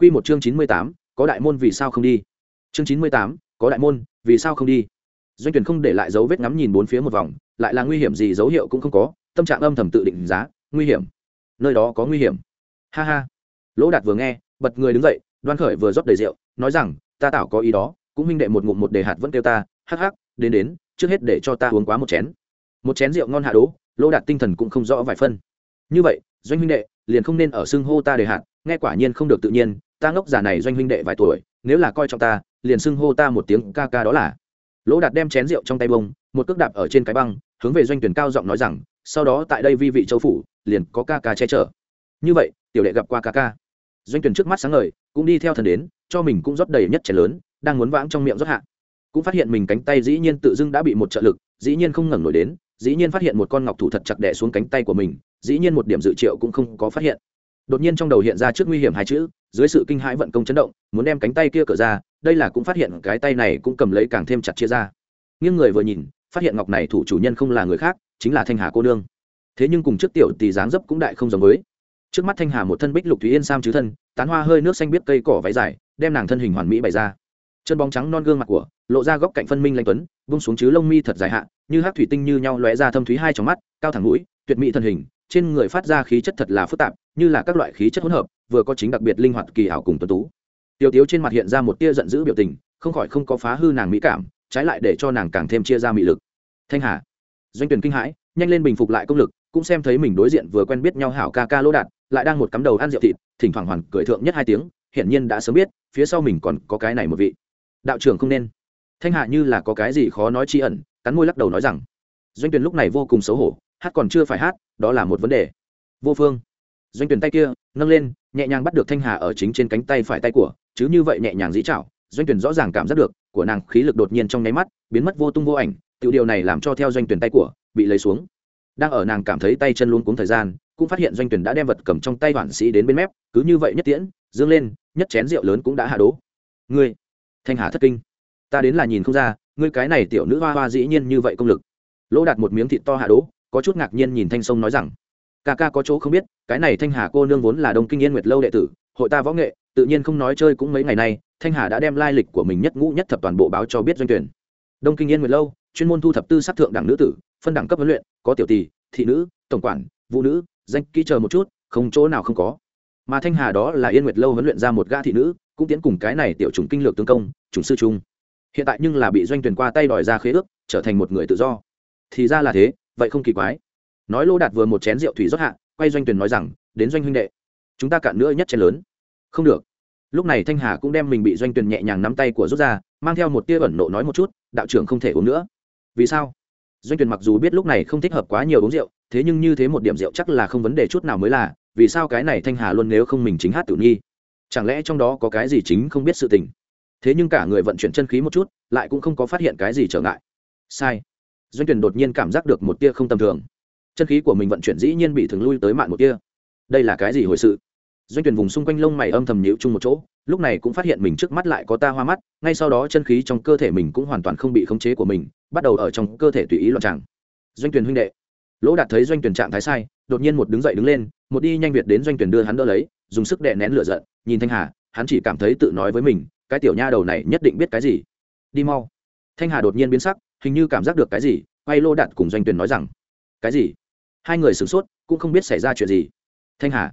Quy một chương chín mươi tám, có đại môn vì sao không đi? Chương chín mươi tám, có đại môn, vì sao không đi? Doanh tuyển không để lại dấu vết ngắm nhìn bốn phía một vòng, lại là nguy hiểm gì dấu hiệu cũng không có, tâm trạng âm thầm tự định giá, nguy hiểm. Nơi đó có nguy hiểm. Ha ha. Lỗ đạt vừa nghe, bật người đứng dậy, đoan khởi vừa rót đầy rượu, nói rằng, ta tạo có ý đó, cũng huynh đệ một ngụm một đề hạt vẫn kêu ta, hắc hắc, đến đến, trước hết để cho ta uống quá một chén. Một chén rượu ngon hạ đố lỗ đạt tinh thần cũng không rõ vài phân. Như vậy, doanh huynh đệ, liền không nên ở xưng hô ta đề hạt, nghe quả nhiên không được tự nhiên ta ngốc giả này doanh huynh đệ vài tuổi, nếu là coi trọng ta, liền xưng hô ta một tiếng ca ca đó là. Lỗ đạt đem chén rượu trong tay bông, một cước đạp ở trên cái băng, hướng về doanh tuyển cao giọng nói rằng, sau đó tại đây vi vị châu phủ, liền có ca ca che chở. Như vậy, tiểu đệ gặp qua ca ca. Doanh tuyển trước mắt sáng ngời, cũng đi theo thần đến, cho mình cũng rót đầy nhất chén lớn, đang muốn vãng trong miệng rót hạ. Cũng phát hiện mình cánh tay dĩ nhiên tự dưng đã bị một trợ lực, dĩ nhiên không ngẩng nổi đến, dĩ nhiên phát hiện một con ngọc thủ thật chặt đẻ xuống cánh tay của mình, dĩ nhiên một điểm dự triệu cũng không có phát hiện đột nhiên trong đầu hiện ra trước nguy hiểm hai chữ, dưới sự kinh hãi vận công chấn động, muốn đem cánh tay kia cởi ra, đây là cũng phát hiện cái tay này cũng cầm lấy càng thêm chặt chia ra. Nghiêng người vừa nhìn, phát hiện ngọc này thủ chủ nhân không là người khác, chính là thanh hà cô nương. Thế nhưng cùng trước tiểu tỷ dáng dấp cũng đại không giống với. Trước mắt thanh hà một thân bích lục thúy yên sam chứ thân, tán hoa hơi nước xanh biết cây cỏ váy dài, đem nàng thân hình hoàn mỹ bày ra. Chân bóng trắng non gương mặt của, lộ ra góc cạnh phân minh lanh tuấn, vung xuống chứ lông mi thật dài hạn như hát thủy tinh như nhau lóe ra thâm thúy hai trong mắt, cao thẳng mũi, tuyệt mỹ thân hình, trên người phát ra khí chất thật là phức tạp như là các loại khí chất hỗn hợp, vừa có chính đặc biệt linh hoạt kỳ ảo cùng tuấn tú. Tiêu tiếu trên mặt hiện ra một tia giận dữ biểu tình, không khỏi không có phá hư nàng mỹ cảm, trái lại để cho nàng càng thêm chia ra mị lực. Thanh hà, doanh tuyển kinh hãi, nhanh lên bình phục lại công lực, cũng xem thấy mình đối diện vừa quen biết nhau hảo ca ca lỗ đạt, lại đang một cắm đầu ăn rượu thịt, thỉnh thoảng hoàn cười thượng nhất hai tiếng, hiển nhiên đã sớm biết, phía sau mình còn có cái này một vị. Đạo trưởng không nên. Thanh hạ như là có cái gì khó nói chi ẩn, cắn môi lắc đầu nói rằng, doanh tuyển lúc này vô cùng xấu hổ, hát còn chưa phải hát, đó là một vấn đề. Vô phương doanh tuyển tay kia, nâng lên, nhẹ nhàng bắt được thanh hà ở chính trên cánh tay phải tay của, chứ như vậy nhẹ nhàng dĩ chảo doanh tuyển rõ ràng cảm giác được, của nàng khí lực đột nhiên trong nháy mắt, biến mất vô tung vô ảnh tự điều này làm cho theo doanh tuyển tay của, bị lấy xuống. Đang ở nàng cảm thấy tay chân luôn cuống thời gian, cũng phát hiện doanh tuyển đã đem vật cầm trong tay hoạn sĩ đến bên mép, cứ như vậy nhất tiễn, dương lên, nhất chén rượu lớn cũng đã hạ đố. Ngươi, thanh hà thất kinh. Ta đến là nhìn không ra, ngươi cái này tiểu nữ hoa hoa dĩ nhiên như vậy công lực. Lỗ đạt một miếng thịt to hạ đố, có chút ngạc nhiên nhìn thanh sông nói rằng ca ca có chỗ không biết, cái này thanh hà cô nương vốn là đông kinh yên nguyệt lâu đệ tử, hội ta võ nghệ, tự nhiên không nói chơi cũng mấy ngày nay, thanh hà đã đem lai lịch của mình nhất ngũ nhất thập toàn bộ báo cho biết doanh tuyển. Đông kinh yên nguyệt lâu, chuyên môn thu thập tư sắc thượng đẳng nữ tử, phân đẳng cấp huấn luyện, có tiểu tỷ thị nữ, tổng quản, vũ nữ, danh kỹ chờ một chút, không chỗ nào không có. Mà thanh hà đó là yên nguyệt lâu huấn luyện ra một gã thị nữ, cũng tiến cùng cái này tiểu chủng kinh lược tương công, chủng sư trung. Hiện tại nhưng là bị doanh tuyển qua tay đòi ra khế ước, trở thành một người tự do. Thì ra là thế, vậy không kỳ quái nói lô đạt vừa một chén rượu thủy rót hạ, quay doanh tuyển nói rằng, đến doanh huynh đệ, chúng ta cạn nữa nhất chén lớn. Không được. Lúc này thanh hà cũng đem mình bị doanh tuyển nhẹ nhàng nắm tay của rút ra, mang theo một tia ẩn nộ nói một chút, đạo trưởng không thể uống nữa. Vì sao? Doanh tuyển mặc dù biết lúc này không thích hợp quá nhiều uống rượu, thế nhưng như thế một điểm rượu chắc là không vấn đề chút nào mới là, vì sao cái này thanh hà luôn nếu không mình chính hát tự nhi? Chẳng lẽ trong đó có cái gì chính không biết sự tình? Thế nhưng cả người vận chuyển chân khí một chút, lại cũng không có phát hiện cái gì trở ngại. Sai. Doanh tuyển đột nhiên cảm giác được một tia không tầm thường chân khí của mình vận chuyển dĩ nhiên bị thường lui tới mạn một tia đây là cái gì hồi sự? Doanh tuyển vùng xung quanh lông mày âm thầm nhíu chung một chỗ, lúc này cũng phát hiện mình trước mắt lại có ta hoa mắt, ngay sau đó chân khí trong cơ thể mình cũng hoàn toàn không bị khống chế của mình, bắt đầu ở trong cơ thể tùy ý loạn tràng. Doanh tuyển huynh đệ, lỗ đạt thấy doanh tuyển trạng thái sai, đột nhiên một đứng dậy đứng lên, một đi nhanh việt đến doanh tuyển đưa hắn đỡ lấy, dùng sức đè nén lửa giận, nhìn thanh hà, hắn chỉ cảm thấy tự nói với mình, cái tiểu nha đầu này nhất định biết cái gì. Đi mau. Thanh hà đột nhiên biến sắc, hình như cảm giác được cái gì, quay lô đạt cùng doanh tuyển nói rằng, cái gì? Hai người sửng sốt, cũng không biết xảy ra chuyện gì. Thanh hà.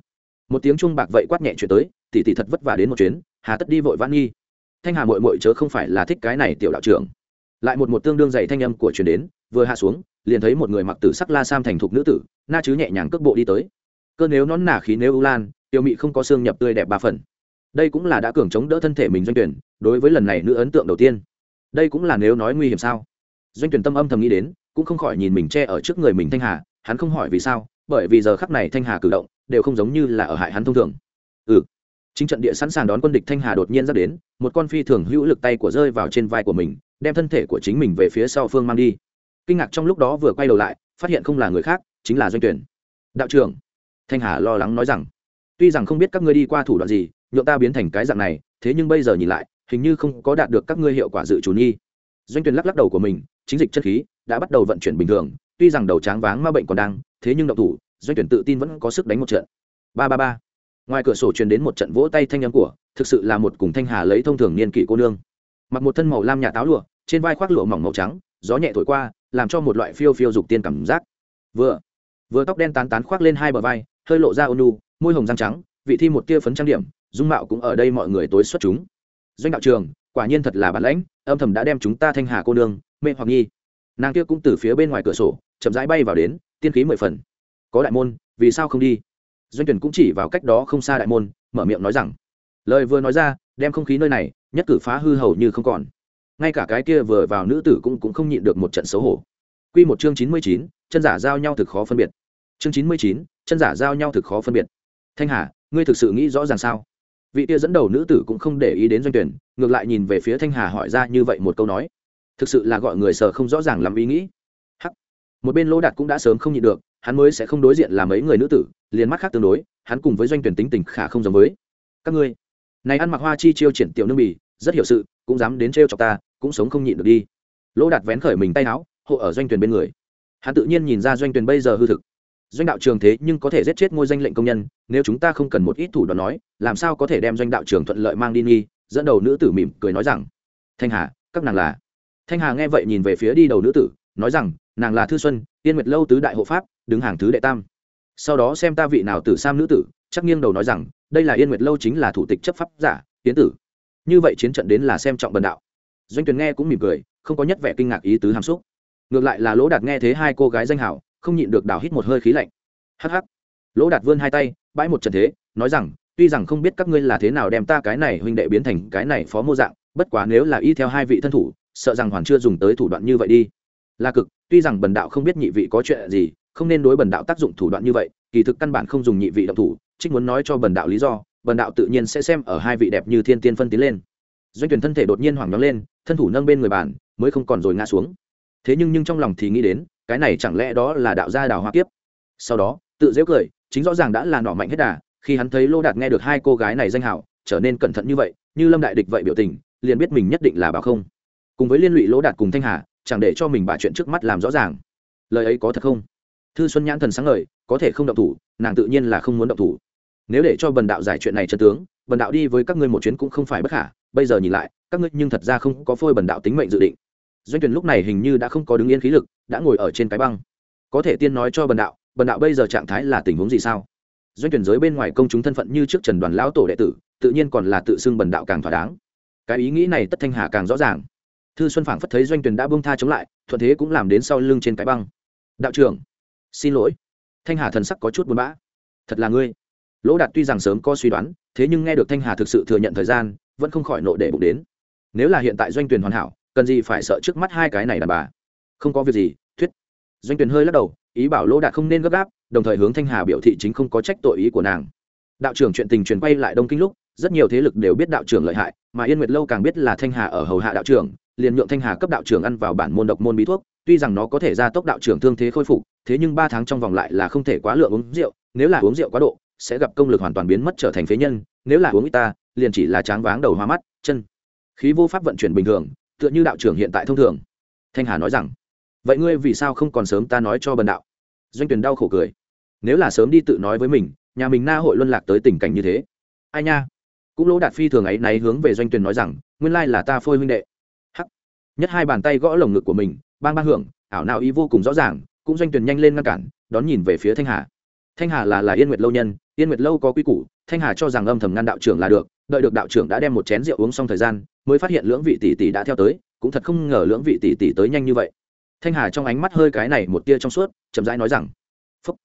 Một tiếng chuông bạc vậy quát nhẹ chuyện tới tỉ tỉ thật vất vả đến một chuyến, hà tất đi vội vãn nghi. Thanh hà mội mội chớ không phải là thích cái này tiểu đạo trưởng. Lại một một tương đương dày thanh âm của truyền đến, vừa hạ xuống, liền thấy một người mặc tử sắc la sam thành thục nữ tử, na chứ nhẹ nhàng cước bộ đi tới. Cơ nếu nón nả khí nếu ưu lan tiêu mị không có xương nhập tươi đẹp ba phần. Đây cũng là đã cường chống đỡ thân thể mình doanh tuyển, đối với lần này nữ ấn tượng đầu tiên. Đây cũng là nếu nói nguy hiểm sao? Doanh tuyển tâm âm thầm nghĩ đến, cũng không khỏi nhìn mình che ở trước người mình thanh hà hắn không hỏi vì sao, bởi vì giờ khắc này thanh hà cử động đều không giống như là ở hại hắn thông thường. Ừ. Chính trận địa sẵn sàng đón quân địch thanh hà đột nhiên ra đến, một con phi thường hữu lực tay của rơi vào trên vai của mình, đem thân thể của chính mình về phía sau phương mang đi. Kinh ngạc trong lúc đó vừa quay đầu lại, phát hiện không là người khác, chính là doanh tuyển. Đạo trưởng. Thanh hà lo lắng nói rằng, tuy rằng không biết các ngươi đi qua thủ đoạn gì, nhượng ta biến thành cái dạng này, thế nhưng bây giờ nhìn lại, hình như không có đạt được các ngươi hiệu quả dự chủ nhi. Doanh tuyển lắc lắc đầu của mình, chính dịch chất khí đã bắt đầu vận chuyển bình thường tuy rằng đầu tráng váng ma bệnh còn đang, thế nhưng động thủ, doanh tuyển tự tin vẫn có sức đánh một trận. Ba ba ba. Ngoài cửa sổ truyền đến một trận vỗ tay thanh âm của, thực sự là một cùng thanh hà lấy thông thường niên kỷ cô nương. Mặc một thân màu lam nhà táo lụa, trên vai khoác lụa mỏng màu trắng, gió nhẹ thổi qua, làm cho một loại phiêu phiêu dục tiên cảm giác. Vừa vừa tóc đen tán tán khoác lên hai bờ vai, hơi lộ ra ônu môi hồng răng trắng, vị thi một tia phấn trang điểm, dung mạo cũng ở đây mọi người tối xuất chúng. Doanh đạo trường, quả nhiên thật là bản lãnh, âm thầm đã đem chúng ta thanh hà cô nương, mê hoặc nhi nàng kia cũng từ phía bên ngoài cửa sổ chậm rãi bay vào đến tiên khí mười phần. Có đại môn vì sao không đi? Doanh tuyển cũng chỉ vào cách đó không xa đại môn mở miệng nói rằng lời vừa nói ra đem không khí nơi này nhất cử phá hư hầu như không còn. Ngay cả cái kia vừa vào nữ tử cũng cũng không nhịn được một trận xấu hổ. Quy một chương chín mươi chín, chân giả giao nhau thực khó phân biệt. Chương chín mươi chín, chân giả giao nhau thực khó phân biệt. Thanh hà ngươi thực sự nghĩ rõ ràng sao? Vị kia dẫn đầu nữ tử cũng không để ý đến doanh tuyển ngược lại nhìn về phía thanh hà hỏi ra như vậy một câu nói thực sự là gọi người sợ không rõ ràng làm ý nghĩ. Hắc. Một bên lỗ đạt cũng đã sớm không nhịn được, hắn mới sẽ không đối diện là mấy người nữ tử, liền mắt khác tương đối, hắn cùng với doanh tuyển tính tình khả không giống với. Các ngươi, này ăn mặc hoa chi chiêu triển tiểu nương bì, rất hiểu sự, cũng dám đến trêu chọc ta, cũng sống không nhịn được đi. Lỗ đạt vén khởi mình tay áo, hộ ở doanh tuyển bên người. Hắn tự nhiên nhìn ra doanh tuyển bây giờ hư thực. Doanh đạo trường thế nhưng có thể giết chết ngôi danh lệnh công nhân, nếu chúng ta không cần một ít thủ đoạn nói, làm sao có thể đem doanh đạo trường thuận lợi mang đi nghi, dẫn đầu nữ tử mỉm cười nói rằng, thanh hà, các nàng là thanh hà nghe vậy nhìn về phía đi đầu nữ tử, nói rằng, nàng là thư xuân Yên nguyệt lâu tứ đại hộ pháp, đứng hàng thứ đệ tam. Sau đó xem ta vị nào tử sam nữ tử, chắc nghiêng đầu nói rằng, đây là yên nguyệt lâu chính là thủ tịch chấp pháp giả tiến tử. Như vậy chiến trận đến là xem trọng bần đạo. Doanh tuyền nghe cũng mỉm cười, không có nhất vẻ kinh ngạc ý tứ hàm xúc. Ngược lại là lỗ đạt nghe thế hai cô gái danh hảo, không nhịn được đào hít một hơi khí lạnh. Hắc hắc. Lỗ đạt vươn hai tay, bãi một trận thế, nói rằng, tuy rằng không biết các ngươi là thế nào đem ta cái này huynh đệ biến thành cái này phó mô dạng, bất quá nếu là y theo hai vị thân thủ sợ rằng hoàn chưa dùng tới thủ đoạn như vậy đi. Là cực, tuy rằng bần đạo không biết nhị vị có chuyện gì, không nên đối bần đạo tác dụng thủ đoạn như vậy, kỳ thực căn bản không dùng nhị vị động thủ, trích muốn nói cho bần đạo lý do, bần đạo tự nhiên sẽ xem ở hai vị đẹp như thiên tiên phân tiến lên. Doanh tuyển thân thể đột nhiên hoảng nhóm lên, thân thủ nâng bên người bàn, mới không còn rồi ngã xuống. Thế nhưng nhưng trong lòng thì nghĩ đến, cái này chẳng lẽ đó là đạo gia đào hoa kiếp? Sau đó, tự dễ cười, chính rõ ràng đã là nọ mạnh hết đà, khi hắn thấy lô đạt nghe được hai cô gái này danh hảo trở nên cẩn thận như vậy, như lâm đại địch vậy biểu tình, liền biết mình nhất định là bảo không cùng với liên lụy lỗ đạt cùng thanh hà, chẳng để cho mình bà chuyện trước mắt làm rõ ràng. Lời ấy có thật không? Thư xuân nhãn thần sáng ngời, có thể không động thủ, nàng tự nhiên là không muốn động thủ. Nếu để cho bần đạo giải chuyện này chân tướng, bần đạo đi với các ngươi một chuyến cũng không phải bất khả. Bây giờ nhìn lại, các ngươi nhưng thật ra không có phôi bần đạo tính mệnh dự định. Doanh tuyển lúc này hình như đã không có đứng yên khí lực, đã ngồi ở trên cái băng. Có thể tiên nói cho bần đạo bần đạo bây giờ trạng thái là tình huống gì sao? Doanh tuyển giới bên ngoài công chúng thân phận như trước trần đoàn lão tổ đệ tử, tự nhiên còn là tự xưng bần đạo càng thỏa đáng. Cái ý nghĩ này tất thanh hà càng rõ ràng thư xuân phảng phất thấy doanh Tuyền đã bông tha chống lại, thuận thế cũng làm đến sau lưng trên cái băng. Đạo trưởng, xin lỗi. Thanh hà thần sắc có chút buồn bã. Thật là ngươi. Lỗ đạt tuy rằng sớm có suy đoán, thế nhưng nghe được thanh hà thực sự thừa nhận thời gian, vẫn không khỏi nộ để bụng đến. Nếu là hiện tại doanh tuyển hoàn hảo, cần gì phải sợ trước mắt hai cái này đàn bà? Không có việc gì, thuyết. Doanh tuyển hơi lắc đầu, ý bảo lỗ đạt không nên gấp gáp, đồng thời hướng thanh hà biểu thị chính không có trách tội ý của nàng. Đạo trưởng chuyện tình truyền quay lại đông kinh lúc, rất nhiều thế lực đều biết đạo trưởng lợi hại, mà yên nguyệt lâu càng biết là thanh hà ở hầu hạ đạo trưởng liền nhượng thanh hà cấp đạo trưởng ăn vào bản môn độc môn bí thuốc, tuy rằng nó có thể gia tốc đạo trưởng thương thế khôi phục, thế nhưng ba tháng trong vòng lại là không thể quá lượng uống rượu, nếu là uống rượu quá độ, sẽ gặp công lực hoàn toàn biến mất trở thành phế nhân, nếu là uống ít ta, liền chỉ là tráng váng đầu hoa mắt, chân. Khí vô pháp vận chuyển bình thường, tựa như đạo trưởng hiện tại thông thường. Thanh hà nói rằng, vậy ngươi vì sao không còn sớm ta nói cho bần đạo? Doanh tuyển đau khổ cười. Nếu là sớm đi tự nói với mình, nhà mình na hội luân lạc tới tình cảnh như thế. Ai nha. Cũng lỗ đạt phi thường ấy náy hướng về doanh tuyển nói rằng, nguyên lai là ta phôi huynh đệ nhất hai bàn tay gõ lồng ngực của mình, bang bang hưởng, ảo nào ý vô cùng rõ ràng, cũng doanh tuyển nhanh lên ngăn cản, đón nhìn về phía thanh hà. Thanh hà là là yên nguyệt lâu nhân, yên nguyệt lâu có quy củ, thanh hà cho rằng âm thầm ngăn đạo trưởng là được, đợi được đạo trưởng đã đem một chén rượu uống xong thời gian, mới phát hiện lưỡng vị tỷ tỷ đã theo tới, cũng thật không ngờ lưỡng vị tỷ tỷ tới nhanh như vậy. Thanh hà trong ánh mắt hơi cái này một tia trong suốt, chậm rãi nói rằng, phúc.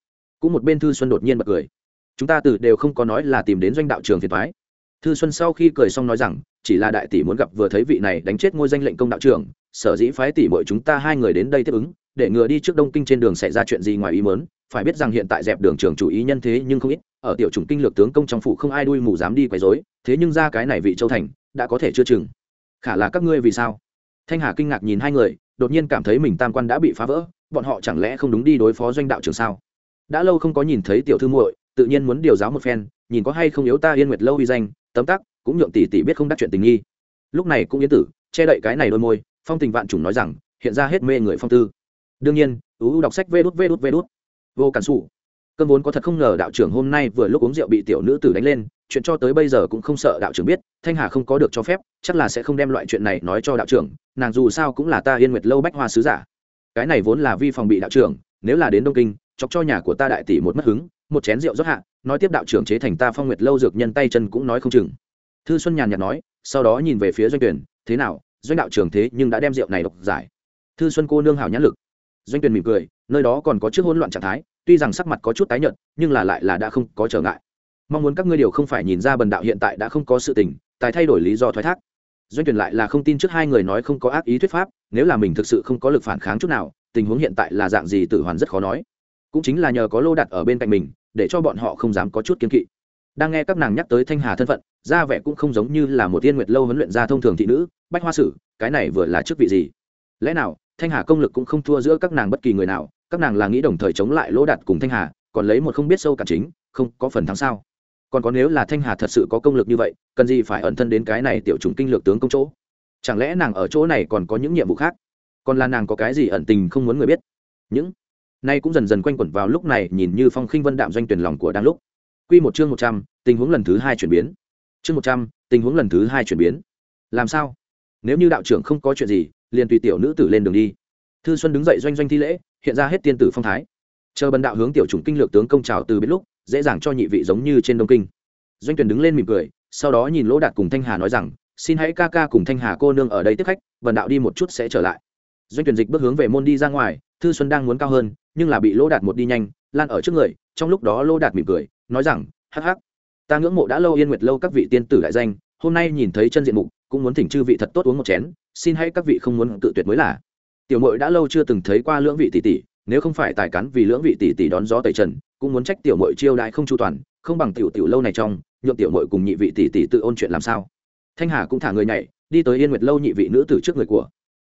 Cũng một bên thư xuân đột nhiên bật cười. Chúng ta từ đều không có nói là tìm đến doanh đạo trường phiền thoái thư xuân sau khi cười xong nói rằng chỉ là đại tỷ muốn gặp vừa thấy vị này đánh chết ngôi danh lệnh công đạo trưởng, sở dĩ phái tỷ mọi chúng ta hai người đến đây tiếp ứng, để ngừa đi trước đông kinh trên đường xảy ra chuyện gì ngoài ý mớn phải biết rằng hiện tại dẹp đường trường chủ ý nhân thế nhưng không ít, ở tiểu chủng kinh lược tướng công trong phủ không ai đuôi mù dám đi quấy rối, thế nhưng ra cái này vị châu thành, đã có thể chưa chừng. Khả là các ngươi vì sao? Thanh hà kinh ngạc nhìn hai người, đột nhiên cảm thấy mình tam quan đã bị phá vỡ, bọn họ chẳng lẽ không đúng đi đối phó doanh đạo trường sao? Đã lâu không có nhìn thấy tiểu thư muội, tự nhiên muốn điều giáo một phen, nhìn có hay không yếu ta yên nguyệt lâu uy danh, tấm tắc cũng nhượng tỷ tỷ biết không đắc chuyện tình nghi. Lúc này cũng yên tử, che đậy cái này đôi môi, phong tình vạn trùng nói rằng, hiện ra hết mê người phong tư. Đương nhiên, ú đọc sách vê đút vê đút vê đút. Vô cản sụ cơn vốn có thật không ngờ đạo trưởng hôm nay vừa lúc uống rượu bị tiểu nữ tử đánh lên, chuyện cho tới bây giờ cũng không sợ đạo trưởng biết, thanh hà không có được cho phép, chắc là sẽ không đem loại chuyện này nói cho đạo trưởng, nàng dù sao cũng là ta yên nguyệt lâu bách hoa sứ giả. Cái này vốn là vi phòng bị đạo trưởng, nếu là đến đông kinh, chọc cho nhà của ta đại tỷ một mất hứng, một chén rượu rót hạ, nói tiếp đạo trưởng chế thành ta phong nguyệt lâu dược nhân tay chân cũng nói không chừng thư xuân nhàn nhạt nói, sau đó nhìn về phía doanh tuyển thế nào, doanh đạo trưởng thế nhưng đã đem rượu này độc giải? Thư xuân cô nương hảo nhãn lực. Doanh tuyển mỉm cười, nơi đó còn có trước hỗn loạn trạng thái, tuy rằng sắc mặt có chút tái nhợt, nhưng là lại là đã không có trở ngại. Mong muốn các ngươi điều không phải nhìn ra bần đạo hiện tại đã không có sự tình, tài thay đổi lý do thoái thác. Doanh tuyển lại là không tin trước hai người nói không có ác ý thuyết pháp, nếu là mình thực sự không có lực phản kháng chút nào, tình huống hiện tại là dạng gì tử hoàn rất khó nói. Cũng chính là nhờ có lô đặt ở bên cạnh mình, để cho bọn họ không dám có chút kiên kỵ đang nghe các nàng nhắc tới thanh hà thân phận, ra vẻ cũng không giống như là một tiên nguyệt lâu huấn luyện gia thông thường thị nữ, bách hoa sử, cái này vừa là chức vị gì? Lẽ nào, thanh hà công lực cũng không thua giữa các nàng bất kỳ người nào, các nàng là nghĩ đồng thời chống lại lỗ đạt cùng thanh hà, còn lấy một không biết sâu cả chính, không có phần thắng sao? Còn có nếu là thanh hà thật sự có công lực như vậy, cần gì phải ẩn thân đến cái này tiểu chủng kinh lược tướng công chỗ? Chẳng lẽ nàng ở chỗ này còn có những nhiệm vụ khác? Còn là nàng có cái gì ẩn tình không muốn người biết? Những, nay cũng dần dần quanh quẩn vào lúc này, nhìn như phong khinh vân đạm doanh tuyển lòng của đang lúc quy một chương một trăm, tình huống lần thứ hai chuyển biến. Chương một trăm, tình huống lần thứ hai chuyển biến. Làm sao? Nếu như đạo trưởng không có chuyện gì, liền tùy tiểu nữ tử lên đường đi. Thư xuân đứng dậy doanh doanh thi lễ, hiện ra hết tiên tử phong thái. Chờ bần đạo hướng tiểu chủng kinh lược tướng công chào từ biết lúc, dễ dàng cho nhị vị giống như trên đông kinh. Doanh tuyển đứng lên mỉm cười, sau đó nhìn lỗ đạt cùng thanh hà nói rằng, xin hãy ca ca cùng thanh hà cô nương ở đây tiếp khách, bần đạo đi một chút sẽ trở lại. Doanh tuyển dịch bước hướng về môn đi ra ngoài, thư xuân đang muốn cao hơn, nhưng là bị lỗ đạt một đi nhanh, lan ở trước người, trong lúc đó lỗ đạt mỉm cười nói rằng, hắc hắc, ta ngưỡng mộ đã lâu yên nguyệt lâu các vị tiên tử đại danh, hôm nay nhìn thấy chân diện mục, cũng muốn thỉnh chư vị thật tốt uống một chén, xin hãy các vị không muốn tự tuyệt mới là. Tiểu mội đã lâu chưa từng thấy qua lưỡng vị tỷ tỷ, nếu không phải tài cắn vì lưỡng vị tỷ tỷ đón gió tẩy trần, cũng muốn trách tiểu mội chiêu đại không chu toàn, không bằng tiểu tiểu lâu này trong, nhượng tiểu mội cùng nhị vị tỷ tỷ tự ôn chuyện làm sao. Thanh hà cũng thả người nhảy, đi tới yên nguyệt lâu nhị vị nữ tử trước người của.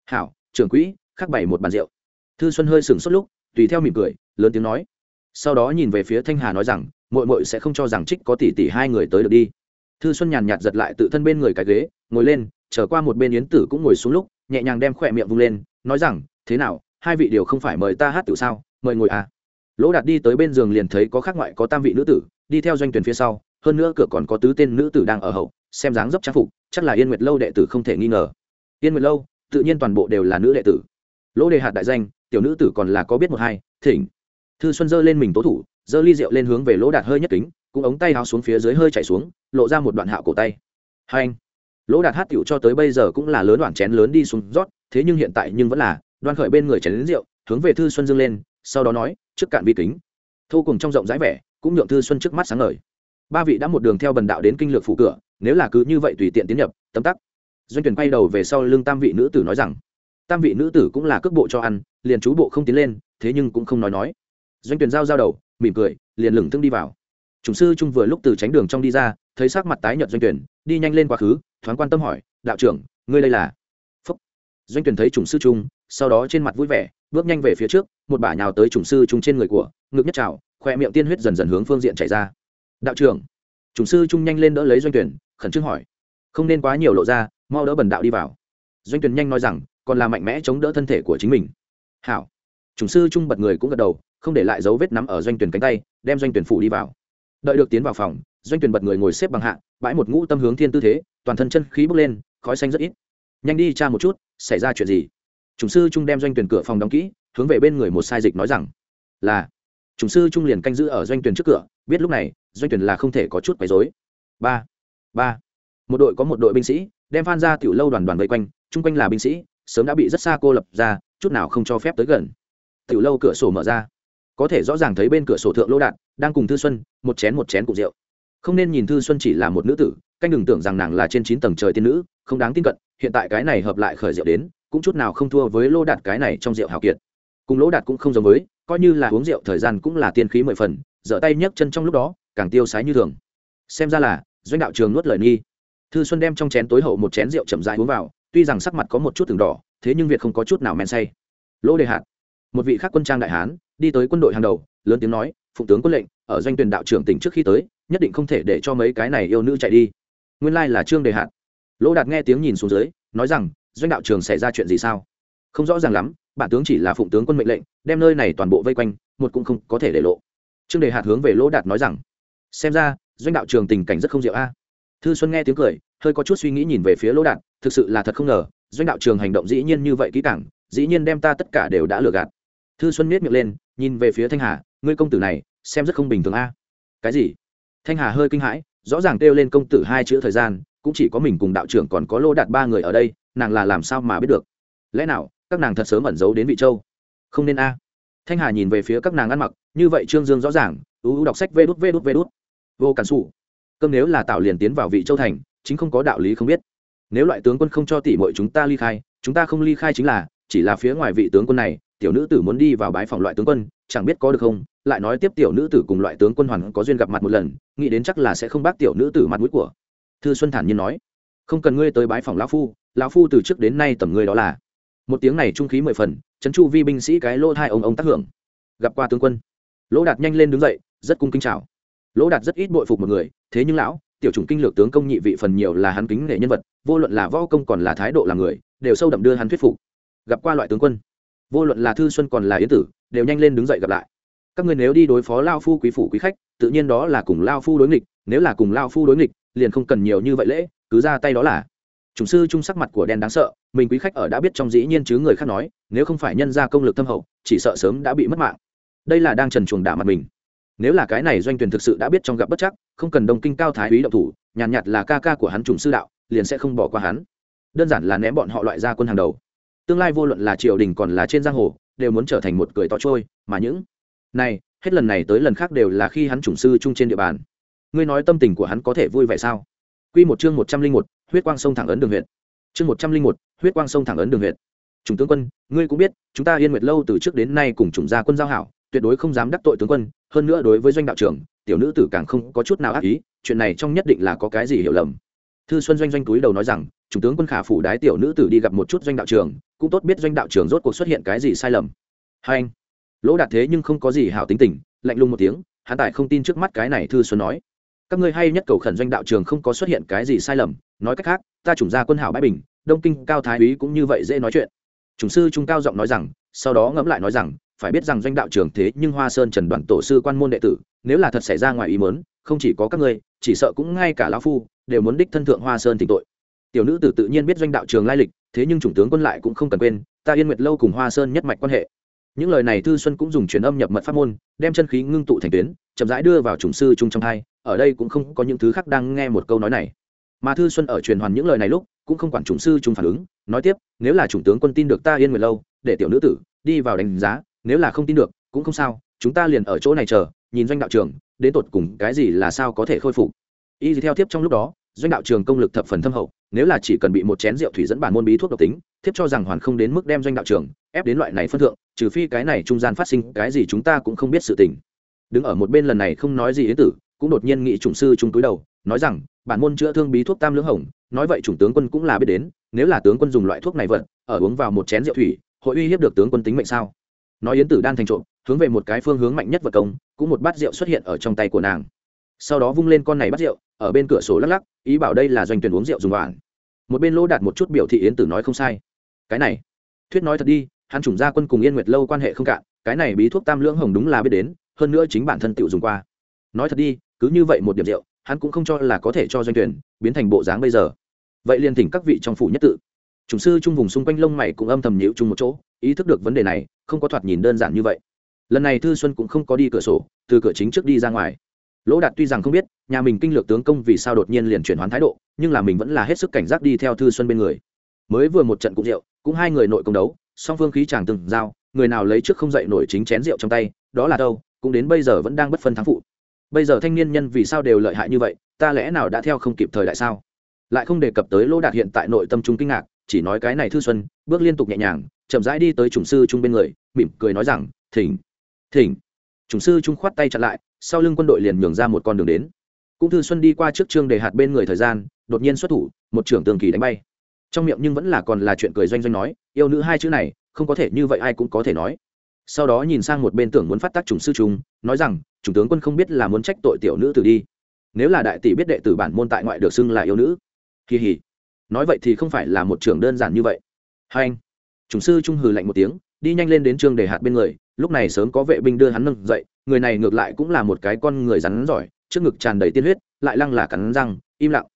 Hảo, trưởng quỹ, khắc bày một bàn rượu. Thư xuân hơi sừng sốt lúc, tùy theo mỉm cười, lớn tiếng nói. Sau đó nhìn về phía thanh hà nói rằng mội mội sẽ không cho rằng trích có tỷ tỷ hai người tới được đi. Thư xuân nhàn nhạt giật lại tự thân bên người cái ghế, ngồi lên trở qua một bên yến tử cũng ngồi xuống lúc, nhẹ nhàng đem khỏe miệng vung lên, nói rằng, thế nào, hai vị đều không phải mời ta hát tự sao? Mời ngồi à. Lỗ đạt đi tới bên giường liền thấy có khác ngoại, có tam vị nữ tử, đi theo doanh tuyển phía sau, hơn nữa cửa còn có tứ tên nữ tử đang ở hậu, xem dáng dấp trang phục, chắc là yên nguyệt lâu đệ tử không thể nghi ngờ. Yên nguyệt lâu, tự nhiên toàn bộ đều là nữ đệ tử. Lỗ đề hạt đại danh, tiểu nữ tử còn là có biết một hai, thỉnh. Thư xuân giơ lên mình tố thủ giơ ly rượu lên hướng về lỗ đạt hơi nhất kính, cũng ống tay háo xuống phía dưới hơi chảy xuống, lộ ra một đoạn hạo cổ tay. Hai anh, lỗ đạt hát tiểu cho tới bây giờ cũng là lớn đoạn chén lớn đi xuống rót, thế nhưng hiện tại nhưng vẫn là, đoan khởi bên người chén đến rượu, hướng về thư xuân dương lên, sau đó nói, trước cạn vi kính. Thu cùng trong rộng rãi vẻ, cũng nhượng thư xuân trước mắt sáng ngời. Ba vị đã một đường theo bần đạo đến kinh lược phủ cửa, nếu là cứ như vậy tùy tiện tiến nhập, tấm tắc. Doanh tuyển quay đầu về sau lưng tam vị nữ tử nói rằng, tam vị nữ tử cũng là cước bộ cho ăn, liền chú bộ không tiến lên, thế nhưng cũng không nói nói doanh tuyển giao giao đầu, mỉm cười, liền lửng thương đi vào. Chủng sư trung vừa lúc từ tránh đường trong đi ra, thấy sắc mặt tái nhợt doanh tuyển đi nhanh lên quá khứ, thoáng quan tâm hỏi, đạo trưởng, ngươi đây là? Phúc. Doanh tuyển thấy chủng sư trung, sau đó trên mặt vui vẻ, bước nhanh về phía trước, một bả nhào tới chủng sư trung trên người của, ngực nhất trào, khoe miệng tiên huyết dần dần hướng phương diện chảy ra. Đạo trưởng. Chủng sư trung nhanh lên đỡ lấy doanh tuyển khẩn trương hỏi, không nên quá nhiều lộ ra, mau đỡ bần đạo đi vào. Doanh tuyển nhanh nói rằng, còn là mạnh mẽ chống đỡ thân thể của chính mình. Hảo. Chủng sư trung bật người cũng gật đầu không để lại dấu vết nắm ở doanh tuyển cánh tay, đem doanh tuyển phủ đi vào. Đợi được tiến vào phòng, doanh tuyển bật người ngồi xếp bằng hạ, bãi một ngũ tâm hướng thiên tư thế, toàn thân chân khí bốc lên, khói xanh rất ít. Nhanh đi tra một chút, xảy ra chuyện gì? Chủng sư trung đem doanh tuyển cửa phòng đóng kỹ, hướng về bên người một sai dịch nói rằng, là. Chủng sư trung liền canh giữ ở doanh tuyển trước cửa, biết lúc này, doanh tuyển là không thể có chút quấy rối. Ba ba. Một đội có một đội binh sĩ, đem phan ra tiểu lâu đoàn đoàn vây quanh, chung quanh là binh sĩ, sớm đã bị rất xa cô lập ra, chút nào không cho phép tới gần. Tiểu lâu cửa sổ mở ra có thể rõ ràng thấy bên cửa sổ thượng lô đạn đang cùng thư xuân một chén một chén cụ rượu. Không nên nhìn thư xuân chỉ là một nữ tử, canh đừng tưởng rằng nàng là trên chín tầng trời tiên nữ, không đáng tin cận hiện tại cái này hợp lại khởi rượu đến, cũng chút nào không thua với lô đạt cái này trong rượu hào kiệt. Cùng lỗ đạt cũng không giống với, coi như là uống rượu thời gian cũng là tiên khí mười phần giở tay nhấc chân trong lúc đó, càng tiêu sái như thường. Xem ra là, doanh đạo trường nuốt lời nghi. Thư xuân đem trong chén tối hậu một chén rượu chậm rãi uống vào, tuy rằng sắc mặt có một chút từng đỏ, thế nhưng việc không có chút nào men say. Lỗ đề hạt, một vị khác quân trang đại hán đi tới quân đội hàng đầu, lớn tiếng nói, phụng tướng quân lệnh, ở doanh tuyển đạo trưởng tỉnh trước khi tới, nhất định không thể để cho mấy cái này yêu nữ chạy đi. Nguyên lai là trương đề hạt. Lỗ đạt nghe tiếng nhìn xuống dưới, nói rằng, doanh đạo trường xảy ra chuyện gì sao? Không rõ ràng lắm, bản tướng chỉ là phụng tướng quân mệnh lệnh, đem nơi này toàn bộ vây quanh, một cũng không có thể để lộ. Trương đề hạt hướng về lỗ đạt nói rằng, xem ra, doanh đạo trường tình cảnh rất không diệu a. Thư xuân nghe tiếng cười, hơi có chút suy nghĩ nhìn về phía lỗ đạt, thực sự là thật không ngờ, doanh đạo trường hành động dĩ nhiên như vậy kỹ càng, dĩ nhiên đem ta tất cả đều đã lừa gạt. Thư xuân miết miệng lên nhìn về phía thanh hà, ngươi công tử này, xem rất không bình thường a. Cái gì? Thanh hà hơi kinh hãi, rõ ràng kêu lên công tử hai chữ thời gian, cũng chỉ có mình cùng đạo trưởng còn có lô đạt ba người ở đây, nàng là làm sao mà biết được? Lẽ nào, các nàng thật sớm ẩn giấu đến vị châu? Không nên a. Thanh hà nhìn về phía các nàng ăn mặc, như vậy trương dương rõ ràng ưu ưu đọc sách vê đút vê đút vê đút. Vô cản xù cơm nếu là tạo liền tiến vào vị châu thành, chính không có đạo lý không biết. Nếu loại tướng quân không cho tỷ mọi chúng ta ly khai, chúng ta không ly khai chính là, chỉ là phía ngoài vị tướng quân này tiểu nữ tử muốn đi vào bái phòng loại tướng quân, chẳng biết có được không? Lại nói tiếp tiểu nữ tử cùng loại tướng quân hoàn có duyên gặp mặt một lần, nghĩ đến chắc là sẽ không bác tiểu nữ tử mặt mũi của. Thư xuân thản nhiên nói, không cần ngươi tới bái phòng lão phu lão phu từ trước đến nay tầm ngươi đó là. Một tiếng này trung khí mười phần trấn chu vi binh sĩ cái lỗ hai ông ông tác hưởng. Gặp qua tướng quân, lỗ đạt nhanh lên đứng dậy, rất cung kính chào. Lỗ đạt rất ít bội phục một người, thế nhưng lão, tiểu chủng kinh lược tướng công nhị vị phần nhiều là hắn kính nghệ nhân vật, vô luận là võ công còn là thái độ là người, đều sâu đậm đưa hắn thuyết phục. Gặp qua loại tướng quân vô luận là thư xuân còn là yến tử đều nhanh lên đứng dậy gặp lại. Các người nếu đi đối phó lao phu quý phủ quý khách tự nhiên đó là cùng lao phu đối nghịch nếu là cùng lao phu đối nghịch liền không cần nhiều như vậy lễ cứ ra tay đó là. Chủng sư trung sắc mặt của đen đáng sợ mình quý khách ở đã biết trong dĩ nhiên chứ người khác nói nếu không phải nhân ra công lực thâm hậu chỉ sợ sớm đã bị mất mạng. Đây là đang trần chuồng đả mặt mình. Nếu là cái này doanh tuyển thực sự đã biết trong gặp bất chắc không cần đông kinh cao thái úy động thủ nhàn nhạt, nhạt là ca ca của hắn trùng sư đạo liền sẽ không bỏ qua hắn. Đơn giản là ném bọn họ loại ra quân hàng đầu tương lai vô luận là triều đình còn là trên giang hồ, đều muốn trở thành một cười to trôi, mà những này, hết lần này tới lần khác đều là khi hắn chủng sư chung trên địa bàn. Ngươi nói tâm tình của hắn có thể vui vẻ sao? Quy một chương một trăm linh một, huyết quang sông thẳng ấn đường huyện chương một trăm linh một, huyết quang sông thẳng ấn đường huyện chủng tướng quân, ngươi cũng biết, chúng ta yên nguyệt lâu từ trước đến nay cùng chủng gia quân giao hảo, tuyệt đối không dám đắc tội tướng quân, hơn nữa đối với doanh đạo trưởng, tiểu nữ tử càng không có chút nào ác ý, chuyện này trong nhất định là có cái gì hiểu lầm. Thư xuân doanh doanh túi đầu nói rằng chủ tướng quân khả phủ đái tiểu nữ tử đi gặp một chút doanh đạo trường cũng tốt biết doanh đạo trường rốt cuộc xuất hiện cái gì sai lầm. Hai anh lỗ đạt thế nhưng không có gì hảo tính tình lạnh lùng một tiếng hắn tại không tin trước mắt cái này thư xuân nói. Các ngươi hay nhất cầu khẩn doanh đạo trường không có xuất hiện cái gì sai lầm nói cách khác ta chủng ra quân hảo bãi bình đông kinh cao thái úy cũng như vậy dễ nói chuyện. Chủng sư trung cao giọng nói rằng sau đó ngẫm lại nói rằng phải biết rằng doanh đạo trường thế nhưng hoa sơn trần đoàn tổ sư quan môn đệ tử nếu là thật xảy ra ngoài ý muốn, không chỉ có các ngươi chỉ sợ cũng ngay cả lão phu đều muốn đích thân thượng hoa sơn tỉnh tội. Tiểu nữ tử tự nhiên biết doanh đạo trường lai lịch thế nhưng chủng tướng quân lại cũng không cần quên, ta yên nguyệt lâu cùng hoa sơn nhất mạch quan hệ. Những lời này thư xuân cũng dùng truyền âm nhập mật pháp môn, đem chân khí ngưng tụ thành tuyến, chậm rãi đưa vào chủng sư chung trong hai, ở đây cũng không có những thứ khác đang nghe một câu nói này. Mà thư xuân ở truyền hoàn những lời này lúc, cũng không quản chủng sư chung phản ứng, nói tiếp, nếu là chủng tướng quân tin được ta yên nguyệt lâu, để tiểu nữ tử đi vào đánh giá, nếu là không tin được, cũng không sao, chúng ta liền ở chỗ này chờ, nhìn doanh đạo trường đến tột cùng cái gì là sao có thể khôi phục. Y theo tiếp trong lúc đó doanh đạo trường công lực thập phần thâm hậu, nếu là chỉ cần bị một chén rượu thủy dẫn bản môn bí thuốc độc tính, thiếp cho rằng hoàn không đến mức đem doanh đạo trường ép đến loại này phân thượng, trừ phi cái này trung gian phát sinh cái gì chúng ta cũng không biết sự tình. Đứng ở một bên lần này không nói gì yến tử, cũng đột nhiên nghị chủng sư trung túi đầu, nói rằng, bản môn chữa thương bí thuốc tam lưỡng hồng, nói vậy chủng tướng quân cũng là biết đến, nếu là tướng quân dùng loại thuốc này vật ở uống vào một chén rượu thủy, hội uy hiếp được tướng quân tính mệnh sao? Nói yến tử đan thành trộm, hướng về một cái phương hướng mạnh nhất vật công, cũng một bát rượu xuất hiện ở trong tay của nàng sau đó vung lên con này bắt rượu, ở bên cửa sổ lắc lắc, ý bảo đây là doanh tuyển uống rượu dùng đoạn một bên lỗ đạt một chút biểu thị yến tử nói không sai. Cái này, thuyết nói thật đi, hắn chủng gia quân cùng yên nguyệt lâu quan hệ không cạn, cái này bí thuốc tam lưỡng hồng đúng là biết đến, hơn nữa chính bản thân tiểu dùng qua. Nói thật đi, cứ như vậy một điểm rượu, hắn cũng không cho là có thể cho doanh tuyển biến thành bộ dáng bây giờ. Vậy liền thỉnh các vị trong phủ nhất tự. Chủng sư chung vùng xung quanh lông mày cũng âm thầm nhịu chung một chỗ, ý thức được vấn đề này, không có thoạt nhìn đơn giản như vậy. Lần này thư xuân cũng không có đi cửa sổ, từ cửa chính trước đi ra ngoài lỗ đạt tuy rằng không biết, nhà mình kinh lược tướng công vì sao đột nhiên liền chuyển hoán thái độ, nhưng là mình vẫn là hết sức cảnh giác đi theo thư xuân bên người. Mới vừa một trận cũng rượu, cũng hai người nội công đấu, song phương khí chàng từng giao, người nào lấy trước không dậy nổi chính chén rượu trong tay, đó là đâu, cũng đến bây giờ vẫn đang bất phân thắng phụ. Bây giờ thanh niên nhân vì sao đều lợi hại như vậy, ta lẽ nào đã theo không kịp thời đại sao? Lại không đề cập tới lỗ đạt hiện tại nội tâm trung kinh ngạc, chỉ nói cái này thư xuân, bước liên tục nhẹ nhàng, chậm rãi đi tới chủng sư trung bên người, mỉm cười nói rằng, thỉnh thỉnh. Chủng sư trung khoát tay chặn lại sau lưng quân đội liền nhường ra một con đường đến. Cũng thư xuân đi qua trước trương đề hạt bên người thời gian, đột nhiên xuất thủ, một trưởng tường kỳ đánh bay. Trong miệng nhưng vẫn là còn là chuyện cười doanh doanh nói, yêu nữ hai chữ này, không có thể như vậy ai cũng có thể nói. Sau đó nhìn sang một bên tưởng muốn phát tác chủng sư trung, nói rằng, chủng tướng quân không biết là muốn trách tội tiểu nữ tử đi. Nếu là đại tỷ biết đệ tử bản môn tại ngoại được xưng là yêu nữ. Kỳ hỉ nói vậy thì không phải là một trưởng đơn giản như vậy. Hai anh. Chủng sư trung hừ lạnh một tiếng, đi nhanh lên đến trương đề hạt bên người, lúc này sớm có vệ binh đưa hắn nâng dậy người này ngược lại cũng là một cái con người rắn giỏi, trước ngực tràn đầy tiên huyết, lại lăng là cắn răng, im lặng.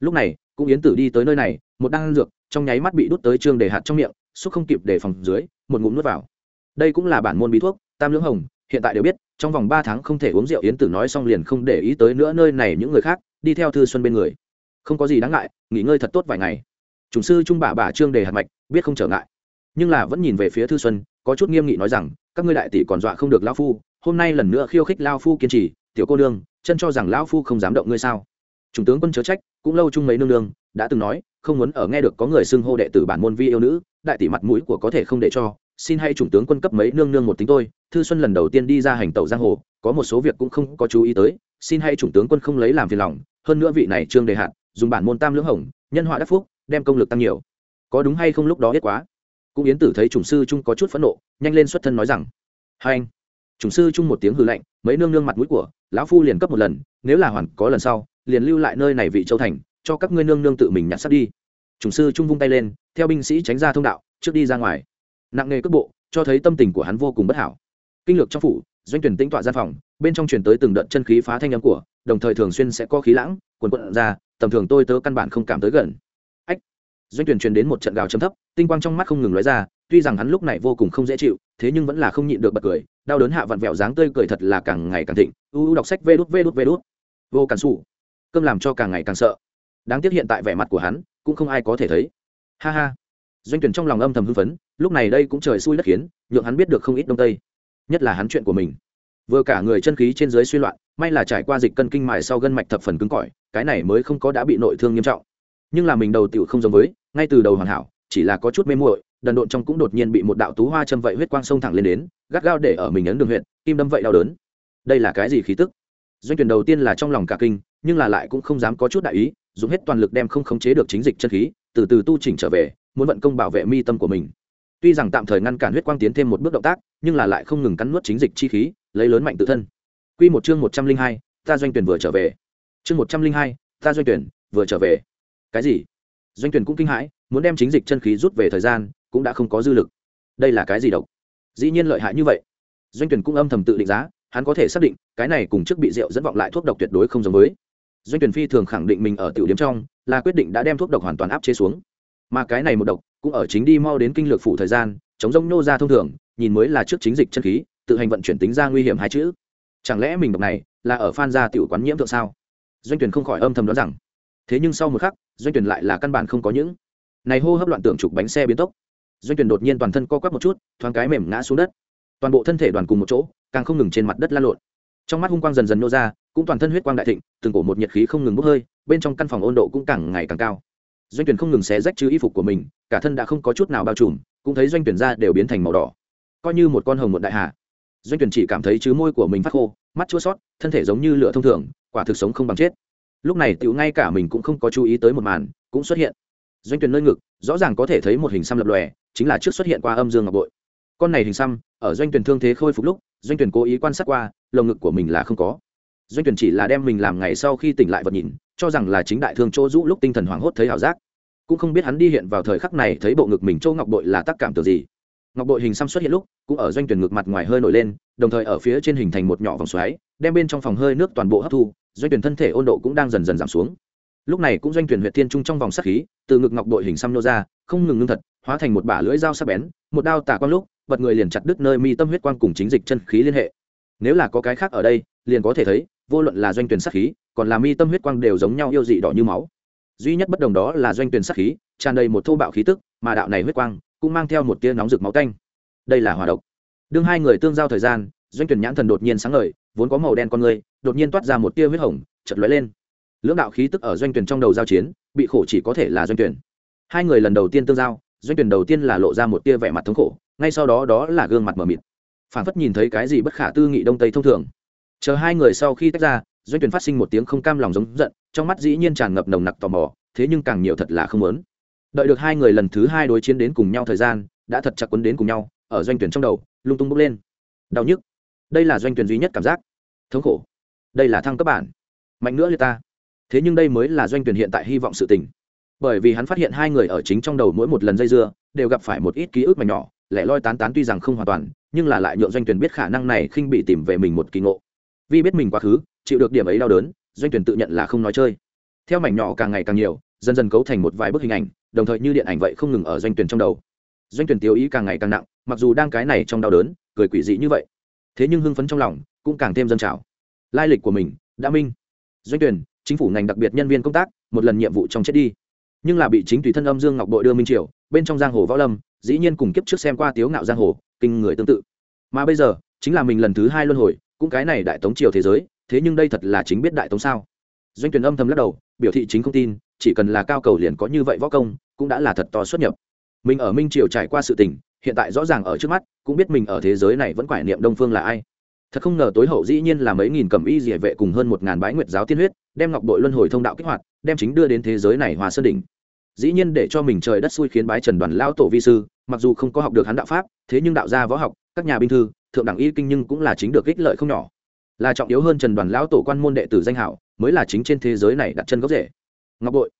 Lúc này, cũng yến tử đi tới nơi này, một đan dược, trong nháy mắt bị đút tới trương đề hạt trong miệng, xúc không kịp để phòng dưới, một ngụm nuốt vào. Đây cũng là bản môn bí thuốc, tam lưỡng hồng, hiện tại đều biết, trong vòng ba tháng không thể uống rượu, yến tử nói xong liền không để ý tới nữa nơi này những người khác, đi theo thư xuân bên người. Không có gì đáng ngại, nghỉ ngơi thật tốt vài ngày. Chủng sư trung bà bà trương đề hạt mạch, biết không trở ngại. Nhưng là vẫn nhìn về phía thư xuân, có chút nghiêm nghị nói rằng, các ngươi đại tỷ còn dọa không được lão phu hôm nay lần nữa khiêu khích lao phu kiên trì, tiểu cô nương, chân cho rằng lão phu không dám động ngươi sao? Trung tướng quân chớ trách, cũng lâu chung mấy nương nương, đã từng nói, không muốn ở nghe được có người xưng hô đệ tử bản môn vi yêu nữ, đại tỷ mặt mũi của có thể không để cho. Xin hãy trung tướng quân cấp mấy nương nương một tính tôi, thư xuân lần đầu tiên đi ra hành tẩu giang hồ, có một số việc cũng không có chú ý tới, xin hãy trung tướng quân không lấy làm phiền lòng, hơn nữa vị này trương đề hạn dùng bản môn tam lưỡng hồng, nhân họa đắc phúc, đem công lực tăng nhiều. Có đúng hay không lúc đó biết quá. Cũng yến tử thấy chủng sư trung có chút phẫn nộ, nhanh lên xuất thân nói rằng, hai anh chúng sư trung một tiếng hư lạnh, mấy nương nương mặt mũi của lão phu liền cấp một lần, nếu là hoàn có lần sau, liền lưu lại nơi này vị châu thành, cho các ngươi nương nương tự mình nhặt sắt đi. Chủng sư trung vung tay lên, theo binh sĩ tránh ra thông đạo, trước đi ra ngoài. Nặng nghề cước bộ, cho thấy tâm tình của hắn vô cùng bất hảo. Kinh lược trong phủ, doanh tuyển tĩnh tọa gian phòng, bên trong truyền tới từng đợt chân khí phá thanh âm của, đồng thời thường xuyên sẽ có khí lãng, quần quận ra, tầm thường tôi tớ căn bản không cảm tới gần doanh tuyển truyền đến một trận gào chấm thấp, tinh quang trong mắt không ngừng lóe ra, tuy rằng hắn lúc này vô cùng không dễ chịu, thế nhưng vẫn là không nhịn được bật cười, đau đớn hạ vặn vẹo dáng tươi cười thật là càng ngày càng thịnh. U u đọc sách vê đút vê đút vê đút. Vô cản xù cơm làm cho càng ngày càng sợ. Đáng tiếc hiện tại vẻ mặt của hắn cũng không ai có thể thấy. Ha ha. Doanh tuyển trong lòng âm thầm hưng phấn, lúc này đây cũng trời xui đất khiến, nhượng hắn biết được không ít đông tây. Nhất là hắn chuyện của mình. Vừa cả người chân khí trên dưới suy loạn, may là trải qua dịch cân kinh mài sau gân mạch thập phần cứng cỏi, cái này mới không có đã bị nội thương nghiêm trọng. Nhưng là mình đầu tiểu không giống với ngay từ đầu hoàn hảo chỉ là có chút mê muội đần độn trong cũng đột nhiên bị một đạo tú hoa châm vậy huyết quang sông thẳng lên đến gắt gao để ở mình ấn đường huyện kim đâm vậy đau đớn. Đây là cái gì khí tức? Doanh tuyển đầu tiên là trong lòng cả kinh nhưng là lại cũng không dám có chút đại ý dùng hết toàn lực đem không khống chế được chính dịch chân khí từ từ tu chỉnh trở về muốn vận công bảo vệ mi tâm của mình. Tuy rằng tạm thời ngăn cản huyết quang tiến thêm một bước động tác nhưng là lại không ngừng cắn nuốt chính dịch chi khí lấy lớn mạnh tự thân. Quy một chương một trăm linh hai, ta doanh tuyển vừa trở về. Chương một trăm linh hai, ta doanh tuyển vừa trở về. Cái gì? Doanh tuyển cũng kinh hãi, muốn đem chính dịch chân khí rút về thời gian, cũng đã không có dư lực. Đây là cái gì độc? Dĩ nhiên lợi hại như vậy. Doanh tuyển cũng âm thầm tự định giá, hắn có thể xác định, cái này cùng trước bị rượu dẫn vọng lại thuốc độc tuyệt đối không giống với. Doanh tuyển phi thường khẳng định mình ở tiểu điểm trong, là quyết định đã đem thuốc độc hoàn toàn áp chế xuống. Mà cái này một độc, cũng ở chính đi mau đến kinh lược phủ thời gian, chống rông nô ra thông thường, nhìn mới là trước chính dịch chân khí, tự hành vận chuyển tính ra nguy hiểm hai chữ. Chẳng lẽ mình độc này, là ở phan gia tiểu quán nhiễm thượng sao? Doanh tuyển không khỏi âm thầm đoán rằng. Thế nhưng sau một khắc doanh tuyển lại là căn bản không có những. Này hô hấp loạn tưởng trục bánh xe biến tốc. Doanh tuyển đột nhiên toàn thân co quắp một chút, thoáng cái mềm ngã xuống đất. Toàn bộ thân thể đoàn cùng một chỗ, càng không ngừng trên mặt đất lan lộn. Trong mắt hung quang dần dần nô ra, cũng toàn thân huyết quang đại thịnh, từng cổ một nhiệt khí không ngừng bốc hơi, bên trong căn phòng ôn độ cũng càng ngày càng cao. Doanh tuyển không ngừng xé rách chứ y phục của mình, cả thân đã không có chút nào bao trùm, cũng thấy doanh tuyển ra đều biến thành màu đỏ. Coi như một con hồng một đại hà. Doanh tuyển chỉ cảm thấy chứ môi của mình phát khô, mắt chua sót thân thể giống như lửa thông thường, quả thực sống không bằng chết lúc này tựu ngay cả mình cũng không có chú ý tới một màn, cũng xuất hiện. Doanh tuyển nơi ngực, rõ ràng có thể thấy một hình xăm lập lòe, chính là trước xuất hiện qua âm dương ngọc bội. Con này hình xăm, ở doanh tuyển thương thế khôi phục lúc, doanh tuyển cố ý quan sát qua, lồng ngực của mình là không có. Doanh tuyển chỉ là đem mình làm ngày sau khi tỉnh lại vật nhìn, cho rằng là chính đại thương chỗ rũ lúc tinh thần hoảng hốt thấy ảo giác. Cũng không biết hắn đi hiện vào thời khắc này thấy bộ ngực mình châu ngọc bội là tác cảm tưởng gì ngọc bội hình xăm xuất hiện lúc, cũng ở doanh tuyển ngực mặt ngoài hơi nổi lên, đồng thời ở phía trên hình thành một nhỏ vòng xoáy, đem bên trong phòng hơi nước toàn bộ hấp thu, doanh tuyển thân thể ôn độ cũng đang dần dần giảm xuống. Lúc này cũng doanh tuyển huyện thiên trung trong vòng sắc khí, từ ngực ngọc bội hình xăm nô ra, không ngừng ngưng thật, hóa thành một bả lưỡi dao sắc bén, một đao tả quang lúc, bật người liền chặt đứt nơi mi tâm huyết quang cùng chính dịch chân khí liên hệ. Nếu là có cái khác ở đây, liền có thể thấy, vô luận là doanh tuyển sắc khí, còn là mi tâm huyết quang đều giống nhau yêu dị đỏ như máu. Duy nhất bất đồng đó là doanh tuyển sắc khí, tràn đầy một thô bạo khí tức, mà đạo này huyết quang cũng mang theo một tia nóng rực máu tanh. Đây là hỏa độc. Đương hai người tương giao thời gian, doanh tuyển nhãn thần đột nhiên sáng ngời, vốn có màu đen con người, đột nhiên toát ra một tia huyết hồng chật lóe lên. Lưỡng đạo khí tức ở doanh tuyển trong đầu giao chiến, bị khổ chỉ có thể là doanh tuyển. Hai người lần đầu tiên tương giao, doanh tuyển đầu tiên là lộ ra một tia vẻ mặt thống khổ, ngay sau đó đó là gương mặt mờ mịt. Phản phất nhìn thấy cái gì bất khả tư nghị đông tây thông thường. Chờ hai người sau khi tách ra, doanh tuyển phát sinh một tiếng không cam lòng giống giận, trong mắt dĩ nhiên tràn ngập nồng nặc tò mò, thế nhưng càng nhiều thật là không muốn đợi được hai người lần thứ hai đối chiến đến cùng nhau thời gian, đã thật chặt quấn đến cùng nhau, ở doanh tuyển trong đầu, lung tung bốc lên. Đau nhức. Đây là doanh tuyển duy nhất cảm giác. Thống khổ. Đây là thăng cấp bản. Mạnh nữa liệt ta. Thế nhưng đây mới là doanh tuyển hiện tại hy vọng sự tình. Bởi vì hắn phát hiện hai người ở chính trong đầu mỗi một lần dây dưa, đều gặp phải một ít ký ức mà nhỏ, lẻ loi tán tán tuy rằng không hoàn toàn, nhưng là lại nhượng doanh tuyển biết khả năng này khinh bị tìm về mình một kỳ ngộ. Vì biết mình quá khứ, chịu được điểm ấy đau đớn, doanh tuyển tự nhận là không nói chơi. Theo mảnh nhỏ càng ngày càng nhiều dần dần cấu thành một vài bức hình ảnh, đồng thời như điện ảnh vậy không ngừng ở doanh tuyển trong đầu. Doanh tuyển tiêu ý càng ngày càng nặng, mặc dù đang cái này trong đau đớn, cười quỷ dị như vậy, thế nhưng hưng phấn trong lòng cũng càng thêm dân trào. Lai lịch của mình đã minh. Doanh tuyển, chính phủ ngành đặc biệt nhân viên công tác, một lần nhiệm vụ trong chết đi. Nhưng là bị chính tùy thân âm dương ngọc đội đưa minh triều, bên trong giang hồ võ lâm, dĩ nhiên cùng kiếp trước xem qua tiếu ngạo giang hồ, kinh người tương tự. Mà bây giờ, chính là mình lần thứ hai luân hồi, cũng cái này đại tống triều thế giới, thế nhưng đây thật là chính biết đại tống sao? Doanh tuyển âm thầm lắc đầu, biểu thị chính không tin chỉ cần là cao cầu liền có như vậy võ công, cũng đã là thật to xuất nhập. Mình ở minh triều trải qua sự tình, hiện tại rõ ràng ở trước mắt, cũng biết mình ở thế giới này vẫn quải niệm đông phương là ai. Thật không ngờ tối hậu dĩ nhiên là mấy nghìn cầm y dỉa vệ cùng hơn một ngàn bái nguyệt giáo tiên huyết, đem ngọc đội luân hồi thông đạo kích hoạt, đem chính đưa đến thế giới này hòa sơn đỉnh. Dĩ nhiên để cho mình trời đất xui khiến bái trần đoàn lao tổ vi sư, mặc dù không có học được hắn đạo pháp, thế nhưng đạo gia võ học, các nhà binh thư, thượng đẳng y kinh nhưng cũng là chính được ích lợi không nhỏ. Là trọng yếu hơn trần đoàn lão tổ quan môn đệ tử danh hảo, mới là chính trên thế giới này đặt chân gốc rễ ngọc bội.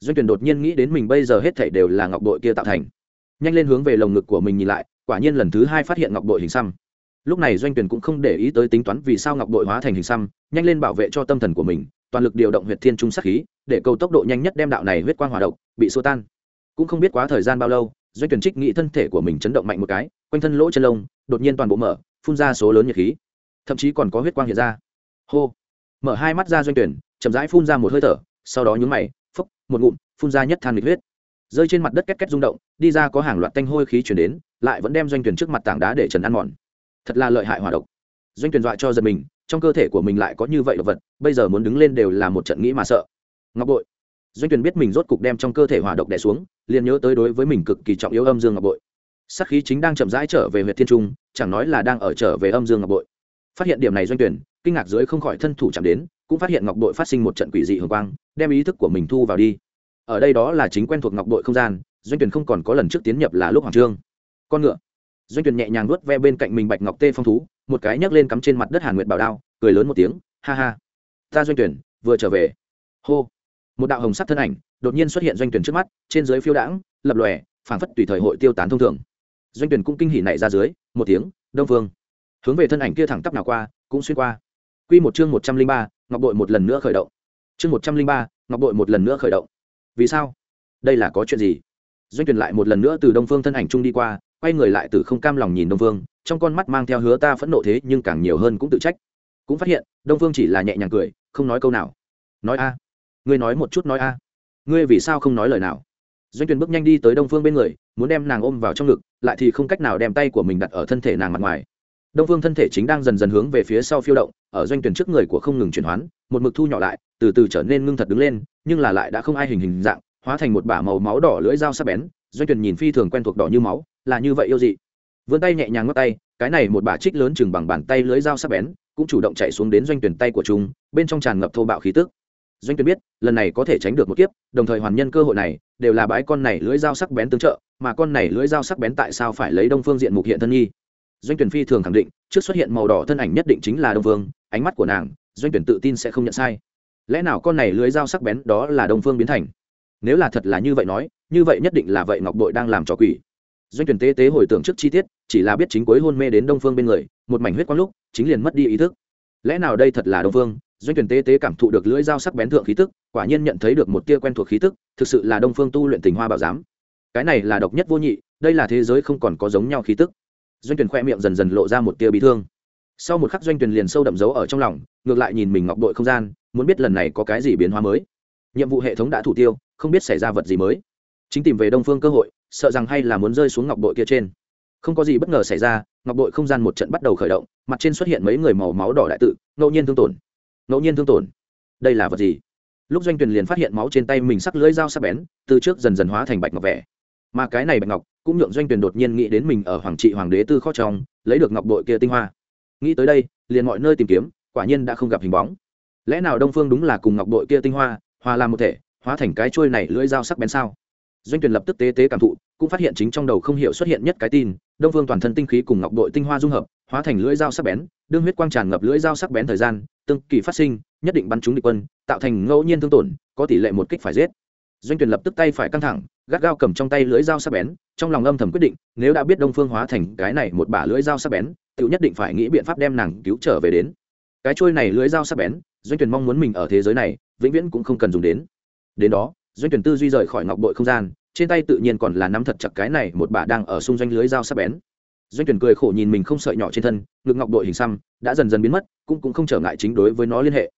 Doanh tuyển đột nhiên nghĩ đến mình bây giờ hết thảy đều là ngọc bội kia tạo thành. Nhanh lên hướng về lồng ngực của mình nhìn lại, quả nhiên lần thứ hai phát hiện ngọc bội hình xăm. Lúc này doanh tuyển cũng không để ý tới tính toán vì sao ngọc bội hóa thành hình xăm, nhanh lên bảo vệ cho tâm thần của mình, toàn lực điều động huyệt thiên trung sát khí, để cầu tốc độ nhanh nhất đem đạo này huyết quang hỏa độc bị xua tan. Cũng không biết quá thời gian bao lâu, doanh tuyển trích nghĩ thân thể của mình chấn động mạnh một cái, quanh thân lỗ chân lông, đột nhiên toàn bộ mở, phun ra số lớn nhiệt khí. Thậm chí còn có huyết quang hiện ra. Hô. Mở hai mắt ra doanh tuyển chậm rãi phun ra một hơi thở sau đó nhún mày phốc một ngụm, phun ra nhất than nghịch huyết. Rơi trên mặt đất két két rung động, đi ra có hàng loạt tanh hôi khí chuyển đến, lại vẫn đem doanh tuyển trước mặt tảng đá để trần ăn mòn. Thật là lợi hại hỏa độc. Doanh tuyển dọa cho giật mình, trong cơ thể của mình lại có như vậy độc vật, bây giờ muốn đứng lên đều là một trận nghĩ mà sợ. Ngọc bội. Doanh tuyển biết mình rốt cục đem trong cơ thể hỏa độc đè xuống, liền nhớ tới đối với mình cực kỳ trọng yếu âm dương ngọc bội. Sắc khí chính đang chậm rãi trở về huyện thiên trung, chẳng nói là đang ở trở về âm dương ngọc bội. Phát hiện điểm này doanh tuyển kinh ngạc dưới không khỏi thân thủ chạm đến cũng phát hiện ngọc bội phát sinh một trận quỷ dị hồng quang, đem ý thức của mình thu vào đi. Ở đây đó là chính quen thuộc ngọc bội không gian, doanh tuyển không còn có lần trước tiến nhập là lúc hoàng trương. Con ngựa. Doanh tuyển nhẹ nhàng nuốt ve bên cạnh mình bạch ngọc tê phong thú, một cái nhấc lên cắm trên mặt đất hàn nguyệt bảo đao, cười lớn một tiếng, ha ha. Ta doanh tuyển vừa trở về. Hô. Một đạo hồng sắc thân ảnh đột nhiên xuất hiện doanh tuyển trước mắt, trên dưới phiêu đãng, lập lòe, phảng phất tùy thời hội tiêu tán thông thường. Doanh tuyển cũng kinh hỉ nảy ra dưới, một tiếng, đông phương hướng về thân ảnh kia thẳng tắp nào qua, cũng xuyên qua quy một chương một trăm linh ba, ngọc bội một lần nữa khởi động. Chương một trăm linh ba, ngọc bội một lần nữa khởi động. Vì sao? Đây là có chuyện gì? Doanh Tuyền lại một lần nữa từ đông phương thân ảnh trung đi qua, quay người lại từ không cam lòng nhìn đông phương, trong con mắt mang theo hứa ta phẫn nộ thế nhưng càng nhiều hơn cũng tự trách. Cũng phát hiện, đông phương chỉ là nhẹ nhàng cười, không nói câu nào. Nói a. Ngươi nói một chút nói a. Ngươi vì sao không nói lời nào? Doanh Tuyền bước nhanh đi tới đông phương bên người, muốn đem nàng ôm vào trong ngực, lại thì không cách nào đem tay của mình đặt ở thân thể nàng mặt ngoài đông phương thân thể chính đang dần dần hướng về phía sau phiêu động, ở doanh tuyển trước người của không ngừng chuyển hoán, một mực thu nhỏ lại, từ từ trở nên ngưng thật đứng lên, nhưng là lại đã không ai hình hình dạng, hóa thành một bả màu máu đỏ lưỡi dao sắc bén, doanh tuyển nhìn phi thường quen thuộc đỏ như máu, là như vậy yêu dị. Vươn tay nhẹ nhàng ngắt tay, cái này một bả trích lớn chừng bằng bàn tay lưỡi dao sắc bén, cũng chủ động chạy xuống đến doanh tuyển tay của chúng, bên trong tràn ngập thô bạo khí tức. Doanh tuyển biết, lần này có thể tránh được một kiếp, đồng thời hoàn nhân cơ hội này, đều là bãi con này lưỡi dao sắc bén tương trợ, mà con này lưỡi dao sắc bén tại sao phải lấy đông phương diện mục hiện thân nghi? Doanh tuyển phi thường khẳng định trước xuất hiện màu đỏ thân ảnh nhất định chính là đông Vương, ánh mắt của nàng doanh tuyển tự tin sẽ không nhận sai. Lẽ nào con này lưỡi dao sắc bén đó là đông phương biến thành? Nếu là thật là như vậy nói như vậy nhất định là vậy ngọc bội đang làm trò quỷ. Doanh tuyển tế tế hồi tưởng trước chi tiết chỉ là biết chính cuối hôn mê đến đông phương bên người một mảnh huyết quang lúc chính liền mất đi ý thức. Lẽ nào đây thật là đông phương? Doanh tuyển tế tế cảm thụ được lưỡi dao sắc bén thượng khí tức quả nhiên nhận thấy được một tia quen thuộc khí tức thực sự là đông phương tu luyện tình hoa bảo giám. Cái này là độc nhất vô nhị đây là thế giới không còn có giống nhau khí tức doanh tuyển khoe miệng dần dần lộ ra một tia bị thương. Sau một khắc doanh tuyển liền sâu đậm dấu ở trong lòng, ngược lại nhìn mình ngọc đội không gian, muốn biết lần này có cái gì biến hóa mới. Nhiệm vụ hệ thống đã thủ tiêu, không biết xảy ra vật gì mới. Chính tìm về đông phương cơ hội, sợ rằng hay là muốn rơi xuống ngọc Đội kia trên. Không có gì bất ngờ xảy ra, ngọc Đội không gian một trận bắt đầu khởi động, mặt trên xuất hiện mấy người màu máu đỏ đại tự, ngẫu nhiên thương tổn. Ngẫu nhiên thương tổn. Đây là vật gì? Lúc doanh tuyền liền phát hiện máu trên tay mình sắc lưỡi dao sắc bén, từ trước dần dần hóa thành bạch ngọc vẻ. Mà cái này bạch ngọc cũng nhượng doanh tuyền đột nhiên nghĩ đến mình ở hoàng trị hoàng đế tư kho trong, lấy được ngọc bội kia tinh hoa. Nghĩ tới đây, liền mọi nơi tìm kiếm, quả nhiên đã không gặp hình bóng. Lẽ nào đông phương đúng là cùng ngọc bội kia tinh hoa, hòa làm một thể, hóa thành cái trôi này lưỡi dao sắc bén sao? Doanh tuyền lập tức tế tế cảm thụ, cũng phát hiện chính trong đầu không hiểu xuất hiện nhất cái tin, đông phương toàn thân tinh khí cùng ngọc bội tinh hoa dung hợp, hóa thành lưỡi dao sắc bén, đương huyết quang tràn ngập lưỡi dao sắc bén thời gian, tương kỳ phát sinh, nhất định bắn trúng địch quân, tạo thành ngẫu nhiên thương tổn, có tỷ lệ một kích phải giết doanh tuyển lập tức tay phải căng thẳng, gắt gao cầm trong tay lưỡi dao sắc bén, trong lòng âm thầm quyết định, nếu đã biết đông phương hóa thành cái này một bả lưỡi dao sắc bén tự nhất định phải nghĩ biện pháp đem nàng cứu trở về đến. Cái trôi này lưỡi dao sắc bén, doanh tuyển mong muốn mình ở thế giới này, vĩnh viễn cũng không cần dùng đến. Đến đó, doanh tuyển tư duy rời khỏi ngọc bội không gian, trên tay tự nhiên còn là nắm thật chặt cái này một bà đang ở xung doanh lưới dao sắc bén. Doanh tuyển cười khổ nhìn mình không sợi nhỏ trên thân, ngực ngọc bội hình xăm, đã dần dần biến mất, cũng cũng không trở ngại chính đối với nó liên hệ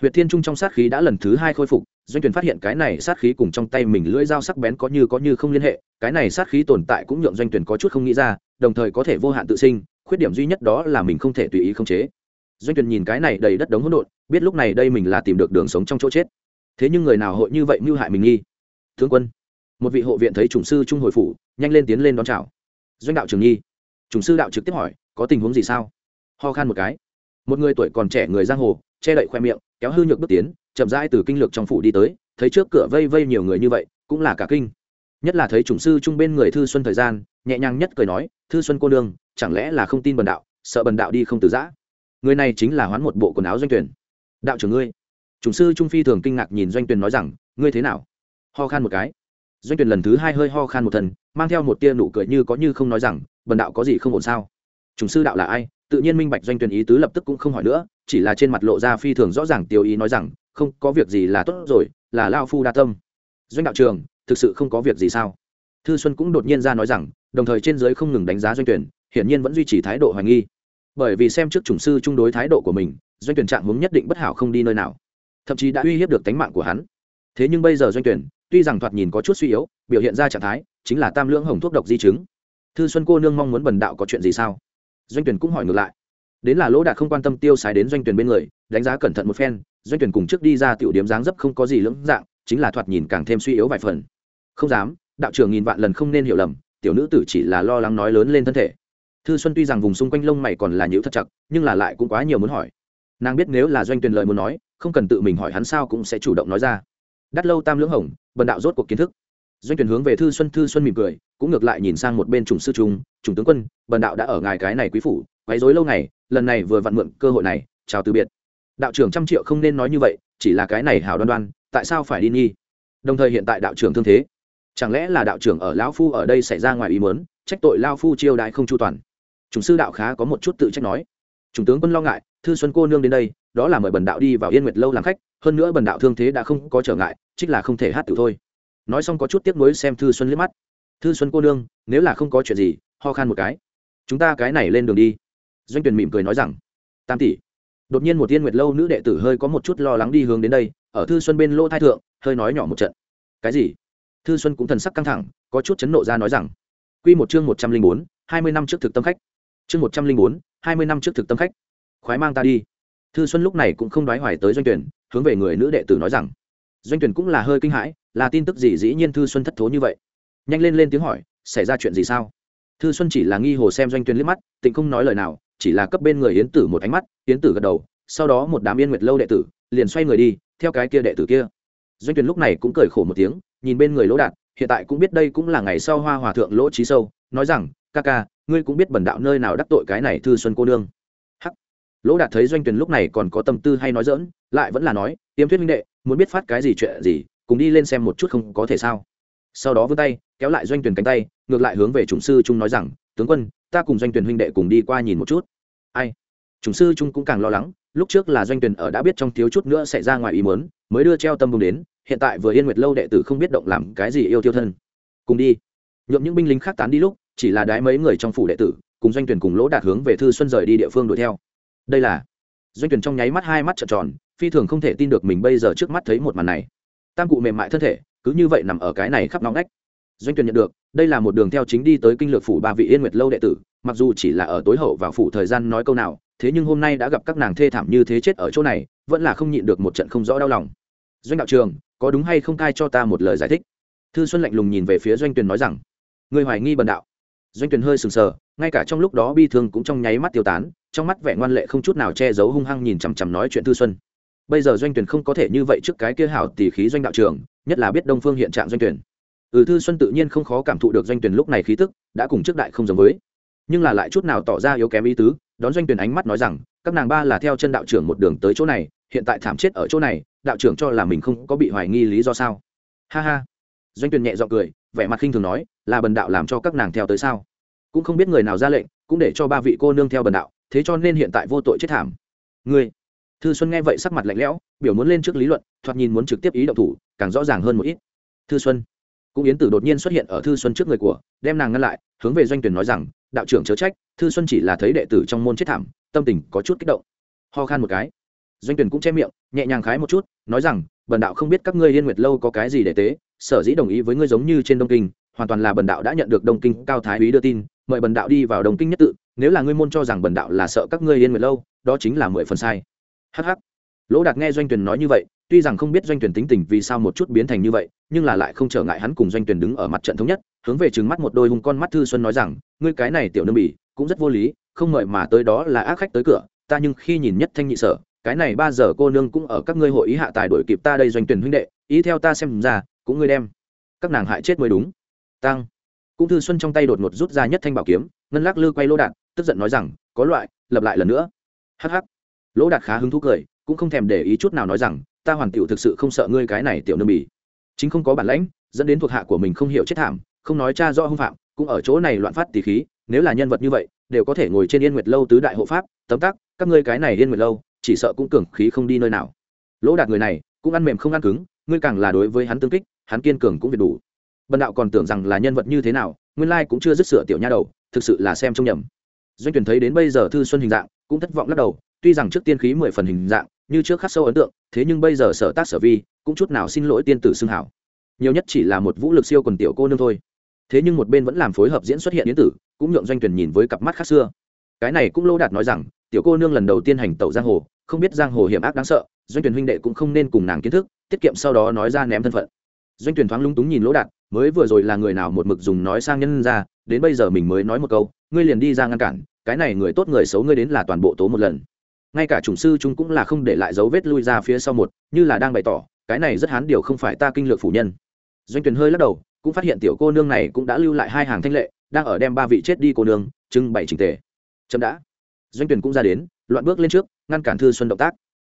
huyệt thiên trung trong sát khí đã lần thứ hai khôi phục, doanh tuyển phát hiện cái này sát khí cùng trong tay mình lưỡi dao sắc bén có như có như không liên hệ, cái này sát khí tồn tại cũng nhượng doanh tuyển có chút không nghĩ ra, đồng thời có thể vô hạn tự sinh, khuyết điểm duy nhất đó là mình không thể tùy ý khống chế. Doanh tuyển nhìn cái này đầy đất đống hỗn độn, biết lúc này đây mình là tìm được đường sống trong chỗ chết. Thế nhưng người nào hội như vậy mưu hại mình nghi? Tướng quân, một vị hộ viện thấy chủng sư trung hồi phủ, nhanh lên tiến lên đón chào. Doanh đạo trường nhi chủng sư đạo trực tiếp hỏi, có tình huống gì sao? Ho khan một cái. Một người tuổi còn trẻ người giang hồ che đậy khoe miệng, kéo hư nhược bước tiến, chậm rãi từ kinh lược trong phủ đi tới, thấy trước cửa vây vây nhiều người như vậy, cũng là cả kinh. Nhất là thấy chủng sư chung bên người thư xuân thời gian, nhẹ nhàng nhất cười nói, thư xuân cô nương, chẳng lẽ là không tin bần đạo, sợ bần đạo đi không từ giã? Người này chính là hoán một bộ quần áo doanh tuyển. Đạo trưởng ngươi. Chủng sư trung phi thường kinh ngạc nhìn doanh tuyển nói rằng, ngươi thế nào? Ho khan một cái. Doanh tuyển lần thứ hai hơi ho khan một thần, mang theo một tia nụ cười như có như không nói rằng, bần đạo có gì không ổn sao? Chủng sư đạo là ai? Tự nhiên minh bạch doanh tuyển ý tứ lập tức cũng không hỏi nữa, chỉ là trên mặt lộ ra phi thường rõ ràng tiêu ý nói rằng, không, có việc gì là tốt rồi, là lao phu đa tâm. Doanh đạo trường, thực sự không có việc gì sao? Thư xuân cũng đột nhiên ra nói rằng, đồng thời trên giới không ngừng đánh giá doanh tuyển, hiển nhiên vẫn duy trì thái độ hoài nghi. Bởi vì xem trước chủng sư chung đối thái độ của mình, doanh tuyển trạng hướng nhất định bất hảo không đi nơi nào. Thậm chí đã uy hiếp được tánh mạng của hắn. Thế nhưng bây giờ doanh tuyển, tuy rằng thoạt nhìn có chút suy yếu, biểu hiện ra trạng thái, chính là tam lưỡng hồng thuốc độc di chứng. Thư xuân cô nương mong muốn bần đạo có chuyện gì sao? Doanh tuyển cũng hỏi ngược lại. Đến là lỗ đạt không quan tâm tiêu xài đến doanh tuyển bên người, đánh giá cẩn thận một phen, doanh tuyển cùng trước đi ra tiểu điểm dáng dấp không có gì lưỡng dạng, chính là thoạt nhìn càng thêm suy yếu vài phần. Không dám, đạo trưởng nghìn vạn lần không nên hiểu lầm, tiểu nữ tử chỉ là lo lắng nói lớn lên thân thể. Thư xuân tuy rằng vùng xung quanh lông mày còn là nhữ thật chặt, nhưng là lại cũng quá nhiều muốn hỏi. Nàng biết nếu là doanh tuyển lời muốn nói, không cần tự mình hỏi hắn sao cũng sẽ chủ động nói ra. Đắt lâu tam lưỡng hồng, bần đạo rốt cuộc kiến thức. Doanh tuyển hướng về thư xuân thư xuân mỉm cười cũng ngược lại nhìn sang một bên trùng sư trung trùng tướng quân, bần đạo đã ở ngài cái này quý phủ, quấy rối lâu ngày, lần này vừa vặn mượn cơ hội này, chào từ biệt. Đạo trưởng trăm triệu không nên nói như vậy, chỉ là cái này hảo đoan đoan, tại sao phải đi nghi? Đồng thời hiện tại đạo trưởng thương thế, chẳng lẽ là đạo trưởng ở lão phu ở đây xảy ra ngoài ý mớn trách tội lao phu chiêu đại không chu toàn? Chúng sư đạo khá có một chút tự trách nói. Chúng tướng quân lo ngại, thư xuân cô nương đến đây, đó là mời bần đạo đi vào yên nguyệt lâu làm khách, hơn nữa bần đạo thương thế đã không có trở ngại, trích là không thể hát tự thôi. Nói xong có chút tiếc nuối xem thư xuân liếc mắt thư xuân cô nương, nếu là không có chuyện gì, ho khan một cái. Chúng ta cái này lên đường đi. Doanh tuyển mỉm cười nói rằng, tam tỷ. Đột nhiên một tiên nguyệt lâu nữ đệ tử hơi có một chút lo lắng đi hướng đến đây, ở thư xuân bên lỗ thai thượng, hơi nói nhỏ một trận. Cái gì? Thư xuân cũng thần sắc căng thẳng, có chút chấn nộ ra nói rằng, quy một chương một trăm linh bốn, hai mươi năm trước thực tâm khách. Chương một trăm linh bốn, hai mươi năm trước thực tâm khách. Khoái mang ta đi. Thư xuân lúc này cũng không đoái hoài tới doanh tuyển hướng về người nữ đệ tử nói rằng, doanh tuyển cũng là hơi kinh hãi, là tin tức gì dĩ nhiên thư xuân thất thố như vậy? Nhanh lên lên tiếng hỏi, xảy ra chuyện gì sao? Thư xuân chỉ là nghi hồ xem doanh tuyến liếc mắt, tịnh không nói lời nào, chỉ là cấp bên người yến tử một ánh mắt, yến tử gật đầu, sau đó một đám yên nguyệt lâu đệ tử liền xoay người đi, theo cái kia đệ tử kia. Doanh tuyến lúc này cũng cười khổ một tiếng, nhìn bên người lỗ đạt, hiện tại cũng biết đây cũng là ngày sau hoa hòa thượng lỗ trí sâu, nói rằng, ca ca, ngươi cũng biết bẩn đạo nơi nào đắc tội cái này thư xuân cô nương. Hắc. Lỗ đạt thấy doanh tuyển lúc này còn có tâm tư hay nói dỡn lại vẫn là nói, tiêm thuyết minh đệ, muốn biết phát cái gì chuyện gì, cùng đi lên xem một chút không có thể sao? Sau đó vươn tay kéo lại doanh tuyển cánh tay, ngược lại hướng về chủng sư trung nói rằng, tướng quân, ta cùng doanh tuyển huynh đệ cùng đi qua nhìn một chút. Ai? Chủng sư trung cũng càng lo lắng, lúc trước là doanh tuyển ở đã biết trong thiếu chút nữa sẽ ra ngoài ý muốn, mới đưa treo tâm bùng đến, hiện tại vừa yên nguyệt lâu đệ tử không biết động làm cái gì yêu tiêu thân. Cùng đi. Nhuộm những binh lính khác tán đi lúc, chỉ là đái mấy người trong phủ đệ tử, cùng doanh tuyển cùng lỗ đạt hướng về thư xuân rời đi địa phương đuổi theo. Đây là doanh tuyển trong nháy mắt hai mắt trợn tròn, phi thường không thể tin được mình bây giờ trước mắt thấy một màn này. Tam cụ mềm mại thân thể, cứ như vậy nằm ở cái này khắp nóng nách doanh tuyển nhận được, đây là một đường theo chính đi tới kinh lược phủ ba vị yên nguyệt lâu đệ tử, mặc dù chỉ là ở tối hậu vào phủ thời gian nói câu nào, thế nhưng hôm nay đã gặp các nàng thê thảm như thế chết ở chỗ này, vẫn là không nhịn được một trận không rõ đau lòng. Doanh đạo trường, có đúng hay không cai cho ta một lời giải thích? Thư xuân lạnh lùng nhìn về phía doanh tuyền nói rằng, người hoài nghi bần đạo. Doanh tuyền hơi sừng sờ, ngay cả trong lúc đó bi thương cũng trong nháy mắt tiêu tán, trong mắt vẻ ngoan lệ không chút nào che giấu hung hăng nhìn chằm chằm nói chuyện thư xuân. Bây giờ doanh tuyển không có thể như vậy trước cái kia hảo tỷ khí doanh đạo trường, nhất là biết đông phương hiện trạng doanh tuyển ừ thư xuân tự nhiên không khó cảm thụ được doanh tuyển lúc này khí tức, đã cùng trước đại không giống với. Nhưng là lại chút nào tỏ ra yếu kém ý tứ, đón doanh tuyển ánh mắt nói rằng, các nàng ba là theo chân đạo trưởng một đường tới chỗ này, hiện tại thảm chết ở chỗ này, đạo trưởng cho là mình không có bị hoài nghi lý do sao? Ha ha. Doanh tuyển nhẹ giọng cười, vẻ mặt khinh thường nói, là bần đạo làm cho các nàng theo tới sao? Cũng không biết người nào ra lệnh, cũng để cho ba vị cô nương theo bần đạo, thế cho nên hiện tại vô tội chết thảm. Ngươi. Thư xuân nghe vậy sắc mặt lạnh lẽo, biểu muốn lên trước lý luận, thoạt nhìn muốn trực tiếp ý động thủ, càng rõ ràng hơn một ít. Thư xuân cũng yến tử đột nhiên xuất hiện ở thư xuân trước người của, đem nàng ngăn lại, hướng về doanh tuyển nói rằng, đạo trưởng chớ trách, thư xuân chỉ là thấy đệ tử trong môn chết thảm, tâm tình có chút kích động. Ho khan một cái. Doanh tuyển cũng che miệng, nhẹ nhàng khái một chút, nói rằng, bần đạo không biết các ngươi liên nguyệt lâu có cái gì để tế, sở dĩ đồng ý với ngươi giống như trên đông kinh, hoàn toàn là bần đạo đã nhận được đông kinh cao thái úy đưa tin, mời bần đạo đi vào đông kinh nhất tự, nếu là ngươi môn cho rằng bần đạo là sợ các ngươi liên nguyệt lâu, đó chính là mười phần sai. Hh lỗ đạt nghe doanh tuyển nói như vậy tuy rằng không biết doanh tuyển tính tình vì sao một chút biến thành như vậy nhưng là lại không trở ngại hắn cùng doanh tuyển đứng ở mặt trận thống nhất hướng về trừng mắt một đôi hung con mắt thư xuân nói rằng ngươi cái này tiểu nương bỉ cũng rất vô lý không mời mà tới đó là ác khách tới cửa ta nhưng khi nhìn nhất thanh nhị sở cái này ba giờ cô nương cũng ở các ngươi hội ý hạ tài đổi kịp ta đây doanh tuyển huynh đệ ý theo ta xem ra cũng ngươi đem các nàng hại chết mới đúng. Tăng. Cũng thư xuân trong tay đột ngột rút ra nhất thanh bảo kiếm ngân lắc lư quay lỗ đạn tức giận nói rằng có loại lập lại lần nữa. Hắc hắc, lỗ đạt khá hứng thú cười cũng không thèm để ý chút nào nói rằng ta hoàn tiểu thực sự không sợ ngươi cái này tiểu nương bỉ chính không có bản lãnh, dẫn đến thuộc hạ của mình không hiểu chết thảm, không nói cha do hung phạm, cũng ở chỗ này loạn phát tỷ khí, nếu là nhân vật như vậy, đều có thể ngồi trên yên nguyệt lâu tứ đại hộ pháp, tấm tắc, các ngươi cái này yên nguyệt lâu, chỉ sợ cũng cường khí không đi nơi nào. Lỗ đạt người này, cũng ăn mềm không ăn cứng, ngươi càng là đối với hắn tương kích, hắn kiên cường cũng việc đủ. Bần đạo còn tưởng rằng là nhân vật như thế nào, nguyên lai cũng chưa dứt sửa tiểu nha đầu, thực sự là xem trông nhầm. Doanh tuyển thấy đến bây giờ thư xuân hình dạng, cũng thất vọng lắc đầu, tuy rằng trước tiên khí mười phần hình dạng như trước khắc sâu ấn tượng, thế nhưng bây giờ sở tác sở vi cũng chút nào xin lỗi tiên tử xưng hảo. Nhiều nhất chỉ là một vũ lực siêu quần tiểu cô nương thôi. Thế nhưng một bên vẫn làm phối hợp diễn xuất hiện yến tử, cũng nhượng doanh tuyển nhìn với cặp mắt khác xưa. Cái này cũng lô đạt nói rằng, tiểu cô nương lần đầu tiên hành tẩu giang hồ, không biết giang hồ hiểm ác đáng sợ, doanh tuyển huynh đệ cũng không nên cùng nàng kiến thức, tiết kiệm sau đó nói ra ném thân phận. Doanh tuyển thoáng lung túng nhìn lỗ đạt, mới vừa rồi là người nào một mực dùng nói sang nhân ra, đến bây giờ mình mới nói một câu, ngươi liền đi ra ngăn cản, cái này người tốt người xấu ngươi đến là toàn bộ tố một lần ngay cả chủng sư chúng cũng là không để lại dấu vết lui ra phía sau một, như là đang bày tỏ, cái này rất hán điều không phải ta kinh lược phủ nhân. Doanh tuyển hơi lắc đầu, cũng phát hiện tiểu cô nương này cũng đã lưu lại hai hàng thanh lệ, đang ở đem ba vị chết đi cô nương, trưng bày trình tề. Chậm đã. Doanh tuyển cũng ra đến, loạn bước lên trước, ngăn cản thư xuân động tác.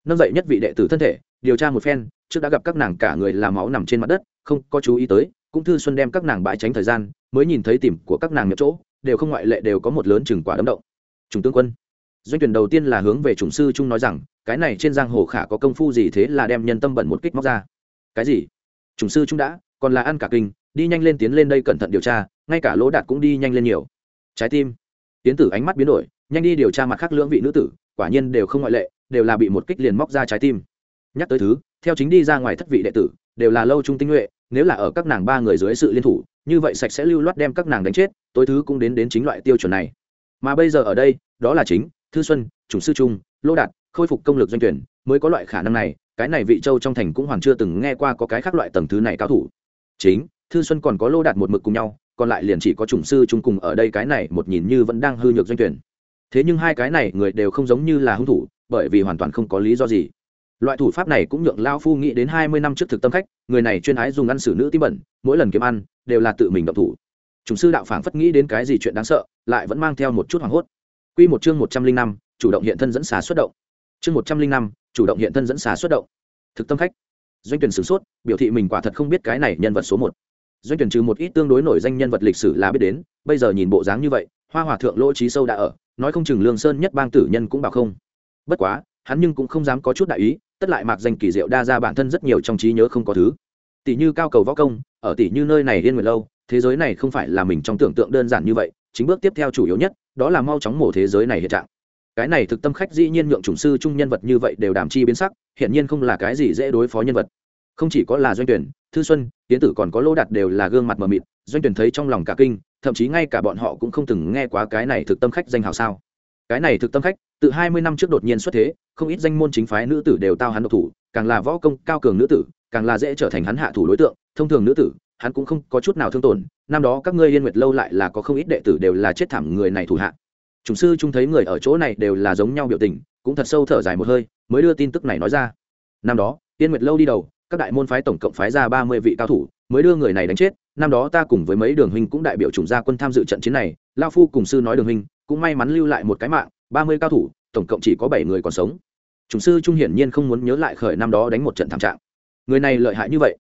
Nâng dậy nhất vị đệ tử thân thể, điều tra một phen, trước đã gặp các nàng cả người làm máu nằm trên mặt đất, không có chú ý tới, cũng thư xuân đem các nàng bãi tránh thời gian, mới nhìn thấy tìm của các nàng miệng chỗ, đều không ngoại lệ đều có một lớn chừng quả đấm động. Trùng tướng quân doanh tuyển đầu tiên là hướng về chủng sư trung nói rằng, cái này trên giang hồ khả có công phu gì thế là đem nhân tâm bẩn một kích móc ra. Cái gì? Chủng sư trung đã, còn là ăn cả kinh, đi nhanh lên tiến lên đây cẩn thận điều tra, ngay cả lỗ đạt cũng đi nhanh lên nhiều. Trái tim. Tiến tử ánh mắt biến đổi, nhanh đi điều tra mặt khác lưỡng vị nữ tử, quả nhiên đều không ngoại lệ, đều là bị một kích liền móc ra trái tim. Nhắc tới thứ, theo chính đi ra ngoài thất vị đệ tử, đều là lâu trung tinh nhuệ, nếu là ở các nàng ba người dưới sự liên thủ, như vậy sạch sẽ lưu loát đem các nàng đánh chết, tối thứ cũng đến đến chính loại tiêu chuẩn này. Mà bây giờ ở đây, đó là chính thư xuân chủ sư trung, lô đạt, khôi phục công lực doanh tuyển, mới có loại khả năng này, cái này vị châu trong thành cũng hoàn chưa từng nghe qua có cái khác loại tầng thứ này cao thủ. Chính, thư xuân còn có lô đạt một mực cùng nhau, còn lại liền chỉ có chủng sư chung cùng ở đây cái này một nhìn như vẫn đang hư nhược doanh tuyển. Thế nhưng hai cái này người đều không giống như là hung thủ, bởi vì hoàn toàn không có lý do gì. Loại thủ pháp này cũng nhượng lao phu nghĩ đến hai mươi năm trước thực tâm khách, người này chuyên ái dùng ăn xử nữ tí bẩn, mỗi lần kiếm ăn, đều là tự mình động thủ. Chủng sư đạo phảng phất nghĩ đến cái gì chuyện đáng sợ, lại vẫn mang theo một chút hoảng hốt. Quy một chương 105, chủ động hiện thân dẫn xà xuất động. Chương 105, chủ động hiện thân dẫn xà xuất động. Thực tâm khách. Doanh tuyển sử sốt, biểu thị mình quả thật không biết cái này nhân vật số 1. Doanh tuyển trừ một ít tương đối nổi danh nhân vật lịch sử là biết đến, bây giờ nhìn bộ dáng như vậy, Hoa Hòa thượng lỗ trí sâu đã ở, nói không chừng Lương Sơn nhất bang tử nhân cũng bảo không. Bất quá, hắn nhưng cũng không dám có chút đại ý, tất lại mạc danh kỳ diệu đa ra bản thân rất nhiều trong trí nhớ không có thứ. Tỷ như cao cầu võ công, ở tỷ như nơi này yên nguyệt lâu, thế giới này không phải là mình trong tưởng tượng đơn giản như vậy, chính bước tiếp theo chủ yếu nhất đó là mau chóng mổ thế giới này hiện trạng. Cái này thực tâm khách dĩ nhiên nhượng chủng sư chung nhân vật như vậy đều đảm chi biến sắc hiện nhiên không là cái gì dễ đối phó nhân vật. Không chỉ có là doanh tuyển, thư xuân, tiến tử còn có lô đạt đều là gương mặt mờ mịt, doanh tuyển thấy trong lòng cả kinh, thậm chí ngay cả bọn họ cũng không từng nghe quá cái này thực tâm khách danh hào sao. Cái này thực tâm khách, từ hai mươi năm trước đột nhiên xuất thế, không ít danh môn chính phái nữ tử đều tao hắn độc thủ, càng là võ công cao cường nữ tử, càng là dễ trở thành hắn hạ thủ đối tượng, thông thường nữ tử hắn cũng không có chút nào thương tổn, năm đó các ngươi yên nguyệt lâu lại là có không ít đệ tử đều là chết thảm người này thủ hạ. Chúng sư trung thấy người ở chỗ này đều là giống nhau biểu tình, cũng thật sâu thở dài một hơi, mới đưa tin tức này nói ra. Năm đó, yên nguyệt lâu đi đầu, các đại môn phái tổng cộng phái ra ba mươi vị cao thủ, mới đưa người này đánh chết. Năm đó ta cùng với mấy đường huynh cũng đại biểu chủng gia quân tham dự trận chiến này, lao phu cùng sư nói đường huynh, cũng may mắn lưu lại một cái mạng, ba mươi cao thủ, tổng cộng chỉ có bảy người còn sống. Chủng sư trung hiển nhiên không muốn nhớ lại khởi năm đó đánh một trận thảm trạng. Người này lợi hại như vậy.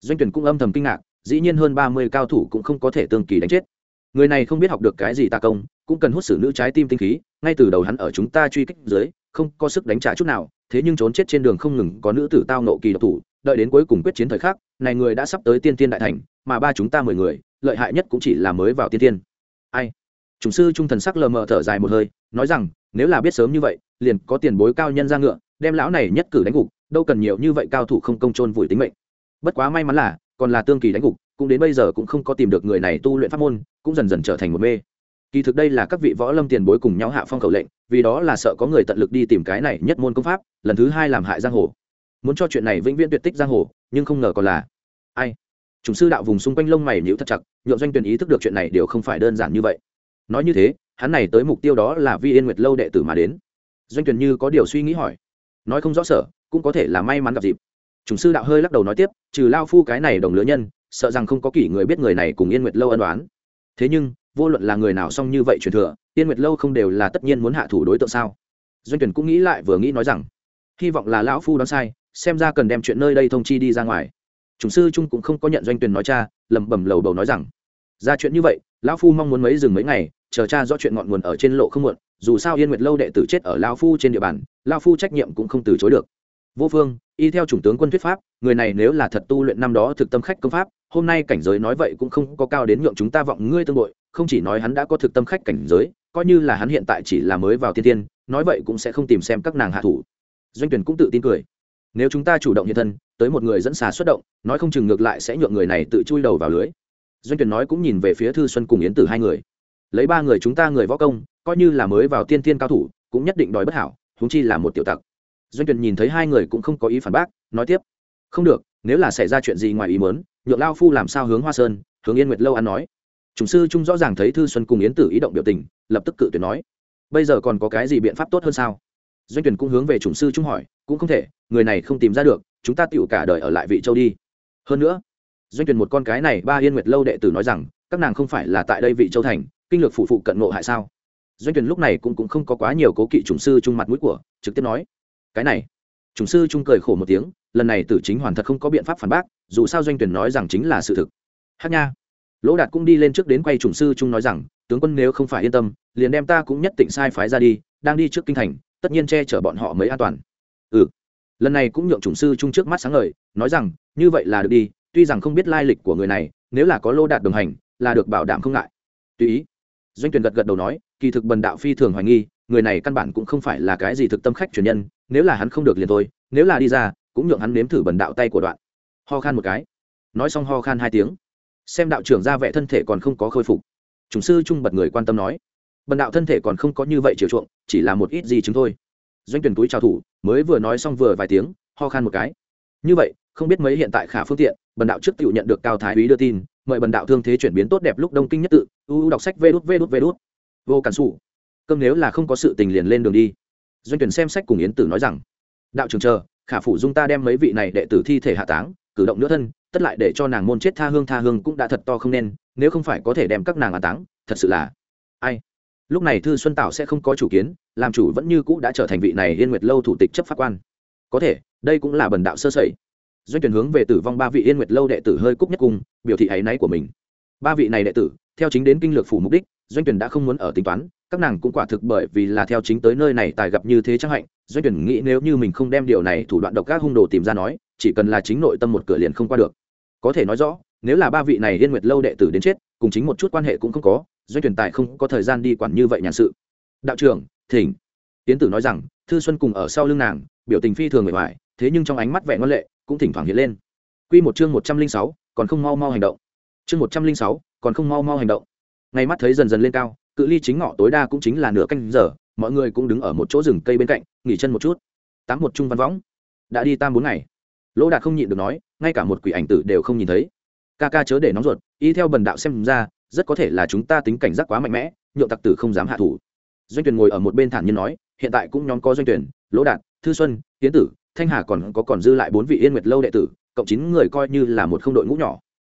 Doanh tuyển cũng âm thầm kinh ngạc dĩ nhiên hơn ba mươi cao thủ cũng không có thể tương kỳ đánh chết. Người này không biết học được cái gì tà công, cũng cần hút xử nữ trái tim tinh khí, ngay từ đầu hắn ở chúng ta truy kích dưới, không có sức đánh trả chút nào, thế nhưng trốn chết trên đường không ngừng có nữ tử tao nộ kỳ độc thủ, đợi đến cuối cùng quyết chiến thời khắc, này người đã sắp tới tiên tiên đại thành, mà ba chúng ta mười người, lợi hại nhất cũng chỉ là mới vào tiên tiên. Ai? Chủng sư trung thần sắc lờ mờ thở dài một hơi, nói rằng, nếu là biết sớm như vậy, liền có tiền bối cao nhân ra ngựa, đem lão này nhất cử đánh gục, đâu cần nhiều như vậy cao thủ không công trôn vùi tính mệnh. Bất quá may mắn là còn là tương kỳ đánh gục, cũng đến bây giờ cũng không có tìm được người này tu luyện pháp môn, cũng dần dần trở thành một mê. Kỳ thực đây là các vị võ lâm tiền bối cùng nhau hạ phong khẩu lệnh, vì đó là sợ có người tận lực đi tìm cái này nhất môn công pháp, lần thứ hai làm hại giang hồ. Muốn cho chuyện này vĩnh viễn tuyệt tích giang hồ, nhưng không ngờ còn là ai? Chúng sư đạo vùng xung quanh lông mày nhíu thật chặt, nhượng doanh tuyển ý thức được chuyện này đều không phải đơn giản như vậy. Nói như thế, hắn này tới mục tiêu đó là vi yên nguyệt lâu đệ tử mà đến. Doanh tuyển như có điều suy nghĩ hỏi. Nói không rõ sở, cũng có thể là may mắn gặp dịp chúng sư đạo hơi lắc đầu nói tiếp, trừ lao phu cái này đồng lứa nhân, sợ rằng không có kỷ người biết người này cùng yên nguyệt lâu ân đoán thế nhưng, vô luận là người nào xong như vậy truyền thừa, yên nguyệt lâu không đều là tất nhiên muốn hạ thủ đối tượng sao? Doanh tuyển cũng nghĩ lại vừa nghĩ nói rằng, hy vọng là lão phu đoán sai, xem ra cần đem chuyện nơi đây thông chi đi ra ngoài. Chủng sư trung cũng không có nhận doanh tuyển nói cha, lẩm bẩm lầu bầu nói rằng, ra chuyện như vậy, lão phu mong muốn mấy dừng mấy ngày, chờ cha rõ chuyện ngọn nguồn ở trên lộ không muộn, dù sao yên nguyệt lâu đệ tử chết ở lão phu trên địa bàn, lão phu trách nhiệm cũng không từ chối được vô phương, y theo chủng tướng quân thuyết pháp, người này nếu là thật tu luyện năm đó thực tâm khách công pháp, hôm nay cảnh giới nói vậy cũng không có cao đến nhượng chúng ta vọng ngươi tương đội. không chỉ nói hắn đã có thực tâm khách cảnh giới, coi như là hắn hiện tại chỉ là mới vào tiên tiên, nói vậy cũng sẽ không tìm xem các nàng hạ thủ. Doanh tuyển cũng tự tin cười. Nếu chúng ta chủ động hiện thân, tới một người dẫn xà xuất động, nói không chừng ngược lại sẽ nhượng người này tự chui đầu vào lưới. Doanh tuyển nói cũng nhìn về phía thư xuân cùng yến tử hai người. Lấy ba người chúng ta người võ công, coi như là mới vào tiên tiên cao thủ, cũng nhất định đòi bất hảo chúng chi là một tiểu tặc doanh tuyển nhìn thấy hai người cũng không có ý phản bác, nói tiếp, không được, nếu là xảy ra chuyện gì ngoài ý muốn, nhượng lao phu làm sao hướng hoa sơn? Hướng yên nguyệt lâu ăn nói. Chủng sư trung rõ ràng thấy thư xuân cùng yến tử ý động biểu tình, lập tức cự tuyệt nói, bây giờ còn có cái gì biện pháp tốt hơn sao? Doanh tuyển cũng hướng về chủng sư trung hỏi, cũng không thể, người này không tìm ra được, chúng ta tiểu cả đời ở lại vị châu đi. Hơn nữa, doanh tuyển một con cái này ba yên nguyệt lâu đệ tử nói rằng, các nàng không phải là tại đây vị châu thành, kinh lược phụ phụ cận ngộ hại sao? Doanh tuyển lúc này cũng cũng không có quá nhiều cố kỵ chủng sư trung mặt mũi của, trực tiếp nói cái này. Chủng sư trung cười khổ một tiếng, lần này tử chính hoàn thật không có biện pháp phản bác, dù sao doanh tuyển nói rằng chính là sự thực. Hát nha. Lỗ đạt cũng đi lên trước đến quay chủng sư trung nói rằng, tướng quân nếu không phải yên tâm, liền đem ta cũng nhất định sai phái ra đi, đang đi trước kinh thành, tất nhiên che chở bọn họ mới an toàn. Ừ. Lần này cũng nhượng chủng sư trung trước mắt sáng ngời, nói rằng, như vậy là được đi, tuy rằng không biết lai lịch của người này, nếu là có lô đạt đồng hành, là được bảo đảm không ngại. Tùy ý. Doanh tuyển gật gật đầu nói, kỳ thực bần đạo phi thường hoài nghi người này căn bản cũng không phải là cái gì thực tâm khách truyền nhân, nếu là hắn không được liền thôi, nếu là đi ra, cũng nhượng hắn nếm thử bần đạo tay của đoạn. Ho khan một cái. Nói xong ho khan hai tiếng. Xem đạo trưởng ra vẻ thân thể còn không có khôi phục. Chủng sư trung bật người quan tâm nói. Bần đạo thân thể còn không có như vậy chiều chuộng, chỉ là một ít gì chứng thôi. Doanh tuyển túi trao thủ, mới vừa nói xong vừa vài tiếng, ho khan một cái. Như vậy, không biết mấy hiện tại khả phương tiện, bần đạo trước tiểu nhận được cao thái úy đưa tin, mời bần đạo thương thế chuyển biến tốt đẹp lúc đông kinh nhất tự u đọc sách vê đút vê đút vê đút. Vô cản sủ cơm nếu là không có sự tình liền lên đường đi. Doanh tuyển xem sách cùng yến tử nói rằng, đạo trường chờ, khả phủ dung ta đem mấy vị này đệ tử thi thể hạ táng, cử động nữa thân, tất lại để cho nàng môn chết tha hương tha hương cũng đã thật to không nên, nếu không phải có thể đem các nàng hạ táng, thật sự là ai? Lúc này thư xuân tảo sẽ không có chủ kiến, làm chủ vẫn như cũ đã trở thành vị này yên nguyệt lâu thủ tịch chấp pháp quan. Có thể, đây cũng là bần đạo sơ sẩy. Doanh tuyển hướng về tử vong ba vị yên nguyệt lâu đệ tử hơi cúc nhất cung biểu thị áy náy của mình. Ba vị này đệ tử, theo chính đến kinh lược phủ mục đích, doanh tuyển đã không muốn ở tính toán các nàng cũng quả thực bởi vì là theo chính tới nơi này tài gặp như thế chẳng hạnh, doanh tuyển nghĩ nếu như mình không đem điều này thủ đoạn độc các hung đồ tìm ra nói, chỉ cần là chính nội tâm một cửa liền không qua được. Có thể nói rõ, nếu là ba vị này liên nguyệt lâu đệ tử đến chết, cùng chính một chút quan hệ cũng không có, doanh tuyển tài không có thời gian đi quản như vậy nhàn sự. Đạo trưởng, thỉnh. Tiến tử nói rằng, thư xuân cùng ở sau lưng nàng, biểu tình phi thường người ngoài thế nhưng trong ánh mắt vẻ ngoan lệ, cũng thỉnh thoảng hiện lên. Quy một chương một trăm linh sáu, còn không mau mau hành động. Chương một trăm linh sáu, còn không mau mau hành động. Ngay mắt thấy dần dần lên cao cự ly chính ngọ tối đa cũng chính là nửa canh giờ, mọi người cũng đứng ở một chỗ rừng cây bên cạnh, nghỉ chân một chút. Tám một trung văn võng, đã đi tam bốn ngày. Lỗ đạt không nhịn được nói, ngay cả một quỷ ảnh tử đều không nhìn thấy. Ca ca chớ để nóng ruột, y theo bần đạo xem ra, rất có thể là chúng ta tính cảnh giác quá mạnh mẽ, nhượng tặc tử không dám hạ thủ. Doanh tuyển ngồi ở một bên thản nhiên nói, hiện tại cũng nhóm có doanh tuyển lỗ đạt, thư xuân, tiến tử, thanh hà còn có còn dư lại bốn vị yên nguyệt lâu đệ tử, cộng chín người coi như là một không đội ngũ nhỏ.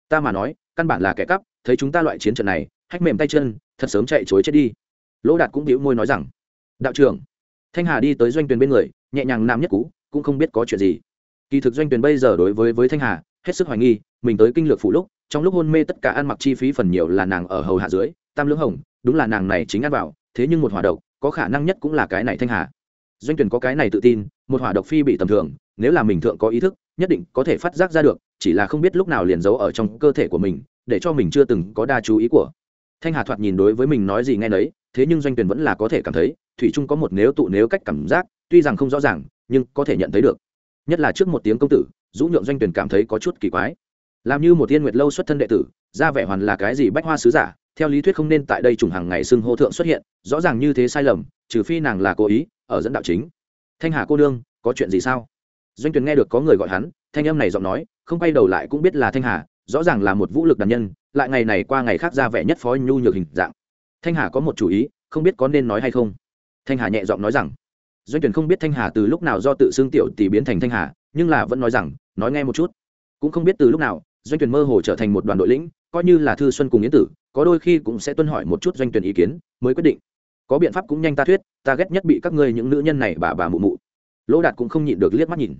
Ta mà nói, căn bản là kẻ cắp, thấy chúng ta loại chiến trận này, hách mềm tay chân thật sớm chạy chối chết đi. Lỗ đạt cũng đĩu môi nói rằng, đạo trưởng. Thanh hà đi tới doanh tuyền bên người, nhẹ nhàng nam nhất cú, cũng không biết có chuyện gì. Kỳ thực doanh tuyền bây giờ đối với với thanh hà, hết sức hoài nghi, mình tới kinh lược phụ lúc, trong lúc hôn mê tất cả ăn mặc chi phí phần nhiều là nàng ở hầu hạ dưới, tam lưỡng hồng, đúng là nàng này chính ăn vào, thế nhưng một hỏa độc, có khả năng nhất cũng là cái này thanh hà. Doanh tuyển có cái này tự tin, một hỏa độc phi bị tầm thường, nếu là mình thượng có ý thức, nhất định có thể phát giác ra được, chỉ là không biết lúc nào liền giấu ở trong cơ thể của mình, để cho mình chưa từng có đa chú ý của thanh hà thoạt nhìn đối với mình nói gì nghe nấy, thế nhưng doanh tuyển vẫn là có thể cảm thấy, thủy trung có một nếu tụ nếu cách cảm giác, tuy rằng không rõ ràng, nhưng có thể nhận thấy được. Nhất là trước một tiếng công tử, dũ nhượng doanh tuyển cảm thấy có chút kỳ quái. Làm như một tiên nguyệt lâu xuất thân đệ tử, ra vẻ hoàn là cái gì bách hoa sứ giả, theo lý thuyết không nên tại đây trùng hàng ngày xưng hô thượng xuất hiện, rõ ràng như thế sai lầm, trừ phi nàng là cố ý, ở dẫn đạo chính. Thanh hà cô nương, có chuyện gì sao? Doanh tuyển nghe được có người gọi hắn, thanh âm này giọng nói, không quay đầu lại cũng biết là thanh hà rõ ràng là một vũ lực đàn nhân, lại ngày này qua ngày khác ra vẻ nhất phó nhu nhược hình dạng. Thanh hà có một chủ ý, không biết có nên nói hay không. Thanh hà nhẹ giọng nói rằng, doanh tuyển không biết thanh hà từ lúc nào do tự xương tiểu tỷ biến thành thanh hà, nhưng là vẫn nói rằng, nói nghe một chút. Cũng không biết từ lúc nào, doanh tuyển mơ hồ trở thành một đoàn đội lĩnh, coi như là thư xuân cùng yến tử, có đôi khi cũng sẽ tuân hỏi một chút doanh tuyển ý kiến, mới quyết định. Có biện pháp cũng nhanh ta thuyết, ta ghét nhất bị các ngươi những nữ nhân này bà bà mụ mụ. Lỗ đạt cũng không nhịn được liếc mắt nhìn.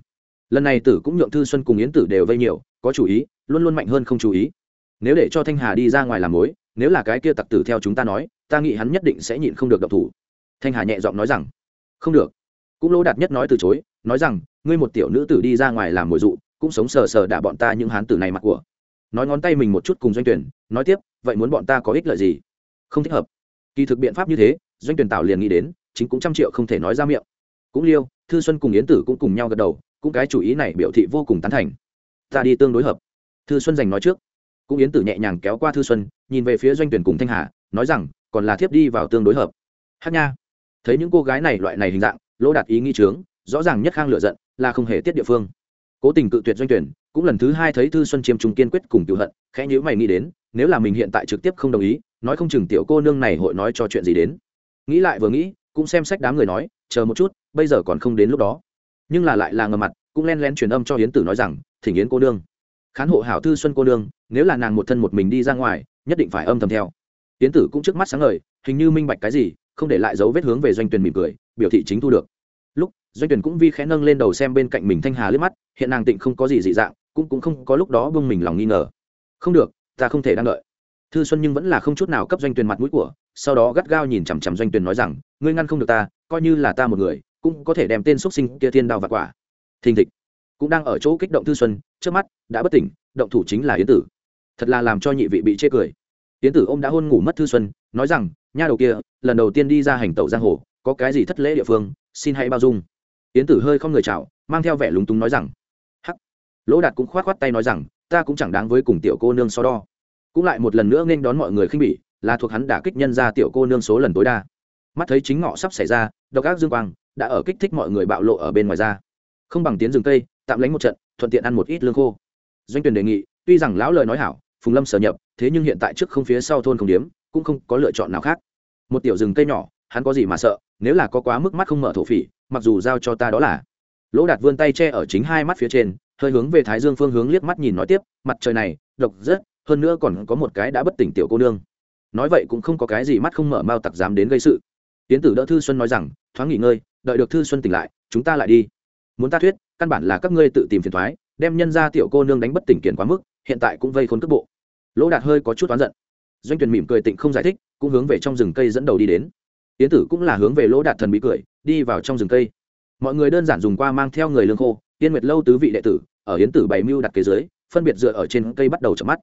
Lần này tử cũng nhượng thư xuân cùng yến tử đều vây nhiều có chủ ý, luôn luôn mạnh hơn không chú ý. Nếu để cho thanh hà đi ra ngoài làm mối, nếu là cái kia tặc tử theo chúng ta nói, ta nghĩ hắn nhất định sẽ nhịn không được độc thủ. Thanh hà nhẹ giọng nói rằng, không được. Cũng lỗ đạt nhất nói từ chối, nói rằng, ngươi một tiểu nữ tử đi ra ngoài làm mồi dụ, cũng sống sờ sờ đả bọn ta những hán tử này mặc của. Nói ngón tay mình một chút cùng doanh tuyển, nói tiếp, vậy muốn bọn ta có ích lợi gì? Không thích hợp. Kỳ thực biện pháp như thế, doanh tuyển tạo liền nghĩ đến, chính cũng trăm triệu không thể nói ra miệng. Cũng liêu, thư xuân cùng yến tử cũng cùng nhau gật đầu, cũng cái chủ ý này biểu thị vô cùng tán thành ta đi tương đối hợp. Thư xuân giành nói trước. Cũng yến tử nhẹ nhàng kéo qua thư xuân, nhìn về phía doanh tuyển cùng thanh hà, nói rằng, còn là thiếp đi vào tương đối hợp. Hát nha. Thấy những cô gái này loại này hình dạng, lỗ đạt ý nghi trướng, rõ ràng nhất khang lựa giận, là không hề tiết địa phương. Cố tình cự tuyệt doanh tuyển, cũng lần thứ hai thấy thư xuân chiêm trung kiên quyết cùng cựu hận, khẽ nhữ mày nghĩ đến, nếu là mình hiện tại trực tiếp không đồng ý, nói không chừng tiểu cô nương này hội nói cho chuyện gì đến. Nghĩ lại vừa nghĩ, cũng xem sách đám người nói, chờ một chút, bây giờ còn không đến lúc đó. Nhưng là lại là ngờ mặt, cũng len len truyền âm cho hiến tử nói rằng thỉnh yến cô nương. Khán hộ hảo thư xuân cô nương, nếu là nàng một thân một mình đi ra ngoài, nhất định phải âm thầm theo. Yến tử cũng trước mắt sáng ngời, hình như minh bạch cái gì, không để lại dấu vết hướng về doanh tuyển mỉm cười, biểu thị chính thu được. Lúc, doanh tuyển cũng vi khẽ nâng lên đầu xem bên cạnh mình thanh hà liếc mắt, hiện nàng tịnh không có gì dị dạng, cũng cũng không có lúc đó bưng mình lòng nghi ngờ. Không được, ta không thể đang đợi. Thư xuân nhưng vẫn là không chút nào cấp doanh tuyển mặt mũi của, sau đó gắt gao nhìn chằm chằm doanh tuyển nói rằng, ngươi ngăn không được ta, coi như là ta một người, cũng có thể đem tên xuất sinh kia thiên đao và quả. Thình thịch cũng đang ở chỗ kích động thư xuân, trước mắt đã bất tỉnh, động thủ chính là yến tử. Thật là làm cho nhị vị bị chê cười. Yến tử ô m đã hôn ngủ mất thư xuân, nói rằng, nha đầu kia, lần đầu tiên đi ra hành tẩu giang hồ, có cái gì thất lễ địa phương, xin hãy bao dung. Yến tử hơi không người chào, mang theo vẻ lúng túng nói rằng, hắc. Lỗ đạt cũng k h o á t k h o á t tay nói rằng, ta cũng chẳng đáng với cùng tiểu cô nương so đo. Cũng lại một lần nữa nên đón mọi người khinh bỉ, là thuộc hắn đã kích nhân ra tiểu cô nương số lần tối đa. Mắt thấy chính ngọ sắp xảy ra, độc ác dương quang, đã ở kích thích mọi người bạo lộ ở bên ngoài ra. Không bằng tiến rừng cây tạm lánh một trận, thuận tiện ăn một ít lương khô. Doanh tuyển đề nghị, tuy rằng lão lời nói hảo, phùng lâm sở nhập, thế nhưng hiện tại trước không phía sau thôn không điếm, cũng không có lựa chọn nào khác. Một tiểu rừng cây nhỏ, hắn có gì mà sợ, nếu là có quá mức mắt không mở thổ phỉ, mặc dù giao cho ta đó là. Lỗ đạt vươn tay che ở chính hai mắt phía trên, hơi hướng về thái dương phương hướng liếc mắt nhìn nói tiếp, mặt trời này, độc rất, hơn nữa còn có một cái đã bất tỉnh tiểu cô nương. Nói vậy cũng không có cái gì mắt không mở mao tặc dám đến gây sự. Tiến tử đỡ thư xuân nói rằng, thoáng nghỉ ngơi, đợi được thư xuân tỉnh lại, chúng ta lại đi. Muốn ta thuyết căn bản là các ngươi tự tìm phiền thoái, đem nhân ra tiểu cô nương đánh bất tỉnh kiển quá mức, hiện tại cũng vây khốn cước bộ. Lỗ đạt hơi có chút oán giận. Doanh tuyển mỉm cười tịnh không giải thích, cũng hướng về trong rừng cây dẫn đầu đi đến. Yến tử cũng là hướng về lỗ đạt thần bí cười, đi vào trong rừng cây. Mọi người đơn giản dùng qua mang theo người lương khô tiên nguyệt lâu tứ vị đệ tử, ở yến tử bảy mưu đặt kế dưới, phân biệt dựa ở trên cây bắt đầu chợp mắt.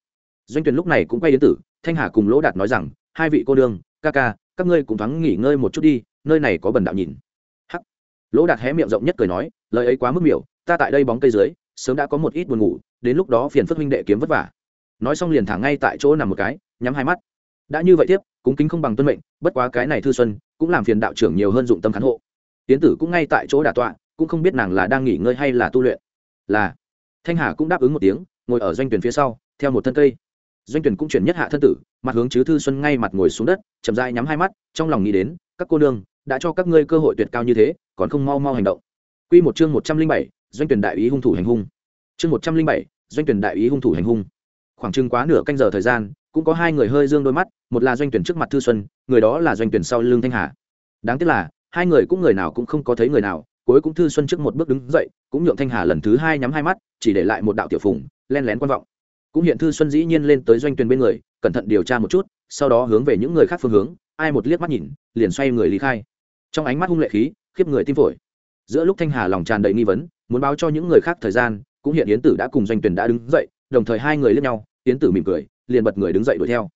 Doanh tuyển lúc này cũng quay yến tử, thanh hà cùng lỗ đạt nói rằng, hai vị cô đương ca ca, các ngươi cũng thoáng nghỉ ngơi một chút đi, nơi này có bần đạo nhìn. Hắc. Lỗ đạt hé miệng rộng nhất cười nói lời ấy quá mức miểu, ta tại đây bóng cây dưới, sớm đã có một ít buồn ngủ, đến lúc đó phiền phức huynh đệ kiếm vất vả. Nói xong liền thẳng ngay tại chỗ nằm một cái, nhắm hai mắt. Đã như vậy tiếp cúng kính không bằng tuân mệnh, bất quá cái này thư xuân, cũng làm phiền đạo trưởng nhiều hơn dụng tâm khán hộ. Tiến tử cũng ngay tại chỗ đà tọa, cũng không biết nàng là đang nghỉ ngơi hay là tu luyện. Là, thanh hà cũng đáp ứng một tiếng, ngồi ở doanh tuyển phía sau, theo một thân cây. Doanh tuyển cũng chuyển nhất hạ thân tử, mặt hướng chứ thư xuân ngay mặt ngồi xuống đất, chậm dai nhắm hai mắt, trong lòng nghĩ đến, các cô nương, đã cho các ngươi cơ hội tuyệt cao như thế, còn không mau mau hành động quy một chương một trăm linh bảy, doanh tuyển đại ý hung thủ hành hung. Chương một trăm linh bảy, doanh tuyển đại ý hung thủ hành hung. Khoảng chừng quá nửa canh giờ thời gian, cũng có hai người hơi dương đôi mắt, một là doanh tuyển trước mặt thư xuân, người đó là doanh tuyển sau lưng thanh hà. Đáng tiếc là, hai người cũng người nào cũng không có thấy người nào, cuối cũng thư xuân trước một bước đứng dậy, cũng nhượng thanh hà lần thứ hai nhắm hai mắt, chỉ để lại một đạo tiểu phùng, len lén quan vọng. Cũng hiện thư xuân dĩ nhiên lên tới doanh tuyển bên người, cẩn thận điều tra một chút, sau đó hướng về những người khác phương hướng, ai một liếc mắt nhìn, liền xoay người lý khai. Trong ánh mắt hung lệ khí, khiếp người tim phổi giữa lúc thanh hà lòng tràn đầy nghi vấn, muốn báo cho những người khác thời gian, cũng hiện yến tử đã cùng doanh tuyển đã đứng dậy, đồng thời hai người lướt nhau, yến tử mỉm cười, liền bật người đứng dậy đuổi theo.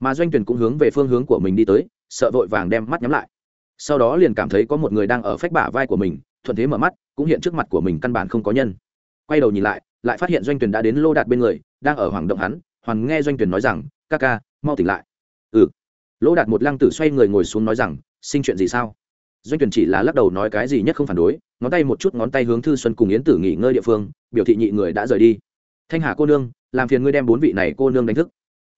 Mà doanh tuyển cũng hướng về phương hướng của mình đi tới, sợ vội vàng đem mắt nhắm lại. Sau đó liền cảm thấy có một người đang ở phách bả vai của mình, thuận thế mở mắt, cũng hiện trước mặt của mình căn bản không có nhân. Quay đầu nhìn lại lại phát hiện doanh tuyển đã đến lô đạt bên người, đang ở hoàng động hắn hoàn nghe doanh tuyển nói rằng, ca ca, mau tỉnh lại. Ừ. Lô đạt một lăng tử xoay người ngồi xuống nói rằng, sinh chuyện gì sao? Doanh tuyển chỉ là lắc đầu nói cái gì nhất không phản đối, ngón tay một chút ngón tay hướng thư xuân cùng yến tử nghỉ ngơi địa phương, biểu thị nhị người đã rời đi. Thanh hà cô nương, làm phiền ngươi đem bốn vị này cô nương đánh thức.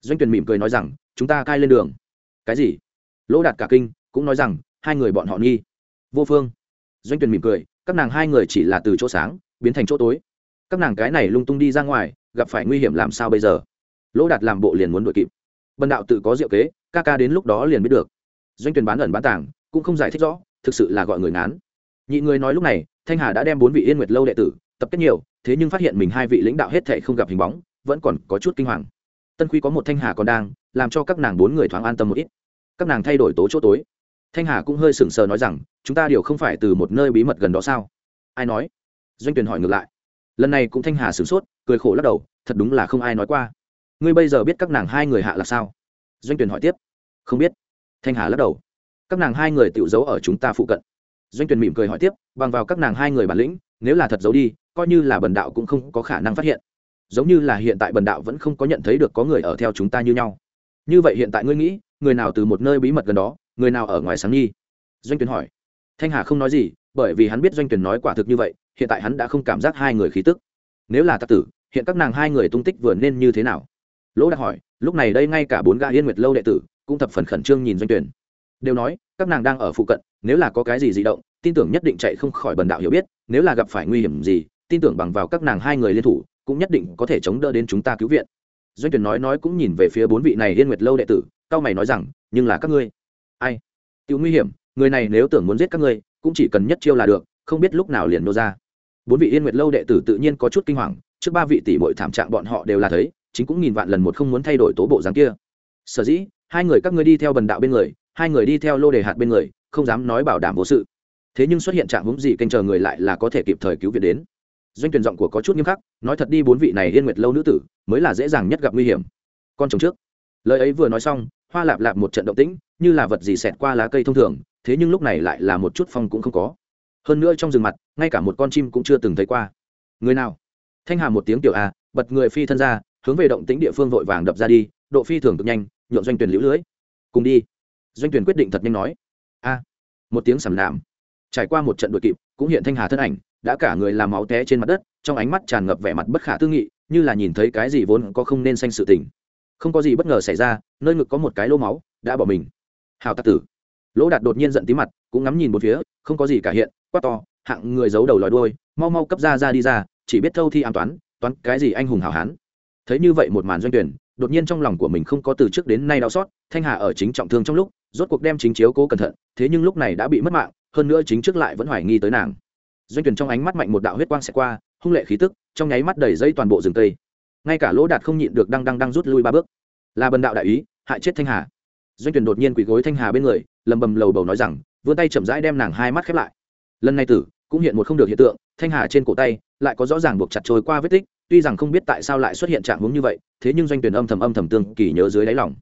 Doanh tuyển mỉm cười nói rằng, chúng ta cai lên đường. Cái gì? Lỗ đạt cả kinh, cũng nói rằng, hai người bọn họ nghi. Vô phương. Doanh tuyển mỉm cười, các nàng hai người chỉ là từ chỗ sáng, biến thành chỗ tối. Các nàng cái này lung tung đi ra ngoài, gặp phải nguy hiểm làm sao bây giờ? Lỗ đạt làm bộ liền muốn đuổi kịp. Bần đạo tự có diệu kế, ca ca đến lúc đó liền biết được. Doanh tuyển bán ẩn bán tàng, cũng không giải thích rõ thực sự là gọi người ngán. Nhị người nói lúc này, thanh hà đã đem bốn vị yên nguyệt lâu đệ tử, tập kết nhiều, thế nhưng phát hiện mình hai vị lãnh đạo hết thệ không gặp hình bóng, vẫn còn có chút kinh hoàng. Tân quy có một thanh hà còn đang, làm cho các nàng bốn người thoáng an tâm một ít. Các nàng thay đổi tố chỗ tối. Thanh hà cũng hơi sừng sờ nói rằng, chúng ta đều không phải từ một nơi bí mật gần đó sao? Ai nói? Doanh tuyển hỏi ngược lại. Lần này cũng thanh hà sửng sốt, cười khổ lắc đầu, thật đúng là không ai nói qua. Ngươi bây giờ biết các nàng hai người hạ là sao? Doanh tuyển hỏi tiếp. Không biết. Thanh hà lắc đầu các nàng hai người tự giấu ở chúng ta phụ cận. Doanh tuyển mỉm cười hỏi tiếp, bằng vào các nàng hai người bản lĩnh, nếu là thật giấu đi, coi như là bần đạo cũng không có khả năng phát hiện. Giống như là hiện tại bần đạo vẫn không có nhận thấy được có người ở theo chúng ta như nhau. Như vậy hiện tại ngươi nghĩ, người nào từ một nơi bí mật gần đó, người nào ở ngoài sáng nhi doanh tuyển hỏi. Thanh hà không nói gì, bởi vì hắn biết doanh tuyển nói quả thực như vậy, hiện tại hắn đã không cảm giác hai người khí tức. Nếu là tặc tử, hiện các nàng hai người tung tích vừa nên như thế nào? Lỗ đã hỏi, lúc này đây ngay cả bốn gã yên nguyệt lâu đệ tử cũng thập phần khẩn trương nhìn doanh tuyển đều nói, các nàng đang ở phụ cận, nếu là có cái gì di động, tin tưởng nhất định chạy không khỏi bần đạo hiểu biết, nếu là gặp phải nguy hiểm gì, tin tưởng bằng vào các nàng hai người liên thủ, cũng nhất định có thể chống đỡ đến chúng ta cứu viện. Doanh tuyển nói nói cũng nhìn về phía bốn vị này yên nguyệt lâu đệ tử, cao mày nói rằng, nhưng là các ngươi. Ai? Tiêu nguy hiểm, người này nếu tưởng muốn giết các ngươi, cũng chỉ cần nhất chiêu là được, không biết lúc nào liền nô ra. Bốn vị yên nguyệt lâu đệ tử tự nhiên có chút kinh hoàng, trước ba vị tỷ bội thảm trạng bọn họ đều là thấy, chính cũng nghìn vạn lần một không muốn thay đổi tố bộ dáng kia. Sở dĩ, hai người các ngươi đi theo bần đạo bên người hai người đi theo lô đề hạt bên người, không dám nói bảo đảm vô sự. Thế nhưng xuất hiện trạng hướng gì kênh chờ người lại là có thể kịp thời cứu viện đến. Doanh tuyển giọng của có chút nghiêm khắc, nói thật đi bốn vị này yên nguyệt lâu nữ tử, mới là dễ dàng nhất gặp nguy hiểm. Con chồng trước. Lời ấy vừa nói xong, hoa lạp lạp một trận động tĩnh, như là vật gì xẹt qua lá cây thông thường, thế nhưng lúc này lại là một chút phong cũng không có. Hơn nữa trong rừng mặt, ngay cả một con chim cũng chưa từng thấy qua. Người nào? Thanh hà một tiếng tiểu a bật người phi thân ra, hướng về động tĩnh địa phương vội vàng đập ra đi, độ phi thường cực nhanh nhộn doanh tuyển liễu lưới. Cùng đi doanh tuyển quyết định thật nhanh nói. A, một tiếng sầm nạm trải qua một trận đội kịp, cũng hiện thanh hà thân ảnh, đã cả người làm máu té trên mặt đất, trong ánh mắt tràn ngập vẻ mặt bất khả tư nghị, như là nhìn thấy cái gì vốn có không nên sanh sự tình. Không có gì bất ngờ xảy ra, nơi ngực có một cái lô máu, đã bỏ mình. Hào tạc tử. Lỗ đạt đột nhiên giận tí mặt, cũng ngắm nhìn một phía, không có gì cả hiện, quát to, hạng người giấu đầu lòi đuôi, mau mau cấp ra ra đi ra, chỉ biết thâu thi an toán toán cái gì anh hùng hảo hán. Thấy như vậy một màn doanh tuyển đột nhiên trong lòng của mình không có từ trước đến nay đau xót, thanh hà ở chính trọng thương trong lúc rốt cuộc đem chính chiếu cố cẩn thận, thế nhưng lúc này đã bị mất mạng, hơn nữa chính trước lại vẫn hoài nghi tới nàng. Doanh tuyển trong ánh mắt mạnh một đạo huyết quang sẽ qua, hung lệ khí tức, trong nháy mắt đầy dây toàn bộ rừng tây. Ngay cả lỗ đạt không nhịn được đang đang đang rút lui ba bước. Là bần đạo đại ý, hại chết thanh hà. Doanh tuyển đột nhiên quỳ gối thanh hà bên người, lầm bầm lầu bầu nói rằng, vươn tay chậm rãi đem nàng hai mắt khép lại. Lần này tử, cũng hiện một không được hiện tượng, thanh hà trên cổ tay lại có rõ ràng buộc chặt trôi qua vết tích, tuy rằng không biết tại sao lại xuất hiện trạng hướng như vậy, thế nhưng doanh tuyển âm thầm âm thầm tương kỳ nhớ dưới đáy lòng.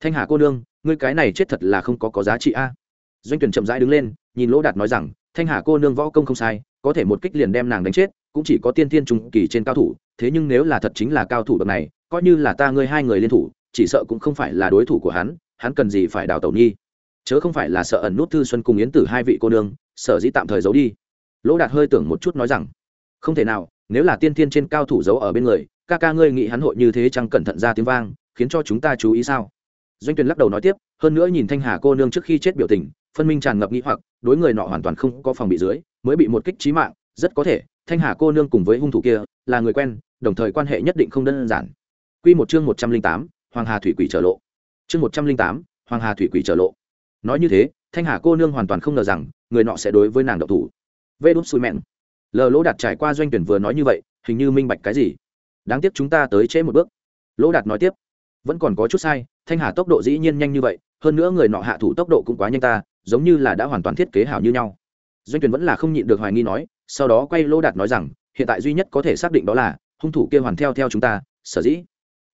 Thanh hà cô nương ngươi cái này chết thật là không có có giá trị a. Doanh tuyển chậm rãi đứng lên, nhìn lỗ đạt nói rằng, thanh hà cô nương võ công không sai, có thể một kích liền đem nàng đánh chết, cũng chỉ có tiên tiên trùng kỳ trên cao thủ, thế nhưng nếu là thật chính là cao thủ bậc này, coi như là ta ngươi hai người liên thủ, chỉ sợ cũng không phải là đối thủ của hắn hắn cần gì phải đào tẩu nhi chớ không phải là sợ ẩn nút thư xuân cùng yến tử hai vị cô nương, sở dĩ tạm thời giấu đi. Lỗ đạt hơi tưởng một chút nói rằng, không thể nào, nếu là tiên tiên trên cao thủ giấu ở bên người, ca ca ngươi nghĩ hắn hội như thế chẳng cẩn thận ra tiếng vang, khiến cho chúng ta chú ý sao? Doanh tuyền lắc đầu nói tiếp, hơn nữa nhìn thanh hà cô nương trước khi chết biểu tình, phân minh tràn ngập nghĩ hoặc, đối người nọ hoàn toàn không có phòng bị dưới, mới bị một kích trí mạng, rất có thể, thanh hà cô nương cùng với hung thủ kia, là người quen, đồng thời quan hệ nhất định không đơn giản. Quy một chương một trăm linh tám, hoàng hà thủy quỷ trở lộ. Chương một trăm linh tám, hoàng hà thủy quỷ trở lộ. Nói như thế, thanh hà cô nương hoàn toàn không ngờ rằng, người nọ sẽ đối với nàng độc thủ. Vê đốt xui mẹn. Lờ lỗ đạt trải qua doanh tuyển vừa nói như vậy, hình như minh bạch cái gì. Đáng tiếc chúng ta tới trễ một bước. Lỗ đạt nói tiếp vẫn còn có chút sai, thanh hà tốc độ dĩ nhiên nhanh như vậy, hơn nữa người nọ hạ thủ tốc độ cũng quá nhanh ta, giống như là đã hoàn toàn thiết kế hảo như nhau. Doanh tuyển vẫn là không nhịn được hoài nghi nói, sau đó quay lô đạt nói rằng, hiện tại duy nhất có thể xác định đó là, hung thủ kia hoàn theo theo chúng ta, sở dĩ.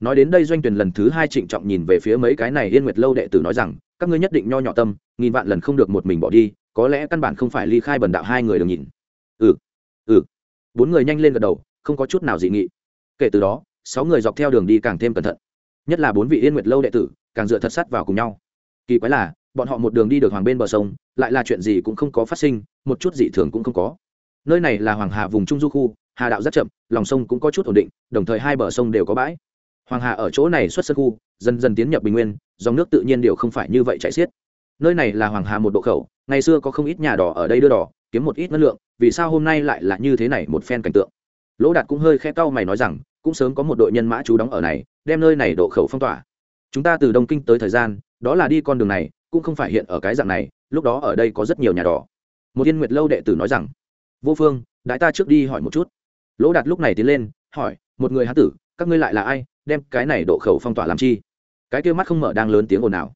Nói đến đây doanh tuyển lần thứ hai trịnh trọng nhìn về phía mấy cái này yên nguyệt lâu đệ tử nói rằng, các ngươi nhất định nho nhỏ tâm, nghìn vạn lần không được một mình bỏ đi, có lẽ căn bản không phải ly khai bần đạo hai người được nhìn. Ừ ừ. Bốn người nhanh lên gật đầu, không có chút nào dị nghị. Kể từ đó, sáu người dọc theo đường đi càng thêm cẩn thận nhất là bốn vị yên nguyệt lâu đệ tử, càng dựa thật sắt vào cùng nhau. Kỳ quái là, bọn họ một đường đi được hoàng bên bờ sông, lại là chuyện gì cũng không có phát sinh, một chút dị thường cũng không có. Nơi này là hoàng hà vùng trung du khu, hà đạo rất chậm, lòng sông cũng có chút ổn định, đồng thời hai bờ sông đều có bãi. Hoàng hà ở chỗ này xuất sân khu, dần dần tiến nhập bình nguyên, dòng nước tự nhiên đều không phải như vậy chạy xiết. Nơi này là hoàng hà một độ khẩu, ngày xưa có không ít nhà đỏ ở đây đưa đỏ, kiếm một ít năng lượng, vì sao hôm nay lại là như thế này một phen cảnh tượng? Lỗ đạt cũng hơi khẽ cau mày nói rằng cũng sớm có một đội nhân mã chú đóng ở này, đem nơi này độ khẩu phong tỏa. Chúng ta từ đông kinh tới thời gian, đó là đi con đường này, cũng không phải hiện ở cái dạng này, lúc đó ở đây có rất nhiều nhà đỏ. Một yên nguyệt lâu đệ tử nói rằng, vô phương, đại ta trước đi hỏi một chút. Lỗ đạt lúc này tiến lên, hỏi, một người hán tử, các ngươi lại là ai, đem cái này độ khẩu phong tỏa làm chi? Cái kia mắt không mở đang lớn tiếng ồn ào.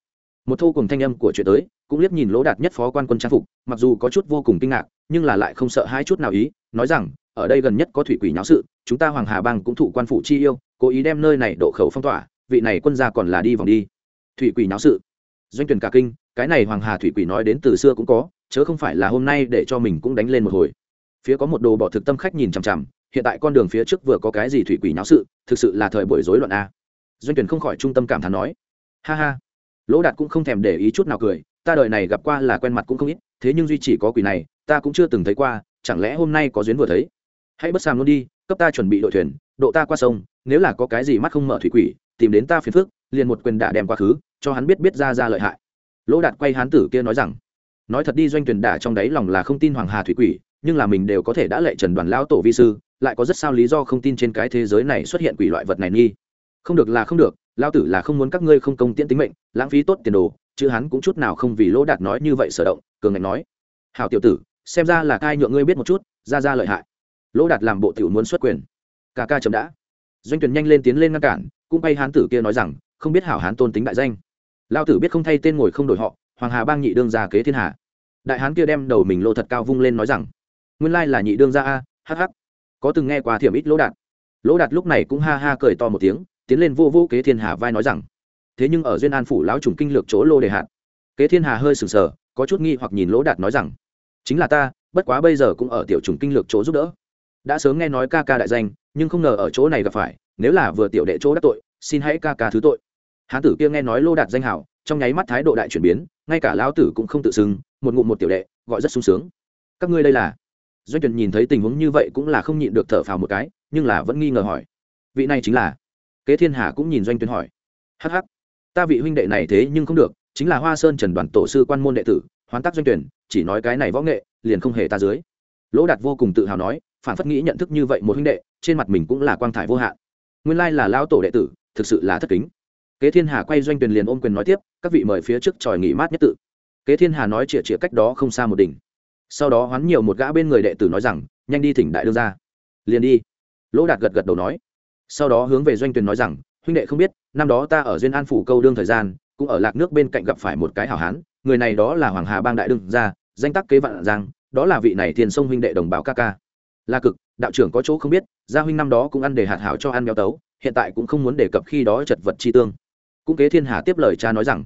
Một thô cùng thanh âm của chuyện tới, cũng liếc nhìn lỗ đạt nhất phó quan quân trang phục, mặc dù có chút vô cùng kinh ngạc, nhưng là lại không sợ hai chút nào ý, nói rằng ở đây gần nhất có thủy quỷ nháo sự, chúng ta hoàng hà bang cũng thụ quan phủ chi yêu, cố ý đem nơi này độ khẩu phong tỏa, vị này quân gia còn là đi vòng đi. Thủy quỷ nháo sự. Doanh tuyển cả kinh, cái này hoàng hà thủy quỷ nói đến từ xưa cũng có, chớ không phải là hôm nay để cho mình cũng đánh lên một hồi. Phía có một đồ bỏ thực tâm khách nhìn chằm chằm, hiện tại con đường phía trước vừa có cái gì thủy quỷ nháo sự, thực sự là thời buổi rối loạn a. Doanh tuyển không khỏi trung tâm cảm thán nói. Ha ha. Lỗ đạt cũng không thèm để ý chút nào cười, ta đời này gặp qua là quen mặt cũng không ít, thế nhưng duy chỉ có quỷ này, ta cũng chưa từng thấy qua, chẳng lẽ hôm nay có duyên vừa thấy? Hãy bất sàm luôn đi, cấp ta chuẩn bị đội thuyền, độ ta qua sông, nếu là có cái gì mắt không mở thủy quỷ, tìm đến ta phiền phức, liền một quyền đả đem quá khứ, cho hắn biết biết ra ra lợi hại. Lỗ đạt quay hán tử kia nói rằng, nói thật đi, doanh tuyển đả trong đáy lòng là không tin hoàng hà thủy quỷ, nhưng là mình đều có thể đã lệ trần đoàn lão tổ vi sư, lại có rất sao lý do không tin trên cái thế giới này xuất hiện quỷ loại vật này nghi. Không được là không được lao tử là không muốn các ngươi không công tiễn tính mệnh, lãng phí tốt tiền đồ, chứ hắn cũng chút nào không vì lỗ đạt nói như vậy sở động, cường ngạch nói. Hào tiểu tử, xem ra là cai nhượng ngươi biết một chút, ra ra lợi hại lỗ đạt làm bộ tiểu muốn xuất quyền. Ca ca chấm đã. Doanh tuyển nhanh lên tiến lên ngăn cản, cũng bay hán tử kia nói rằng, không biết hảo hán tôn tính đại danh. Lao tử biết không thay tên ngồi không đổi họ, hoàng hà bang nhị đương gia kế thiên hà đại hán kia đem đầu mình lô thật cao vung lên nói rằng, nguyên lai là nhị đương gia a hh có từng nghe qua thiểm ít lỗ đạt. Lỗ đạt lúc này cũng ha ha cười to một tiếng, tiến lên vô vô kế thiên hà vai nói rằng, thế nhưng ở duyên an phủ lão trùng kinh lược chỗ lô đề hạt. Kế thiên hà hơi sừng sờ, có chút nghi hoặc nhìn lỗ đạt nói rằng, chính là ta, bất quá bây giờ cũng ở tiểu trùng kinh lược chỗ giúp đỡ đã sớm nghe nói ca ca đại danh, nhưng không ngờ ở chỗ này gặp phải, nếu là vừa tiểu đệ chỗ đắc tội, xin hãy ca ca thứ tội. Hán tử kia nghe nói lô đạt danh hảo, trong nháy mắt thái độ đại chuyển biến, ngay cả lão tử cũng không tự xưng, một ngụm một tiểu đệ, gọi rất sung sướng. Các ngươi đây là? Doanh tuyển nhìn thấy tình huống như vậy cũng là không nhịn được thở phào một cái, nhưng là vẫn nghi ngờ hỏi. Vị này chính là? Kế thiên hà cũng nhìn doanh tuyển hỏi. Hắc hắc, ta vị huynh đệ này thế nhưng không được, chính là hoa sơn trần đoàn tổ sư quan môn đệ tử, hoán tác doanh tuyển chỉ nói cái này võ nghệ, liền không hề ta dưới. Lỗ đạt vô cùng tự hào nói phản phất nghĩ nhận thức như vậy một huynh đệ, trên mặt mình cũng là quang thải vô hạn. Nguyên lai là lão tổ đệ tử, thực sự là thất kính. Kế thiên hà quay doanh tuyền liền ôm quyền nói tiếp, các vị mời phía trước tròi nghỉ mát nhất tự. Kế thiên hà nói chĩa chĩa cách đó không xa một đỉnh. Sau đó hoán nhiều một gã bên người đệ tử nói rằng, nhanh đi thỉnh đại đương ra liền đi. Lỗ đạt gật gật đầu nói. Sau đó hướng về doanh tuyền nói rằng, huynh đệ không biết, năm đó ta ở duyên an phủ câu đương thời gian, cũng ở lạc nước bên cạnh gặp phải một cái hảo hán, người này đó là hoàng hà bang đại đương gia, danh tắc kế vạn giang, đó là vị này tiền sông huynh đệ đồng bào ca ca la cực, đạo trưởng có chỗ không biết, gia huynh năm đó cũng ăn để hạt hảo cho ăn béo tấu, hiện tại cũng không muốn đề cập khi đó chật vật chi tương. Cũng kế thiên hà tiếp lời cha nói rằng,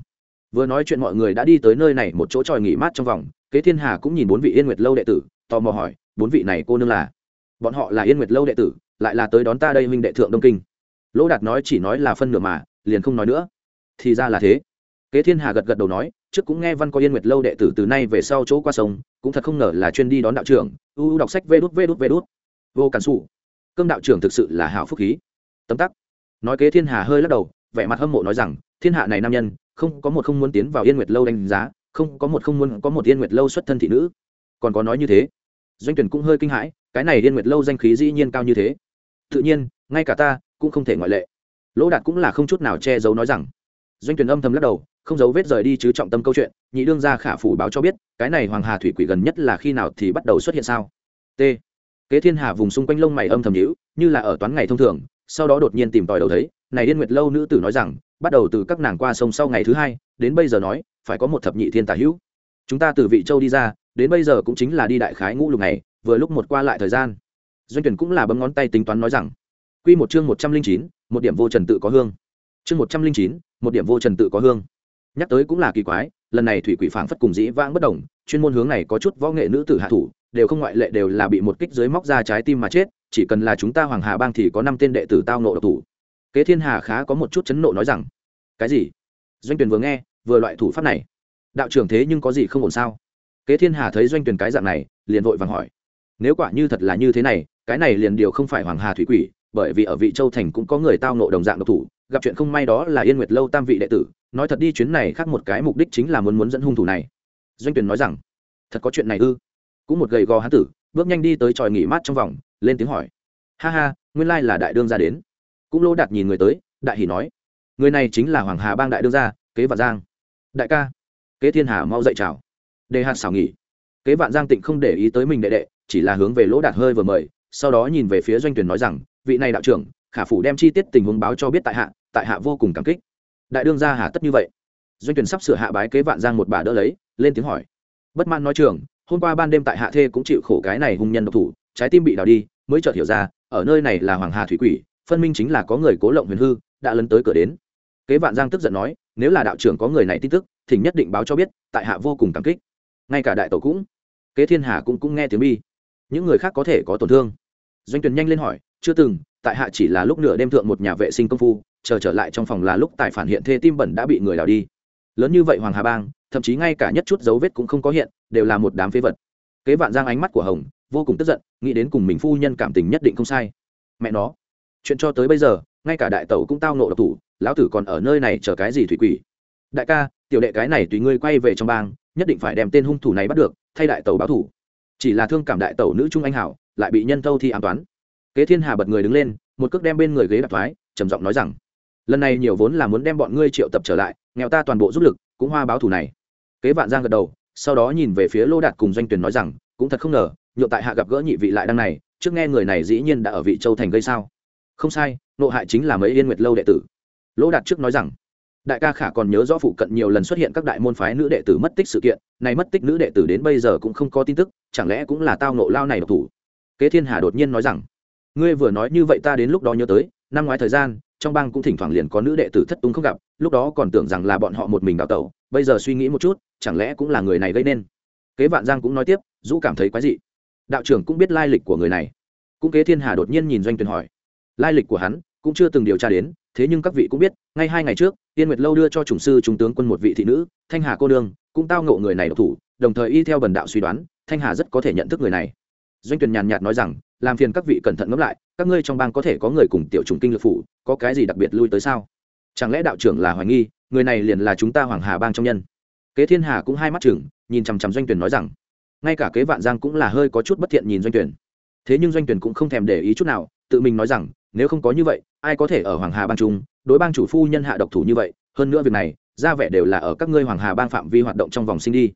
vừa nói chuyện mọi người đã đi tới nơi này một chỗ tròi nghỉ mát trong vòng, kế thiên hà cũng nhìn bốn vị yên nguyệt lâu đệ tử, tò mò hỏi, bốn vị này cô nương là? Bọn họ là yên nguyệt lâu đệ tử, lại là tới đón ta đây huynh đệ thượng đông kinh. Lỗ đạt nói chỉ nói là phân nửa mà, liền không nói nữa. Thì ra là thế. Kế thiên hà gật gật đầu nói trước cũng nghe văn có yên nguyệt lâu đệ tử từ nay về sau chỗ qua sông, cũng thật không ngờ là chuyên đi đón đạo trưởng, u u đọc sách vê đút vê đút vê đút. Vô cản xù cơm đạo trưởng thực sự là hảo phúc khí. Tấm tắc. Nói kế thiên hà hơi lắc đầu, vẻ mặt hâm mộ nói rằng, thiên hạ này nam nhân, không có một không muốn tiến vào yên nguyệt lâu đánh giá, không có một không muốn có một yên nguyệt lâu xuất thân thị nữ. Còn có nói như thế. Doanh tuyển cũng hơi kinh hãi, cái này yên nguyệt lâu danh khí dĩ nhiên cao như thế. Tự nhiên, ngay cả ta cũng không thể ngoại lệ. Lỗ đạt cũng là không chút nào che giấu nói rằng. Doanh tuyển âm thầm lắc đầu không giấu vết rời đi chứ trọng tâm câu chuyện, nhị đương gia khả phủ báo cho biết, cái này hoàng hà thủy quỷ gần nhất là khi nào thì bắt đầu xuất hiện sao? T. Kế thiên hà vùng xung quanh lông mày âm thầm nhữ như là ở toán ngày thông thường, sau đó đột nhiên tìm tòi đầu thấy, này điên nguyệt lâu nữ tử nói rằng, bắt đầu từ các nàng qua sông sau ngày thứ hai, đến bây giờ nói, phải có một thập nhị thiên tả hữu. Chúng ta từ vị châu đi ra, đến bây giờ cũng chính là đi đại khái ngũ lục này vừa lúc một qua lại thời gian. Doanh tuyển cũng là bấm ngón tay tính toán nói rằng, quy một chương một trăm linh chín, một điểm vô trần tự có hương. Chương một trăm linh chín, một điểm vô trần tự có hương nhắc tới cũng là kỳ quái, lần này thủy quỷ phảng phất cùng dĩ vãng bất đồng, chuyên môn hướng này có chút võ nghệ nữ tử hạ thủ, đều không ngoại lệ đều là bị một kích dưới móc ra trái tim mà chết, chỉ cần là chúng ta hoàng hà bang thì có năm tên đệ tử tao nộ độc thủ. Kế thiên hà khá có một chút chấn nộ nói rằng, cái gì? Doanh tuyển vừa nghe, vừa loại thủ pháp này. Đạo trưởng thế nhưng có gì không ổn sao? Kế thiên hà thấy doanh tuyển cái dạng này, liền vội vàng hỏi. Nếu quả như thật là như thế này, cái này liền điều không phải hoàng hà thủy quỷ, bởi vì ở vị châu thành cũng có người tao nộ đồng dạng độc thủ, gặp chuyện không may đó là yên nguyệt lâu tam vị đệ tử nói thật đi, chuyến này khác một cái mục đích chính là muốn muốn dẫn hung thủ này. Doanh Tuyền nói rằng, thật có chuyện này ư? Cũng một gầy gò hán tử, bước nhanh đi tới tròi nghỉ mát trong vòng, lên tiếng hỏi, ha ha, nguyên lai là đại đương gia đến. Cũng lô đạt nhìn người tới, đại hỉ nói, người này chính là hoàng hà bang đại đương gia, kế vạn giang. Đại ca. Kế thiên hà mau dậy chào, đề hạt xảo nghỉ. Kế vạn giang tịnh không để ý tới mình đệ đệ, chỉ là hướng về lỗ đạt hơi vừa mời, sau đó nhìn về phía doanh tuyển nói rằng, vị này đạo trưởng, khả phủ đem chi tiết tình huống báo cho biết tại hạ tại hạ vô cùng cảm kích đại đương gia hà tất như vậy. Doanh tuyển sắp sửa hạ bái kế vạn giang một bà đỡ lấy, lên tiếng hỏi. Bất mãn nói trường, hôm qua ban đêm tại hạ thê cũng chịu khổ cái này hung nhân độc thủ, trái tim bị đào đi, mới chợt hiểu ra, ở nơi này là hoàng hà thủy quỷ, phân minh chính là có người cố lộng huyền hư, đã lấn tới cửa đến. Kế vạn giang tức giận nói, nếu là đạo trưởng có người này tin tức, thỉnh nhất định báo cho biết, tại hạ vô cùng cảm kích. Ngay cả đại tổ cũng, kế thiên hà cũng cũng nghe tiếng bi. Những người khác có thể có tổn thương. Doanh tuyển nhanh lên hỏi, chưa từng, tại hạ chỉ là lúc nửa đêm thượng một nhà vệ sinh công phu chờ trở lại trong phòng là lúc tài phản hiện thê tim bẩn đã bị người đào đi. Lớn như vậy hoàng hà bang, thậm chí ngay cả nhất chút dấu vết cũng không có hiện, đều là một đám phế vật. Kế vạn giang ánh mắt của hồng, vô cùng tức giận, nghĩ đến cùng mình phu nhân cảm tình nhất định không sai. Mẹ nó, chuyện cho tới bây giờ, ngay cả đại tẩu cũng tao nộ độc thủ, lão tử còn ở nơi này chờ cái gì thủy quỷ? Đại ca, tiểu đệ cái này tùy ngươi quay về trong bang, nhất định phải đem tên hung thủ này bắt được, thay đại tẩu báo thủ. Chỉ là thương cảm đại tẩu nữ trung anh hảo, lại bị nhân tâu thi an toán. Kế thiên hà bật người đứng lên, một cước đem bên người ghế đạp thoái, trầm giọng nói rằng lần này nhiều vốn là muốn đem bọn ngươi triệu tập trở lại, nghèo ta toàn bộ giúp lực, cũng hoa báo thủ này. Kế vạn giang gật đầu, sau đó nhìn về phía lô đạt cùng doanh tuyển nói rằng, cũng thật không ngờ nhộn tại hạ gặp gỡ nhị vị lại đăng này, trước nghe người này dĩ nhiên đã ở vị châu thành gây sao. Không sai, nộ hại chính là mấy yên nguyệt lâu đệ tử. Lỗ đạt trước nói rằng, đại ca khả còn nhớ rõ phụ cận nhiều lần xuất hiện các đại môn phái nữ đệ tử mất tích sự kiện, này mất tích nữ đệ tử đến bây giờ cũng không có tin tức, chẳng lẽ cũng là tao nộ lao này độc thủ. Kế thiên hà đột nhiên nói rằng, ngươi vừa nói như vậy ta đến lúc đó nhớ tới, năm ngoái thời gian trong bang cũng thỉnh thoảng liền có nữ đệ tử thất tung không gặp, lúc đó còn tưởng rằng là bọn họ một mình đào tẩu, bây giờ suy nghĩ một chút, chẳng lẽ cũng là người này gây nên? Kế vạn giang cũng nói tiếp, dũ cảm thấy quái dị. Đạo trưởng cũng biết lai lịch của người này. Cũng kế thiên hà đột nhiên nhìn doanh tuyển hỏi. Lai lịch của hắn cũng chưa từng điều tra đến, thế nhưng các vị cũng biết, ngay hai ngày trước tiên nguyệt lâu đưa cho chủng sư trung tướng quân một vị thị nữ, thanh hà cô đương cũng tao ngộ người này độc thủ, đồng thời y theo bần đạo suy đoán, thanh hà rất có thể nhận thức người này doanh tuyển nhàn nhạt nói rằng, làm phiền các vị cẩn thận ngẫm lại, các ngươi trong bang có thể có người cùng tiểu trùng kinh lực phủ, có cái gì đặc biệt lui tới sao? Chẳng lẽ đạo trưởng là hoài nghi, người này liền là chúng ta hoàng hà bang trong nhân? Kế thiên hà cũng hai mắt chừng nhìn chằm chằm doanh tuyển nói rằng, ngay cả kế vạn giang cũng là hơi có chút bất thiện nhìn doanh tuyển. Thế nhưng doanh tuyển cũng không thèm để ý chút nào, tự mình nói rằng, nếu không có như vậy, ai có thể ở hoàng hà bang trung đối bang chủ phu nhân hạ độc thủ như vậy, hơn nữa việc này, ra vẻ đều là ở các ngươi hoàng hà bang phạm vi hoạt động trong vòng sinh đi.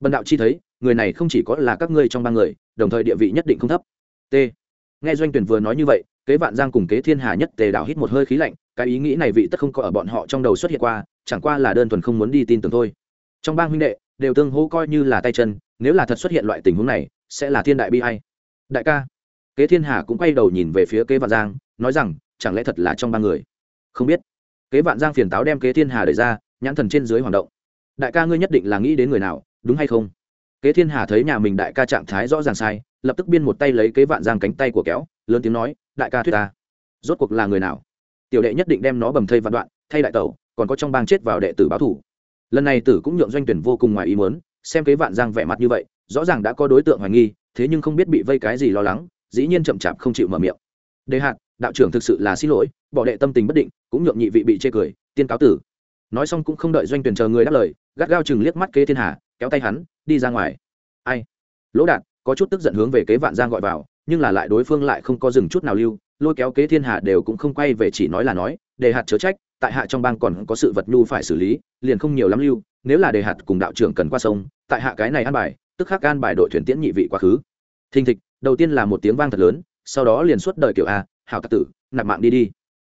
Bần đạo chi thấy, người này không chỉ có là các ngươi trong bang người đồng thời địa vị nhất định không thấp. T. Nghe doanh tuyển vừa nói như vậy, kế vạn giang cùng kế thiên hà nhất tề đảo hít một hơi khí lạnh, cái ý nghĩ này vị tất không có ở bọn họ trong đầu xuất hiện qua, chẳng qua là đơn thuần không muốn đi tin tưởng thôi. Trong bang huynh đệ, đều tương hô coi như là tay chân, nếu là thật xuất hiện loại tình huống này, sẽ là thiên đại bi hay đại ca. Kế thiên hà cũng quay đầu nhìn về phía kế vạn giang, nói rằng, chẳng lẽ thật là trong ba người? Không biết. Kế vạn giang phiền táo đem kế thiên hà đẩy ra, nhãn thần trên dưới hoạt động. Đại ca ngươi nhất định là nghĩ đến người nào, đúng hay không? Kế thiên hà thấy nhà mình đại ca trạng thái rõ ràng sai, lập tức biên một tay lấy kế vạn giang cánh tay của kéo, lớn tiếng nói, đại ca thuyết ta, rốt cuộc là người nào? Tiểu đệ nhất định đem nó bầm thây vạn đoạn, thay đại tẩu, còn có trong bang chết vào đệ tử báo thủ. Lần này tử cũng nhượng doanh tuyển vô cùng ngoài ý muốn, xem kế vạn giang vẻ mặt như vậy, rõ ràng đã có đối tượng hoài nghi, thế nhưng không biết bị vây cái gì lo lắng, dĩ nhiên chậm chạp không chịu mở miệng. Đề hạt, đạo trưởng thực sự là xin lỗi, bỏ đệ tâm tình bất định, cũng nhượng nhị vị bị chê cười, tiên cáo tử. Nói xong cũng không đợi doanh tuyển chờ người đáp lời, gắt gao chừng liếc mắt kế thiên hà kéo tay hắn, đi ra ngoài. Ai? Lỗ đạt, có chút tức giận hướng về kế vạn giang gọi vào, nhưng là lại đối phương lại không có dừng chút nào lưu, lôi kéo kế thiên hạ đều cũng không quay về chỉ nói là nói đề hạt chớ trách, tại hạ trong bang còn có sự vật nhu phải xử lý, liền không nhiều lắm lưu, nếu là đề hạt cùng đạo trưởng cần qua sông, tại hạ cái này an bài, tức khắc an bài đội thuyền tiễn nhị vị quá khứ. Thình thịch, đầu tiên là một tiếng vang thật lớn, sau đó liền suốt đời kiểu a, hảo tặc tử, nạp mạng đi đi.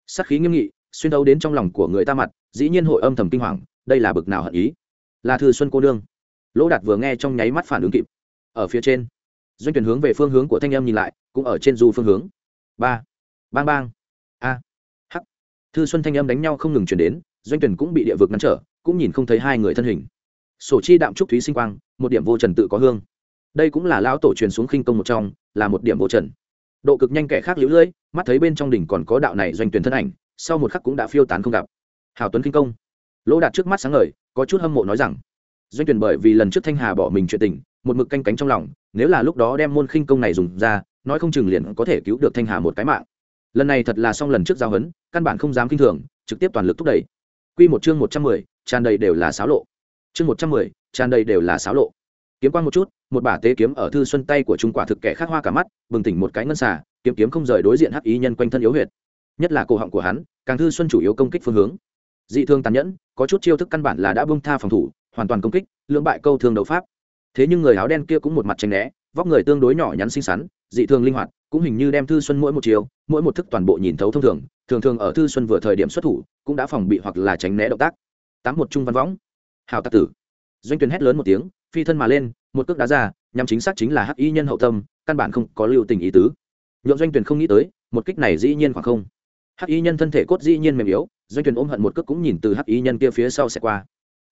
Sắc khí nghiêm nghị, xuyên đấu đến trong lòng của người ta mặt, dĩ nhiên hội âm thầm kinh hoàng, đây là bực nào hận ý. Là thư xuân cô đương lỗ đạt vừa nghe trong nháy mắt phản ứng kịp. Ở phía trên, doanh tuyển hướng về phương hướng của thanh âm nhìn lại, cũng ở trên du phương hướng. Ba, bang bang, a, hắc. Thư xuân thanh âm đánh nhau không ngừng chuyển đến, doanh tuyển cũng bị địa vực ngăn trở, cũng nhìn không thấy hai người thân hình. Sổ chi đạm trúc thúy sinh quang, một điểm vô trần tự có hương. Đây cũng là lão tổ truyền xuống khinh công một trong, là một điểm vô trần. Độ cực nhanh kẻ khác liễu lưỡi mắt thấy bên trong đỉnh còn có đạo này doanh tuyển thân ảnh, sau một khắc cũng đã phiêu tán không gặp. Hào tuấn kinh công. Lỗ đạt trước mắt sáng ngời, có chút hâm mộ nói rằng doanh tuyển bởi vì lần trước thanh hà bỏ mình chuyện tình một mực canh cánh trong lòng nếu là lúc đó đem môn khinh công này dùng ra nói không chừng liền có thể cứu được thanh hà một cái mạng. Lần này thật là xong lần trước giao hấn căn bản không dám kinh thường trực tiếp toàn lực thúc đẩy. Quy một chương một trăm mười, tràn đầy đều là xáo lộ. Chương một trăm mười, tràn đầy đều là xáo lộ. Kiếm quan một chút một bả tế kiếm ở thư xuân tay của trung quả thực kẻ khác hoa cả mắt bừng tỉnh một cái ngân xà kiếm kiếm không rời đối diện hắc ý nhân quanh thân yếu huyệt. Nhất là cổ họng của hắn càng thư xuân chủ yếu công kích phương hướng. Dị thương tàn nhẫn có chút chiêu thức căn bản là đã bông tha phòng thủ hoàn toàn công kích, lưỡng bại câu thương đấu pháp. Thế nhưng người áo đen kia cũng một mặt tranh né, vóc người tương đối nhỏ nhắn xinh xắn, dị thường linh hoạt, cũng hình như đem thư xuân mỗi một chiều, mỗi một thức toàn bộ nhìn thấu thông thường thường thường ở thư xuân vừa thời điểm xuất thủ, cũng đã phòng bị hoặc là tránh né động tác. Tám một trung văn võng. Hào tạc tử. Doanh tuyển hét lớn một tiếng, phi thân mà lên, một cước đá ra nhằm chính xác chính là hắc y nhân hậu tâm, căn bản không có lưu tình ý tứ. Nhượng doanh tuyển không nghĩ tới, một kích này dĩ nhiên khoảng không. Hắc y nhân thân thể cốt dĩ nhiên mềm yếu, doanh tuyển ôm hận một cước cũng nhìn từ hắc y nhân kia phía sau sẽ qua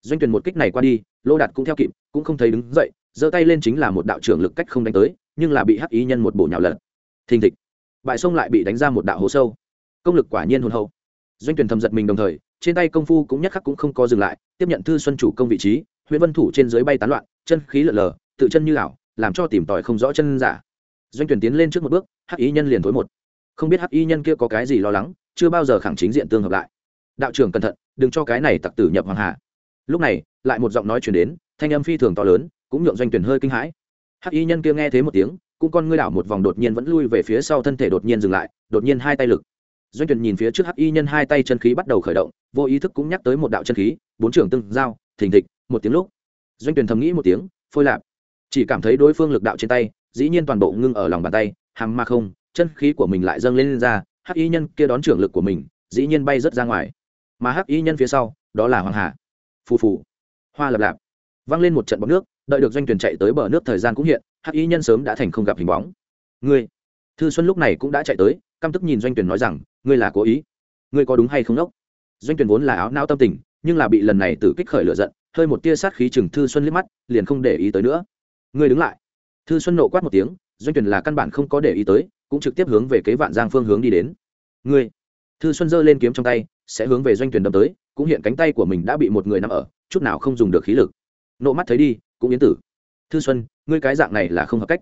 doanh tuyển một kích này qua đi, lô đạt cũng theo kịp, cũng không thấy đứng dậy, giơ tay lên chính là một đạo trưởng lực cách không đánh tới, nhưng là bị hắc y nhân một bổ nhào lật. Thình thịch. Bại sông lại bị đánh ra một đạo hố sâu. Công lực quả nhiên hồn hậu. Doanh tuyển thầm giật mình đồng thời, trên tay công phu cũng nhất khắc cũng không có dừng lại, tiếp nhận thư xuân chủ công vị trí huyện vân thủ trên dưới bay tán loạn, chân khí lở lờ tự chân như ảo, làm cho tìm tòi không rõ chân giả. Doanh tuyển tiến lên trước một bước, hắc y nhân liền thối một. Không biết hắc y nhân kia có cái gì lo lắng, chưa bao giờ khẳng chính diện tương hợp lại. Đạo trưởng cẩn thận, đừng cho cái này tặc tử nhập hoàng hà lúc này lại một giọng nói chuyển đến thanh âm phi thường to lớn cũng nhượng doanh tuyển hơi kinh hãi. Hắc y nhân kia nghe thế một tiếng cũng con ngươi đảo một vòng đột nhiên vẫn lui về phía sau thân thể đột nhiên dừng lại đột nhiên hai tay lực. Doanh tuyển nhìn phía trước hắc y nhân hai tay chân khí bắt đầu khởi động vô ý thức cũng nhắc tới một đạo chân khí bốn trưởng tương giao thình thịch một tiếng lúc. Doanh tuyển thầm nghĩ một tiếng phôi lạp. Chỉ cảm thấy đối phương lực đạo trên tay dĩ nhiên toàn bộ ngưng ở lòng bàn tay hàm ma không chân khí của mình lại dâng lên, lên ra hắc y nhân kia đón trưởng lực của mình dĩ nhiên bay rất ra ngoài. Mà hắc y nhân phía sau đó là hoàng hà phù phù. Hoa lập lạp. Văng lên một trận bóng nước, đợi được doanh tuyển chạy tới bờ nước thời gian cũng hiện, hắc y nhân sớm đã thành không gặp hình bóng. Ngươi. Thư xuân lúc này cũng đã chạy tới, căm tức nhìn doanh tuyển nói rằng, ngươi là cố ý. Ngươi có đúng hay không đốc? Doanh tuyển vốn là áo não tâm tình, nhưng là bị lần này tử kích khởi lửa giận, hơi một tia sát khí chừng thư xuân liếc mắt, liền không để ý tới nữa. Ngươi đứng lại. Thư xuân nộ quát một tiếng, doanh tuyển là căn bản không có để ý tới, cũng trực tiếp hướng về kế vạn giang phương hướng đi đến. Ngươi. Thư xuân giơ lên kiếm trong tay, sẽ hướng về doanh tuyển đâm tới cũng hiện cánh tay của mình đã bị một người nằm ở, chút nào không dùng được khí lực. Nộ mắt thấy đi, cũng yến tử. Thư xuân, ngươi cái dạng này là không hợp cách.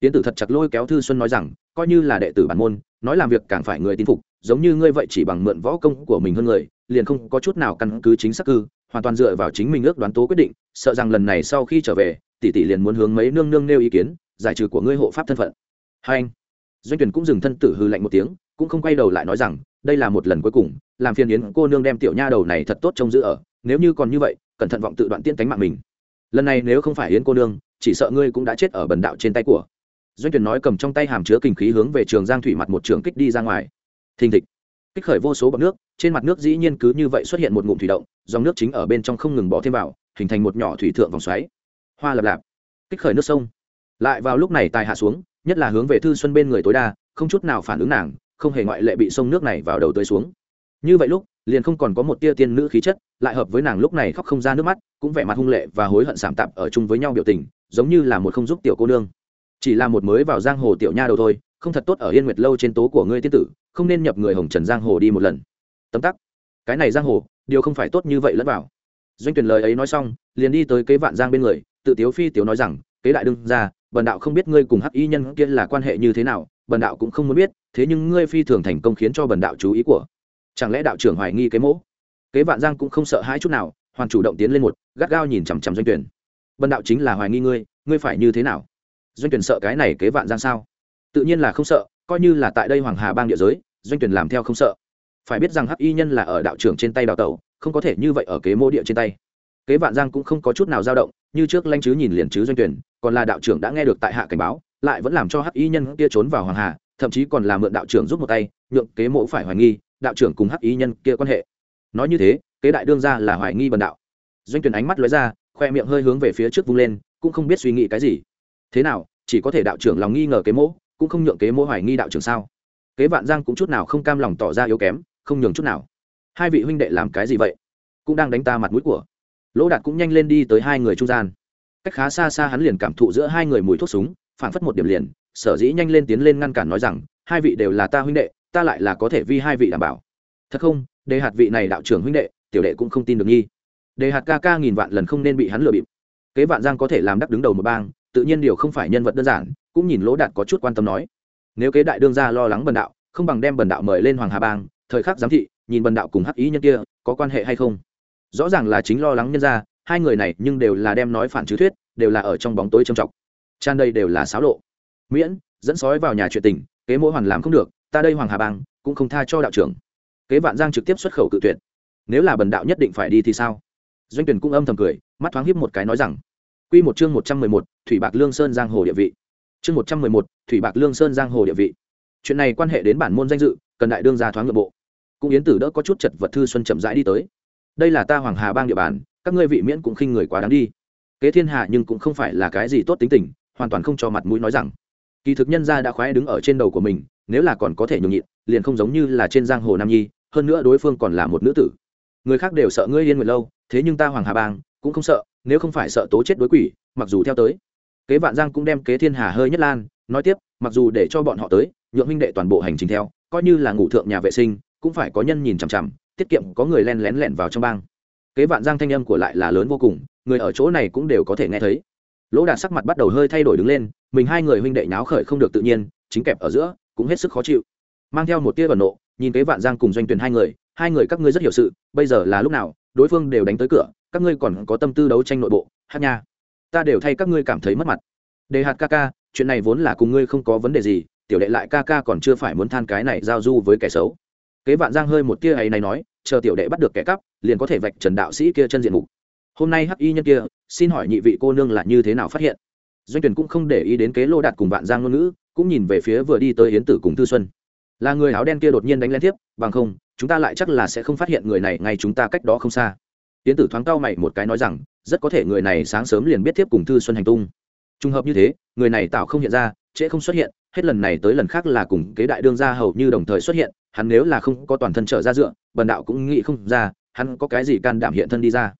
Yến tử thật chặt lôi kéo thư xuân nói rằng, coi như là đệ tử bản môn, nói làm việc càng phải người tin phục, giống như ngươi vậy chỉ bằng mượn võ công của mình hơn người, liền không có chút nào căn cứ chính xác cư, hoàn toàn dựa vào chính mình ước đoán tố quyết định, sợ rằng lần này sau khi trở về, tỷ tỷ liền muốn hướng mấy nương nương nêu ý kiến, giải trừ của ngươi hộ pháp thân phận. Hai anh. Doanh tuyển cũng dừng thân tử hư lạnh một tiếng, cũng không quay đầu lại nói rằng, đây là một lần cuối cùng làm phiền yến cô nương đem tiểu nha đầu này thật tốt trông giữ ở, nếu như còn như vậy, cẩn thận vọng tự đoạn tiên cánh mạng mình. Lần này nếu không phải yến cô nương, chỉ sợ ngươi cũng đã chết ở bần đạo trên tay của. Doanh tuyển nói cầm trong tay hàm chứa kinh khí hướng về trường giang thủy mặt một trường kích đi ra ngoài. Thình thịch. Kích khởi vô số bọt nước, trên mặt nước dĩ nhiên cứ như vậy xuất hiện một ngụm thủy động, dòng nước chính ở bên trong không ngừng bỏ thêm vào, hình thành một nhỏ thủy thượng vòng xoáy. Hoa lập lạp. Kích khởi nước sông. Lại vào lúc này tài hạ xuống, nhất là hướng về thư xuân bên người tối đa, không chút nào phản ứng nàng, không hề ngoại lệ bị sông nước này vào đầu tới xuống như vậy lúc, liền không còn có một tia tiên nữ khí chất, lại hợp với nàng lúc này khóc không ra nước mắt, cũng vẻ mặt hung lệ và hối hận sảm tạp ở chung với nhau biểu tình, giống như là một không giúp tiểu cô nương. Chỉ là một mới vào giang hồ tiểu nha đầu thôi, không thật tốt ở yên nguyệt lâu trên tố của ngươi tiên tử, không nên nhập người hồng trần giang hồ đi một lần. Tấm tắc. Cái này giang hồ, điều không phải tốt như vậy lẫn vào. Doanh tuyển lời ấy nói xong, liền đi tới kế vạn giang bên người, tự tiếu phi tiếu nói rằng, kế đại đương ra bần đạo không biết ngươi cùng hắc y nhân kia là quan hệ như thế nào, bần đạo cũng không muốn biết, thế nhưng ngươi phi thường thành công khiến cho bần đạo chú ý của chẳng lẽ đạo trưởng hoài nghi cái mỗ? Kế vạn giang cũng không sợ hãi chút nào, hoàn chủ động tiến lên một, gắt gao nhìn chằm chằm doanh tuyển bần đạo chính là hoài nghi ngươi ngươi phải như thế nào? Doanh tuyển sợ cái này kế vạn giang sao? Tự nhiên là không sợ, coi như là tại đây hoàng hà bang địa giới, doanh tuyển làm theo không sợ. Phải biết rằng hắc y nhân là ở đạo trưởng trên tay đào tẩu, không có thể như vậy ở kế mô địa trên tay. Kế vạn giang cũng không có chút nào dao động, như trước lanh chứ nhìn liền chứ doanh tuyển còn là đạo trưởng đã nghe được tại hạ cảnh báo, lại vẫn làm cho hắc y nhân kia trốn vào hoàng hà, thậm chí còn là mượn đạo trưởng giúp một tay, nhượng kế mộ phải hoài nghi đạo trưởng cùng hắc ý nhân kia quan hệ. Nói như thế, kế đại đương ra là hoài nghi bần đạo. Doanh tuyển ánh mắt lóe ra, khoe miệng hơi hướng về phía trước vung lên, cũng không biết suy nghĩ cái gì. Thế nào, chỉ có thể đạo trưởng lòng nghi ngờ kế mỗ, cũng không nhượng kế mỗ hoài nghi đạo trưởng sao? Kế vạn giang cũng chút nào không cam lòng tỏ ra yếu kém, không nhường chút nào. Hai vị huynh đệ làm cái gì vậy? Cũng đang đánh ta mặt mũi của. Lỗ đạt cũng nhanh lên đi tới hai người trung gian. Cách khá xa xa hắn liền cảm thụ giữa hai người mùi thuốc súng phản phất một điểm liền, sở dĩ nhanh lên tiến lên ngăn cản nói rằng, hai vị đều là ta huynh đệ ta lại là có thể vi hai vị đảm bảo. Thật không, đề hạt vị này đạo trưởng huynh đệ, tiểu đệ cũng không tin được nghi. Đề hạt ca ca nghìn vạn lần không nên bị hắn lừa bịp. Kế vạn giang có thể làm đắc đứng đầu một bang, tự nhiên điều không phải nhân vật đơn giản, cũng nhìn lỗ đạt có chút quan tâm nói. Nếu kế đại đương gia lo lắng bần đạo, không bằng đem bần đạo mời lên hoàng hà bang, thời khắc giám thị, nhìn bần đạo cùng hắc ý nhân kia, có quan hệ hay không? Rõ ràng là chính lo lắng nhân ra hai người này nhưng đều là đem nói phản chứ thuyết, đều là ở trong bóng tối trầm trọng. Tràn đây đều là xáo lộ. Miễn, dẫn sói vào nhà chuyện tình, kế mỗi hoàn làm không được ta đây hoàng hà bang cũng không tha cho đạo trưởng. Kế vạn giang trực tiếp xuất khẩu cự tuyệt. Nếu là bần đạo nhất định phải đi thì sao? Doanh tuyển cũng âm thầm cười mắt thoáng hiếp một cái nói rằng quy một chương một trăm mười một, thủy bạc lương sơn giang hồ địa vị. Chương một trăm mười một, thủy bạc lương sơn giang hồ địa vị. Chuyện này quan hệ đến bản môn danh dự cần đại đương gia thoáng nội bộ. Cũng yến tử đỡ có chút chật vật thư xuân chậm rãi đi tới. Đây là ta hoàng hà bang địa bàn các ngươi vị miễn cũng khinh người quá đáng đi. Kế thiên hạ nhưng cũng không phải là cái gì tốt tính tình hoàn toàn không cho mặt mũi nói rằng. Kỳ thực nhân gia đã khoái đứng ở trên đầu của mình nếu là còn có thể nhường nhịn, liền không giống như là trên giang hồ nam nhi, hơn nữa đối phương còn là một nữ tử. Người khác đều sợ ngươi liên nguyện lâu, thế nhưng ta hoàng hà bang cũng không sợ, nếu không phải sợ tố chết đối quỷ, mặc dù theo tới. Kế vạn giang cũng đem kế thiên hà hơi nhất lan, nói tiếp, mặc dù để cho bọn họ tới, nhượng huynh đệ toàn bộ hành trình theo, coi như là ngủ thượng nhà vệ sinh, cũng phải có nhân nhìn chằm chằm, tiết kiệm, có người len lén lẻn vào trong bang. Kế vạn giang thanh âm của lại là lớn vô cùng, người ở chỗ này cũng đều có thể nghe thấy. Lỗ đạt sắc mặt bắt đầu hơi thay đổi đứng lên, mình hai người huynh đệ náo khởi không được tự nhiên, chính kẹp ở giữa cũng hết sức khó chịu. Mang theo một tia bẩn nộ, nhìn kế vạn giang cùng doanh tuyển hai người hai người các ngươi rất hiểu sự, bây giờ là lúc nào, đối phương đều đánh tới cửa, các ngươi còn có tâm tư đấu tranh nội bộ, hát nha. Ta đều thay các ngươi cảm thấy mất mặt. Đề hạt ca ca, chuyện này vốn là cùng ngươi không có vấn đề gì, tiểu đệ lại ca ca còn chưa phải muốn than cái này giao du với kẻ xấu. Kế vạn giang hơi một tia ấy này nói, chờ tiểu đệ bắt được kẻ cắp, liền có thể vạch trần đạo sĩ kia chân diện mục. Hôm nay hắc y nhân kia, xin hỏi nhị vị cô nương là như thế nào phát hiện? Doanh tuyển cũng không để ý đến kế lô đạt cùng vạn giang ngôn ngữ cũng nhìn về phía vừa đi tới yến tử cùng tư xuân. Là người áo đen kia đột nhiên đánh lên tiếp, bằng không, chúng ta lại chắc là sẽ không phát hiện người này, ngay chúng ta cách đó không xa. Yến tử thoáng cao mày một cái nói rằng, rất có thể người này sáng sớm liền biết tiếp cùng thư xuân hành tung. Trùng hợp như thế, người này tạo không hiện ra, trễ không xuất hiện, hết lần này tới lần khác là cùng kế đại đương gia hầu như đồng thời xuất hiện, hắn nếu là không có toàn thân trở ra dựa, bần đạo cũng nghĩ không ra, hắn có cái gì can đảm hiện thân đi ra.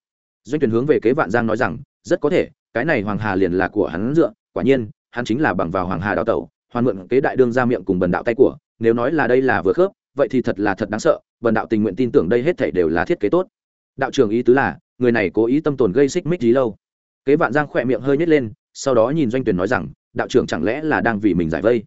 Doanh tuyển hướng về kế vạn giang nói rằng, rất có thể, cái này hoàng hà liền là của hắn dựa, quả nhiên, hắn chính là bằng vào hoàng hà đào tẩu hoàn mượn kế đại đương ra miệng cùng bần đạo tay của, nếu nói là đây là vừa khớp, vậy thì thật là thật đáng sợ, bần đạo tình nguyện tin tưởng đây hết thảy đều là thiết kế tốt. Đạo trưởng ý tứ là, người này cố ý tâm tồn gây xích mích gì lâu. Kế vạn giang khỏe miệng hơi nhếch lên, sau đó nhìn doanh tuyển nói rằng, đạo trưởng chẳng lẽ là đang vì mình giải vây?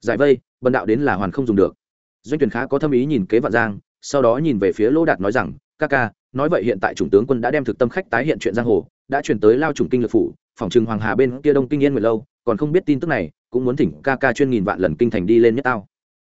Giải vây, bần đạo đến là hoàn không dùng được. Doanh tuyển khá có thâm ý nhìn kế vạn giang, sau đó nhìn về phía lỗ đạt nói rằng, ca ca, nói vậy hiện tại chủng tướng quân đã đem thực tâm khách tái hiện chuyện giang hồ, đã chuyển tới lao chủng kinh lực phủ, phòng trừng hoàng hà bên kia đông kinh yên người lâu, còn không biết tin tức này cũng muốn thỉnh ca ca chuyên nghìn vạn lần kinh thành đi lên nhất tao.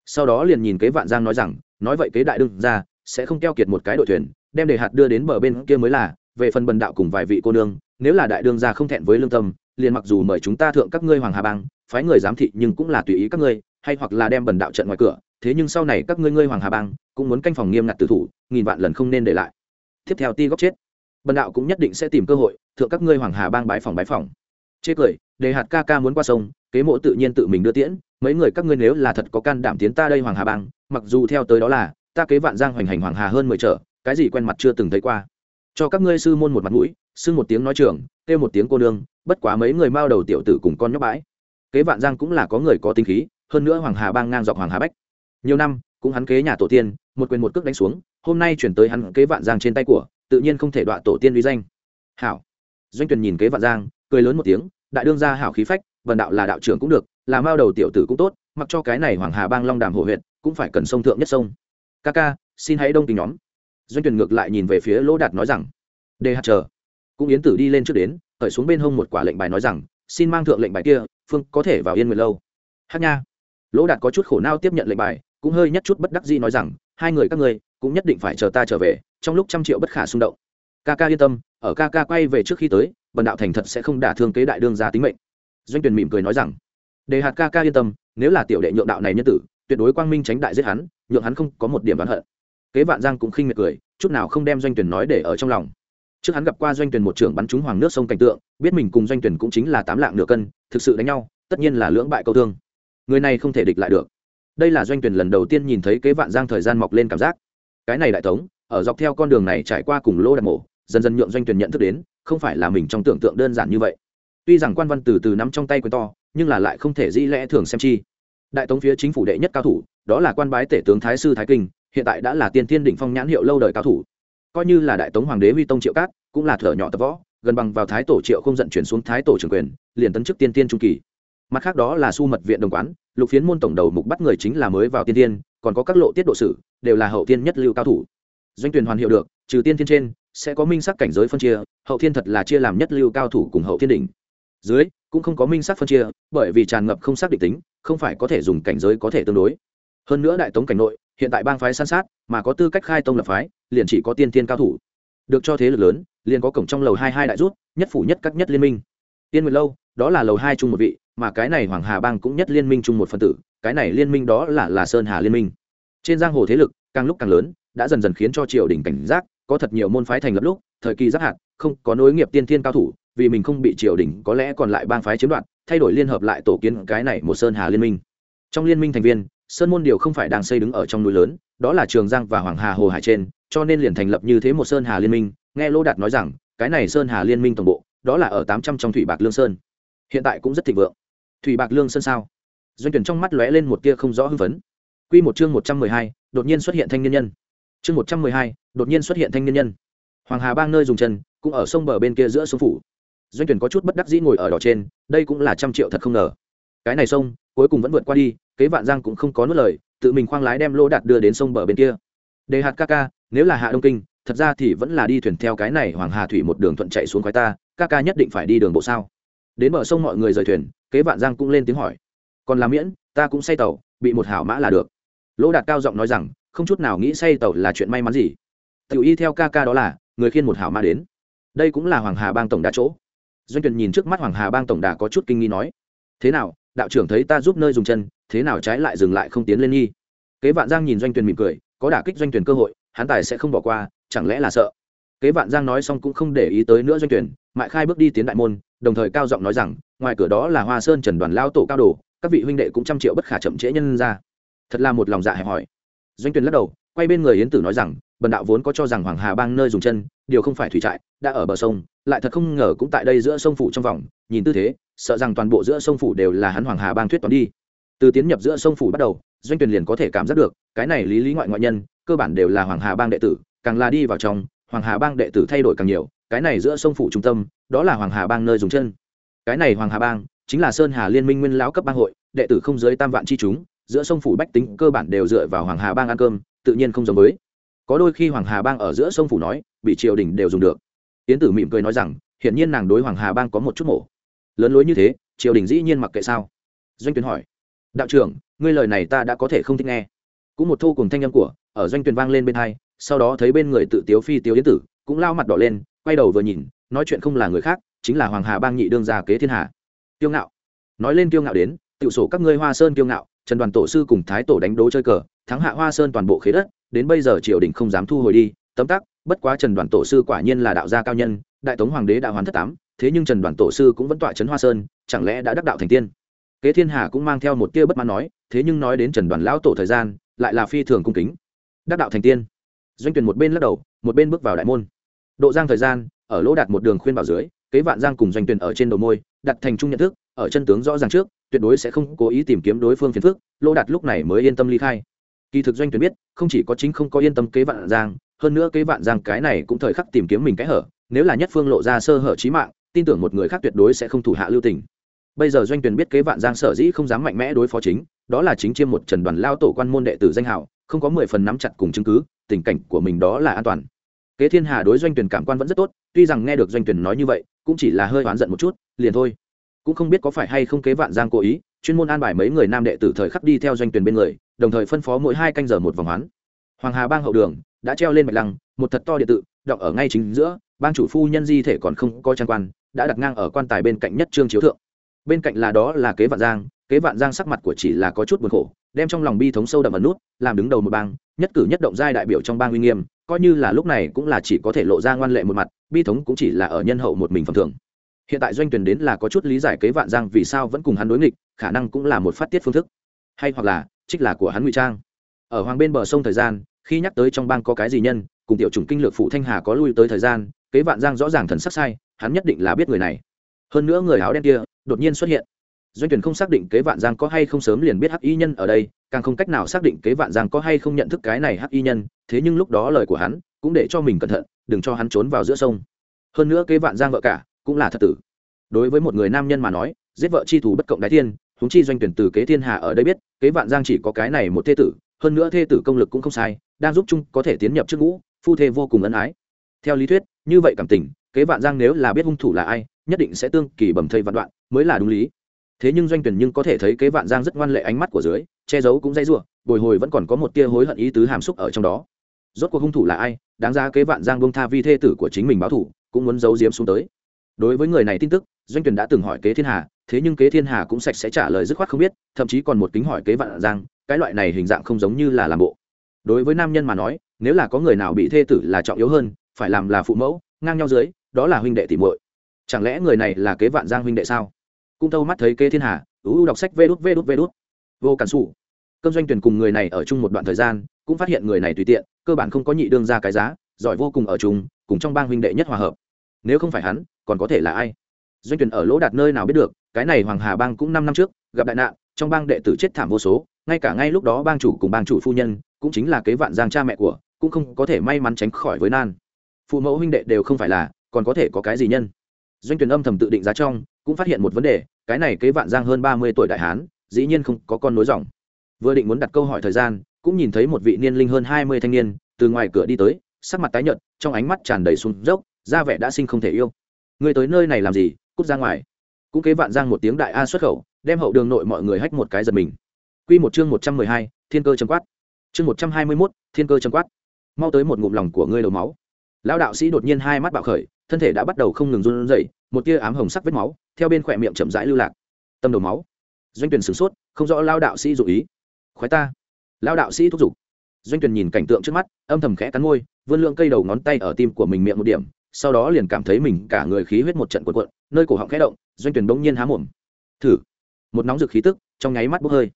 Sau đó liền nhìn kế vạn giang nói rằng, nói vậy kế đại đương ra sẽ không keo kiệt một cái đội thuyền, đem đề hạt đưa đến bờ bên kia mới là, về phần bần đạo cùng vài vị cô nương, nếu là đại đương gia không thẹn với lương tâm, liền mặc dù mời chúng ta thượng các ngươi hoàng hà bang, phái người giám thị nhưng cũng là tùy ý các ngươi, hay hoặc là đem bần đạo trận ngoài cửa, thế nhưng sau này các ngươi ngươi hoàng hà bang cũng muốn canh phòng nghiêm ngặt tử thủ, nghìn vạn lần không nên để lại. Tiếp theo ti góc chết. Bần đạo cũng nhất định sẽ tìm cơ hội, thượng các ngươi hoàng hà bang bái phòng bái phòng chê cười, đề hạt ca ca muốn qua sông, kế mộ tự nhiên tự mình đưa tiễn, mấy người các ngươi nếu là thật có can đảm tiến ta đây hoàng hà bang, mặc dù theo tới đó là, ta kế vạn giang hoành hành hoàng hà hơn mười trở, cái gì quen mặt chưa từng thấy qua. Cho các ngươi sư môn một mặt mũi sư một tiếng nói trường, kêu một tiếng cô nương, bất quá mấy người mao đầu tiểu tử cùng con nhóc bãi. Kế vạn giang cũng là có người có tinh khí, hơn nữa hoàng hà bang ngang dọc hoàng hà bách. Nhiều năm, cũng hắn kế nhà tổ tiên, một quyền một cước đánh xuống, hôm nay chuyển tới hắn kế vạn giang trên tay của, tự nhiên không thể đọa tổ tiên uy danh. Hảo. Doanh tuyền nhìn kế vạn giang cười lớn một tiếng, đại đương gia hảo khí phách, vần đạo là đạo trưởng cũng được, là mao đầu tiểu tử cũng tốt, mặc cho cái này hoàng hà bang long đàm hồ huyện, cũng phải cần sông thượng nhất sông. Ca ca, xin hãy đông tình nhóm. Doanh tuyển ngược lại nhìn về phía lỗ đạt nói rằng, đề hạt chờ. Cũng yến tử đi lên trước đến khởi xuống bên hông một quả lệnh bài nói rằng, xin mang thượng lệnh bài kia, phương, có thể vào yên nguyệt lâu. Hát nha. Lỗ đạt có chút khổ nao tiếp nhận lệnh bài, cũng hơi nhất chút bất đắc dĩ nói rằng, hai người các ngươi, cũng nhất định phải chờ ta trở về, trong lúc trăm triệu bất khả xung động. Ca ca yên tâm, ở ca ca quay về trước khi tới bần đạo thành thật sẽ không đả thương kế đại đương gia tính mệnh. Doanh tuyển mỉm cười nói rằng, đề hạt ca ca yên tâm, nếu là tiểu đệ nhượng đạo này nhân tử, tuyệt đối quang minh tránh đại giết hắn, nhượng hắn không có một điểm oán hận. Kế vạn giang cũng khinh miệt cười, chút nào không đem doanh tuyển nói để ở trong lòng. Trước hắn gặp qua doanh tuyển một trưởng bắn trúng hoàng nước sông cảnh tượng, biết mình cùng doanh tuyển cũng chính là tám lạng nửa cân, thực sự đánh nhau, tất nhiên là lưỡng bại câu thương. Người này không thể địch lại được. Đây là doanh tuyển lần đầu tiên nhìn thấy kế vạn giang thời gian mọc lên cảm giác. Cái này đại tống, ở dọc theo con đường này trải qua cùng lô đặt mổ, dần dần nhượng doanh tuyển nhận thức đến không phải là mình trong tưởng tượng đơn giản như vậy. Tuy rằng quan văn từ từ nắm trong tay quyền to, nhưng là lại không thể dĩ lẽ thường xem chi. Đại tống phía chính phủ đệ nhất cao thủ, đó là quan bái tể tướng thái sư thái kinh, hiện tại đã là tiên thiên đỉnh phong nhãn hiệu lâu đời cao thủ. Coi như là đại tống hoàng đế huy tông triệu cát, cũng là thở nhỏ tập võ, gần bằng vào thái tổ triệu không giận chuyển xuống thái tổ trưởng quyền, liền tấn chức tiên tiên trung kỳ. Mặt khác đó là su mật viện đồng quán, lục phiến môn tổng đầu mục bắt người chính là mới vào tiên tiên còn có các lộ tiết độ sử, đều là hậu tiên nhất lưu cao thủ. Doanh tuyển hoàn hiệu được, trừ tiên tiên trên sẽ có minh sắc cảnh giới phân chia, hậu thiên thật là chia làm nhất lưu cao thủ cùng hậu thiên đỉnh. Dưới, cũng không có minh sắc phân chia, bởi vì tràn ngập không xác định tính, không phải có thể dùng cảnh giới có thể tương đối. Hơn nữa đại tống cảnh nội, hiện tại bang phái san sát, mà có tư cách khai tông lập phái, liền chỉ có tiên thiên cao thủ. Được cho thế lực lớn, liền có cổng trong lầu hai hai đại rút, nhất phủ nhất các nhất liên minh. Tiên nguyệt lâu, đó là lầu hai chung một vị, mà cái này hoàng hà bang cũng nhất liên minh chung một phần tử, cái này liên minh đó là là sơn hà liên minh. Trên giang hồ thế lực, càng lúc càng lớn, đã dần dần khiến cho triều đình cảnh giác có thật nhiều môn phái thành lập lúc, thời kỳ giáp hạt, không có nối nghiệp tiên thiên cao thủ, vì mình không bị triều đình có lẽ còn lại bang phái chiếm đoạt, thay đổi liên hợp lại tổ kiến cái này một sơn hà liên minh. Trong liên minh thành viên, sơn môn điều không phải đang xây đứng ở trong núi lớn, đó là trường giang và hoàng hà hồ hải trên, cho nên liền thành lập như thế một sơn hà liên minh. Nghe lô đạt nói rằng, cái này sơn hà liên minh tổng bộ, đó là ở tám trăm trong thủy bạc lương sơn. Hiện tại cũng rất thịnh vượng. Thủy bạc lương sơn sao? Doanh tuyển trong mắt lóe lên một tia không rõ hưng phấn. Quy một chương một trăm mười hai, đột nhiên xuất hiện thanh niên nhân chương một trăm mười hai, đột nhiên xuất hiện thanh niên nhân. Hoàng hà bang nơi dùng chân, cũng ở sông bờ bên kia giữa sông phủ. Doanh tuyển có chút bất đắc dĩ ngồi ở đỏ trên, đây cũng là trăm triệu thật không ngờ. Cái này sông, cuối cùng vẫn vượt qua đi, kế vạn giang cũng không có nuốt lời, tự mình khoang lái đem lô đạt đưa đến sông bờ bên kia. Đề hạt ca ca, nếu là hạ đông kinh, thật ra thì vẫn là đi thuyền theo cái này hoàng hà thủy một đường thuận chạy xuống khoái ta, ca ca nhất định phải đi đường bộ sao? Đến bờ sông mọi người rời thuyền, kế vạn giang cũng lên tiếng hỏi. Còn làm miễn, ta cũng say tàu, bị một hảo mã là được. Lỗ đạt cao giọng nói rằng không chút nào nghĩ say tàu là chuyện may mắn gì. Tiểu y theo ca ca đó là, người khiên một hảo ma đến. Đây cũng là hoàng hà bang tổng đà chỗ. Doanh tuyển nhìn trước mắt hoàng hà bang tổng đà có chút kinh nghi nói, thế nào, đạo trưởng thấy ta giúp nơi dùng chân, thế nào trái lại dừng lại không tiến lên nghi? Kế vạn giang nhìn doanh tuyển mỉm cười, có đả kích doanh tuyển cơ hội, hắn tài sẽ không bỏ qua, chẳng lẽ là sợ? Kế vạn giang nói xong cũng không để ý tới nữa doanh tuyển mại khai bước đi tiến đại môn, đồng thời cao giọng nói rằng, ngoài cửa đó là hoa sơn trần đoàn lao tổ cao đồ, các vị huynh đệ cũng trăm triệu bất khả chậm trễ nhân ra. Thật là một lòng dạ hẹp hỏi doanh Tuyền lắc đầu, quay bên người yến tử nói rằng, bần đạo vốn có cho rằng hoàng hà bang nơi dùng chân, điều không phải thủy trại, đã ở bờ sông, lại thật không ngờ cũng tại đây giữa sông phủ trong vòng, nhìn tư thế, sợ rằng toàn bộ giữa sông phủ đều là hắn hoàng hà bang thuyết toán đi. Từ tiến nhập giữa sông phủ bắt đầu, doanh Tuyền liền có thể cảm giác được, cái này lý lý ngoại ngoại nhân, cơ bản đều là hoàng hà bang đệ tử, càng là đi vào trong, hoàng hà bang đệ tử thay đổi càng nhiều, cái này giữa sông phủ trung tâm, đó là hoàng hà bang nơi dùng chân. Cái này hoàng hà bang chính là sơn hà liên minh nguyên lão cấp bang hội, đệ tử không dưới tam vạn chi chúng giữa sông phủ bách tính cơ bản đều dựa vào hoàng hà bang ăn cơm, tự nhiên không giống với. Có đôi khi hoàng hà bang ở giữa sông phủ nói, bị triều đình đều dùng được. Tiến tử mỉm cười nói rằng, hiển nhiên nàng đối hoàng hà bang có một chút mổ. Lớn lối như thế, triều đình dĩ nhiên mặc kệ sao? Doanh tuyền hỏi. Đạo trưởng, ngươi lời này ta đã có thể không thích nghe. Cũng một thô cùng thanh âm của, ở doanh tuyển vang lên bên hai, sau đó thấy bên người tự tiếu phi tiếu yến tử, cũng lao mặt đỏ lên, quay đầu vừa nhìn, nói chuyện không là người khác, chính là hoàng hà bang nhị đương gia kế thiên hà kiêu ngạo. Nói lên kiêu ngạo đến, tiểu sổ các ngươi hoa sơn kiêu ngạo trần đoàn tổ sư cùng thái tổ đánh đố chơi cờ, thắng hạ hoa sơn toàn bộ khế đất, đến bây giờ triều đình không dám thu hồi đi, tấm tắc, bất quá trần đoàn tổ sư quả nhiên là đạo gia cao nhân, đại tống hoàng đế đạo hoàn thất tám, thế nhưng trần đoàn tổ sư cũng vẫn tọa trấn hoa sơn, chẳng lẽ đã đắc đạo thành tiên? Kế thiên hà cũng mang theo một tia bất mãn nói, thế nhưng nói đến trần đoàn lão tổ thời gian, lại là phi thường cung kính. Đắc đạo thành tiên. Doanh tuyển một bên lắc đầu, một bên bước vào đại môn. Độ giang thời gian, ở lỗ đạt một đường khuyên bảo dưới, kế vạn giang cùng doanh tuyển ở trên đầu môi, đặt thành chung nhận thức ở chân tướng rõ ràng trước, tuyệt đối sẽ không cố ý tìm kiếm đối phương phiền phức lỗ đạt lúc này mới yên tâm ly khai. Kỳ thực doanh tuyển biết, không chỉ có chính không có yên tâm kế vạn giang, hơn nữa kế vạn giang cái này cũng thời khắc tìm kiếm mình cái hở, nếu là nhất phương lộ ra sơ hở trí mạng, tin tưởng một người khác tuyệt đối sẽ không thủ hạ lưu tình. Bây giờ doanh tuyển biết kế vạn giang sở dĩ không dám mạnh mẽ đối phó chính, đó là chính chiêm một trần đoàn lao tổ quan môn đệ tử danh hào, không có mười phần nắm chặt cùng chứng cứ, tình cảnh của mình đó là an toàn. Kế thiên hà đối doanh tuyển cảm quan vẫn rất tốt, tuy rằng nghe được doanh tuyển nói như vậy, cũng chỉ là hơi oán giận một chút, liền thôi cũng không biết có phải hay không kế vạn giang cố ý, chuyên môn an bài mấy người nam đệ tử thời khắc đi theo doanh tuyển bên người, đồng thời phân phó mỗi hai canh giờ một vòng hoán. Hoàng hà bang hậu đường đã treo lên mạch lăng, một thật to điện tự, đọc ở ngay chính giữa, bang chủ phu nhân di thể còn không có trang quan, đã đặt ngang ở quan tài bên cạnh nhất trương chiếu thượng. Bên cạnh là đó là kế vạn giang, kế vạn giang sắc mặt của chỉ là có chút buồn khổ, đem trong lòng bi thống sâu đậm ẩn nút, làm đứng đầu một bang, nhất cử nhất động giai đại biểu trong bang uy nghiêm, coi như là lúc này cũng là chỉ có thể lộ ra ngoan lệ một mặt, bi thống cũng chỉ là ở nhân hậu một mình phẩm thường hiện tại doanh tuyển đến là có chút lý giải kế vạn giang vì sao vẫn cùng hắn đối nghịch, khả năng cũng là một phát tiết phương thức. Hay hoặc là, trích là của hắn ngụy trang. Ở hoàng bên bờ sông thời gian, khi nhắc tới trong bang có cái gì nhân, cùng tiểu chủng kinh lược phụ thanh hà có lui tới thời gian, kế vạn giang rõ ràng thần sắc sai, hắn nhất định là biết người này. Hơn nữa người áo đen kia, đột nhiên xuất hiện. Doanh tuyển không xác định kế vạn giang có hay không sớm liền biết hắc y nhân ở đây, càng không cách nào xác định kế vạn giang có hay không nhận thức cái này hắc y nhân, thế nhưng lúc đó lời của hắn cũng để cho mình cẩn thận, đừng cho hắn trốn vào giữa sông. Hơn nữa kế vạn giang vợ cả cũng là thật tử. Đối với một người nam nhân mà nói, giết vợ chi thủ bất cộng đái thiên, huống chi doanh tuyển từ kế thiên hà ở đây biết, kế vạn giang chỉ có cái này một thê tử, hơn nữa thê tử công lực cũng không sai, đang giúp chung có thể tiến nhập trước ngũ, phu thê vô cùng ân ái. Theo lý thuyết, như vậy cảm tình, kế vạn giang nếu là biết hung thủ là ai, nhất định sẽ tương kỳ bầm thây vạn đoạn, mới là đúng lý. Thế nhưng doanh tuyển nhưng có thể thấy kế vạn giang rất ngoan lệ ánh mắt của dưới, che giấu cũng dây rủa bồi hồi vẫn còn có một tia hối hận ý tứ hàm xúc ở trong đó. Rốt cuộc hung thủ là ai, đáng ra kế vạn giang buông tha vi thê tử của chính mình báo thủ, cũng muốn giấu giếm xuống tới đối với người này tin tức, doanh tuyển đã từng hỏi kế thiên hà, thế nhưng kế thiên hà cũng sạch sẽ trả lời dứt khoát không biết, thậm chí còn một kính hỏi kế vạn giang, cái loại này hình dạng không giống như là làm bộ. Đối với nam nhân mà nói, nếu là có người nào bị thê tử là trọng yếu hơn, phải làm là phụ mẫu, ngang nhau dưới, đó là huynh đệ tỷ muội. Chẳng lẽ người này là kế vạn giang huynh đệ sao? Cũng thâu mắt thấy kế thiên hà ưu đọc sách vê đút vê đút vê đút. Vô cản xù cơm doanh tuyển cùng người này ở chung một đoạn thời gian, cũng phát hiện người này tùy tiện, cơ bản không có nhị đương ra cái giá, giỏi vô cùng ở chung, cùng trong bang huynh đệ nhất hòa hợp. Nếu không phải hắn còn có thể là ai? Doanh tuyển ở lỗ đạt nơi nào biết được, cái này hoàng hà bang cũng năm năm trước, gặp đại nạn, trong bang đệ tử chết thảm vô số, ngay cả ngay lúc đó bang chủ cùng bang chủ phu nhân, cũng chính là kế vạn giang cha mẹ của, cũng không có thể may mắn tránh khỏi với nan. Phụ mẫu huynh đệ đều không phải là, còn có thể có cái gì nhân? Doanh tuyển âm thầm tự định giá trong, cũng phát hiện một vấn đề, cái này kế vạn giang hơn ba mươi tuổi đại hán, dĩ nhiên không có con nối dòng. Vừa định muốn đặt câu hỏi thời gian, cũng nhìn thấy một vị niên linh hơn hai mươi thanh niên, từ ngoài cửa đi tới, sắc mặt tái nhợt, trong ánh mắt tràn đầy sung dốc, da vẻ đã sinh không thể yêu. Ngươi tới nơi này làm gì, cút ra ngoài. Cũng kế vạn giang một tiếng đại a xuất khẩu, đem hậu đường nội mọi người hách một cái giật mình. Quy một chương một trăm mười hai, thiên cơ chấm quát. Chương một trăm hai mươi mốt, thiên cơ chấm quát. Mau tới một ngụm lòng của ngươi đầu máu. Lão đạo sĩ đột nhiên hai mắt bạo khởi, thân thể đã bắt đầu không ngừng run rẩy, một tia ám hồng sắc vết máu, theo bên khỏe miệng chậm rãi lưu lạc. Tâm đầu máu. Doanh tuyển sửng sốt, không rõ lao đạo sĩ dụ ý. Khoái ta. Lao đạo sĩ thúc giục. Doanh tuyển nhìn cảnh tượng trước mắt, âm thầm khẽ cắn môi, vươn lượng cây đầu ngón tay ở tim của mình miệng một điểm sau đó liền cảm thấy mình cả người khí huyết một trận cuộn cuộn, nơi cổ họng khẽ động, doanh tuyển bỗng nhiên há mồm. Thử. Một nóng rực khí tức, trong nháy mắt bốc hơi.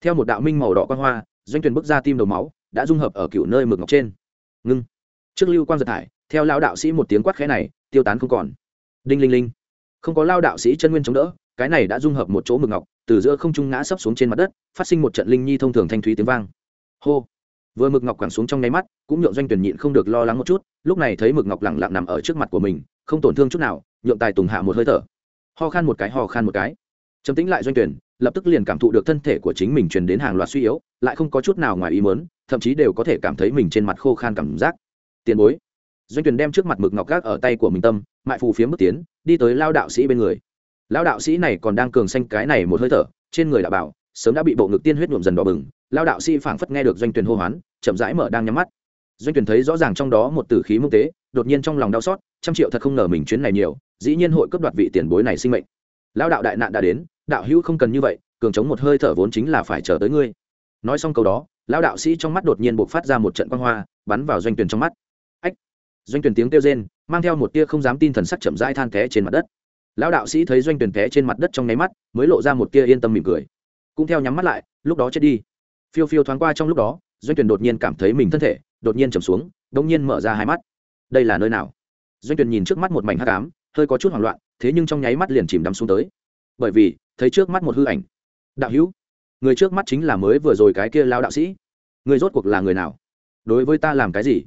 Theo một đạo minh màu đỏ quang hoa, doanh tuyển bước ra tim đầu máu, đã dung hợp ở cựu nơi mực ngọc trên. Ngưng. Trước lưu quang giật thải, theo lao đạo sĩ một tiếng quát khẽ này, tiêu tán không còn. Đinh linh linh. Không có lao đạo sĩ chân nguyên chống đỡ, cái này đã dung hợp một chỗ mực ngọc, từ giữa không trung ngã sấp xuống trên mặt đất, phát sinh một trận linh nhi thông thường thanh thúy tiếng vang. Hô vừa mực ngọc quẳng xuống trong nháy mắt, cũng nhượng doanh tuyển nhịn không được lo lắng một chút, lúc này thấy mực ngọc lẳng lặng nằm ở trước mặt của mình, không tổn thương chút nào, nhượng tài tùng hạ một hơi thở. Ho khan một cái, ho khan một cái. Chấm tính lại doanh tuyển, lập tức liền cảm thụ được thân thể của chính mình truyền đến hàng loạt suy yếu, lại không có chút nào ngoài ý muốn, thậm chí đều có thể cảm thấy mình trên mặt khô khan cảm giác. Tiền bối. Doanh tuyển đem trước mặt mực ngọc gác ở tay của mình tâm, mại phù phía bước tiến, đi tới lao đạo sĩ bên người. Lao đạo sĩ này còn đang cường xanh cái này một hơi thở, trên người đã bảo, sớm đã bị bộ ngực tiên huyết nhuộm dần đỏ bừng lao đạo sĩ phảng phất nghe được doanh tuyển hô hoán, chậm rãi mở đang nhắm mắt. Doanh tuyển thấy rõ ràng trong đó một tử khí mông tế, đột nhiên trong lòng đau xót, trăm triệu thật không ngờ mình chuyến này nhiều, dĩ nhiên hội cấp đoạt vị tiền bối này sinh mệnh. Lao đạo đại nạn đã đến, đạo hữu không cần như vậy, cường chống một hơi thở vốn chính là phải chờ tới ngươi. Nói xong câu đó lao đạo sĩ trong mắt đột nhiên buộc phát ra một trận quang hoa, bắn vào doanh tuyển trong mắt. Ách! Doanh tuyển tiếng kêu rên, mang theo một tia không dám tin thần sắc chậm rãi than té trên mặt đất. Lão đạo sĩ thấy doanh tuyển té trên mặt đất trong nháy mắt, mới lộ ra một tia yên tâm mỉm cười. Cũng theo nhắm mắt lại, lúc đó chết đi phiêu phiêu thoáng qua trong lúc đó, doanh tuyển đột nhiên cảm thấy mình thân thể đột nhiên trầm xuống đột nhiên mở ra hai mắt. Đây là nơi nào? Doanh tuyển nhìn trước mắt một mảnh hắc ám, hơi có chút hoảng loạn, thế nhưng trong nháy mắt liền chìm đắm xuống tới. Bởi vì, thấy trước mắt một hư ảnh. Đạo hữu, người trước mắt chính là mới vừa rồi cái kia lao đạo sĩ. Người rốt cuộc là người nào? Đối với ta làm cái gì?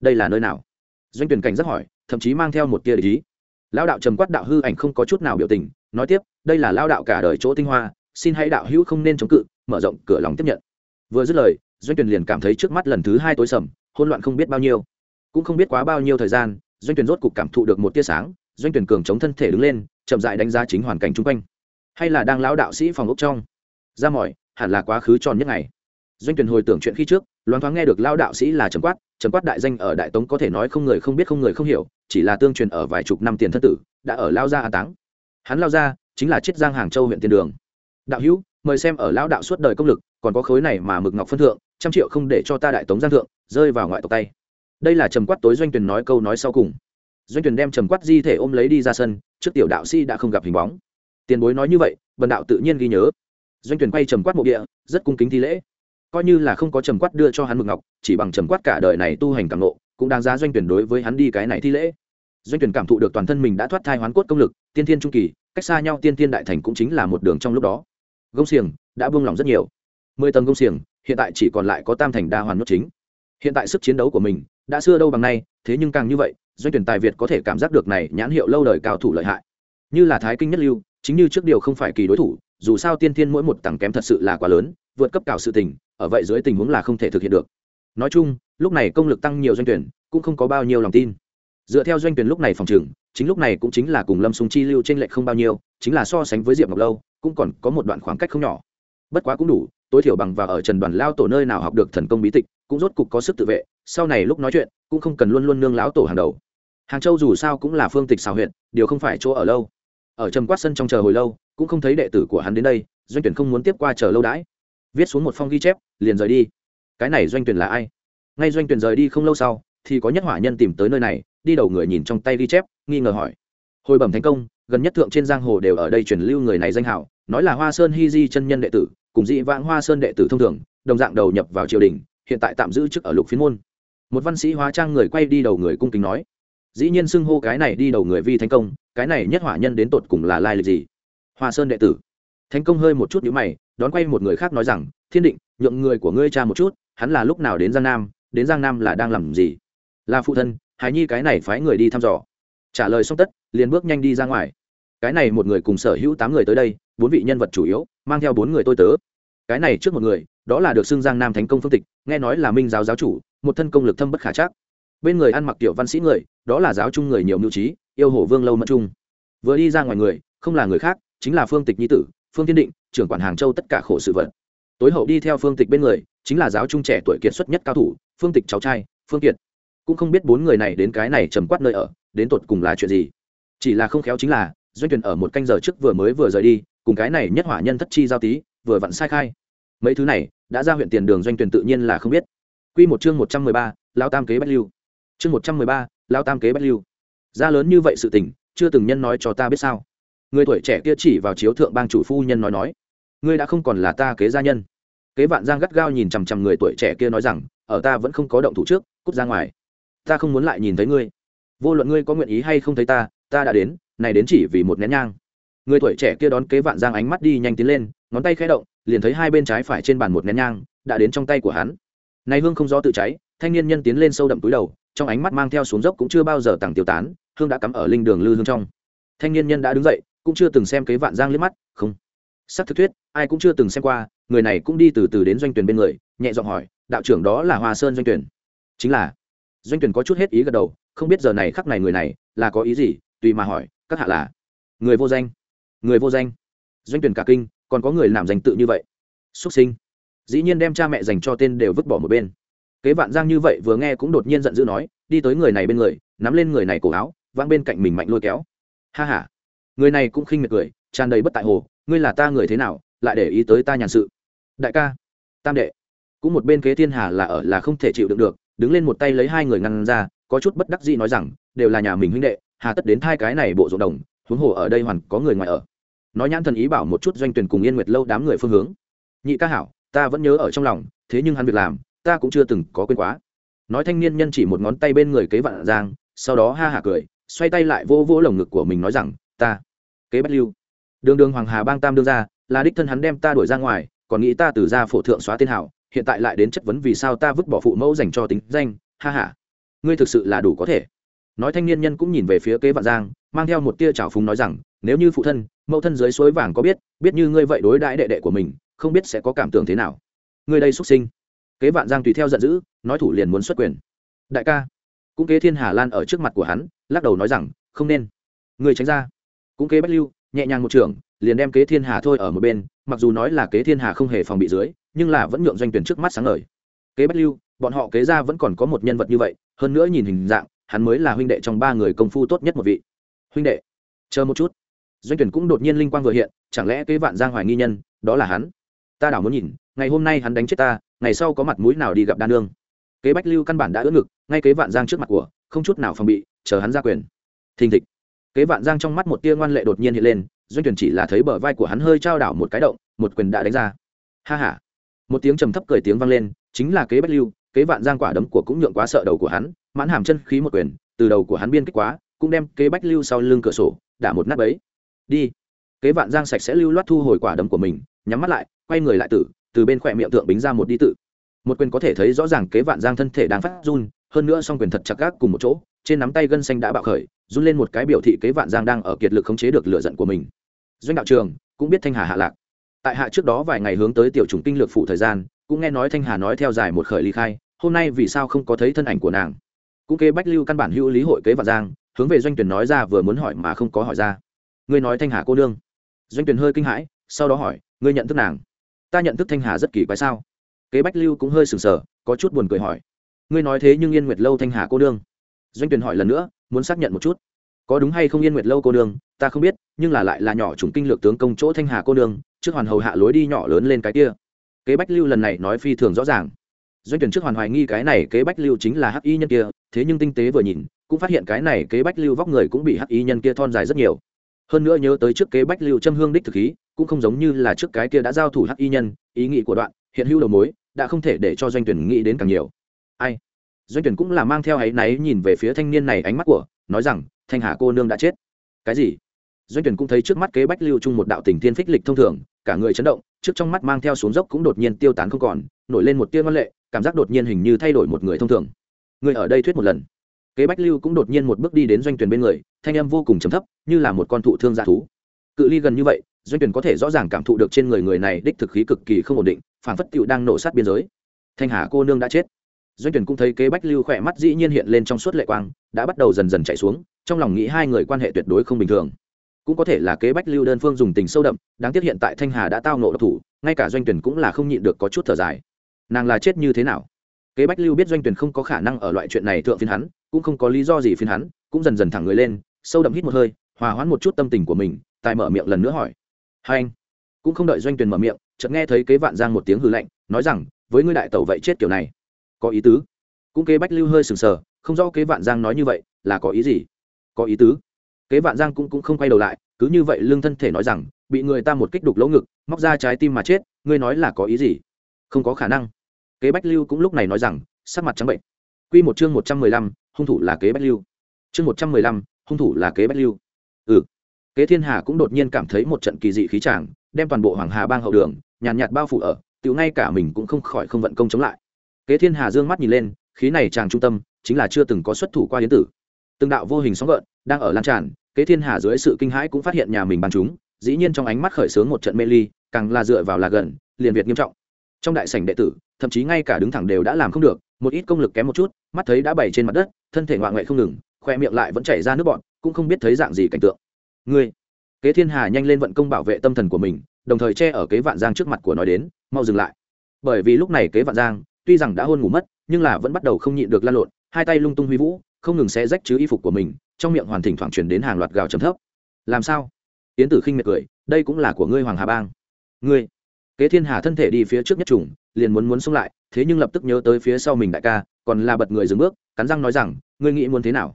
Đây là nơi nào? Doanh tuyển cảnh rất hỏi, thậm chí mang theo một tia ý. Lao đạo trầm quát đạo hư ảnh không có chút nào biểu tình, nói tiếp, đây là lao đạo cả đời chỗ tinh hoa, xin hãy đạo hữu không nên chống cự, mở rộng cửa lòng tiếp nhận vừa dứt lời, doanh tuyển liền cảm thấy trước mắt lần thứ hai tối sầm hôn loạn không biết bao nhiêu. Cũng không biết quá bao nhiêu thời gian, doanh tuyển rốt cục cảm thụ được một tia sáng, doanh tuyển cường chống thân thể đứng lên, chậm dại đánh giá chính hoàn cảnh chung quanh. Hay là đang lão đạo sĩ phòng ốc trong? Ra mỏi, hẳn là quá khứ tròn nhất ngày. Doanh tuyển hồi tưởng chuyện khi trước, loáng thoáng nghe được Lão đạo sĩ là trầm quát trầm quát đại danh ở đại tống có thể nói không người không biết không người không hiểu, chỉ là tương truyền ở vài chục năm tiền thân tử, đã ở lao gia an táng. Hắn lao ra chính là chiết giang hàng châu huyện tiền đường. Đạo hữu, mời xem ở Lão đạo suốt đời công lực còn có khối này mà mực ngọc phân thượng, trăm triệu không để cho ta đại tống giang thượng, rơi vào ngoại tộc tay. Đây là trầm quát tối doanh tuyển nói câu nói sau cùng. Doanh tuyển đem trầm quát di thể ôm lấy đi ra sân, trước tiểu đạo sĩ đã không gặp hình bóng. Tiền bối nói như vậy, bần đạo tự nhiên ghi nhớ. Doanh tuyển quay trầm quát mộ địa, rất cung kính thi lễ. Coi như là không có trầm quát đưa cho hắn mực ngọc, chỉ bằng trầm quát cả đời này tu hành cảm nộ cũng đáng giá doanh tuyển đối với hắn đi cái này thi lễ. Doanh tuyển cảm thụ được toàn thân mình đã thoát thai hoán cốt công lực, tiên thiên trung kỳ, cách xa nhau tiên thiên đại thành cũng chính là một đường trong lúc đó. Gông xiềng, đã buông lỏng rất nhiều mười tầng công xiềng, hiện tại chỉ còn lại có tam thành đa hoàn nốt chính. Hiện tại sức chiến đấu của mình đã xưa đâu bằng nay, thế nhưng càng như vậy, doanh tuyển tài việt có thể cảm giác được này nhãn hiệu lâu đời cao thủ lợi hại. Như là thái kinh nhất lưu, chính như trước điều không phải kỳ đối thủ, dù sao tiên thiên mỗi một tầng kém thật sự là quá lớn, vượt cấp cảo sự tình, ở vậy dưới tình huống là không thể thực hiện được. Nói chung, lúc này công lực tăng nhiều doanh tuyển, cũng không có bao nhiêu lòng tin. Dựa theo doanh tuyển lúc này phòng trường, chính lúc này cũng chính là cùng lâm sùng chi lưu trên lệch không bao nhiêu, chính là so sánh với diệp ngọc lâu, cũng còn có một đoạn khoảng cách không nhỏ bất quá cũng đủ, tối thiểu bằng và ở trần đoàn lao tổ nơi nào học được thần công bí tịch, cũng rốt cục có sức tự vệ, sau này lúc nói chuyện, cũng không cần luôn luôn nương láo tổ hàng đầu. Hàng châu dù sao cũng là phương tịch xào huyện điều không phải chỗ ở lâu. Ở trầm quát sân trong chờ hồi lâu, cũng không thấy đệ tử của hắn đến đây, doanh tuyển không muốn tiếp qua chờ lâu đãi. Viết xuống một phong ghi chép, liền rời đi. Cái này doanh tuyển là ai? Ngay doanh tuyển rời đi không lâu sau, thì có nhất hỏa nhân tìm tới nơi này, đi đầu người nhìn trong tay ghi chép, nghi ngờ hỏi. Hồi bẩm thành công, gần nhất thượng trên giang hồ đều ở đây truyền lưu người này danh hảo, nói là hoa sơn hy di chân nhân đệ tử cùng dị vãng hoa sơn đệ tử thông thường, đồng dạng đầu nhập vào triều đình, hiện tại tạm giữ chức ở lục phiến môn. Một văn sĩ hóa trang người quay đi đầu người cung kính nói, dĩ nhiên xưng hô cái này đi đầu người vi thành công, cái này nhất hỏa nhân đến tột cùng là lai lịch gì? Hoa sơn đệ tử. Thành công hơi một chút nhữ mày, đón quay một người khác nói rằng, thiên định, nhượng người của ngươi cha một chút, hắn là lúc nào đến giang nam, đến giang nam là đang làm gì? Là phụ thân, hài nhi cái này phái người đi thăm dò. Trả lời xong tất, liền bước nhanh đi ra ngoài. Cái này một người cùng sở hữu tám người tới đây bốn vị nhân vật chủ yếu, mang theo bốn người tôi tớ. Cái này trước một người, đó là được xưng giang nam thánh công phương tịch, nghe nói là minh giáo giáo chủ, một thân công lực thâm bất khả chắc. Bên người ăn mặc tiểu văn sĩ người, đó là giáo trung người nhiều mưu trí, yêu hổ vương lâu mật trung. Vừa đi ra ngoài người, không là người khác, chính là phương tịch nhi tử, phương tiên định, trưởng quản hàng châu tất cả khổ sự vật. Tối hậu đi theo phương tịch bên người, chính là giáo trung trẻ tuổi kiệt xuất nhất cao thủ, phương tịch cháu trai, phương kiệt. Cũng không biết bốn người này đến cái này trầm quát nơi ở, đến tột cùng là chuyện gì. Chỉ là không khéo chính là, doanh tuyển ở một canh giờ trước vừa mới vừa rời đi cùng cái này nhất hỏa nhân thất chi giao tí vừa vặn sai khai. Mấy thứ này đã ra huyện tiền đường doanh tuyển tự nhiên là không biết. Quy một chương một trăm mười ba, lao tam kế bách lưu. Chương một trăm mười ba, lao tam kế bách lưu. Ra lớn như vậy sự tình chưa từng nhân nói cho ta biết sao. Người tuổi trẻ kia chỉ vào chiếu thượng bang chủ phu nhân nói nói ngươi đã không còn là ta kế gia nhân. Kế vạn giang gắt gao nhìn chằm chằm người tuổi trẻ kia nói rằng ở ta vẫn không có động thủ trước cút ra ngoài. Ta không muốn lại nhìn thấy ngươi. Vô luận ngươi có nguyện ý hay không thấy ta ta đã đến này đến chỉ vì một nén nhang người tuổi trẻ kia đón kế vạn giang ánh mắt đi nhanh tiến lên, ngón tay khẽ động, liền thấy hai bên trái phải trên bàn một nén nhang đã đến trong tay của hắn. Này hương không do tự cháy, thanh niên nhân tiến lên sâu đậm túi đầu, trong ánh mắt mang theo xuống dốc cũng chưa bao giờ tặng tiêu tán, hương đã cắm ở linh đường lư hương trong. Thanh niên nhân đã đứng dậy, cũng chưa từng xem kế vạn giang liếc mắt, không. Sắc thực thuyết, ai cũng chưa từng xem qua, người này cũng đi từ từ đến doanh tuyển bên người, nhẹ giọng hỏi, đạo trưởng đó là hoa sơn doanh tuyển? Chính là. Doanh tuyển có chút hết ý gật đầu, không biết giờ này khắc này người này là có ý gì, tùy mà hỏi, các hạ là? Người vô danh người vô danh. Doanh tuyển cả kinh, còn có người làm danh tự như vậy. Xuất sinh. Dĩ nhiên đem cha mẹ dành cho tên đều vứt bỏ một bên. Kế vạn giang như vậy vừa nghe cũng đột nhiên giận dữ nói, đi tới người này bên người, nắm lên người này cổ áo vang bên cạnh mình mạnh lôi kéo. Ha ha. Người này cũng khinh miệt cười, tràn đầy bất tại hồ, ngươi là ta người thế nào, lại để ý tới ta nhàn sự. Đại ca. Tam đệ. Cũng một bên kế thiên hà là ở là không thể chịu đựng được, đứng lên một tay lấy hai người ngăn ra, có chút bất đắc dĩ nói rằng, đều là nhà mình huynh đệ, hà tất đến thai cái này bộ ruộng đồng huống hồ ở đây hoàn có người ngoài ở. Nói nhãn thần ý bảo một chút doanh tuyển cùng yên nguyệt lâu đám người phương hướng. Nhị ca hảo, ta vẫn nhớ ở trong lòng, thế nhưng hắn việc làm, ta cũng chưa từng có quên quá. Nói thanh niên nhân chỉ một ngón tay bên người kế vạn giang, sau đó ha hả cười, xoay tay lại vô vô lồng ngực của mình nói rằng, ta, kế bách lưu. Đường đường hoàng hà bang tam đương ra là đích thân hắn đem ta đuổi ra ngoài, còn nghĩ ta từ ra phổ thượng xóa tên hảo, hiện tại lại đến chất vấn vì sao ta vứt bỏ phụ mẫu dành cho tính danh, ha ha ngươi thực sự là đủ có thể nói thanh niên nhân cũng nhìn về phía kế vạn giang, mang theo một tia trào phúng nói rằng, nếu như phụ thân, mẫu thân dưới suối vàng có biết biết như ngươi vậy đối đãi đệ đệ của mình, không biết sẽ có cảm tưởng thế nào. Ngươi đây xuất sinh. Kế vạn giang tùy theo giận dữ, nói thủ liền muốn xuất quyền. Đại ca. Cũng kế thiên hà lan ở trước mặt của hắn, lắc đầu nói rằng, không nên. Người tránh ra. Cũng kế bách lưu, nhẹ nhàng một trường, liền đem kế thiên hà thôi ở một bên, mặc dù nói là kế thiên hà không hề phòng bị dưới, nhưng là vẫn nhượng doanh tuyển trước mắt sáng ngời. Kế bách lưu, bọn họ kế ra vẫn còn có một nhân vật như vậy, hơn nữa nhìn hình dạng hắn mới là huynh đệ trong ba người công phu tốt nhất một vị. Huynh đệ, chờ một chút. Doanh tuyển cũng đột nhiên linh quang vừa hiện, chẳng lẽ kế vạn giang hoài nghi nhân, đó là hắn? Ta đảo muốn nhìn, ngày hôm nay hắn đánh chết ta, ngày sau có mặt mũi nào đi gặp đan nương? Kế bách lưu căn bản đã ưỡn ngực, ngay kế vạn giang trước mặt của, không chút nào phòng bị, chờ hắn ra quyền. Thình thịch. Kế vạn giang trong mắt một tia ngoan lệ đột nhiên hiện lên, doanh tuyển chỉ là thấy bờ vai của hắn hơi trao đảo một cái động, một quyền đã đánh ra. Ha ha. Một tiếng trầm thấp cười tiếng vang lên, chính là kế bách lưu kế vạn giang quả đấm của cũng nhượng quá sợ đầu của hắn, mãn hàm chân khí một quyền, từ đầu của hắn biên kích quá, cũng đem kế bách lưu sau lưng cửa sổ, đả một nát bấy. Đi. Kế vạn giang sạch sẽ lưu loát thu hồi quả đấm của mình, nhắm mắt lại, quay người lại tử, từ bên khỏe miệng thượng bính ra một đi tự một quyền có thể thấy rõ ràng kế vạn giang thân thể đang phát run, hơn nữa song quyền thật chặt gác cùng một chỗ, trên nắm tay gân xanh đã bạo khởi, run lên một cái biểu thị kế vạn giang đang ở kiệt lực khống chế được lựa giận của mình. Doanh đạo trường, cũng biết thanh hà hạ lạc. Tại hạ trước đó vài ngày hướng tới tiểu chủng kinh lược phụ thời gian, cũng nghe nói thanh hà nói theo dài một khởi ly khai hôm nay vì sao không có thấy thân ảnh của nàng? Cũng kế bách lưu căn bản hữu lý hội kế và giang, hướng về doanh tuyển nói ra vừa muốn hỏi mà không có hỏi ra. Ngươi nói thanh hà cô nương. Doanh tuyển hơi kinh hãi, sau đó hỏi, ngươi nhận thức nàng? Ta nhận thức thanh hà rất kỳ quái sao? Kế bách lưu cũng hơi sừng sờ có chút buồn cười hỏi, ngươi nói thế nhưng yên nguyệt lâu thanh hà cô nương? Doanh tuyển hỏi lần nữa, muốn xác nhận một chút. Có đúng hay không yên nguyệt lâu cô nương? Ta không biết, nhưng là lại là nhỏ chủng kinh lược tướng công chỗ thanh hà cô nương, trước hoàn hầu hạ lối đi nhỏ lớn lên cái kia. Kế bách lưu lần này nói phi thường rõ ràng doanh tuyển trước hoàn hoài nghi cái này kế bách lưu chính là hắc y nhân kia, thế nhưng tinh tế vừa nhìn, cũng phát hiện cái này kế bách lưu vóc người cũng bị hắc y nhân kia thon dài rất nhiều. Hơn nữa nhớ tới trước kế bách lưu châm hương đích thực khí, cũng không giống như là trước cái kia đã giao thủ hắc y nhân, ý nghĩ của đoạn, hiện hữu đầu mối, đã không thể để cho doanh tuyển nghĩ đến càng nhiều. Ai? Doanh tuyển cũng là mang theo áy náy nhìn về phía thanh niên này ánh mắt của, nói rằng, thanh hà cô nương đã chết. Cái gì? Doanh tuyển cũng thấy trước mắt kế bách lưu chung một đạo tình thiên phích lịch thông thường, cả người chấn động, trước trong mắt mang theo xuống dốc cũng đột nhiên tiêu tán không còn, nổi lên một tia văn lệ cảm giác đột nhiên hình như thay đổi một người thông thường. Người ở đây thuyết một lần. Kế bách lưu cũng đột nhiên một bước đi đến doanh tuyển bên người, thanh em vô cùng trầm thấp, như là một con thụ thương dạ thú. Cự ly gần như vậy, doanh tuyển có thể rõ ràng cảm thụ được trên người người này đích thực khí cực kỳ không ổn định phản phất tựu đang nổ sát biên giới. Thanh hà cô nương đã chết. Doanh tuyển cũng thấy kế bách lưu khỏe mắt dĩ nhiên hiện lên trong suốt lệ quang, đã bắt đầu dần dần chạy xuống, trong lòng nghĩ hai người quan hệ tuyệt đối không bình thường. Cũng có thể là kế bách lưu đơn phương dùng tình sâu đậm, đáng tiếc hiện tại thanh hà đã tao nộ độc thủ, ngay cả doanh tuyển cũng là không nhịn được có chút thở dài nàng là chết như thế nào? Kế bách lưu biết doanh tuyển không có khả năng ở loại chuyện này thượng phiên hắn, cũng không có lý do gì phiên hắn, cũng dần dần thẳng người lên, sâu đậm hít một hơi, hòa hoãn một chút tâm tình của mình, tài mở miệng lần nữa hỏi. Hai anh. Cũng không đợi doanh tuyển mở miệng, chợt nghe thấy kế vạn giang một tiếng hư lạnh, nói rằng, với ngươi đại tẩu vậy chết kiểu này. Có ý tứ. Cũng kế bách lưu hơi sừng sờ, không rõ kế vạn giang nói như vậy là có ý gì. Có ý tứ. Kế vạn giang cũng cũng không quay đầu lại, cứ như vậy lương thân thể nói rằng, bị người ta một kích đục lỗ ngực, móc ra trái tim mà chết, ngươi nói là có ý gì? Không có khả năng kế bách lưu cũng lúc này nói rằng sắc mặt trắng bệnh. Q một chương một trăm mười lăm hung thủ là kế bách lưu. Chương một trăm mười lăm hung thủ là kế bách lưu. Ừ. Kế thiên hà cũng đột nhiên cảm thấy một trận kỳ dị khí tràng đem toàn bộ hoàng hà bang hậu đường nhàn nhạt, nhạt bao phủ ở tự ngay cả mình cũng không khỏi không vận công chống lại. Kế thiên hà dương mắt nhìn lên khí này tràng trung tâm chính là chưa từng có xuất thủ qua hiến tử. Từng đạo vô hình sóng gợn đang ở lan tràn kế thiên hà dưới sự kinh hãi cũng phát hiện nhà mình bằng chúng dĩ nhiên trong ánh mắt khởi xướng một trận mê ly càng là dựa vào là gần liền việt nghiêm trọng. Trong đại sảnh đệ tử thậm chí ngay cả đứng thẳng đều đã làm không được, một ít công lực kém một chút, mắt thấy đã bày trên mặt đất, thân thể ngoại ngoại không ngừng, khoe miệng lại vẫn chảy ra nước bọn cũng không biết thấy dạng gì cảnh tượng. Ngươi. Kế thiên hà nhanh lên vận công bảo vệ tâm thần của mình, đồng thời che ở kế vạn giang trước mặt của nói đến, mau dừng lại. Bởi vì lúc này kế vạn giang, tuy rằng đã hôn ngủ mất, nhưng là vẫn bắt đầu không nhịn được lan lộn, hai tay lung tung huy vũ, không ngừng xé rách chứ y phục của mình, trong miệng hoàn thỉnh thoảng truyền đến hàng loạt gào trầm thấp. Làm sao? Yến tử khinh miệt cười, đây cũng là của ngươi, hoàng hà bang. Ngươi? Kế thiên hà thân thể đi phía trước nhất trùng, liền muốn muốn xông lại, thế nhưng lập tức nhớ tới phía sau mình đại ca, còn là bật người dừng bước, cắn răng nói rằng, ngươi nghĩ muốn thế nào?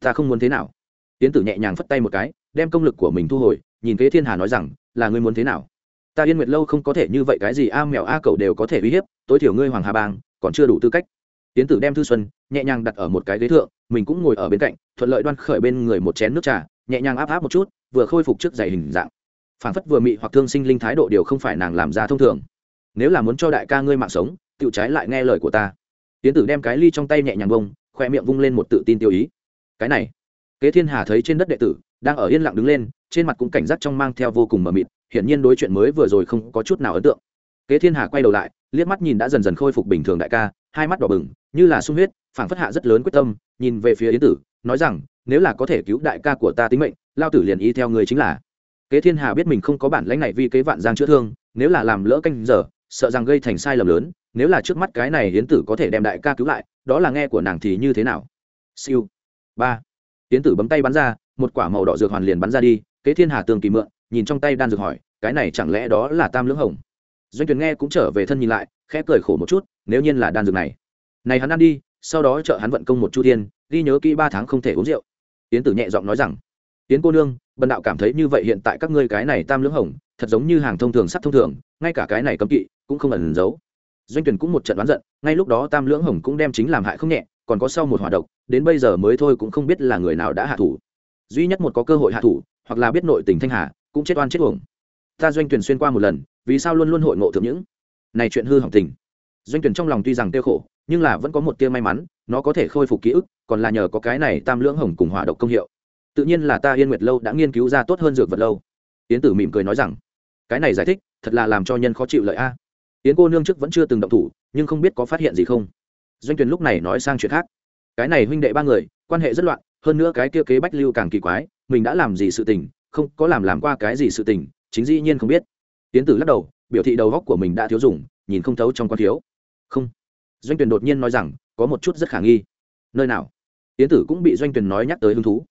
Ta không muốn thế nào. Tiến tử nhẹ nhàng phất tay một cái, đem công lực của mình thu hồi, nhìn kế thiên hà nói rằng, là ngươi muốn thế nào? Ta yên nguyệt lâu không có thể như vậy cái gì, a mèo a cậu đều có thể uy hiếp, tối thiểu ngươi hoàng hà bang, còn chưa đủ tư cách. Tiến tử đem thư xuân, nhẹ nhàng đặt ở một cái ghế thượng, mình cũng ngồi ở bên cạnh, thuận lợi đoan khởi bên người một chén nước trà, nhẹ nhàng áp áp một chút, vừa khôi phục trước giày hình dạng phản phất vừa mị hoặc thương sinh linh thái độ điều không phải nàng làm ra thông thường. Nếu là muốn cho đại ca ngươi mạng sống tự trái lại nghe lời của ta. Tiến tử đem cái ly trong tay nhẹ nhàng bông, khoe miệng vung lên một tự tin tiêu ý. Cái này, kế thiên hà thấy trên đất đệ tử đang ở yên lặng đứng lên, trên mặt cũng cảnh giác trong mang theo vô cùng mờ mịt, hiển nhiên đối chuyện mới vừa rồi không có chút nào ấn tượng. Kế thiên hà quay đầu lại, liếc mắt nhìn đã dần dần khôi phục bình thường đại ca, hai mắt đỏ bừng, như là sung huyết, phảng phất hạ rất lớn quyết tâm, nhìn về phía yến tử, nói rằng, nếu là có thể cứu đại ca của ta tính mệnh, lao tử liền y theo người chính là kế thiên hà biết mình không có bản lãnh này vì kế vạn giang chữa thương, nếu là làm lỡ canh giờ, sợ rằng gây thành sai lầm lớn, nếu là trước mắt cái này hiến tử có thể đem đại ca cứu lại, đó là nghe của nàng thì như thế nào? Siêu. Ba. Hiến tử bấm tay bắn ra, một quả màu đỏ dược hoàn liền bắn ra đi, kế thiên hà tường kỳ mượn, nhìn trong tay đan dược hỏi, cái này chẳng lẽ đó là tam lưỡng hồng? Doanh tuyển nghe cũng trở về thân nhìn lại, khẽ cười khổ một chút, nếu nhiên là đan dược này. Này hắn ăn đi, sau đó trợ hắn vận công một chu thiên, ghi nhớ kỹ ba tháng không thể uống rượu. Yến tử nhẹ giọng nói rằng, yến cô nương bần đạo cảm thấy như vậy hiện tại các ngươi cái này tam lưỡng hồng, thật giống như hàng thông thường, sắt thông thường, ngay cả cái này cấm kỵ cũng không ẩn giấu. Doanh tuyển cũng một trận đoán giận, ngay lúc đó tam lưỡng hồng cũng đem chính làm hại không nhẹ, còn có sau một hoạt động đến bây giờ mới thôi cũng không biết là người nào đã hạ thủ. Duy nhất một có cơ hội hạ thủ, hoặc là biết nội tình thanh hà, cũng chết oan chết uổng. Ta doanh tuyển xuyên qua một lần, vì sao luôn luôn hội ngộ thượng những này chuyện hư hỏng tình? Doanh tuyển trong lòng tuy rằng tiêu khổ, nhưng là vẫn có một tia may mắn, nó có thể khôi phục ký ức, còn là nhờ có cái này tam lưỡng hồng cùng hỏa độc công hiệu tự nhiên là ta yên nguyệt lâu đã nghiên cứu ra tốt hơn dược vật lâu. Yến tử mỉm cười nói rằng, cái này giải thích, thật là làm cho nhân khó chịu lợi a. Yến cô nương trước vẫn chưa từng động thủ, nhưng không biết có phát hiện gì không. Doanh tuyền lúc này nói sang chuyện khác. Cái này huynh đệ ba người, quan hệ rất loạn, hơn nữa cái kia kế bách lưu càng kỳ quái, mình đã làm gì sự tình, không có làm làm qua cái gì sự tình, chính dĩ nhiên không biết. Tiến tử lắc đầu, biểu thị đầu góc của mình đã thiếu dùng, nhìn không thấu trong quan thiếu. Không. Doanh tuyền đột nhiên nói rằng, có một chút rất khả nghi. Nơi nào? Tiến tử cũng bị doanh tuyền nói nhắc tới hứng thú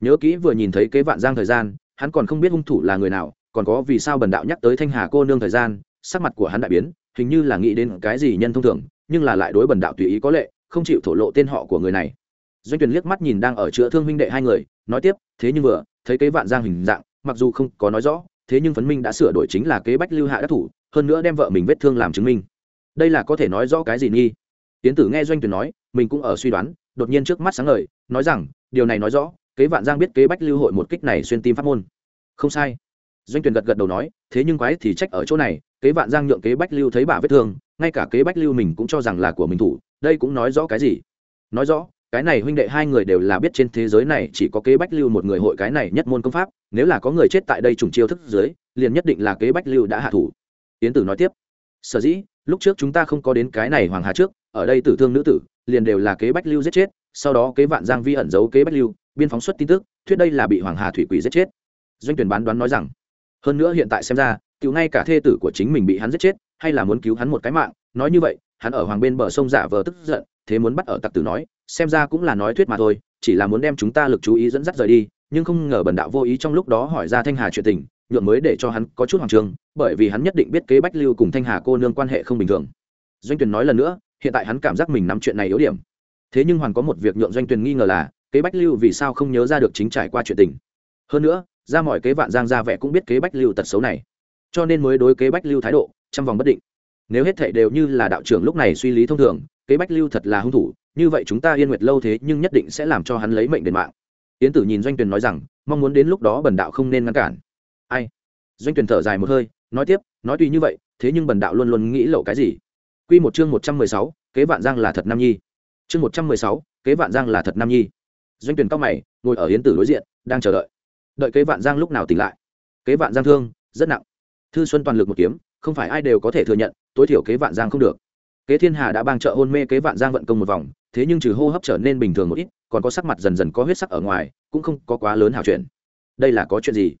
nhớ kỹ vừa nhìn thấy kế vạn giang thời gian, hắn còn không biết hung thủ là người nào, còn có vì sao bần đạo nhắc tới thanh hà cô nương thời gian, sắc mặt của hắn đại biến, hình như là nghĩ đến cái gì nhân thông thường, nhưng là lại đối bần đạo tùy ý có lệ, không chịu thổ lộ tên họ của người này. Doanh tuyển liếc mắt nhìn đang ở chữa thương huynh đệ hai người, nói tiếp, thế nhưng vừa, thấy kế vạn giang hình dạng, mặc dù không có nói rõ, thế nhưng phấn minh đã sửa đổi chính là kế bách lưu hạ đắc thủ, hơn nữa đem vợ mình vết thương làm chứng minh. Đây là có thể nói rõ cái gì nghi? Tiến tử nghe doanh tuyển nói, mình cũng ở suy đoán, đột nhiên trước mắt sáng ngời, nói rằng, điều này nói rõ kế vạn giang biết kế bách lưu hội một kích này xuyên tim pháp môn. Không sai. Doanh tuyển gật gật đầu nói, thế nhưng quái thì trách ở chỗ này, kế vạn giang nhượng kế bách lưu thấy bà vết thương, ngay cả kế bách lưu mình cũng cho rằng là của mình thủ, đây cũng nói rõ cái gì? Nói rõ, cái này huynh đệ hai người đều là biết trên thế giới này chỉ có kế bách lưu một người hội cái này nhất môn công pháp, nếu là có người chết tại đây trùng chiêu thức dưới, liền nhất định là kế bách lưu đã hạ thủ. Yến tử nói tiếp, sở dĩ, lúc trước chúng ta không có đến cái này hoàng hà trước, ở đây tử thương nữ tử, liền đều là kế bách lưu giết chết, sau đó kế vạn giang vi ẩn giấu kế bách lưu biên phóng xuất tin tức, thuyết đây là bị hoàng hà thủy quỷ giết chết. Doanh tuyển bán đoán nói rằng, hơn nữa hiện tại xem ra, tiểu ngay cả thê tử của chính mình bị hắn giết chết, hay là muốn cứu hắn một cái mạng, nói như vậy, hắn ở hoàng bên bờ sông giả vờ tức giận, thế muốn bắt ở tặc tử nói, xem ra cũng là nói thuyết mà thôi, chỉ là muốn đem chúng ta lực chú ý dẫn dắt rời đi, nhưng không ngờ bần đạo vô ý trong lúc đó hỏi ra thanh hà chuyện tình, nhượng mới để cho hắn có chút hoàng trương bởi vì hắn nhất định biết kế bách lưu cùng thanh hà cô nương quan hệ không bình thường. Doanh tuyền nói lần nữa, hiện tại hắn cảm giác mình nắm chuyện này yếu điểm. Thế nhưng hoàn có một việc nhượng doanh tuyền nghi ngờ là kế bách lưu vì sao không nhớ ra được chính trải qua chuyện tình? Hơn nữa, ra mọi kế vạn giang ra vẻ cũng biết kế bách lưu tật xấu này, cho nên mới đối kế bách lưu thái độ trong vòng bất định. Nếu hết thệ đều như là đạo trưởng lúc này suy lý thông thường, kế bách lưu thật là hung thủ, như vậy chúng ta yên nguyệt lâu thế nhưng nhất định sẽ làm cho hắn lấy mệnh đền mạng. Yến tử nhìn doanh tuyền nói rằng, mong muốn đến lúc đó bần đạo không nên ngăn cản. Ai? Doanh tuyền thở dài một hơi, nói tiếp, nói tùy như vậy, thế nhưng bần đạo luôn luôn nghĩ lậu cái gì? Quy một chương một trăm mười sáu, kế vạn giang là thật nam nhi. Chương một trăm mười sáu, kế vạn giang là thật nam nhi doanh tuyển cao mày, ngồi ở hiến tử đối diện, đang chờ đợi. Đợi kế vạn giang lúc nào tỉnh lại? Kế vạn giang thương, rất nặng. Thư xuân toàn lực một kiếm, không phải ai đều có thể thừa nhận, tối thiểu kế vạn giang không được. Kế thiên hà đã bang trợ hôn mê kế vạn giang vận công một vòng, thế nhưng trừ hô hấp trở nên bình thường một ít, còn có sắc mặt dần dần có huyết sắc ở ngoài, cũng không có quá lớn hào chuyện. Đây là có chuyện gì?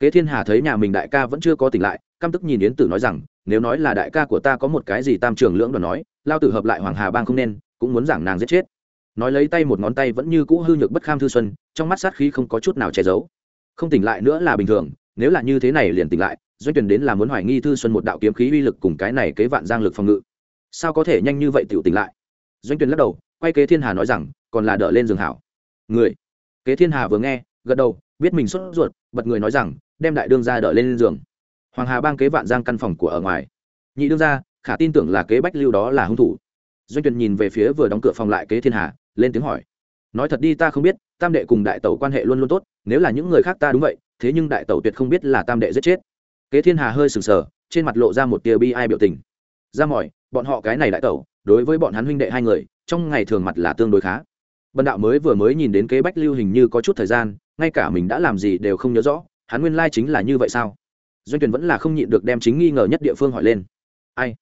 Kế thiên hà thấy nhà mình đại ca vẫn chưa có tỉnh lại, căm tức nhìn yến tử nói rằng, nếu nói là đại ca của ta có một cái gì tam trường lưỡng đoàn nói, lao tử hợp lại hoàng hà bang không nên, cũng muốn giảng nàng giết chết nói lấy tay một ngón tay vẫn như cũ hư nhược bất kham thư xuân, trong mắt sát khí không có chút nào che giấu. Không tỉnh lại nữa là bình thường, nếu là như thế này liền tỉnh lại, doanh tuyển đến là muốn hoài nghi thư xuân một đạo kiếm khí uy lực cùng cái này kế vạn giang lực phòng ngự. Sao có thể nhanh như vậy tiểu tỉnh lại? Doanh tuyển lắc đầu, quay kế thiên hà nói rằng, còn là đỡ lên giường hảo. Người. Kế thiên hà vừa nghe, gật đầu, biết mình sốt ruột, bật người nói rằng, đem đại đương ra đỡ lên giường. Hoàng hà bang kế vạn giang căn phòng của ở ngoài. Nhị đương ra khả tin tưởng là kế bách lưu đó là hung thủ. Doanh tuyển nhìn về phía vừa đóng cửa phòng lại kế thiên hà lên tiếng hỏi. Nói thật đi, ta không biết, tam đệ cùng đại tẩu quan hệ luôn luôn tốt, nếu là những người khác ta đúng vậy, thế nhưng đại tẩu tuyệt không biết là tam đệ giết chết. Kế thiên hà hơi sừng sờ, trên mặt lộ ra một tia bi ai biểu tình. Ra mỏi bọn họ cái này đại tẩu, đối với bọn hắn huynh đệ hai người, trong ngày thường mặt là tương đối khá. Bần đạo mới vừa mới nhìn đến kế bách lưu hình như có chút thời gian, ngay cả mình đã làm gì đều không nhớ rõ, hắn nguyên lai chính là như vậy sao? Doanh tuyển vẫn là không nhịn được đem chính nghi ngờ nhất địa phương hỏi lên. Ai?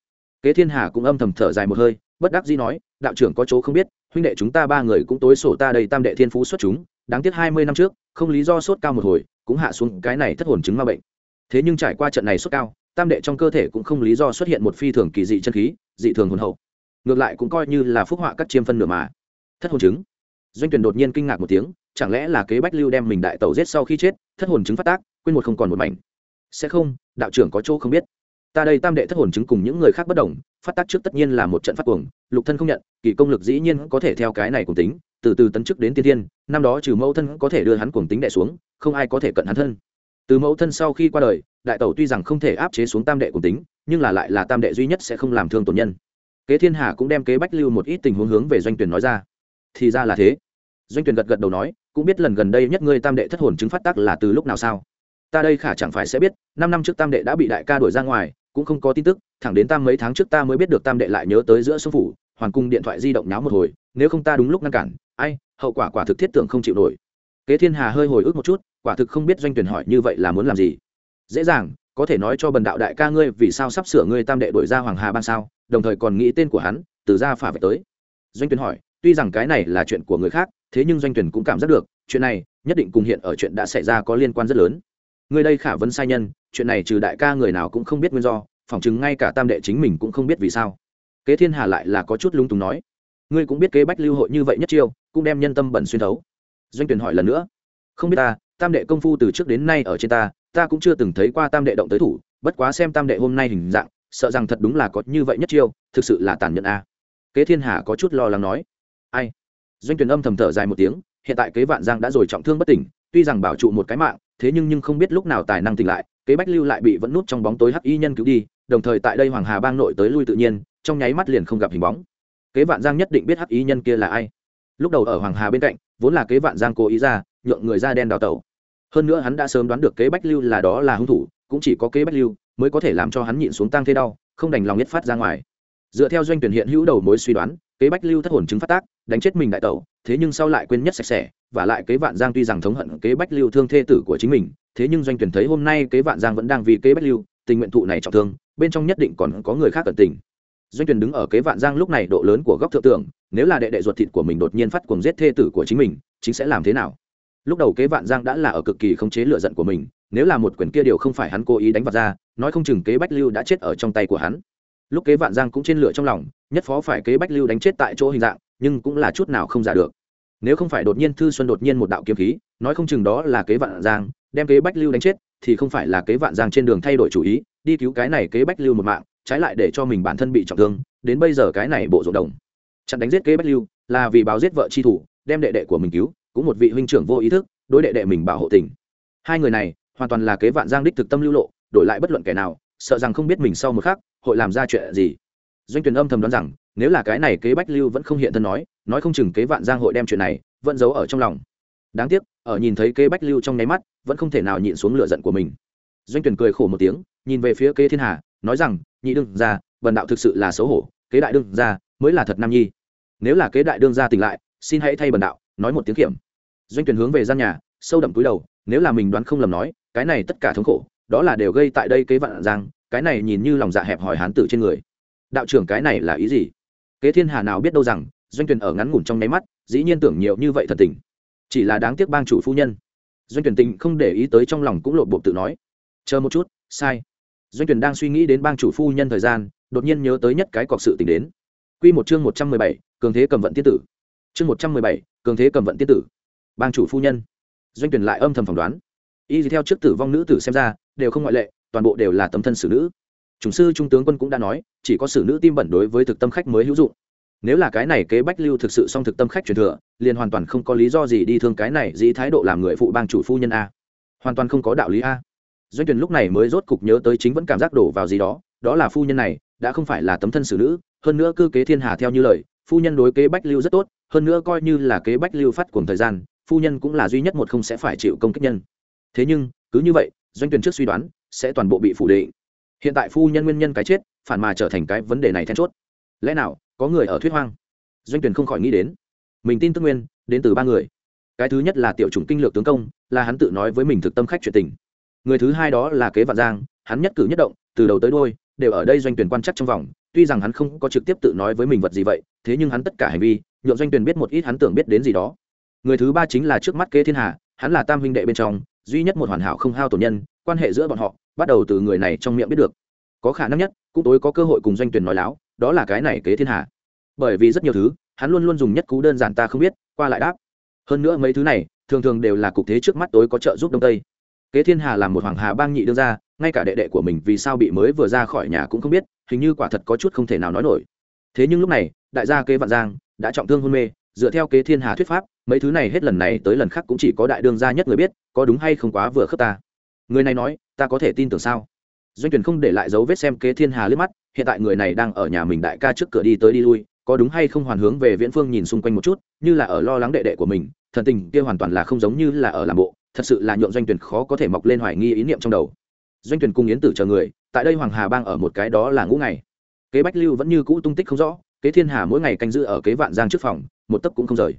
Kế thiên hà cũng âm thầm thở dài một hơi, bất đắc dĩ nói, đạo trưởng có chỗ không biết huynh đệ chúng ta ba người cũng tối sổ ta đầy tam đệ thiên phú xuất chúng, đáng tiếc hai mươi năm trước, không lý do sốt cao một hồi, cũng hạ xuống cái này thất hồn chứng ma bệnh. Thế nhưng trải qua trận này sốt cao, tam đệ trong cơ thể cũng không lý do xuất hiện một phi thường kỳ dị chân khí, dị thường hồn hậu. Ngược lại cũng coi như là phúc họa các chiêm phân nửa mà. Thất hồn chứng. Doanh tuyển đột nhiên kinh ngạc một tiếng, chẳng lẽ là kế bách lưu đem mình đại tẩu giết sau khi chết, thất hồn chứng phát tác, quên một không còn một mảnh. Sẽ không, đạo trưởng có chỗ không biết. Ta đây tam đệ thất hồn chứng cùng những người khác bất đồng phát tác trước tất nhiên là một trận phát cuồng, lục thân không nhận, kỳ công lực dĩ nhiên có thể theo cái này cùng tính, từ từ tấn chức đến tiên tiên năm đó trừ mẫu thân có thể đưa hắn cuồng tính đệ xuống, không ai có thể cận hắn thân. Từ mẫu thân sau khi qua đời, đại tẩu tuy rằng không thể áp chế xuống tam đệ cùng tính, nhưng là lại là tam đệ duy nhất sẽ không làm thương tổn nhân. Kế thiên hà cũng đem kế bách lưu một ít tình huống hướng về doanh tuyển nói ra. Thì ra là thế. Doanh tuyển gật gật đầu nói, cũng biết lần gần đây nhất ngươi tam đệ thất hồn chứng phát tác là từ lúc nào sao? Ta đây khả chẳng phải sẽ biết, năm năm trước tam đệ đã bị đại ca đuổi ra ngoài cũng không có tin tức, thẳng đến tam mấy tháng trước ta mới biết được tam đệ lại nhớ tới giữa sông phủ, hoàng cung điện thoại di động nháo một hồi, nếu không ta đúng lúc ngăn cản, ai, hậu quả quả thực thiết tưởng không chịu nổi. Kế thiên hà hơi hồi ức một chút, quả thực không biết doanh tuyển hỏi như vậy là muốn làm gì. Dễ dàng, có thể nói cho bần đạo đại ca ngươi vì sao sắp sửa ngươi tam đệ đổi ra hoàng hà ban sao, đồng thời còn nghĩ tên của hắn, từ ra phả về tới. Doanh tuyển hỏi, tuy rằng cái này là chuyện của người khác, thế nhưng doanh tuyển cũng cảm giác được, chuyện này nhất định cùng hiện ở chuyện đã xảy ra có liên quan rất lớn người đây khả vấn sai nhân, chuyện này trừ đại ca người nào cũng không biết nguyên do, phỏng chứng ngay cả tam đệ chính mình cũng không biết vì sao. Kế thiên hà lại là có chút lung túng nói. Ngươi cũng biết kế bách lưu hội như vậy nhất chiêu, cũng đem nhân tâm bẩn xuyên thấu. Doanh tuyển hỏi lần nữa. Không biết ta, tam đệ công phu từ trước đến nay ở trên ta ta cũng chưa từng thấy qua tam đệ động tới thủ, bất quá xem tam đệ hôm nay hình dạng, sợ rằng thật đúng là có như vậy nhất chiêu, thực sự là tàn nhẫn a. Kế thiên hà có chút lo lắng nói. Ai? Doanh tuyển âm thầm thở dài một tiếng, hiện tại kế vạn giang đã rồi trọng thương bất tỉnh, tuy rằng bảo trụ một cái mạng thế nhưng nhưng không biết lúc nào tài năng tỉnh lại, kế bách lưu lại bị vẫn nút trong bóng tối hắc y nhân cứu đi, đồng thời tại đây hoàng hà bang nội tới lui tự nhiên, trong nháy mắt liền không gặp hình bóng. Kế vạn giang nhất định biết hắc y nhân kia là ai. Lúc đầu ở hoàng hà bên cạnh, vốn là kế vạn giang cố ý ra, nhượng người da đen đào tẩu. Hơn nữa hắn đã sớm đoán được kế bách lưu là đó là hung thủ, cũng chỉ có kế bách lưu mới có thể làm cho hắn nhịn xuống tăng thế đau, không đành lòng nhất phát ra ngoài. Dựa theo doanh tuyển hiện hữu đầu mối suy đoán, kế bách lưu thất hồn chứng phát tác, đánh chết mình đại tẩu, thế nhưng sau lại quên nhất sạch sẽ và lại kế vạn giang tuy rằng thống hận kế bách lưu thương thê tử của chính mình, thế nhưng doanh tuyển thấy hôm nay kế vạn giang vẫn đang vì kế bách lưu, tình nguyện thụ này trọng thương, bên trong nhất định còn có người khác cẩn tình. Doanh tuyển đứng ở kế vạn giang lúc này độ lớn của góc thượng tưởng nếu là đệ đệ ruột thịt của mình đột nhiên phát cuồng giết thê tử của chính mình, chính sẽ làm thế nào? Lúc đầu kế vạn giang đã là ở cực kỳ khống chế lựa giận của mình, nếu là một quyền kia điều không phải hắn cố ý đánh vặt ra, nói không chừng kế bách lưu đã chết ở trong tay của hắn. Lúc kế vạn giang cũng trên lửa trong lòng, nhất phó phải kế bách lưu đánh chết tại chỗ hình dạng, nhưng cũng là chút nào không giả được nếu không phải đột nhiên thư xuân đột nhiên một đạo kiếm khí, nói không chừng đó là kế vạn giang, đem kế bách lưu đánh chết, thì không phải là kế vạn giang trên đường thay đổi chủ ý, đi cứu cái này kế bách lưu một mạng, trái lại để cho mình bản thân bị trọng thương, đến bây giờ cái này bộ ruộng đồng. Chặn đánh giết kế bách lưu, là vì báo giết vợ chi thủ, đem đệ đệ của mình cứu, cũng một vị huynh trưởng vô ý thức, đối đệ đệ mình bảo hộ tình. Hai người này, hoàn toàn là kế vạn giang đích thực tâm lưu lộ, đổi lại bất luận kẻ nào, sợ rằng không biết mình sau một khắc, hội làm ra chuyện gì. Doanh tuyển âm thầm đoán rằng, nếu là cái này kế bách lưu vẫn không hiện thân nói nói không chừng kế vạn giang hội đem chuyện này vẫn giấu ở trong lòng. Đáng tiếc, ở nhìn thấy kế bách lưu trong nháy mắt, vẫn không thể nào nhịn xuống lửa giận của mình. Doanh tuyển cười khổ một tiếng, nhìn về phía kế thiên hà, nói rằng, nhị đương ra vần đạo thực sự là xấu hổ, kế đại đương ra mới là thật nam nhi. Nếu là kế đại đương ra tỉnh lại, xin hãy thay bần đạo, nói một tiếng kiểm doanh tuyển hướng về gian nhà, sâu đậm túi đầu, nếu là mình đoán không lầm nói, cái này tất cả thống khổ, đó là đều gây tại đây kế vạn giang, cái này nhìn như lòng dạ hẹp hỏi hán tử trên người. Đạo trưởng cái này là ý gì? Kế thiên hà nào biết đâu rằng doanh tuyển ở ngắn ngủn trong nháy mắt dĩ nhiên tưởng nhiều như vậy thật tình. Chỉ là đáng tiếc bang chủ phu nhân. Doanh tuyển tình không để ý tới trong lòng cũng lộn bộ tự nói. Chờ một chút sai. Doanh tuyển đang suy nghĩ đến bang chủ phu nhân thời gian đột nhiên nhớ tới nhất cái cọc sự tình đến. Quy một chương một trăm mười bảy, cường thế cầm vận tiên tử. Chương một trăm mười bảy, cường thế cầm vận tiên tử. Bang chủ phu nhân. Doanh tuyển lại âm thầm phỏng đoán. Y theo trước tử vong nữ tử xem ra đều không ngoại lệ toàn bộ đều là tấm thân xử nữ. Chủng sư trung tướng quân cũng đã nói chỉ có xử nữ tim bẩn đối với thực tâm khách mới hữu dụng nếu là cái này kế bách lưu thực sự song thực tâm khách truyền thừa, liền hoàn toàn không có lý do gì đi thương cái này dĩ thái độ làm người phụ bang chủ phu nhân a. Hoàn toàn không có đạo lý a. Doanh tuyển lúc này mới rốt cục nhớ tới chính vẫn cảm giác đổ vào gì đó đó là phu nhân này, đã không phải là tấm thân xử nữ, hơn nữa cư kế thiên hà theo như lời, phu nhân đối kế bách lưu rất tốt, hơn nữa coi như là kế bách lưu phát cùng thời gian, phu nhân cũng là duy nhất một không sẽ phải chịu công kích nhân. Thế nhưng, cứ như vậy, doanh tuyển trước suy đoán, sẽ toàn bộ bị phủ định. Hiện tại phu nhân nguyên nhân cái chết, phản mà trở thành cái vấn đề này then chốt. Lẽ nào có người ở thuyết hoang. Doanh tuyển không khỏi nghĩ đến. Mình tin tức nguyên, đến từ ba người. Cái thứ nhất là tiểu chủng kinh lược tướng công, là hắn tự nói với mình thực tâm khách chuyện tình. Người thứ hai đó là kế vạn giang, hắn nhất cử nhất động, từ đầu tới đôi đều ở đây doanh tuyển quan chắc trong vòng. Tuy rằng hắn không có trực tiếp tự nói với mình vật gì vậy, thế nhưng hắn tất cả hành vi, nhượng doanh tuyển biết một ít hắn tưởng biết đến gì đó. Người thứ ba chính là trước mắt kế thiên hà, hắn là tam huynh đệ bên trong, duy nhất một hoàn hảo không hao tổn nhân, quan hệ giữa bọn họ, bắt đầu từ người này trong miệng biết được. Có khả năng nhất, cũng tối có cơ hội cùng doanh tuyển nói láo đó là cái này kế thiên hà. Bởi vì rất nhiều thứ, hắn luôn luôn dùng nhất cú đơn giản ta không biết, qua lại đáp. Hơn nữa mấy thứ này, thường thường đều là cục thế trước mắt tối có trợ giúp đông tây. Kế thiên hà làm một hoàng hà bang nhị đương ra ngay cả đệ đệ của mình vì sao bị mới vừa ra khỏi nhà cũng không biết, hình như quả thật có chút không thể nào nói nổi. Thế nhưng lúc này, đại gia kế vạn giang đã trọng thương hôn mê, dựa theo kế thiên hà thuyết pháp, mấy thứ này hết lần này tới lần khác cũng chỉ có đại đương gia nhất người biết, có đúng hay không quá vừa khớp ta. Người này nói, ta có thể tin tưởng sao? Doanh tuyển không để lại dấu vết xem kế thiên hà liếc mắt, hiện tại người này đang ở nhà mình đại ca trước cửa đi tới đi lui, có đúng hay không hoàn hướng về viễn phương nhìn xung quanh một chút, như là ở lo lắng đệ đệ của mình, thần tình kia hoàn toàn là không giống như là ở làm bộ, thật sự là nhượng doanh tuyển khó có thể mọc lên hoài nghi ý niệm trong đầu. Doanh tuyển cùng yến tử chờ người, tại đây hoàng hà bang ở một cái đó là ngũ ngày. Kế bách lưu vẫn như cũ tung tích không rõ, kế thiên hà mỗi ngày canh giữ ở kế vạn giang trước phòng, một tấc cũng không rời.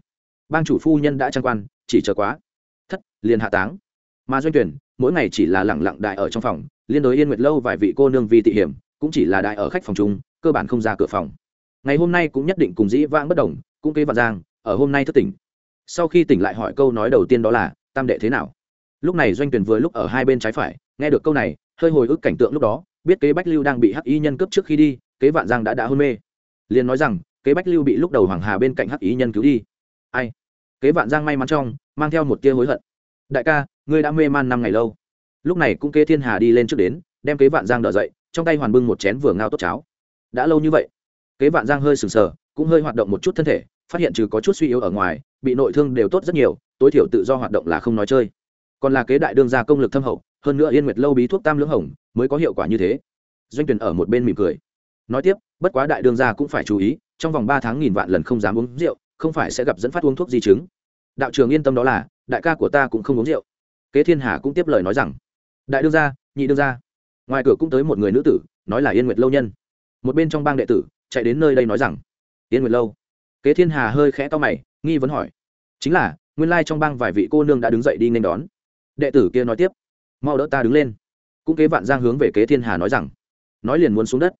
Bang chủ phu nhân đã trang quan, chỉ chờ quá. Thất, liền hạ táng. Mà doanh tuyển mỗi ngày chỉ là lẳng lặng đại ở trong phòng, liên đối yên nguyệt lâu vài vị cô nương vì tị hiểm, cũng chỉ là đại ở khách phòng chung, cơ bản không ra cửa phòng. Ngày hôm nay cũng nhất định cùng dĩ vãng bất đồng, cũng kế vạn giang, ở hôm nay thất tỉnh. Sau khi tỉnh lại hỏi câu nói đầu tiên đó là, tam đệ thế nào? Lúc này doanh tuyển vừa lúc ở hai bên trái phải, nghe được câu này, hơi hồi ức cảnh tượng lúc đó, biết kế bách lưu đang bị hắc y nhân cướp trước khi đi, kế vạn giang đã đã hôn mê. Liền nói rằng, kế bách lưu bị lúc đầu hoàng hà bên cạnh hắc y nhân cứu đi. Ai? Kế vạn giang may mắn trong, mang theo một tia hối hận đại ca, ngươi đã mê man năm ngày lâu. Lúc này cũng kế thiên hà đi lên trước đến, đem kế vạn giang đỡ dậy, trong tay hoàn bưng một chén vừa ngao tốt cháo. Đã lâu như vậy, kế vạn giang hơi sừng sờ, cũng hơi hoạt động một chút thân thể, phát hiện trừ có chút suy yếu ở ngoài, bị nội thương đều tốt rất nhiều, tối thiểu tự do hoạt động là không nói chơi. Còn là kế đại đương gia công lực thâm hậu, hơn nữa yên nguyệt lâu bí thuốc tam lưỡng hồng, mới có hiệu quả như thế. Doanh tuyển ở một bên mỉm cười. Nói tiếp, bất quá đại đương gia cũng phải chú ý, trong vòng ba tháng nghìn vạn lần không dám uống rượu, không phải sẽ gặp dẫn phát uống thuốc di chứng. Đạo trường yên tâm đó là đại ca của ta cũng không uống rượu. Kế thiên hà cũng tiếp lời nói rằng, đại đương gia, nhị đương gia. Ngoài cửa cũng tới một người nữ tử, nói là yên nguyệt lâu nhân. Một bên trong bang đệ tử chạy đến nơi đây nói rằng, yên nguyệt lâu. Kế thiên hà hơi khẽ to mày, nghi vấn hỏi, chính là, nguyên lai trong bang vài vị cô nương đã đứng dậy đi nên đón. Đệ tử kia nói tiếp, mau đỡ ta đứng lên. Cũng kế vạn giang hướng về kế thiên hà nói rằng, nói liền muốn xuống đất.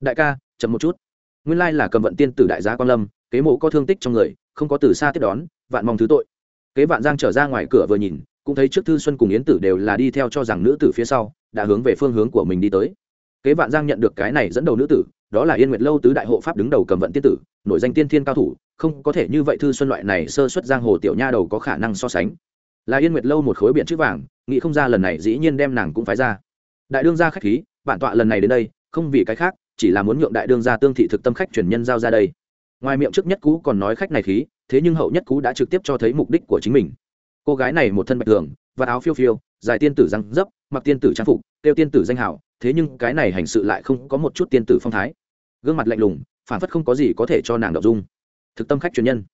Đại ca, chậm một chút. Nguyên lai là cầm vận tiên tử đại gia quan lâm, kế mộ có thương tích trong người, không có từ xa tiếp đón, vạn mong thứ tội kế vạn giang trở ra ngoài cửa vừa nhìn, cũng thấy trước thư xuân cùng yến tử đều là đi theo cho rằng nữ tử phía sau, đã hướng về phương hướng của mình đi tới. Kế vạn giang nhận được cái này dẫn đầu nữ tử, đó là yên nguyệt lâu tứ đại hộ pháp đứng đầu cầm vận tiên tử, nổi danh tiên thiên cao thủ, không có thể như vậy thư xuân loại này sơ xuất giang hồ tiểu nha đầu có khả năng so sánh. Là yên nguyệt lâu một khối biện chữ vàng, nghĩ không ra lần này dĩ nhiên đem nàng cũng phái ra. Đại đương gia khách khí, bản tọa lần này đến đây, không vì cái khác, chỉ là muốn nhượng đại đương gia tương thị thực tâm khách truyền nhân giao ra đây. Ngoài miệng trước nhất cũ còn nói khách này khí thế nhưng hậu nhất cú đã trực tiếp cho thấy mục đích của chính mình. Cô gái này một thân bạch thường và áo phiêu phiêu, dài tiên tử răng dấp, mặc tiên tử trang phục tiêu tiên tử danh hảo thế nhưng cái này hành sự lại không có một chút tiên tử phong thái. Gương mặt lạnh lùng, phản phất không có gì có thể cho nàng đậu dung. Thực tâm khách truyền nhân.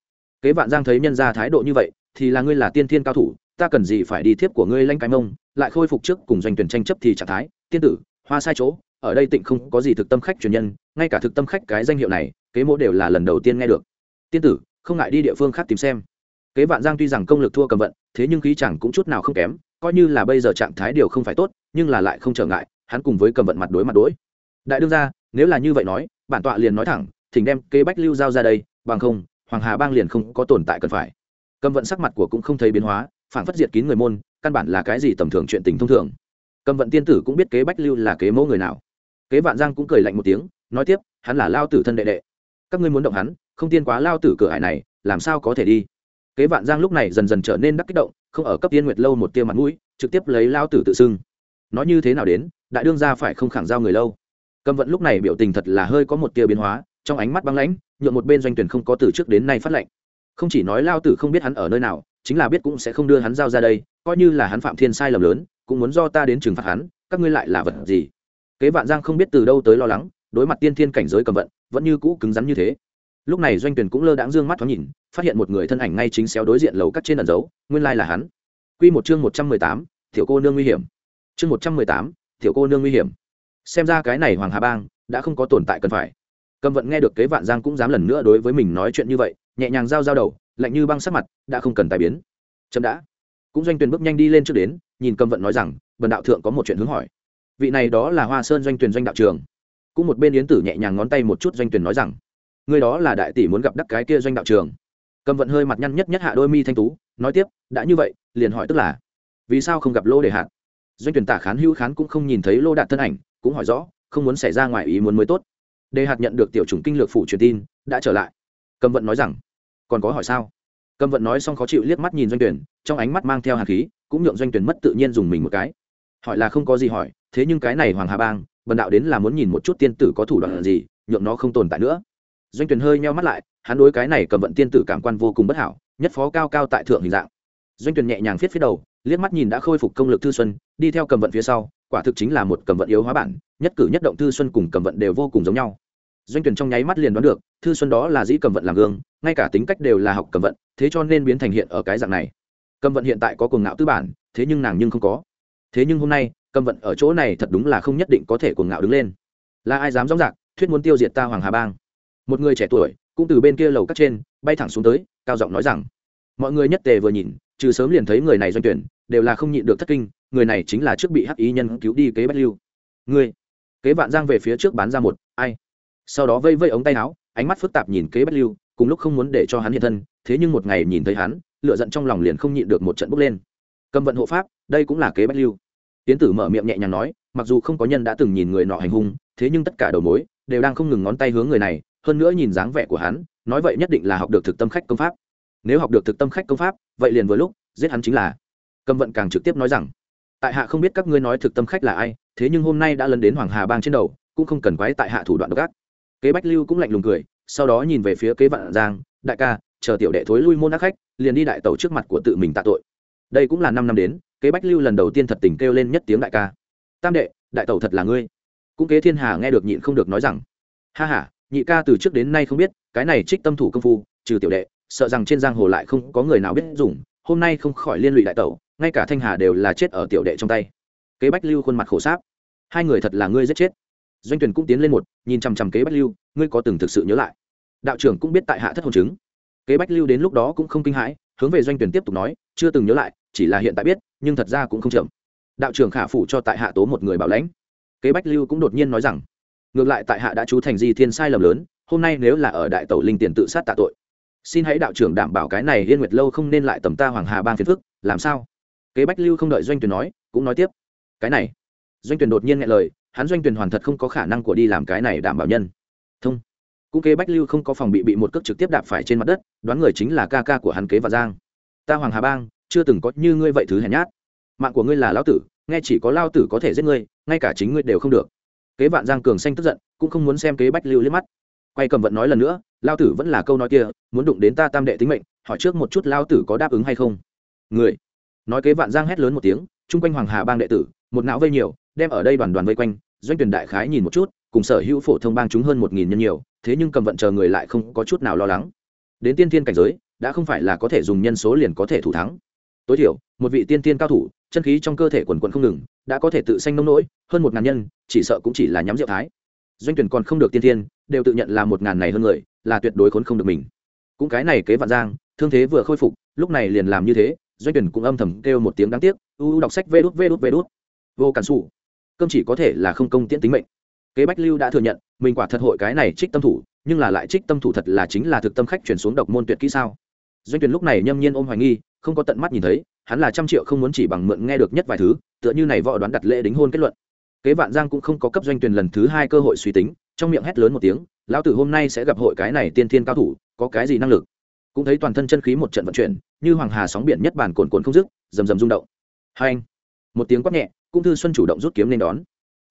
Kế vạn giang thấy nhân ra thái độ như vậy, thì là ngươi là tiên thiên cao thủ, ta cần gì phải đi thiếp của ngươi lanh cái mông, lại khôi phục trước cùng doanh tuyển tranh chấp thì trạng thái. Tiên tử, hoa sai chỗ, ở đây tịnh không có gì thực tâm khách truyền nhân, ngay cả thực tâm khách cái danh hiệu này, kế mỗ đều là lần đầu tiên nghe được. Tiên tử không ngại đi địa phương khác tìm xem. Kế vạn giang tuy rằng công lực thua cầm vận, thế nhưng khí chẳng cũng chút nào không kém, coi như là bây giờ trạng thái điều không phải tốt, nhưng là lại không trở ngại, hắn cùng với cầm vận mặt đối mặt đối. Đại đương ra nếu là như vậy nói, bản tọa liền nói thẳng, thỉnh đem kế bách lưu giao ra đây, bằng không, hoàng hà bang liền không có tồn tại cần phải. Cầm vận sắc mặt của cũng không thấy biến hóa phản phất diệt kín người môn, căn bản là cái gì tầm thường chuyện tình thông thường. Cầm vận tiên tử cũng biết kế bách lưu là kế mẫu người nào. Kế vạn giang cũng cười lạnh một tiếng, nói tiếp, hắn là lao tử thân đệ đệ. Các ngươi muốn động hắn không tiên quá lao tử cửa hải này, làm sao có thể đi? Kế vạn giang lúc này dần dần trở nên đắc kích động, không ở cấp tiên nguyệt lâu một tia mặt mũi, trực tiếp lấy lao tử tự xưng. Nói như thế nào đến, đại đương gia phải không khẳng giao người lâu. Cầm vận lúc này biểu tình thật là hơi có một tia biến hóa, trong ánh mắt băng lãnh nhuộm một bên doanh tuyển không có từ trước đến nay phát lệnh. Không chỉ nói lao tử không biết hắn ở nơi nào, chính là biết cũng sẽ không đưa hắn giao ra đây, coi như là hắn phạm thiên sai lầm lớn, cũng muốn do ta đến trừng phạt hắn, các ngươi lại là vật gì? Kế vạn giang không biết từ đâu tới lo lắng, đối mặt tiên thiên cảnh giới cầm vận, vẫn như cũ cứng rắn như thế lúc này doanh tuyển cũng lơ đãng dương mắt thoáng nhìn phát hiện một người thân ảnh ngay chính xéo đối diện lầu cắt trên ẩn dấu nguyên lai là hắn. Quy một chương một trăm mười tám, tiểu cô nương nguy hiểm. Chương một trăm mười tám, tiểu cô nương nguy hiểm. Xem ra cái này hoàng hà bang đã không có tồn tại cần phải. Cầm vận nghe được kế vạn giang cũng dám lần nữa đối với mình nói chuyện như vậy nhẹ nhàng giao giao đầu lạnh như băng sắc mặt đã không cần tài biến. Chậm đã. Cũng doanh tuyển bước nhanh đi lên trước đến nhìn cầm vận nói rằng bần đạo thượng có một chuyện hướng hỏi. Vị này đó là hoa sơn doanh tuyển doanh đạo trường cũng một bên yến tử nhẹ nhàng ngón tay một chút doanh tuyển nói rằng người đó là đại tỷ muốn gặp đắc cái kia doanh đạo trường. Cầm vận hơi mặt nhăn nhất nhất hạ đôi mi thanh tú, nói tiếp, đã như vậy, liền hỏi tức là, vì sao không gặp lô đề hạt? Doanh tuyển tả khán hữu khán cũng không nhìn thấy lô đạt thân ảnh, cũng hỏi rõ, không muốn xảy ra ngoài ý muốn mới tốt. Đề hạt nhận được tiểu chủng kinh lược phủ truyền tin, đã trở lại. Cầm vận nói rằng, còn có hỏi sao? Cầm vận nói xong khó chịu liếc mắt nhìn doanh tuyển, trong ánh mắt mang theo hạt khí, cũng nhượng doanh tuyển mất tự nhiên dùng mình một cái. Hỏi là không có gì hỏi, thế nhưng cái này hoàng hà bang, bần đạo đến là muốn nhìn một chút tiên tử có thủ đoạn gì, nhượng nó không tồn tại nữa doanh tuyển hơi nheo mắt lại, hắn đối cái này cầm vận tiên tử cảm quan vô cùng bất hảo, nhất phó cao cao tại thượng hình dạng. Doanh tuyển nhẹ nhàng viết phía đầu, liếc mắt nhìn đã khôi phục công lực thư xuân, đi theo cầm vận phía sau, quả thực chính là một cầm vận yếu hóa bản, nhất cử nhất động thư xuân cùng cầm vận đều vô cùng giống nhau. Doanh tuyển trong nháy mắt liền đoán được, thư xuân đó là dĩ cầm vận làm gương, ngay cả tính cách đều là học cầm vận, thế cho nên biến thành hiện ở cái dạng này. Cầm vận hiện tại có cuồng ngạo tư bản, thế nhưng nàng nhưng không có. Thế nhưng hôm nay, cầm vận ở chỗ này thật đúng là không nhất định có thể cuồng ngạo đứng lên. Là ai dám rõ rạc thuyết muốn tiêu diệt ta hoàng hà bang? Một người trẻ tuổi, cũng từ bên kia lầu cắt trên, bay thẳng xuống tới, cao giọng nói rằng, mọi người nhất tề vừa nhìn, trừ sớm liền thấy người này doanh tuyển, đều là không nhịn được thất kinh, người này chính là trước bị hắc ý nhân cứu đi kế bách lưu. Người kế vạn giang về phía trước bán ra một, ai? Sau đó vây vây ống tay áo, ánh mắt phức tạp nhìn kế bách lưu, cùng lúc không muốn để cho hắn hiện thân, thế nhưng một ngày nhìn thấy hắn lựa giận trong lòng liền không nhịn được một trận bốc lên. Cầm vận hộ pháp, đây cũng là kế bách lưu. Tiến tử mở miệng nhẹ nhàng nói, mặc dù không có nhân đã từng nhìn người nọ hành hung, thế nhưng tất cả đầu mối, đều đang không ngừng ngón tay hướng người này hơn nữa nhìn dáng vẻ của hắn, nói vậy nhất định là học được thực tâm khách công pháp. Nếu học được thực tâm khách công pháp, vậy liền vừa lúc, giết hắn chính là. Cầm vận càng trực tiếp nói rằng, tại hạ không biết các ngươi nói thực tâm khách là ai, thế nhưng hôm nay đã lấn đến hoàng hà bang trên đầu, cũng không cần quái tại hạ thủ đoạn độc ác. Kế bách lưu cũng lạnh lùng cười, sau đó nhìn về phía kế vạn giang, đại ca, chờ tiểu đệ thối lui môn ác khách, liền đi đại tẩu trước mặt của tự mình tạ tội. Đây cũng là năm năm đến, kế bách lưu lần đầu tiên thật tình kêu lên nhất tiếng đại ca. Tam đệ, đại tẩu thật là ngươi. Cũng kế thiên hà nghe được nhịn không được nói rằng, ha h a nhị ca từ trước đến nay không biết, cái này trích tâm thủ công phu, trừ tiểu đệ, sợ rằng trên giang hồ lại không có người nào biết dùng, hôm nay không khỏi liên lụy đại tẩu, ngay cả thanh hà đều là chết ở tiểu đệ trong tay. Kế bách lưu khuôn mặt khổ sáp. Hai người thật là ngươi giết chết. Doanh tuyển cũng tiến lên một, nhìn chằm chằm kế bách lưu, ngươi có từng thực sự nhớ lại? Đạo trưởng cũng biết tại hạ thất hồn chứng. Kế bách lưu đến lúc đó cũng không kinh hãi, hướng về doanh tuyển tiếp tục nói, chưa từng nhớ lại, chỉ là hiện tại biết, nhưng thật ra cũng không chậm. Đạo trưởng khả phủ cho tại hạ tố một người bảo lãnh. Kế bách lưu cũng đột nhiên nói rằng ngược lại tại hạ đã chú thành di thiên sai lầm lớn, hôm nay nếu là ở đại tẩu linh tiền tự sát tạ tội, xin hãy đạo trưởng đảm bảo cái này yên nguyệt lâu không nên lại tầm ta hoàng hà bang phiền phức, làm sao? Kế bách lưu không đợi doanh tuyển nói, cũng nói tiếp. Cái này, doanh tuyển đột nhiên nghe lời, hắn doanh tuyển hoàn thật không có khả năng của đi làm cái này đảm bảo nhân. Thông. Cũng kế bách lưu không có phòng bị bị một cước trực tiếp đạp phải trên mặt đất, đoán người chính là ca ca của hắn kế và giang. Ta hoàng hà bang, chưa từng có như ngươi vậy thứ hèn nhát. Mạng của ngươi là lão tử, nghe chỉ có lao tử có thể giết ngươi, ngay cả chính ngươi đều không được kế vạn giang cường xanh tức giận, cũng không muốn xem kế bách lưu liếc mắt. Quay cầm vận nói lần nữa, lao tử vẫn là câu nói kia, muốn đụng đến ta tam đệ tính mệnh, hỏi trước một chút lao tử có đáp ứng hay không? Người. Nói kế vạn giang hét lớn một tiếng, chung quanh hoàng hà bang đệ tử, một não vây nhiều, đem ở đây đoàn đoàn vây quanh, doanh tuyển đại khái nhìn một chút, cùng sở hữu phổ thông bang chúng hơn một nghìn nhân nhiều, thế nhưng cầm vận chờ người lại không có chút nào lo lắng. Đến tiên thiên cảnh giới, đã không phải là có thể dùng nhân số liền có thể thủ thắng. Tối thiểu, một vị tiên thiên cao thủ chân khí trong cơ thể quần quần không ngừng, đã có thể tự sanh nông nỗi, hơn một ngàn nhân, chỉ sợ cũng chỉ là nhắm rượu thái. Doanh tuyển còn không được tiên thiên, đều tự nhận là một ngàn này hơn người, là tuyệt đối khốn không được mình. Cũng cái này kế vạn giang, thương thế vừa khôi phục, lúc này liền làm như thế, doanh tuyển cũng âm thầm kêu một tiếng đáng tiếc, u đọc sách vê đút vê đút vê đút. Vô cản sủ. Cơm chỉ có thể là không công tiễn tính mệnh. Kế bách lưu đã thừa nhận, mình quả thật hội cái này trích tâm thủ, nhưng là lại trích tâm thủ thật là chính là thực tâm khách chuyển xuống độc môn tuyệt kỹ sao? Doanh tuyển lúc này nhâm nhiên ôm hoài nghi, không có tận mắt nhìn thấy hắn là trăm triệu không muốn chỉ bằng mượn nghe được nhất vài thứ, tựa như này võ đoán đặt lễ đính hôn kết luận. Kế vạn giang cũng không có cấp doanh tuyển lần thứ hai cơ hội suy tính, trong miệng hét lớn một tiếng, lão tử hôm nay sẽ gặp hội cái này tiên thiên cao thủ, có cái gì năng lực? Cũng thấy toàn thân chân khí một trận vận chuyển, như hoàng hà sóng biển nhất bản cồn cồn không dứt, rầm rầm rung động. Hai anh, một tiếng quát nhẹ cung thư xuân chủ động rút kiếm lên đón.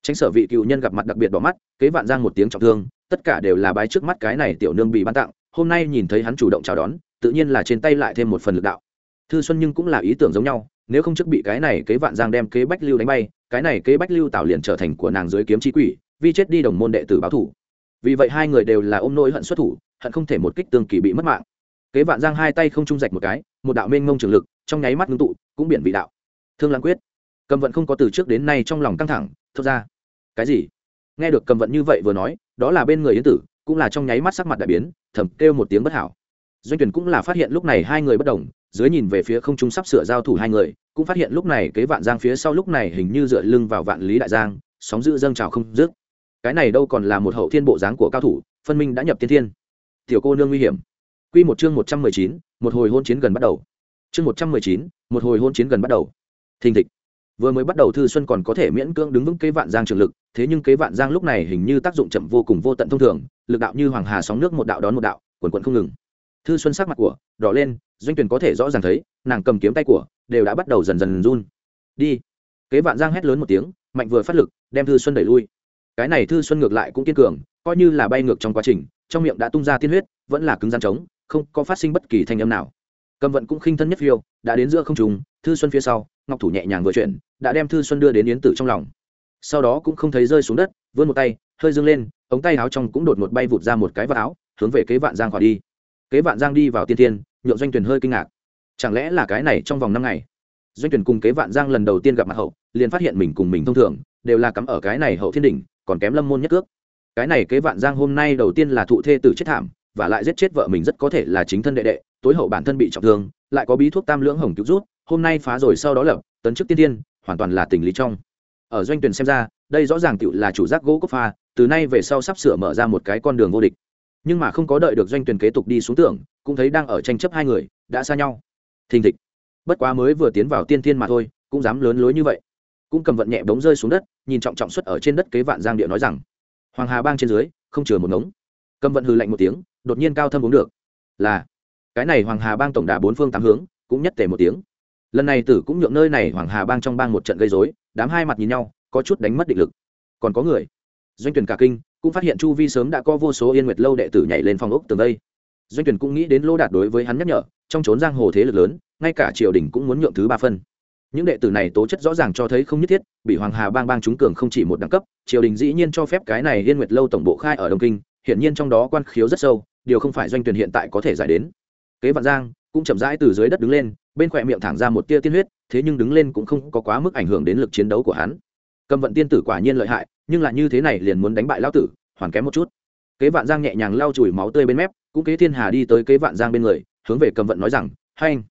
Tránh sở vị cựu nhân gặp mặt đặc biệt bỏ mắt, kế vạn giang một tiếng trọng thương, tất cả đều là bái trước mắt cái này tiểu nương bị ban tặng, hôm nay nhìn thấy hắn chủ động chào đón, tự nhiên là trên tay lại thêm một phần lực đạo thư xuân nhưng cũng là ý tưởng giống nhau, nếu không trước bị cái này kế vạn giang đem kế bách lưu đánh bay, cái này kế bách lưu tạo liền trở thành của nàng dưới kiếm trí quỷ, vi chết đi đồng môn đệ tử báo thủ. Vì vậy hai người đều là ôm nỗi hận xuất thủ, hận không thể một kích tương kỳ bị mất mạng. Kế vạn giang hai tay không trung rạch một cái, một đạo mênh mông trường lực, trong nháy mắt ngưng tụ, cũng biển vị đạo. Thương lãng quyết, cầm vận không có từ trước đến nay trong lòng căng thẳng thật ra, cái gì? Nghe được cầm vận như vậy vừa nói, đó là bên người yến tử, cũng là trong nháy mắt sắc mặt đại biến, thầm kêu một tiếng bất hảo. Doanh tuyển cũng là phát hiện lúc này hai người bất đồng dưới nhìn về phía không trung sắp sửa giao thủ hai người, cũng phát hiện lúc này kế vạn giang phía sau lúc này hình như dựa lưng vào vạn lý đại giang, sóng dữ dâng trào không dứt. Cái này đâu còn là một hậu thiên bộ dáng của cao thủ, phân minh đã nhập tiên thiên. Tiểu cô nương nguy hiểm. Quy một chương một trăm mười chín, một hồi hôn chiến gần bắt đầu. Chương một trăm mười chín, một hồi hôn chiến gần bắt đầu. Thình thịch. Vừa mới bắt đầu thư xuân còn có thể miễn cưỡng đứng vững kế vạn giang trường lực, thế nhưng kế vạn giang lúc này hình như tác dụng chậm vô cùng vô tận thông thường, lực đạo như hoàng hà sóng nước một đạo đón một đạo, quần quần không ngừng. Thư xuân sắc mặt của, đỏ lên doanh tuyển có thể rõ ràng thấy, nàng cầm kiếm tay của, đều đã bắt đầu dần dần run. Đi. Kế vạn giang hét lớn một tiếng, mạnh vừa phát lực, đem thư xuân đẩy lui. Cái này thư xuân ngược lại cũng kiên cường, coi như là bay ngược trong quá trình, trong miệng đã tung ra tiên huyết, vẫn là cứng gian trống, không có phát sinh bất kỳ thanh âm nào. Cầm vận cũng khinh thân nhất phiêu, đã đến giữa không trùng thư xuân phía sau, ngọc thủ nhẹ nhàng vừa chuyển, đã đem thư xuân đưa đến yến tử trong lòng. Sau đó cũng không thấy rơi xuống đất, vươn một tay, hơi dâng lên, ống tay áo trong cũng đột một bay vụt ra một cái vạt áo, hướng về kế vạn giang khỏi đi. Kế vạn giang đi vào tiên tiên nhượng doanh tuyển hơi kinh ngạc. Chẳng lẽ là cái này trong vòng năm ngày? Doanh tuyển cùng kế vạn giang lần đầu tiên gặp mặt hậu, liền phát hiện mình cùng mình thông thường, đều là cắm ở cái này hậu thiên đỉnh, còn kém lâm môn nhất cước. Cái này kế vạn giang hôm nay đầu tiên là thụ thê tử chết thảm, và lại giết chết vợ mình rất có thể là chính thân đệ đệ, tối hậu bản thân bị trọng thương, lại có bí thuốc tam lưỡng hồng cứu rút, hôm nay phá rồi sau đó lập, tấn chức tiên tiên, hoàn toàn là tình lý trong. Ở doanh tuyển xem ra, đây rõ ràng tựu là chủ giác gỗ cốc pha, từ nay về sau sắp sửa mở ra một cái con đường vô địch. Nhưng mà không có đợi được doanh tuyển kế tục đi xuống tưởng cũng thấy đang ở tranh chấp hai người, đã xa nhau. Thình thịch. Bất quá mới vừa tiến vào tiên thiên mà thôi, cũng dám lớn lối như vậy. Cũng cầm vận nhẹ bóng rơi xuống đất, nhìn trọng trọng xuất ở trên đất kế vạn giang địa nói rằng, hoàng hà bang trên dưới, không chừa một ngống. Cầm vận hừ lạnh một tiếng, đột nhiên cao thâm uống được. Là. Cái này hoàng hà bang tổng đà bốn phương tám hướng, cũng nhất tề một tiếng. Lần này tử cũng nhượng nơi này hoàng hà bang trong bang một trận gây dối đám hai mặt nhìn nhau, có chút đánh mất định lực. Còn có người. Doanh tuyển cả kinh, cũng phát hiện chu vi sớm đã có vô số yên nguyệt lâu đệ tử nhảy lên phòng ốc tường đây doanh tuyển cũng nghĩ đến lô đạt đối với hắn nhắc nhở, trong trốn giang hồ thế lực lớn, ngay cả triều đình cũng muốn nhượng thứ ba phân. Những đệ tử này tố chất rõ ràng cho thấy không nhất thiết, bị hoàng hà bang bang trúng cường không chỉ một đẳng cấp, triều đình dĩ nhiên cho phép cái này liên nguyệt lâu tổng bộ khai ở đông kinh, hiển nhiên trong đó quan khiếu rất sâu, điều không phải doanh tuyển hiện tại có thể giải đến. Kế vạn giang cũng chậm rãi từ dưới đất đứng lên, bên khỏe miệng thẳng ra một tia tiên huyết, thế nhưng đứng lên cũng không có quá mức ảnh hưởng đến lực chiến đấu của hắn. Cầm vận tiên tử quả nhiên lợi hại, nhưng là như thế này liền muốn đánh bại lão tử, hoàn kém một chút. Kế vạn giang nhẹ nhàng lau chùi máu tươi bên mép cũng kế thiên hà đi tới kế vạn giang bên người, hướng về cầm vận nói rằng, hai anh,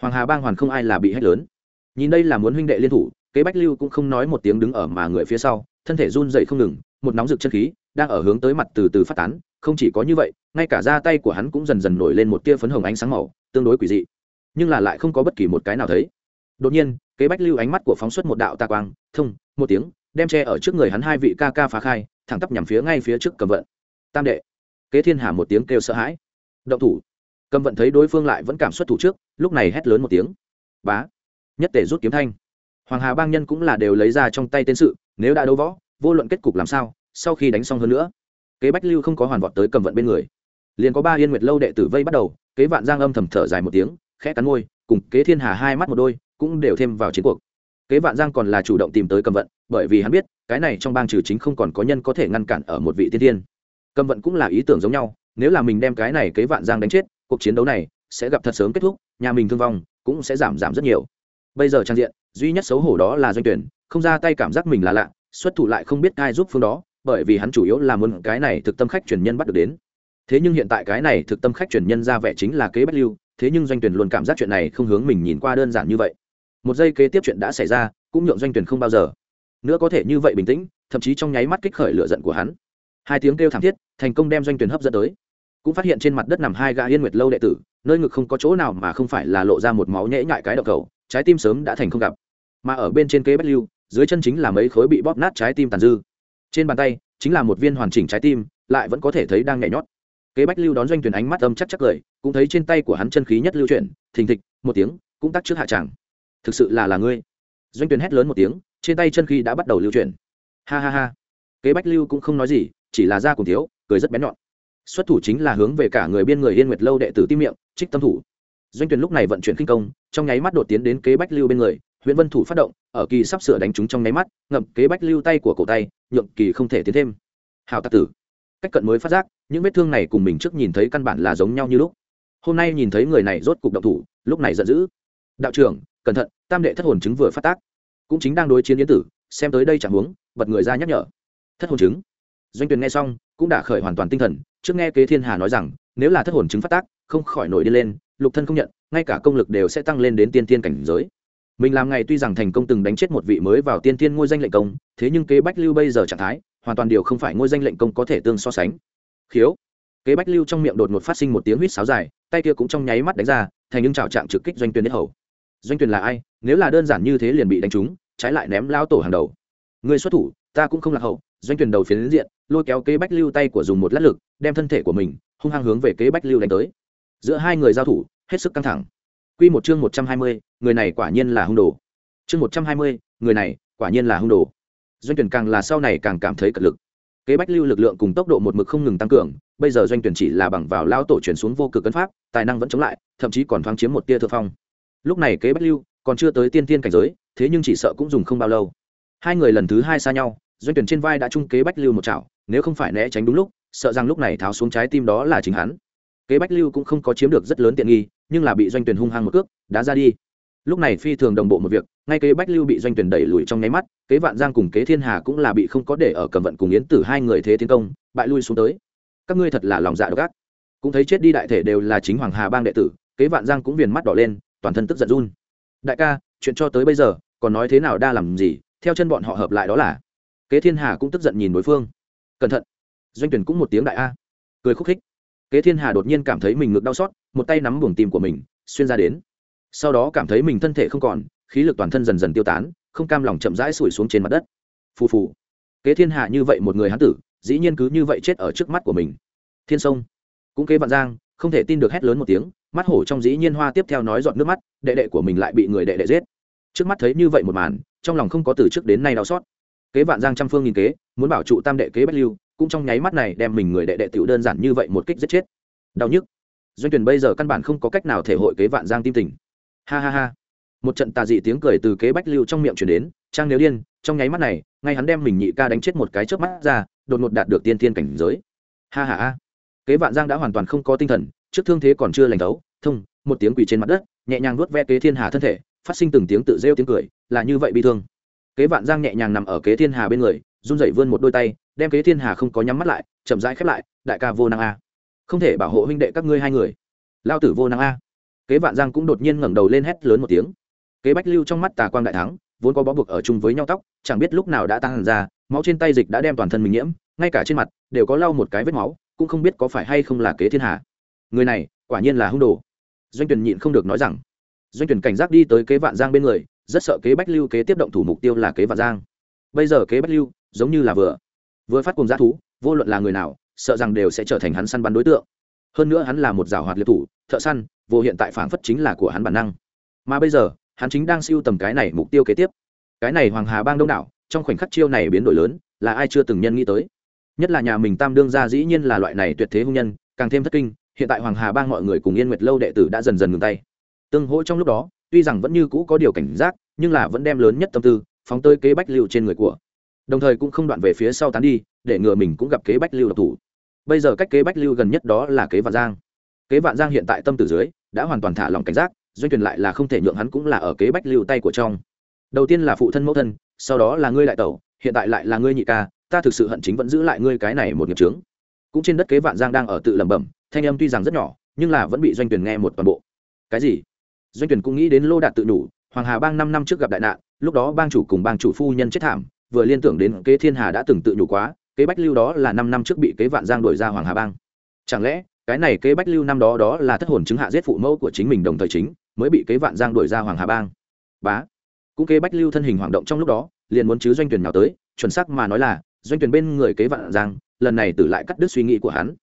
hoàng hà bang hoàn không ai là bị hết lớn. Nhìn đây là muốn huynh đệ liên thủ, kế bách lưu cũng không nói một tiếng đứng ở mà người phía sau, thân thể run dậy không ngừng, một nóng rực chân khí đang ở hướng tới mặt từ từ phát tán, không chỉ có như vậy, ngay cả da tay của hắn cũng dần dần nổi lên một tia phấn hồng ánh sáng màu, tương đối quỷ dị, nhưng là lại không có bất kỳ một cái nào thấy. Đột nhiên, kế bách lưu ánh mắt của phóng xuất một đạo ta quang, thông, một tiếng, đem che ở trước người hắn hai vị ca ca phá khai, thẳng tắp nhằm phía ngay phía trước cầm vận. Tam đệ kế thiên hà một tiếng kêu sợ hãi. Động thủ. Cầm vận thấy đối phương lại vẫn cảm xuất thủ trước, lúc này hét lớn một tiếng. Bá. Nhất tể rút kiếm thanh. Hoàng hà bang nhân cũng là đều lấy ra trong tay tên sự, nếu đã đấu võ, vô luận kết cục làm sao, sau khi đánh xong hơn nữa, kế bách lưu không có hoàn vọt tới cầm vận bên người. Liền có ba yên nguyệt lâu đệ tử vây bắt đầu, kế vạn giang âm thầm thở dài một tiếng, khẽ cắn môi, cùng kế thiên hà hai mắt một đôi, cũng đều thêm vào chiến cuộc. Kế vạn giang còn là chủ động tìm tới cầm vận, bởi vì hắn biết, cái này trong bang trừ chính không còn có nhân có thể ngăn cản ở một vị tiên thiên cầm vận cũng là ý tưởng giống nhau, nếu là mình đem cái này kế vạn giang đánh chết, cuộc chiến đấu này sẽ gặp thật sớm kết thúc, nhà mình thương vong cũng sẽ giảm giảm rất nhiều. Bây giờ trang diện, duy nhất xấu hổ đó là doanh tuyển, không ra tay cảm giác mình là lạ, xuất thủ lại không biết ai giúp phương đó, bởi vì hắn chủ yếu là muốn cái này thực tâm khách truyền nhân bắt được đến. Thế nhưng hiện tại cái này thực tâm khách truyền nhân ra vẻ chính là kế bách lưu, thế nhưng doanh tuyển luôn cảm giác chuyện này không hướng mình nhìn qua đơn giản như vậy. Một giây kế tiếp chuyện đã xảy ra, cũng nhượng doanh tuyển không bao giờ. Nữa có thể như vậy bình tĩnh, thậm chí trong nháy mắt kích khởi lửa giận của hắn hai tiếng kêu thảm thiết, thành công đem doanh tuyển hấp dẫn tới. Cũng phát hiện trên mặt đất nằm hai gã yên nguyệt lâu đệ tử, nơi ngực không có chỗ nào mà không phải là lộ ra một máu nhễ nhại cái đậu cầu, trái tim sớm đã thành không gặp. Mà ở bên trên kế bách lưu, dưới chân chính là mấy khối bị bóp nát trái tim tàn dư. Trên bàn tay, chính là một viên hoàn chỉnh trái tim, lại vẫn có thể thấy đang nhảy nhót. Kế bách lưu đón doanh tuyển ánh mắt âm chắc chắc cười, cũng thấy trên tay của hắn chân khí nhất lưu chuyển, thình thịch, một tiếng, cũng tắt trước hạ tràng. Thực sự là là ngươi. Doanh tuyển hét lớn một tiếng, trên tay chân khí đã bắt đầu lưu chuyển. Ha ha ha. Kế bách lưu cũng không nói gì chỉ là da cùng thiếu, cười rất bén nhọn. Xuất thủ chính là hướng về cả người biên người yên nguyệt lâu đệ tử tim miệng, trích tâm thủ. Doanh tuyển lúc này vận chuyển kinh công, trong nháy mắt đột tiến đến kế bách lưu bên người huyện vân thủ phát động, ở kỳ sắp sửa đánh chúng trong nháy mắt, ngậm kế bách lưu tay của cổ tay, nhượng kỳ không thể tiến thêm. Hào tạc tử. Cách cận mới phát giác, những vết thương này cùng mình trước nhìn thấy căn bản là giống nhau như lúc. Hôm nay nhìn thấy người này rốt cục động thủ, lúc này giận dữ. Đạo trưởng, cẩn thận, tam đệ thất hồn chứng vừa phát tác. Cũng chính đang đối chiến yến tử, xem tới đây chẳng huống, bật người ra nhắc nhở. Thất hồn chứng doanh tuyền nghe xong, cũng đã khởi hoàn toàn tinh thần, trước nghe kế thiên hà nói rằng, nếu là thất hồn chứng phát tác, không khỏi nổi đi lên, lục thân không nhận, ngay cả công lực đều sẽ tăng lên đến tiên tiên cảnh giới. Mình làm ngày tuy rằng thành công từng đánh chết một vị mới vào tiên tiên ngôi danh lệnh công, thế nhưng kế bách lưu bây giờ trạng thái, hoàn toàn điều không phải ngôi danh lệnh công có thể tương so sánh. Khiếu. Kế bách lưu trong miệng đột ngột phát sinh một tiếng huýt sáo dài, tay kia cũng trong nháy mắt đánh ra, thành những trào trạng trực kích doanh tuyên đế hầu. Doanh tuyên là ai? Nếu là đơn giản như thế liền bị đánh trúng, trái lại ném lao tổ hàng đầu. Người xuất thủ, ta cũng không lạc hậu doanh tuyển đầu phiến diện lôi kéo kế bách lưu tay của dùng một lát lực đem thân thể của mình hung hăng hướng về kế bách lưu đánh tới. Giữa hai người giao thủ hết sức căng thẳng. Quy một chương một trăm hai mươi, người này quả nhiên là hung đồ. Chương một trăm hai mươi, người này quả nhiên là hung đồ. Doanh tuyển càng là sau này càng cảm thấy cật lực. Kế bách lưu lực lượng cùng tốc độ một mực không ngừng tăng cường bây giờ doanh tuyển chỉ là bằng vào lao tổ chuyển xuống vô cực cân pháp tài năng vẫn chống lại thậm chí còn thoáng chiếm một tia thượng phong. Lúc này kế bách lưu còn chưa tới tiên tiên cảnh giới thế nhưng chỉ sợ cũng dùng không bao lâu. Hai người lần thứ hai xa nhau doanh tuyển trên vai đã trung kế bách lưu một chảo, nếu không phải né tránh đúng lúc, sợ rằng lúc này tháo xuống trái tim đó là chính hắn. Kế bách lưu cũng không có chiếm được rất lớn tiện nghi, nhưng là bị doanh tuyển hung hăng một cước, đá ra đi. Lúc này phi thường đồng bộ một việc, ngay kế bách lưu bị doanh tuyển đẩy lùi trong nháy mắt, kế vạn giang cùng kế thiên hà cũng là bị không có để ở cầm vận cùng yến tử hai người thế tiến công, bại lui xuống tới. Các ngươi thật là lòng dạ độc ác. Cũng thấy chết đi đại thể đều là chính hoàng hà bang đệ tử, kế vạn giang cũng viền mắt đỏ lên, toàn thân tức giận run. Đại ca, chuyện cho tới bây giờ, còn nói thế nào đa làm gì, theo chân bọn họ hợp lại đó là kế thiên hà cũng tức giận nhìn đối phương. Cẩn thận. Doanh tuyển cũng một tiếng đại a. Cười khúc khích. Kế thiên hà đột nhiên cảm thấy mình ngực đau xót, một tay nắm buồng tim của mình, xuyên ra đến. Sau đó cảm thấy mình thân thể không còn, khí lực toàn thân dần dần tiêu tán, không cam lòng chậm rãi sủi xuống trên mặt đất. Phù phù. Kế thiên hạ như vậy một người hán tử, dĩ nhiên cứ như vậy chết ở trước mắt của mình. Thiên sông. Cũng kế vạn giang, không thể tin được hét lớn một tiếng, mắt hổ trong dĩ nhiên hoa tiếp theo nói giọt nước mắt, đệ đệ của mình lại bị người đệ đệ giết. Trước mắt thấy như vậy một màn, trong lòng không có từ trước đến nay đau xót kế vạn giang trăm phương nghìn kế, muốn bảo trụ tam đệ kế bách lưu, cũng trong nháy mắt này đem mình người đệ đệ tiểu đơn giản như vậy một kích giết chết. Đau nhức. Doanh tuyển bây giờ căn bản không có cách nào thể hội kế vạn giang tim tình. Ha ha ha. Một trận tà dị tiếng cười từ kế bách lưu trong miệng chuyển đến, trang nếu điên, trong nháy mắt này, ngay hắn đem mình nhị ca đánh chết một cái trước mắt ra, đột ngột đạt được tiên thiên cảnh giới. Ha ha ha. Kế vạn giang đã hoàn toàn không có tinh thần, trước thương thế còn chưa lành thấu, thông, một tiếng quỳ trên mặt đất, nhẹ nhàng nuốt ve kế thiên hà thân thể, phát sinh từng tiếng tự rêu tiếng cười, là như vậy bi thương kế vạn giang nhẹ nhàng nằm ở kế thiên hà bên người, run dậy vươn một đôi tay, đem kế thiên hà không có nhắm mắt lại, chậm rãi khép lại, đại ca vô năng a. Không thể bảo hộ huynh đệ các ngươi hai người. Lao tử vô năng a. Kế vạn giang cũng đột nhiên ngẩng đầu lên hét lớn một tiếng. Kế bách lưu trong mắt tà quang đại thắng, vốn có bó buộc ở chung với nhau tóc, chẳng biết lúc nào đã tăng hẳn ra, máu trên tay dịch đã đem toàn thân mình nhiễm, ngay cả trên mặt đều có lau một cái vết máu, cũng không biết có phải hay không là kế thiên Hà. người này quả nhiên là hung đồ. Doanh tuyển nhịn không được nói rằng. Doanh tuyển cảnh giác đi tới kế vạn giang bên người rất sợ kế bách lưu kế tiếp động thủ mục tiêu là kế vạn giang. Bây giờ kế bách lưu giống như là vừa. Vừa phát cùng g thú, vô luận là người nào, sợ rằng đều sẽ trở thành hắn săn bắn đối tượng. Hơn nữa hắn là một rào hoạt liệt thủ, thợ săn, vô hiện tại phảng phất chính là của hắn bản năng. Mà bây giờ, hắn chính đang siêu tầm cái này mục tiêu kế tiếp. Cái này hoàng hà bang đông đảo, trong khoảnh khắc chiêu này biến đổi lớn, là ai chưa từng nhân nghĩ tới. Nhất là nhà mình tam đương gia dĩ nhiên là loại này tuyệt thế hung nhân, càng thêm thất kinh, hiện tại hoàng hà bang mọi người cùng yên nguyệt lâu đệ tử đã dần dần ngừng tay. Tương hỗ trong lúc đó tuy rằng vẫn như cũ có điều cảnh giác, nhưng là vẫn đem lớn nhất tâm tư phóng tới kế bách lưu trên người của. Đồng thời cũng không đoạn về phía sau tán đi, để ngừa mình cũng gặp kế bách lưu độc thủ. Bây giờ cách kế bách lưu gần nhất đó là kế vạn giang. Kế vạn giang hiện tại tâm tử dưới, đã hoàn toàn thả lòng cảnh giác, doanh tuyển lại là không thể nhượng hắn cũng là ở kế bách lưu tay của trong. Đầu tiên là phụ thân mẫu thân, sau đó là ngươi đại tẩu, hiện tại lại là ngươi nhị ca, ta thực sự hận chính vẫn giữ lại ngươi cái này một nghiệp trướng cũng trên đất kế vạn giang đang ở tự lẩm bẩm, thanh âm tuy rằng rất nhỏ, nhưng là vẫn bị doanh tuyển nghe một toàn bộ. Cái gì? Doanh tuyển cũng nghĩ đến lô đạt tự đủ hoàng hà bang năm năm trước gặp đại nạn, lúc đó bang chủ cùng bang chủ phu nhân chết thảm, vừa liên tưởng đến kế thiên hà đã từng tự nhủ quá, kế bách lưu đó là năm năm trước bị kế vạn giang đuổi ra hoàng hà bang. Chẳng lẽ, cái này kế bách lưu năm đó đó là thất hồn chứng hạ giết phụ mẫu của chính mình đồng thời chính, mới bị kế vạn giang đuổi ra hoàng hà bang? Bá! Cũng kế bách lưu thân hình hoạt động trong lúc đó, liền muốn chứ doanh tuyển nào tới, chuẩn xác mà nói là, doanh tuyển bên người kế vạn giang, lần này tử lại cắt đứt suy nghĩ của hắn.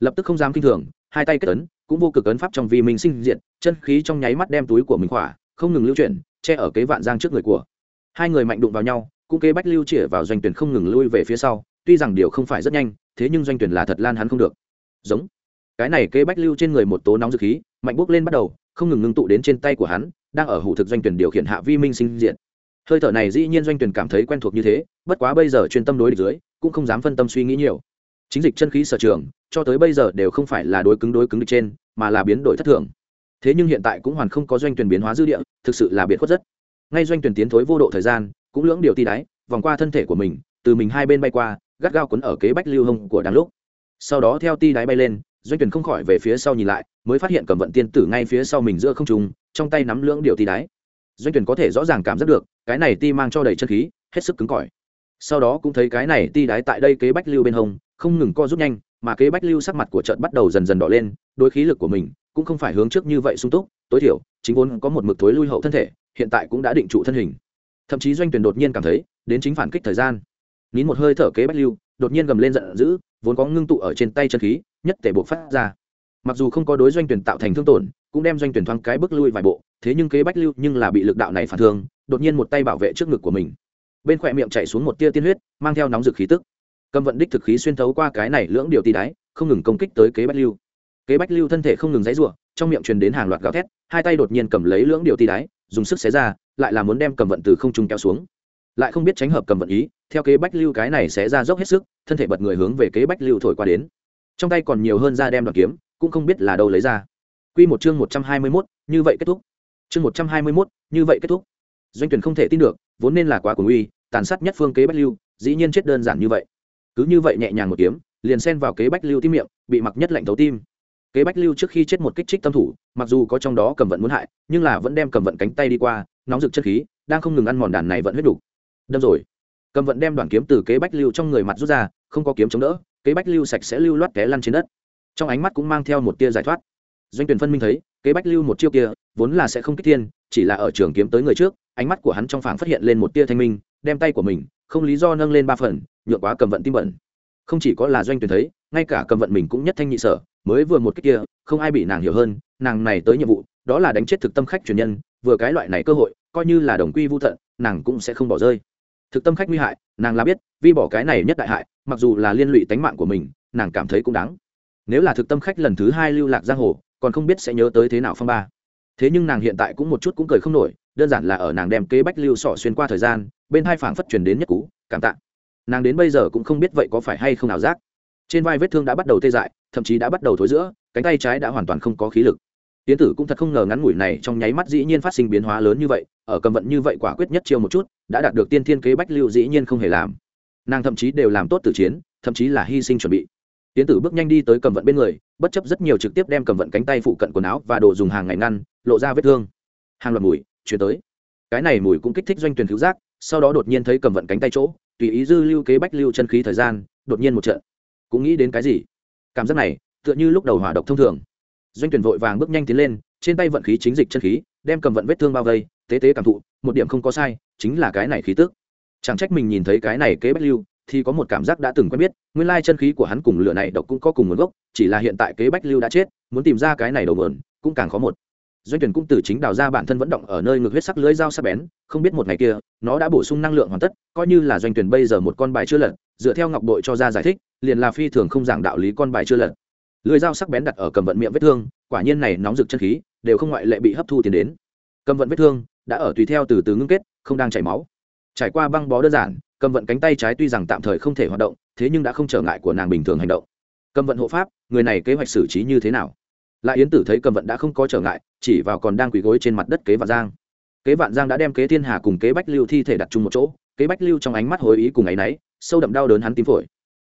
Lập tức không dám kinh thường hai tay kết ấn, cũng vô cực ấn pháp trong vi minh sinh diện chân khí trong nháy mắt đem túi của mình khỏa, không ngừng lưu chuyển, che ở kế vạn giang trước người của. Hai người mạnh đụng vào nhau, cũng kế bách lưu chĩa vào doanh tuyển không ngừng lui về phía sau, tuy rằng điều không phải rất nhanh, thế nhưng doanh tuyển là thật lan hắn không được. Giống. Cái này kế bách lưu trên người một tố nóng dược khí, mạnh bốc lên bắt đầu, không ngừng ngưng tụ đến trên tay của hắn, đang ở hủ thực doanh tuyển điều khiển hạ vi minh sinh diện hơi thở này dĩ nhiên doanh tuyển cảm thấy quen thuộc như thế, bất quá bây giờ chuyên tâm đối địch dưới, cũng không dám phân tâm suy nghĩ nhiều chính dịch chân khí sở trường, cho tới bây giờ đều không phải là đối cứng đối cứng địch trên, mà là biến đổi thất thường. Thế nhưng hiện tại cũng hoàn không có doanh tuyển biến hóa dư địa, thực sự là biệt khuất rất. Ngay doanh tuyển tiến thối vô độ thời gian, cũng lưỡng điều ti đáy vòng qua thân thể của mình, từ mình hai bên bay qua, gắt gao quấn ở kế bách lưu hông của đáng lúc. Sau đó theo ti đáy bay lên, doanh tuyển không khỏi về phía sau nhìn lại, mới phát hiện cầm vận tiên tử ngay phía sau mình giữa không trùng trong tay nắm lưỡng điều ti đáy doanh tuyển có thể rõ ràng cảm giác được, cái này ti mang cho đầy chân khí, hết sức cứng cỏi. Sau đó cũng thấy cái này ti đáy tại đây kế bách lưu bên hông không ngừng co rút nhanh, mà kế bách lưu sắc mặt của trận bắt đầu dần dần đỏ lên, đối khí lực của mình cũng không phải hướng trước như vậy sung túc, tối thiểu, chính vốn có một mực thối lui hậu thân thể, hiện tại cũng đã định trụ thân hình. Thậm chí doanh tuyển đột nhiên cảm thấy, đến chính phản kích thời gian. Nín một hơi thở kế bách lưu, đột nhiên gầm lên giận dữ, vốn có ngưng tụ ở trên tay chân khí, nhất thể buộc phát ra. Mặc dù không có đối doanh tuyển tạo thành thương tổn, cũng đem doanh tuyển thoáng cái bước lui vài bộ, thế nhưng kế bách lưu nhưng là bị lực đạo này phản thương, đột nhiên một tay bảo vệ trước ngực của mình. Bên khỏe miệng chạy xuống một tia tiên huyết, mang theo nóng rực khí tức cầm vận đích thực khí xuyên thấu qua cái này lưỡng điều tì đáy không ngừng công kích tới kế bách lưu kế bách lưu thân thể không ngừng dãy rủa trong miệng truyền đến hàng loạt gào thét hai tay đột nhiên cầm lấy lưỡng điều tì đáy dùng sức xé ra lại là muốn đem cầm vận từ không trung kéo xuống lại không biết tránh hợp cầm vận ý theo kế bách lưu cái này sẽ ra dốc hết sức thân thể bật người hướng về kế bách lưu thổi qua đến trong tay còn nhiều hơn ra đem đoạn kiếm cũng không biết là đâu lấy ra Quy một chương một trăm hai mươi mốt như vậy kết thúc. Chương một trăm hai mươi mốt như vậy kết thúc. Doanh tuyển không thể tin được, vốn nên là quá cuồng uy, tàn sát nhất phương kế bách lưu, dĩ nhiên chết đơn giản như vậy. Cứ như vậy nhẹ nhàng một kiếm, liền xen vào kế bách lưu tim miệng, bị mặc nhất lạnh thấu tim. Kế bách lưu trước khi chết một kích trích tâm thủ, mặc dù có trong đó cầm vận muốn hại, nhưng là vẫn đem cầm vận cánh tay đi qua, nóng rực chất khí, đang không ngừng ăn mòn đàn này vẫn huyết đủ. Đâm rồi. Cầm vận đem đoạn kiếm từ kế bách lưu trong người mặt rút ra, không có kiếm chống đỡ, kế bách lưu sạch sẽ lưu loát té lăn trên đất. Trong ánh mắt cũng mang theo một tia giải thoát doanh tuyển phân minh thấy kế bách lưu một chiêu kia vốn là sẽ không kích thiên chỉ là ở trường kiếm tới người trước ánh mắt của hắn trong phảng phát hiện lên một tia thanh minh đem tay của mình không lý do nâng lên ba phần nhượng quá cầm vận tim bẩn. Không chỉ có là doanh tuyển thấy, ngay cả cầm vận mình cũng nhất thanh nhị sở, mới vừa một cái kia, không ai bị nàng hiểu hơn, nàng này tới nhiệm vụ, đó là đánh chết thực tâm khách truyền nhân, vừa cái loại này cơ hội, coi như là đồng quy vu thận nàng cũng sẽ không bỏ rơi. Thực tâm khách nguy hại, nàng là biết vì bỏ cái này nhất đại hại, mặc dù là liên lụy tánh mạng của mình, nàng cảm thấy cũng đáng. Nếu là thực tâm khách lần thứ hai lưu lạc giang hồ, còn không biết sẽ nhớ tới thế nào phong ba. Thế nhưng nàng hiện tại cũng một chút cũng cười không nổi, đơn giản là ở nàng đem kế bách lưu sọ xuyên qua thời gian, bên hai phảng phất truyền đến nhất cú, cảm tạ nàng đến bây giờ cũng không biết vậy có phải hay không nào giác. Trên vai vết thương đã bắt đầu tê dại, thậm chí đã bắt đầu thối giữa, cánh tay trái đã hoàn toàn không có khí lực. Tiến tử cũng thật không ngờ ngắn ngủi này trong nháy mắt dĩ nhiên phát sinh biến hóa lớn như vậy, ở cầm vận như vậy quả quyết nhất chiêu một chút, đã đạt được tiên thiên kế bách lưu dĩ nhiên không hề làm. Nàng thậm chí đều làm tốt từ chiến, thậm chí là hy sinh chuẩn bị. Tiến tử bước nhanh đi tới cầm vận bên người, bất chấp rất nhiều trực tiếp đem cầm vận cánh tay phụ cận quần áo và đồ dùng hàng ngày ngăn, lộ ra vết thương. Hàng loạt mùi chuyển tới. Cái này mùi cũng kích thích doanh tuyển cứu giác, sau đó đột nhiên thấy cầm vận cánh tay chỗ tùy ý dư lưu kế bách lưu chân khí thời gian, đột nhiên một trận. Cũng nghĩ đến cái gì? Cảm giác này, tựa như lúc đầu hỏa độc thông thường. Doanh tuyển vội vàng bước nhanh tiến lên, trên tay vận khí chính dịch chân khí, đem cầm vận vết thương bao vây, tế tế cảm thụ, một điểm không có sai, chính là cái này khí tức. Chẳng trách mình nhìn thấy cái này kế bách lưu, thì có một cảm giác đã từng quen biết, nguyên lai chân khí của hắn cùng lửa này độc cũng có cùng nguồn gốc, chỉ là hiện tại kế bách lưu đã chết, muốn tìm ra cái này đầu mượn cũng càng khó một doanh tuyển cũng từ chính đào ra bản thân vẫn động ở nơi ngược huyết sắc lưới dao sắc bén, không biết một ngày kia, nó đã bổ sung năng lượng hoàn tất, coi như là doanh tuyển bây giờ một con bài chưa lật, dựa theo ngọc bội cho ra giải thích, liền là phi thường không giảng đạo lý con bài chưa lật. Lưới dao sắc bén đặt ở cầm vận miệng vết thương, quả nhiên này nóng rực chân khí, đều không ngoại lệ bị hấp thu tiền đến. Cầm vận vết thương đã ở tùy theo từ từ ngưng kết, không đang chảy máu. Trải qua băng bó đơn giản, cầm vận cánh tay trái tuy rằng tạm thời không thể hoạt động, thế nhưng đã không trở ngại của nàng bình thường hành động. Cầm vận hộ pháp, người này kế hoạch xử trí như thế nào? Lại yến tử thấy cầm vận đã không có trở ngại, chỉ vào còn đang quỳ gối trên mặt đất kế vạn giang. Kế vạn giang đã đem kế thiên hà cùng kế bách lưu thi thể đặt chung một chỗ, kế bách lưu trong ánh mắt hối ý cùng áy náy, sâu đậm đau đớn hắn tím phổi.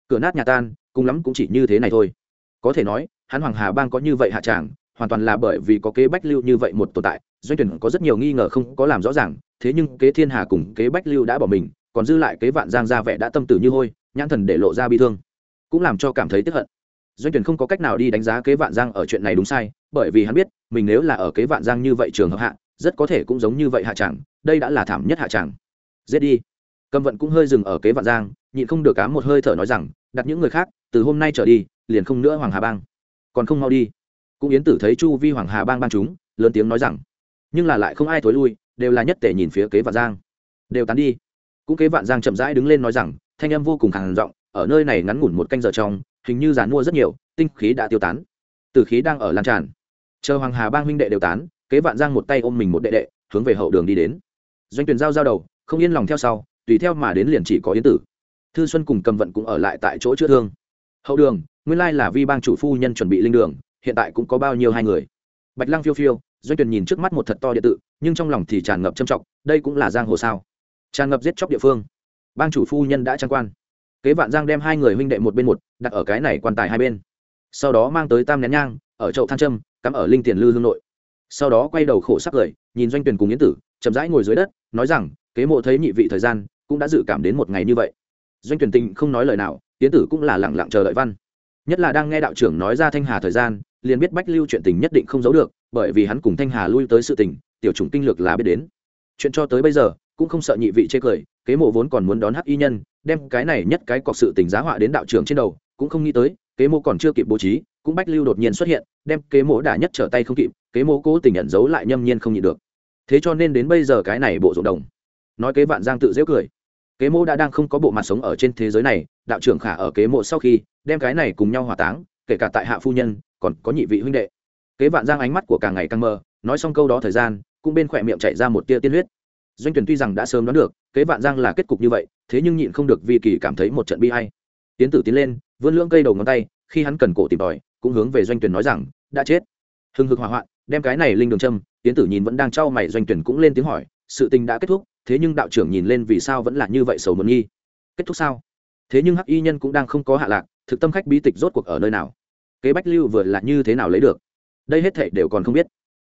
Cửa nát nhà tan, cùng lắm cũng chỉ như thế này thôi. Có thể nói, hắn hoàng hà bang có như vậy hạ tràng, hoàn toàn là bởi vì có kế bách lưu như vậy một tồn tại, doanh tuyển có rất nhiều nghi ngờ không có làm rõ ràng, thế nhưng kế thiên hà cùng kế bách lưu đã bỏ mình, còn dư lại kế vạn giang ra vẻ đã tâm tử như hôi, nhãn thần để lộ ra bi thương. Cũng làm cho cảm thấy tức hận doanh tuyển không có cách nào đi đánh giá kế vạn giang ở chuyện này đúng sai, bởi vì hắn biết, mình nếu là ở kế vạn giang như vậy trường hợp hạ, rất có thể cũng giống như vậy hạ chẳng, đây đã là thảm nhất hạ chẳng. Giết đi. Cầm vận cũng hơi dừng ở kế vạn giang, nhịn không được cá một hơi thở nói rằng, đặt những người khác, từ hôm nay trở đi, liền không nữa hoàng hà bang. Còn không mau đi. Cũng yến tử thấy chu vi hoàng hà bang ban chúng, lớn tiếng nói rằng, nhưng là lại không ai thối lui, đều là nhất tể nhìn phía kế vạn giang. Đều tán đi. Cũng kế vạn giang chậm rãi đứng lên nói rằng, thanh âm vô cùng khàn giọng, ở nơi này ngắn ngủn một canh giờ trong hình như giàn mua rất nhiều, tinh khí đã tiêu tán. Từ khí đang ở lan tràn. Chờ hoàng hà bang huynh đệ đều tán, kế vạn giang một tay ôm mình một đệ đệ, hướng về hậu đường đi đến. Doanh tuyển giao giao đầu, không yên lòng theo sau, tùy theo mà đến liền chỉ có yến tử. Thư xuân cùng cầm vận cũng ở lại tại chỗ chữa thương. Hậu đường, nguyên lai là vi bang chủ phu nhân chuẩn bị linh đường, hiện tại cũng có bao nhiêu hai người. Bạch lăng phiêu phiêu, doanh tuyển nhìn trước mắt một thật to địa tự, nhưng trong lòng thì tràn ngập trầm trọng, đây cũng là giang hồ sao? Tràn ngập giết chóc địa phương. Bang chủ phu nhân đã trang quan kế vạn giang đem hai người huynh đệ một bên một, đặt ở cái này quan tài hai bên. Sau đó mang tới tam nén nhang, ở chậu than trâm cắm ở linh tiền lư hương nội. Sau đó quay đầu khổ sắc cười, nhìn doanh tuyển cùng yến tử, chậm rãi ngồi dưới đất, nói rằng, kế mộ thấy nhị vị thời gian, cũng đã dự cảm đến một ngày như vậy. Doanh tuyển tình không nói lời nào, yến tử cũng là lặng lặng chờ đợi văn. Nhất là đang nghe đạo trưởng nói ra thanh hà thời gian, liền biết bách lưu chuyện tình nhất định không giấu được, bởi vì hắn cùng thanh hà lui tới sự tình, tiểu chủng kinh lược là biết đến. Chuyện cho tới bây giờ, cũng không sợ nhị vị chê cười, kế mộ vốn còn muốn đón hắc y nhân đem cái này nhất cái cọc sự tình giá họa đến đạo trưởng trên đầu, cũng không nghĩ tới, kế mô còn chưa kịp bố trí, cũng bách lưu đột nhiên xuất hiện, đem kế mô đả nhất trở tay không kịp, kế mô cố tình nhận giấu lại nhâm nhiên không nhịn được. Thế cho nên đến bây giờ cái này bộ ruộng đồng. Nói kế vạn giang tự dễ cười. Kế mô đã đang không có bộ mặt sống ở trên thế giới này, đạo trưởng khả ở kế mộ sau khi, đem cái này cùng nhau hỏa táng, kể cả tại hạ phu nhân, còn có nhị vị huynh đệ. Kế vạn giang ánh mắt của càng ngày càng mờ, nói xong câu đó thời gian, cũng bên khỏe miệng chạy ra một tia tiên huyết doanh tuyển tuy rằng đã sớm đoán được, kế vạn giang là kết cục như vậy, thế nhưng nhịn không được vì kỳ cảm thấy một trận bi hay tiến tử tiến lên, vươn lưỡng cây đầu ngón tay, khi hắn cần cổ tìm tòi, cũng hướng về doanh tuyển nói rằng, đã chết. Hừng hực hỏa hoạn, đem cái này linh đường châm, tiến tử nhìn vẫn đang trao mày doanh tuyển cũng lên tiếng hỏi, sự tình đã kết thúc, thế nhưng đạo trưởng nhìn lên vì sao vẫn là như vậy sầu muốn nghi? Kết thúc sao? Thế nhưng hắc y nhân cũng đang không có hạ lạc, thực tâm khách bí tịch rốt cuộc ở nơi nào? Kế bách lưu vừa là như thế nào lấy được? Đây hết thảy đều còn không biết.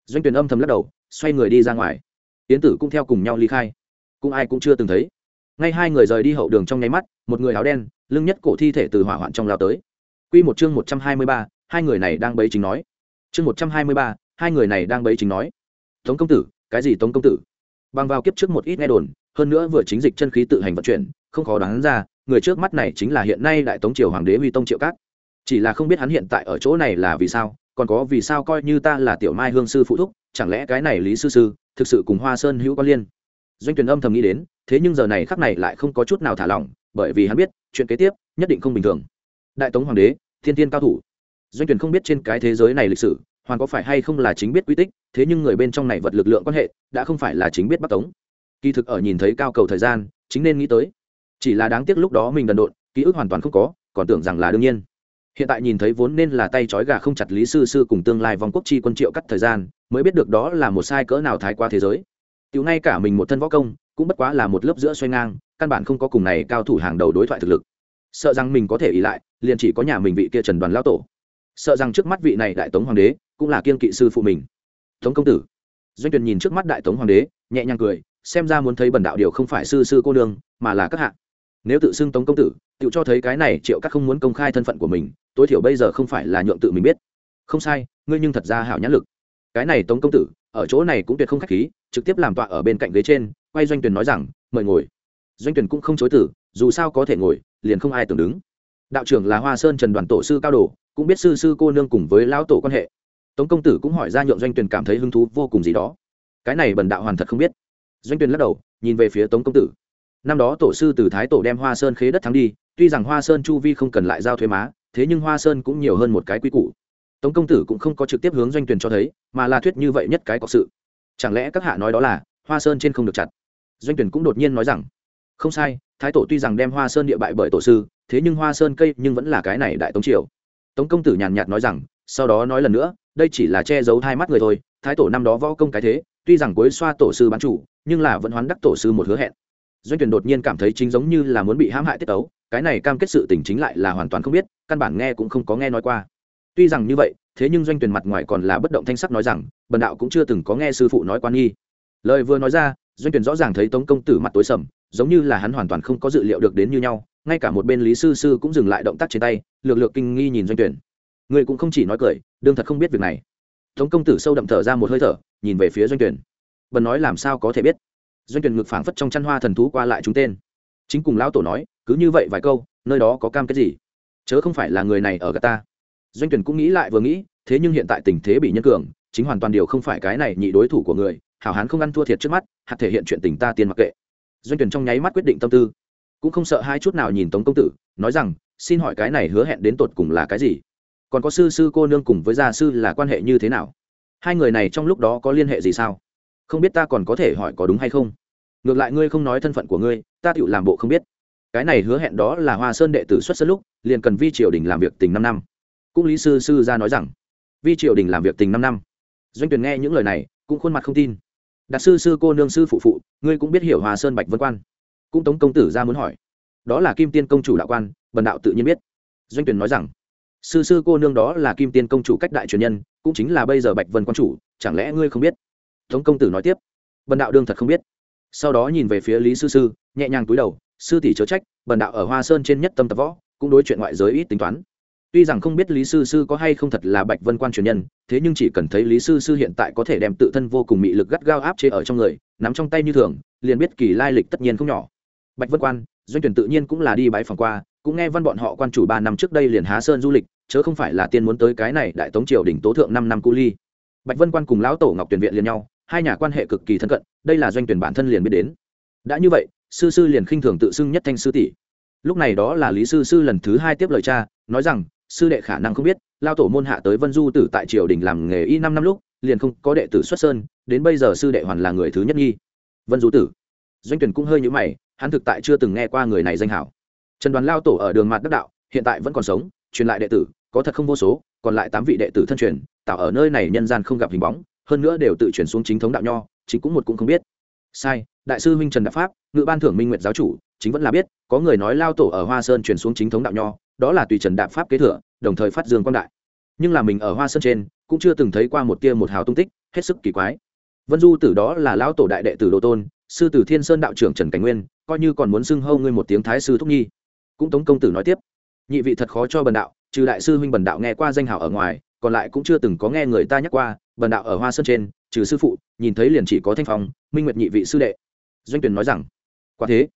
Doanh tuyển âm thầm lắc đầu, xoay người đi ra ngoài yến tử cũng theo cùng nhau ly khai. Cũng ai cũng chưa từng thấy. Ngay hai người rời đi hậu đường trong nháy mắt một người áo đen lưng nhất cổ thi thể từ hỏa hoạn trong lao tới. Quy một chương một trăm hai mươi ba, hai người này đang bấy chính nói. Chương một trăm hai mươi ba, hai người này đang bấy chính nói. Tống công tử cái gì tống công tử? Bằng vào kiếp trước một ít nghe đồn hơn nữa vừa chính dịch chân khí tự hành vận chuyển không khó đoán ra người trước mắt này chính là hiện nay đại tống triều hoàng đế huy tông triệu cát. Chỉ là không biết hắn hiện tại ở chỗ này là vì sao còn có vì sao coi như ta là tiểu mai hương sư phụ thúc, chẳng lẽ cái này lý sư sư thực sự cùng hoa sơn hữu quan liên? Doanh tuyển âm thầm nghĩ đến, thế nhưng giờ này khắc này lại không có chút nào thả lỏng, bởi vì hắn biết, chuyện kế tiếp nhất định không bình thường. Đại tống hoàng đế, thiên tiên cao thủ. Doanh tuyển không biết trên cái thế giới này lịch sử, hoàng có phải hay không là chính biết quy tích, thế nhưng người bên trong này vật lực lượng quan hệ, đã không phải là chính biết bắc tống. Kỳ thực ở nhìn thấy cao cầu thời gian, chính nên nghĩ tới. Chỉ là đáng tiếc lúc đó mình đần độn, ký ức hoàn toàn không có, còn tưởng rằng là đương nhiên hiện tại nhìn thấy vốn nên là tay trói gà không chặt lý sư sư cùng tương lai vòng quốc chi quân triệu cắt thời gian, mới biết được đó là một sai cỡ nào thái qua thế giới. Tiểu ngay cả mình một thân võ công, cũng bất quá là một lớp giữa xoay ngang, căn bản không có cùng này cao thủ hàng đầu đối thoại thực lực. Sợ rằng mình có thể ý lại, liền chỉ có nhà mình vị kia trần đoàn lao tổ. Sợ rằng trước mắt vị này đại tống hoàng đế, cũng là kiên kỵ sư phụ mình. Tống công tử. Doanh tuyền nhìn trước mắt đại tống hoàng đế, nhẹ nhàng cười, xem ra muốn thấy bần đạo điều không phải sư sư cô nương, mà là các hạ nếu tự xưng tống công tử tự cho thấy cái này triệu các không muốn công khai thân phận của mình, tối thiểu bây giờ không phải là nhượng tự mình biết. Không sai, ngươi nhưng thật ra hảo nhãn lực. Cái này tống công tử, ở chỗ này cũng tuyệt không khách khí, trực tiếp làm tọa ở bên cạnh ghế trên, quay doanh tuyển nói rằng, mời ngồi. Doanh tuyển cũng không chối tử dù sao có thể ngồi, liền không ai tưởng đứng. Đạo trưởng là hoa sơn trần đoàn tổ sư cao đồ, cũng biết sư sư cô nương cùng với lão tổ quan hệ. Tống công tử cũng hỏi ra nhượng doanh tuyển cảm thấy hứng thú vô cùng gì đó. Cái này bần đạo hoàn thật không biết. Doanh tuyển lắc đầu, nhìn về phía tống công tử năm đó tổ sư từ thái tổ đem hoa sơn khế đất thắng đi, tuy rằng hoa sơn chu vi không cần lại giao thuế má, thế nhưng hoa sơn cũng nhiều hơn một cái quy củ. Tống công tử cũng không có trực tiếp hướng doanh tuyển cho thấy, mà là thuyết như vậy nhất cái có sự. Chẳng lẽ các hạ nói đó là, hoa sơn trên không được chặt? Doanh tuyển cũng đột nhiên nói rằng, không sai, thái tổ tuy rằng đem hoa sơn địa bại bởi tổ sư, thế nhưng hoa sơn cây nhưng vẫn là cái này đại tống triều. Tống công tử nhàn nhạt nói rằng, sau đó nói lần nữa, đây chỉ là che giấu hai mắt người thôi, thái tổ năm đó võ công cái thế, tuy rằng cuối xoa tổ sư bán chủ, nhưng là vẫn hoán đắc tổ sư một hứa hẹn doanh tuyển đột nhiên cảm thấy chính giống như là muốn bị hãm hại tiết tấu, cái này cam kết sự tình chính lại là hoàn toàn không biết, căn bản nghe cũng không có nghe nói qua. Tuy rằng như vậy, thế nhưng doanh tuyển mặt ngoài còn là bất động thanh sắc nói rằng, bần đạo cũng chưa từng có nghe sư phụ nói quan nghi. Lời vừa nói ra, doanh tuyển rõ ràng thấy tống công tử mặt tối sầm, giống như là hắn hoàn toàn không có dự liệu được đến như nhau, ngay cả một bên lý sư sư cũng dừng lại động tác trên tay, lược lược kinh nghi nhìn doanh tuyển người cũng không chỉ nói cười, đương thật không biết việc này. Tống công tử sâu đậm thở ra một hơi thở, nhìn về phía doanh tuyển bần nói làm sao có thể biết? Doanh tuyển ngực phảng phất trong chăn hoa thần thú qua lại chúng tên. Chính cùng lão tổ nói, cứ như vậy vài câu, nơi đó có cam kết gì? Chớ không phải là người này ở gà ta. Doanh tuyển cũng nghĩ lại vừa nghĩ, thế nhưng hiện tại tình thế bị nhân cường, chính hoàn toàn điều không phải cái này nhị đối thủ của người, hảo hán không ăn thua thiệt trước mắt, hạt thể hiện chuyện tình ta tiền mặc kệ. Doanh tuyển trong nháy mắt quyết định tâm tư. Cũng không sợ hai chút nào nhìn tống công tử, nói rằng, xin hỏi cái này hứa hẹn đến tột cùng là cái gì? Còn có sư sư cô nương cùng với gia sư là quan hệ như thế nào? Hai người này trong lúc đó có liên hệ gì sao? Không biết ta còn có thể hỏi có đúng hay không? Ngược lại ngươi không nói thân phận của ngươi, ta tự làm bộ không biết. Cái này hứa hẹn đó là hoa sơn đệ tử xuất sân lúc, liền cần vi triều đình làm việc tình năm năm. Cũng lý sư sư ra nói rằng, vi triều đình làm việc tình năm năm. Doanh tuyển nghe những lời này, cũng khuôn mặt không tin. Đạt sư sư cô nương sư phụ phụ, ngươi cũng biết hiểu Hoa sơn bạch vân quan. Cũng tống công tử ra muốn hỏi. Đó là kim tiên công chủ đạo quan bần đạo tự nhiên biết. Doanh tuyển nói rằng, sư sư cô nương đó là kim tiên công chủ cách đại truyền nhân, cũng chính là bây giờ bạch vân quan chủ, chẳng lẽ ngươi không biết? Tống công tử nói tiếp. Bần đạo đương thật không biết. Sau đó nhìn về phía lý sư sư, nhẹ nhàng túi đầu, sư tỷ chớ trách, bần đạo ở hoa sơn trên nhất tâm tập võ, cũng đối chuyện ngoại giới ít tính toán. Tuy rằng không biết lý sư sư có hay không thật là bạch vân quan truyền nhân, thế nhưng chỉ cần thấy lý sư sư hiện tại có thể đem tự thân vô cùng mị lực gắt gao áp chế ở trong người, nắm trong tay như thường, liền biết kỳ lai lịch tất nhiên không nhỏ. Bạch vân quan, doanh tuyển tự nhiên cũng là đi bái phòng qua, cũng nghe văn bọn họ quan chủ ba năm trước đây liền há sơn du lịch, chớ không phải là tiên muốn tới cái này đại tống triều đỉnh tố thượng năm năm cu ly. Bạch vân quan cùng lão tổ ngọc tuyển viện liền nhau hai nhà quan hệ cực kỳ thân cận, đây là doanh tuyển bản thân liền biết đến. Đã như vậy, sư sư liền khinh thường tự xưng nhất thanh sư tỷ. Lúc này đó là lý sư sư lần thứ hai tiếp lời cha, nói rằng, sư đệ khả năng không biết, lao tổ môn hạ tới vân du tử tại triều đình làm nghề y năm năm lúc, liền không có đệ tử xuất sơn, đến bây giờ sư đệ hoàn là người thứ nhất nghi. Vân du tử. Doanh tuyển cũng hơi nhữ mày, hắn thực tại chưa từng nghe qua người này danh hảo. Trần đoàn lao tổ ở đường mặt đắc đạo, hiện tại vẫn còn sống, truyền lại đệ tử, có thật không vô số, còn lại tám vị đệ tử thân truyền, tạo ở nơi này nhân gian không gặp hình bóng hơn nữa đều tự chuyển xuống chính thống đạo nho, chính cũng một cũng không biết. Sai, đại sư minh trần đạo pháp, ngự ban thưởng minh nguyệt giáo chủ, chính vẫn là biết, có người nói lao tổ ở hoa sơn chuyển xuống chính thống đạo nho, đó là tùy trần đạp pháp kế thừa, đồng thời phát dương quang đại. Nhưng là mình ở hoa sơn trên, cũng chưa từng thấy qua một tia một hào tung tích, hết sức kỳ quái. Vân du tử đó là lão tổ đại đệ tử đồ tôn, sư tử thiên sơn đạo trưởng trần cảnh nguyên, coi như còn muốn xưng hâu ngươi một tiếng thái sư thúc nhi. Cũng tống công tử nói tiếp, nhị vị thật khó cho bần đạo, trừ đại sư huynh bần đạo nghe qua danh hào ở ngoài, còn lại cũng chưa từng có nghe người ta nhắc qua bần đạo ở hoa sơn trên, trừ sư phụ, nhìn thấy liền chỉ có thanh phong, minh nguyệt nhị vị sư đệ. Doanh tuyển nói rằng, quả thế,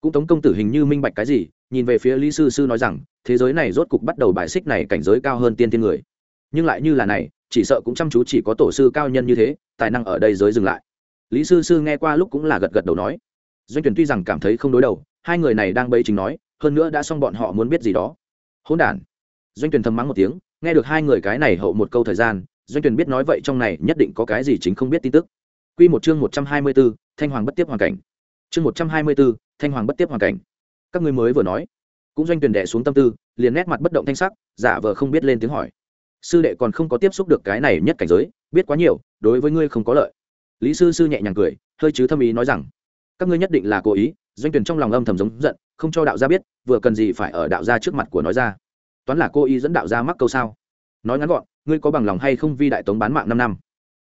cũng tống công tử hình như minh bạch cái gì, nhìn về phía lý sư sư nói rằng, thế giới này rốt cục bắt đầu bài xích này cảnh giới cao hơn tiên tiên người. Nhưng lại như là này, chỉ sợ cũng chăm chú chỉ có tổ sư cao nhân như thế, tài năng ở đây giới dừng lại. Lý sư sư nghe qua lúc cũng là gật gật đầu nói. Doanh tuyển tuy rằng cảm thấy không đối đầu, hai người này đang bấy chính nói, hơn nữa đã xong bọn họ muốn biết gì đó. Hỗn đản. Doanh tuyển thầm mắng một tiếng, nghe được hai người cái này hậu một câu thời gian doanh tuyển biết nói vậy trong này nhất định có cái gì chính không biết tin tức. Quy một chương một trăm hai mươi 124, thanh hoàng bất tiếp hoàn cảnh. Chương một trăm hai mươi 124, thanh hoàng bất tiếp hoàn cảnh. Các ngươi mới vừa nói cũng doanh tuyển đệ xuống tâm tư liền nét mặt bất động thanh sắc giả vờ không biết lên tiếng hỏi. Sư đệ còn không có tiếp xúc được cái này nhất cảnh giới biết quá nhiều đối với ngươi không có lợi. Lý sư sư nhẹ nhàng cười hơi chứ thâm ý nói rằng các ngươi nhất định là cố ý doanh tuyển trong lòng âm thầm giống giận không cho đạo gia biết vừa cần gì phải ở đạo gia trước mặt của nói ra. Toán là cô ý dẫn đạo gia mắc câu sao? Nói ngắn gọn ngươi có bằng lòng hay không vi đại tống bán mạng năm năm?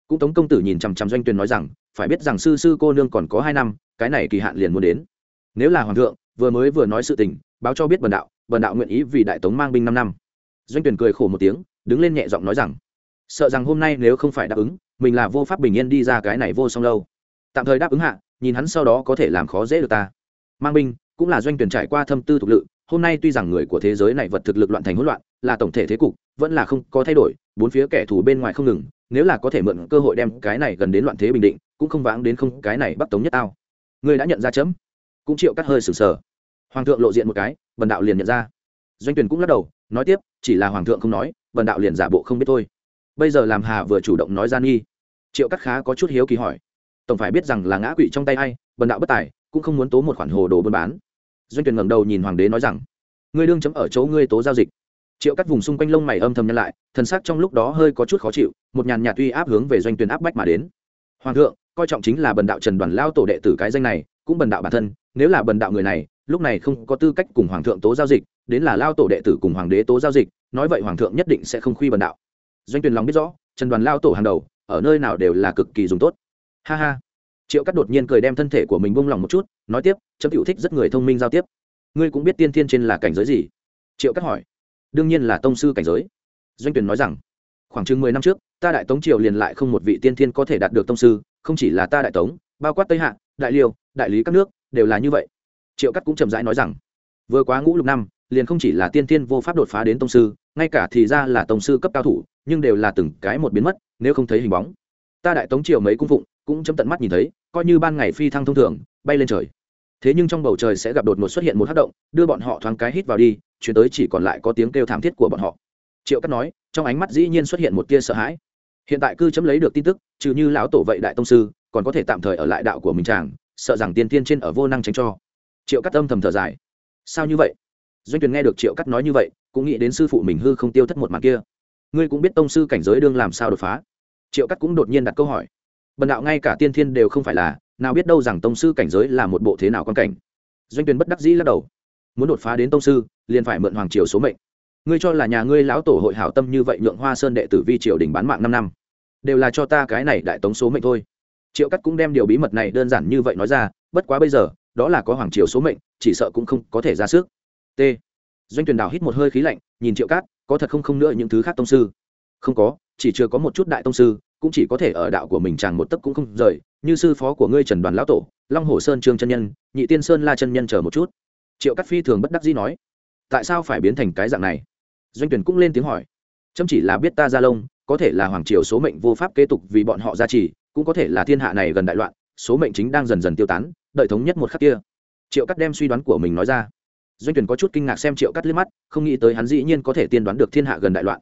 Cũng tống công tử nhìn chằm chằm doanh tuyển nói rằng, phải biết rằng sư sư cô nương còn có hai năm, cái này kỳ hạn liền muốn đến. Nếu là hoàng thượng, vừa mới vừa nói sự tình, báo cho biết bần đạo bần đạo nguyện ý vì đại tống mang binh năm năm. Doanh tuyển cười khổ một tiếng, đứng lên nhẹ giọng nói rằng, sợ rằng hôm nay nếu không phải đáp ứng, mình là vô pháp bình yên đi ra cái này vô song lâu. Tạm thời đáp ứng hạ, nhìn hắn sau đó có thể làm khó dễ được ta. Mang binh, cũng là doanh tuyển trải qua thâm tư thuộc lự, hôm nay tuy rằng người của thế giới này vật thực lực loạn thành hỗn loạn là tổng thể thế cục, vẫn là không có thay đổi, bốn phía kẻ thù bên ngoài không ngừng, nếu là có thể mượn cơ hội đem cái này gần đến loạn thế bình định, cũng không vãng đến không cái này bắt tống nhất tao người đã nhận ra chấm. Cũng chịu cắt hơi sừng sờ. Hoàng thượng lộ diện một cái, bần đạo liền nhận ra. Doanh tuyển cũng lắc đầu, nói tiếp, chỉ là hoàng thượng không nói, bần đạo liền giả bộ không biết thôi. Bây giờ làm hà vừa chủ động nói ra nghi. Triệu cắt khá có chút hiếu kỳ hỏi. Tổng phải biết rằng là ngã quỵ trong tay ai, bần đạo bất tài, cũng không muốn tố một khoản hồ đồ buôn bán. Doanh tuyển ngẩng đầu nhìn hoàng đế nói rằng, ngươi đương chấm ở chỗ ngươi tố giao dịch triệu cắt vùng xung quanh lông mày âm thầm nhân lại, thần sắc trong lúc đó hơi có chút khó chịu, một nhàn nhạt uy áp hướng về doanh tuyển áp bách mà đến. Hoàng thượng, coi trọng chính là bần đạo trần đoàn lao tổ đệ tử cái danh này, cũng bần đạo bản thân, nếu là bần đạo người này, lúc này không có tư cách cùng hoàng thượng tố giao dịch, đến là lao tổ đệ tử cùng hoàng đế tố giao dịch, nói vậy hoàng thượng nhất định sẽ không khuy bần đạo. Doanh tuyển lòng biết rõ, trần đoàn lao tổ hàng đầu, ở nơi nào đều là cực kỳ dùng tốt. Ha ha. Triệu cắt đột nhiên cười đem thân thể của mình buông lòng một chút, nói tiếp chấm hữu thích rất người thông minh giao tiếp. Ngươi cũng biết tiên thiên trên là cảnh giới gì? Triệu cắt hỏi đương nhiên là tông sư cảnh giới. Doanh tuyển nói rằng, khoảng chừng mười năm trước, ta đại tống triều liền lại không một vị tiên thiên có thể đạt được tông sư, không chỉ là ta đại tống, bao quát tây hạ, đại liêu, đại lý các nước, đều là như vậy. Triệu cắt cũng chậm rãi nói rằng, vừa quá ngũ lục năm, liền không chỉ là tiên thiên vô pháp đột phá đến tông sư, ngay cả thì ra là tông sư cấp cao thủ, nhưng đều là từng cái một biến mất, nếu không thấy hình bóng. Ta đại tống triều mấy cung phụng cũng chấm tận mắt nhìn thấy, coi như ban ngày phi thăng thông thường, bay lên trời. Thế nhưng trong bầu trời sẽ gặp đột ngột xuất hiện một hát động, đưa bọn họ thoáng cái hít vào đi chuyển tới chỉ còn lại có tiếng kêu thảm thiết của bọn họ. Triệu cắt nói, trong ánh mắt dĩ nhiên xuất hiện một tia sợ hãi. Hiện tại cư chấm lấy được tin tức, trừ như lão tổ vậy đại tông sư, còn có thể tạm thời ở lại đạo của mình chàng, sợ rằng tiên tiên trên ở vô năng tránh cho. Triệu cắt âm thầm thở dài. Sao như vậy? Doanh tuyền nghe được triệu cắt nói như vậy, cũng nghĩ đến sư phụ mình hư không tiêu thất một mặt kia. Ngươi cũng biết tông sư cảnh giới đương làm sao đột phá. Triệu cắt cũng đột nhiên đặt câu hỏi. Bần đạo ngay cả tiên thiên đều không phải là, nào biết đâu rằng tông sư cảnh giới là một bộ thế nào quan cảnh. Doanh tuyền bất đắc dĩ lắc đầu. Muốn đột phá đến tông sư liền phải mượn hoàng triều số mệnh. Ngươi cho là nhà ngươi lão tổ hội hảo tâm như vậy nhượng hoa sơn đệ tử vi triều đình bán mạng năm năm, đều là cho ta cái này đại tống số mệnh thôi. Triệu cắt cũng đem điều bí mật này đơn giản như vậy nói ra, bất quá bây giờ, đó là có hoàng triều số mệnh, chỉ sợ cũng không có thể ra sức. T. Doanh tuyển đào hít một hơi khí lạnh, nhìn triệu cát có thật không không nữa những thứ khác tông sư? Không có, chỉ chưa có một chút đại tông sư, cũng chỉ có thể ở đạo của mình chàng một tấc cũng không rời, như sư phó của ngươi trần đoàn lão tổ, long hồ sơn trương chân nhân, nhị tiên sơn la chân nhân chờ một chút. Triệu cát phi thường bất đắc dĩ nói tại sao phải biến thành cái dạng này? Doanh tuyển cũng lên tiếng hỏi. Chấm chỉ là biết ta gia lông, có thể là hoàng triều số mệnh vô pháp kế tục vì bọn họ gia trì, cũng có thể là thiên hạ này gần đại loạn, số mệnh chính đang dần dần tiêu tán, đợi thống nhất một khắc kia. Triệu cắt đem suy đoán của mình nói ra. Doanh tuyển có chút kinh ngạc xem triệu cắt liếc mắt, không nghĩ tới hắn dĩ nhiên có thể tiên đoán được thiên hạ gần đại loạn.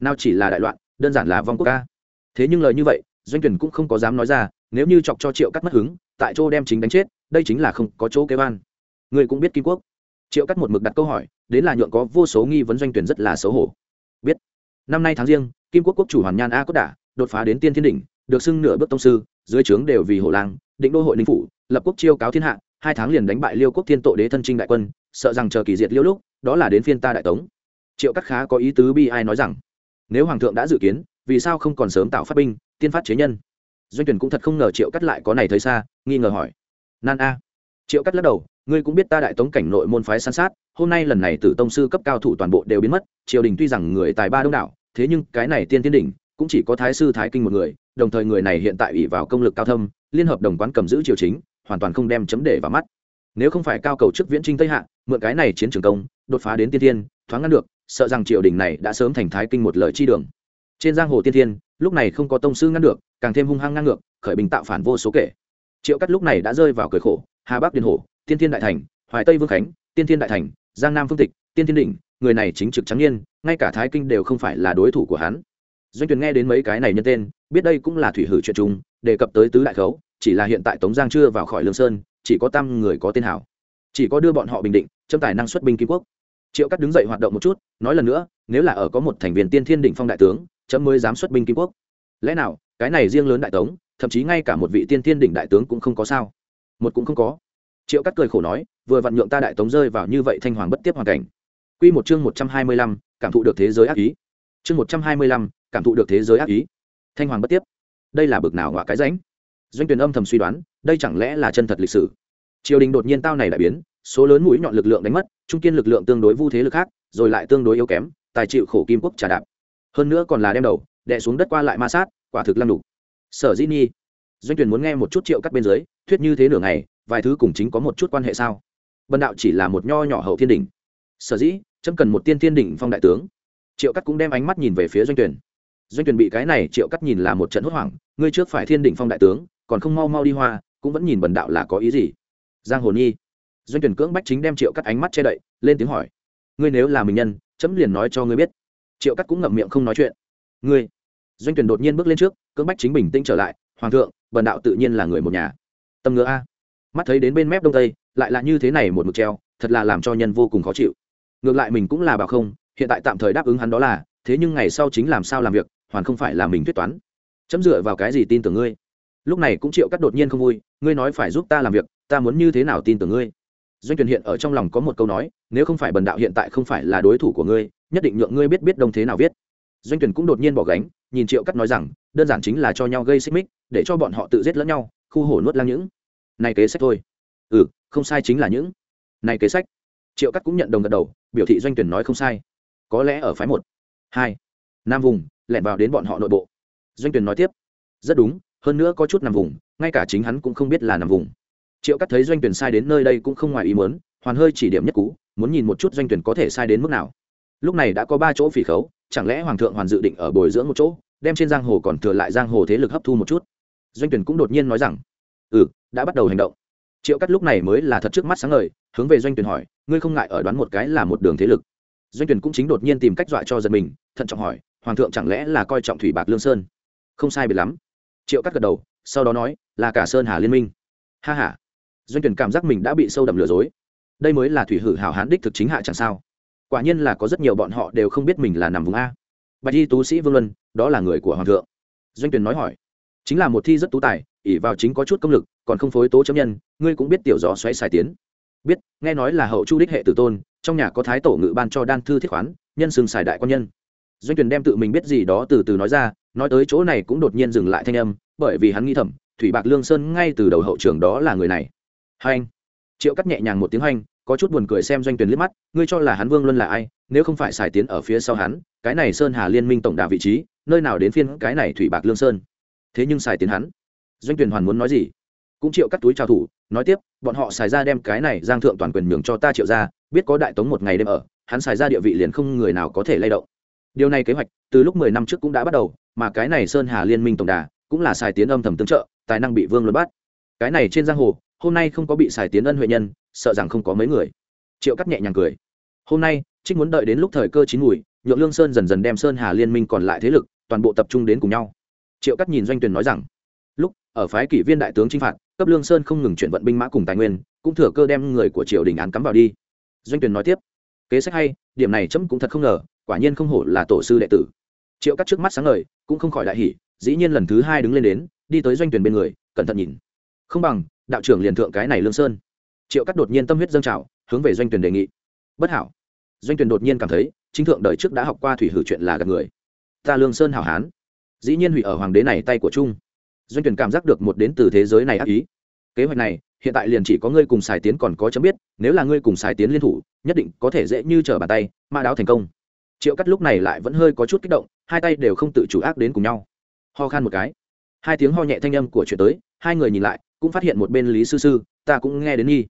Nào chỉ là đại loạn, đơn giản là vong quốc ca. Thế nhưng lời như vậy, doanh tuyển cũng không có dám nói ra, nếu như chọc cho triệu cắt mất hứng, tại chỗ đem chính đánh chết, đây chính là không có chỗ kế van người cũng biết kim quốc. Triệu cắt một mực đặt câu hỏi đến là nhượng có vô số nghi vấn doanh tuyển rất là xấu hổ. Biết, năm nay tháng riêng, kim quốc quốc chủ hoàn nhan a cốt đả đột phá đến tiên thiên đỉnh, được xưng nửa bước tông sư, dưới trướng đều vì hổ lang, định đô hội ninh phủ, lập quốc chiêu cáo thiên hạ, hai tháng liền đánh bại liêu quốc thiên tội đế thân trinh đại quân, sợ rằng chờ kỳ diệt liêu lúc, đó là đến phiên ta đại tống. Triệu cắt khá có ý tứ bi ai nói rằng, nếu hoàng thượng đã dự kiến, vì sao không còn sớm tạo phát binh, tiên phát chế nhân? Doanh tuyển cũng thật không ngờ triệu cắt lại có này thấy xa, nghi ngờ hỏi. Nan a. Triệu cắt lắc đầu ngươi cũng biết ta đại tống cảnh nội môn phái san sát, hôm nay lần này tử tông sư cấp cao thủ toàn bộ đều biến mất, triều đình tuy rằng người tài ba đông đảo, thế nhưng cái này tiên tiên đỉnh, cũng chỉ có thái sư thái kinh một người, đồng thời người này hiện tại ủy vào công lực cao thâm, liên hợp đồng quán cầm giữ triều chính, hoàn toàn không đem chấm để vào mắt nếu không phải cao cầu trước viễn trinh tây hạ, mượn cái này chiến trường công, đột phá đến tiên tiên, thoáng ngăn được, sợ rằng triều đình này đã sớm thành thái kinh một lời chi đường trên giang hồ tiên thiên lúc này không có tông sư ngăn được, càng thêm hung hăng ngang ngược, khởi bình tạo phản vô số kể triệu cắt lúc này đã rơi vào cười khổ, hà bắc điền hồ tiên thiên đại thành hoài tây vương khánh tiên thiên đại thành giang nam phương tịch tiên thiên đỉnh người này chính trực trắng nhiên, ngay cả thái kinh đều không phải là đối thủ của hắn. Doanh tuyền nghe đến mấy cái này nhân tên biết đây cũng là thủy hử chuyện chung đề cập tới tứ đại khấu chỉ là hiện tại tống giang chưa vào khỏi lương sơn chỉ có tam người có tên hảo. Chỉ có đưa bọn họ bình định châm tài năng xuất binh kim quốc. Triệu cắt đứng dậy hoạt động một chút nói lần nữa nếu là ở có một thành viên tiên thiên đỉnh phong đại tướng chấm mới dám xuất binh kim quốc. Lẽ nào cái này riêng lớn đại tống thậm chí ngay cả một vị tiên thiên đỉnh đại tướng cũng không có sao? Một cũng không có triệu cắt cười khổ nói, vừa vặn nhượng ta đại tống rơi vào như vậy thanh hoàng bất tiếp hoàn cảnh. Q một chương một trăm hai mươi lăm, cảm thụ được thế giới ác ý. Chương một trăm hai mươi lăm, cảm thụ được thế giới ác ý. Thanh hoàng bất tiếp. Đây là bực nào ngọa cái ránh doanh tuyển âm thầm suy đoán, đây chẳng lẽ là chân thật lịch sử? Triều đình đột nhiên tao này đại biến, số lớn mũi nhọn lực lượng đánh mất, trung kiên lực lượng tương đối vu thế lực khác, rồi lại tương đối yếu kém, tài chịu khổ kim quốc trà đạp. Hơn nữa còn là đem đầu, đè xuống đất qua lại ma sát, quả thực lăng đục. Sở dĩ nhi. Doanh tuyển muốn nghe một chút triệu cắt bên dưới, thuyết như thế nửa ngày vài thứ cùng chính có một chút quan hệ sao? Bần đạo chỉ là một nho nhỏ hậu thiên đỉnh. Sở dĩ, chấm cần một tiên thiên đỉnh phong đại tướng. Triệu cắt cũng đem ánh mắt nhìn về phía doanh tuyển doanh tuyển bị cái này triệu cắt nhìn là một trận hốt hoảng, ngươi trước phải thiên đỉnh phong đại tướng, còn không mau mau đi hoa, cũng vẫn nhìn bần đạo là có ý gì? Giang hồ nhi. Doanh tuyển cưỡng bách chính đem triệu cắt ánh mắt che đậy, lên tiếng hỏi. Ngươi nếu là mình nhân, chấm liền nói cho ngươi biết. Triệu cắt cũng ngậm miệng không nói chuyện. Ngươi. Doanh tuyển đột nhiên bước lên trước, cưỡng bách chính bình tĩnh trở lại. Hoàng thượng, bần đạo tự nhiên là người một nhà. Tâm ngựa a mắt thấy đến bên mép đông tây, lại là như thế này một mực treo, thật là làm cho nhân vô cùng khó chịu. Ngược lại mình cũng là bảo không, hiện tại tạm thời đáp ứng hắn đó là, thế nhưng ngày sau chính làm sao làm việc, hoàn không phải là mình quyết toán. Chấm dựa vào cái gì tin tưởng ngươi? Lúc này cũng triệu cắt đột nhiên không vui, ngươi nói phải giúp ta làm việc, ta muốn như thế nào tin tưởng ngươi? Doanh tuyển hiện ở trong lòng có một câu nói, nếu không phải bần đạo hiện tại không phải là đối thủ của ngươi, nhất định nhượng ngươi biết biết đông thế nào viết. Doanh tuyển cũng đột nhiên bỏ gánh, nhìn triệu cắt nói rằng, đơn giản chính là cho nhau gây xích mích, để cho bọn họ tự giết lẫn nhau, khu hổ nuốt lang những này kế sách thôi. Ừ không sai chính là những. Này kế sách. Triệu cắt cũng nhận đồng gật đầu, biểu thị doanh tuyển nói không sai. Có lẽ ở phái một, hai, nam vùng, lẻn vào đến bọn họ nội bộ. Doanh tuyển nói tiếp. Rất đúng, hơn nữa có chút nằm vùng, ngay cả chính hắn cũng không biết là nằm vùng. Triệu cắt thấy doanh tuyển sai đến nơi đây cũng không ngoài ý muốn, hoàn hơi chỉ điểm nhất cú, muốn nhìn một chút doanh tuyển có thể sai đến mức nào. Lúc này đã có ba chỗ phỉ khấu, chẳng lẽ hoàng thượng hoàn dự định ở bồi dưỡng một chỗ, đem trên giang hồ còn thừa lại giang hồ thế lực hấp thu một chút? Doanh tuyển cũng đột nhiên nói rằng ừ đã bắt đầu hành động. Triệu cắt lúc này mới là thật trước mắt sáng ngời, hướng về doanh tuyển hỏi, ngươi không ngại ở đoán một cái là một đường thế lực? Doanh tuyển cũng chính đột nhiên tìm cách dọa cho giật mình, thận trọng hỏi, hoàng thượng chẳng lẽ là coi trọng thủy bạc lương sơn? Không sai biệt lắm. Triệu cắt gật đầu, sau đó nói, là cả sơn hà liên minh. Ha ha. doanh tuyển cảm giác mình đã bị sâu đậm lừa dối. Đây mới là thủy hử hảo hán đích thực chính hạ chẳng sao. Quả nhiên là có rất nhiều bọn họ đều không biết mình là nằm vùng a. Bạch y tú sĩ vương luân, đó là người của hoàng thượng. Doanh tuyển nói hỏi chính là một thi rất tú tài ỉ vào chính có chút công lực, còn không phối tố chấm nhân, ngươi cũng biết tiểu gió xoáy xài tiến. Biết, nghe nói là hậu chu đích hệ tử tôn, trong nhà có thái tổ ngự ban cho đan thư thiết khoán, nhân xưng xài đại quan nhân. Doanh tuyển đem tự mình biết gì đó từ từ nói ra, nói tới chỗ này cũng đột nhiên dừng lại thanh âm, bởi vì hắn nghĩ thầm, thủy bạc lương sơn ngay từ đầu hậu trường đó là người này. Hai anh. Triệu cắt nhẹ nhàng một tiếng hoanh có chút buồn cười xem doanh tuyển liếc mắt, ngươi cho là hắn vương luân là ai, nếu không phải xài tiến ở phía sau hắn, cái này sơn hà liên minh tổng đà vị trí, nơi nào đến phiên cái này thủy bạc lương sơn? Thế nhưng xài tiến hắn. Doanh tuyển hoàn muốn nói gì? Cũng triệu cắt túi trao thủ, nói tiếp, bọn họ xài ra đem cái này giang thượng toàn quyền nhường cho ta triệu ra, biết có đại tống một ngày đêm ở, hắn xài ra địa vị liền không người nào có thể lay động. Điều này kế hoạch, từ lúc mười năm trước cũng đã bắt đầu, mà cái này sơn hà liên minh tổng đà, cũng là xài tiến âm thầm tương trợ, tài năng bị vương luân bắt. Cái này trên giang hồ, hôm nay không có bị xài tiến ân huệ nhân, sợ rằng không có mấy người. Triệu cắt nhẹ nhàng cười. Hôm nay, trích muốn đợi đến lúc thời cơ chín mùi, nhượng lương sơn dần dần đem sơn hà liên minh còn lại thế lực, toàn bộ tập trung đến cùng nhau triệu cắt nhìn doanh tuyển nói rằng, lúc, ở phái kỷ viên đại tướng chinh phạt, cấp lương sơn không ngừng chuyển vận binh mã cùng tài nguyên, cũng thừa cơ đem người của triều đình án cắm vào đi. Doanh tuyển nói tiếp, kế sách hay, điểm này chấm cũng thật không ngờ, quả nhiên không hổ là tổ sư đệ tử. Triệu cắt trước mắt sáng ngời, cũng không khỏi đại hỉ, dĩ nhiên lần thứ hai đứng lên đến, đi tới doanh tuyển bên người, cẩn thận nhìn. Không bằng, đạo trưởng liền thượng cái này lương sơn. Triệu cắt đột nhiên tâm huyết dâng trào, hướng về doanh tuyển đề nghị. Bất hảo. Doanh tuyển đột nhiên cảm thấy, chính thượng đời trước đã học qua thủy hử chuyện là gặp người. Ta lương sơn hảo hán dĩ nhiên hủy ở hoàng đế này tay của trung. Doanh tuyển cảm giác được một đến từ thế giới này ác ý. Kế hoạch này, hiện tại liền chỉ có ngươi cùng xài tiến còn có chấm biết, nếu là ngươi cùng xài tiến liên thủ, nhất định có thể dễ như trở bàn tay, ma đáo thành công. Triệu cắt lúc này lại vẫn hơi có chút kích động, hai tay đều không tự chủ ác đến cùng nhau. Ho khan một cái. Hai tiếng ho nhẹ thanh âm của chuyện tới, hai người nhìn lại, cũng phát hiện một bên lý sư sư, ta cũng nghe đến nghi.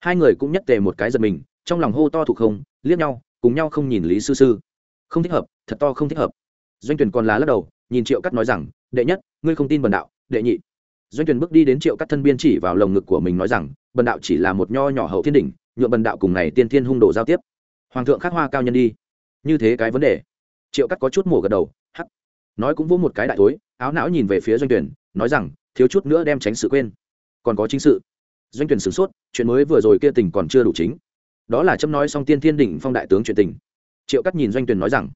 Hai người cũng nhất tề một cái giật mình, trong lòng hô to thuộc không, liếc nhau, cùng nhau không nhìn lý sư sư. Không thích hợp, thật to không thích hợp. Doanh tuyển còn lá lắc đầu nhìn triệu cắt nói rằng, đệ nhất, ngươi không tin bần đạo, đệ nhị. Doanh tuyển bước đi đến triệu cắt thân biên chỉ vào lồng ngực của mình nói rằng, bần đạo chỉ là một nho nhỏ hậu thiên đỉnh nhựa bần đạo cùng này tiên thiên hung đồ giao tiếp. Hoàng thượng khắc hoa cao nhân đi. Như thế cái vấn đề. Triệu cắt có chút mổ gật đầu, hắc. Nói cũng vỗ một cái đại tối áo não nhìn về phía doanh tuyển nói rằng, thiếu chút nữa đem tránh sự quên. Còn có chính sự. Doanh tuyển sửng sốt, chuyện mới vừa rồi kia tình còn chưa đủ chính. Đó là châm nói xong tiên thiên đỉnh phong đại tướng chuyện tình. Triệu cắt nhìn doanh tuyển nói rằng,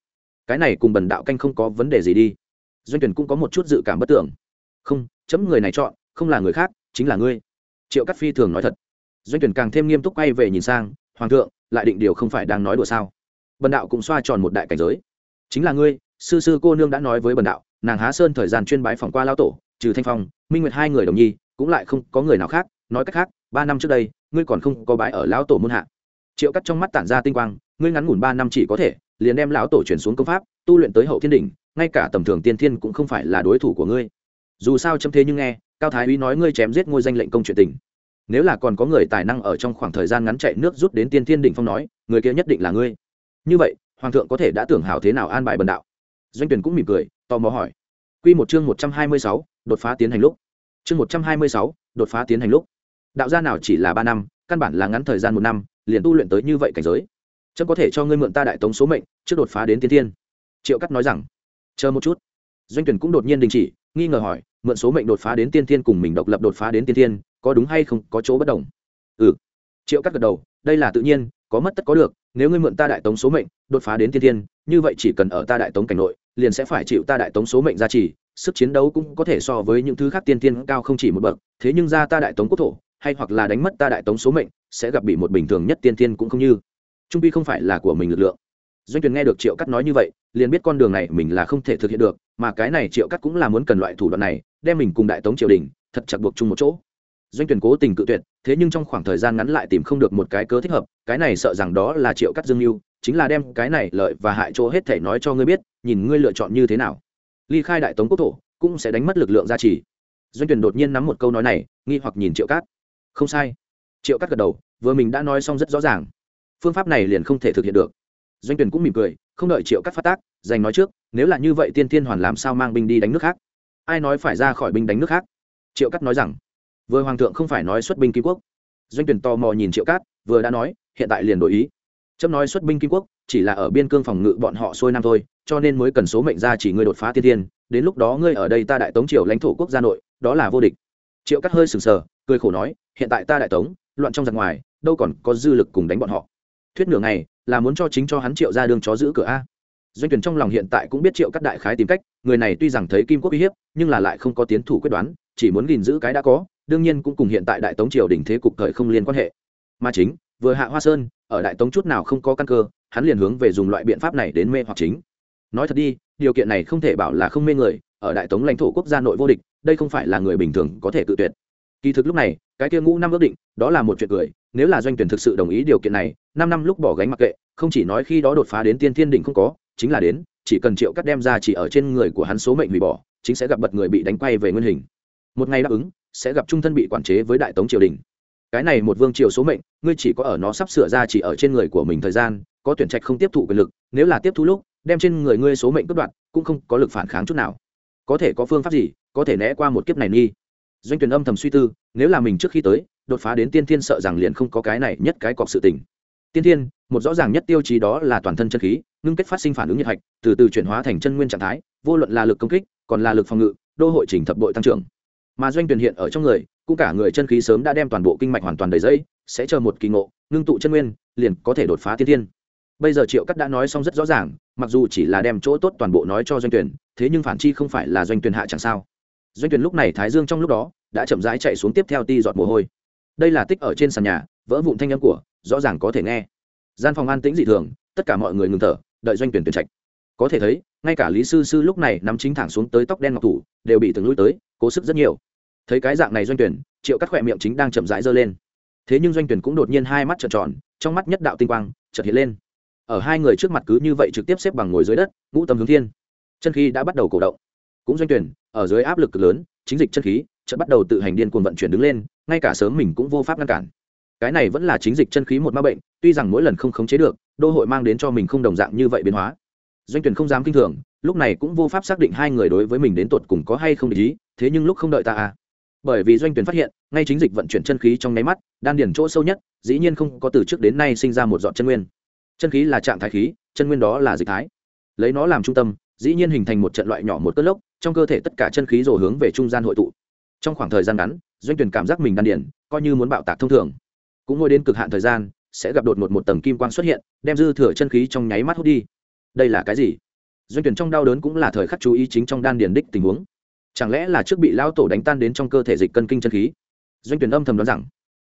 cái này cùng bần đạo canh không có vấn đề gì đi doanh tuyển cũng có một chút dự cảm bất tưởng. Không, chấm người này chọn, không là người khác, chính là ngươi. Triệu cắt phi thường nói thật. Doanh tuyển càng thêm nghiêm túc quay về nhìn sang, hoàng thượng, lại định điều không phải đang nói đùa sao? Bần đạo cũng xoa tròn một đại cảnh giới. Chính là ngươi, sư sư cô nương đã nói với bần đạo, nàng há sơn thời gian chuyên bái phòng qua lao tổ, trừ thanh phong, minh nguyệt hai người đồng nhi, cũng lại không có người nào khác, nói cách khác, ba năm trước đây, ngươi còn không có bái ở lão tổ môn hạ. Triệu cắt trong mắt tản ra tinh quang, ngươi ngắn ngủn ba năm chỉ có thể, liền đem lão tổ chuyển xuống công pháp, tu luyện tới hậu thiên đỉnh ngay cả tầm thường tiên thiên cũng không phải là đối thủ của ngươi. Dù sao chấm thế nhưng nghe cao thái úy nói ngươi chém giết ngôi danh lệnh công chuyện tình. Nếu là còn có người tài năng ở trong khoảng thời gian ngắn chạy nước rút đến tiên thiên đỉnh phong nói người kia nhất định là ngươi. Như vậy hoàng thượng có thể đã tưởng hảo thế nào an bài bần đạo? Doanh tuyển cũng mỉm cười tò mò hỏi. Quy một chương một trăm hai mươi sáu, đột phá tiến hành lúc. Chương một trăm hai mươi sáu, đột phá tiến hành lúc. Đạo gia nào chỉ là ba năm căn bản là ngắn thời gian một năm liền tu luyện tới như vậy cảnh giới. Chấm có thể cho ngươi mượn ta đại tống số mệnh trước đột phá đến tiên thiên. Triệu cắt nói rằng chờ một chút. Doanh tuyển cũng đột nhiên đình chỉ, nghi ngờ hỏi, mượn số mệnh đột phá đến tiên thiên cùng mình độc lập đột phá đến tiên thiên, có đúng hay không, có chỗ bất đồng? Ừ. Triệu cắt gật đầu, đây là tự nhiên, có mất tất có được, nếu ngươi mượn ta đại tống số mệnh, đột phá đến tiên thiên, như vậy chỉ cần ở ta đại tống cảnh nội, liền sẽ phải chịu ta đại tống số mệnh gia trì, sức chiến đấu cũng có thể so với những thứ khác tiên thiên cao không chỉ một bậc, thế nhưng ra ta đại tống quốc thổ, hay hoặc là đánh mất ta đại tống số mệnh, sẽ gặp bị một bình thường nhất tiên thiên cũng không như. Trung pi không phải là của mình lực lượng doanh Tuyền nghe được triệu cắt nói như vậy, liền biết con đường này mình là không thể thực hiện được, mà cái này triệu cắt cũng là muốn cần loại thủ đoạn này, đem mình cùng đại tống triều đình thật chặt buộc chung một chỗ. Doanh tuyển cố tình cự tuyệt, thế nhưng trong khoảng thời gian ngắn lại tìm không được một cái cớ thích hợp, cái này sợ rằng đó là triệu cắt dương mưu chính là đem cái này lợi và hại chỗ hết thể nói cho ngươi biết, nhìn ngươi lựa chọn như thế nào. Ly khai đại tống quốc thổ, cũng sẽ đánh mất lực lượng gia trì. Doanh tuyển đột nhiên nắm một câu nói này, nghi hoặc nhìn triệu cát không sai. Triệu cát gật đầu, vừa mình đã nói xong rất rõ ràng. Phương pháp này liền không thể thực hiện được doanh tuyển cũng mỉm cười không đợi triệu cát phát tác dành nói trước nếu là như vậy tiên Thiên hoàn làm sao mang binh đi đánh nước khác? Ai nói phải ra khỏi binh đánh nước khác? Triệu cát nói rằng vừa hoàng thượng không phải nói xuất binh kim quốc. Doanh tuyển tò mò nhìn triệu cát vừa đã nói hiện tại liền đổi ý. Trâm nói xuất binh kim quốc chỉ là ở biên cương phòng ngự bọn họ xuôi nam thôi cho nên mới cần số mệnh ra chỉ ngươi đột phá tiên Thiên, đến lúc đó ngươi ở đây ta đại tống triều lãnh thổ quốc gia nội đó là vô địch. Triệu cắt hơi sừng sờ cười khổ nói hiện tại ta đại tống loạn trong giặc ngoài đâu còn có dư lực cùng đánh bọn họ. Thuyết nửa ngày là muốn cho chính cho hắn triệu ra đường chó giữ cửa a. Doanh tuyển trong lòng hiện tại cũng biết triệu cắt đại khái tìm cách, người này tuy rằng thấy kim quốc uy hiếp, nhưng là lại không có tiến thủ quyết đoán, chỉ muốn gìn giữ cái đã có, đương nhiên cũng cùng hiện tại đại tống triều đình thế cục thời không liên quan hệ. Mà chính, vừa hạ hoa sơn, ở đại tống chút nào không có căn cơ, hắn liền hướng về dùng loại biện pháp này đến mê hoặc chính. Nói thật đi, điều kiện này không thể bảo là không mê người, ở đại tống lãnh thổ quốc gia nội vô địch, đây không phải là người bình thường có thể tự tuyệt. Kỳ thực lúc này, cái kia ngũ năm ước định, đó là một chuyện cười nếu là doanh tuyển thực sự đồng ý điều kiện này, năm năm lúc bỏ gánh mặc kệ, không chỉ nói khi đó đột phá đến tiên thiên đỉnh không có, chính là đến, chỉ cần triệu cắt đem ra chỉ ở trên người của hắn số mệnh hủy bỏ, chính sẽ gặp bật người bị đánh quay về nguyên hình. Một ngày đáp ứng, sẽ gặp trung thân bị quản chế với đại tống triều đình. Cái này một vương triều số mệnh, ngươi chỉ có ở nó sắp sửa ra chỉ ở trên người của mình thời gian, có tuyển trạch không tiếp thụ quyền lực, nếu là tiếp thu lúc, đem trên người ngươi số mệnh cướp đoạt, cũng không có lực phản kháng chút nào. Có thể có phương pháp gì, có thể né qua một kiếp này nghi? Doanh tuyển âm thầm suy tư, nếu là mình trước khi tới đột phá đến tiên thiên sợ rằng liền không có cái này nhất cái cọc sự tình. Tiên thiên, một rõ ràng nhất tiêu chí đó là toàn thân chân khí, ngưng kết phát sinh phản ứng nhiệt hạch, từ từ chuyển hóa thành chân nguyên trạng thái, vô luận là lực công kích, còn là lực phòng ngự, đô hội chỉnh thập bội tăng trưởng. Mà doanh tuyển hiện ở trong người, cũng cả người chân khí sớm đã đem toàn bộ kinh mạch hoàn toàn đầy dẫy sẽ chờ một kỳ ngộ, ngưng tụ chân nguyên, liền có thể đột phá tiên thiên. Bây giờ triệu cắt đã nói xong rất rõ ràng, mặc dù chỉ là đem chỗ tốt toàn bộ nói cho doanh tuyển, thế nhưng phản chi không phải là doanh tuyển hạ chẳng sao. Doanh tuyển lúc này thái dương trong lúc đó, đã chậm rãi chạy xuống tiếp theo ti giọt mồ hôi đây là tích ở trên sàn nhà, vỡ vụn thanh âm của, rõ ràng có thể nghe. Gian phòng an tĩnh dị thường, tất cả mọi người ngừng thở, đợi doanh tuyển tuyển trạch. Có thể thấy, ngay cả lý sư sư lúc này nắm chính thẳng xuống tới tóc đen ngọc thủ, đều bị từng lui tới, cố sức rất nhiều. Thấy cái dạng này doanh tuyển, triệu cắt khỏe miệng chính đang chậm rãi dơ lên. Thế nhưng doanh tuyển cũng đột nhiên hai mắt trợn tròn, trong mắt nhất đạo tinh quang chợt hiện lên. Ở hai người trước mặt cứ như vậy trực tiếp xếp bằng ngồi dưới đất, ngũ tâm hướng thiên. Chân khí đã bắt đầu cổ động. Cũng doanh tuyển, ở dưới áp lực cực lớn chính dịch chân khí, chợt bắt đầu tự hành điên cuồng vận chuyển đứng lên, ngay cả sớm mình cũng vô pháp ngăn cản. Cái này vẫn là chính dịch chân khí một ma bệnh, tuy rằng mỗi lần không khống chế được, đô hội mang đến cho mình không đồng dạng như vậy biến hóa. Doanh tuyển không dám kinh thường, lúc này cũng vô pháp xác định hai người đối với mình đến tột cùng có hay không để ý, thế nhưng lúc không đợi ta à. Bởi vì doanh tuyển phát hiện, ngay chính dịch vận chuyển chân khí trong nháy mắt, đan điển chỗ sâu nhất, dĩ nhiên không có từ trước đến nay sinh ra một dọn chân nguyên. Chân khí là trạng thái khí, chân nguyên đó là dịch thái. Lấy nó làm trung tâm, dĩ nhiên hình thành một trận loại nhỏ một cơn lốc trong cơ thể tất cả chân khí rồ hướng về trung gian hội tụ. Trong khoảng thời gian ngắn, doanh tuyển cảm giác mình đan điển coi như muốn bạo tạc thông thường. Cũng ngồi đến cực hạn thời gian, sẽ gặp đột ngột một tầng kim quang xuất hiện, đem dư thừa chân khí trong nháy mắt hút đi. Đây là cái gì? Doanh tuyển trong đau đớn cũng là thời khắc chú ý chính trong đan điển đích tình huống. Chẳng lẽ là trước bị lao tổ đánh tan đến trong cơ thể dịch cân kinh chân khí? Doanh tuyển âm thầm đoán rằng,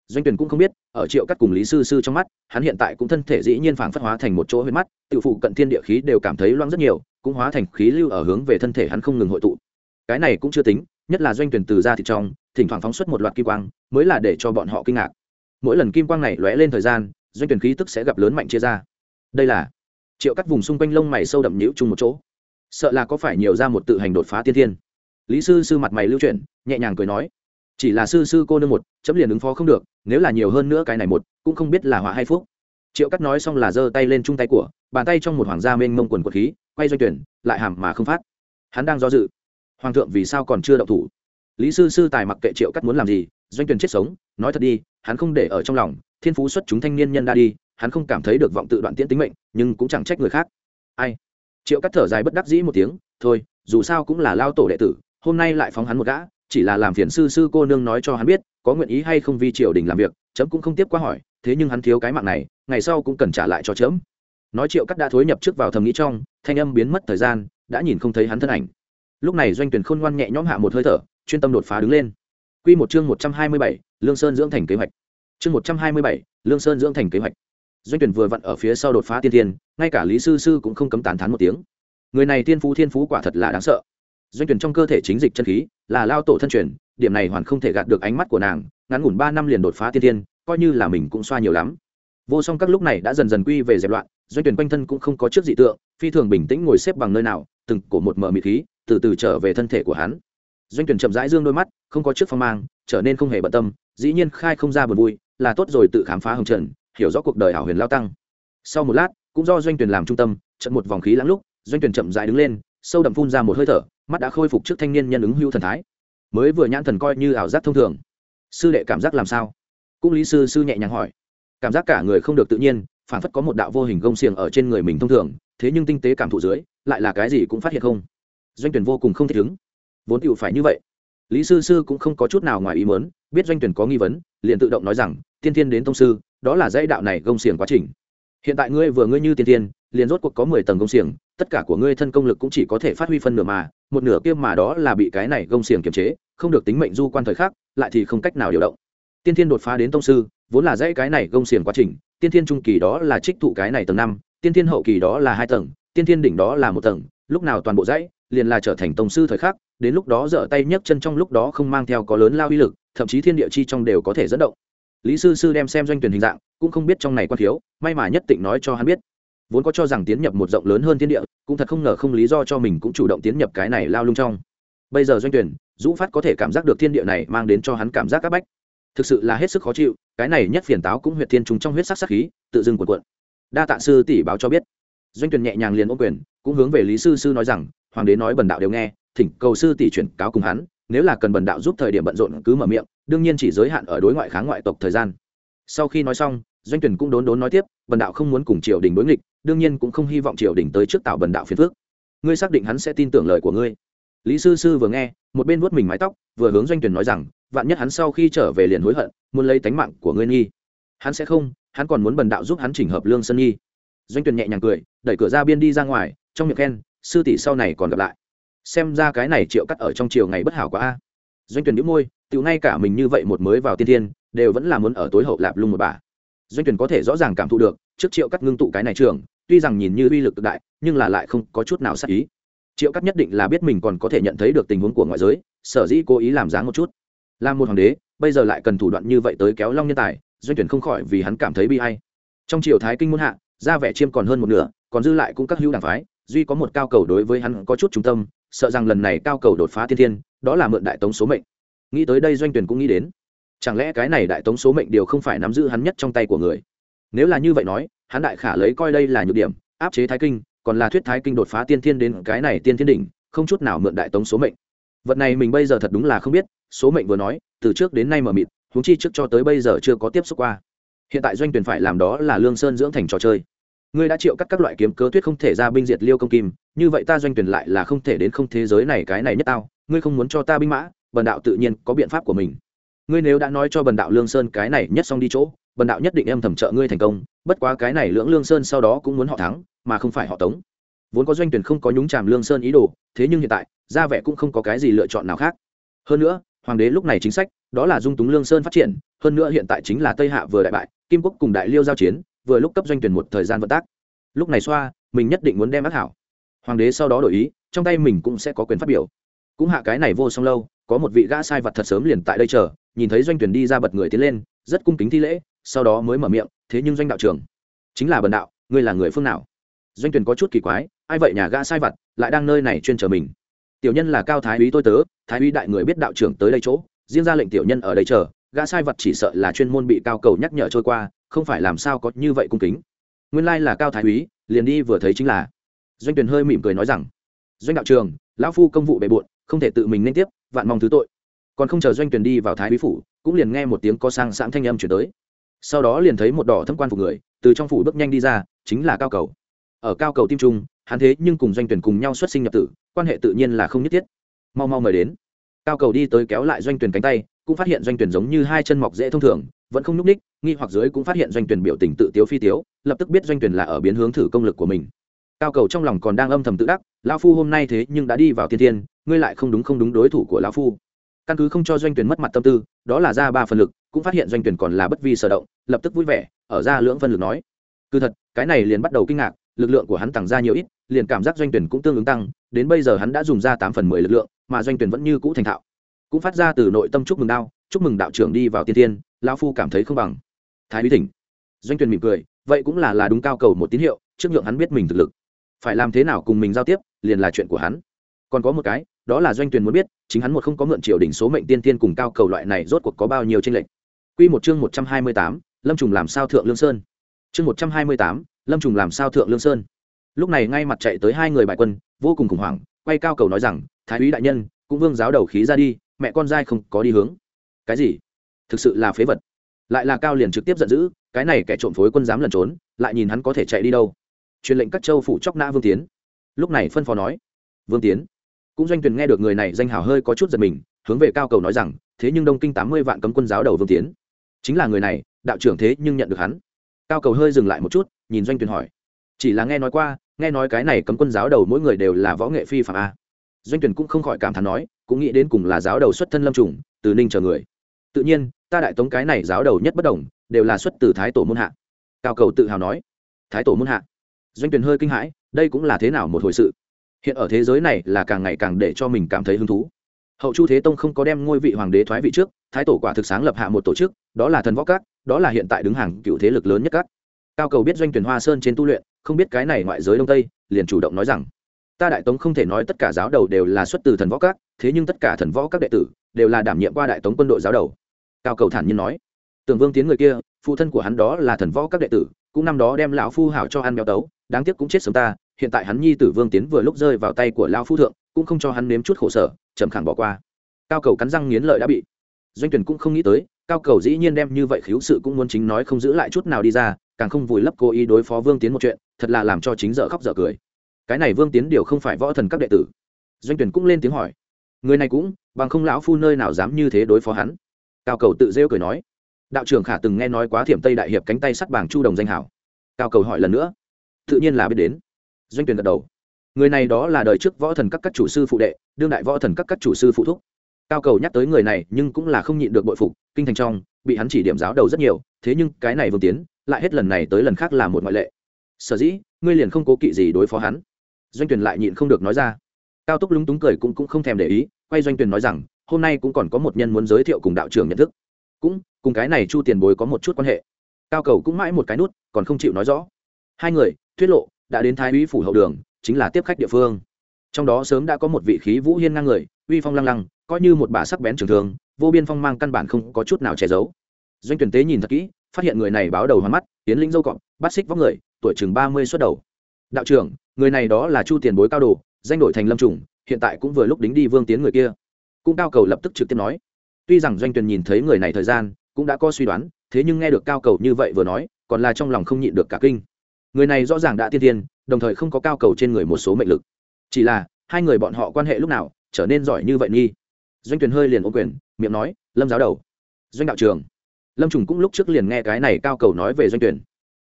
doanh tuyển cũng không biết, ở triệu cắt cùng lý sư sư trong mắt, hắn hiện tại cũng thân thể dĩ nhiên phảng phất hóa thành một chỗ huyết mắt, tự phụ cận thiên địa khí đều cảm thấy loang rất nhiều cũng hóa thành khí lưu ở hướng về thân thể hắn không ngừng hội tụ. Cái này cũng chưa tính, nhất là doanh tuyển từ ra thịt trong, thỉnh thoảng phóng xuất một loạt kim quang, mới là để cho bọn họ kinh ngạc. Mỗi lần kim quang này lóe lên thời gian, doanh tuyển khí tức sẽ gặp lớn mạnh chia ra. Đây là triệu cắt vùng xung quanh lông mày sâu đậm nhũ chung một chỗ. Sợ là có phải nhiều ra một tự hành đột phá tiên thiên. Lý sư sư mặt mày lưu chuyển, nhẹ nhàng cười nói, chỉ là sư sư cô nương một, chấm liền ứng phó không được, nếu là nhiều hơn nữa cái này một, cũng không biết là họa hay phúc. Triệu cắt nói xong là giơ tay lên chung tay của, bàn tay trong một hoàng gia mênh mông quần quật khí quay doanh tuyển, lại hàm mà không phát. Hắn đang do dự. Hoàng thượng vì sao còn chưa động thủ? Lý sư sư tài mặc kệ triệu cắt muốn làm gì, doanh tuyển chết sống, nói thật đi, hắn không để ở trong lòng, thiên phú xuất chúng thanh niên nhân đã đi, hắn không cảm thấy được vọng tự đoạn tiễn tính mệnh, nhưng cũng chẳng trách người khác. Ai? Triệu cắt thở dài bất đắc dĩ một tiếng, thôi, dù sao cũng là lao tổ đệ tử, hôm nay lại phóng hắn một gã, chỉ là làm phiền sư sư cô nương nói cho hắn biết, có nguyện ý hay không vi triều đình làm việc, chấm cũng không tiếp qua hỏi, thế nhưng hắn thiếu cái mạng này, ngày sau cũng cần trả lại cho chấm nói triệu cắt đã thối nhập trước vào thầm nghĩ trong thanh âm biến mất thời gian đã nhìn không thấy hắn thân ảnh. Lúc này doanh tuyển khôn ngoan nhẹ nhõm hạ một hơi thở chuyên tâm đột phá đứng lên. Quy một chương một trăm hai mươi bảy, lương sơn dưỡng thành kế hoạch. Chương một trăm hai mươi bảy, lương sơn dưỡng thành kế hoạch. Doanh tuyển vừa vặn ở phía sau đột phá tiên thiên ngay cả lý sư sư cũng không cấm tán thán một tiếng. Người này tiên phú thiên phú quả thật là đáng sợ. Doanh tuyển trong cơ thể chính dịch chân khí là lao tổ thân truyền điểm này hoàn không thể gạt được ánh mắt của nàng ngắn ngủn ba năm liền đột phá tiên thiên coi như là mình cũng xoa nhiều lắm. Vô song các lúc này đã dần dần quy về dẹp loạn doanh tuyển quanh thân cũng không có trước dị tượng, phi thường bình tĩnh ngồi xếp bằng nơi nào, từng cổ một mở mịt khí, từ từ trở về thân thể của hắn. Doanh tuyển chậm rãi dương đôi mắt, không có trước phong mang, trở nên không hề bận tâm, dĩ nhiên khai không ra buồn vui, là tốt rồi tự khám phá hồng trần, hiểu rõ cuộc đời hảo huyền lao tăng. Sau một lát, cũng do doanh tuyển làm trung tâm, trận một vòng khí lãng lúc, doanh tuyển chậm rãi đứng lên, sâu đậm phun ra một hơi thở, mắt đã khôi phục trước thanh niên nhân ứng hưu thần thái. Mới vừa nhãn thần coi như ảo giác thông thường. Sư đệ cảm giác làm sao? Cũng lý sư sư nhẹ nhàng hỏi. Cảm giác cả người không được tự nhiên phản phất có một đạo vô hình gông xiềng ở trên người mình thông thường thế nhưng tinh tế cảm thụ dưới lại là cái gì cũng phát hiện không. Doanh tuyển vô cùng không thích ứng. Vốn tựu phải như vậy. Lý sư sư cũng không có chút nào ngoài ý muốn, biết doanh tuyển có nghi vấn liền tự động nói rằng tiên thiên đến thông sư đó là dãy đạo này gông xiềng quá trình. Hiện tại ngươi vừa ngươi như tiên tiên liền rốt cuộc có mười tầng gông xiềng tất cả của ngươi thân công lực cũng chỉ có thể phát huy phân nửa mà một nửa kia mà đó là bị cái này gông xiềng kiềm chế không được tính mệnh du quan thời khắc lại thì không cách nào điều động. Tiên thiên đột phá đến tông sư vốn là dãy cái này gông xiềng quá trình tiên thiên trung kỳ đó là trích thụ cái này tầng năm, tiên thiên hậu kỳ đó là hai tầng, tiên thiên đỉnh đó là một tầng, lúc nào toàn bộ dãy liền là trở thành tổng sư thời khắc, đến lúc đó dở tay nhấc chân trong lúc đó không mang theo có lớn lao uy lực, thậm chí thiên địa chi trong đều có thể dẫn động. Lý sư sư đem xem doanh tuyển hình dạng, cũng không biết trong này quan thiếu, may mà nhất tịnh nói cho hắn biết. Vốn có cho rằng tiến nhập một rộng lớn hơn thiên địa, cũng thật không ngờ không lý do cho mình cũng chủ động tiến nhập cái này lao lung trong. Bây giờ doanh tuyển, dũ phát có thể cảm giác được thiên địa này mang đến cho hắn cảm giác các bách. Thực sự là hết sức khó chịu cái này nhất phiền táo cũng huyệt thiên trùng trong huyết sắc sắc khí, tự dưng cuộn cuộn. Đa tạ sư tỷ báo cho biết. Doanh tuyển nhẹ nhàng liền ôm quyền, cũng hướng về lý sư sư nói rằng, hoàng đế nói bần đạo đều nghe, thỉnh cầu sư tỷ chuyển cáo cùng hắn, nếu là cần bần đạo giúp thời điểm bận rộn cứ mở miệng, đương nhiên chỉ giới hạn ở đối ngoại kháng ngoại tộc thời gian. Sau khi nói xong, doanh tuyển cũng đốn đốn nói tiếp, bần đạo không muốn cùng triều đình đối nghịch, đương nhiên cũng không hy vọng triều đình tới trước tạo bần đạo phiền phước ngươi xác định hắn sẽ tin tưởng lời của ngươi lý sư sư vừa nghe, một bên vuốt mình mái tóc, vừa hướng doanh tuyển nói rằng, vạn nhất hắn sau khi trở về liền hối hận, muốn lấy tánh mạng của ngươi nghi. Hắn sẽ không, hắn còn muốn bần đạo giúp hắn chỉnh hợp lương sân nghi doanh tuyển nhẹ nhàng cười, đẩy cửa ra biên đi ra ngoài, trong miệng khen, sư tỷ sau này còn gặp lại. Xem ra cái này triệu cắt ở trong chiều ngày bất hảo quá a. Doanh tuyển nhíu môi tự ngay cả mình như vậy một mới vào tiên thiên, đều vẫn là muốn ở tối hậu lạp lung một bà. Doanh tuyển có thể rõ ràng cảm thụ được, trước triệu cắt ngưng tụ cái này trường, tuy rằng nhìn như uy lực cực đại, nhưng là lại không có chút nào sắc ý triệu cắt nhất định là biết mình còn có thể nhận thấy được tình huống của ngoại giới, sở dĩ cố ý làm dáng một chút. Làm một hoàng đế, bây giờ lại cần thủ đoạn như vậy tới kéo long nhân tài, doanh tuyển không khỏi vì hắn cảm thấy bi hay trong triều thái kinh muôn hạ, ra vẻ chiêm còn hơn một nửa, còn dư lại cũng các hữu đảng phái, duy có một cao cầu đối với hắn có chút trung tâm, sợ rằng lần này cao cầu đột phá thiên thiên, đó là mượn đại tống số mệnh. Nghĩ tới đây doanh tuyển cũng nghĩ đến, chẳng lẽ cái này đại tống số mệnh đều không phải nắm giữ hắn nhất trong tay của người? Nếu là như vậy nói, hắn đại khả lấy coi đây là nhược điểm, áp chế thái kinh còn là thuyết thái kinh đột phá tiên thiên đến cái này tiên thiên đỉnh, không chút nào mượn đại tống số mệnh. Vật này mình bây giờ thật đúng là không biết, số mệnh vừa nói, từ trước đến nay mờ mịt, huống chi trước cho tới bây giờ chưa có tiếp xúc qua. Hiện tại doanh tuyển phải làm đó là lương sơn dưỡng thành trò chơi. Ngươi đã triệu các các loại kiếm cớ tuyết không thể ra binh diệt liêu công kim, như vậy ta doanh tuyển lại là không thể đến không thế giới này cái này nhất tao, ngươi không muốn cho ta binh mã, bần đạo tự nhiên có biện pháp của mình. Ngươi nếu đã nói cho bần đạo lương sơn cái này nhất xong đi chỗ bần đạo nhất định em thầm trợ ngươi thành công, bất quá cái này lưỡng lương sơn sau đó cũng muốn họ thắng, mà không phải họ tống. Vốn có doanh tuyển không có nhúng chàm lương sơn ý đồ, thế nhưng hiện tại, ra vẻ cũng không có cái gì lựa chọn nào khác. Hơn nữa, hoàng đế lúc này chính sách, đó là dung túng lương sơn phát triển, hơn nữa hiện tại chính là tây hạ vừa đại bại, kim quốc cùng đại liêu giao chiến, vừa lúc cấp doanh tuyển một thời gian vận tác. Lúc này xoa, mình nhất định muốn đem ác hảo. Hoàng đế sau đó đổi ý, trong tay mình cũng sẽ có quyền phát biểu. Cũng hạ cái này vô song lâu, có một vị gã sai vật thật sớm liền tại đây chờ, nhìn thấy doanh tuyển đi ra bật người tiến lên, rất cung kính thi lễ sau đó mới mở miệng, thế nhưng doanh đạo trưởng, chính là bần đạo, ngươi là người phương nào? Doanh tuyển có chút kỳ quái, ai vậy, nhà gã sai vật lại đang nơi này chuyên chờ mình? Tiểu nhân là cao thái úy tôi tớ, thái úy đại người biết đạo trưởng tới đây chỗ, riêng ra lệnh tiểu nhân ở đây chờ, gã sai vật chỉ sợ là chuyên môn bị cao cầu nhắc nhở trôi qua, không phải làm sao có như vậy cung kính. Nguyên lai là cao thái úy, liền đi vừa thấy chính là. Doanh tuyển hơi mỉm cười nói rằng, doanh đạo trường lão phu công vụ bề bộn, không thể tự mình nên tiếp, vạn mong thứ tội. Còn không chờ doanh tuyển đi vào thái úy phủ, cũng liền nghe một tiếng có sang sáng thanh âm chuyển tới sau đó liền thấy một đỏ thâm quan phục người, từ trong phủ bước nhanh đi ra, chính là cao cầu. Ở cao cầu tim trung, hắn thế nhưng cùng doanh tuyển cùng nhau xuất sinh nhập tử, quan hệ tự nhiên là không nhất thiết. Mau mau mời đến. Cao cầu đi tới kéo lại doanh tuyển cánh tay, cũng phát hiện doanh tuyển giống như hai chân mọc dễ thông thường, vẫn không nhúc ních nghi hoặc dưới cũng phát hiện doanh tuyển biểu tình tự tiếu phi tiếu, lập tức biết doanh tuyển là ở biến hướng thử công lực của mình. Cao cầu trong lòng còn đang âm thầm tự đắc, lão phu hôm nay thế nhưng đã đi vào thiên thiên, ngươi lại không đúng không đúng đối thủ của lão phu. Căn cứ không cho doanh tuyển mất mặt tâm tư, đó là ra ba phần lực cũng phát hiện doanh tuyển còn là bất vi sở động, lập tức vui vẻ, ở ra lưỡng phân lực nói. Cứ thật, cái này liền bắt đầu kinh ngạc, lực lượng của hắn tăng ra nhiều ít, liền cảm giác doanh tuyển cũng tương ứng tăng, đến bây giờ hắn đã dùng ra tám phần mười lực lượng, mà doanh tuyển vẫn như cũ thành thạo. Cũng phát ra từ nội tâm chúc mừng đao, chúc mừng đạo trưởng đi vào tiên tiên lão phu cảm thấy không bằng. Thái úy thỉnh. Doanh tuyển mỉm cười, vậy cũng là là đúng cao cầu một tín hiệu, trước nhượng hắn biết mình thực lực. Phải làm thế nào cùng mình giao tiếp, liền là chuyện của hắn. Còn có một cái, đó là doanh tuyển muốn biết, chính hắn một không có mượn triều đỉnh số mệnh tiên tiên cùng cao cầu loại này rốt cuộc có bao nhiêu tranh lệch quy một chương một trăm hai mươi tám, lâm trùng làm sao thượng lương sơn? Chương một trăm hai mươi tám, lâm trùng làm sao thượng lương sơn? Lúc này ngay mặt chạy tới hai người bại quân vô cùng khủng hoảng quay cao cầu nói rằng thái úy đại nhân cũng vương giáo đầu khí ra đi mẹ con dai không có đi hướng. Cái gì? Thực sự là phế vật. Lại là cao liền trực tiếp giận dữ cái này kẻ trộm phối quân dám lẩn trốn lại nhìn hắn có thể chạy đi đâu? Truyền lệnh các châu phủ chóc nã vương tiến. Lúc này phân phó nói vương tiến. Cũng doanh tuyển nghe được người này danh hào hơi có chút giật mình hướng về cao cầu nói rằng thế nhưng đông kinh tám mươi vạn cấm quân giáo đầu vương tiến chính là người này, đạo trưởng thế nhưng nhận được hắn. Cao cầu hơi dừng lại một chút, nhìn doanh Tuyền hỏi. Chỉ là nghe nói qua, nghe nói cái này cấm quân giáo đầu mỗi người đều là võ nghệ phi phạm a. Doanh tuyển cũng không khỏi cảm thán nói, cũng nghĩ đến cùng là giáo đầu xuất thân lâm trùng, từ ninh chờ người. Tự nhiên, ta đại tống cái này giáo đầu nhất bất đồng, đều là xuất từ thái tổ môn hạ. Cao cầu tự hào nói. Thái tổ môn hạ. Doanh tuyển hơi kinh hãi, đây cũng là thế nào một hồi sự? Hiện ở thế giới này là càng ngày càng để cho mình cảm thấy hứng thú. Hậu chu thế tông không có đem ngôi vị hoàng đế thoái vị trước thái tổ quả thực sáng lập hạ một tổ chức, đó là thần võ các, đó là hiện tại đứng hàng cựu thế lực lớn nhất các. Cao cầu biết doanh tuyển hoa sơn trên tu luyện, không biết cái này ngoại giới đông tây, liền chủ động nói rằng, ta đại tống không thể nói tất cả giáo đầu đều là xuất từ thần võ các, thế nhưng tất cả thần võ các đệ tử đều là đảm nhiệm qua đại tống quân đội giáo đầu. Cao cầu thản nhiên nói. Tưởng vương tiến người kia, phụ thân của hắn đó là thần võ các đệ tử, cũng năm đó đem lão phu hảo cho ăn béo tấu, đáng tiếc cũng chết sớm ta, hiện tại hắn nhi tử vương tiến vừa lúc rơi vào tay của lão phu thượng, cũng không cho hắn nếm chút khổ sở trầm khẳng bỏ qua. Cao cầu cắn răng nghiến lợi đã bị doanh tuyển cũng không nghĩ tới, cao cầu dĩ nhiên đem như vậy khiếu sự cũng muốn chính nói không giữ lại chút nào đi ra, càng không vùi lấp cố ý đối phó vương tiến một chuyện, thật là làm cho chính dở khóc dở cười. Cái này vương tiến điều không phải võ thần các đệ tử. Doanh tuyển cũng lên tiếng hỏi. Người này cũng, bằng không lão phu nơi nào dám như thế đối phó hắn. Cao cầu tự rêu cười nói. Đạo trưởng khả từng nghe nói quá thiểm tây đại hiệp cánh tay sắt bảng chu đồng danh hảo. Cao cầu hỏi lần nữa. Tự nhiên là biết đến. Doanh tuyển gật đầu. Người này đó là đời trước võ thần các các chủ sư phụ đệ, đương đại võ thần các các chủ sư phụ thúc cao cầu nhắc tới người này nhưng cũng là không nhịn được bội phục, kinh thành trong, bị hắn chỉ điểm giáo đầu rất nhiều, thế nhưng cái này vương tiến, lại hết lần này tới lần khác là một ngoại lệ. Sở dĩ, ngươi liền không cố kỵ gì đối phó hắn. Doanh tuyển lại nhịn không được nói ra. Cao túc lúng túng cười cũng cũng không thèm để ý, quay doanh tuyển nói rằng, hôm nay cũng còn có một nhân muốn giới thiệu cùng đạo trưởng nhận thức. Cũng, cùng cái này chu tiền bối có một chút quan hệ. Cao cầu cũng mãi một cái nút, còn không chịu nói rõ. Hai người, thuyết lộ, đã đến thái úy phủ hậu đường, chính là tiếp khách địa phương. Trong đó sớm đã có một vị khí vũ hiên ngang người, uy phong lăng lăng coi như một bà sắc bén trường thường vô biên phong mang căn bản không có chút nào che giấu. Doanh tuyển tế nhìn thật kỹ, phát hiện người này báo đầu hoa mắt, tiến lĩnh dâu cọp, bắt xích vóc người, tuổi chừng ba mươi xuất đầu. Đạo trưởng, người này đó là chu tiền bối cao đồ, danh đổi thành lâm trùng, hiện tại cũng vừa lúc đính đi vương tiến người kia. Cũng cao cầu lập tức trực tiếp nói. Tuy rằng doanh tuyển nhìn thấy người này thời gian, cũng đã có suy đoán, thế nhưng nghe được cao cầu như vậy vừa nói, còn là trong lòng không nhịn được cả kinh. Người này rõ ràng đã tiên tiên đồng thời không có cao cầu trên người một số mệnh lực. Chỉ là, hai người bọn họ quan hệ lúc nào, trở nên giỏi như vậy nghi doanh Tuyền hơi liền ô quyền, miệng nói, lâm giáo đầu, doanh đạo trường. Lâm trùng cũng lúc trước liền nghe cái này cao cầu nói về doanh tuyển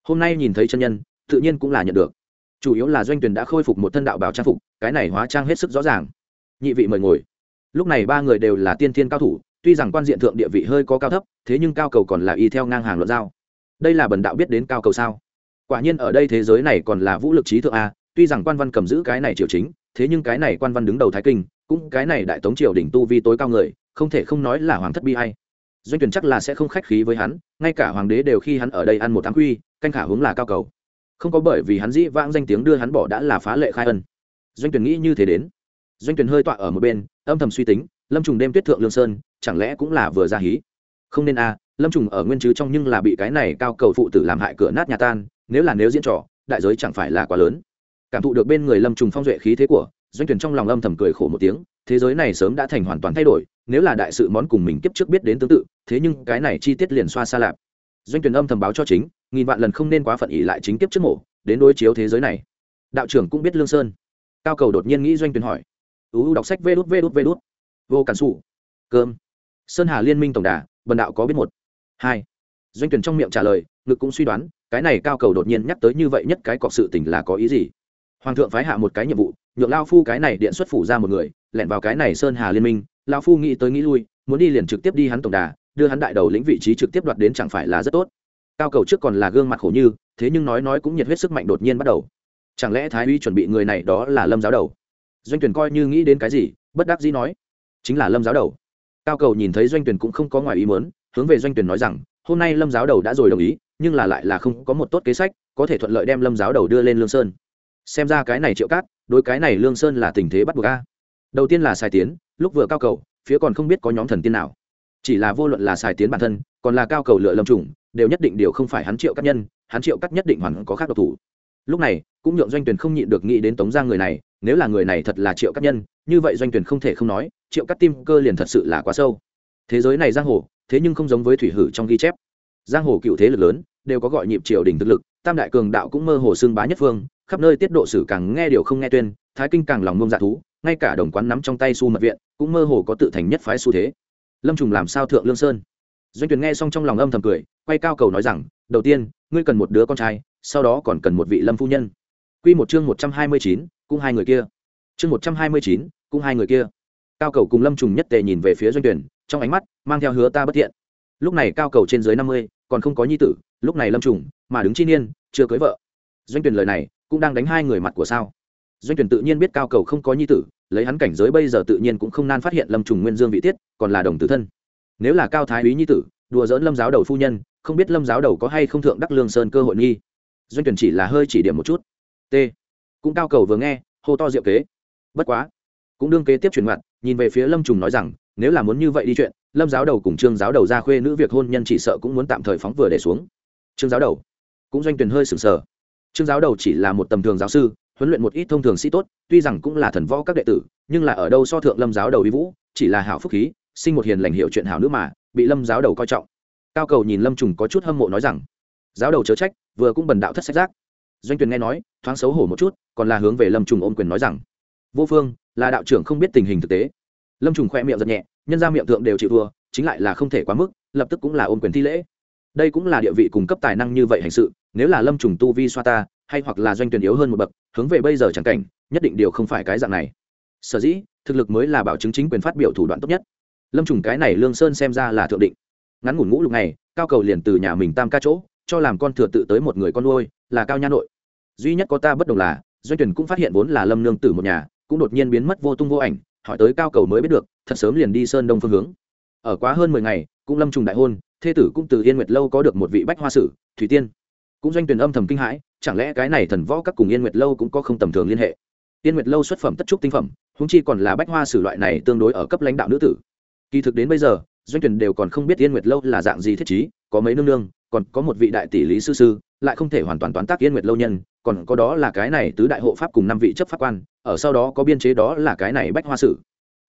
hôm nay nhìn thấy chân nhân, tự nhiên cũng là nhận được. Chủ yếu là doanh tuyển đã khôi phục một thân đạo bào trang phục, cái này hóa trang hết sức rõ ràng. Nhị vị mời ngồi. Lúc này ba người đều là tiên thiên cao thủ, tuy rằng quan diện thượng địa vị hơi có cao thấp, thế nhưng cao cầu còn là y theo ngang hàng luận giao. Đây là bần đạo biết đến cao cầu sao? Quả nhiên ở đây thế giới này còn là vũ lực trí thượng a, tuy rằng quan văn cầm giữ cái này triều chính, thế nhưng cái này quan văn đứng đầu thái kinh cũng cái này đại tống triều đỉnh tu vi tối cao người, không thể không nói là hoàng thất bi hay doanh tuyển chắc là sẽ không khách khí với hắn, ngay cả hoàng đế đều khi hắn ở đây ăn một tháng quy, canh khả hướng là cao cầu. Không có bởi vì hắn dĩ vãng danh tiếng đưa hắn bỏ đã là phá lệ khai ân. Doanh tuyển nghĩ như thế đến. Doanh tuyển hơi tọa ở một bên, âm thầm suy tính, lâm trùng đêm tuyết thượng lương sơn, chẳng lẽ cũng là vừa ra hí? Không nên a à, lâm trùng ở nguyên chứ trong nhưng là bị cái này cao cầu phụ tử làm hại cửa nát nhà tan, nếu là nếu diễn trò, đại giới chẳng phải là quá lớn. Cảm thụ được bên người lâm trùng phong duệ khí thế của doanh tuyển trong lòng âm thầm cười khổ một tiếng, thế giới này sớm đã thành hoàn toàn thay đổi, nếu là đại sự món cùng mình kiếp trước biết đến tương tự, thế nhưng cái này chi tiết liền xoa xa lạp doanh tuyển âm thầm báo cho chính, nghìn vạn lần không nên quá phận ý lại chính kiếp trước mổ, đến đối chiếu thế giới này. Đạo trưởng cũng biết lương sơn. Cao cầu đột nhiên nghĩ doanh tuyển hỏi. Uu đọc sách vê đút vê đút vê đút. Vô cản sụ cơm. Sơn hà liên minh tổng đà, bần đạo có biết một. Hai. Doanh tuyển trong miệng trả lời, ngực cũng suy đoán, cái này cao cầu đột nhiên nhắc tới như vậy nhất cái cọc sự tình là có ý gì? Hoàng thượng phái hạ một cái nhiệm vụ nhượng lao phu cái này điện xuất phủ ra một người, lẻn vào cái này sơn hà liên minh, lao phu nghĩ tới nghĩ lui, muốn đi liền trực tiếp đi hắn tổng đà, đưa hắn đại đầu lĩnh vị trí trực tiếp đoạt đến chẳng phải là rất tốt. Cao cầu trước còn là gương mặt khổ như, thế nhưng nói nói cũng nhiệt huyết sức mạnh đột nhiên bắt đầu. Chẳng lẽ thái uy chuẩn bị người này đó là lâm giáo đầu? Doanh tuyển coi như nghĩ đến cái gì, bất đắc dĩ nói, chính là lâm giáo đầu. Cao cầu nhìn thấy doanh tuyển cũng không có ngoài ý muốn, hướng về doanh tuyển nói rằng, hôm nay lâm giáo đầu đã rồi đồng ý, nhưng là lại là không có một tốt kế sách, có thể thuận lợi đem lâm giáo đầu đưa lên lương sơn. Xem ra cái này triệu cát đối cái này lương sơn là tình thế bắt buộc a. Đầu tiên là xài tiến, lúc vừa cao cầu, phía còn không biết có nhóm thần tiên nào. Chỉ là vô luận là xài tiến bản thân, còn là cao cầu lựa lâm trùng, đều nhất định điều không phải hắn triệu cát nhân, hắn triệu cát nhất định hoàn có khác độc thủ. Lúc này, cũng nhượng doanh tuyển không nhịn được nghĩ đến tống giang người này, nếu là người này thật là triệu cát nhân, như vậy doanh tuyển không thể không nói, triệu cát tim cơ liền thật sự là quá sâu. Thế giới này giang hồ, thế nhưng không giống với thủy hử trong ghi chép. Giang hồ cựu thế lực lớn, đều có gọi nhịp triều đình thực lực, tam đại cường đạo cũng mơ hồ xương bá nhất phương khắp nơi tiết độ sử càng nghe điều không nghe tuyên thái kinh càng lòng ngông dạ thú ngay cả đồng quán nắm trong tay su mật viện cũng mơ hồ có tự thành nhất phái xu thế. Lâm trùng làm sao thượng lương sơn? Doanh tuyển nghe xong trong lòng âm thầm cười quay cao cầu nói rằng đầu tiên ngươi cần một đứa con trai sau đó còn cần một vị lâm phu nhân. Quy một chương một trăm hai mươi chín, cũng hai người kia. Chương một trăm hai mươi chín, cũng hai người kia. Cao cầu cùng lâm trùng nhất tề nhìn về phía doanh tuyển trong ánh mắt mang theo hứa ta bất thiện. Lúc này cao cầu trên dưới năm mươi còn không có nhi tử lúc này lâm trùng mà đứng chi niên chưa cưới vợ. Doanh tuyển lời này cũng đang đánh hai người mặt của sao? Doanh tuyển tự nhiên biết cao cầu không có nhi tử, lấy hắn cảnh giới bây giờ tự nhiên cũng không nan phát hiện lâm trùng nguyên dương vị tiết, còn là đồng tử thân. Nếu là cao thái úy nhi tử, đùa dỡn lâm giáo đầu phu nhân, không biết lâm giáo đầu có hay không thượng đắc lương sơn cơ hội nghi. Doanh tuyển chỉ là hơi chỉ điểm một chút. T. Cũng cao cầu vừa nghe, hô to diệu kế. Bất quá. Cũng đương kế tiếp chuyển ngoặt, nhìn về phía lâm trùng nói rằng, nếu là muốn như vậy đi chuyện, lâm giáo đầu cùng trương giáo đầu ra khuê nữ việc hôn nhân chỉ sợ cũng muốn tạm thời phóng vừa để xuống. Trương giáo đầu. Cũng doanh tuyển hơi sừng sờ trương giáo đầu chỉ là một tầm thường giáo sư, huấn luyện một ít thông thường sĩ tốt, tuy rằng cũng là thần võ các đệ tử, nhưng là ở đâu so thượng lâm giáo đầu uy vũ, chỉ là hảo phúc khí, sinh một hiền lành hiệu chuyện hảo nữ mà, bị lâm giáo đầu coi trọng. Cao cầu nhìn lâm trùng có chút hâm mộ nói rằng, giáo đầu chớ trách, vừa cũng bần đạo thất sách giác. Doanh tuyền nghe nói, thoáng xấu hổ một chút, còn là hướng về lâm trùng ôm quyền nói rằng, vô phương, là đạo trưởng không biết tình hình thực tế. Lâm trùng khoe miệng giật nhẹ, nhân ra miệng thượng đều chịu thua, chính lại là không thể quá mức, lập tức cũng là ôm quyền thi lễ. Đây cũng là địa vị cung cấp tài năng như vậy hành sự nếu là lâm trùng tu vi xoa ta, hay hoặc là doanh tuyển yếu hơn một bậc, hướng về bây giờ chẳng cảnh, nhất định điều không phải cái dạng này. Sở dĩ, thực lực mới là bảo chứng chính quyền phát biểu thủ đoạn tốt nhất. Lâm trùng cái này lương sơn xem ra là thượng định. Ngắn ngủn ngũ lục này cao cầu liền từ nhà mình tam ca chỗ, cho làm con thừa tự tới một người con nuôi, là cao nha nội. Duy nhất có ta bất đồng là, doanh tuyển cũng phát hiện vốn là lâm nương tử một nhà, cũng đột nhiên biến mất vô tung vô ảnh, hỏi tới cao cầu mới biết được, thật sớm liền đi sơn đông phương hướng. Ở quá hơn mười ngày, cũng lâm trùng đại hôn, thê tử cũng từ yên nguyệt lâu có được một vị bách hoa sử, thủy tiên cũng doanh tuyển âm thầm kinh hãi, chẳng lẽ cái này thần võ các cùng yên nguyệt lâu cũng có không tầm thường liên hệ? Yên nguyệt lâu xuất phẩm tất trúc tinh phẩm húng chi còn là bách hoa sử loại này tương đối ở cấp lãnh đạo nữ tử. Kỳ thực đến bây giờ, doanh tuyển đều còn không biết yên nguyệt lâu là dạng gì thiết chí có mấy nương nương, còn có một vị đại tỷ lý sư sư, lại không thể hoàn toàn toán tác yên nguyệt lâu nhân, còn có đó là cái này tứ đại hộ pháp cùng năm vị chấp pháp quan, ở sau đó có biên chế đó là cái này bách hoa sử.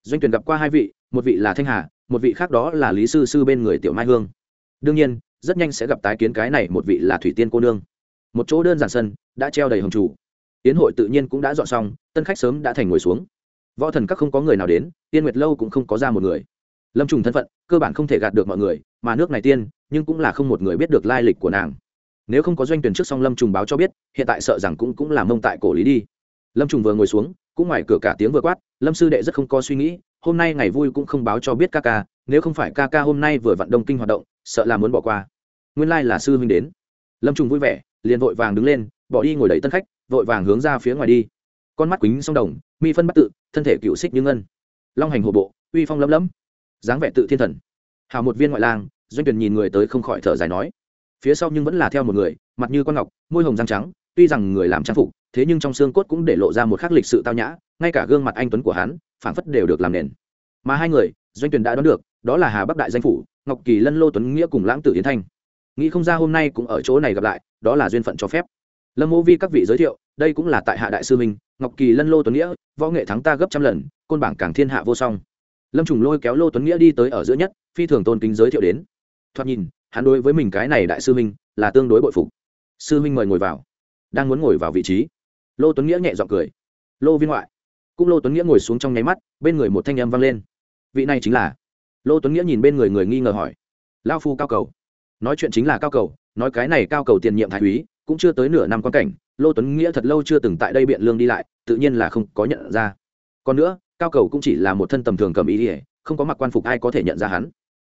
Doanh tuyển gặp qua hai vị, một vị là thanh hà, một vị khác đó là lý sư sư bên người tiểu mai hương. Đương nhiên rất nhanh sẽ gặp tái kiến cái này một vị là thủy tiên cô nương. Một chỗ đơn giản sân, đã treo đầy hồng chủ. Tiến hội tự nhiên cũng đã dọn xong, tân khách sớm đã thành ngồi xuống. Võ thần các không có người nào đến tiên nguyệt lâu cũng không có ra một người. Lâm trùng thân phận, cơ bản không thể gạt được mọi người, mà nước này tiên, nhưng cũng là không một người biết được lai lịch của nàng. Nếu không có doanh tuyển trước xong lâm trùng báo cho biết, hiện tại sợ rằng cũng cũng là mông tại cổ lý đi. Lâm trùng vừa ngồi xuống, cũng ngoài cửa cả tiếng vừa quát, lâm sư đệ rất không có suy nghĩ, hôm nay ngày vui cũng không báo cho biết ca ca nếu không phải ca ca hôm nay vừa vận đông kinh hoạt động, sợ là muốn bỏ qua. Nguyên lai là sư huynh đến. Lâm trùng vui vẻ, liền vội vàng đứng lên, bỏ đi ngồi đẩy tân khách, vội vàng hướng ra phía ngoài đi. Con mắt quýnh song đồng, mi phân bắt tự, thân thể cựu xích như ngân. Long hành hồ bộ, uy phong lấm lấm. Dáng vẻ tự thiên thần. Hào một viên ngoại lang, doanh tuyển nhìn người tới không khỏi thở dài nói. Phía sau nhưng vẫn là theo một người, mặt như con ngọc, môi hồng răng trắng, tuy rằng người làm trang phục, thế nhưng trong xương cốt cũng để lộ ra một khắc lịch sự tao nhã, ngay cả gương mặt anh tuấn của hắn, phảng phất đều được làm nền. Mà hai người, doanh tuyển đã đoán được đó là hà bắc đại danh phủ, ngọc kỳ lân, lô tuấn nghĩa cùng lãng tử yến thanh. Nghĩ không ra hôm nay cũng ở chỗ này gặp lại, đó là duyên phận cho phép. Lâm mô vi các vị giới thiệu, đây cũng là tại hạ đại sư minh, ngọc kỳ lân, lô tuấn nghĩa, võ nghệ thắng ta gấp trăm lần, côn bảng càng thiên hạ vô song. Lâm trùng lôi kéo lô tuấn nghĩa đi tới ở giữa nhất, phi thường tôn kính giới thiệu đến. Thoạt nhìn, hắn đối với mình cái này đại sư minh, là tương đối bội phục. Sư minh mời ngồi vào. Đang muốn ngồi vào vị trí, lô tuấn nghĩa nhẹ g i ọ n g cười. Lô viên ngoại. Cũng lô tuấn nghĩa ngồi xuống trong nháy mắt, bên người một thanh âm vang lên. Vị này chính là lô tuấn nghĩa nhìn bên người người nghi ngờ hỏi. Lao phu cao cầu. Nói chuyện chính là cao cầu, nói cái này cao cầu tiền nhiệm thái úy, cũng chưa tới nửa năm quan cảnh, lô tuấn nghĩa thật lâu chưa từng tại đây biện lương đi lại, tự nhiên là không có nhận ra. Còn nữa, cao cầu cũng chỉ là một thân tầm thường cầm ý ỉa không có mặc quan phục ai có thể nhận ra hắn.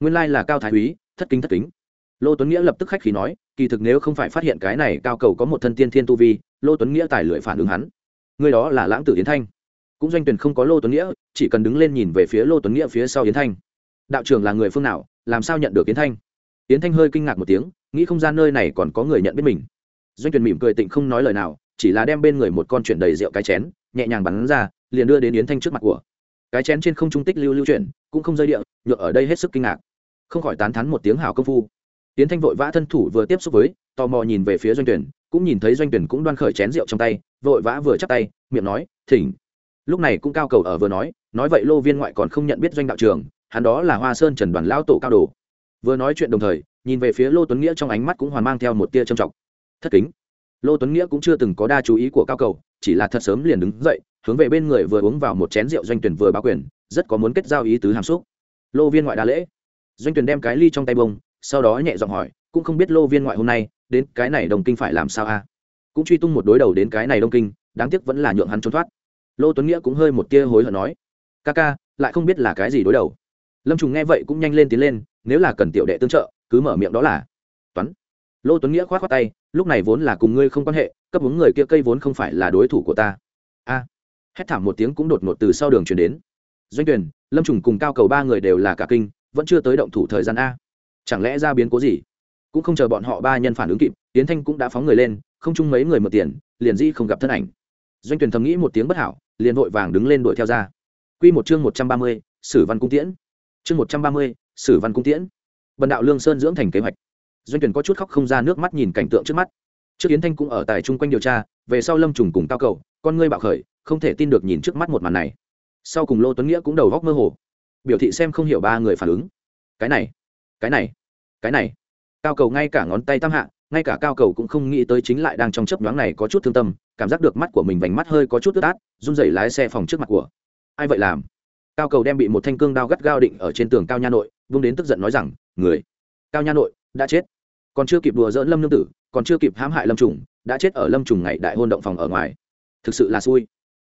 Nguyên lai là cao thái úy, thất kính thất kính. Lô tuấn nghĩa lập tức khách khí nói, kỳ thực nếu không phải phát hiện cái này cao cầu có một thân tiên thiên tu vi, lô tuấn nghĩa tài lưỡi phản ứng hắn. Người đó là lãng tử yến thanh. Cũng doanh tuyển không có lô tuấn nghĩa, chỉ cần đứng lên nhìn về phía lô tuấn nghĩa phía sau yến thanh đạo trưởng là người phương nào, làm sao nhận được yến thanh? Yến thanh hơi kinh ngạc một tiếng, nghĩ không gian nơi này còn có người nhận biết mình. Doanh tuyển mỉm cười tịnh không nói lời nào, chỉ là đem bên người một con chuyển đầy rượu cái chén, nhẹ nhàng bắn ra, liền đưa đến yến thanh trước mặt của. Cái chén trên không trung tích lưu lưu chuyển, cũng không rơi địa nhựa ở đây hết sức kinh ngạc. Không khỏi tán thắn một tiếng hào công phu. Yến thanh vội vã thân thủ vừa tiếp xúc với, tò mò nhìn về phía doanh tuyển cũng nhìn thấy doanh tuyển cũng đoan khởi chén rượu trong tay, vội vã vừa chắp tay, miệng nói, thỉnh. Lúc này cũng cao cầu ở vừa nói nói vậy lô viên ngoại còn không nhận biết doanh đạo trường hắn đó là hoa sơn trần đoàn lao tổ cao đồ. Vừa nói chuyện đồng thời, nhìn về phía lô tuấn nghĩa trong ánh mắt cũng hoàn mang theo một tia trầm trọng. Thất kính. Lô tuấn nghĩa cũng chưa từng có đa chú ý của cao cầu, chỉ là thật sớm liền đứng dậy, hướng về bên người vừa uống vào một chén rượu doanh tuyển vừa báo quyền, rất có muốn kết giao ý tứ hàm xúc. Lô viên ngoại đa lễ. Doanh tuyển đem cái ly trong tay bông, sau đó nhẹ giọng hỏi, cũng không biết lô viên ngoại hôm nay, đến cái này đồng kinh phải làm sao a? Cũng truy tung một đối đầu đến cái này đông kinh, đáng tiếc vẫn là nhượng hắn trốn thoát. Lô tuấn nghĩa cũng hơi một tia hối hận nói, ca ca, lại không biết là cái gì đối đầu lâm trùng nghe vậy cũng nhanh lên tiến lên nếu là cần tiểu đệ tương trợ cứ mở miệng đó là. Toán. Lô tuấn nghĩa k h o á t khoác tay lúc này vốn là cùng ngươi không quan hệ cấp hướng người kia cây vốn không phải là đối thủ của ta. A. Hét thảm một tiếng cũng đột ngột từ sau đường chuyển đến. Doanh tuyển lâm trùng cùng cao cầu ba người đều là cả kinh vẫn chưa tới động thủ thời gian a. Chẳng lẽ ra biến cố gì? Cũng không chờ bọn họ ba nhân phản ứng kịp tiến thanh cũng đã phóng người lên không chung mấy người mượn tiền liền di không gặp thân ảnh. Doanh tuyển thầm nghĩ một tiếng bất hảo liền vội vàng đứng lên đuổi theo ra. Quy một chương một trăm ba mươi, sử văn cung tiễn chương một trăm ba mươi, sử văn cung tiễn. Bần đạo lương sơn dưỡng thành kế hoạch. Doanh tuyển có chút khóc không ra nước mắt nhìn cảnh tượng trước mắt. Trước yến thanh cũng ở tại chung quanh điều tra về sau lâm trùng cùng cao cầu con ngươi bạo khởi không thể tin được nhìn trước mắt một màn này. Sau cùng lô tuấn nghĩa cũng đầu góc mơ hồ. Biểu thị xem không hiểu ba người phản ứng. Cái này cái này cái này. Cao cầu ngay cả ngón tay tam hạ ngay cả cao cầu cũng không nghĩ tới chính lại đang trong chấp nhoáng này có chút thương tâm cảm giác được mắt của mình vành mắt hơi có chút ướt át run rẩy lái xe phòng trước mặt của. Ai vậy làm? Cao cầu đem bị một thanh cương đao gắt gao định ở trên tường cao nha nội, vung đến tức giận nói rằng, người, cao nha nội, đã chết. Còn chưa kịp đùa dỡn lâm nương tử, còn chưa kịp hãm hại lâm trùng, đã chết ở lâm trùng ngày đại hôn động phòng ở ngoài. Thực sự là xui.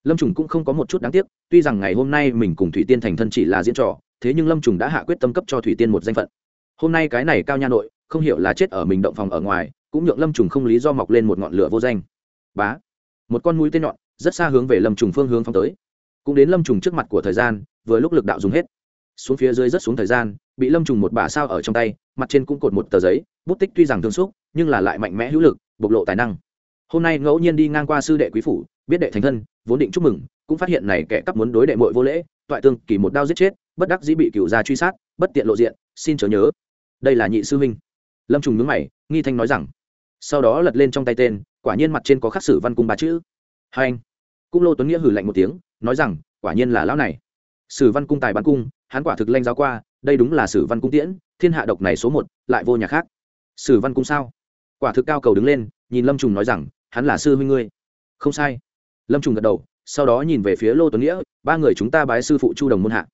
Lâm trùng cũng không có một chút đáng tiếc, tuy rằng ngày hôm nay mình cùng thủy tiên thành thân chỉ là diễn trò, thế nhưng lâm trùng đã hạ quyết tâm cấp cho thủy tiên một danh phận. Hôm nay cái này cao nha nội, không hiểu là chết ở mình động phòng ở ngoài, cũng nhượng lâm trùng không lý do mọc lên một ngọn lửa vô danh. Bá, một con mũi tên nhọn, rất xa hướng về lâm trùng phương hướng phong tới. Cũng đến lâm trùng trước mặt của thời gian vừa lúc lực đạo dùng hết. Xuống phía dưới rất xuống thời gian, bị lâm trùng một bả sao ở trong tay, mặt trên cũng cột một tờ giấy, bút tích tuy rằng thương xúc, nhưng là lại mạnh mẽ hữu lực, bộc lộ tài năng. Hôm nay ngẫu nhiên đi ngang qua sư đệ quý phủ, biết đệ thành thân, vốn định chúc mừng, cũng phát hiện này kẻ cắp muốn đối đệ mội vô lễ, toại tương kỳ một đao giết chết, bất đắc dĩ bị cựu gia truy sát, bất tiện lộ diện, xin chớ nhớ. Đây là nhị sư huynh. Lâm trùng nhướng mày, nghi thanh nói rằng, sau đó lật lên trong tay tên, quả nhiên mặt trên có khắc sử văn cung ba chữ. Hai anh. Cung lô tuấn nghĩa hử lạnh một tiếng, nói rằng, quả nhiên là lão này sử văn cung tài bắn cung, hắn quả thực lanh giáo qua, đây đúng là sử văn cung tiễn, thiên hạ độc này số một, lại vô nhà khác. Sử văn cung sao? Quả thực cao cầu đứng lên, nhìn lâm trùng nói rằng, hắn là sư huynh ngươi. Không sai. Lâm trùng gật đầu, sau đó nhìn về phía lô tuấn nghĩa, ba người chúng ta bái sư phụ chu đồng môn hạ.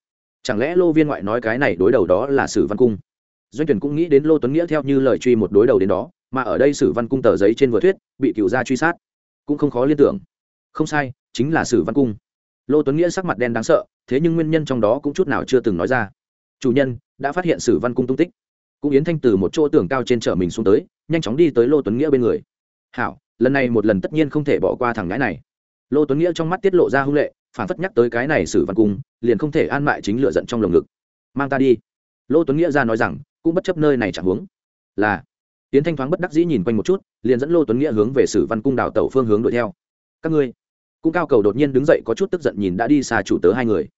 Chẳng lẽ lô viên ngoại nói cái này đối đầu đó là sử văn cung? Doanh tuyển cũng nghĩ đến lô tuấn nghĩa theo như lời truy một đối đầu đến đó, mà ở đây sử văn cung tờ giấy trên vừa thuyết, bị cựu gia truy sát. Cũng không khó liên tưởng. Không sai, chính là sử văn cung. Lô tuấn nghĩa sắc mặt đen đáng sợ thế nhưng nguyên nhân trong đó cũng chút nào chưa từng nói ra. Chủ nhân, đã phát hiện sử văn cung tung tích. Cũng yến thanh từ một chỗ tường cao trên chở mình xuống tới, nhanh chóng đi tới lô tuấn nghĩa bên người. Hảo, lần này một lần tất nhiên không thể bỏ qua thằng ngãi này. Lô tuấn nghĩa trong mắt tiết lộ ra hung lệ, phản phất nhắc tới cái này sử văn cung, liền không thể an mại chính lựa giận trong lồng ngực. Mang ta đi. Lô tuấn nghĩa ra nói rằng, cũng bất chấp nơi này chẳng hướng. Là. Tiến thanh thoáng bất đắc dĩ nhìn quanh một chút, liền dẫn lô tuấn nghĩa hướng về sử văn cung đào tẩu phương hướng đuổi theo. Các ngươi cung cao cầu đột nhiên đứng dậy có chút tức giận nhìn đã đi xa chủ tớ hai người.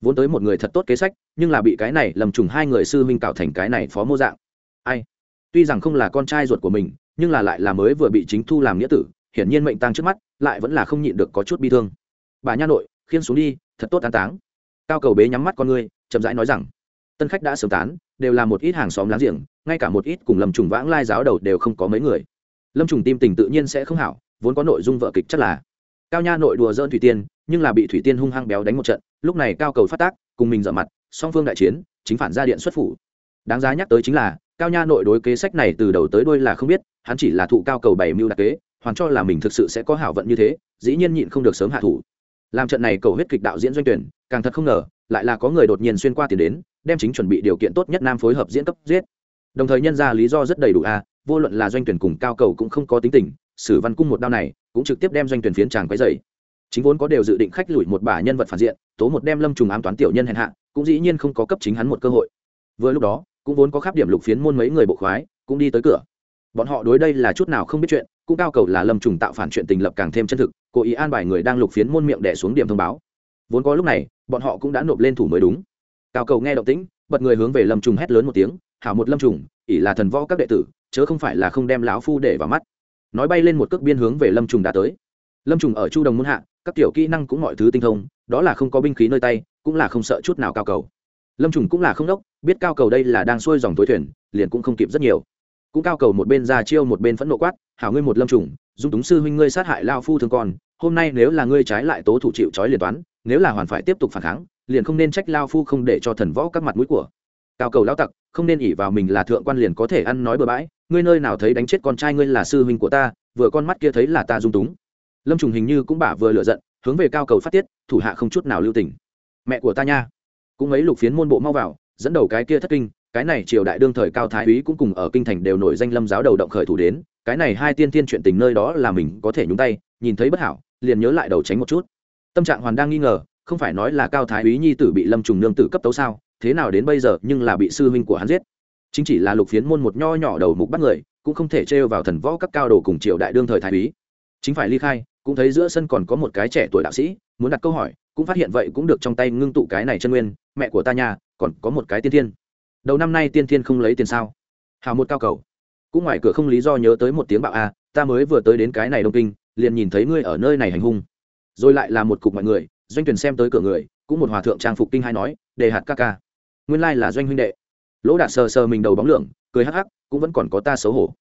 Vốn tới một người thật tốt kế sách, nhưng là bị cái này lầm trùng hai người sư huynh cạo thành cái này phó mô dạng. Ai? Tuy rằng không là con trai ruột của mình, nhưng là lại là mới vừa bị chính thu làm nghĩa tử, hiển nhiên mệnh tăng trước mắt, lại vẫn là không nhịn được có chút bi thương. Bà nha nội khiên xuống đi, thật tốt tán táng. Cao cầu bế nhắm mắt con ngươi, chậm rãi nói rằng, tân khách đã sớm tán, đều là một ít hàng xóm láng giềng, ngay cả một ít cùng lâm trùng vãng lai giáo đầu đều không có mấy người. Lâm trùng tim tình tự nhiên sẽ không hảo, vốn có nội dung vợ kịch chắc là cao nha nội đùa dỡn thủy tiên, nhưng là bị thủy tiên hung hăng béo đánh một trận, lúc này cao cầu phát tác, cùng mình dở mặt, song phương đại chiến, chính phản ra điện xuất phủ. Đáng giá nhắc tới chính là, cao nha nội đối kế sách này từ đầu tới đuôi là không biết, hắn chỉ là thụ cao cầu bảy mưu đặc kế, hoàn cho là mình thực sự sẽ có hảo vận như thế, dĩ nhiên nhịn không được sớm hạ thủ. Làm trận này cầu huyết kịch đạo diễn doanh tuyển, càng thật không ngờ, lại là có người đột nhiên xuyên qua tiền đến, đem chính chuẩn bị điều kiện tốt nhất nam phối hợp diễn cấp giết. Đồng thời nhân ra lý do rất đầy đủ a, vô luận là doanh tuyển cùng cao cầu cũng không có tính tình, sử văn cung một đao này cũng trực tiếp đem doanh tuyển phiến tràng quấy dày chính vốn có đều dự định khách lùi một bả nhân vật phản diện, tố một đem lâm trùng ám toán tiểu nhân hèn hạ, cũng dĩ nhiên không có cấp chính hắn một cơ hội. Vừa lúc đó, cũng vốn có khắp điểm lục phiến môn mấy người bộ khoái, cũng đi tới cửa. Bọn họ đối đây là chút nào không biết chuyện, cũng cao cầu là lâm trùng tạo phản chuyện tình lập càng thêm chân thực, cố ý an bài người đang lục phiến môn miệng đẻ xuống điểm thông báo. Vốn có lúc này, bọn họ cũng đã nộp lên thủ mới đúng. Cao cầu nghe động tĩnh, bật người hướng về lâm trùng hét lớn một tiếng, hảo một lâm trùng, ỷ là thần võ các đệ tử, chớ không phải là không đem lão phu để vào mắt nói bay lên một cước biên hướng về lâm trùng đã tới. Lâm trùng ở chu đồng muôn hạ, các tiểu kỹ năng cũng mọi thứ tinh thông, đó là không có binh khí nơi tay, cũng là không sợ chút nào cao cầu. Lâm trùng cũng là không đốc, biết cao cầu đây là đang xuôi dòng tối thuyền, liền cũng không kịp rất nhiều. Cũng cao cầu một bên ra chiêu một bên phẫn nộ quát, hảo ngươi một lâm trùng, dung túng sư huynh ngươi sát hại lao phu thương con, hôm nay nếu là ngươi trái lại tố thủ chịu trói liền toán, nếu là hoàn phải tiếp tục phản kháng, liền không nên trách lao phu không để cho thần võ các mặt mũi của cao cầu lao tặc, không nên ỉ vào mình là thượng quan liền có thể ăn nói bừa bãi. Ngươi nơi nào thấy đánh chết con trai ngươi là sư huynh của ta, vừa con mắt kia thấy là ta dung túng. Lâm trùng hình như cũng bả vừa lựa giận, hướng về cao cầu phát tiết, thủ hạ không chút nào lưu tình. Mẹ của ta nha. Cũng ấy lục phiến môn bộ mau vào, dẫn đầu cái kia thất kinh, cái này triều đại đương thời cao thái úy cũng cùng ở kinh thành đều nổi danh lâm giáo đầu động khởi thủ đến, cái này hai tiên tiên chuyện tình nơi đó là mình có thể nhúng tay, nhìn thấy bất hảo, liền nhớ lại đầu tránh một chút. Tâm trạng hoàn đang nghi ngờ, không phải nói là cao thái úy nhi tử bị lâm trùng nương tử cấp tấu sao? Thế nào đến bây giờ nhưng là bị sư huynh của hắn giết. Chính chỉ là lục phiến môn một nho nhỏ đầu mục bắt người, cũng không thể trêu vào thần võ các cao đồ cùng triều đại đương thời thái úy. Chính phải ly khai, cũng thấy giữa sân còn có một cái trẻ tuổi đạo sĩ, muốn đặt câu hỏi, cũng phát hiện vậy cũng được trong tay ngưng tụ cái này chân nguyên, mẹ của ta nhà còn có một cái tiên thiên. Đầu năm nay tiên thiên không lấy tiền sao? Hào một cao cầu. Cũng ngoài cửa không lý do nhớ tới một tiếng bạo a, ta mới vừa tới đến cái này đông kinh, liền nhìn thấy ngươi ở nơi này hành hung. Rồi lại là một cục mọi người, doanh tuyển xem tới cửa người, cũng một hòa thượng trang phục kinh hai nói, đề hạt ca ca nguyên lai là doanh huynh đệ. Lỗ đạt sờ sờ mình đầu bóng lượng cười hắc hắc, cũng vẫn còn có ta xấu hổ.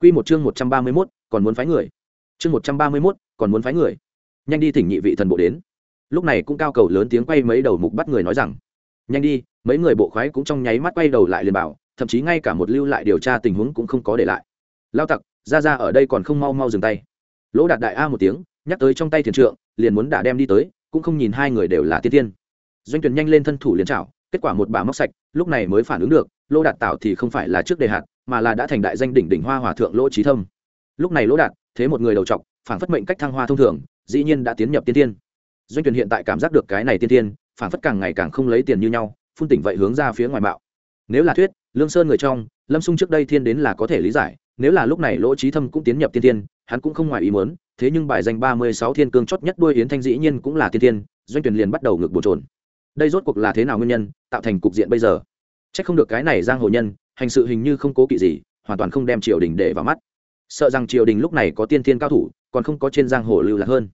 Q một chương một trăm ba mươi mốt, còn muốn phái người. Chương một trăm ba mươi mốt, còn muốn phái người. Nhanh đi thỉnh nhị vị thần bộ đến. Lúc này cũng cao cầu lớn tiếng quay mấy đầu mục bắt người nói rằng, nhanh đi, mấy người bộ khoái cũng trong nháy mắt quay đầu lại liền bảo, thậm chí ngay cả một lưu lại điều tra tình huống cũng không có để lại. Lao tặc, ra ra ở đây còn không mau mau dừng tay. Lỗ đạt đại a một tiếng, nhắc tới trong tay thiền trượng, liền muốn đã đem đi tới, cũng không nhìn hai người đều là tiên tiên. Doanh tuyển nhanh lên thân thủ liền chảo kết quả một bà móc sạch, lúc này mới phản ứng được lỗ đạt tạo thì không phải là trước đề hạt, mà là đã thành đại danh đỉnh đỉnh hoa hòa thượng lỗ trí thâm. Lúc này lỗ đạt, thế một người đầu trọc, phản phất mệnh cách thăng hoa thông thường, dĩ nhiên đã tiến nhập tiên tiên doanh tuyển hiện tại cảm giác được cái này tiên tiên phản phất càng ngày càng không lấy tiền như nhau, phun tỉnh vậy hướng ra phía ngoài bạo nếu là thuyết, lương sơn người trong, lâm xung trước đây thiên đến là có thể lý giải, nếu là lúc này lỗ trí thâm cũng tiến nhập tiên tiên hắn cũng không ngoài ý muốn, thế nhưng bài danh ba mươi sáu thiên cương chót nhất đuôi yến thanh dĩ nhiên cũng là tiên tiên doanh tuyển liền bắt đầu ngược bổ trồn đây rốt cuộc là thế nào nguyên nhân, tạo thành cục diện bây giờ? Chắc không được cái này giang hồ nhân, hành sự hình như không cố kỵ gì, hoàn toàn không đem triều đình để vào mắt. Sợ rằng triều đình lúc này có tiên thiên cao thủ, còn không có trên giang hồ lưu lạc hơn.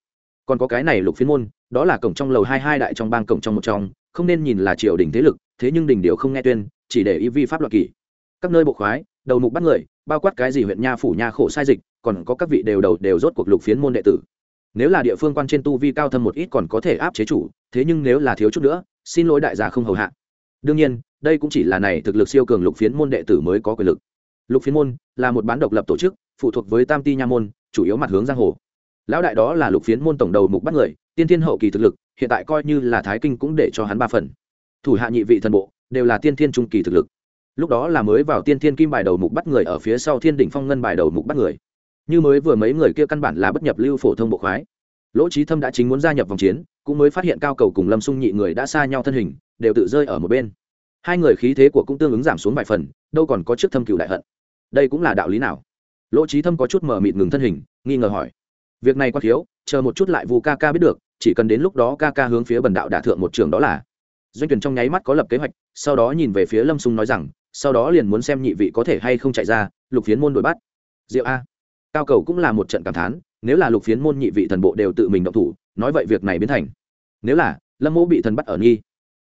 Còn có cái này lục phiên môn, đó là cổng trong lầu hai hai đại trong bang cổng trong một trong, không nên nhìn là triều đình thế lực, thế nhưng đình điều không nghe tuyên, chỉ để y vi pháp luật kỷ. Các nơi bộ khoái, đầu mục bắt người, bao quát cái gì huyện nha phủ nha khổ sai dịch, còn có các vị đều đầu đều rốt cuộc lục phiến môn đệ tử nếu là địa phương quan trên tu vi cao thâm một ít còn có thể áp chế chủ, thế nhưng nếu là thiếu chút nữa, xin lỗi đại gia không hầu hạ. Đương nhiên, đây cũng chỉ là này thực lực siêu cường lục phiến môn đệ tử mới có quyền lực. Lục phiến môn là một bán độc lập tổ chức, phụ thuộc với tam ti nha môn, chủ yếu mặt hướng giang hồ. Lão đại đó là lục phiến môn tổng đầu mục bắt người, tiên thiên hậu kỳ thực lực, hiện tại coi như là thái kinh cũng để cho hắn ba phần. Thủ hạ nhị vị thần bộ, đều là tiên thiên trung kỳ thực lực. Lúc đó là mới vào tiên thiên kim bài đầu mục bắt người ở phía sau thiên đỉnh phong ngân bài đầu mục bắt người như mới vừa mấy người kia căn bản là bất nhập lưu phổ thông bộ khoái. Lỗ trí thâm đã chính muốn gia nhập vòng chiến, cũng mới phát hiện cao cầu cùng lâm sung nhị người đã xa nhau thân hình, đều tự rơi ở một bên. Hai người khí thế của cũng tương ứng giảm xuống vài phần, đâu còn có trước thâm cựu đại hận. Đây cũng là đạo lý nào? Lỗ trí thâm có chút mở mịt ngừng thân hình, nghi ngờ hỏi. Việc này quá thiếu, chờ một chút lại vu ca ca biết được, chỉ cần đến lúc đó ca ca hướng phía bần đạo đả thượng một trường đó là. Doanh tuyển trong nháy mắt có lập kế hoạch, sau đó nhìn về phía lâm sung nói rằng, sau đó liền muốn xem nhị vị có thể hay không chạy ra, lục phiến môn đuổi bắt. Diệu a cao cầu cũng là một trận cảm thán, nếu là lục phiến môn nhị vị thần bộ đều tự mình động thủ, nói vậy việc này biến thành. Nếu là, lâm mỗ bị thần bắt ở nghi.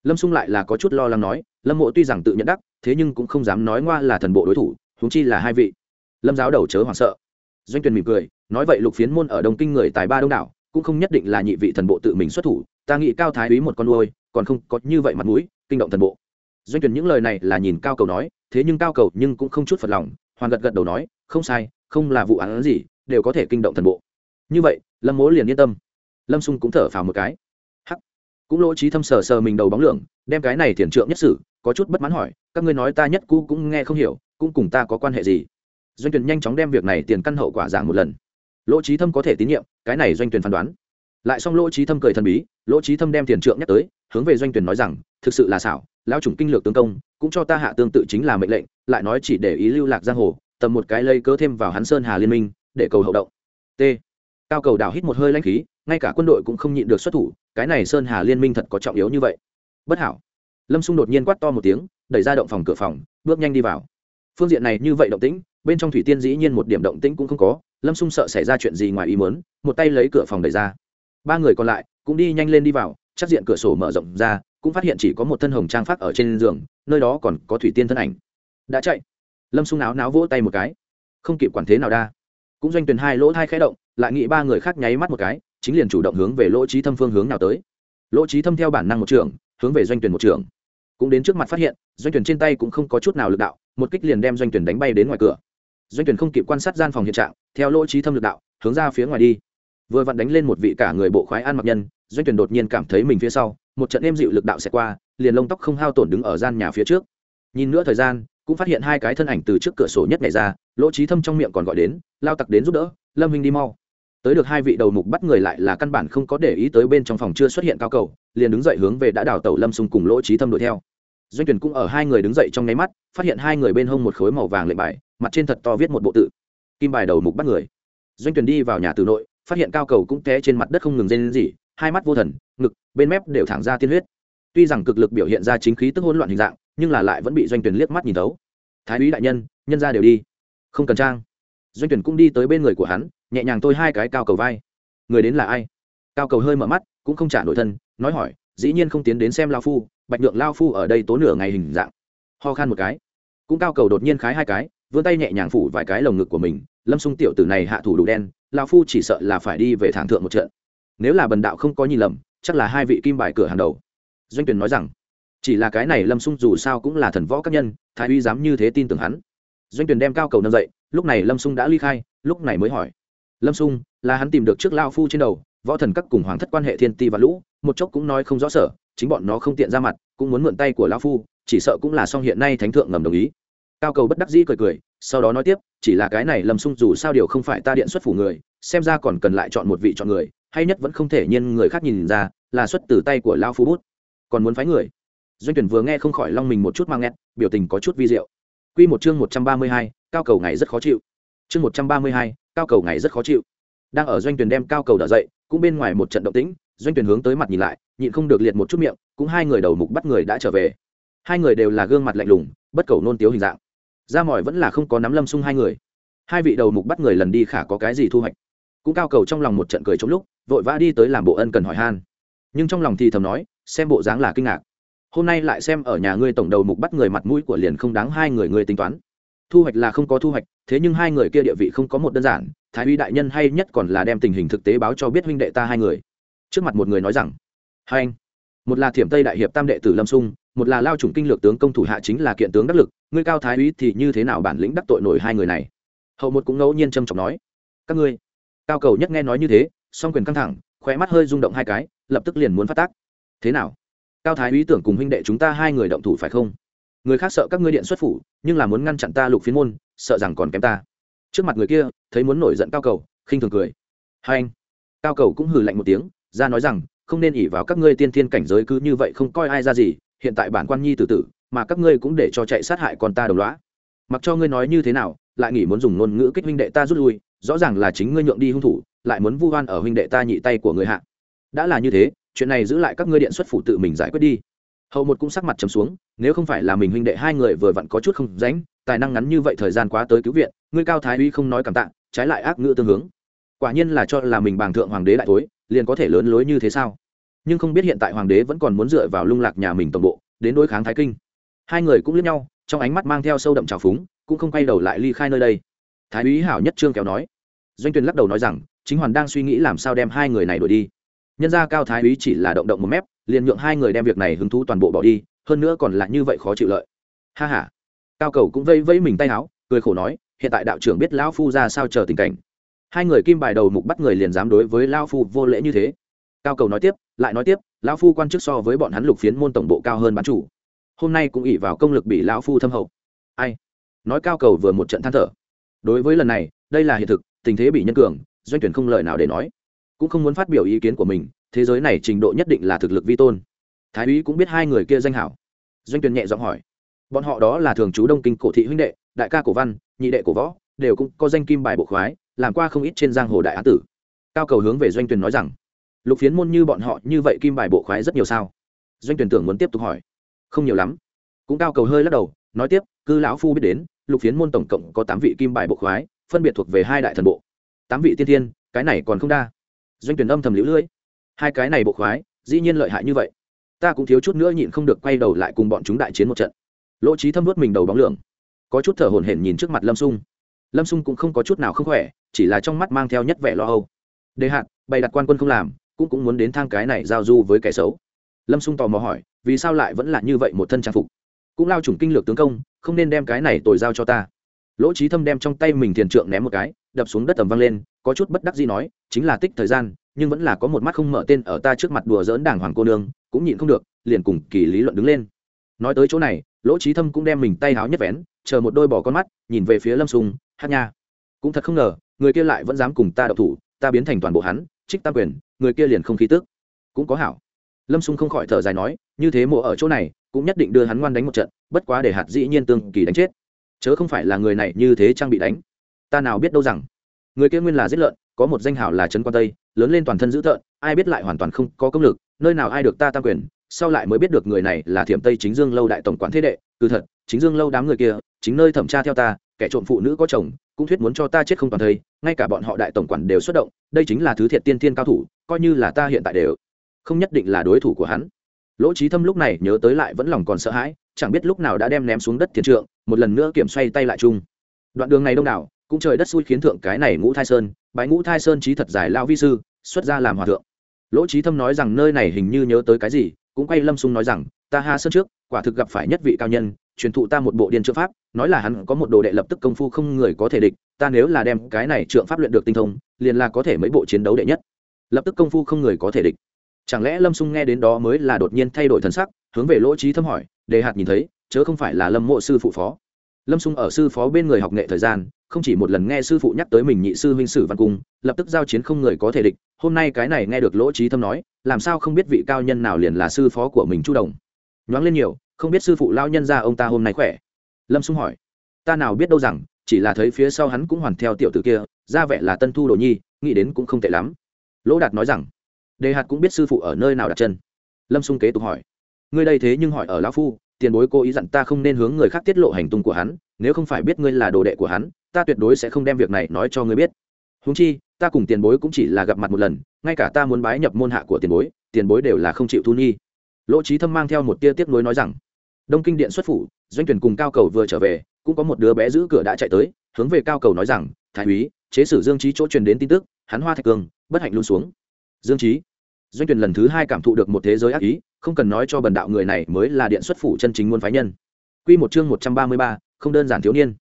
Lâm xung lại là có chút lo lắng nói, lâm mộ tuy rằng tự nhận đắc, thế nhưng cũng không dám nói ngoa là thần bộ đối thủ, huống chi là hai vị. Lâm giáo đầu chớ hoảng sợ. Doanh tuyền mỉm cười, nói vậy lục phiến môn ở đông kinh người tài ba đông đảo, cũng không nhất định là nhị vị thần bộ tự mình xuất thủ, ta nghĩ cao thái úy một con nuôi, còn không có như vậy mặt mũi, kinh động thần bộ. Doanh tuyển những lời này là nhìn cao cầu nói, thế nhưng cao cầu nhưng cũng không chút phật lòng, hoàn gật gật đầu nói, không sai không là vụ án gì, đều có thể kinh động thần bộ. Như vậy, lâm Mỗ liền yên tâm. Lâm sung cũng thở phào một cái. Hắc. Cũng lỗ trí thâm sờ sờ mình đầu bóng lượng đem cái này thiền trượng nhất sử có chút bất mãn hỏi, các ngươi nói ta nhất cũ cũng nghe không hiểu, cũng cùng ta có quan hệ gì? Doanh tuyển nhanh chóng đem việc này tiền căn hậu quả giảng một lần. Lỗ trí thâm có thể tín nhiệm, cái này doanh tuyển phán đoán. Lại xong lỗ trí thâm cười thần bí, lỗ trí thâm đem tiền trượng nhắc tới, hướng về doanh tuyển nói rằng, thực sự là xảo, lão chủng kinh lược tướng công, cũng cho ta hạ tương tự chính là mệnh lệnh, lại nói chỉ để ý lưu lạc giang hồ tầm một cái lây cớ thêm vào hắn sơn hà liên minh, để cầu hậu động. T. Cao cầu đào hít một hơi lanh khí, ngay cả quân đội cũng không nhịn được xuất thủ, cái này sơn hà liên minh thật có trọng yếu như vậy. Bất hảo. Lâm xung đột nhiên quát to một tiếng, đẩy ra động phòng cửa phòng, bước nhanh đi vào. Phương diện này như vậy động tĩnh, bên trong thủy tiên dĩ nhiên một điểm động tĩnh cũng không có, lâm xung sợ xảy ra chuyện gì ngoài ý mớn một tay lấy cửa phòng đẩy ra. Ba người còn lại cũng đi nhanh lên đi vào, chắc diện cửa sổ mở rộng ra, cũng phát hiện chỉ có một thân hồng trang phát ở trên giường, nơi đó còn có thủy tiên thân ảnh. Đã chạy lâm xung áo náo vỗ tay một cái. Không kịp quản thế nào đa. Cũng doanh tuyển hai lỗ thai khẽ động, lại nghĩ ba người khác nháy mắt một cái, chính liền chủ động hướng về lỗ trí thâm phương hướng nào tới. Lỗ trí thâm theo bản năng một trường, hướng về doanh tuyển một trường. Cũng đến trước mặt phát hiện, doanh tuyển trên tay cũng không có chút nào lực đạo, một kích liền đem doanh tuyển đánh bay đến ngoài cửa. Doanh tuyển không kịp quan sát gian phòng hiện trạng, theo lỗ trí thâm lực đạo, hướng ra phía ngoài đi. Vừa vặn đánh lên một vị cả người bộ khoái ăn mặc nhân, doanh tuyển đột nhiên cảm thấy mình phía sau, một trận êm dịu lực đạo sẽ qua, liền lông tóc không hao tổn đứng ở gian nhà phía trước. Nhìn nữa thời gian cũng phát hiện hai cái thân ảnh từ trước cửa sổ nhất này ra, lỗ trí thâm trong miệng còn gọi đến, lao tặc đến giúp đỡ, lâm hình đi mau. Tới được hai vị đầu mục bắt người lại là căn bản không có để ý tới bên trong phòng chưa xuất hiện cao cầu, liền đứng dậy hướng về đã đào tẩu lâm xung cùng lỗ trí thâm đuổi theo. Doanh tuyển cũng ở hai người đứng dậy trong nháy mắt, phát hiện hai người bên hông một khối màu vàng lệnh bài, mặt trên thật to viết một bộ tự, kim bài đầu mục bắt người. Doanh tuyển đi vào nhà từ nội, phát hiện cao cầu cũng té trên mặt đất không ngừng rên gì hai mắt vô thần, ngực, bên mép đều thẳng ra tiên huyết. Tuy rằng cực lực biểu hiện ra chính khí tức hỗn loạn hình dạng nhưng là lại vẫn bị doanh tuyển liếc mắt nhìn thấu. Thái úy đại nhân nhân ra đều đi. Không cần trang. Doanh tuyển cũng đi tới bên người của hắn, nhẹ nhàng tôi hai cái cao cầu vai. Người đến là ai? Cao cầu hơi mở mắt, cũng không trả nổi thân, nói hỏi, dĩ nhiên không tiến đến xem lao phu, bạch nhượng lao phu ở đây tố nửa ngày hình dạng. Ho khan một cái. Cũng cao cầu đột nhiên khái hai cái, vươn tay nhẹ nhàng phủ vài cái lồng ngực của mình, lâm xung tiểu tử này hạ thủ đủ đen, lao phu chỉ sợ là phải đi về thẳng thượng một trận. Nếu là bần đạo không có nhìn lầm, chắc là hai vị kim bài cửa hàng đầu. Doanh tuyển nói rằng chỉ là cái này lâm sung dù sao cũng là thần võ các nhân, thái uy dám như thế tin tưởng hắn. Doanh tuyển đem cao cầu nâng dậy, lúc này lâm sung đã ly khai, lúc này mới hỏi. Lâm sung, là hắn tìm được trước lao phu trên đầu, võ thần các cùng hoàng thất quan hệ thiên ti và lũ, một chốc cũng nói không rõ sở, chính bọn nó không tiện ra mặt, cũng muốn mượn tay của lao phu, chỉ sợ cũng là song hiện nay thánh thượng ngầm đồng ý. Cao cầu bất đắc dĩ cười cười, sau đó nói tiếp, chỉ là cái này lâm sung dù sao điều không phải ta điện xuất phủ người, xem ra còn cần lại chọn một vị chọn người, hay nhất vẫn không thể nhiên người khác nhìn ra, là xuất từ tay của lao phu bút. Còn muốn phái người? Doanh tuyển vừa nghe không khỏi long mình một chút mang nghẹt biểu tình có chút vi diệu. Quy một chương một trăm ba mươi hai, cao cầu ngày rất khó chịu. Chương một trăm ba mươi hai, cao cầu ngày rất khó chịu. Đang ở doanh tuyển đem cao cầu đỡ dậy cũng bên ngoài một trận động tĩnh doanh tuyển hướng tới mặt nhìn lại nhịn không được liệt một chút miệng cũng hai người đầu mục bắt người đã trở về. Hai người đều là gương mặt lạnh lùng bất cầu nôn tiếu hình dạng. Ra mỏi vẫn là không có nắm lâm sung hai người. Hai vị đầu mục bắt người lần đi khả có cái gì thu hoạch. Cũng cao cầu trong lòng một trận cười trong lúc vội vã đi tới làm bộ ân cần hỏi han. Nhưng trong lòng thì thầm nói xem bộ dáng là kinh ngạc hôm nay lại xem ở nhà ngươi tổng đầu mục bắt người mặt mũi của liền không đáng hai người ngươi tính toán. Thu hoạch là không có thu hoạch, thế nhưng hai người kia địa vị không có một đơn giản, thái uy đại nhân hay nhất còn là đem tình hình thực tế báo cho biết huynh đệ ta hai người. Trước mặt một người nói rằng, hai anh, một là thiểm tây đại hiệp tam đệ tử lâm sung, một là lao chủng kinh lược tướng công thủ hạ chính là kiện tướng đắc lực, ngươi cao thái úy thì như thế nào bản lĩnh đắc tội nổi hai người này? Hậu một cũng ngẫu nhiên trầm trọng nói, các ngươi, cao cầu nhất nghe nói như thế, song quyền căng thẳng, khóe mắt hơi rung động hai cái, lập tức liền muốn phát tác. Thế nào? Cao thái úy tưởng cùng huynh đệ chúng ta hai người động thủ phải không? Người khác sợ các ngươi điện xuất phủ, nhưng là muốn ngăn chặn ta lục phiến môn, sợ rằng còn kém ta. Trước mặt người kia, thấy muốn nổi giận cao cầu, khinh thường cười. Hai anh, cao cầu cũng hừ lạnh một tiếng, ra nói rằng, không nên ỉ vào các ngươi tiên thiên cảnh giới cứ như vậy không coi ai ra gì, hiện tại bản quan nhi tử tử, mà các ngươi cũng để cho chạy sát hại con ta đồng loá mặc cho ngươi nói như thế nào, lại nghĩ muốn dùng ngôn ngữ kích huynh đệ ta rút lui, rõ ràng là chính ngươi nhượng đi hung thủ, lại muốn vu oan ở huynh đệ ta nhị tay của người hạ đã là như thế, chuyện này giữ lại các ngươi điện xuất phủ tự mình giải quyết đi. Hậu một cũng sắc mặt trầm xuống, nếu không phải là mình huynh đệ hai người vừa vặn có chút không ránh tài năng ngắn như vậy thời gian quá tới cứu viện, ngươi cao thái uy không nói cảm tạ, trái lại ác ngữ tương hướng. Quả nhiên là cho là mình bàng thượng hoàng đế đại tối liền có thể lớn lối như thế sao? Nhưng không biết hiện tại hoàng đế vẫn còn muốn dựa vào lung lạc nhà mình tổng bộ, đến đối kháng thái kinh. Hai người cũng liếc nhau, trong ánh mắt mang theo sâu đậm trào phúng, cũng không quay đầu lại ly khai nơi đây. Thái úy hảo nhất trương kéo nói. Doanh tuyền lắc đầu nói rằng, chính hoàn đang suy nghĩ làm sao đem hai người này đuổi đi nhân ra cao thái úy chỉ là động động một mép, liền nhượng hai người đem việc này hứng thú toàn bộ bỏ đi, hơn nữa còn là như vậy khó chịu lợi. Ha h a cao cầu cũng vây vây mình tay áo, cười khổ nói, hiện tại đạo trưởng biết lão phu ra sao chờ tình cảnh. Hai người kim bài đầu mục bắt người liền dám đối với lão phu vô lễ như thế. Cao cầu nói tiếp, lại nói tiếp, lão phu quan chức so với bọn hắn lục phiến môn tổng bộ cao hơn bán chủ. Hôm nay cũng ỉ vào công lực bị lão phu thâm hậu. Ai? Nói cao cầu vừa một trận than thở. Đối với lần này, đây là hiện thực, tình thế bị nhân cường, doanh tuyển không lời nào để nói cũng không muốn phát biểu ý kiến của mình, thế giới này trình độ nhất định là thực lực vi tôn. Thái úy cũng biết hai người kia danh hảo. Doanh tuyền nhẹ giọng hỏi, bọn họ đó là thường trú đông kinh cổ thị huynh đệ, đại ca cổ văn, nhị đệ cổ võ, đều cũng có danh kim bài bộ khoái, làm qua không ít trên giang hồ đại án tử. Cao cầu hướng về doanh tuyền nói rằng, lục phiến môn như bọn họ như vậy kim bài bộ khoái rất nhiều sao? Doanh tuyển tưởng muốn tiếp tục hỏi, không nhiều lắm. Cũng cao cầu hơi lắc đầu, nói tiếp cư lão phu biết đến, lục phiến môn tổng cộng có tám vị kim bài bộ khoái, phân biệt thuộc về hai đại thần bộ. Tám vị tiên thiên, cái này còn không đa doanh tuyển âm thầm liễu lưỡi hai cái này bộ khoái, dĩ nhiên lợi hại như vậy. Ta cũng thiếu chút nữa nhịn không được quay đầu lại cùng bọn chúng đại chiến một trận. Lỗ trí thâm vớt mình đầu bóng lượng có chút thở hổn hển nhìn trước mặt lâm sung. Lâm sung cũng không có chút nào không khỏe, chỉ là trong mắt mang theo nhất vẻ lo âu. Đề hạn bày đặt quan quân không làm, cũng cũng muốn đến thang cái này giao du với kẻ xấu. Lâm sung tò mò hỏi, vì sao lại vẫn là như vậy một thân trang phục? Cũng lao chủng kinh lược tướng công, không nên đem cái này tồi giao cho ta. Lỗ trí thâm đem trong tay mình thiền trượng ném một cái, đập xuống đất tầm văng lên có chút bất đắc gì nói, chính là tích thời gian, nhưng vẫn là có một mắt không mở tên ở ta trước mặt đùa dỡn đảng hoàng cô nương, cũng nhịn không được, liền cùng kỳ lý luận đứng lên. Nói tới chỗ này, lỗ trí thâm cũng đem mình tay háo nhất vén, chờ một đôi bỏ con mắt, nhìn về phía lâm sung hát nha. Cũng thật không ngờ, người kia lại vẫn dám cùng ta đậu thủ, ta biến thành toàn bộ hắn, trích tam quyền, người kia liền không khí tức. Cũng có hảo. Lâm sung không khỏi thở dài nói, như thế mộ ở chỗ này, cũng nhất định đưa hắn ngoan đánh một trận, bất quá để hạt dĩ nhiên tương kỳ đánh chết. Chớ không phải là người này như thế trang bị đánh. Ta nào biết đâu rằng người kia nguyên là giết lợn, có một danh hảo là trấn quan tây, lớn lên toàn thân dữ tợn, ai biết lại hoàn toàn không có công lực, nơi nào ai được ta tam quyền, sau lại mới biết được người này là thiểm tây chính dương lâu đại tổng quản thế đệ. Cứ thật, chính dương lâu đám người kia, chính nơi thẩm tra theo ta, kẻ trộm phụ nữ có chồng, cũng thuyết muốn cho ta chết không toàn thây, ngay cả bọn họ đại tổng quản đều xuất động, đây chính là thứ thiệt tiên thiên cao thủ, coi như là ta hiện tại đều không nhất định là đối thủ của hắn. Lỗ trí thâm lúc này nhớ tới lại vẫn lòng còn sợ hãi, chẳng biết lúc nào đã đem ném xuống đất thiền trượng, một lần nữa kiểm xoay tay lại chung. Đoạn đường này đông đảo cũng trời đất xui khiến thượng cái này ngũ thai sơn, bái ngũ thai sơn trí thật giải lao vi sư, xuất ra làm hòa thượng. Lỗ trí thâm nói rằng nơi này hình như nhớ tới cái gì, cũng quay lâm sung nói rằng, ta ha sơn trước, quả thực gặp phải nhất vị cao nhân, truyền thụ ta một bộ điên trượng pháp, nói là hắn có một đồ đệ lập tức công phu không người có thể địch, ta nếu là đem cái này trượng pháp luyện được tinh thông, liền là có thể mấy bộ chiến đấu đệ nhất. Lập tức công phu không người có thể địch. Chẳng lẽ lâm sung nghe đến đó mới là đột nhiên thay đổi thân sắc, hướng về lỗ trí thâm hỏi, đề hạt nhìn thấy, chớ không phải là lâm mộ sư phụ phó lâm sung ở sư phó bên người học nghệ thời gian, không chỉ một lần nghe sư phụ nhắc tới mình nhị sư huynh sử văn cung, lập tức giao chiến không người có thể địch, hôm nay cái này nghe được lỗ trí thâm nói, làm sao không biết vị cao nhân nào liền là sư phó của mình chu đồng. Nhoáng lên nhiều, không biết sư phụ lao nhân ra ông ta hôm nay khỏe? Lâm sung hỏi. Ta nào biết đâu rằng, chỉ là thấy phía sau hắn cũng hoàn theo tiểu tử kia, ra vẻ là tân thu đồ nhi, nghĩ đến cũng không tệ lắm. Lỗ đạt nói rằng, đề hạt cũng biết sư phụ ở nơi nào đặt chân. Lâm sung kế tục hỏi. Ngươi đây thế nhưng hỏi ở lão phu tiền bối cố ý dặn ta không nên hướng người khác tiết lộ hành tung của hắn, nếu không phải biết ngươi là đồ đệ của hắn, ta tuyệt đối sẽ không đem việc này nói cho ngươi biết. Húng chi, ta cùng tiền bối cũng chỉ là gặp mặt một lần, ngay cả ta muốn bái nhập môn hạ của tiền bối tiền bối đều là không chịu thu nhi lỗ trí thâm mang theo một tia tiếc nuối nói rằng, đông kinh điện xuất phủ, doanh tuyển cùng cao cầu vừa trở về, cũng có một đứa bé giữ cửa đã chạy tới, hướng về cao cầu nói rằng, thái úy, chế sử dương trí chỗ truyền đến tin tức, hắn hoa thạch cường, bất hạnh luôn xuống. Dương trí doanh tuyển lần thứ hai cảm thụ được một thế giới ác ý không cần nói cho bần đạo người này mới là điện xuất phủ chân chính muôn phái nhân. Quy một chương một trăm ba mươi ba, không đơn giản thiếu niên.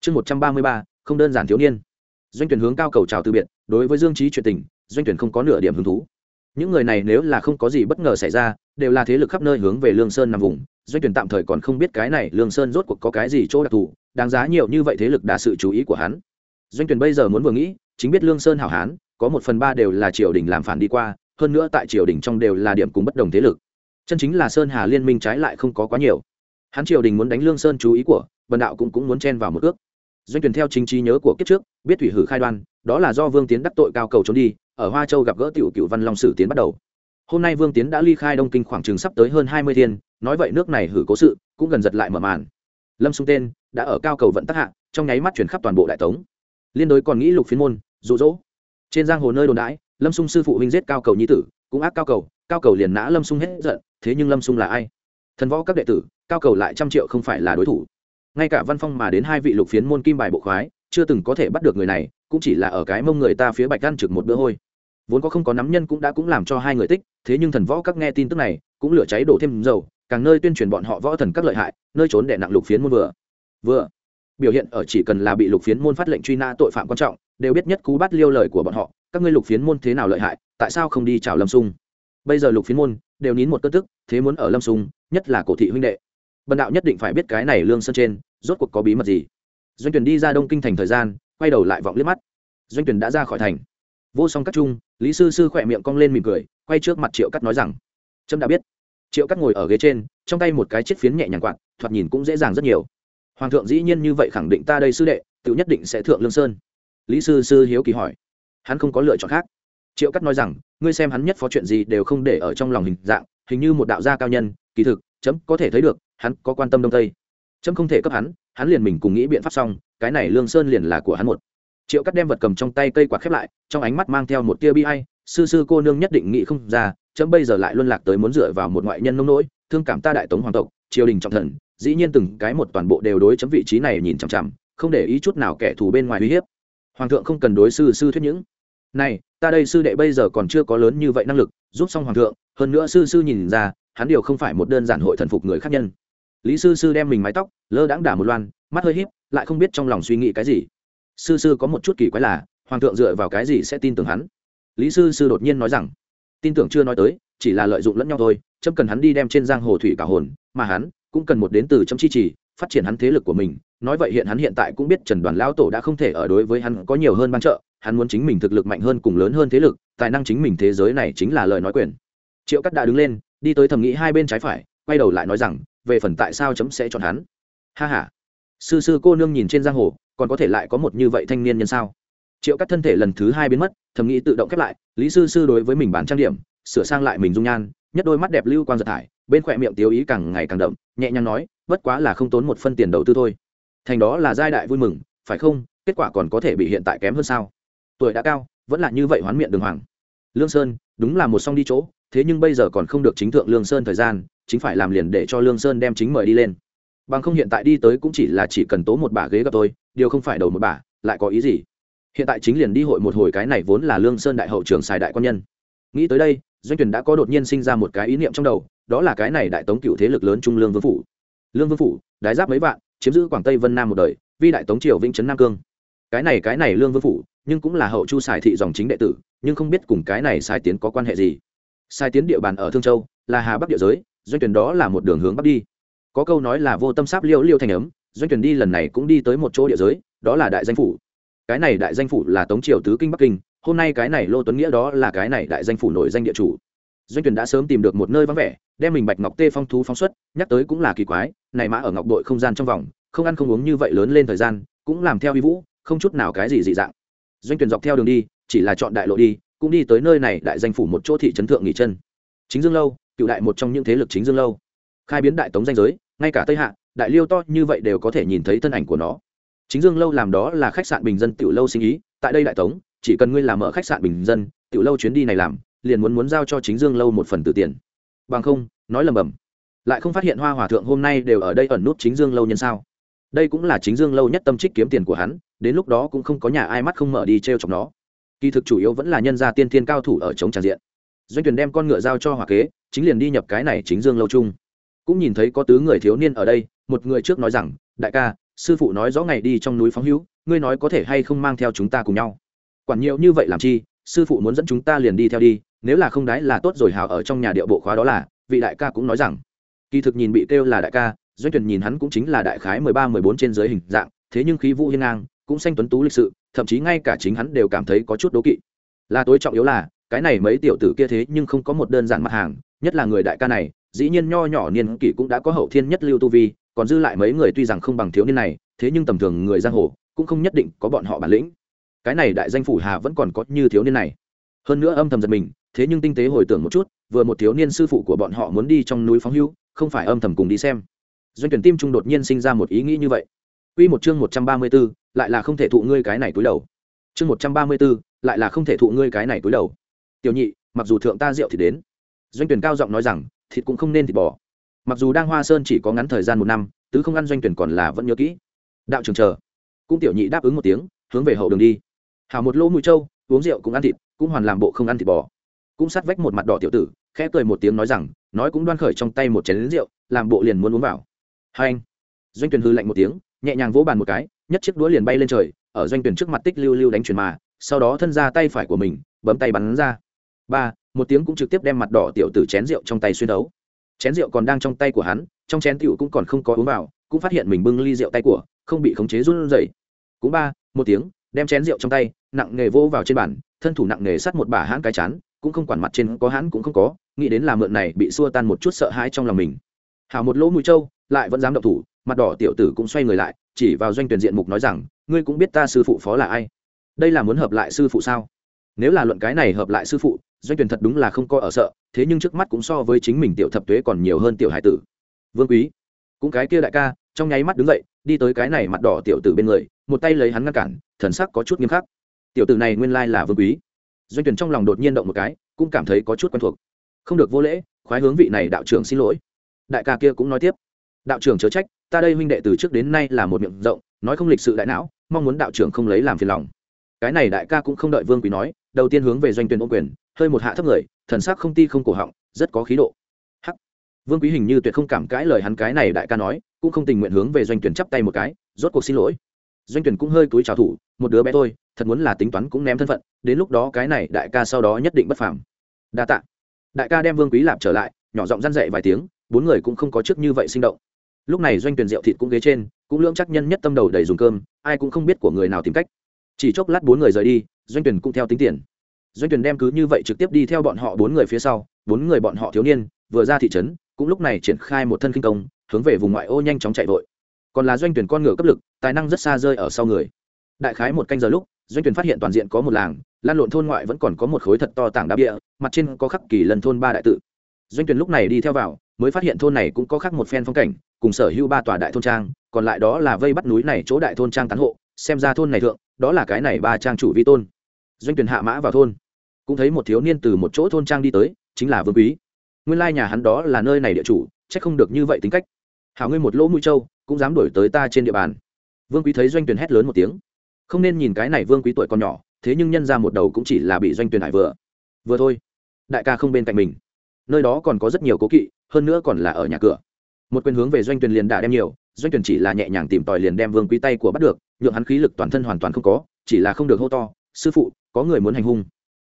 Chương một trăm ba mươi ba, không đơn giản thiếu niên. Doanh tuyển hướng cao cầu chào từ biệt đối với dương trí chuyện tình doanh tuyển không có nửa điểm hứng thú. Những người này nếu là không có gì bất ngờ xảy ra đều là thế lực khắp nơi hướng về lương sơn nằm vùng doanh tuyển tạm thời còn không biết cái này lương sơn rốt cuộc có cái gì chỗ đặc thù đáng giá nhiều như vậy thế lực đã sự chú ý của hắn. Doanh tuyển bây giờ muốn vừa nghĩ chính biết lương sơn hảo hán có một phần ba đều là triều đình làm phản đi qua hơn nữa tại triều đình trong đều là điểm cùng bất đồng thế lực. Chân chính là sơn hà liên minh trái lại không có quá nhiều. Hắn triều đình muốn đánh lương sơn chú ý của, bần đạo cũng cũng muốn chen vào một ước. Doanh tuyển theo chính trí nhớ của kiếp trước, biết thủy hử khai đoan, đó là do vương tiến đắc tội cao cầu trốn đi, ở hoa châu gặp gỡ tiểu cựu văn long sử tiến bắt đầu. Hôm nay vương tiến đã ly khai đông kinh khoảng chừng sắp tới hơn hai mươi thiên, nói vậy nước này hử cố sự, cũng gần giật lại mở màn. Lâm xung tên đã ở cao cầu vận tắc hạ, trong nháy mắt chuyển khắp toàn bộ đại tống. Liên đối còn nghĩ lục phiến môn rụ rỗ trên giang hồ nơi đồn đãi lâm Sung sư phụ huynh giết cao cầu nhi tử, cũng ác cao cầu cao cầu liền nã lâm Sung hết giận, thế nhưng lâm Sung là ai? Thần võ các đệ tử, cao cầu lại trăm triệu không phải là đối thủ. Ngay cả văn phong mà đến hai vị lục phiến môn kim bài bộ khoái, chưa từng có thể bắt được người này, cũng chỉ là ở cái mông người ta phía bạch gan trực một bữa hôi. Vốn có không có nắm nhân cũng đã cũng làm cho hai người tích, thế nhưng thần võ các nghe tin tức này, cũng lửa cháy đổ thêm dầu, càng nơi tuyên truyền bọn họ võ thần các lợi hại, nơi trốn đệ nặng lục phiến môn vừa. Vừa, biểu hiện ở chỉ cần là bị lục phiến môn phát lệnh truy nã tội phạm quan trọng, đều biết nhất cú bắt liêu lời của bọn họ các ngươi lục phiến môn thế nào lợi hại tại sao không đi chào lâm sung? Bây giờ lục phiến môn đều nín một cơn tức thế muốn ở lâm sung nhất là cổ thị huynh đệ. Bần đạo nhất định phải biết cái này lương sơn trên rốt cuộc có bí mật gì. Doanh tuyển đi ra đông kinh thành thời gian quay đầu lại vọng liếc mắt. Doanh tuyển đã ra khỏi thành. Vô song cắt trung, lý sư sư khỏe miệng cong lên mỉm cười quay trước mặt triệu cắt nói rằng trâm đã biết. Triệu cắt ngồi ở ghế trên trong tay một cái chiếc phiến nhẹ nhàng quạt thoạt nhìn cũng dễ dàng rất nhiều. Hoàng thượng dĩ nhiên như vậy khẳng định ta đây sư đệ tự nhất định sẽ thượng lương sơn. Lý sư sư hiếu kỳ hỏi hắn không có lựa chọn khác. Triệu cắt nói rằng, ngươi xem hắn nhất phó chuyện gì đều không để ở trong lòng hình dạng, hình như một đạo gia cao nhân, kỳ thực, chấm có thể thấy được, hắn có quan tâm đông tây. Chấm không thể cấp hắn hắn liền mình cùng nghĩ biện pháp xong, cái này lương sơn liền là của hắn một. Triệu cắt đem vật cầm trong tay cây quạt khép lại, trong ánh mắt mang theo một tia bi hay sư sư cô nương nhất định nghĩ không ra, chấm bây giờ lại luân lạc tới muốn dựa vào một ngoại nhân nông nỗi, thương cảm ta đại tống hoàng tộc, triều đình trọng thần, dĩ nhiên từng cái một toàn bộ đều đối chấm vị trí này nhìn chằm chằm, không để ý chút nào kẻ thù bên ngoài uy hiếp. Hoàng thượng không cần đối sư sư thuyết những này, ta đây sư đệ bây giờ còn chưa có lớn như vậy năng lực, giúp xong hoàng thượng, hơn nữa sư sư nhìn ra, hắn điều không phải một đơn giản hội thần phục người khác nhân. Lý sư sư đem mình mái tóc, lơ đãng đả một loan, mắt hơi híp, lại không biết trong lòng suy nghĩ cái gì. Sư sư có một chút kỳ quái là, hoàng thượng dựa vào cái gì sẽ tin tưởng hắn? Lý sư sư đột nhiên nói rằng, tin tưởng chưa nói tới, chỉ là lợi dụng lẫn nhau thôi, chấm cần hắn đi đem trên giang hồ thủy cả hồn, mà hắn cũng cần một đến từ chấm chi trì phát triển hắn thế lực của mình, nói vậy hiện hắn hiện tại cũng biết trần đoàn lão tổ đã không thể ở đối với hắn có nhiều hơn ban trợ, hắn muốn chính mình thực lực mạnh hơn cùng lớn hơn thế lực, tài năng chính mình thế giới này chính là lời nói quyền. Triệu cắt đã đứng lên, đi tới thầm nghĩ hai bên trái phải, quay đầu lại nói rằng, về phần tại sao chấm sẽ chọn hắn? Ha ha. Sư sư cô nương nhìn trên giang hồ, còn có thể lại có một như vậy thanh niên nhân sao? Triệu cắt thân thể lần thứ hai biến mất thầm nghĩ tự động khép lại, lý sư sư đối với mình bán trang điểm, sửa sang lại mình dung nhan, nhất đôi mắt đẹp lưu quang giật thải, bên khỏe miệng tiêu ý càng ngày càng đậm, nhẹ nhàng nói bất quá là không tốn một phân tiền đầu tư thôi. Thành đó là giai đại vui mừng, phải không? Kết quả còn có thể bị hiện tại kém hơn sao? Tuổi đã cao, vẫn là như vậy hoán miệng đường hoàng. Lương sơn, đúng là một song đi chỗ, thế nhưng bây giờ còn không được chính thượng lương sơn thời gian, chính phải làm liền để cho lương sơn đem chính mời đi lên. Bằng không hiện tại đi tới cũng chỉ là chỉ cần tố một bả ghế gặp tôi, điều không phải đầu một bả lại có ý gì? Hiện tại chính liền đi hội một hồi cái này vốn là lương sơn đại hậu trường xài đại quan nhân. Nghĩ tới đây, doanh tuyển đã có đột nhiên sinh ra một cái ý niệm trong đầu, đó là cái này đại tống cựu thế lực lớn trung lương vương phủ lương vương phủ, đái giáp mấy vạn, chiếm giữ quảng tây vân nam một đời, vi đại tống triều vĩnh trấn nam cương. Cái này cái này lương vương phủ, nhưng cũng là hậu chu sài thị dòng chính đệ tử, nhưng không biết cùng cái này sài tiến có quan hệ gì. Sai tiến địa bàn ở thương châu, là hà bắc địa giới, doanh tuyển đó là một đường hướng bắc đi. Có câu nói là vô tâm sáp liêu liêu thành ấm, doanh tuyển đi lần này cũng đi tới một chỗ địa giới, đó là đại danh phủ. Cái này đại danh phủ là tống triều tứ kinh bắc kinh, hôm nay cái này lô tuấn nghĩa đó là cái này đại danh phủ nổi danh địa chủ doanh tuyển đã sớm tìm được một nơi vắng vẻ, đem mình bạch ngọc tê phong thú phóng xuất, nhắc tới cũng là kỳ quái, này mã ở ngọc đội không gian trong vòng, không ăn không uống như vậy lớn lên thời gian, cũng làm theo uy vũ, không chút nào cái gì dị dạng. Doanh tuyển dọc theo đường đi, chỉ là chọn đại lộ đi, cũng đi tới nơi này đại danh phủ một chỗ thị trấn thượng nghỉ chân. Chính dương lâu, cựu đại một trong những thế lực chính dương lâu. Khai biến đại tống danh giới, ngay cả tây hạ, đại liêu to như vậy đều có thể nhìn thấy thân ảnh của nó. Chính dương lâu làm đó là khách sạn bình dân tiểu lâu sinh ý, tại đây đại tống, chỉ cần ngươi làm ở khách sạn bình dân, tiểu lâu chuyến đi này làm liền muốn muốn giao cho chính dương lâu một phần từ tiền. Bằng không, nói lầm bầm. Lại không phát hiện hoa hòa thượng hôm nay đều ở đây ẩn nút chính dương lâu nhân sao? Đây cũng là chính dương lâu nhất tâm trích kiếm tiền của hắn, đến lúc đó cũng không có nhà ai mắt không mở đi t r e o chọc nó. Kỳ thực chủ yếu vẫn là nhân gia tiên thiên cao thủ ở chống tràn diện. Doanh tuyển đem con ngựa giao cho hòa kế, chính liền đi nhập cái này chính dương lâu chung. Cũng nhìn thấy có tứ người thiếu niên ở đây, một người trước nói rằng, đại ca, sư phụ nói rõ ngày đi trong núi phóng hữu, ngươi nói có thể hay không mang theo chúng ta cùng nhau? Quản nhiều như vậy làm chi, sư phụ muốn dẫn chúng ta liền đi theo đi nếu là không đái là tốt rồi hào ở trong nhà điệu bộ khóa đó là, vị đại ca cũng nói rằng. Kỳ thực nhìn bị kêu là đại ca, doanh tuyển nhìn hắn cũng chính là đại khái mười ba, mười bốn trên dưới hình dạng, thế nhưng khí vũ hiên ngang, cũng xanh tuấn tú lịch sự, thậm chí ngay cả chính hắn đều cảm thấy có chút đố kỵ. Là tối trọng yếu là, cái này mấy tiểu tử kia thế nhưng không có một đơn giản mặt hàng, nhất là người đại ca này, dĩ nhiên nho nhỏ niên kỷ cũng đã có hậu thiên nhất lưu tu vi, còn dư lại mấy người tuy rằng không bằng thiếu niên này, thế nhưng tầm thường người giang hồ, cũng không nhất định có bọn họ bản lĩnh. Cái này đại danh phủ hà vẫn còn có như thiếu niên này. Hơn nữa âm thầm giật mình thế nhưng tinh tế hồi tưởng một chút vừa một thiếu niên sư phụ của bọn họ muốn đi trong núi phóng hưu không phải âm thầm cùng đi xem doanh tuyển tim trung đột nhiên sinh ra một ý nghĩ như vậy Quy một chương 134, lại là không thể thụ ngươi cái này túi đầu. Chương 134, lại là không thể thụ ngươi cái này túi đầu. Tiểu nhị, mặc dù thượng ta rượu thì đến. Doanh tuyển cao giọng nói rằng, thịt cũng không nên thịt bò. Mặc dù đang Hoa Sơn chỉ có ngắn thời gian một năm, tứ không ăn doanh tuyển còn là vẫn nhớ kỹ. Đạo trường chờ. Cũng tiểu nhị đáp ứng một tiếng, hướng về hậu đường đi. Hảo một lỗ mũi trâu, uống rượu cũng ăn thịt, cũng hoàn làm bộ không ăn thịt bò. Cũng sát vách một mặt đỏ tiểu tử, khẽ cười một tiếng nói rằng, nói cũng đoan khởi trong tay một chén rượu, làm bộ liền muốn uống vào. Hai anh. Doanh tuyển hư lạnh một tiếng, nhẹ nhàng vỗ bàn một cái nhất chiếc đũa liền bay lên trời ở doanh tuyển trước mặt tích lưu lưu đánh truyền mà sau đó thân ra tay phải của mình bấm tay bắn ra ba một tiếng cũng trực tiếp đem mặt đỏ tiểu tử chén rượu trong tay xuyên đấu chén rượu còn đang trong tay của hắn trong chén tiểu cũng còn không có uống vào cũng phát hiện mình bưng ly rượu tay của không bị khống chế run rẩy cũng ba một tiếng đem chén rượu trong tay nặng nghề vô vào trên bàn thân thủ nặng nghề sắt một bà hãn cái chán cũng không quản mặt trên có hắn cũng không có, nghĩ đến là mượn này bị xua tan một chút sợ hãi trong lòng mình. Hảo một lỗ mũi trâu, lại vẫn dám động thủ, mặt đỏ tiểu tử cũng xoay người lại, chỉ vào doanh tuyển diện mục nói rằng, ngươi cũng biết ta sư phụ phó là ai? Đây là muốn hợp lại sư phụ sao? Nếu là luận cái này hợp lại sư phụ, doanh tuyển thật đúng là không coi ở sợ, thế nhưng trước mắt cũng so với chính mình tiểu thập tuế còn nhiều hơn tiểu hải tử. Vương quý, cũng cái kia đại ca, trong nháy mắt đứng dậy, đi tới cái này mặt đỏ tiểu tử bên người, một tay lấy hắn ngăn cản, thần sắc có chút nghiêm khắc. Tiểu tử này nguyên lai là vương quý doanh tuyển trong lòng đột nhiên động một cái, cũng cảm thấy có chút quen thuộc. Không được vô lễ, khoái hướng vị này đạo trưởng xin lỗi. Đại ca kia cũng nói tiếp. Đạo trưởng chớ trách, ta đây huynh đệ từ trước đến nay là một miệng rộng, nói không lịch sự đại não, mong muốn đạo trưởng không lấy làm phiền lòng. Cái này đại ca cũng không đợi vương quý nói, đầu tiên hướng về doanh tuyển ô quyền, hơi một hạ thấp người, thần sắc không ti không cổ họng, rất có khí độ. Hắc. Vương quý hình như tuyệt không cảm cãi lời hắn cái này đại ca nói, cũng không tình nguyện hướng về doanh tuyển chắp tay một cái, rốt cuộc xin lỗi doanh tuyển cũng hơi túi chào thủ, một đứa bé thôi, thật muốn là tính toán cũng ném thân phận, đến lúc đó cái này đại ca sau đó nhất định bất phàm. Đa tạ. Đại ca đem vương quý lạp trở lại, nhỏ giọng răn dậy vài tiếng, bốn người cũng không có trước như vậy sinh động. Lúc này doanh tuyển rượu thịt cũng ghế trên, cũng lưỡng chắc nhân nhất tâm đầu đầy dùng cơm, ai cũng không biết của người nào tìm cách. Chỉ chốc lát bốn người rời đi, doanh tuyển cũng theo tính tiền. Doanh tuyển đem cứ như vậy trực tiếp đi theo bọn họ bốn người phía sau, bốn người bọn họ thiếu niên, vừa ra thị trấn, cũng lúc này triển khai một thân kinh công, hướng về vùng ngoại ô nhanh chóng chạy vội còn là doanh tuyển con ngựa cấp lực tài năng rất xa rơi ở sau người. Đại khái một canh giờ lúc doanh tuyển phát hiện toàn diện có một làng lan lộn thôn ngoại vẫn còn có một khối thật to tảng đá bịa, mặt trên có khắc kỳ lần thôn ba đại tự. Doanh tuyển lúc này đi theo vào mới phát hiện thôn này cũng có khắc một phen phong cảnh cùng sở hữu ba tòa đại thôn trang còn lại đó là vây bắt núi này chỗ đại thôn trang tán hộ xem ra thôn này thượng đó là cái này ba trang chủ vi tôn. Doanh tuyển hạ mã vào thôn cũng thấy một thiếu niên từ một chỗ thôn trang đi tới chính là vương quý. Nguyên lai nhà hắn đó là nơi này địa chủ chắc không được như vậy tính cách. Hảo ngươi một lỗ mũi trâu cũng dám đổi tới ta trên địa bàn. Vương quý thấy doanh tuyển hét lớn một tiếng. Không nên nhìn cái này vương quý tuổi còn nhỏ, thế nhưng nhân ra một đầu cũng chỉ là bị doanh tuyển hải vừa. Vừa thôi, đại ca không bên cạnh mình. Nơi đó còn có rất nhiều cố kỵ, hơn nữa còn là ở nhà cửa. Một quyền hướng về doanh tuyển liền đã đem nhiều, doanh tuyển chỉ là nhẹ nhàng tìm tòi liền đem vương quý tay của bắt được, nhượng hắn khí lực toàn thân hoàn toàn không có, chỉ là không được hô to, sư phụ, có người muốn hành hung.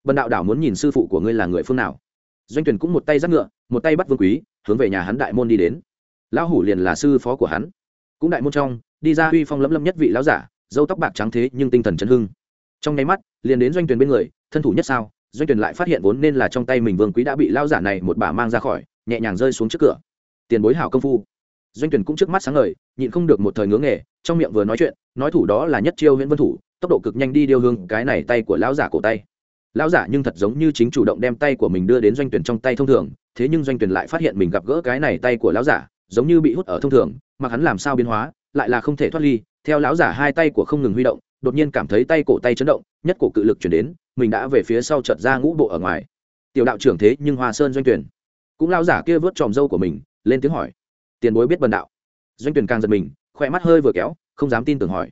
Bần đạo đảo muốn nhìn sư phụ của ngươi là người phương nào. Doanh tuyển cũng một tay giắt ngựa, một tay bắt vương quý, hướng về nhà hắn đại môn đi đến. Lão hủ liền là sư phó của hắn cũng đại môn trong, đi ra uy phong lẫm lẫm nhất vị lão giả, dâu tóc bạc trắng thế nhưng tinh thần chấn hưng. Trong nháy mắt, liền đến doanh tuyển bên người, thân thủ nhất sao, doanh tuyển lại phát hiện vốn nên là trong tay mình vương quý đã bị lão giả này một bà mang ra khỏi, nhẹ nhàng rơi xuống trước cửa. Tiền bối hảo công phu. Doanh tuyển cũng trước mắt sáng ngời, nhịn không được một thời ngứa nghề, trong miệng vừa nói chuyện, nói thủ đó là nhất chiêu huyễn vân thủ, tốc độ cực nhanh đi điêu hương cái này tay của lão giả cổ tay. Lão giả nhưng thật giống như chính chủ động đem tay của mình đưa đến doanh tuyển trong tay thông thường, thế nhưng doanh tuyển lại phát hiện mình gặp gỡ cái này tay của lão giả, giống như bị hút ở thông thường mà hắn làm sao biến hóa, lại là không thể thoát ly. Theo lão giả hai tay của không ngừng huy động, đột nhiên cảm thấy tay cổ tay chấn động, nhất cổ cự lực chuyển đến, mình đã về phía sau chợt ra ngũ bộ ở ngoài. Tiểu đạo trưởng thế nhưng hoa sơn doanh tuyển. Cũng lão giả kia vớt tròm dâu của mình, lên tiếng hỏi. Tiền bối biết bần đạo. Doanh tuyển càng giật mình, khỏe mắt hơi vừa kéo, không dám tin tưởng hỏi.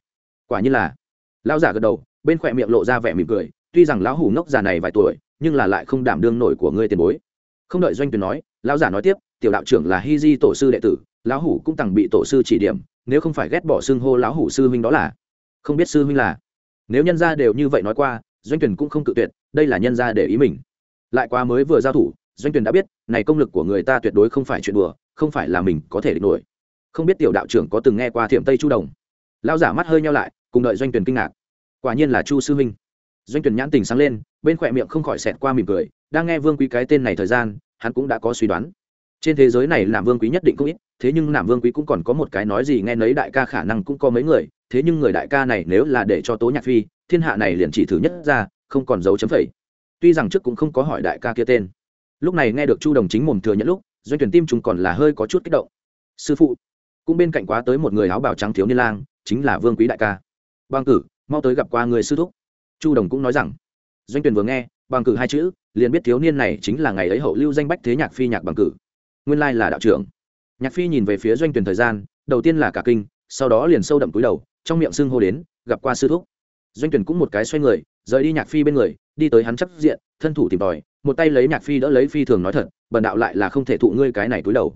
Quả như là. Lão giả gật đầu, bên khỏe miệng lộ ra vẻ mỉm cười, tuy rằng lão hủ ngốc già này vài tuổi, nhưng là lại không đảm đương nổi của ngươi tiền bối. Không đợi doanh tuyển nói, lão giả nói tiếp, tiểu đạo trưởng là Hi di tổ sư đệ tử lão hủ cũng tằng bị tổ sư chỉ điểm, nếu không phải ghét bỏ xưng hô lão hủ sư huynh đó là. Không biết sư huynh là. Nếu nhân gia đều như vậy nói qua, doanh tuyển cũng không cự tuyệt, đây là nhân gia để ý mình. Lại qua mới vừa giao thủ, doanh tuyển đã biết, này công lực của người ta tuyệt đối không phải chuyện đùa, không phải là mình có thể địch nổi. Không biết tiểu đạo trưởng có từng nghe qua thiểm tây chu đồng? Lão giả mắt hơi nhau lại, cùng đợi doanh tuyển kinh ngạc. Quả nhiên là chu sư huynh. Doanh tuyển nhãn tình sáng lên, bên khỏe miệng không khỏi xẹt qua mỉm cười, đang nghe vương quý cái tên này thời gian, hắn cũng đã có suy đoán. Trên thế giới này làm vương quý nhất định không ít thế nhưng nạm vương quý cũng còn có một cái nói gì nghe nấy đại ca khả năng cũng có mấy người, thế nhưng người đại ca này nếu là để cho tố nhạc phi, thiên hạ này liền chỉ thứ nhất ra, không còn dấu chấm phẩy. Tuy rằng trước cũng không có hỏi đại ca kia tên. Lúc này nghe được chu đồng chính mồm thừa nhận lúc, doanh tuyển tim chúng còn là hơi có chút kích động. Sư phụ, cũng bên cạnh quá tới một người áo bào trắng thiếu niên lang, chính là vương quý đại ca. Băng cử, mau tới gặp qua người sư thúc. Chu đồng cũng nói rằng, doanh tuyển vừa nghe bằng cử hai chữ, liền biết thiếu niên này chính là ngày ấy hậu lưu danh bách thế nhạc phi nhạc bằng cử. Nguyên lai là đạo trưởng nhạc phi nhìn về phía doanh tuyển thời gian đầu tiên là cả kinh sau đó liền sâu đậm túi đầu trong miệng xưng hô đến gặp qua sư thúc. Doanh tuyển cũng một cái xoay người rời đi nhạc phi bên người đi tới hắn chấp diện thân thủ tìm tòi một tay lấy nhạc phi đỡ lấy phi thường nói thật bần đạo lại là không thể thụ ngươi cái này túi đầu.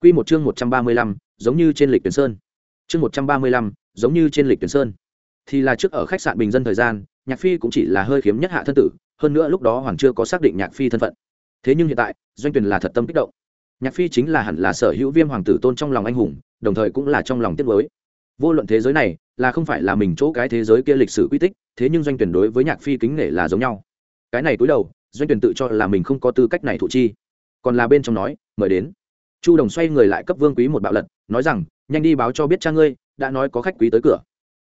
Quy một chương một trăm ba mươi lăm, giống như trên lịch tuyển sơn. Chương một trăm ba mươi lăm, giống như trên lịch tuyển sơn. Thì là trước ở khách sạn bình dân thời gian nhạc phi cũng chỉ là hơi khiếm nhất hạ thân tử hơn nữa lúc đó hoàng chưa có xác định nhạc phi thân phận. Thế nhưng hiện tại doanh tuyển là thật tâm kích động nhạc phi chính là hẳn là sở hữu viêm hoàng tử tôn trong lòng anh hùng, đồng thời cũng là trong lòng tiết mới vô luận thế giới này là không phải là mình chỗ cái thế giới kia lịch sử quy tích, thế nhưng doanh tuyển đối với nhạc phi kính nể là giống nhau. Cái này cúi đầu, doanh tuyển tự cho là mình không có tư cách này thụ chi. Còn là bên trong nói, mời đến. Chu đồng xoay người lại cấp vương quý một bạo lật, nói rằng, nhanh đi báo cho biết cha ngươi, đã nói có khách quý tới cửa.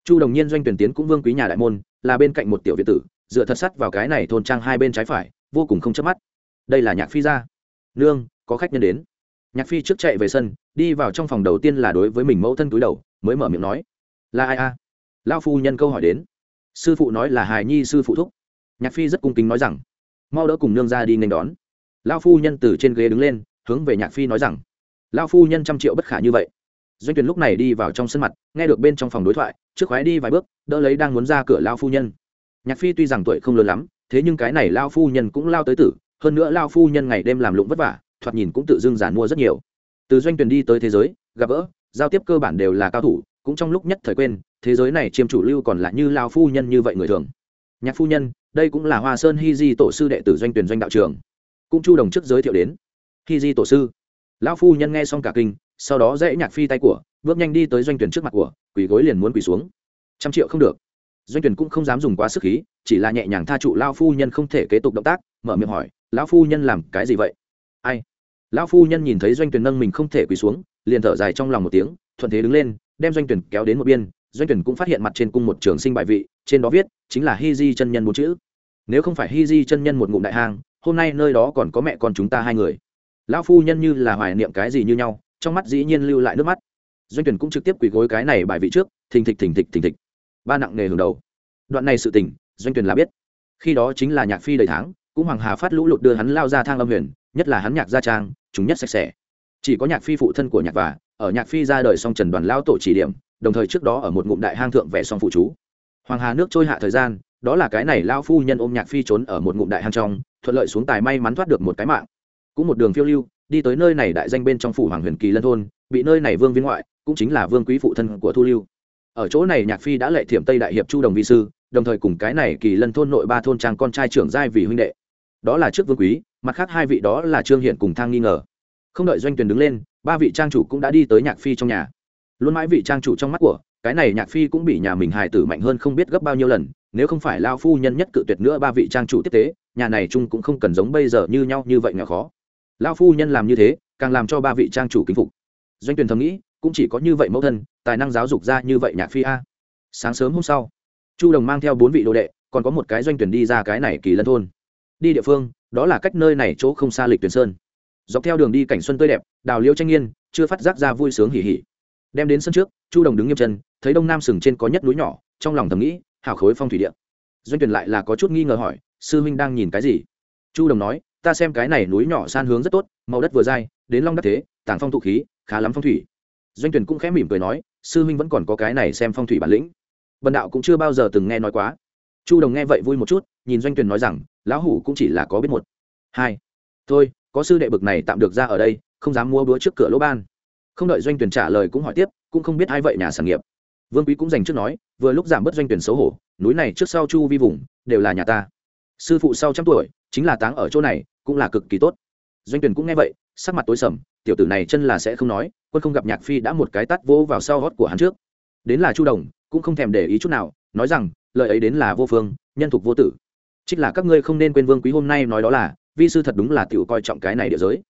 Chu đồng nhiên doanh tuyển tiến cũng vương quý nhà đại môn, là bên cạnh một tiểu việt tử, dựa thật sắt vào cái này thôn trang hai bên trái phải, vô cùng không chớp mắt. Đây là nhạc phi ra nương có khách nhân đến. Nhạc phi trước chạy về sân, đi vào trong phòng đầu tiên là đối với mình mẫu thân túi đầu, mới mở miệng nói, là ai a? À? lao phu nhân câu hỏi đến, sư phụ nói là hài nhi sư phụ thúc. Nhạc phi rất cung kính nói rằng, mau đỡ cùng nương ra đi nên đón. Lao phu nhân từ trên ghế đứng lên, hướng về nhạc phi nói rằng lao phu nhân trăm triệu bất khả như vậy. Doanh tuyển lúc này đi vào trong sân mặt, nghe được bên trong phòng đối thoại, trước khoái đi vài bước, đỡ lấy đang muốn ra cửa lao phu nhân. Nhạc phi tuy rằng tuổi không lớn lắm, thế nhưng cái này lao phu nhân cũng lao tới tử, hơn nữa lao phu nhân ngày đêm làm lụng vất vả thoạt nhìn cũng tự dưng giản mua rất nhiều. Từ doanh tuyển đi tới thế giới, gặp gỡ, giao tiếp cơ bản đều là cao thủ, cũng trong lúc nhất thời quên, thế giới này chiêm chủ lưu còn là như lao phu nhân như vậy người thường. Nhạc phu nhân, đây cũng là hoa sơn hy di tổ sư đệ tử doanh tuyển doanh đạo trường cũng chu đồng chức giới thiệu đến. Hy di tổ sư. Lão phu nhân nghe xong cả kinh, sau đó dễ nhạc phi tay của, bước nhanh đi tới doanh tuyển trước mặt của, quỳ gối liền muốn quỳ xuống. Trăm triệu không được. Doanh tuyển cũng không dám dùng quá sức khí, chỉ là nhẹ nhàng tha trụ lao phu nhân không thể kế tục động tác, mở miệng hỏi, lão phu nhân làm cái gì vậy? Ai? Lão phu nhân nhìn thấy doanh tuyển nâng mình không thể quỳ xuống, liền thở dài trong lòng một tiếng, thuận thế đứng lên, đem doanh tuyển kéo đến một biên doanh tuyển cũng phát hiện mặt trên cung một trường sinh bại vị, trên đó viết, chính là hy di chân nhân một chữ. Nếu không phải hy di chân nhân một ngụm đại hang hôm nay nơi đó còn có mẹ con chúng ta hai người. Lão phu nhân như là hoài niệm cái gì như nhau, trong mắt dĩ nhiên lưu lại nước mắt. Doanh tuyển cũng trực tiếp quỳ gối cái này bài vị trước, thình thịch thình thịch thình thịch. Ba nặng nề hưởng đầu. Đoạn này sự tình, doanh tuyển là biết. Khi đó chính là nhạc phi đầy tháng, cũng hoàng hà phát lũ lụt đưa hắn lao ra thang âm huyền nhất là hắn nhạc gia trang, chúng nhất sạch sẽ. Chỉ có nhạc phi phụ thân của nhạc và, ở nhạc phi ra đời song trần đoàn lao tổ chỉ điểm, đồng thời trước đó ở một ngụm đại hang thượng vẽ song phụ chú. Hoàng hà nước trôi hạ thời gian, đó là cái này lao phu nhân ôm nhạc phi trốn ở một ngụm đại hang trong, thuận lợi xuống tài may mắn thoát được một cái mạng. Cũng một đường phiêu lưu, đi tới nơi này đại danh bên trong phủ hoàng huyền kỳ lân thôn, bị nơi này vương viên ngoại, cũng chính là vương quý phụ thân của thu lưu. Ở chỗ này nhạc phi đã lệ thiểm tây đại hiệp chu đồng vi sư, đồng thời cùng cái này kỳ lân thôn nội ba thôn trang con trai trưởng giai vì huynh đệ. Đó là trước vương quý mặt khác hai vị đó là trương hiện cùng thang nghi ngờ. Không đợi doanh tuyển đứng lên, ba vị trang chủ cũng đã đi tới nhạc phi trong nhà. Luôn mãi vị trang chủ trong mắt của, cái này nhạc phi cũng bị nhà mình hài tử mạnh hơn không biết gấp bao nhiêu lần, nếu không phải lao phu nhân nhất cự tuyệt nữa ba vị trang chủ tiếp tế, nhà này chung cũng không cần giống bây giờ như nhau như vậy nghèo khó. Lao phu nhân làm như thế, càng làm cho ba vị trang chủ kính phục. Doanh tuyển thầm nghĩ, cũng chỉ có như vậy mẫu thân, tài năng giáo dục ra như vậy nhạc phi a. Sáng sớm hôm sau, chu đồng mang theo bốn vị đồ đệ, còn có một cái doanh tuyển đi ra cái này kỳ lân thôn. Đi địa phương đó là cách nơi này chỗ không xa lịch tuyển sơn. Dọc theo đường đi cảnh xuân tươi đẹp, đào liêu tranh nghiên, chưa phát giác ra vui sướng hỉ hỉ. Đem đến sân trước, chu đồng đứng nghiêm chân, thấy đông nam sừng trên có nhất núi nhỏ, trong lòng thầm nghĩ, hảo khối phong thủy điện doanh tuyển lại là có chút nghi ngờ hỏi, sư huynh đang nhìn cái gì? Chu đồng nói, ta xem cái này núi nhỏ san hướng rất tốt, màu đất vừa dai, đến long đất thế, tàng phong thụ khí, khá lắm phong thủy. Doanh tuyển cũng khẽ mỉm cười nói, sư huynh vẫn còn có cái này xem phong thủy bản lĩnh. Vần đạo cũng chưa bao giờ từng nghe nói quá. Chu đồng nghe vậy vui một chút nhìn doanh tuyển nói rằng, lão hủ cũng chỉ là có biết một. Hai. Thôi, có sư đệ bực này tạm được ra ở đây, không dám mua búa trước cửa lỗ ban. Không đợi doanh tuyển trả lời cũng hỏi tiếp, cũng không biết ai vậy nhà sản nghiệp. Vương quý cũng dành trước nói, vừa lúc giảm bớt doanh tuyển xấu hổ, núi này trước sau chu vi vùng, đều là nhà ta. Sư phụ sau trăm tuổi, chính là táng ở chỗ này, cũng là cực kỳ tốt. Doanh tuyển cũng nghe vậy, sắc mặt tối sầm, tiểu tử này chân là sẽ không nói, quân không gặp nhạc phi đã một cái tắt vỗ vào sau hót của hắn trước. Đến là chu đồng, cũng không thèm để ý chút nào, nói rằng, lời ấy đến là vô phương, nhân thục vô tử trích là các ngươi không nên quên vương quý hôm nay nói đó là, vi sư thật đúng là tiểu coi trọng cái này địa giới.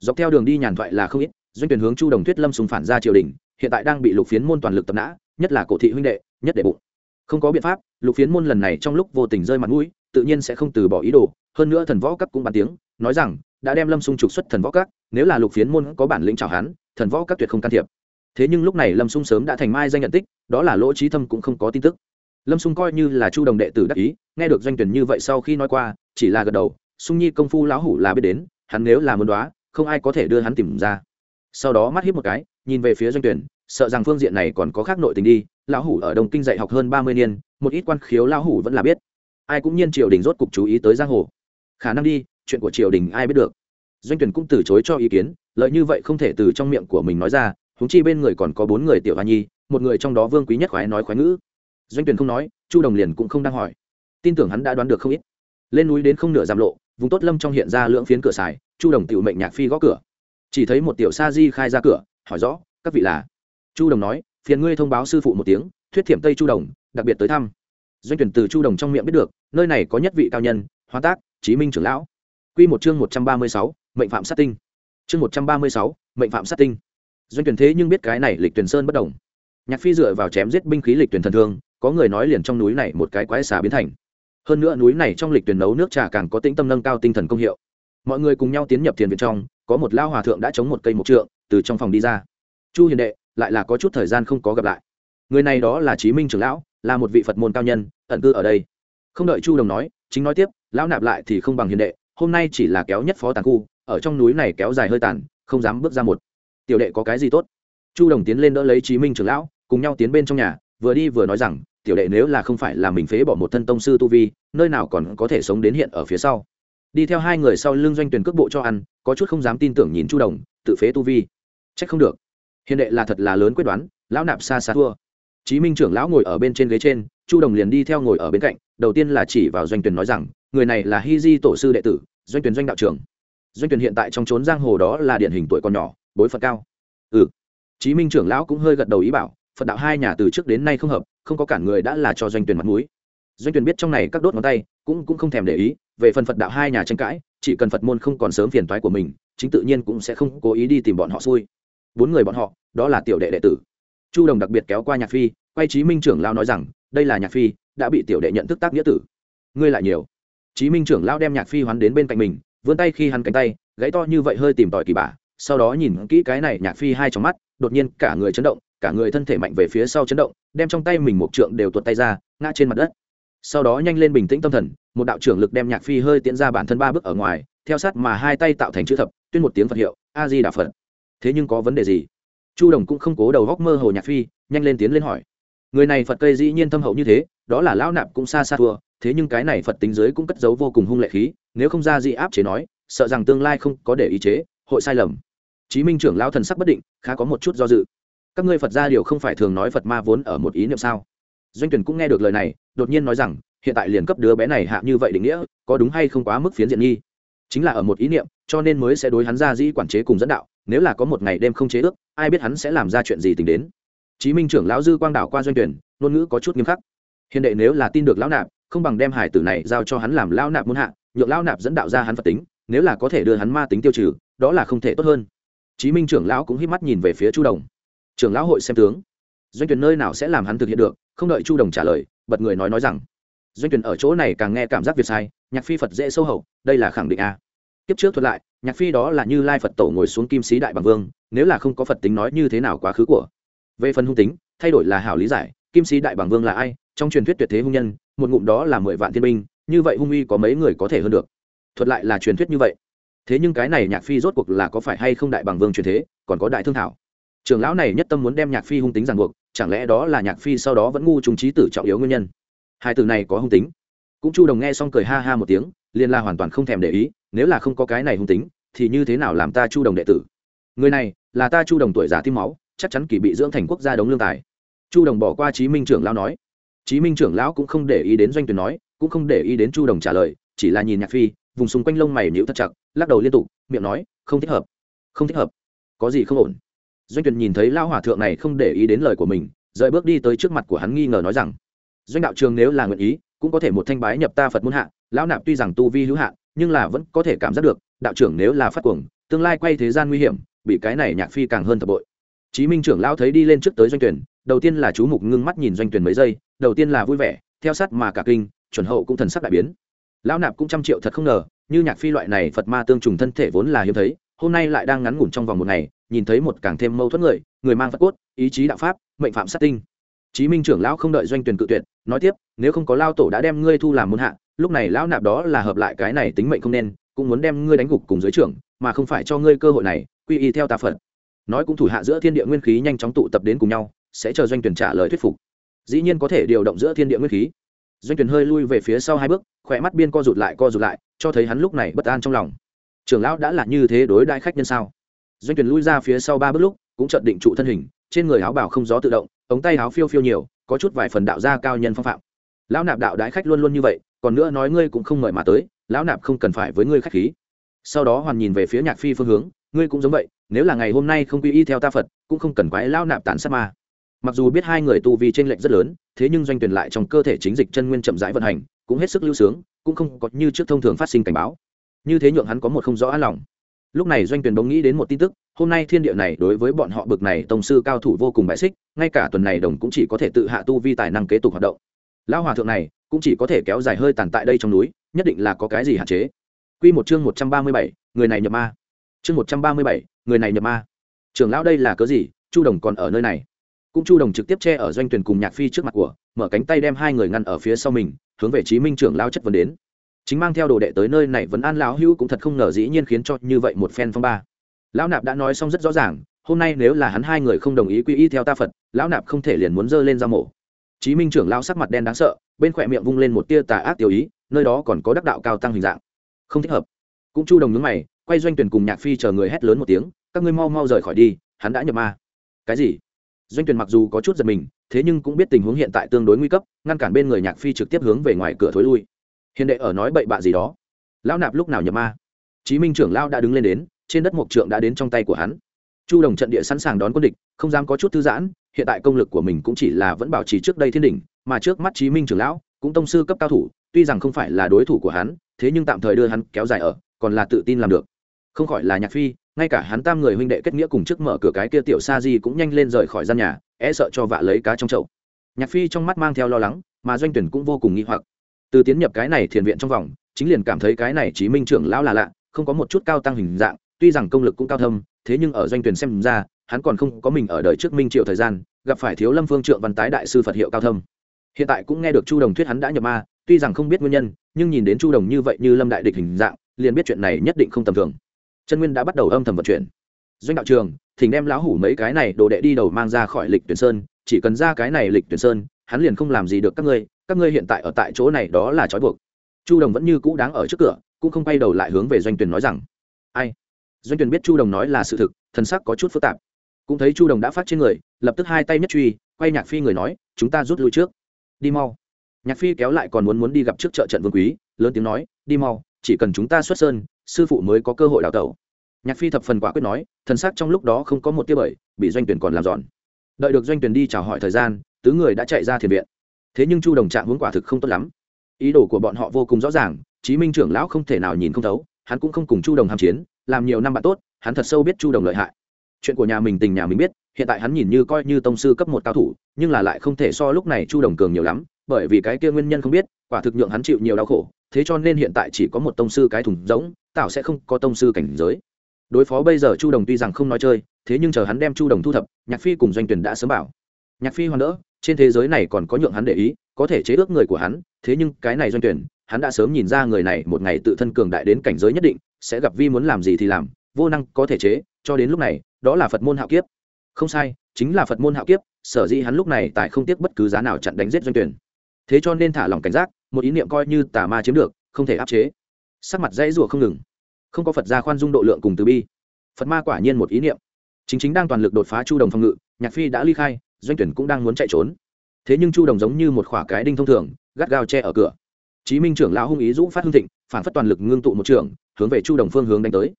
Dọc theo đường đi nhàn thoại là không ít, doanh tuyển hướng chu đồng thuyết lâm sùng phản ra triều đình, hiện tại đang bị lục phiến môn toàn lực tập nã, nhất là cổ thị huynh đệ, nhất đệ bụng. Không có biện pháp, lục phiến môn lần này trong lúc vô tình rơi mặt mũi, tự nhiên sẽ không từ bỏ ý đồ, hơn nữa thần võ các cũng bàn tiếng, nói rằng, đã đem lâm sung trục xuất thần võ các, nếu là lục phiến môn có bản lĩnh chào hắn, thần võ các tuyệt không can thiệp. Thế nhưng lúc này lâm sung sớm đã thành mai danh nhận tích, đó là lỗ trí thâm cũng không có tin tức lâm sung coi như là chu đồng đệ tử đắc ý, nghe được doanh tuyển như vậy sau khi nói qua, chỉ là gật đầu, sung nhi công phu lão hủ là biết đến, hắn nếu là muốn đoá, không ai có thể đưa hắn tìm ra. Sau đó mắt hiếp một cái, nhìn về phía doanh tuyển, sợ rằng phương diện này còn có khác nội tình đi, lão hủ ở đông kinh dạy học hơn ba mươi niên, một ít quan khiếu lão hủ vẫn là biết. Ai cũng nhiên triều đình rốt cục chú ý tới giang hồ. Khả năng đi, chuyện của triều đình ai biết được. Doanh tuyển cũng từ chối cho ý kiến, lợi như vậy không thể từ trong miệng của mình nói ra húng chi bên người còn có bốn người tiểu hoa nhi, một người trong đó vương quý nhất khoái nói khoái ngữ doanh tuyển không nói chu đồng liền cũng không đang hỏi tin tưởng hắn đã đoán được không ít lên núi đến không nửa giảm lộ vùng tốt lâm trong hiện ra lưỡng phiến cửa xài chu đồng tiểu mệnh nhạc phi gõ cửa chỉ thấy một tiểu sa di khai ra cửa hỏi rõ các vị là chu đồng nói phiền ngươi thông báo sư phụ một tiếng thuyết thiểm tây chu đồng đặc biệt tới thăm doanh tuyển từ chu đồng trong miệng biết được nơi này có nhất vị cao nhân hóa tác chí minh trưởng lão quy một chương một trăm ba mươi sáu, mệnh phạm sát tinh chương một trăm ba mươi sáu, mệnh phạm sát tinh doanh tuyển thế nhưng biết cái này lịch tuyển sơn bất đồng nhạc phi dựa vào chém giết binh khí lịch tuyển thần thương có người nói liền trong núi này một cái quái xà biến thành. Hơn nữa núi này trong lịch tuyển nấu nước trà càng có tĩnh tâm nâng cao tinh thần công hiệu. Mọi người cùng nhau tiến nhập thiền viện trong, có một lao hòa thượng đã chống một cây mộc trượng, từ trong phòng đi ra. Chu hiền đệ, lại là có chút thời gian không có gặp lại. Người này đó là chí minh trưởng lão, là một vị phật môn cao nhân, ẩn cư ở đây. Không đợi chu đồng nói, chính nói tiếp, lão nạp lại thì không bằng hiền đệ, hôm nay chỉ là kéo nhất phó tàn khu, ở trong núi này kéo dài hơi tàn, không dám bước ra một. Tiểu đệ có cái gì tốt? Chu đồng tiến lên đỡ lấy chí minh trưởng lão, cùng nhau tiến bên trong nhà vừa đi vừa nói rằng, tiểu đệ nếu là không phải là mình phế bỏ một thân tông sư tu vi, nơi nào còn có thể sống đến hiện ở phía sau? Đi theo hai người sau lưng doanh tuyển cước bộ cho ăn, có chút không dám tin tưởng nhìn chu đồng, tự phế tu vi. Trách không được. Hiện đệ là thật là lớn quyết đoán, lão nạp xa xa thua. Chí minh trưởng lão ngồi ở bên trên ghế trên, chu đồng liền đi theo ngồi ở bên cạnh, đầu tiên là chỉ vào doanh tuyển nói rằng, người này là hy di tổ sư đệ tử, doanh tuyển doanh đạo trưởng. Doanh tuyển hiện tại trong trốn giang hồ đó là điển hình tuổi còn nhỏ, bối phận cao. Ừ. Chí minh trưởng lão cũng hơi gật đầu ý bảo phật đạo hai nhà từ trước đến nay không hợp, không có cản người đã là cho doanh tuyển mặt mũi. Doanh tuyển biết trong này các đốt ngón tay, cũng cũng không thèm để ý, về phần phật đạo hai nhà tranh cãi, chỉ cần phật môn không còn sớm phiền toái của mình, chính tự nhiên cũng sẽ không cố ý đi tìm bọn họ xui. Bốn người bọn họ, đó là tiểu đệ đệ tử. Chu đồng đặc biệt kéo qua nhạc phi, quay chí minh trưởng lao nói rằng, đây là nhạc phi, đã bị tiểu đệ nhận thức tác nghĩa tử. Ngươi lại nhiều. Chí minh trưởng lao đem nhạc phi hoán đến bên cạnh mình, vươn tay khi hắn cánh tay, gãy to như vậy hơi tìm tòi kỳ bả sau đó nhìn kỹ cái này nhạc phi hai trong mắt, đột nhiên cả người chấn động, cả người thân thể mạnh về phía sau chấn động, đem trong tay mình một trượng đều tuột tay ra, ngã trên mặt đất. Sau đó nhanh lên bình tĩnh tâm thần, một đạo trưởng lực đem nhạc phi hơi tiễn ra bản thân ba bước ở ngoài, theo sát mà hai tay tạo thành chữ thập, tuyên một tiếng phật hiệu, a di đà phật. Thế nhưng có vấn đề gì? Chu đồng cũng không cố đầu góc mơ hồ nhạc phi, nhanh lên tiến lên hỏi. Người này phật cây dĩ nhiên thâm hậu như thế, đó là lão nạp cũng xa xa thua, thế nhưng cái này phật tính giới cũng cất giấu vô cùng hung lệ khí, nếu không ra dị áp chế nói, sợ rằng tương lai không có để ý chế hội sai lầm. Chí minh trưởng lão thần sắc bất định, khá có một chút do dự. Các ngươi phật gia điều không phải thường nói phật ma vốn ở một ý niệm sao? Doanh tuyển cũng nghe được lời này, đột nhiên nói rằng, hiện tại liền cấp đứa bé này hạ như vậy định nghĩa, có đúng hay không quá mức phiến diện nghi? Chính là ở một ý niệm, cho nên mới sẽ đối hắn ra dĩ quản chế cùng dẫn đạo, nếu là có một ngày đêm không chế ước, ai biết hắn sẽ làm ra chuyện gì tình đến. Chí minh trưởng lão dư quang đảo qua doanh tuyển ngôn ngữ có chút nghiêm khắc. Hiện đệ nếu là tin được lão nạp, không bằng đem hải tử này giao cho hắn làm lão nạp muốn hạ, nhượng lão nạp dẫn đạo ra hắn phật tính nếu là có thể đưa hắn ma tính tiêu trừ, đó là không thể tốt hơn. Chí minh trưởng lão cũng hít mắt nhìn về phía chu đồng. Trưởng lão hội xem tướng. Doanh tuyển nơi nào sẽ làm hắn thực hiện được, không đợi chu đồng trả lời, bật người nói nói rằng, doanh tuyển ở chỗ này càng nghe cảm giác việc sai, nhạc phi phật dễ sâu hậu, đây là khẳng định a. Tiếp trước thuật lại, nhạc phi đó là như lai phật tổ ngồi xuống kim sĩ đại bằng vương, nếu là không có phật tính nói như thế nào quá khứ của. Về phần hung tính, thay đổi là hảo lý giải, kim sĩ đại bằng vương là ai, trong truyền thuyết tuyệt thế hung nhân, một ngụm đó là mười vạn thiên binh, như vậy hung uy có mấy người có thể hơn được? Thuật lại là truyền thuyết như vậy. Thế nhưng cái này nhạc phi rốt cuộc là có phải hay không đại bằng vương truyền thế, còn có đại thương thảo. Trường lão này nhất tâm muốn đem nhạc phi hung tính ràng buộc, chẳng lẽ đó là nhạc phi sau đó vẫn ngu trùng trí tử trọng yếu nguyên nhân? Hai từ này có hung tính. Cũng chu đồng nghe xong cười ha ha một tiếng, liền là hoàn toàn không thèm để ý, nếu là không có cái này hung tính, thì như thế nào làm ta chu đồng đệ tử? Người này, là ta chu đồng tuổi già tim máu, chắc chắn kỳ bị dưỡng thành quốc gia đống lương tài. Chu đồng bỏ qua chí minh trưởng lão nói. Chí minh trưởng lão cũng không để ý đến doanh tuyển nói, cũng không để ý đến chu đồng trả lời, chỉ là nhìn nhạc phi vùng xung quanh lông mày nhíu thật chặt, lắc đầu liên tục, miệng nói, không thích hợp, không thích hợp. Có gì không ổn? Doanh tuyển nhìn thấy lao Hòa thượng này không để ý đến lời của mình, rời bước đi tới trước mặt của hắn nghi ngờ nói rằng, doanh đạo trường nếu là nguyện ý, cũng có thể một thanh bái nhập ta phật môn hạ, lão nạp tuy rằng tu vi hữu hạ nhưng là vẫn có thể cảm giác được, đạo trưởng nếu là phát cuồng, tương lai quay thế gian nguy hiểm, bị cái này nhạc phi càng hơn thập bội. Chí minh trưởng lão thấy đi lên trước tới doanh tuyển đầu tiên là chú mục ngưng mắt nhìn doanh tuyển mấy giây, đầu tiên là vui vẻ, theo sát mà cả kinh, chuẩn hậu cũng thần sắc đại biến lão nạp cũng trăm triệu thật không ngờ, như nhạc phi loại này phật ma tương trùng thân thể vốn là hiếm thấy, hôm nay lại đang ngắn ngủn trong vòng một ngày, nhìn thấy một càng thêm mâu thuẫn người người mang phật cốt, ý chí đạo pháp, mệnh phạm sát tinh. Chí minh trưởng lão không đợi doanh tuyển cự tuyệt, nói tiếp, nếu không có lao tổ đã đem ngươi thu làm môn hạ, lúc này lão nạp đó là hợp lại cái này tính mệnh không nên, cũng muốn đem ngươi đánh gục cùng giới trưởng, mà không phải cho ngươi cơ hội này, quy y theo tà phật. Nói cũng thủ hạ giữa thiên địa nguyên khí nhanh chóng tụ tập đến cùng nhau, sẽ chờ doanh tuyển trả lời thuyết phục. Dĩ nhiên có thể điều động giữa thiên địa nguyên khí doanh tuyển hơi lui về phía sau hai bước, khỏe mắt biên co rụt lại co rụt lại, cho thấy hắn lúc này bất an trong lòng. Trưởng lão đã là như thế đối đại khách nhân sao? Doanh tuyển lui ra phía sau ba bước lúc, cũng chợt định trụ thân hình, trên người áo bào không gió tự động, ống tay áo phiêu phiêu nhiều, có chút vài phần đạo gia cao nhân phong phạm. Lão nạp đạo đại khách luôn luôn như vậy, còn nữa nói ngươi cũng không mời mà tới, lão nạp không cần phải với ngươi khách khí. Sau đó hoàn nhìn về phía nhạc phi phương hướng, ngươi cũng giống vậy, nếu là ngày hôm nay không quy y theo ta phật, cũng không cần quái lão nạp tàn sát ma. Mặc dù biết hai người tu vi trên lệnh rất lớn thế nhưng doanh tuyển lại trong cơ thể chính dịch chân nguyên chậm rãi vận hành cũng hết sức lưu sướng cũng không có như trước thông thường phát sinh cảnh báo. Như thế nhượng hắn có một không rõ an lòng. Lúc này doanh tuyển bỗng nghĩ đến một tin tức hôm nay thiên địa này đối với bọn họ bực này tông sư cao thủ vô cùng bại xích ngay cả tuần này đồng cũng chỉ có thể tự hạ tu vi tài năng kế tục hoạt động. Lão hòa thượng này cũng chỉ có thể kéo dài hơi tàn tại đây trong núi nhất định là có cái gì hạn chế. Quy một chương một trăm ba mươi bảy, người này nhập ma. Chương một trăm ba mươi bảy, người này nhập ma. Trưởng lão đây là cớ gì? Chu đồng còn ở nơi này cũng chu đồng trực tiếp che ở doanh tuyển cùng nhạc phi trước mặt của, mở cánh tay đem hai người ngăn ở phía sau mình, hướng về chí minh trưởng lão chất vấn đến. Chính mang theo đồ đệ tới nơi này vẫn an lão hữu cũng thật không ngờ dĩ nhiên khiến cho như vậy một phen phong ba. Lão nạp đã nói xong rất rõ ràng, hôm nay nếu là hắn hai người không đồng ý quy y theo ta phật, lão nạp không thể liền muốn dơ lên ra mổ. Chí minh trưởng lão sắc mặt đen đáng sợ, bên khỏe miệng vung lên một tia tà ác tiểu ý, nơi đó còn có đắc đạo cao tăng hình dạng. Không thích hợp. Cũng chu đồng nhướng mày, quay doanh tuyển cùng nhạc phi chờ người hét lớn một tiếng, các ngươi mau mau rời khỏi đi, hắn đã nhập ma. Cái gì? Doanh tuyển mặc dù có chút giật mình, thế nhưng cũng biết tình huống hiện tại tương đối nguy cấp, ngăn cản bên người nhạc phi trực tiếp hướng về ngoài cửa thối lui. Hiền đệ ở nói bậy bạ gì đó. Lão nạp lúc nào nhập ma? Chí minh trưởng lão đã đứng lên đến, trên đất mộc trượng đã đến trong tay của hắn. Chu đồng trận địa sẵn sàng đón quân địch, không dám có chút thư giãn, hiện tại công lực của mình cũng chỉ là vẫn bảo trì trước đây thiên đỉnh, mà trước mắt chí minh trưởng lão, cũng tông sư cấp cao thủ, tuy rằng không phải là đối thủ của hắn, thế nhưng tạm thời đưa hắn kéo dài ở, còn là tự tin làm được. Không khỏi là nhạc phi ngay cả hắn tam người huynh đệ kết nghĩa cùng trước mở cửa cái kia tiểu sa di cũng nhanh lên rời khỏi gian nhà e sợ cho vạ lấy cá trong chậu. Nhạc phi trong mắt mang theo lo lắng, mà doanh tuyển cũng vô cùng nghi hoặc. Từ tiến nhập cái này thiền viện trong vòng, chính liền cảm thấy cái này chí minh trưởng lão là lạ, không có một chút cao tăng hình dạng, tuy rằng công lực cũng cao thâm, thế nhưng ở doanh tuyển xem ra, hắn còn không có mình ở đời trước minh triệu thời gian, gặp phải thiếu lâm phương trượng văn tái đại sư phật hiệu cao thâm. Hiện tại cũng nghe được chu đồng thuyết hắn đã nhập ma, tuy rằng không biết nguyên nhân, nhưng nhìn đến chu đồng như vậy như lâm đại địch hình dạng, liền biết chuyện này nhất định không tầm thường chân nguyên đã bắt đầu âm thầm vận chuyển. Doanh đạo trường, thỉnh đem lão hủ mấy cái này đồ đệ đi đầu mang ra khỏi lịch tuyển sơn, chỉ cần ra cái này lịch tuyển sơn, hắn liền không làm gì được các ngươi các ngươi hiện tại ở tại chỗ này đó là trói buộc. Chu đồng vẫn như cũ đáng ở trước cửa, cũng không quay đầu lại hướng về doanh tuyển nói rằng, ai? Doanh tuyển biết chu đồng nói là sự thực, thần sắc có chút phức tạp. Cũng thấy chu đồng đã phát trên người, lập tức hai tay nhất truy, quay nhạc phi người nói, chúng ta rút lui trước. Đi mau. Nhạc phi kéo lại còn muốn muốn đi gặp trước chợ trận vương quý, lớn tiếng nói, đi mau chỉ cần chúng ta xuất sơn, sư phụ mới có cơ hội đào tẩu. Nhạc phi thập phần quả quyết nói, thần sắc trong lúc đó không có một tia bởi bị doanh tuyển còn làm dọn đợi được doanh tuyển đi chào hỏi thời gian, tứ người đã chạy ra thiền viện. Thế nhưng chu đồng trạng hướng quả thực không tốt lắm. Ý đồ của bọn họ vô cùng rõ ràng, chí minh trưởng lão không thể nào nhìn không thấu, hắn cũng không cùng chu đồng hàm chiến, làm nhiều năm bạn tốt, hắn thật sâu biết chu đồng lợi hại. Chuyện của nhà mình tình nhà mình biết, hiện tại hắn nhìn như coi như tông sư cấp một cao thủ, nhưng là lại không thể so lúc này chu đồng cường nhiều lắm, bởi vì cái kia nguyên nhân không biết, quả thực nhượng hắn chịu nhiều đau khổ thế cho nên hiện tại chỉ có một tông sư cái thùng rỗng, tạo sẽ không có tông sư cảnh giới. Đối phó bây giờ chu đồng tuy rằng không nói chơi thế nhưng chờ hắn đem chu đồng thu thập nhạc phi cùng doanh tuyển đã sớm bảo. Nhạc phi hoàn đỡ trên thế giới này còn có nhượng hắn để ý có thể chế ước người của hắn thế nhưng cái này doanh tuyển hắn đã sớm nhìn ra người này một ngày tự thân cường đại đến cảnh giới nhất định sẽ gặp vi muốn làm gì thì làm vô năng có thể chế cho đến lúc này đó là phật môn hạo kiếp. Không sai chính là phật môn hạo kiếp sở dĩ hắn lúc này tại không tiếc bất cứ giá nào chặn đánh giết doanh tuyển thế cho nên thả lòng cảnh giác một ý niệm coi như tà ma chiếm được, không thể áp chế. Sắc mặt dãy rủa không ngừng. Không có phật gia khoan dung độ lượng cùng từ bi. Phật ma quả nhiên một ý niệm. Chính chính đang toàn lực đột phá chu đồng phòng ngự, nhạc phi đã ly khai, doanh tuyển cũng đang muốn chạy trốn. Thế nhưng chu đồng giống như một khỏa cái đinh thông thường, gắt gao che ở cửa. Chí minh trưởng lão hung ý dũng phát hương thịnh, phản phất toàn lực ngưng tụ một trưởng hướng về chu đồng phương hướng đánh tới.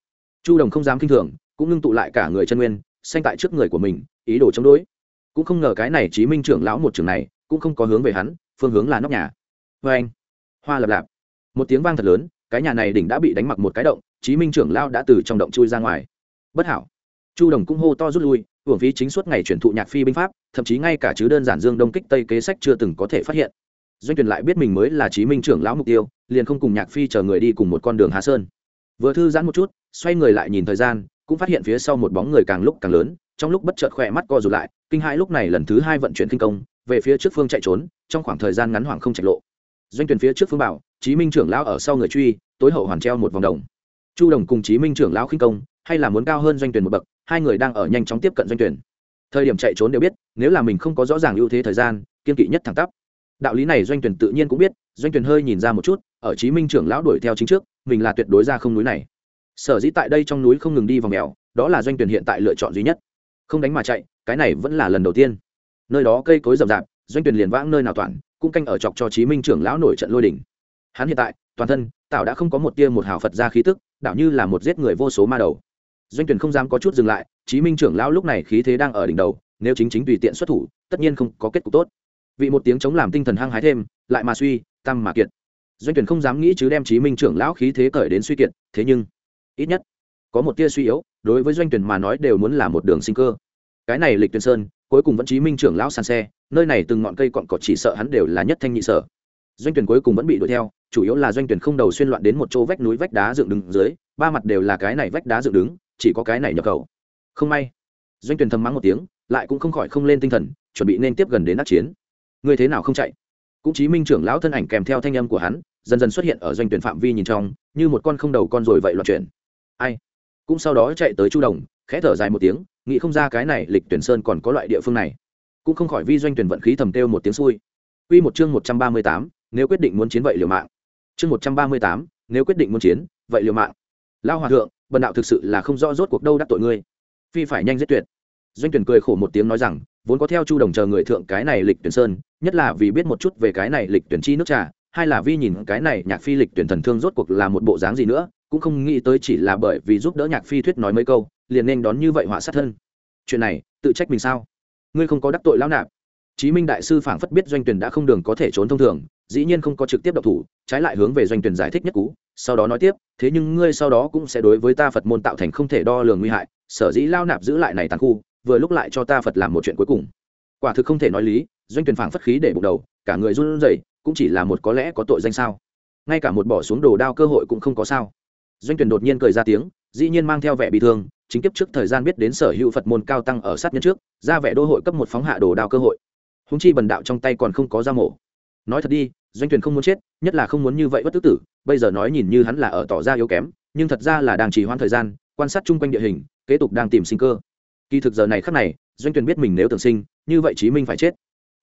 Chu đồng không dám kinh thường, cũng ngưng tụ lại cả người chân nguyên, xanh tại trước người của mình, ý đồ chống đối. Cũng không ngờ cái này chí minh trưởng lão một trường này, cũng không có hướng về hắn, phương hướng là nóc nhà vê anh. Hoa lập lạp. Một tiếng vang thật lớn, cái nhà này đỉnh đã bị đánh mặc một cái động, chí minh trưởng lão đã từ trong động chui ra ngoài. Bất hảo. Chu đồng cũng hô to rút lui, hưởng phí chính suốt ngày chuyển thụ nhạc phi binh pháp, thậm chí ngay cả chứ đơn giản dương đông kích tây kế sách chưa từng có thể phát hiện. Doanh tuyển lại biết mình mới là chí minh trưởng lão mục tiêu, liền không cùng nhạc phi chờ người đi cùng một con đường hà sơn. Vừa thư giãn một chút, xoay người lại nhìn thời gian, cũng phát hiện phía sau một bóng người càng lúc càng lớn, trong lúc bất chợt khỏe mắt co rụt lại, kinh hãi lúc này lần thứ hai vận chuyển kinh công, về phía trước phương chạy trốn, trong khoảng thời gian ngắn hoảng không chạy lộ doanh tuyển phía trước phương bảo, chí minh trưởng lão ở sau người truy, tối hậu hoàn treo một vòng đồng. Chu đồng cùng chí minh trưởng lão khinh công, hay là muốn cao hơn doanh tuyển một bậc, hai người đang ở nhanh chóng tiếp cận doanh tuyển thời điểm chạy trốn đều biết, nếu là mình không có rõ ràng ưu thế thời gian, kiên kỵ nhất thẳng tắp. Đạo lý này doanh tuyển tự nhiên cũng biết, doanh tuyển hơi nhìn ra một chút, ở chí minh trưởng lão đuổi theo chính trước, mình là tuyệt đối ra không núi này. Sở dĩ tại đây trong núi không ngừng đi vòng mèo, đó là doanh tuyển hiện tại lựa chọn duy nhất. Không đánh mà chạy, cái này vẫn là lần đầu tiên. Nơi đó cây cối rậm rạp, doanh tuyển liền vãng nơi nào toàn cũng canh ở chọc cho chí minh trưởng lão nổi trận lôi đỉnh hắn hiện tại, toàn thân tạo đã không có một tia một hào phật ra khí tức đạo như là một giết người vô số ma đầu. Doanh tuyển không dám có chút dừng lại, chí minh trưởng lão lúc này khí thế đang ở đỉnh đầu, nếu chính chính tùy tiện xuất thủ, tất nhiên không có kết cục tốt. Vì một tiếng chống làm tinh thần hăng hái thêm, lại mà suy, tăng mà kiệt. Doanh tuyển không dám nghĩ chứ đem chí minh trưởng lão khí thế cởi đến suy kiệt, thế nhưng, ít nhất, có một tia suy yếu, đối với doanh tuyển mà nói đều muốn là một đường sinh cơ. Cái này lịch tuyển sơn cuối cùng vẫn chí minh trưởng lão sàn xe, nơi này từng ngọn cây cọn cỏ chỉ sợ hắn đều là nhất thanh nhị sở. Doanh tuyển cuối cùng vẫn bị đuổi theo, chủ yếu là doanh tuyển không đầu xuyên loạn đến một chỗ vách núi vách đá dựng đứng dưới, ba mặt đều là cái này vách đá dựng đứng, chỉ có cái này nhập khẩu. Không may, doanh tuyển thầm mắng một tiếng, lại cũng không khỏi không lên tinh thần, chuẩn bị nên tiếp gần đến đắc chiến. Người thế nào không chạy? Cũng chí minh trưởng lão thân ảnh kèm theo thanh âm của hắn, dần dần xuất hiện ở doanh tuyển phạm vi nhìn trong, như một con không đầu con rồi vậy loạn chuyển. Ai? Cũng sau đó chạy tới chu đồng khẽ thở dài một tiếng nghĩ không ra cái này lịch tuyển sơn còn có loại địa phương này cũng không khỏi vi doanh tuyển vận khí thầm kêu một tiếng xui Quy một chương 138, nếu quyết định muốn chiến vậy liều mạng. Chương 138, nếu quyết định muốn chiến, vậy liều mạng. Lao hòa thượng, bần đạo thực sự là không rõ rốt cuộc đâu đắc tội ngươi. Phi phải nhanh giết tuyệt. Doanh tuyển cười khổ một tiếng nói rằng, vốn có theo Chu Đồng chờ người thượng cái này lịch tuyển sơn, nhất là vì biết một chút về cái này lịch tuyển chi nước trà, hay là vi nhìn cái này nhạc phi lịch tuyển thần thương rốt cuộc là một bộ dáng gì nữa, cũng không nghĩ tới chỉ là bởi vì giúp đỡ nhạc phi thuyết nói mấy câu, liền nên đón như vậy họa sát thân. Chuyện này, tự trách mình sao? Ngươi không có đắc tội lão nạp, chí minh đại sư phảng phất biết doanh tuyển đã không đường có thể trốn thông thường dĩ nhiên không có trực tiếp độc thủ trái lại hướng về doanh tuyển giải thích nhất cú sau đó nói tiếp thế nhưng ngươi sau đó cũng sẽ đối với ta phật môn tạo thành không thể đo lường nguy hại sở dĩ lao nạp giữ lại này tàn khu vừa lúc lại cho ta phật làm một chuyện cuối cùng quả thực không thể nói lý doanh tuyển phảng phất khí để bụng đầu cả người run rẩy cũng chỉ là một có lẽ có tội danh sao ngay cả một bỏ xuống đồ đao cơ hội cũng không có sao doanh tuyển đột nhiên cười ra tiếng dĩ nhiên mang theo vẻ bị thương, chính kiếp trước thời gian biết đến sở hữu phật môn cao tăng ở sát nhân trước, ra vẻ đô hội cấp một phóng hạ đồ đao cơ hội. Húng chi bần đạo trong tay còn không có da mổ. Nói thật đi, doanh tuyển không muốn chết, nhất là không muốn như vậy bất tức tử, bây giờ nói nhìn như hắn là ở tỏ ra yếu kém, nhưng thật ra là đang trì hoãn thời gian, quan sát chung quanh địa hình, kế tục đang tìm sinh cơ. Kỳ thực giờ này khắc này, doanh tuyển biết mình nếu tưởng sinh, như vậy chí minh phải chết.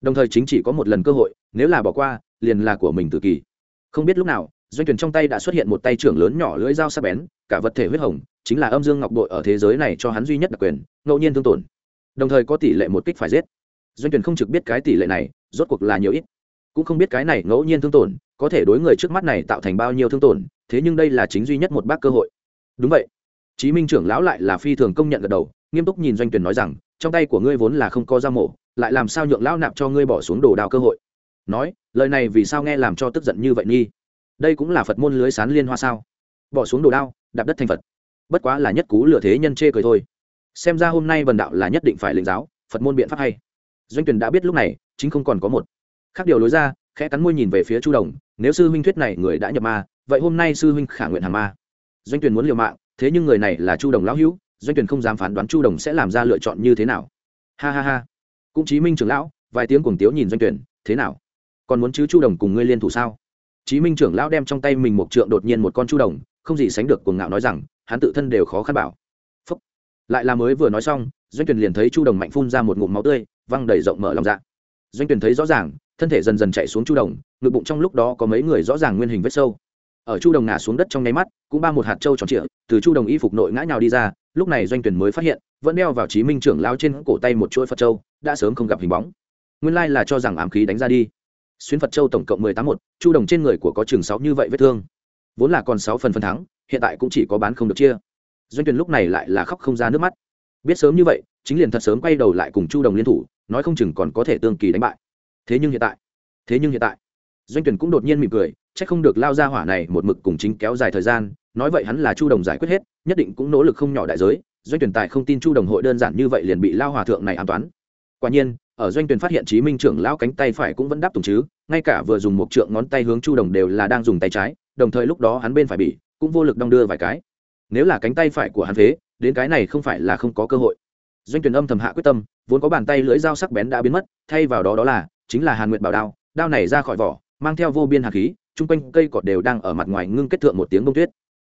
Đồng thời chính chỉ có một lần cơ hội, nếu là bỏ qua, liền là của mình tự kỳ. Không biết lúc nào, doanh tuyển trong tay đã xuất hiện một tay trưởng lớn nhỏ lưỡi dao sắc bén cả vật thể huyết hồng, chính là âm dương ngọc bội ở thế giới này cho hắn duy nhất đặc quyền, ngẫu nhiên thương tổn. Đồng thời có tỷ lệ một kích phải giết. Doanh tuyển không trực biết cái tỷ lệ này, rốt cuộc là nhiều ít. Cũng không biết cái này ngẫu nhiên thương tổn, có thể đối người trước mắt này tạo thành bao nhiêu thương tổn, thế nhưng đây là chính duy nhất một bác cơ hội. Đúng vậy. Chí minh trưởng lão lại là phi thường công nhận gật đầu, nghiêm túc nhìn doanh tuyển nói rằng, trong tay của ngươi vốn là không có dao mổ, lại làm sao nhượng lão nạp cho ngươi bỏ xuống đồ đào cơ hội? Nói, lời này vì sao nghe làm cho tức giận như vậy nghi? Đây cũng là phật môn lưới sán liên hoa sao? Bỏ xuống đồ đao, đạp đất thành phật. Bất quá là nhất cú lựa thế nhân chê cười thôi. Xem ra hôm nay vần đạo là nhất định phải lĩnh giáo, phật môn biện pháp hay. Doanh tuyển đã biết lúc này, chính không còn có một. Khác điều lối ra, khẽ cắn môi nhìn về phía chu đồng, nếu sư huynh thuyết này người đã nhập ma, vậy hôm nay sư huynh khả nguyện hàng ma. Doanh tuyển muốn liều mạng, thế nhưng người này là chu đồng lão hữu, doanh tuyển không dám phán đoán chu đồng sẽ làm ra lựa chọn như thế nào. Ha ha ha. Cũng chí minh trưởng lão, vài tiếng cùng tiếu nhìn doanh tuyển thế nào? Còn muốn chứ chu đồng cùng ngươi liên thủ sao? Chí minh trưởng lão đem trong tay mình một trượng đột nhiên một con chu đồng không gì sánh được cuồng ngạo nói rằng hắn tự thân đều khó khăn bảo. Phúc. lại là mới vừa nói xong doanh tuyển liền thấy chu đồng mạnh phun ra một ngụm máu tươi văng đầy rộng mở lòng dạ. Doanh tuyển thấy rõ ràng thân thể dần dần chạy xuống chu đồng ngực bụng trong lúc đó có mấy người rõ ràng nguyên hình vết sâu. Ở chu đồng ngã xuống đất trong nháy mắt cũng ba một hạt trâu tròn trịa từ chu đồng y phục nội ngã nhào đi ra lúc này doanh tuyển mới phát hiện vẫn đeo vào chí minh trưởng lao trên cổ tay một chuỗi phật châu, đã sớm không gặp hình bóng. Nguyên lai là cho rằng ám khí đánh ra đi. Xuyên phật châu tổng cộng mười tám một chu đồng trên người của có chừng sáu như vậy vết thương vốn là còn sáu phần phần thắng, hiện tại cũng chỉ có bán không được chia. Doanh tuyển lúc này lại là khóc không ra nước mắt. Biết sớm như vậy, chính liền thật sớm quay đầu lại cùng chu đồng liên thủ, nói không chừng còn có thể tương kỳ đánh bại. Thế nhưng hiện tại, thế nhưng hiện tại, doanh tuyển cũng đột nhiên mỉm cười, chắc không được lao ra hỏa này một mực cùng chính kéo dài thời gian, nói vậy hắn là chu đồng giải quyết hết, nhất định cũng nỗ lực không nhỏ đại giới, doanh tuyển tài không tin chu đồng hội đơn giản như vậy liền bị lao hòa thượng này an toán. Quả nhiên, ở doanh tuyển phát hiện chí minh trưởng lao cánh tay phải cũng vẫn đáp tùng chứ, ngay cả vừa dùng một trượng ngón tay hướng chu đồng đều là đang dùng tay trái đồng thời lúc đó hắn bên phải bị, cũng vô lực đong đưa vài cái. Nếu là cánh tay phải của hắn phế, đến cái này không phải là không có cơ hội. Doanh tuyển âm thầm hạ quyết tâm, vốn có bàn tay lưỡi dao sắc bén đã biến mất, thay vào đó đó là, chính là hàn nguyệt bảo đao đao này ra khỏi vỏ, mang theo vô biên hạt khí, chung quanh cây cọt đều đang ở mặt ngoài ngưng kết thượng một tiếng bông tuyết.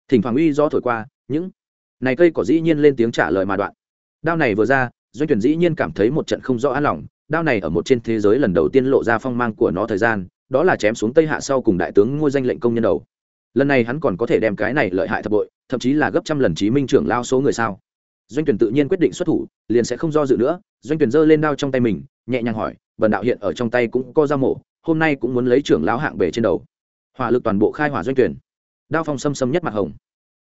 Thỉnh thoảng uy do thổi qua, những này cây cỏ dĩ nhiên lên tiếng trả lời mà đoạn. Đao này vừa ra, doanh tuyển dĩ nhiên cảm thấy một trận không rõ an lòng, đao này ở một trên thế giới lần đầu tiên lộ ra phong mang của nó thời gian đó là chém xuống tây hạ sau cùng đại tướng ngôi danh lệnh công nhân đầu. Lần này hắn còn có thể đem cái này lợi hại thập bội, thậm chí là gấp trăm lần chí minh trưởng lao số người sao? Doanh tuyển tự nhiên quyết định xuất thủ, liền sẽ không do dự nữa. Doanh tuyển giơ lên đao trong tay mình, nhẹ nhàng hỏi bần đạo hiện ở trong tay cũng có dao mổ, hôm nay cũng muốn lấy trưởng lão hạng bể trên đầu. Hỏa lực toàn bộ khai hỏa doanh tuyển đao phong xâm xâm nhất mặt hồng.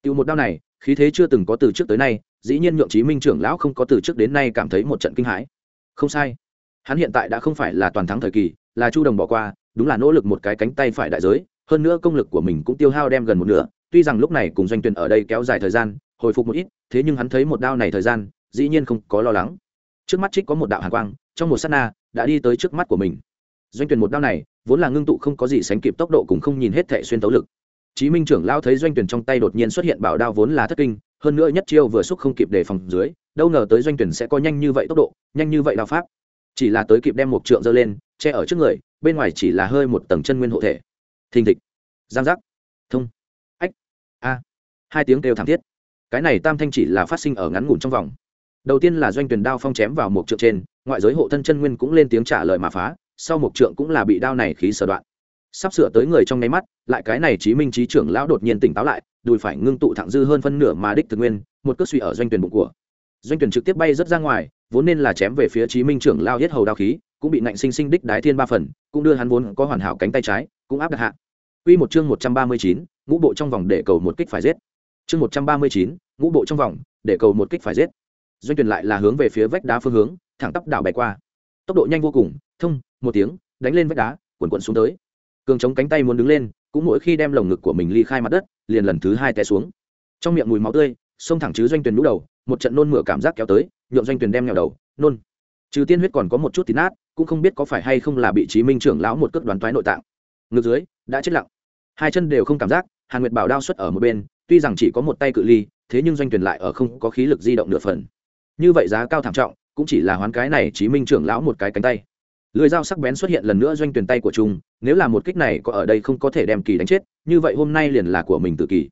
Tiêu một đao này, khí thế chưa từng có từ trước tới nay, dĩ nhiên nhượng chí minh trưởng lão không có từ trước đến nay cảm thấy một trận kinh hãi. Không sai. Hắn hiện tại đã không phải là toàn thắng thời kỳ, là chu đồng bỏ qua đúng là nỗ lực một cái cánh tay phải đại giới, hơn nữa công lực của mình cũng tiêu hao đem gần một nửa, tuy rằng lúc này cùng doanh tuyển ở đây kéo dài thời gian, hồi phục một ít, thế nhưng hắn thấy một đao này thời gian, dĩ nhiên không có lo lắng. Trước mắt trích có một đạo hàn quang, trong một sát na, đã đi tới trước mắt của mình. Doanh tuyển một đao này, vốn là ngưng tụ không có gì sánh kịp tốc độ cùng không nhìn hết thệ xuyên tấu lực. Chí minh trưởng lao thấy doanh tuyển trong tay đột nhiên xuất hiện bảo đao vốn là thất kinh, hơn nữa nhất chiêu vừa xúc không kịp đề phòng dưới, đâu ngờ tới doanh tuyển sẽ có nhanh như vậy tốc độ, nhanh như vậy đao pháp. Chỉ là tới kịp đem một trượng dơ lên che ở trước người, bên ngoài chỉ là hơi một tầng chân nguyên hộ thể. Thình thịch. Giang giác. Thông. Ách. A. Hai tiếng kêu thảm thiết. Cái này tam thanh chỉ là phát sinh ở ngắn ngủn trong vòng. Đầu tiên là doanh tuyển đao phong chém vào một trượng trên, ngoại giới hộ thân chân nguyên cũng lên tiếng trả lời mà phá, sau một trượng cũng là bị đao này khí sở đoạn. Sắp sửa tới người trong nháy mắt, lại cái này chí minh trí trưởng lão đột nhiên tỉnh táo lại, đùi phải ngưng tụ thẳng dư hơn phân nửa mà đích thực nguyên, một cước suy ở doanh tuyển bụng của. Doanh tuyển trực tiếp bay rất ra ngoài, vốn nên là chém về phía chí minh trưởng lao hết hầu đao khí cũng bị nạnh sinh sinh đích đái thiên ba phần cũng đưa hắn vốn có hoàn hảo cánh tay trái cũng áp đặt hạ Quy một chương 139, ngũ bộ trong vòng để cầu một kích phải giết. Chương 139, ngũ bộ trong vòng, để cầu một kích phải giết. Doanh tuyển lại là hướng về phía vách đá phương hướng, thẳng tắp đảo bay qua. Tốc độ nhanh vô cùng, thông, một tiếng, đánh lên vách đá, cuộn cuộn xuống tới. Cường chống cánh tay muốn đứng lên, cũng mỗi khi đem lồng ngực của mình ly khai mặt đất, liền lần thứ hai té xuống. Trong miệng mùi máu tươi, xông thẳng chứ doanh tuyển lũ đầu, một trận nôn mửa cảm giác kéo tới, nhượng doanh tuyển đem nhào đầu, nôn. Trừ tiên huyết còn có một chút tí nát, cũng không biết có phải hay không là bị Chí Minh trưởng lão một cước đoán toái nội tạng. Ngực dưới, đã chết lặng. Hai chân đều không cảm giác, hàn nguyệt bảo đao xuất ở một bên, tuy rằng chỉ có một tay cự ly, thế nhưng doanh tuyển lại ở không có khí lực di động nửa phần. Như vậy giá cao thảm trọng, cũng chỉ là hoán cái này chí minh trưởng lão một cái cánh tay. Lưới dao sắc bén xuất hiện lần nữa doanh tuyển tay của trung nếu là một kích này có ở đây không có thể đem kỳ đánh chết, như vậy hôm nay liền là của mình tự kỳ.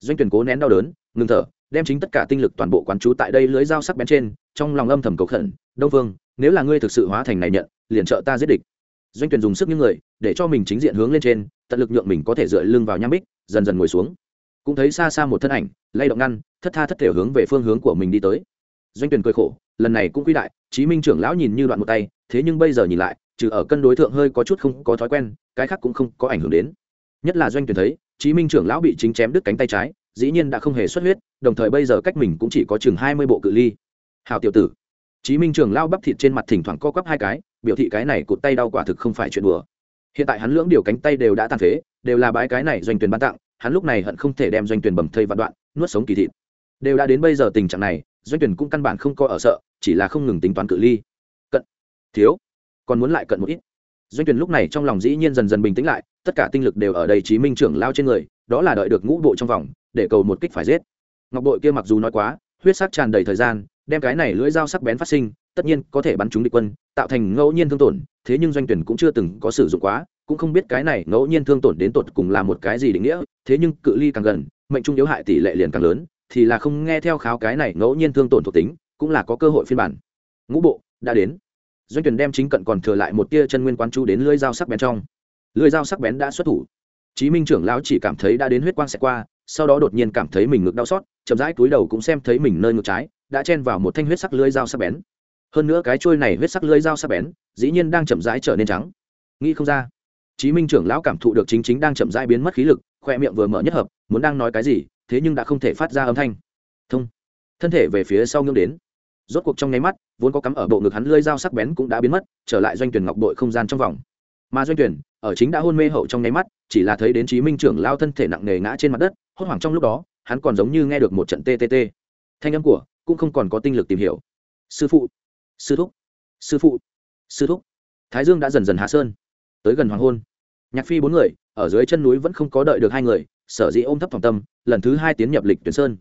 Doanh tuyển cố nén đau đớn, ngừng thở, đem chính tất cả tinh lực toàn bộ quán chú tại đây lưới dao sắc bén trên, trong lòng âm thầm cầu khẩn, đông vương nếu là ngươi thực sự hóa thành này nhận, liền trợ ta giết địch. Doanh tuyển dùng sức những người, để cho mình chính diện hướng lên trên, tận lực nhượng mình có thể dựa lưng vào nham bích, dần dần ngồi xuống. Cũng thấy xa xa một thân ảnh, lay động ngăn, thất tha thất thể hướng về phương hướng của mình đi tới. Doanh tuyển cười khổ, lần này cũng quy đại, chí minh trưởng lão nhìn như đoạn một tay, thế nhưng bây giờ nhìn lại, trừ ở cân đối thượng hơi có chút không có thói quen, cái khác cũng không có ảnh hưởng đến. Nhất là doanh tuyển thấy, chí minh trưởng lão bị chính chém đứt cánh tay trái, dĩ nhiên đã không hề xuất huyết, đồng thời bây giờ cách mình cũng chỉ có chừng hai mươi bộ cự ly. Hào tiểu tử chí minh trưởng lao bắp thịt trên mặt thỉnh thoảng co quắp hai cái, biểu thị cái này cụt tay đau quả thực không phải chuyện đùa. Hiện tại hắn lưỡng điều cánh tay đều đã tàn phế, đều là bãi cái này doanh tuyển ban tặng, hắn lúc này hận không thể đem doanh tuyển bầm thây vạn đoạn, nuốt sống kỳ thịt. Đều đã đến bây giờ tình trạng này, doanh tuyển cũng căn bản không có ở sợ, chỉ là không ngừng tính toán cự ly. Cận. Thiếu. Còn muốn lại cận một ít. Doanh tuyển lúc này trong lòng dĩ nhiên dần dần bình tĩnh lại, tất cả tinh lực đều ở đây chí minh trưởng lao trên người, đó là đợi được ngũ bộ trong vòng, để cầu một kích phải giết. Ngọc bội kia mặc dù nói quá, huyết sắc tràn đầy thời gian đem cái này lưỡi dao sắc bén phát sinh, tất nhiên có thể bắn trúng địch quân, tạo thành ngẫu nhiên thương tổn, thế nhưng doanh tuyển cũng chưa từng có sử dụng quá, cũng không biết cái này ngẫu nhiên thương tổn đến tột cùng là một cái gì định nghĩa, thế nhưng cự ly càng gần, mệnh trung yếu hại tỷ lệ liền càng lớn, thì là không nghe theo kháo cái này ngẫu nhiên thương tổn thuộc tính, cũng là có cơ hội phiên bản. Ngũ bộ, đã đến. Doanh tuyển đem chính cận còn thừa lại một tia chân nguyên quan chú đến lưỡi dao sắc bén trong. Lưỡi dao sắc bén đã xuất thủ. Chí minh trưởng lão chỉ cảm thấy đã đến huyết quang sẽ qua, sau đó đột nhiên cảm thấy mình ngực đau xót, chậm rãi túi đầu cũng xem thấy mình nơi ngực trái đã chen vào một thanh huyết sắc lưỡi dao sắc bén. Hơn nữa cái trôi này huyết sắc lưỡi dao sắc bén, dĩ nhiên đang chậm rãi trở nên trắng. Nghĩ không ra, chí minh trưởng lão cảm thụ được chính chính đang chậm rãi biến mất khí lực, khoe miệng vừa mở nhất hợp, muốn đang nói cái gì, thế nhưng đã không thể phát ra âm thanh. Thông. Thân thể về phía sau ngưng đến. Rốt cuộc trong nháy mắt, vốn có cắm ở bộ ngực hắn lưỡi dao sắc bén cũng đã biến mất, trở lại doanh tuyển ngọc đội không gian trong vòng. Mà doanh tuyển, ở chính đã hôn mê hậu trong nháy mắt, chỉ là thấy đến chí minh trưởng lao thân thể nặng nề ngã trên mặt đất, hốt hoảng trong lúc đó, hắn còn giống như nghe được một trận ttt thanh âm của cũng không còn có tinh lực tìm hiểu. Sư phụ, sư thúc, sư phụ, sư thúc. Thái dương đã dần dần hạ sơn, tới gần hoàng hôn. Nhạc phi bốn người, ở dưới chân núi vẫn không có đợi được hai người, sở dĩ ôm thấp phòng tâm, lần thứ hai tiến nhập lịch tuyển sơn.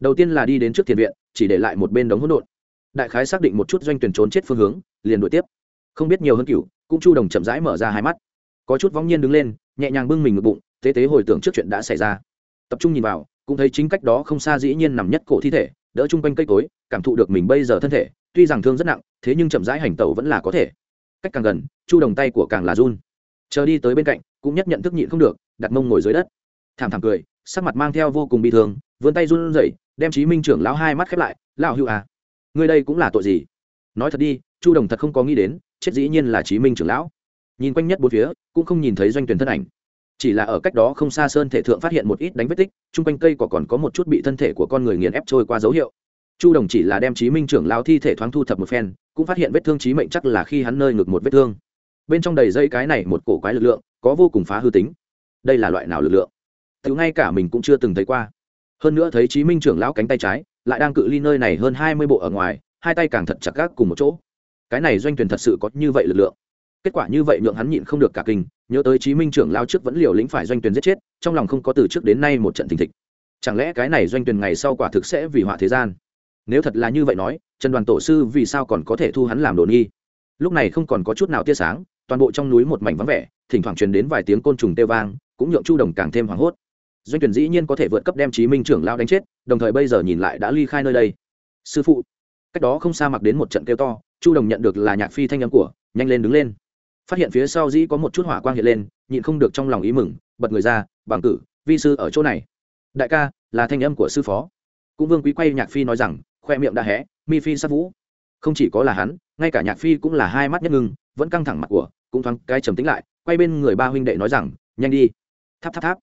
Đầu tiên là đi đến trước thiền viện, chỉ để lại một bên đống hỗn độn. Đại khái xác định một chút doanh tuyển trốn chết phương hướng, liền đuổi tiếp. Không biết nhiều hơn cửu, cũng chu đồng chậm rãi mở ra hai mắt. Có chút vóng nhiên đứng lên, nhẹ nhàng bưng mình ngực bụng, tế tế hồi tưởng trước chuyện đã xảy ra. Tập trung nhìn vào, cũng thấy chính cách đó không xa dĩ nhiên nằm nhất cổ thi thể đỡ chung quanh cây cối, cảm thụ được mình bây giờ thân thể, tuy rằng thương rất nặng, thế nhưng chậm rãi hành tẩu vẫn là có thể. Cách càng gần, chu đồng tay của càng là run. Chờ đi tới bên cạnh, cũng nhất nhận thức nhịn không được, đặt mông ngồi dưới đất. Thảm thảm cười, sắc mặt mang theo vô cùng bị thương, vươn tay run rẩy, đem chí minh trưởng lão hai mắt khép lại, lão hữu à người đây cũng là tội gì? Nói thật đi, chu đồng thật không có nghĩ đến, chết dĩ nhiên là chí minh trưởng lão. Nhìn quanh nhất bốn phía, cũng không nhìn thấy doanh tuyển thân ảnh chỉ là ở cách đó không xa sơn thể thượng phát hiện một ít đánh vết tích, chung quanh cây cỏ còn có một chút bị thân thể của con người nghiền ép trôi qua dấu hiệu. Chu đồng chỉ là đem chí minh trưởng lao thi thể thoáng thu thập một phen, cũng phát hiện vết thương chí mệnh chắc là khi hắn nơi ngực một vết thương. Bên trong đầy dây cái này một cổ quái lực lượng, có vô cùng phá hư tính. Đây là loại nào lực lượng? Thứ ngay cả mình cũng chưa từng thấy qua. Hơn nữa thấy chí minh trưởng lão cánh tay trái, lại đang cự ly nơi này hơn hai mươi bộ ở ngoài, hai tay càng thật chặt gác cùng một chỗ. Cái này doanh tuyển thật sự có như vậy lực lượng? Kết quả như vậy nhượng hắn nhịn không được cả kinh, nhớ tới chí minh trưởng lao trước vẫn liều lĩnh phải doanh tuyển giết chết, trong lòng không có từ trước đến nay một trận thình thịch. Chẳng lẽ cái này doanh tuyển ngày sau quả thực sẽ vì họa thế gian? Nếu thật là như vậy nói, trần đoàn tổ sư vì sao còn có thể thu hắn làm đồ nghi? Lúc này không còn có chút nào tia sáng, toàn bộ trong núi một mảnh vắng vẻ, thỉnh thoảng truyền đến vài tiếng côn trùng tê vang, cũng nhượng chu đồng càng thêm hoảng hốt. Doanh tuyển dĩ nhiên có thể vượt cấp đem chí minh trưởng lao đánh chết, đồng thời bây giờ nhìn lại đã ly khai nơi đây. Sư phụ, cách đó không xa mặc đến một trận kêu to, chu đồng nhận được là nhạc phi thanh âm của, nhanh lên đứng lên phát hiện phía sau dĩ có một chút hỏa quang hiện lên, nhịn không được trong lòng ý mừng, bật người ra, bằng cử, vi sư ở chỗ này. Đại ca, là thanh âm của sư phó. Cũng vương quý quay nhạc phi nói rằng, khoe miệng đã hé, mi phi sát vũ. Không chỉ có là hắn, ngay cả nhạc phi cũng là hai mắt nhất ngưng, vẫn căng thẳng mặt của, cũng thoáng cái trầm tính lại, quay bên người ba huynh đệ nói rằng, nhanh đi. Tháp tháp tháp.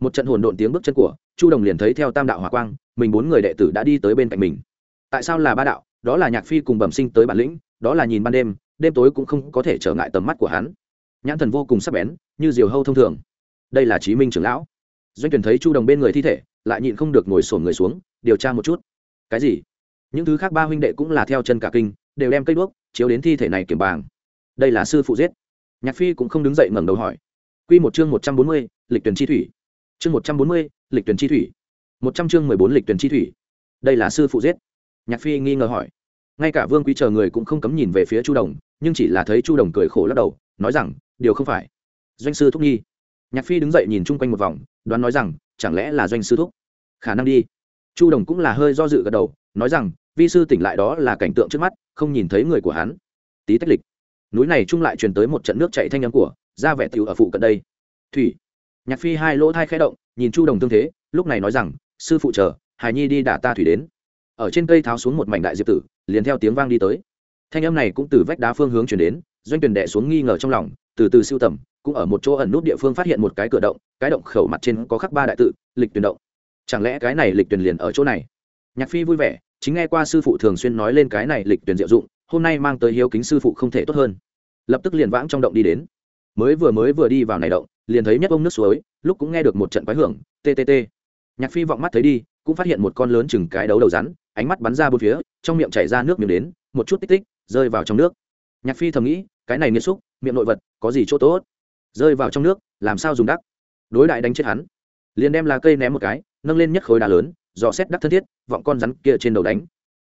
Một trận hồn độn tiếng bước chân của, chu đồng liền thấy theo tam đạo hỏa quang, mình bốn người đệ tử đã đi tới bên cạnh mình. Tại sao là ba đạo? Đó là nhạc phi cùng bẩm sinh tới bản lĩnh, đó là nhìn ban đêm đêm tối cũng không có thể trở ngại tầm mắt của hắn. Nhãn thần vô cùng sắc bén như diều hâu thông thường. Đây là chí minh trưởng lão. Doanh tuyển thấy chu đồng bên người thi thể lại nhịn không được ngồi sổn người xuống điều tra một chút. Cái gì? Những thứ khác ba huynh đệ cũng là theo chân cả kinh đều đem cây đuốc chiếu đến thi thể này kiểm bàng. Đây là sư phụ giết. Nhạc phi cũng không đứng dậy ngẩng đầu hỏi. Quy một chương một trăm bốn mươi, lịch tuyển chi thủy. Chương một trăm bốn mươi, lịch tuyển chi thủy. Một trăm chương mười bốn lịch tuyển chi thủy. Đây là sư phụ giết. Nhạc phi nghi ngờ hỏi ngay cả vương quý chờ người cũng không cấm nhìn về phía chu đồng, nhưng chỉ là thấy chu đồng cười khổ lắc đầu, nói rằng, điều không phải. Doanh sư thúc nhi. Nhạc phi đứng dậy nhìn chung quanh một vòng, đoán nói rằng, chẳng lẽ là doanh sư thúc? Khả năng đi. Chu đồng cũng là hơi do dự gật đầu, nói rằng, vi sư tỉnh lại đó là cảnh tượng trước mắt, không nhìn thấy người của hắn. Tí tách lịch. Núi này chung lại truyền tới một trận nước chạy thanh âm của, ra vẻ tiểu ở phụ cận đây. Thủy. Nhạc phi hai lỗ thai khẽ động, nhìn chu đồng tương thế, lúc này nói rằng, sư phụ chờ, hài nhi đi đả ta thủy đến ở trên cây tháo xuống một mảnh đại diệp tử, liền theo tiếng vang đi tới. Thanh âm này cũng từ vách đá phương hướng chuyển đến, doanh tuyển đệ xuống nghi ngờ trong lòng, từ từ siêu tầm, cũng ở một chỗ ẩn nút địa phương phát hiện một cái cửa động, cái động khẩu mặt trên có khắc ba đại tự, lịch tuyển động. Chẳng lẽ cái này lịch tuyển liền ở chỗ này? Nhạc phi vui vẻ, chính nghe qua sư phụ thường xuyên nói lên cái này lịch tuyển diệu dụng, hôm nay mang tới hiếu kính sư phụ không thể tốt hơn. Lập tức liền vãng trong động đi đến. Mới vừa mới vừa đi vào này động, liền thấy nhất ông nước suối, lúc cũng nghe được một trận quái hưởng ttt nhạc phi vọng mắt thấy đi, cũng phát hiện một con lớn chừng cái đấu đầu rắn ánh mắt bắn ra bốn phía, trong miệng chảy ra nước miệng đến, một chút tích tích, rơi vào trong nước. Nhạc phi thầm nghĩ, cái này nghiêm xúc, miệng nội vật, có gì chỗ tốt? Rơi vào trong nước, làm sao dùng đắc? Đối đại đánh chết hắn. Liền đem lá cây ném một cái, nâng lên nhất khối đá lớn, dò xét đắc thân thiết, vọng con rắn kia trên đầu đánh.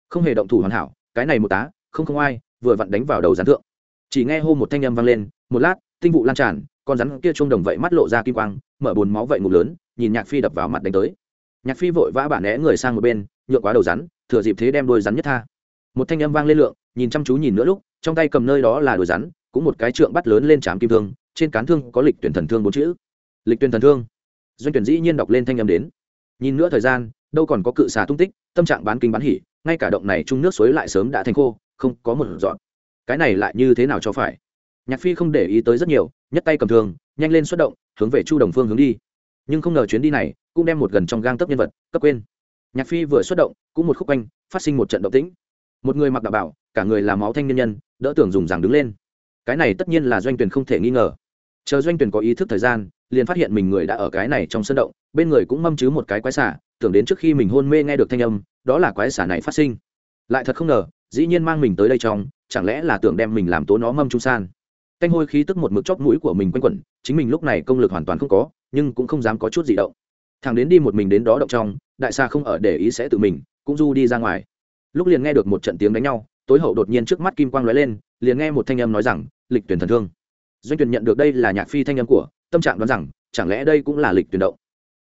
Không hề động thủ hoàn hảo, cái này một tá, không không ai, vừa vặn đánh vào đầu rắn thượng. Chỉ nghe hô một thanh âm vang lên, một lát, tinh vụ lan tràn, con rắn kia trung đồng vậy mắt lộ ra kim quang, mở bồn máu vậy ngục lớn, nhìn nhạc phi đập vào mặt đánh tới. Nhạc phi vội vã bản né người sang một bên, nhượng quá đầu rắn thừa dịp thế đem đôi rắn nhất tha. Một thanh âm vang lên lượng, nhìn chăm chú nhìn nữa lúc, trong tay cầm nơi đó là đôi rắn, cũng một cái trượng bắt lớn lên trám kim thương, trên cán thương có lịch tuyển thần thương bốn chữ. Lịch tuyển thần thương. Doanh tuyển dĩ nhiên đọc lên thanh âm đến. Nhìn nữa thời gian, đâu còn có cự xà tung tích, tâm trạng bán kinh bán hỉ, ngay cả động này chung nước suối lại sớm đã thành khô, không có một dọn cái này lại như thế nào cho phải? Nhạc phi không để ý tới rất nhiều, nhất tay cầm thương, nhanh lên xuất động, hướng về chu đồng phương hướng đi. Nhưng không ngờ chuyến đi này, cũng đem một gần trong gang tấc nhân vật, cấp quên. Nhạc phi vừa xuất động cũng một khúc quanh, phát sinh một trận động tĩnh. Một người mặc đạo bảo, cả người làm máu thanh nhân nhân, đỡ tưởng dùng rằng đứng lên. Cái này tất nhiên là doanh tuyển không thể nghi ngờ. Chờ doanh tuyển có ý thức thời gian, liền phát hiện mình người đã ở cái này trong sân động, bên người cũng mâm chứ một cái quái xả tưởng đến trước khi mình hôn mê nghe được thanh âm, đó là quái xả này phát sinh. Lại thật không ngờ, dĩ nhiên mang mình tới đây trong, chẳng lẽ là tưởng đem mình làm tố nó mâm trung san. Canh hôi khí tức một mực chóp mũi của mình quanh quẩn, chính mình lúc này công lực hoàn toàn không có, nhưng cũng không dám có chút gì động. Thằng đến đi một mình đến đó động trong, đại xa không ở để ý sẽ tự mình cũng du đi ra ngoài. Lúc liền nghe được một trận tiếng đánh nhau, tối hậu đột nhiên trước mắt kim quang lóe lên, liền nghe một thanh âm nói rằng, lịch tuyển thần thương. Doanh tuyển nhận được đây là nhạc phi thanh âm của, tâm trạng đoán rằng, chẳng lẽ đây cũng là lịch tuyển động?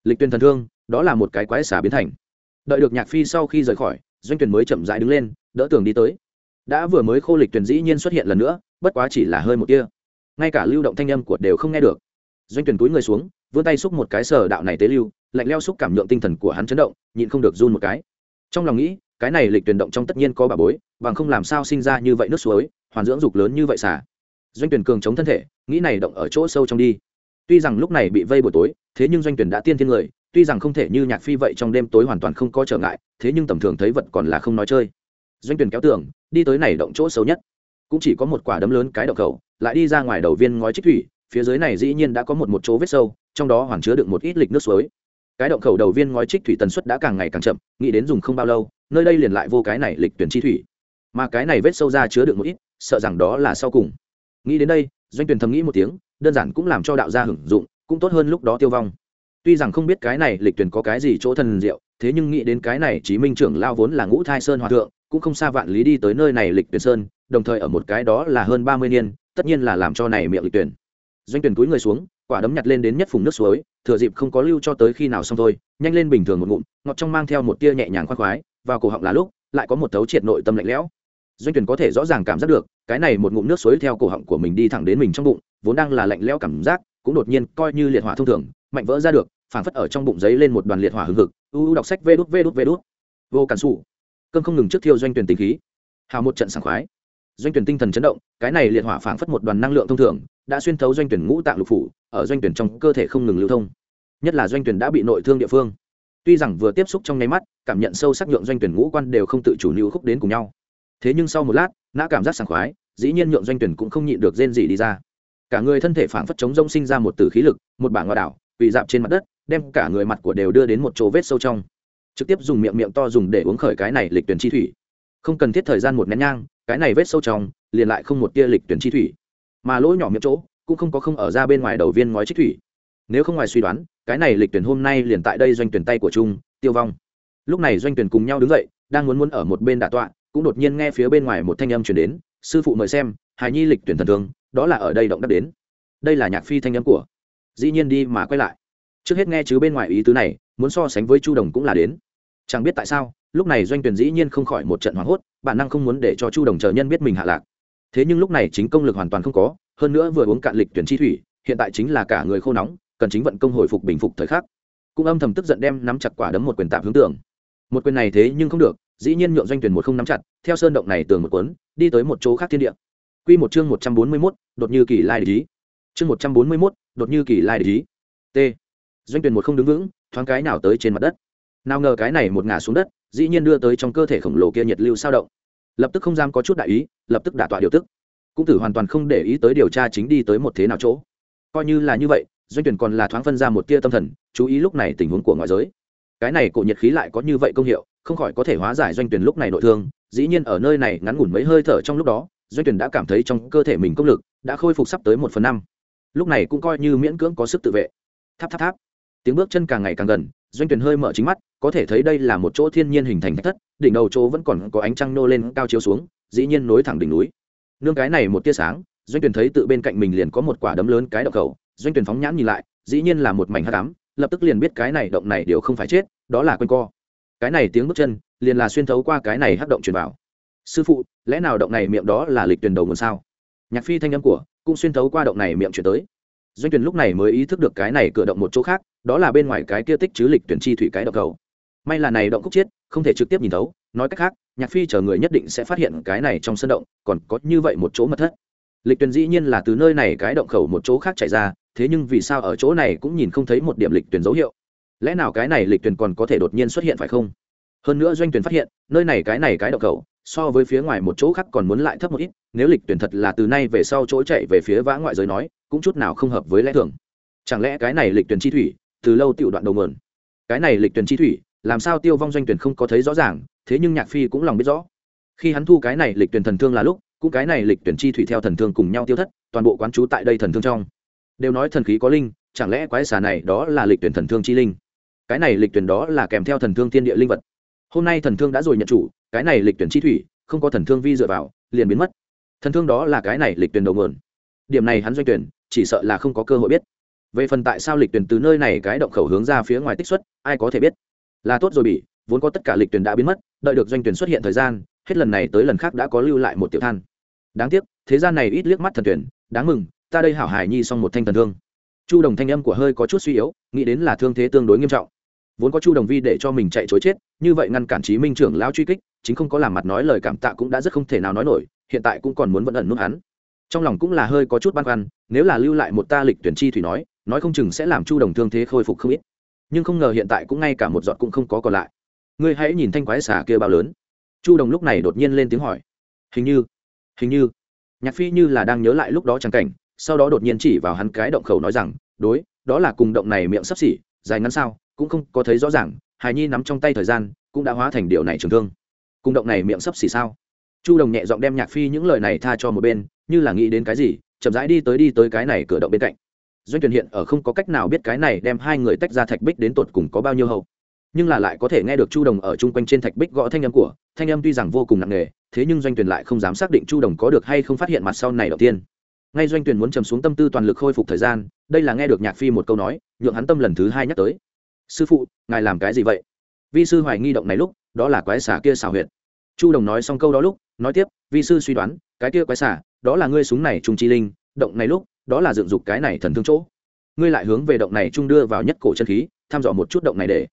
Lịch tuyển thần thương, đó là một cái quái xả biến thành. Đợi được nhạc phi sau khi rời khỏi, doanh tuyển mới chậm rãi đứng lên, đỡ tường đi tới. Đã vừa mới khô lịch tuyển dĩ nhiên xuất hiện lần nữa, bất quá chỉ là hơi một kia ngay cả lưu động thanh âm của đều không nghe được. Doanh tuyển túi người xuống, vươn tay xúc một cái sở đạo này tế lưu, lạnh leo xúc cảm nhượng tinh thần của hắn chấn động, nhịn không được run một cái trong lòng nghĩ, cái này lịch tuyển động trong tất nhiên có bà bối, bằng không làm sao sinh ra như vậy nước suối, hoàn dưỡng dục lớn như vậy xả. Doanh tuyển cường chống thân thể, nghĩ này động ở chỗ sâu trong đi. Tuy rằng lúc này bị vây buổi tối, thế nhưng doanh tuyển đã tiên thiên người, tuy rằng không thể như nhạc phi vậy trong đêm tối hoàn toàn không có trở ngại, thế nhưng tầm thường thấy vật còn là không nói chơi. Doanh tuyển kéo tường, đi tới này động chỗ xấu nhất. Cũng chỉ có một quả đấm lớn cái động cầu, lại đi ra ngoài đầu viên ngói trích thủy, phía dưới này dĩ nhiên đã có một một chỗ vết sâu, trong đó hoàn chứa được một ít lịch nước suối cái động khẩu đầu viên ngói trích thủy tần suất đã càng ngày càng chậm, nghĩ đến dùng không bao lâu, nơi đây liền lại vô cái này lịch tuyển chi thủy. Mà cái này vết sâu ra chứa được một ít, sợ rằng đó là sau cùng. Nghĩ đến đây, doanh tuyển thầm nghĩ một tiếng, đơn giản cũng làm cho đạo gia hưởng dụng, cũng tốt hơn lúc đó tiêu vong. Tuy rằng không biết cái này lịch tuyển có cái gì chỗ thần diệu, thế nhưng nghĩ đến cái này chí minh trưởng lao vốn là ngũ thai sơn hòa thượng, cũng không xa vạn lý đi tới nơi này lịch tuyển sơn, đồng thời ở một cái đó là hơn ba mươi niên, tất nhiên là làm cho này miệng lịch tuyển. Doanh tuyển túi người xuống quả đấm nhặt lên đến nhất phùng nước suối, thừa dịp không có lưu cho tới khi nào xong thôi, nhanh lên bình thường một ngụm, ngọt trong mang theo một tia nhẹ nhàng khoác khoái, vào cổ họng là lúc, lại có một tấu triệt nội tâm lạnh lẽo. Doanh tuyển có thể rõ ràng cảm giác được, cái này một ngụm nước suối theo cổ họng của mình đi thẳng đến mình trong bụng, vốn đang là lạnh lẽo cảm giác, cũng đột nhiên coi như liệt hỏa thông thường, mạnh vỡ ra được, phảng phất ở trong bụng giấy lên một đoàn liệt hỏa hừng hực, u u đọc sách vê đút vê đút vê đút. Vô cản sụ cơn không ngừng trước thiêu doanh tuyển tình khí. Hào một trận sảng khoái. Doanh tuyển tinh thần chấn động, cái này liệt hỏa phảng phất một đoàn năng lượng thông thường đã xuyên thấu doanh tuyển ngũ tạng lục phủ, ở doanh tuyển trong cơ thể không ngừng lưu thông. Nhất là doanh tuyển đã bị nội thương địa phương. Tuy rằng vừa tiếp xúc trong nháy mắt, cảm nhận sâu sắc nhượng doanh tuyển ngũ quan đều không tự chủ lưu khúc đến cùng nhau. Thế nhưng sau một lát, nã cảm giác sảng khoái, dĩ nhiên nhượng doanh tuyển cũng không nhịn được rên gì đi ra. Cả người thân thể phảng phất chống rông sinh ra một tử khí lực, một bảng ngoại đảo bị dạp trên mặt đất, đem cả người mặt của đều đưa đến một chỗ vết sâu trong. Trực tiếp dùng miệng miệng to dùng để uống khởi cái này lịch tuyển chi thủy. Không cần thiết thời gian một nén nhang, cái này vết sâu trong, liền lại không một tia lịch tuyển chi thủy mà lỗ nhỏ miệng chỗ cũng không có không ở ra bên ngoài đầu viên ngói trích thủy. Nếu không ngoài suy đoán, cái này lịch tuyển hôm nay liền tại đây doanh tuyển tay của trung, tiêu vong. Lúc này doanh tuyển cùng nhau đứng dậy, đang muốn muốn ở một bên đả tọa, cũng đột nhiên nghe phía bên ngoài một thanh âm chuyển đến, sư phụ mời xem, hài nhi lịch tuyển thần thương, đó là ở đây động đắc đến. Đây là nhạc phi thanh âm của. Dĩ nhiên đi mà quay lại. Trước hết nghe chứ bên ngoài ý tứ này, muốn so sánh với chu đồng cũng là đến. Chẳng biết tại sao, lúc này doanh tuyển dĩ nhiên không khỏi một trận hoảng hốt, bản năng không muốn để cho chu đồng chờ nhân biết mình hạ lạc thế nhưng lúc này chính công lực hoàn toàn không có hơn nữa vừa uống cạn lịch tuyển chi thủy hiện tại chính là cả người khô nóng cần chính vận công hồi phục bình phục thời khắc. Cũng âm thầm tức giận đem nắm chặt quả đấm một quyền tạm hướng tưởng một quyền này thế nhưng không được dĩ nhiên nhượng doanh tuyển một không nắm chặt theo sơn động này tường một cuốn đi tới một chỗ khác thiên địa. Quy một chương một trăm bốn mươi 141, đột như kỳ lai lý chương một trăm bốn mươi 141, đột như kỳ lai lý t. Doanh tuyển một không đứng vững thoáng cái nào tới trên mặt đất. Nào ngờ cái này một ngả xuống đất dĩ nhiên đưa tới trong cơ thể khổng lồ kia nhiệt lưu sao động lập tức không dám có chút đại ý, lập tức đả tọa điều tức. Cũng tử hoàn toàn không để ý tới điều tra chính đi tới một thế nào chỗ. Coi như là như vậy, doanh tuyển còn là thoáng phân ra một tia tâm thần, chú ý lúc này tình huống của ngoại giới. Cái này cổ nhiệt khí lại có như vậy công hiệu, không khỏi có thể hóa giải doanh tuyển lúc này nội thương. Dĩ nhiên ở nơi này ngắn ngủn mấy hơi thở trong lúc đó, doanh tuyển đã cảm thấy trong cơ thể mình công lực đã khôi phục sắp tới một phần năm. Lúc này cũng coi như miễn cưỡng có sức tự vệ. Tháp tháp tháp. Tiếng bước chân càng ngày càng gần, doanh tuyển hơi mở chính mắt, có thể thấy đây là một chỗ thiên nhiên hình thành thách thất đỉnh đầu chỗ vẫn còn có ánh trăng nô lên cao chiếu xuống, dĩ nhiên nối thẳng đỉnh núi. Nương cái này một tia sáng, doanh tuyển thấy tự bên cạnh mình liền có một quả đấm lớn cái đậu cầu doanh tuyển phóng nhãn nhìn lại, dĩ nhiên là một mảnh hắc ám, lập tức liền biết cái này động này đều không phải chết, đó là quanh co. Cái này tiếng bước chân, liền là xuyên thấu qua cái này hắc động truyền vào. Sư phụ, lẽ nào động này miệng đó là lịch tuyển đầu nguồn sao? Nhạc phi thanh âm của, cũng xuyên thấu qua động này miệng chuyển tới. Doanh tuyển lúc này mới ý thức được cái này cửa động một chỗ khác, đó là bên ngoài cái kia tích chứ lịch tuyển chi thủy cái động cầu may là này động khúc chết không thể trực tiếp nhìn thấu, nói cách khác, nhạc phi chờ người nhất định sẽ phát hiện cái này trong sân động, còn có như vậy một chỗ mật thất. Lịch tuyển dĩ nhiên là từ nơi này cái động khẩu một chỗ khác chạy ra, thế nhưng vì sao ở chỗ này cũng nhìn không thấy một điểm lịch tuyển dấu hiệu. Lẽ nào cái này lịch tuyển còn có thể đột nhiên xuất hiện phải không? Hơn nữa doanh tuyển phát hiện, nơi này cái này cái động khẩu, so với phía ngoài một chỗ khác còn muốn lại thấp một ít, nếu lịch tuyển thật là từ nay về sau chỗ chạy về phía vã ngoại giới nói, cũng chút nào không hợp với lẽ thường. Chẳng lẽ cái này lịch tuyển chi thủy, từ lâu tiểu đoạn đầu mượn cái này lịch tuyển chi thủy làm sao tiêu vong doanh tuyển không có thấy rõ ràng, thế nhưng nhạc phi cũng lòng biết rõ. Khi hắn thu cái này lịch tuyển thần thương là lúc, cũng cái này lịch tuyển chi thủy theo thần thương cùng nhau tiêu thất, toàn bộ quán chú tại đây thần thương trong. Đều nói thần khí có linh, chẳng lẽ quái xà này đó là lịch tuyển thần thương chi linh? Cái này lịch tuyển đó là kèm theo thần thương thiên địa linh vật. Hôm nay thần thương đã rồi nhận chủ, cái này lịch tuyển chi thủy, không có thần thương vi dựa vào, liền biến mất. Thần thương đó là cái này lịch tuyển đầu nguồn. Điểm này hắn doanh tuyển, chỉ sợ là không có cơ hội biết. Về phần tại sao lịch tuyển từ nơi này cái động khẩu hướng ra phía ngoài tích xuất, ai có thể biết là tốt rồi bị vốn có tất cả lịch tuyển đã biến mất, đợi được doanh tuyển xuất hiện thời gian, hết lần này tới lần khác đã có lưu lại một tiểu than. Đáng tiếc, thế gian này ít liếc mắt thần tuyển, đáng mừng, ta đây hảo hải nhi xong một thanh thần thương. Chu đồng thanh âm của hơi có chút suy yếu, nghĩ đến là thương thế tương đối nghiêm trọng. Vốn có chu đồng vi để cho mình chạy chối chết, như vậy ngăn cản trí minh trưởng lao truy kích, chính không có làm mặt nói lời cảm tạ cũng đã rất không thể nào nói nổi, hiện tại cũng còn muốn vẫn ẩn nút hắn. Trong lòng cũng là hơi có chút băn khoăn, nếu là lưu lại một ta lịch tuyển chi thủy nói nói không chừng sẽ làm chu đồng thương thế khôi phục không ít nhưng không ngờ hiện tại cũng ngay cả một giọt cũng không có còn lại. Ngươi hãy nhìn thanh quái xà kia bao lớn. Chu đồng lúc này đột nhiên lên tiếng hỏi. Hình như hình như, nhạc phi như là đang nhớ lại lúc đó trắng cảnh, sau đó đột nhiên chỉ vào hắn cái động khẩu nói rằng, đối, đó là cùng động này miệng sắp xỉ, dài ngắn sao, cũng không có thấy rõ ràng, hài nhi nắm trong tay thời gian, cũng đã hóa thành điều này trường thương. Cùng động này miệng sắp xỉ sao? Chu đồng nhẹ giọng đem nhạc phi những lời này tha cho một bên, như là nghĩ đến cái gì, chậm rãi đi tới đi tới cái này cửa động bên cạnh doanh tuyển hiện ở không có cách nào biết cái này đem hai người tách ra thạch bích đến tột cùng có bao nhiêu hậu. Nhưng là lại có thể nghe được chu đồng ở chung quanh trên thạch bích gõ thanh âm của, thanh âm tuy rằng vô cùng nặng nề, thế nhưng doanh tuyển lại không dám xác định chu đồng có được hay không phát hiện mặt sau này đầu tiên. Ngay doanh tuyển muốn trầm xuống tâm tư toàn lực khôi phục thời gian, đây là nghe được nhạc phi một câu nói, nhượng hắn tâm lần thứ hai nhắc tới. Sư phụ, ngài làm cái gì vậy? Vi sư hoài nghi động này lúc, đó là quái xả kia xảo huyệt. Chu đồng nói xong câu đó lúc, nói tiếp, vi sư suy đoán, cái kia quái xả đó là ngươi súng này Trùng chi linh, động này lúc đó là dựng dục cái này thần thương chỗ. Ngươi lại hướng về động này trung đưa vào nhất cổ chân khí thăm dò một chút động này để.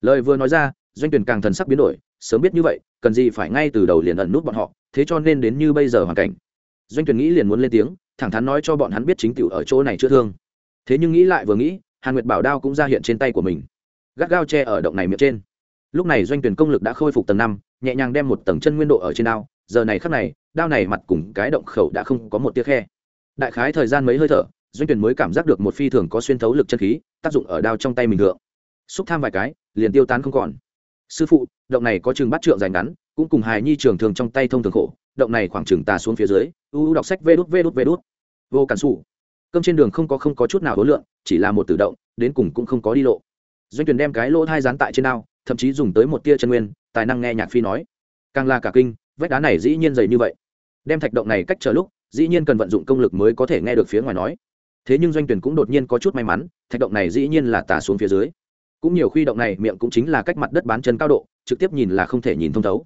Lời vừa nói ra, doanh tuyển càng thần sắc biến đổi, sớm biết như vậy, cần gì phải ngay từ đầu liền ẩn nút bọn họ, thế cho nên đến như bây giờ hoàn cảnh. Doanh tuyển nghĩ liền muốn lên tiếng, thẳng thắn nói cho bọn hắn biết chính tiểu ở chỗ này chữa thương. Thế nhưng nghĩ lại vừa nghĩ, hàn nguyệt bảo đao cũng ra hiện trên tay của mình. Gắt gao che ở động này miệng trên. Lúc này doanh tuyển công lực đã khôi phục tầng năm, nhẹ nhàng đem một tầng chân nguyên độ ở trên đao. Giờ này khắc này, đao này mặt cùng cái động khẩu đã không có một tia khe đại khái thời gian mấy hơi thở, doanh tuyển mới cảm giác được một phi thường có xuyên thấu lực chân khí, tác dụng ở đao trong tay mình thượng. Xúc tham vài cái, liền tiêu tán không còn. Sư phụ, động này có chừng bắt trượng dài ngắn, cũng cùng hài nhi trường thường trong tay thông thường khổ, động này khoảng chừng tà xuống phía dưới, u đọc sách vê đút vê đút vê đút. Vô cản sủ. Cơm trên đường không có không có chút nào hối lượng, chỉ là một tự động, đến cùng cũng không có đi lộ. Doanh tuyển đem cái lỗ thai dán tại trên đao, thậm chí dùng tới một tia chân nguyên, tài năng nghe nhạc phi nói. Càng là cả kinh, vách đá này dĩ nhiên dày như vậy. Đem thạch động này cách chờ lúc dĩ nhiên cần vận dụng công lực mới có thể nghe được phía ngoài nói. Thế nhưng doanh tuyển cũng đột nhiên có chút may mắn, thạch động này dĩ nhiên là tả xuống phía dưới. Cũng nhiều khi động này miệng cũng chính là cách mặt đất bán chân cao độ, trực tiếp nhìn là không thể nhìn thông thấu.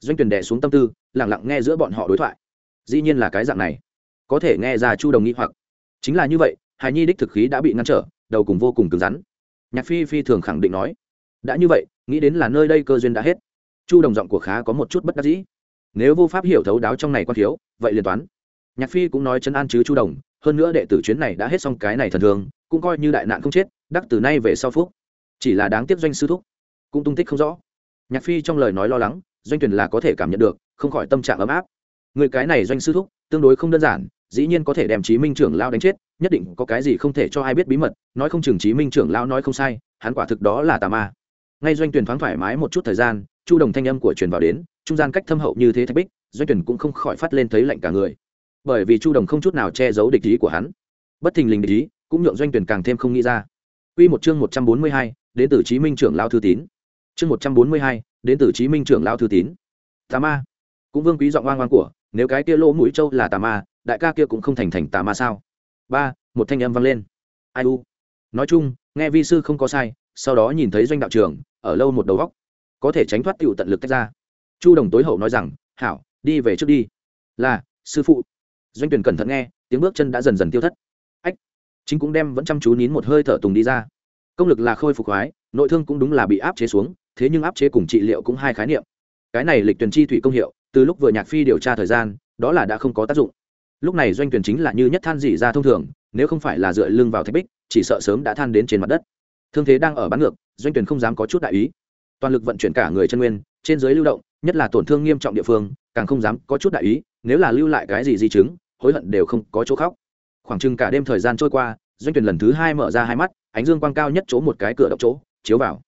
Doanh tuyển đè xuống tâm tư, lặng lặng nghe giữa bọn họ đối thoại. Dĩ nhiên là cái dạng này. Có thể nghe ra chu đồng nghĩ hoặc. Chính là như vậy, hài nhi đích thực khí đã bị ngăn trở, đầu cùng vô cùng cứng rắn. Nhạc phi phi thường khẳng định nói. Đã như vậy, nghĩ đến là nơi đây cơ duyên đã hết. Chu đồng giọng của khá có một chút bất đắc dĩ. Nếu vô pháp hiểu thấu đáo trong này quan thiếu, vậy liền toán nhạc phi cũng nói chân an chứ chu đồng, hơn nữa đệ tử chuyến này đã hết xong cái này thần thường, cũng coi như đại nạn không chết, đắc từ nay về sau phúc. Chỉ là đáng tiếc doanh sư thúc, cũng tung tích không rõ. Nhạc phi trong lời nói lo lắng, doanh tuyển là có thể cảm nhận được, không khỏi tâm trạng ấm áp. Người cái này doanh sư thúc, tương đối không đơn giản, dĩ nhiên có thể đem chí minh trưởng lao đánh chết, nhất định có cái gì không thể cho ai biết bí mật, nói không chừng chí minh trưởng lao nói không sai, hắn quả thực đó là tà ma. Ngay doanh tuyển thoáng thoải mái một chút thời gian, chu đồng thanh âm của truyền vào đến, trung gian cách thâm hậu như thế thạch bích, doanh tuyển cũng không khỏi phát lên thấy lạnh cả người bởi vì chu đồng không chút nào che giấu địch ý của hắn bất thình lình địch ý cũng nhượng doanh tuyển càng thêm không nghĩ ra Quy một chương 142, đến từ Chí Minh trưởng lão thư tín. Chương 142, đến từ Chí Minh trưởng lão thư tín. Tà ma. Cũng Vương Quý giọng oang oang của, nếu cái kia lỗ mũi châu là tà ma, đại ca kia cũng không thành thành tà ma sao? Ba, một thanh âm vang lên. Ai u? Nói chung, nghe vi sư không có sai, sau đó nhìn thấy doanh đạo trưởng, ở lâu một đầu góc, có thể tránh thoát tiểu tận lực tách ra. Chu Đồng tối hậu nói rằng, "Hảo, đi về trước đi." "Là, sư phụ." Doanh Tuyển cẩn thận nghe, tiếng bước chân đã dần dần tiêu thất. Ách. Chính cũng đem vẫn chăm chú nín một hơi thở tùng đi ra công lực là khôi phục khoái nội thương cũng đúng là bị áp chế xuống thế nhưng áp chế cùng trị liệu cũng hai khái niệm cái này lịch tuyển chi thủy công hiệu từ lúc vừa nhạc phi điều tra thời gian đó là đã không có tác dụng lúc này doanh tuyển chính là như nhất than dị ra thông thường nếu không phải là dựa lưng vào thạch bích chỉ sợ sớm đã than đến trên mặt đất thương thế đang ở bán ngược doanh tuyển không dám có chút đại ý toàn lực vận chuyển cả người chân nguyên trên dưới lưu động nhất là tổn thương nghiêm trọng địa phương càng không dám có chút đại ý nếu là lưu lại cái gì di chứng hối hận đều không có chỗ khóc. Khoảng chừng cả đêm thời gian trôi qua, doanh tuyển lần thứ hai mở ra hai mắt, ánh dương quang cao nhất chỗ một cái cửa động chỗ, chiếu vào.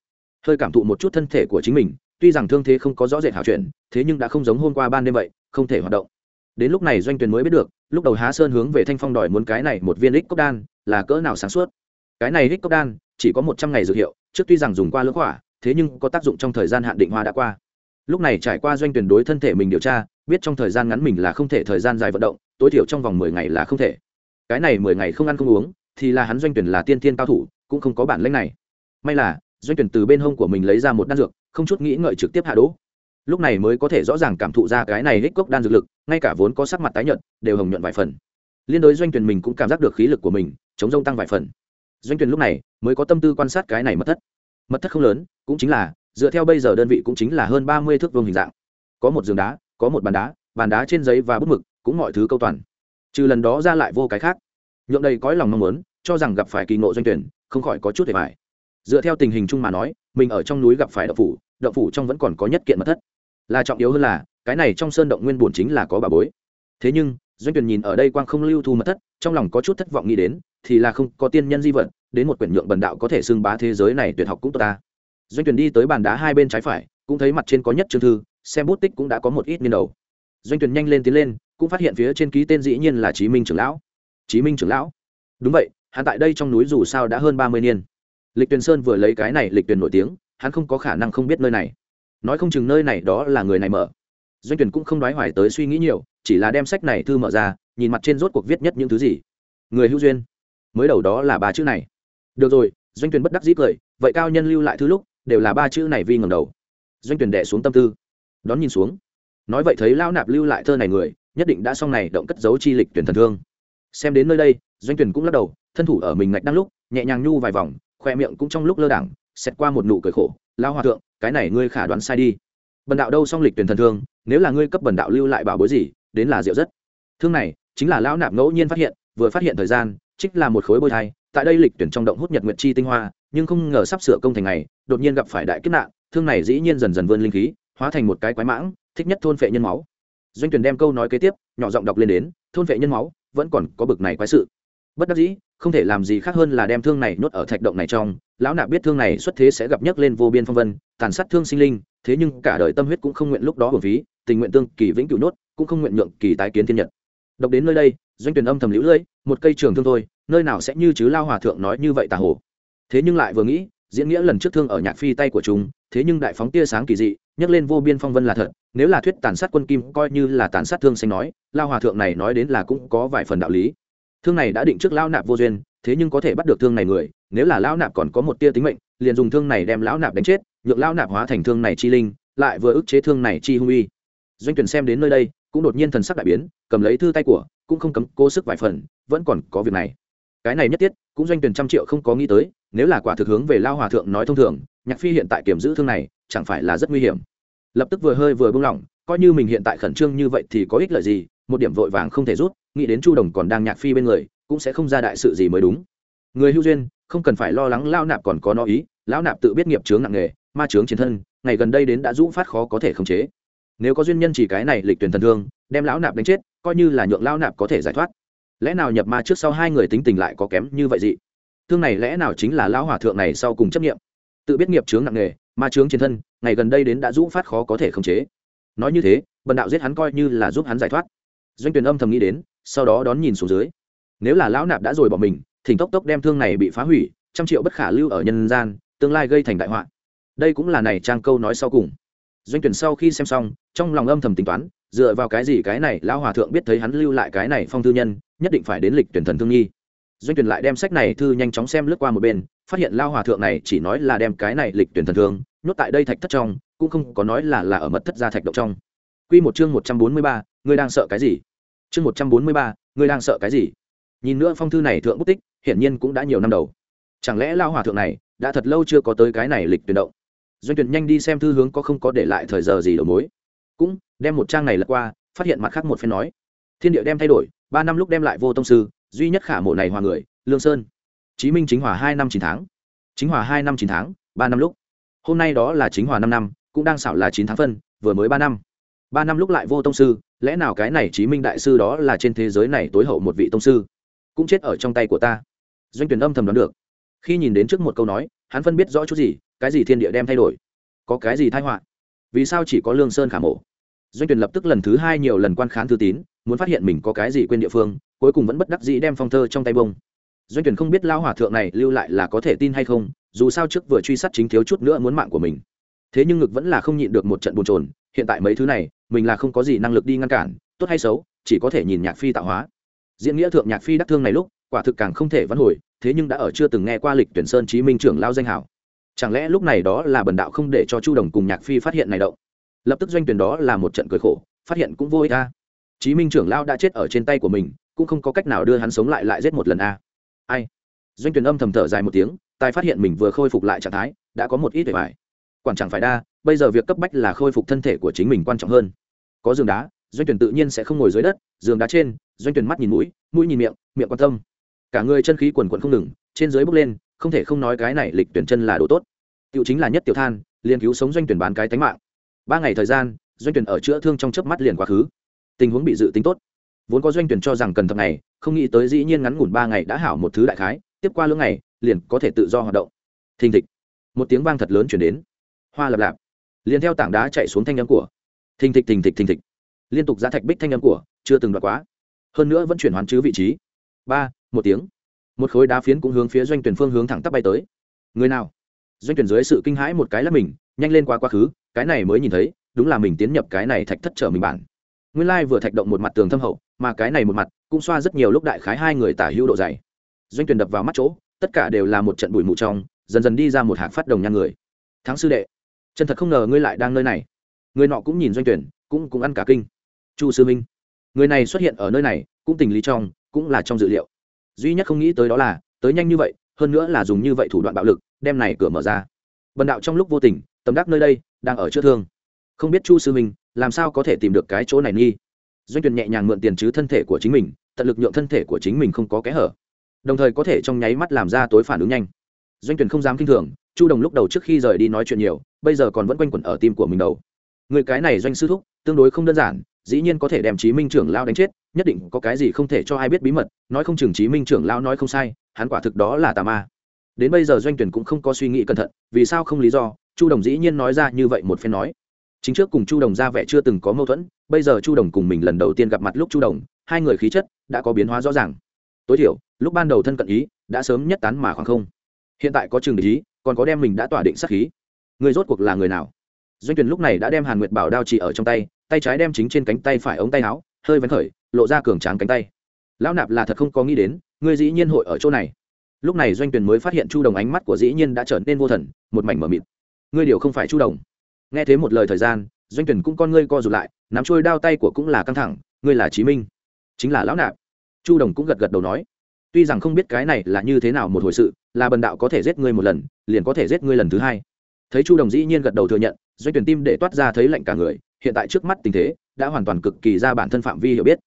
Hơi cảm thụ một chút thân thể của chính mình, tuy rằng thương thế không có rõ rệt hảo chuyển thế nhưng đã không giống hôm qua ban đêm vậy, không thể hoạt động. Đến lúc này doanh tuyển mới biết được, lúc đầu há sơn hướng về thanh phong đòi muốn cái này một viên ích cốc đan, là cỡ nào sáng suốt. Cái này ích cốc đan, chỉ có một trăm ngày dược hiệu, trước tuy rằng dùng qua lưỡng hỏa, thế nhưng có tác dụng trong thời gian hạn định hoa đã qua. Lúc này trải qua doanh tuyển đối thân thể mình điều tra biết trong thời gian ngắn mình là không thể, thời gian dài vận động, tối thiểu trong vòng mười ngày là không thể. Cái này mười ngày không ăn không uống, thì là hắn doanh tuyển là tiên tiên cao thủ, cũng không có bản lĩnh này. May là, doanh tuyển từ bên hông của mình lấy ra một đan dược, không chút nghĩ ngợi trực tiếp hạ đỗ lúc này mới có thể rõ ràng cảm thụ ra cái này hích cốc đan dược lực, ngay cả vốn có sắc mặt tái nhợt, đều hồng nhuận vài phần. Liên đối doanh tuyển mình cũng cảm giác được khí lực của mình, chống rông tăng vài phần. Doanh tuyển lúc này mới có tâm tư quan sát cái này mất thất. Mật thất không lớn, cũng chính là, dựa theo bây giờ đơn vị cũng chính là hơn ba mươi thước vuông hình dạng. Có một giường đá có một bàn đá bàn đá trên giấy và bút mực, cũng mọi thứ câu toàn. Trừ lần đó ra lại vô cái khác. Nhượng đây có lòng mong muốn, cho rằng gặp phải kỳ ngộ doanh tuyển, không khỏi có chút để bài dựa theo tình hình chung mà nói, mình ở trong núi gặp phải đậu phủ đậu phủ trong vẫn còn có nhất kiện mật thất. Là trọng yếu hơn là, cái này trong sơn động nguyên bổn chính là có bà bối. Thế nhưng, doanh tuyển nhìn ở đây quang không lưu thu mật thất, trong lòng có chút thất vọng nghĩ đến, thì là không có tiên nhân di vật, đến một quyển nhượng bần đạo có thể xưng bá thế giới này tuyệt học cũng tốt ta. Doanh tuyển đi tới bàn đá hai bên trái phải, cũng thấy mặt trên có nhất chương thư xem bút tích cũng đã có một ít niên đầu. Doanh tuyển nhanh lên tiến lên, cũng phát hiện phía trên ký tên dĩ nhiên là chí minh trưởng lão. Chí minh trưởng lão? Đúng vậy, hắn tại đây trong núi dù sao đã hơn ba mươi niên. Lịch tuyền sơn vừa lấy cái này, lịch tuyền nổi tiếng, hắn không có khả năng không biết nơi này. Nói không chừng nơi này đó là người này mở. Doanh tuyển cũng không nói hoài tới suy nghĩ nhiều, chỉ là đem sách này thư mở ra, nhìn mặt trên rốt cuộc viết nhất những thứ gì. Người hữu duyên. Mới đầu đó là ba chữ này. Được rồi, doanh tuyển bất đắc dĩ cười, vậy cao nhân lưu lại thứ lúc, đều là ba chữ này vi ngầm đầu. Doanh tuyển đệ xuống tâm tư đón nhìn xuống. Nói vậy thấy lao nạp lưu lại thơ này người, nhất định đã xong này động cất dấu chi lịch tuyển thần thương. Xem đến nơi đây, doanh tuyển cũng lắc đầu, thân thủ ở mình ngạch đang lúc, nhẹ nhàng nhu vài vòng, khoe miệng cũng trong lúc lơ đảng, xẹt qua một nụ cười khổ lao hòa thượng, cái này ngươi khả đoán sai đi. Bần đạo đâu song lịch tuyển thần thương, nếu là ngươi cấp bần đạo lưu lại bảo bối gì, đến là diệu rất. Thương này, chính là lão nạp ngẫu nhiên phát hiện, vừa phát hiện thời gian, trích là một khối bôi thai, tại đây lịch tuyển trong động hút nhật nguyệt chi tinh hoa, nhưng không ngờ sắp sửa công thành ngày, đột nhiên gặp phải đại kiếp nạn, thương này dĩ nhiên dần dần vươn linh khí hóa thành một cái quái mãng, thích nhất thôn phệ nhân máu. Doanh tuyển đem câu nói kế tiếp, nhỏ giọng đọc lên đến, thôn phệ nhân máu, vẫn còn có bực này quái sự. Bất đắc dĩ, không thể làm gì khác hơn là đem thương này nhốt ở thạch động này trong, lão nạp biết thương này xuất thế sẽ gặp nhấc lên vô biên phong vân, tàn sát thương sinh linh, thế nhưng cả đời tâm huyết cũng không nguyện lúc đó hưởng phí, tình nguyện tương kỳ vĩnh cửu nốt, cũng không nguyện nhượng kỳ tái kiến thiên nhật. Đọc đến nơi đây, doanh tuyển âm thầm lũ lưỡi, một cây trường thương thôi, nơi nào sẽ như chứ lao hòa thượng nói như vậy tà hồ. Thế nhưng lại vừa nghĩ, diễn nghĩa lần trước thương ở nhạc phi tay của chúng thế nhưng đại phóng tia sáng kỳ dị, nhắc lên vô biên phong vân là thật, nếu là thuyết tàn sát quân kim coi như là tàn sát thương xanh nói, lao hòa thượng này nói đến là cũng có vài phần đạo lý. Thương này đã định trước lao nạp vô duyên, thế nhưng có thể bắt được thương này người, nếu là lão nạp còn có một tia tính mệnh, liền dùng thương này đem lão nạp đánh chết, nhượng lão nạp hóa thành thương này chi linh, lại vừa ức chế thương này chi hung uy. Doanh tuyển xem đến nơi đây, cũng đột nhiên thần sắc đại biến, cầm lấy thư tay của, cũng không cấm cố sức vài phần, vẫn còn có việc này. Cái này nhất thiết, cũng doanh tuyển trăm triệu không có nghĩ tới nếu là quả thực hướng về lao hòa thượng nói thông thường, nhạc phi hiện tại kiểm giữ thương này, chẳng phải là rất nguy hiểm. Lập tức vừa hơi vừa buông lỏng coi như mình hiện tại khẩn trương như vậy thì có ích lợi gì, một điểm vội vàng không thể rút, nghĩ đến chu đồng còn đang nhạc phi bên người, cũng sẽ không ra đại sự gì mới đúng. Người hưu duyên, không cần phải lo lắng lao nạp còn có nó ý lão nạp tự biết nghiệp chướng nặng nghề ma chướng chiến thân, ngày gần đây đến đã rũ phát khó có thể khống chế. Nếu có duyên nhân chỉ cái này lịch tuyển thần thương, đem lão nạp đánh chết, coi như là nhượng lão nạp có thể giải thoát. Lẽ nào nhập ma trước sau hai người tính tình lại có kém như vậy gì? Thương này lẽ nào chính là lão hòa thượng này sau cùng chấp nghiệm tự biết nghiệp chướng nặng nghề ma chướng trên thân, ngày gần đây đến đã rũ phát khó có thể khống chế. Nói như thế, bần đạo giết hắn coi như là giúp hắn giải thoát. Doanh tuyển âm thầm nghĩ đến, sau đó đón nhìn xuống dưới. Nếu là lão nạp đã rồi bỏ mình, thỉnh tốc tốc đem thương này bị phá hủy, trăm triệu bất khả lưu ở nhân gian, tương lai gây thành đại họa. Đây cũng là này trang câu nói sau cùng. Doanh tuyển sau khi xem xong, trong lòng âm thầm tính toán, dựa vào cái gì cái này lão hòa thượng biết thấy hắn lưu lại cái này phong thư nhân, nhất định phải đến lịch tuyển thần thương nhi doanh tuyển lại đem sách này thư nhanh chóng xem lướt qua một bên phát hiện lao hòa thượng này chỉ nói là đem cái này lịch tuyển thần thương nhốt tại đây thạch thất trong cũng không có nói là là ở mật thất ra thạch động trong. Quy một chương một trăm bốn mươi ba, ngươi đang sợ cái gì? Chương một trăm bốn mươi ba, ngươi đang sợ cái gì? Nhìn nữa phong thư này thượng bút tích hiển nhiên cũng đã nhiều năm đầu. Chẳng lẽ lao hòa thượng này đã thật lâu chưa có tới cái này lịch tuyển động? Doanh tuyển nhanh đi xem thư hướng có không có để lại thời giờ gì đầu mối. Cũng đem một trang này lật qua phát hiện mặt khác một phen nói. Thiên địa đem thay đổi ba năm lúc đem lại vô tông sư duy nhất khả mộ này hòa người, lương sơn. Chí minh chính hòa hai năm chín tháng. Chính hòa hai năm chín tháng, ba năm lúc. Hôm nay đó là chính hòa năm năm, cũng đang xảo là chín tháng phân, vừa mới ba năm. Ba năm lúc lại vô tông sư, lẽ nào cái này chí minh đại sư đó là trên thế giới này tối hậu một vị tông sư? Cũng chết ở trong tay của ta. Doanh tuyển âm thầm đoán được. Khi nhìn đến trước một câu nói, hắn phân biết rõ chút gì, cái gì thiên địa đem thay đổi, có cái gì thai họa, vì sao chỉ có lương sơn khả mổ doanh tuyển lập tức lần thứ hai nhiều lần quan khán thư tín, muốn phát hiện mình có cái gì quên địa phương cuối cùng vẫn bất đắc dĩ đem phong thơ trong tay bông. Doanh tuyển không biết lao hòa thượng này lưu lại là có thể tin hay không, dù sao trước vừa truy sát chính thiếu chút nữa muốn mạng của mình. Thế nhưng ngực vẫn là không nhịn được một trận bồn trồn hiện tại mấy thứ này, mình là không có gì năng lực đi ngăn cản, tốt hay xấu, chỉ có thể nhìn nhạc phi tạo hóa. Diễn nghĩa thượng nhạc phi đắc thương này lúc, quả thực càng không thể vãn hồi, thế nhưng đã ở chưa từng nghe qua lịch tuyển sơn chí minh trưởng lao danh hảo chẳng lẽ lúc này đó là bần đạo không để cho chu đồng cùng nhạc phi phát hiện này động? Lập tức doanh tuyển đó là một trận cười khổ, phát hiện cũng vô ích ta chí minh trưởng lao đã chết ở trên tay của mình cũng không có cách nào đưa hắn sống lại lại giết một lần a. Ai? Doanh tuyển âm thầm thở dài một tiếng, tài phát hiện mình vừa khôi phục lại trạng thái, đã có một ít vẻ vải. Quản chẳng phải đa, bây giờ việc cấp bách là khôi phục thân thể của chính mình quan trọng hơn. Có giường đá, doanh tuyển tự nhiên sẽ không ngồi dưới đất, giường đá trên, doanh tuyển mắt nhìn mũi mũi nhìn miệng miệng quan tâm. Cả người chân khí quần quần không ngừng, trên dưới bốc lên, không thể không nói cái này lịch tuyển chân là đồ tốt. Tiểu chính là nhất tiểu than, liền cứu sống doanh tuyển bán cái tánh mạng. Ba ngày thời gian, doanh tuyển ở chữa thương trong chớp mắt liền quá khứ. Tình huống bị dự tính tốt vốn có doanh tuyển cho rằng cần thập ngày, không nghĩ tới dĩ nhiên ngắn ngủn ba ngày đã hảo một thứ đại khái, tiếp qua lưỡng ngày, liền có thể tự do hoạt động. Thình thịch, một tiếng vang thật lớn chuyển đến. Hoa lập lạp, liền theo tảng đá chạy xuống thanh âm của. Thình thịch thình thịch thình thịch. Liên tục ra thạch bích thanh âm của, chưa từng đoạt quá. Hơn nữa vẫn chuyển hoán chứ vị trí. Ba, một tiếng. Một khối đá phiến cũng hướng phía doanh tuyển phương hướng thẳng tắp bay tới. Người nào? Doanh tuyển dưới sự kinh hãi một cái là mình, nhanh lên qua quá khứ, cái này mới nhìn thấy, đúng là mình tiến nhập cái này thạch thất trở mình bản. Nguyên lai vừa thạch động một mặt tường thâm hậu mà cái này một mặt, cũng xoa rất nhiều lúc đại khái hai người tả hữu độ dày. Doanh tuyển đập vào mắt chỗ, tất cả đều là một trận bụi mù trong, dần dần đi ra một hạc phát đồng nhan người. Thắng sư đệ, chân thật không ngờ ngươi lại đang nơi này. Người nọ cũng nhìn doanh tuyển cũng cũng ăn cả kinh. Chu sư minh, người này xuất hiện ở nơi này, cũng tình lý trong, cũng là trong dự liệu. Duy nhất không nghĩ tới đó là, tới nhanh như vậy, hơn nữa là dùng như vậy thủ đoạn bạo lực, đem này cửa mở ra. Bần đạo trong lúc vô tình, tầm đắc nơi đây, đang ở chữa thương. Không biết chu sư minh, làm sao có thể tìm được cái chỗ này nghi? Doanh tuyển nhẹ nhàng mượn tiền chứ thân thể của chính mình, tận lực nhượng thân thể của chính mình không có kẽ hở. Đồng thời có thể trong nháy mắt làm ra tối phản ứng nhanh. Doanh tuyển không dám kinh thường, chu đồng lúc đầu trước khi rời đi nói chuyện nhiều, bây giờ còn vẫn quanh quẩn ở tim của mình đầu. Người cái này doanh sư thúc, tương đối không đơn giản, dĩ nhiên có thể đem chí minh trưởng lao đánh chết, nhất định có cái gì không thể cho ai biết bí mật, nói không chừng chí minh trưởng lao nói không sai, hắn quả thực đó là tà ma. Đến bây giờ doanh tuyển cũng không có suy nghĩ cẩn thận, vì sao không lý do, chu đồng dĩ nhiên nói ra như vậy một phen nói chính trước cùng chu đồng ra vẻ chưa từng có mâu thuẫn, bây giờ chu đồng cùng mình lần đầu tiên gặp mặt lúc chu đồng, hai người khí chất đã có biến hóa rõ ràng. Tối thiểu, lúc ban đầu thân cận ý, đã sớm nhất tán mà khoảng không. Hiện tại có trường ý, còn có đem mình đã tỏa định sát khí. Người rốt cuộc là người nào? Doanh tuyển lúc này đã đem hàn nguyệt bảo đao chỉ ở trong tay tay trái đem chính trên cánh tay phải ống tay áo, hơi vén khởi, lộ ra cường tráng cánh tay. Lão nạp là thật không có nghĩ đến ngươi dĩ nhiên hội ở chỗ này. Lúc này doanh tuyển mới phát hiện chu đồng ánh mắt của dĩ nhiên đã trở nên vô thần, một mảnh mờ mịt. Ngươi điều không phải chu đồng nghe thế một lời thời gian, doanh tuyển cũng con ngươi co rụt lại, nắm trôi đao tay của cũng là căng thẳng, ngươi là chí minh, chính là lão nạp. Chu đồng cũng gật gật đầu nói, tuy rằng không biết cái này là như thế nào một hồi sự, là bần đạo có thể giết ngươi một lần, liền có thể giết ngươi lần thứ hai. Thấy chu đồng dĩ nhiên gật đầu thừa nhận, doanh tuyển tim để toát ra thấy lạnh cả người, hiện tại trước mắt tình thế, đã hoàn toàn cực kỳ ra bản thân phạm vi hiểu biết.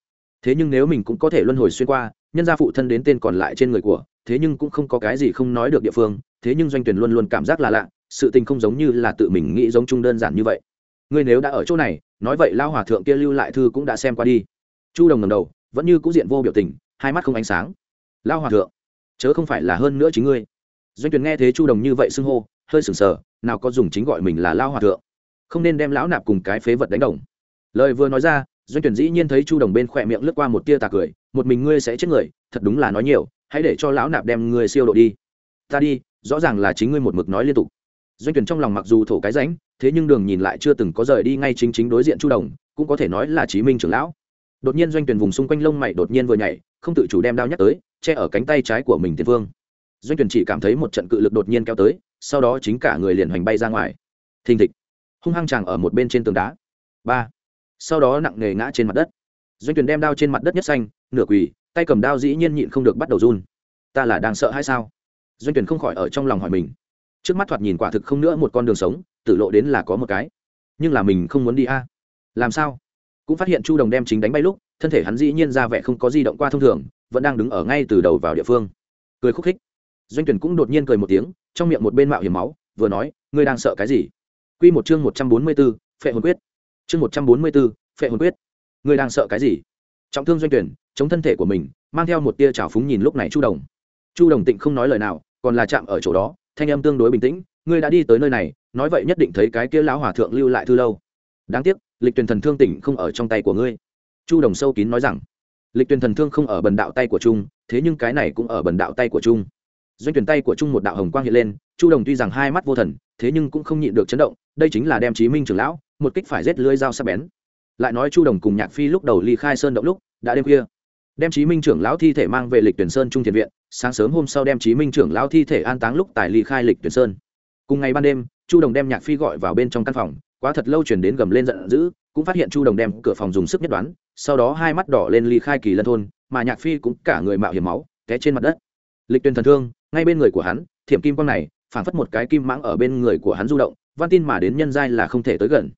Thế nhưng nếu mình cũng có thể luân hồi xuyên qua, nhân gia phụ thân đến tên còn lại trên người của, thế nhưng cũng không có cái gì không nói được địa phương, thế nhưng doanh tuyển luôn luôn cảm giác là lạ sự tình không giống như là tự mình nghĩ giống chung đơn giản như vậy. Ngươi nếu đã ở chỗ này, nói vậy lao hòa thượng kia lưu lại thư cũng đã xem qua đi. Chu đồng ngầm đầu, vẫn như cũng diện vô biểu tình, hai mắt không ánh sáng. Lao hòa thượng, chớ không phải là hơn nữa chính ngươi. Doanh Tuyền nghe thế chu đồng như vậy xưng hô, hơi sừng sờ, nào có dùng chính gọi mình là lao hòa thượng. Không nên đem lão nạp cùng cái phế vật đánh đồng. Lời vừa nói ra, doanh tuyển dĩ nhiên thấy chu đồng bên khỏe miệng lướt qua một tia tà cười, một mình ngươi sẽ chết người, thật đúng là nói nhiều, hãy để cho lão nạp đem ngươi siêu độ đi. Ta đi, rõ ràng là chính ngươi một mực nói liên tục doanh tuyển trong lòng mặc dù thổ cái ránh thế nhưng đường nhìn lại chưa từng có rời đi ngay chính chính đối diện chu đồng, cũng có thể nói là chí minh trưởng lão. Đột nhiên doanh tuyển vùng xung quanh lông mày đột nhiên vừa nhảy, không tự chủ đem đao nhắc tới, che ở cánh tay trái của mình tiền vương. Doanh tuyển chỉ cảm thấy một trận cự lực đột nhiên kéo tới, sau đó chính cả người liền hoành bay ra ngoài. Thình thịch. Hung hăng chàng ở một bên trên tường đá. Ba. Sau đó nặng nề ngã trên mặt đất. Doanh tuyển đem đao trên mặt đất nhất xanh, nửa quỳ, tay cầm đao dĩ nhiên nhịn không được bắt đầu run. Ta là đang sợ hay sao? Doanh tuyển không khỏi ở trong lòng hỏi mình trước mắt thoạt nhìn quả thực không nữa một con đường sống tử lộ đến là có một cái. Nhưng là mình không muốn đi a. Làm sao? Cũng phát hiện chu đồng đem chính đánh bay lúc thân thể hắn dĩ nhiên ra vẻ không có di động qua thông thường vẫn đang đứng ở ngay từ đầu vào địa phương. Cười khúc khích. Doanh tuyển cũng đột nhiên cười một tiếng trong miệng một bên mạo hiểm máu vừa nói ngươi đang sợ cái gì? Quy một chương một trăm bốn mươi 144, phệ hồn quyết. Chương một trăm bốn mươi 144, phệ hồn quyết. Ngươi đang sợ cái gì? Trọng thương doanh tuyển chống thân thể của mình mang theo một tia trào phúng nhìn lúc này chu đồng. Chu đồng tịnh không nói lời nào còn là chạm ở chỗ đó thanh âm tương đối bình tĩnh, ngươi đã đi tới nơi này, nói vậy nhất định thấy cái kia lão hòa thượng lưu lại thư lâu. Đáng tiếc, lịch tuyển thần thương tỉnh không ở trong tay của ngươi. Chu đồng sâu kín nói rằng, lịch tuyển thần thương không ở bần đạo tay của trung, thế nhưng cái này cũng ở bần đạo tay của trung. Doanh tuyển tay của trung một đạo hồng quang hiện lên, chu đồng tuy rằng hai mắt vô thần, thế nhưng cũng không nhịn được chấn động, đây chính là đem chí minh trưởng lão, một kích phải rết lưới dao sắc bén. Lại nói chu đồng cùng nhạc phi lúc đầu ly khai sơn động lúc, đã đêm khuya đem chí minh trưởng lão thi thể mang về lịch tuyển sơn trung thiền viện, sáng sớm hôm sau đem chí minh trưởng lão thi thể an táng lúc tài ly khai lịch tuyển sơn. Cùng ngày ban đêm, chu đồng đem nhạc phi gọi vào bên trong căn phòng, quá thật lâu chuyển đến gầm lên giận dữ, cũng phát hiện chu đồng đem cửa phòng dùng sức nhất đoán, sau đó hai mắt đỏ lên ly khai kỳ lân thôn, mà nhạc phi cũng cả người mạo hiểm máu, té trên mặt đất. Lịch tuyển thần thương, ngay bên người của hắn, thiểm kim quang này, phảng phất một cái kim mãng ở bên người của hắn du động, văn tin mà đến nhân giai là không thể tới gần.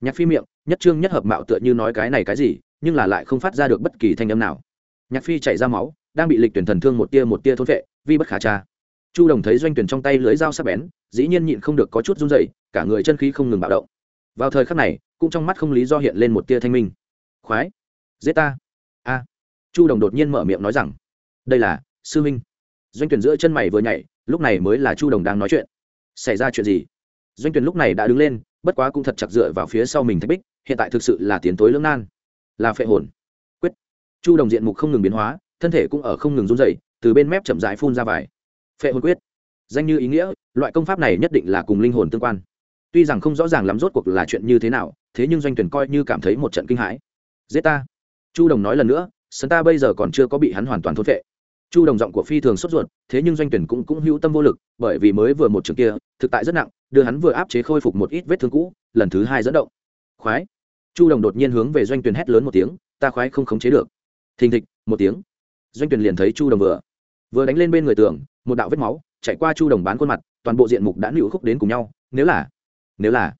Nhạc phi miệng, nhất trương nhất hợp mạo tựa như nói cái này cái gì, nhưng là lại không phát ra được bất kỳ thanh âm nào nhạc phi chảy ra máu, đang bị lịch tuyển thần thương một tia một tia thôn vệ vi bất khả tra. Chu đồng thấy doanh tuyển trong tay lưới dao sắc bén, dĩ nhiên nhịn không được có chút run dậy cả người chân khí không ngừng bạo động. Vào thời khắc này, cũng trong mắt không lý do hiện lên một tia thanh minh. Khoái, giết ta. A. Chu đồng đột nhiên mở miệng nói rằng, đây là, sư minh. Doanh tuyển giữa chân mày vừa nhảy, lúc này mới là chu đồng đang nói chuyện. Xảy ra chuyện gì? Doanh tuyển lúc này đã đứng lên, bất quá cũng thật chặt dựa vào phía sau mình thách bích, hiện tại thực sự là tiến tối lưỡng nan, là phệ hồn chu đồng diện mục không ngừng biến hóa, thân thể cũng ở không ngừng run dày từ bên mép chậm rãi phun ra vải phệ hồn quyết. Danh như ý nghĩa, loại công pháp này nhất định là cùng linh hồn tương quan. Tuy rằng không rõ ràng lắm rốt cuộc là chuyện như thế nào, thế nhưng doanh tuyển coi như cảm thấy một trận kinh hãi. Giết ta. Chu đồng nói lần nữa, sân ta bây giờ còn chưa có bị hắn hoàn toàn thốt vệ chu đồng giọng của phi thường sốt ruột, thế nhưng doanh tuyển cũng cũng hữu tâm vô lực, bởi vì mới vừa một trường kia, thực tại rất nặng, đưa hắn vừa áp chế khôi phục một ít vết thương cũ, lần thứ hai dẫn động. Khoái. Chu đồng đột nhiên hướng về doanh tuyển hét lớn một tiếng, ta khoái không khống chế được thình thịch, một tiếng. Doanh tuyển liền thấy chu đồng vừa. Vừa đánh lên bên người tường, một đạo vết máu chạy qua chu đồng bán khuôn mặt, toàn bộ diện mục đã nịu khúc đến cùng nhau. Nếu là nếu là,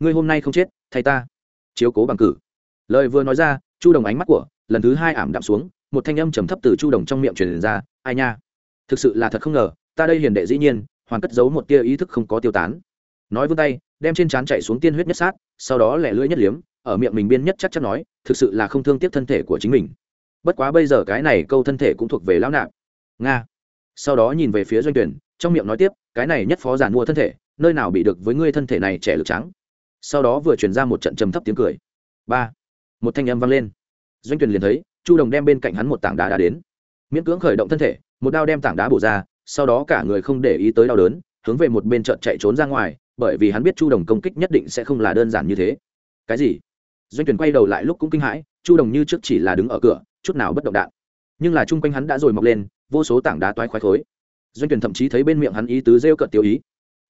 ngươi hôm nay không chết, thay ta chiếu cố bằng cử. Lời vừa nói ra, chu đồng ánh mắt của lần thứ hai ảm đạm xuống, một thanh âm trầm thấp từ chu đồng trong miệng truyền ra, ai nha, thực sự là thật không ngờ, ta đây hiền đệ dĩ nhiên, hoàn cất giấu một tia ý thức không có tiêu tán. Nói vươn tay, đem trên trán chạy xuống tiên huyết nhất sát, sau đó lẻ lưỡi nhất liếm, ở miệng mình biên nhất chắc chắn nói, thực sự là không thương tiếc thân thể của chính mình bất quá bây giờ cái này câu thân thể cũng thuộc về lão nạp. Nga. Sau đó nhìn về phía doanh tuyển, trong miệng nói tiếp, cái này nhất phó giản mua thân thể, nơi nào bị được với ngươi thân thể này trẻ lực trắng. Sau đó vừa truyền ra một trận trầm thấp tiếng cười. Ba. Một thanh âm vang lên. Doanh tuyển liền thấy, chu đồng đem bên cạnh hắn một tảng đá đá đến. Miễn cưỡng khởi động thân thể, một đao đem tảng đá bổ ra, sau đó cả người không để ý tới đau đớn, hướng về một bên trận chạy trốn ra ngoài, bởi vì hắn biết chu đồng công kích nhất định sẽ không là đơn giản như thế. Cái gì? Doanh tuyển quay đầu lại lúc cũng kinh hãi, chu đồng như trước chỉ là đứng ở cửa chút nào bất động đạn. Nhưng là chung quanh hắn đã rồi mọc lên, vô số tảng đá toái khoái khối. Doanh tuyển thậm chí thấy bên miệng hắn ý tứ rêu cợt tiêu ý.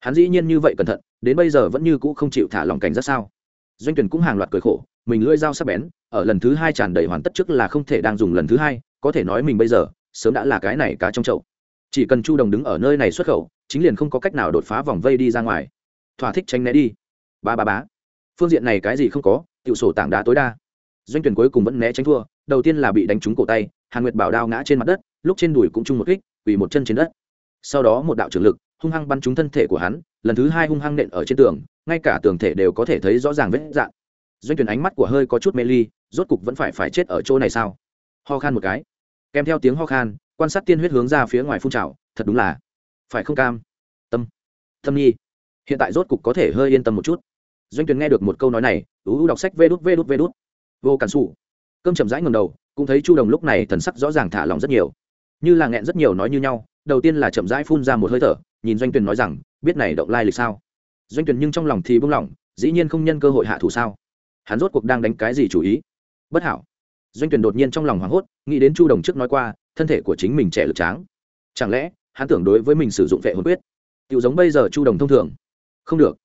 Hắn dĩ nhiên như vậy cẩn thận, đến bây giờ vẫn như cũ không chịu thả lòng cảnh rất sao? Doanh tuyển cũng hàng loạt cười khổ, mình lưỡi dao sắc bén, ở lần thứ hai tràn đầy hoàn tất trước là không thể đang dùng lần thứ hai, có thể nói mình bây giờ, sớm đã là cái này cá trong chậu. Chỉ cần chu đồng đứng ở nơi này xuất khẩu, chính liền không có cách nào đột phá vòng vây đi ra ngoài. Thỏa thích tránh né đi. Ba ba bá phương diện này cái gì không có, tiểu sổ tảng đá tối đa. Doanh tuyển cuối cùng vẫn né tránh thua đầu tiên là bị đánh trúng cổ tay, hàn nguyệt bảo đao ngã trên mặt đất, lúc trên đùi cũng chung một kích vì một chân trên đất. Sau đó một đạo trưởng lực, hung hăng bắn trúng thân thể của hắn, lần thứ hai hung hăng nện ở trên tường, ngay cả tường thể đều có thể thấy rõ ràng vết dạn. Doanh tuyển ánh mắt của hơi có chút mê ly, rốt cục vẫn phải phải chết ở chỗ này sao? Ho khan một cái. Kèm theo tiếng ho khan, quan sát tiên huyết hướng ra phía ngoài phun trào, thật đúng là phải không cam? Tâm. Tâm nhi. Hiện tại rốt cục có thể hơi yên tâm một chút. Doanh tuyển nghe được một câu nói này, ú đọc sách vê đút vê đút vê đút. Vô cản xù cơm chậm rãi ngầm đầu, cũng thấy chu đồng lúc này thần sắc rõ ràng thả lỏng rất nhiều. Như là nghẹn rất nhiều nói như nhau, đầu tiên là chậm rãi phun ra một hơi thở, nhìn doanh tuyền nói rằng, biết này động lai lịch sao? Doanh tuyền nhưng trong lòng thì buông lỏng, dĩ nhiên không nhân cơ hội hạ thủ sao? Hắn rốt cuộc đang đánh cái gì chủ ý? Bất hảo. Doanh tuyền đột nhiên trong lòng hoảng hốt, nghĩ đến chu đồng trước nói qua, thân thể của chính mình trẻ lực tráng. Chẳng lẽ, hắn tưởng đối với mình sử dụng vệ hồn quyết? Tiểu giống bây giờ chu đồng thông thường. Không được.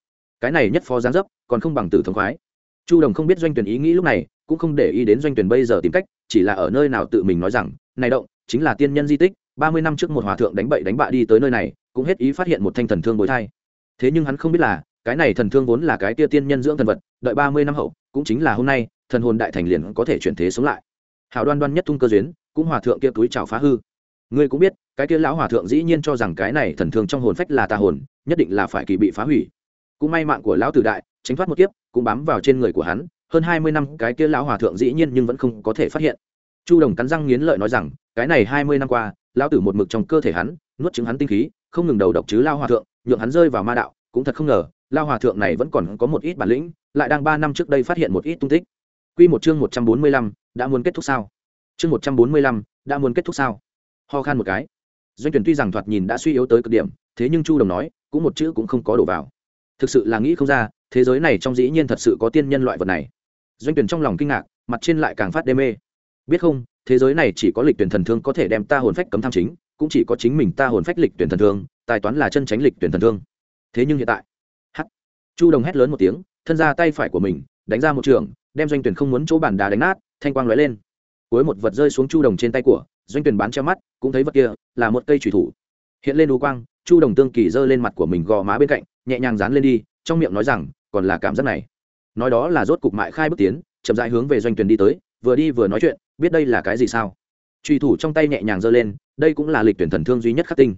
Cái này nhất phó giáng dấp, còn không bằng tử thống khoái chu đồng không biết doanh tuyển ý nghĩ lúc này, cũng không để ý đến doanh tuyển bây giờ tìm cách, chỉ là ở nơi nào tự mình nói rằng, này động, chính là tiên nhân di tích, ba mươi năm trước một hòa thượng đánh bậy đánh bạ đi tới nơi này, cũng hết ý phát hiện một thanh thần thương bồi thai. Thế nhưng hắn không biết là, cái này thần thương vốn là cái tia tiên nhân dưỡng thần vật, đợi ba mươi năm hậu, cũng chính là hôm nay, thần hồn đại thành liền có thể chuyển thế sống lại. Hảo đoan đoan nhất tung cơ duyên cũng hòa thượng kia túi trào phá hư. Ngươi cũng biết, cái kia lão hòa thượng dĩ nhiên cho rằng cái này thần thương trong hồn phách là tà hồn, nhất định là phải kỳ bị phá hủy. Cũng may mạng của lão tử đại tránh thoát một kiếp, cũng bám vào trên người của hắn, hơn hai mươi năm cái kia lão hòa thượng dĩ nhiên nhưng vẫn không có thể phát hiện. Chu đồng cắn răng nghiến lợi nói rằng, cái này hai mươi năm qua, lão tử một mực trong cơ thể hắn, nuốt chứng hắn tinh khí, không ngừng đầu độc chứ lao hòa thượng, nhượng hắn rơi vào ma đạo, cũng thật không ngờ lao hòa thượng này vẫn còn có một ít bản lĩnh, lại đang ba năm trước đây phát hiện một ít tung tích. Q một chương một trăm bốn mươi lăm, đã muốn kết thúc sao? Chương một trăm bốn mươi lăm, đã muốn kết thúc sao? Ho khan một cái. Doanh tuyển tuy rằng thoạt nhìn đã suy yếu tới cực điểm, thế nhưng chu đồng nói, cũng một chữ cũng không có đổ vào. Thực sự là nghĩ không ra thế giới này trong dĩ nhiên thật sự có tiên nhân loại vật này. Doanh tuyển trong lòng kinh ngạc, mặt trên lại càng phát đê mê. Biết không, thế giới này chỉ có lịch tuyển thần thương có thể đem ta hồn phách cấm tham chính, cũng chỉ có chính mình ta hồn phách lịch tuyển thần thương, tài toán là chân tránh lịch tuyển thần thương. Thế nhưng hiện tại, hắc, chu đồng hét lớn một tiếng, thân ra tay phải của mình, đánh ra một trường, đem doanh tuyển không muốn chỗ bản đá đánh nát, thanh quang lóe lên. Cuối một vật rơi xuống chu đồng trên tay của, doanh tuyển bán che mắt, cũng thấy vật kia là một cây thủy thủ. Hiện lên đu quang, chu đồng tương kỳ giơ lên mặt của mình gò má bên cạnh, nhẹ nhàng dán lên đi, trong miệng nói rằng còn là cảm giác này. Nói đó là rốt cục mại khai bước tiến, chậm rãi hướng về doanh tuyển đi tới, vừa đi vừa nói chuyện, biết đây là cái gì sao? Truy thủ trong tay nhẹ nhàng giơ lên, đây cũng là lịch tuyển thần thương duy nhất khắc tinh.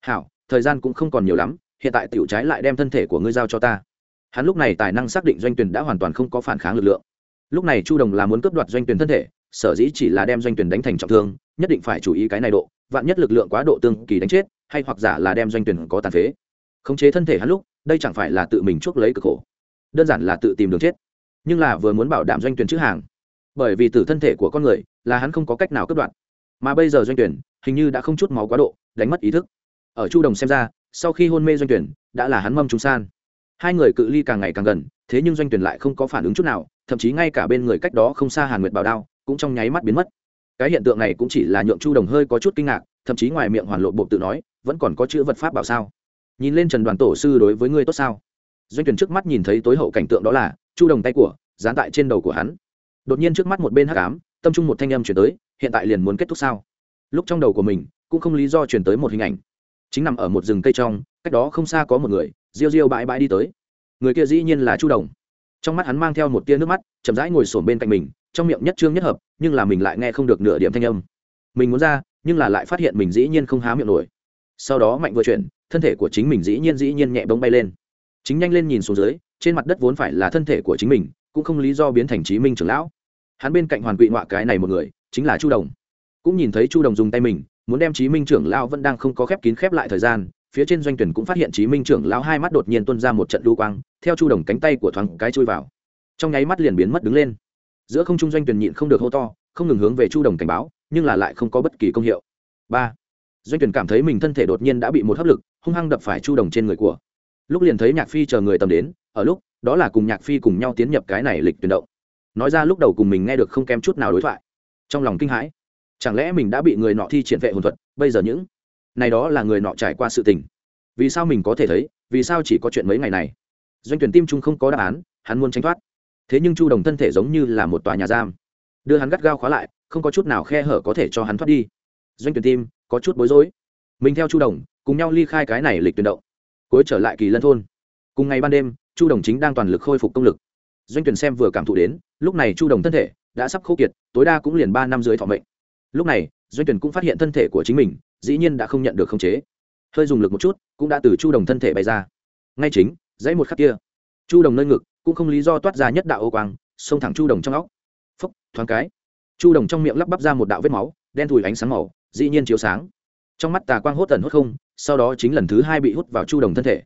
Hảo, thời gian cũng không còn nhiều lắm, hiện tại tiểu trái lại đem thân thể của ngươi giao cho ta. Hắn lúc này tài năng xác định doanh tuyển đã hoàn toàn không có phản kháng lực lượng. Lúc này chu đồng là muốn cướp đoạt doanh tuyển thân thể, sở dĩ chỉ là đem doanh tuyển đánh thành trọng thương, nhất định phải chú ý cái này độ, vạn nhất lực lượng quá độ tương kỳ đánh chết, hay hoặc giả là đem doanh tuyển có tàn phế. Khống chế thân thể hắn lúc, đây chẳng phải là tự mình chuốc lấy cực khổ đơn giản là tự tìm đường chết, nhưng là vừa muốn bảo đảm doanh tuyển chữ hàng, bởi vì tử thân thể của con người là hắn không có cách nào cướp đoạt. Mà bây giờ doanh tuyển hình như đã không chút máu quá độ, đánh mất ý thức. Ở chu đồng xem ra, sau khi hôn mê doanh tuyển, đã là hắn mâm trung san. Hai người cự ly càng ngày càng gần, thế nhưng doanh tuyển lại không có phản ứng chút nào, thậm chí ngay cả bên người cách đó không xa hàn nguyệt bảo đao cũng trong nháy mắt biến mất. Cái hiện tượng này cũng chỉ là nhượng chu đồng hơi có chút kinh ngạc, thậm chí ngoài miệng hoàn lộ bộ tự nói, vẫn còn có chữ vật pháp bảo sao? Nhìn lên trần đoàn tổ sư đối với ngươi tốt sao? Doanh tuyển trước mắt nhìn thấy tối hậu cảnh tượng đó là chu đồng tay của dán tại trên đầu của hắn đột nhiên trước mắt một bên hắc ám tâm trung một thanh âm chuyển tới hiện tại liền muốn kết thúc sao lúc trong đầu của mình cũng không lý do chuyển tới một hình ảnh chính nằm ở một rừng cây trong cách đó không xa có một người riêu riêu bãi bãi đi tới người kia dĩ nhiên là chu đồng trong mắt hắn mang theo một tia nước mắt chậm rãi ngồi sổm bên cạnh mình trong miệng nhất trương nhất hợp nhưng là mình lại nghe không được nửa điểm thanh âm mình muốn ra nhưng là lại phát hiện mình dĩ nhiên không há miệng nổi sau đó mạnh vừa chuyển thân thể của chính mình dĩ nhiên dĩ nhiên nhẹ bông bay lên chính nhanh lên nhìn xuống dưới, trên mặt đất vốn phải là thân thể của chính mình, cũng không lý do biến thành chí minh trưởng lão. Hắn bên cạnh hoàn quỵ ngoại cái này một người, chính là chu đồng. Cũng nhìn thấy chu đồng dùng tay mình, muốn đem chí minh trưởng lão vẫn đang không có khép kín khép lại thời gian, phía trên doanh tuyển cũng phát hiện chí minh trưởng lão hai mắt đột nhiên tuôn ra một trận đu quang, theo chu đồng cánh tay của thoáng cái chui vào. Trong nháy mắt liền biến mất đứng lên. Giữa không trung doanh tuyển nhịn không được hô to, không ngừng hướng về chu đồng cảnh báo, nhưng là lại không có bất kỳ công hiệu. Ba. Doanh tuyển cảm thấy mình thân thể đột nhiên đã bị một hấp lực, hung hăng đập phải chu đồng trên người của lúc liền thấy nhạc phi chờ người tầm đến, ở lúc, đó là cùng nhạc phi cùng nhau tiến nhập cái này lịch tuyển động. Nói ra lúc đầu cùng mình nghe được không kém chút nào đối thoại. Trong lòng kinh hãi. Chẳng lẽ mình đã bị người nọ thi triển vệ hồn thuật, bây giờ những này đó là người nọ trải qua sự tình? Vì sao mình có thể thấy, vì sao chỉ có chuyện mấy ngày này? Doanh tuyển tim trung không có đáp án, hắn muốn tránh thoát. Thế nhưng chu đồng thân thể giống như là một tòa nhà giam. Đưa hắn gắt gao khóa lại, không có chút nào khe hở có thể cho hắn thoát đi. Doanh tuyển tim, có chút bối rối. Mình theo chu đồng, cùng nhau ly khai cái này lịch tuyển động cuối trở lại kỳ lân thôn. Cùng ngày ban đêm, chu đồng chính đang toàn lực khôi phục công lực. Doanh tuyển xem vừa cảm thụ đến, lúc này chu đồng thân thể đã sắp khô kiệt, tối đa cũng liền ba năm dưới thọ mệnh. Lúc này, doanh tuyển cũng phát hiện thân thể của chính mình, dĩ nhiên đã không nhận được khống chế. Hơi dùng lực một chút, cũng đã từ chu đồng thân thể bay ra. Ngay chính, dãy một khắc kia, chu đồng nơi ngực cũng không lý do toát ra nhất đạo ô quang, xông thẳng chu đồng trong óc. Phốc thoáng cái, chu đồng trong miệng lắp bắp ra một đạo vết máu, đen thùi ánh sáng màu, dĩ nhiên chiếu sáng. Trong mắt tà quang hốt tần hốt không sau đó chính lần thứ hai bị hút vào chu đồng thân thể.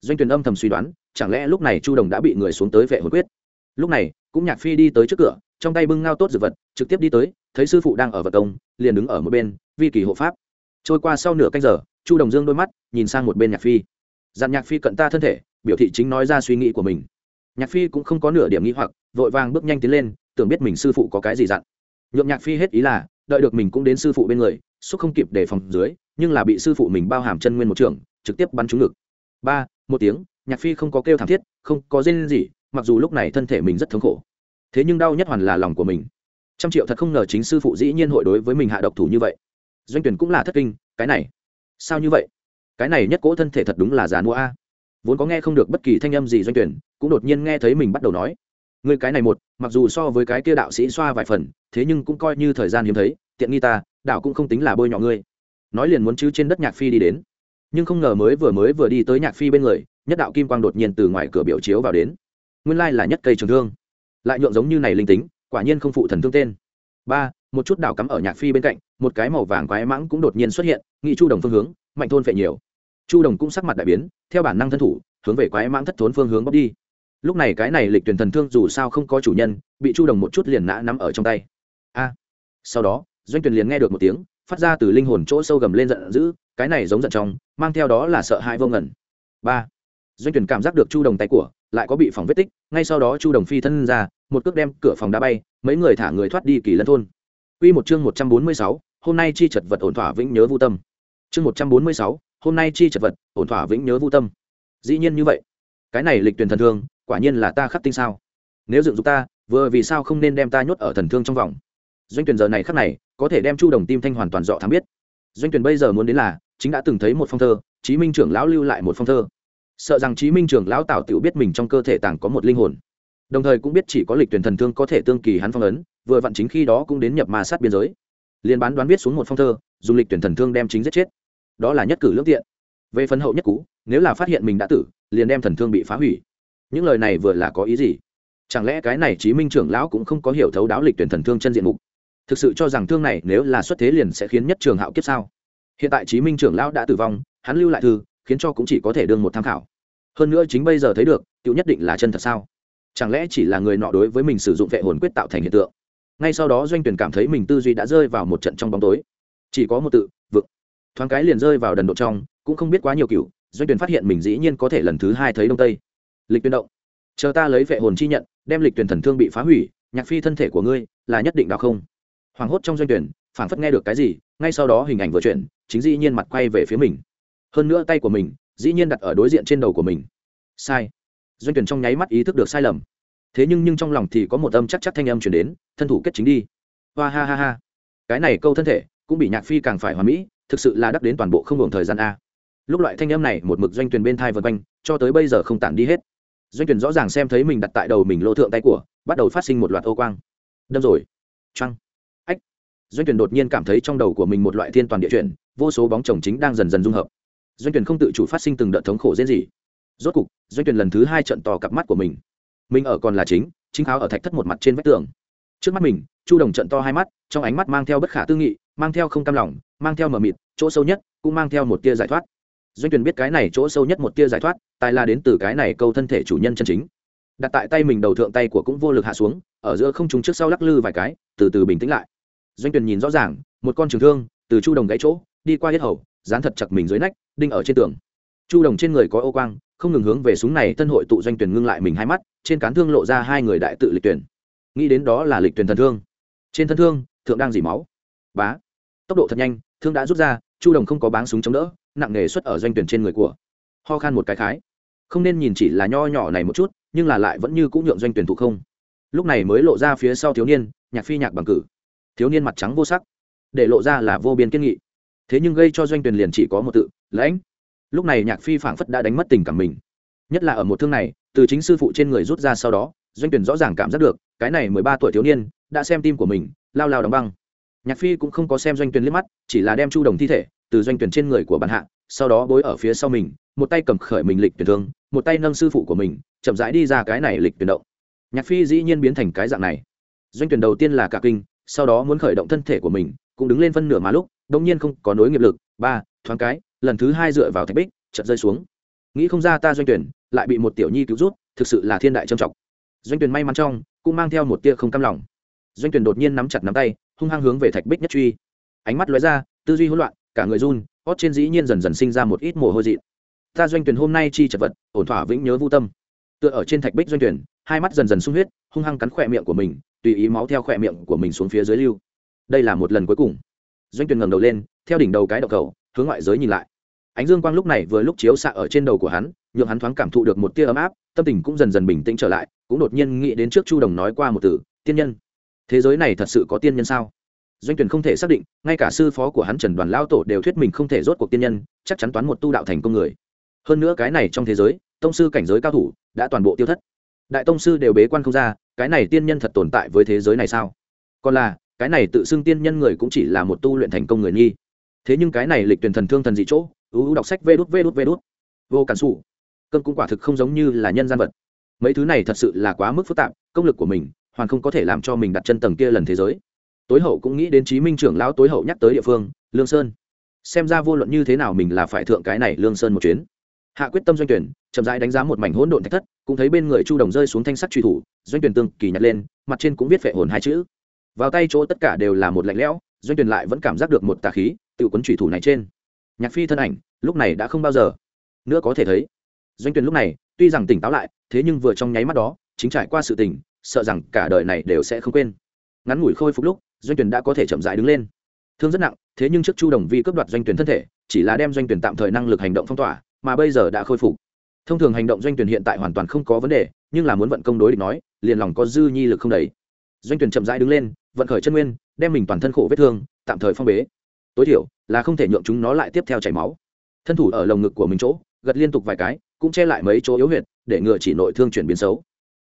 Doanh tuyển âm thầm suy đoán, chẳng lẽ lúc này chu đồng đã bị người xuống tới vệ hồn quyết? Lúc này cũng nhạc phi đi tới trước cửa, trong tay bưng ngao tốt dược vật, trực tiếp đi tới, thấy sư phụ đang ở vật công, liền đứng ở một bên, vi kỳ hộ pháp. Trôi qua sau nửa canh giờ, chu đồng dương đôi mắt, nhìn sang một bên nhạc phi. Dặn nhạc phi cận ta thân thể, biểu thị chính nói ra suy nghĩ của mình. Nhạc phi cũng không có nửa điểm nghĩ hoặc, vội vàng bước nhanh tiến lên, tưởng biết mình sư phụ có cái gì dặn. Nhượng nhạc phi hết ý là, đợi được mình cũng đến sư phụ bên người, xúc không kịp để phòng dưới nhưng là bị sư phụ mình bao hàm chân nguyên một trường, trực tiếp bắn trúng ngực. Ba, một tiếng, nhạc phi không có kêu thảm thiết, không có dên gì, mặc dù lúc này thân thể mình rất thống khổ. Thế nhưng đau nhất hoàn là lòng của mình. Trăm triệu thật không ngờ chính sư phụ dĩ nhiên hội đối với mình hạ độc thủ như vậy. Doanh tuyển cũng là thất kinh, cái này, sao như vậy? Cái này nhất cỗ thân thể thật đúng là giá mua a. Vốn có nghe không được bất kỳ thanh âm gì doanh tuyển cũng đột nhiên nghe thấy mình bắt đầu nói. Người cái này một, mặc dù so với cái kia đạo sĩ xoa vài phần, thế nhưng cũng coi như thời gian hiếm thấy, tiện nghi ta, đạo cũng không tính là bôi nhọ ngươi nói liền muốn chứ trên đất nhạc phi đi đến. Nhưng không ngờ mới vừa mới vừa đi tới nhạc phi bên người, nhất đạo kim quang đột nhiên từ ngoài cửa biểu chiếu vào đến. Nguyên lai là nhất cây trường thương. Lại nhượng giống như này linh tính, quả nhiên không phụ thần thương tên. Ba, một chút đảo cắm ở nhạc phi bên cạnh, một cái màu vàng quái mãng cũng đột nhiên xuất hiện, nghị chu đồng phương hướng, mạnh thôn phệ nhiều. Chu đồng cũng sắc mặt đại biến, theo bản năng thân thủ, hướng về quái mãng thất thốn phương hướng bóc đi. Lúc này cái này lịch tuyển thần thương dù sao không có chủ nhân, bị chu đồng một chút liền nã nắm ở trong tay. A. Sau đó, doanh tuyển liền nghe được một tiếng phát ra từ linh hồn chỗ sâu gầm lên giận dữ cái này giống giận trong mang theo đó là sợ hãi vô ngẩn ba doanh tuyển cảm giác được chu đồng tay của lại có bị phòng vết tích ngay sau đó chu đồng phi thân ra một cước đem cửa phòng đá bay mấy người thả người thoát đi kỳ lân thôn Quy một chương 146, hôm nay chi chật vật ổn thỏa vĩnh nhớ vu tâm. Chương 146, hôm nay chi chật vật, ổn thỏa vĩnh nhớ vu tâm. Dĩ nhiên như vậy, cái này lịch tuyển thần thương, quả nhiên là ta khắc tinh sao? Nếu dựng dục ta, vừa vì sao không nên đem ta nhốt ở thần thương trong vòng? Doanh tuyển giờ này khắc này, có thể đem Chu Đồng tim thanh hoàn toàn rõ thám biết. Doanh tuyển bây giờ muốn đến là, chính đã từng thấy một phong thơ, Chí Minh trưởng lão lưu lại một phong thơ. Sợ rằng Chí Minh trưởng lão Tảo tiểu biết mình trong cơ thể tàng có một linh hồn. Đồng thời cũng biết chỉ có lịch tuyển thần thương có thể tương kỳ hắn phong ấn vừa vặn chính khi đó cũng đến nhập ma sát biên giới. Liên bán đoán viết xuống một phong thơ dùng lịch tuyển thần thương đem chính giết chết. Đó là nhất cử lương tiện. Về phần hậu nhất cú nếu là phát hiện mình đã tử liền đem thần thương bị phá hủy. Những lời này vừa là có ý gì? Chẳng lẽ cái này chí minh trưởng lão cũng không có hiểu thấu đáo lịch tuyển thần thương chân diện mục? Thực sự cho rằng thương này nếu là xuất thế liền sẽ khiến nhất trường hạo kiếp sao? Hiện tại chí minh trưởng lão đã tử vong, hắn lưu lại thư, khiến cho cũng chỉ có thể đương một tham khảo. Hơn nữa chính bây giờ thấy được tự nhất định là chân thật sao? Chẳng lẽ chỉ là người nọ đối với mình sử dụng vệ hồn quyết tạo thành hiện tượng? Ngay sau đó doanh tuyển cảm thấy mình tư duy đã rơi vào một trận trong bóng tối. Chỉ có một tự vực thoáng cái liền rơi vào đần độ trong, cũng không biết quá nhiều cựu doanh tuyển phát hiện mình dĩ nhiên có thể lần thứ hai thấy đông tây. Lịch tuyển động. Chờ ta lấy vệ hồn chi nhận, đem lịch tuyển thần thương bị phá hủy, nhạc phi thân thể của ngươi, là nhất định đạo không? Hoảng hốt trong doanh tuyển, phảng phất nghe được cái gì, ngay sau đó hình ảnh vừa chuyển, chính dĩ nhiên mặt quay về phía mình. Hơn nữa tay của mình, dĩ nhiên đặt ở đối diện trên đầu của mình. Sai. Doanh tuyển trong nháy mắt ý thức được sai lầm. Thế nhưng nhưng trong lòng thì có một âm chắc chắc thanh âm chuyển đến, thân thủ kết chính đi. Hoa ha ha ha. Cái này câu thân thể, cũng bị nhạc phi càng phải hoàn mỹ, thực sự là đắc đến toàn bộ không hưởng thời gian a. Lúc loại thanh âm này, một mực doanh tuyển bên thai vân quanh, cho tới bây giờ không tản đi hết. Doanh tuyển rõ ràng xem thấy mình đặt tại đầu mình lô thượng tay của, bắt đầu phát sinh một loạt ô quang. Đâm rồi. Trăng doanh tuyển đột nhiên cảm thấy trong đầu của mình một loại thiên toàn địa chuyển, vô số bóng chồng chính đang dần dần dung hợp. Doanh tuyển không tự chủ phát sinh từng đợt thống khổ diễn gì rốt cục, doanh tuyển lần thứ hai trận tò cặp mắt của mình. Mình ở còn là chính chính kháo ở thạch thất một mặt trên vách tường. Trước mắt mình, chu đồng trận to hai mắt, trong ánh mắt mang theo bất khả tư nghị, mang theo không cam lòng, mang theo mờ mịt, chỗ sâu nhất cũng mang theo một tia giải thoát. Doanh tuyển biết cái này chỗ sâu nhất một tia giải thoát, tài là đến từ cái này câu thân thể chủ nhân chân chính. Đặt tại tay mình đầu thượng tay của cũng vô lực hạ xuống, ở giữa không trùng trước sau lắc lư vài cái, từ từ bình tĩnh lại doanh Tuyền nhìn rõ ràng, một con trường thương từ chu đồng gãy chỗ, đi qua hết hầu, dán thật chặt mình dưới nách, đinh ở trên tường. Chu đồng trên người có ô quang, không ngừng hướng về súng này thân hội tụ doanh tuyển ngưng lại mình hai mắt, trên cán thương lộ ra hai người đại tự lịch tuyển. Nghĩ đến đó là lịch tuyển thần thương. Trên thân thương, thượng đang dỉ máu. Bá. Tốc độ thật nhanh, thương đã rút ra, chu đồng không có báng súng chống đỡ, nặng nề xuất ở doanh tuyển trên người của. Ho khan một cái khái. Không nên nhìn chỉ là nho nhỏ này một chút, nhưng là lại vẫn như cũng nhượng doanh tuyển thủ không. Lúc này mới lộ ra phía sau thiếu niên, nhạc phi nhạc bằng cử thiếu niên mặt trắng vô sắc, để lộ ra là vô biên kiên nghị. Thế nhưng gây cho doanh tuyển liền chỉ có một tự lãnh lúc này nhạc phi phảng phất đã đánh mất tình cảm mình. Nhất là ở một thương này, từ chính sư phụ trên người rút ra sau đó, doanh tuyển rõ ràng cảm giác được, cái này mười ba tuổi thiếu niên, đã xem tim của mình, lao lao đóng băng. Nhạc phi cũng không có xem doanh tuyển liếc mắt, chỉ là đem chu đồng thi thể, từ doanh tuyển trên người của bản hạ, sau đó bối ở phía sau mình, một tay cầm khởi mình lịch tuyển thương, một tay nâng sư phụ của mình, chậm rãi đi ra cái này lịch tuyển động. Nhạc phi dĩ nhiên biến thành cái dạng này. Doanh tuyển đầu tiên là cả kinh sau đó muốn khởi động thân thể của mình, cũng đứng lên phân nửa mà lúc đông nhiên không có nối nghiệp lực, ba, thoáng cái, lần thứ hai dựa vào thạch bích, chợt rơi xuống. Nghĩ không ra ta doanh tuyển, lại bị một tiểu nhi cứu rút, thực sự là thiên đại trầm trọng. Doanh tuyển may mắn trong, cũng mang theo một tia không cam lòng. Doanh tuyển đột nhiên nắm chặt nắm tay, hung hăng hướng về thạch bích nhất truy. Ánh mắt lóe ra, tư duy hỗn loạn, cả người run, hót trên dĩ nhiên dần dần sinh ra một ít mồ hôi dị ta doanh tuyển hôm nay chi chật vật, ổn thỏa vĩnh nhớ vô tâm. Tựa ở trên thạch bích doanh tuyển, hai mắt dần dần sung huyết, hung hăng cắn khỏe miệng của mình tùy ý máu theo khỏe miệng của mình xuống phía dưới lưu. Đây là một lần cuối cùng. Doanh Tuyền ngẩng đầu lên, theo đỉnh đầu cái đậu cầu, hướng ngoại giới nhìn lại. Ánh dương quang lúc này vừa lúc chiếu xạ ở trên đầu của hắn, nhượng hắn thoáng cảm thụ được một tia ấm áp, tâm tình cũng dần dần bình tĩnh trở lại, cũng đột nhiên nghĩ đến trước chu đồng nói qua một từ, tiên nhân. Thế giới này thật sự có tiên nhân sao? Doanh tuyển không thể xác định, ngay cả sư phó của hắn trần đoàn lao tổ đều thuyết mình không thể rốt cuộc tiên nhân, chắc chắn toán một tu đạo thành công người. Hơn nữa cái này trong thế giới, tông sư cảnh giới cao thủ, đã toàn bộ tiêu thất đại tông sư đều bế quan không ra, cái này tiên nhân thật tồn tại với thế giới này sao? Còn là, cái này tự xưng tiên nhân người cũng chỉ là một tu luyện thành công người nghi. Thế nhưng cái này lịch tuyển thần thương thần dị chỗ ưu đọc sách vê đút vê đút vê đút. Vô cản xù cơn cũng quả thực không giống như là nhân gian vật. Mấy thứ này thật sự là quá mức phức tạp, công lực của mình, hoàn không có thể làm cho mình đặt chân tầng kia lần thế giới. Tối hậu cũng nghĩ đến chí minh trưởng lão tối hậu nhắc tới địa phương, lương sơn. Xem ra vô luận như thế nào mình là phải thượng cái này lương sơn một chuyến. Hạ quyết tâm doanh tuyển, chậm rãi đánh giá một mảnh hỗn độn thạch thất cũng thấy bên người chu đồng rơi xuống thanh sắt truy thủ doanh tuyển tương kỳ nhặt lên mặt trên cũng viết phệ hồn hai chữ. Vào tay chỗ tất cả đều là một lạnh lẽo doanh tuyển lại vẫn cảm giác được một tà khí tự quấn truy thủ này trên. Nhạc phi thân ảnh lúc này đã không bao giờ nữa có thể thấy. Doanh tuyển lúc này tuy rằng tỉnh táo lại thế nhưng vừa trong nháy mắt đó chính trải qua sự tỉnh, sợ rằng cả đời này đều sẽ không quên. Ngắn ngủi khôi phục lúc doanh tuyển đã có thể chậm rãi đứng lên. Thương rất nặng thế nhưng trước chu đồng vi cướp đoạt doanh tuyển thân thể chỉ là đem doanh tuyển tạm thời năng lực hành động phong tỏa mà bây giờ đã khôi phục thông thường hành động doanh tuyển hiện tại hoàn toàn không có vấn đề, nhưng là muốn vận công đối địch nói, liền lòng có dư nhi lực không đầy. Doanh tuyển chậm rãi đứng lên, vận khởi chân nguyên, đem mình toàn thân khổ vết thương, tạm thời phong bế. Tối thiểu là không thể nhượng chúng nó lại tiếp theo chảy máu. Thân thủ ở lồng ngực của mình chỗ, gật liên tục vài cái, cũng che lại mấy chỗ yếu huyệt, để ngừa chỉ nội thương chuyển biến xấu.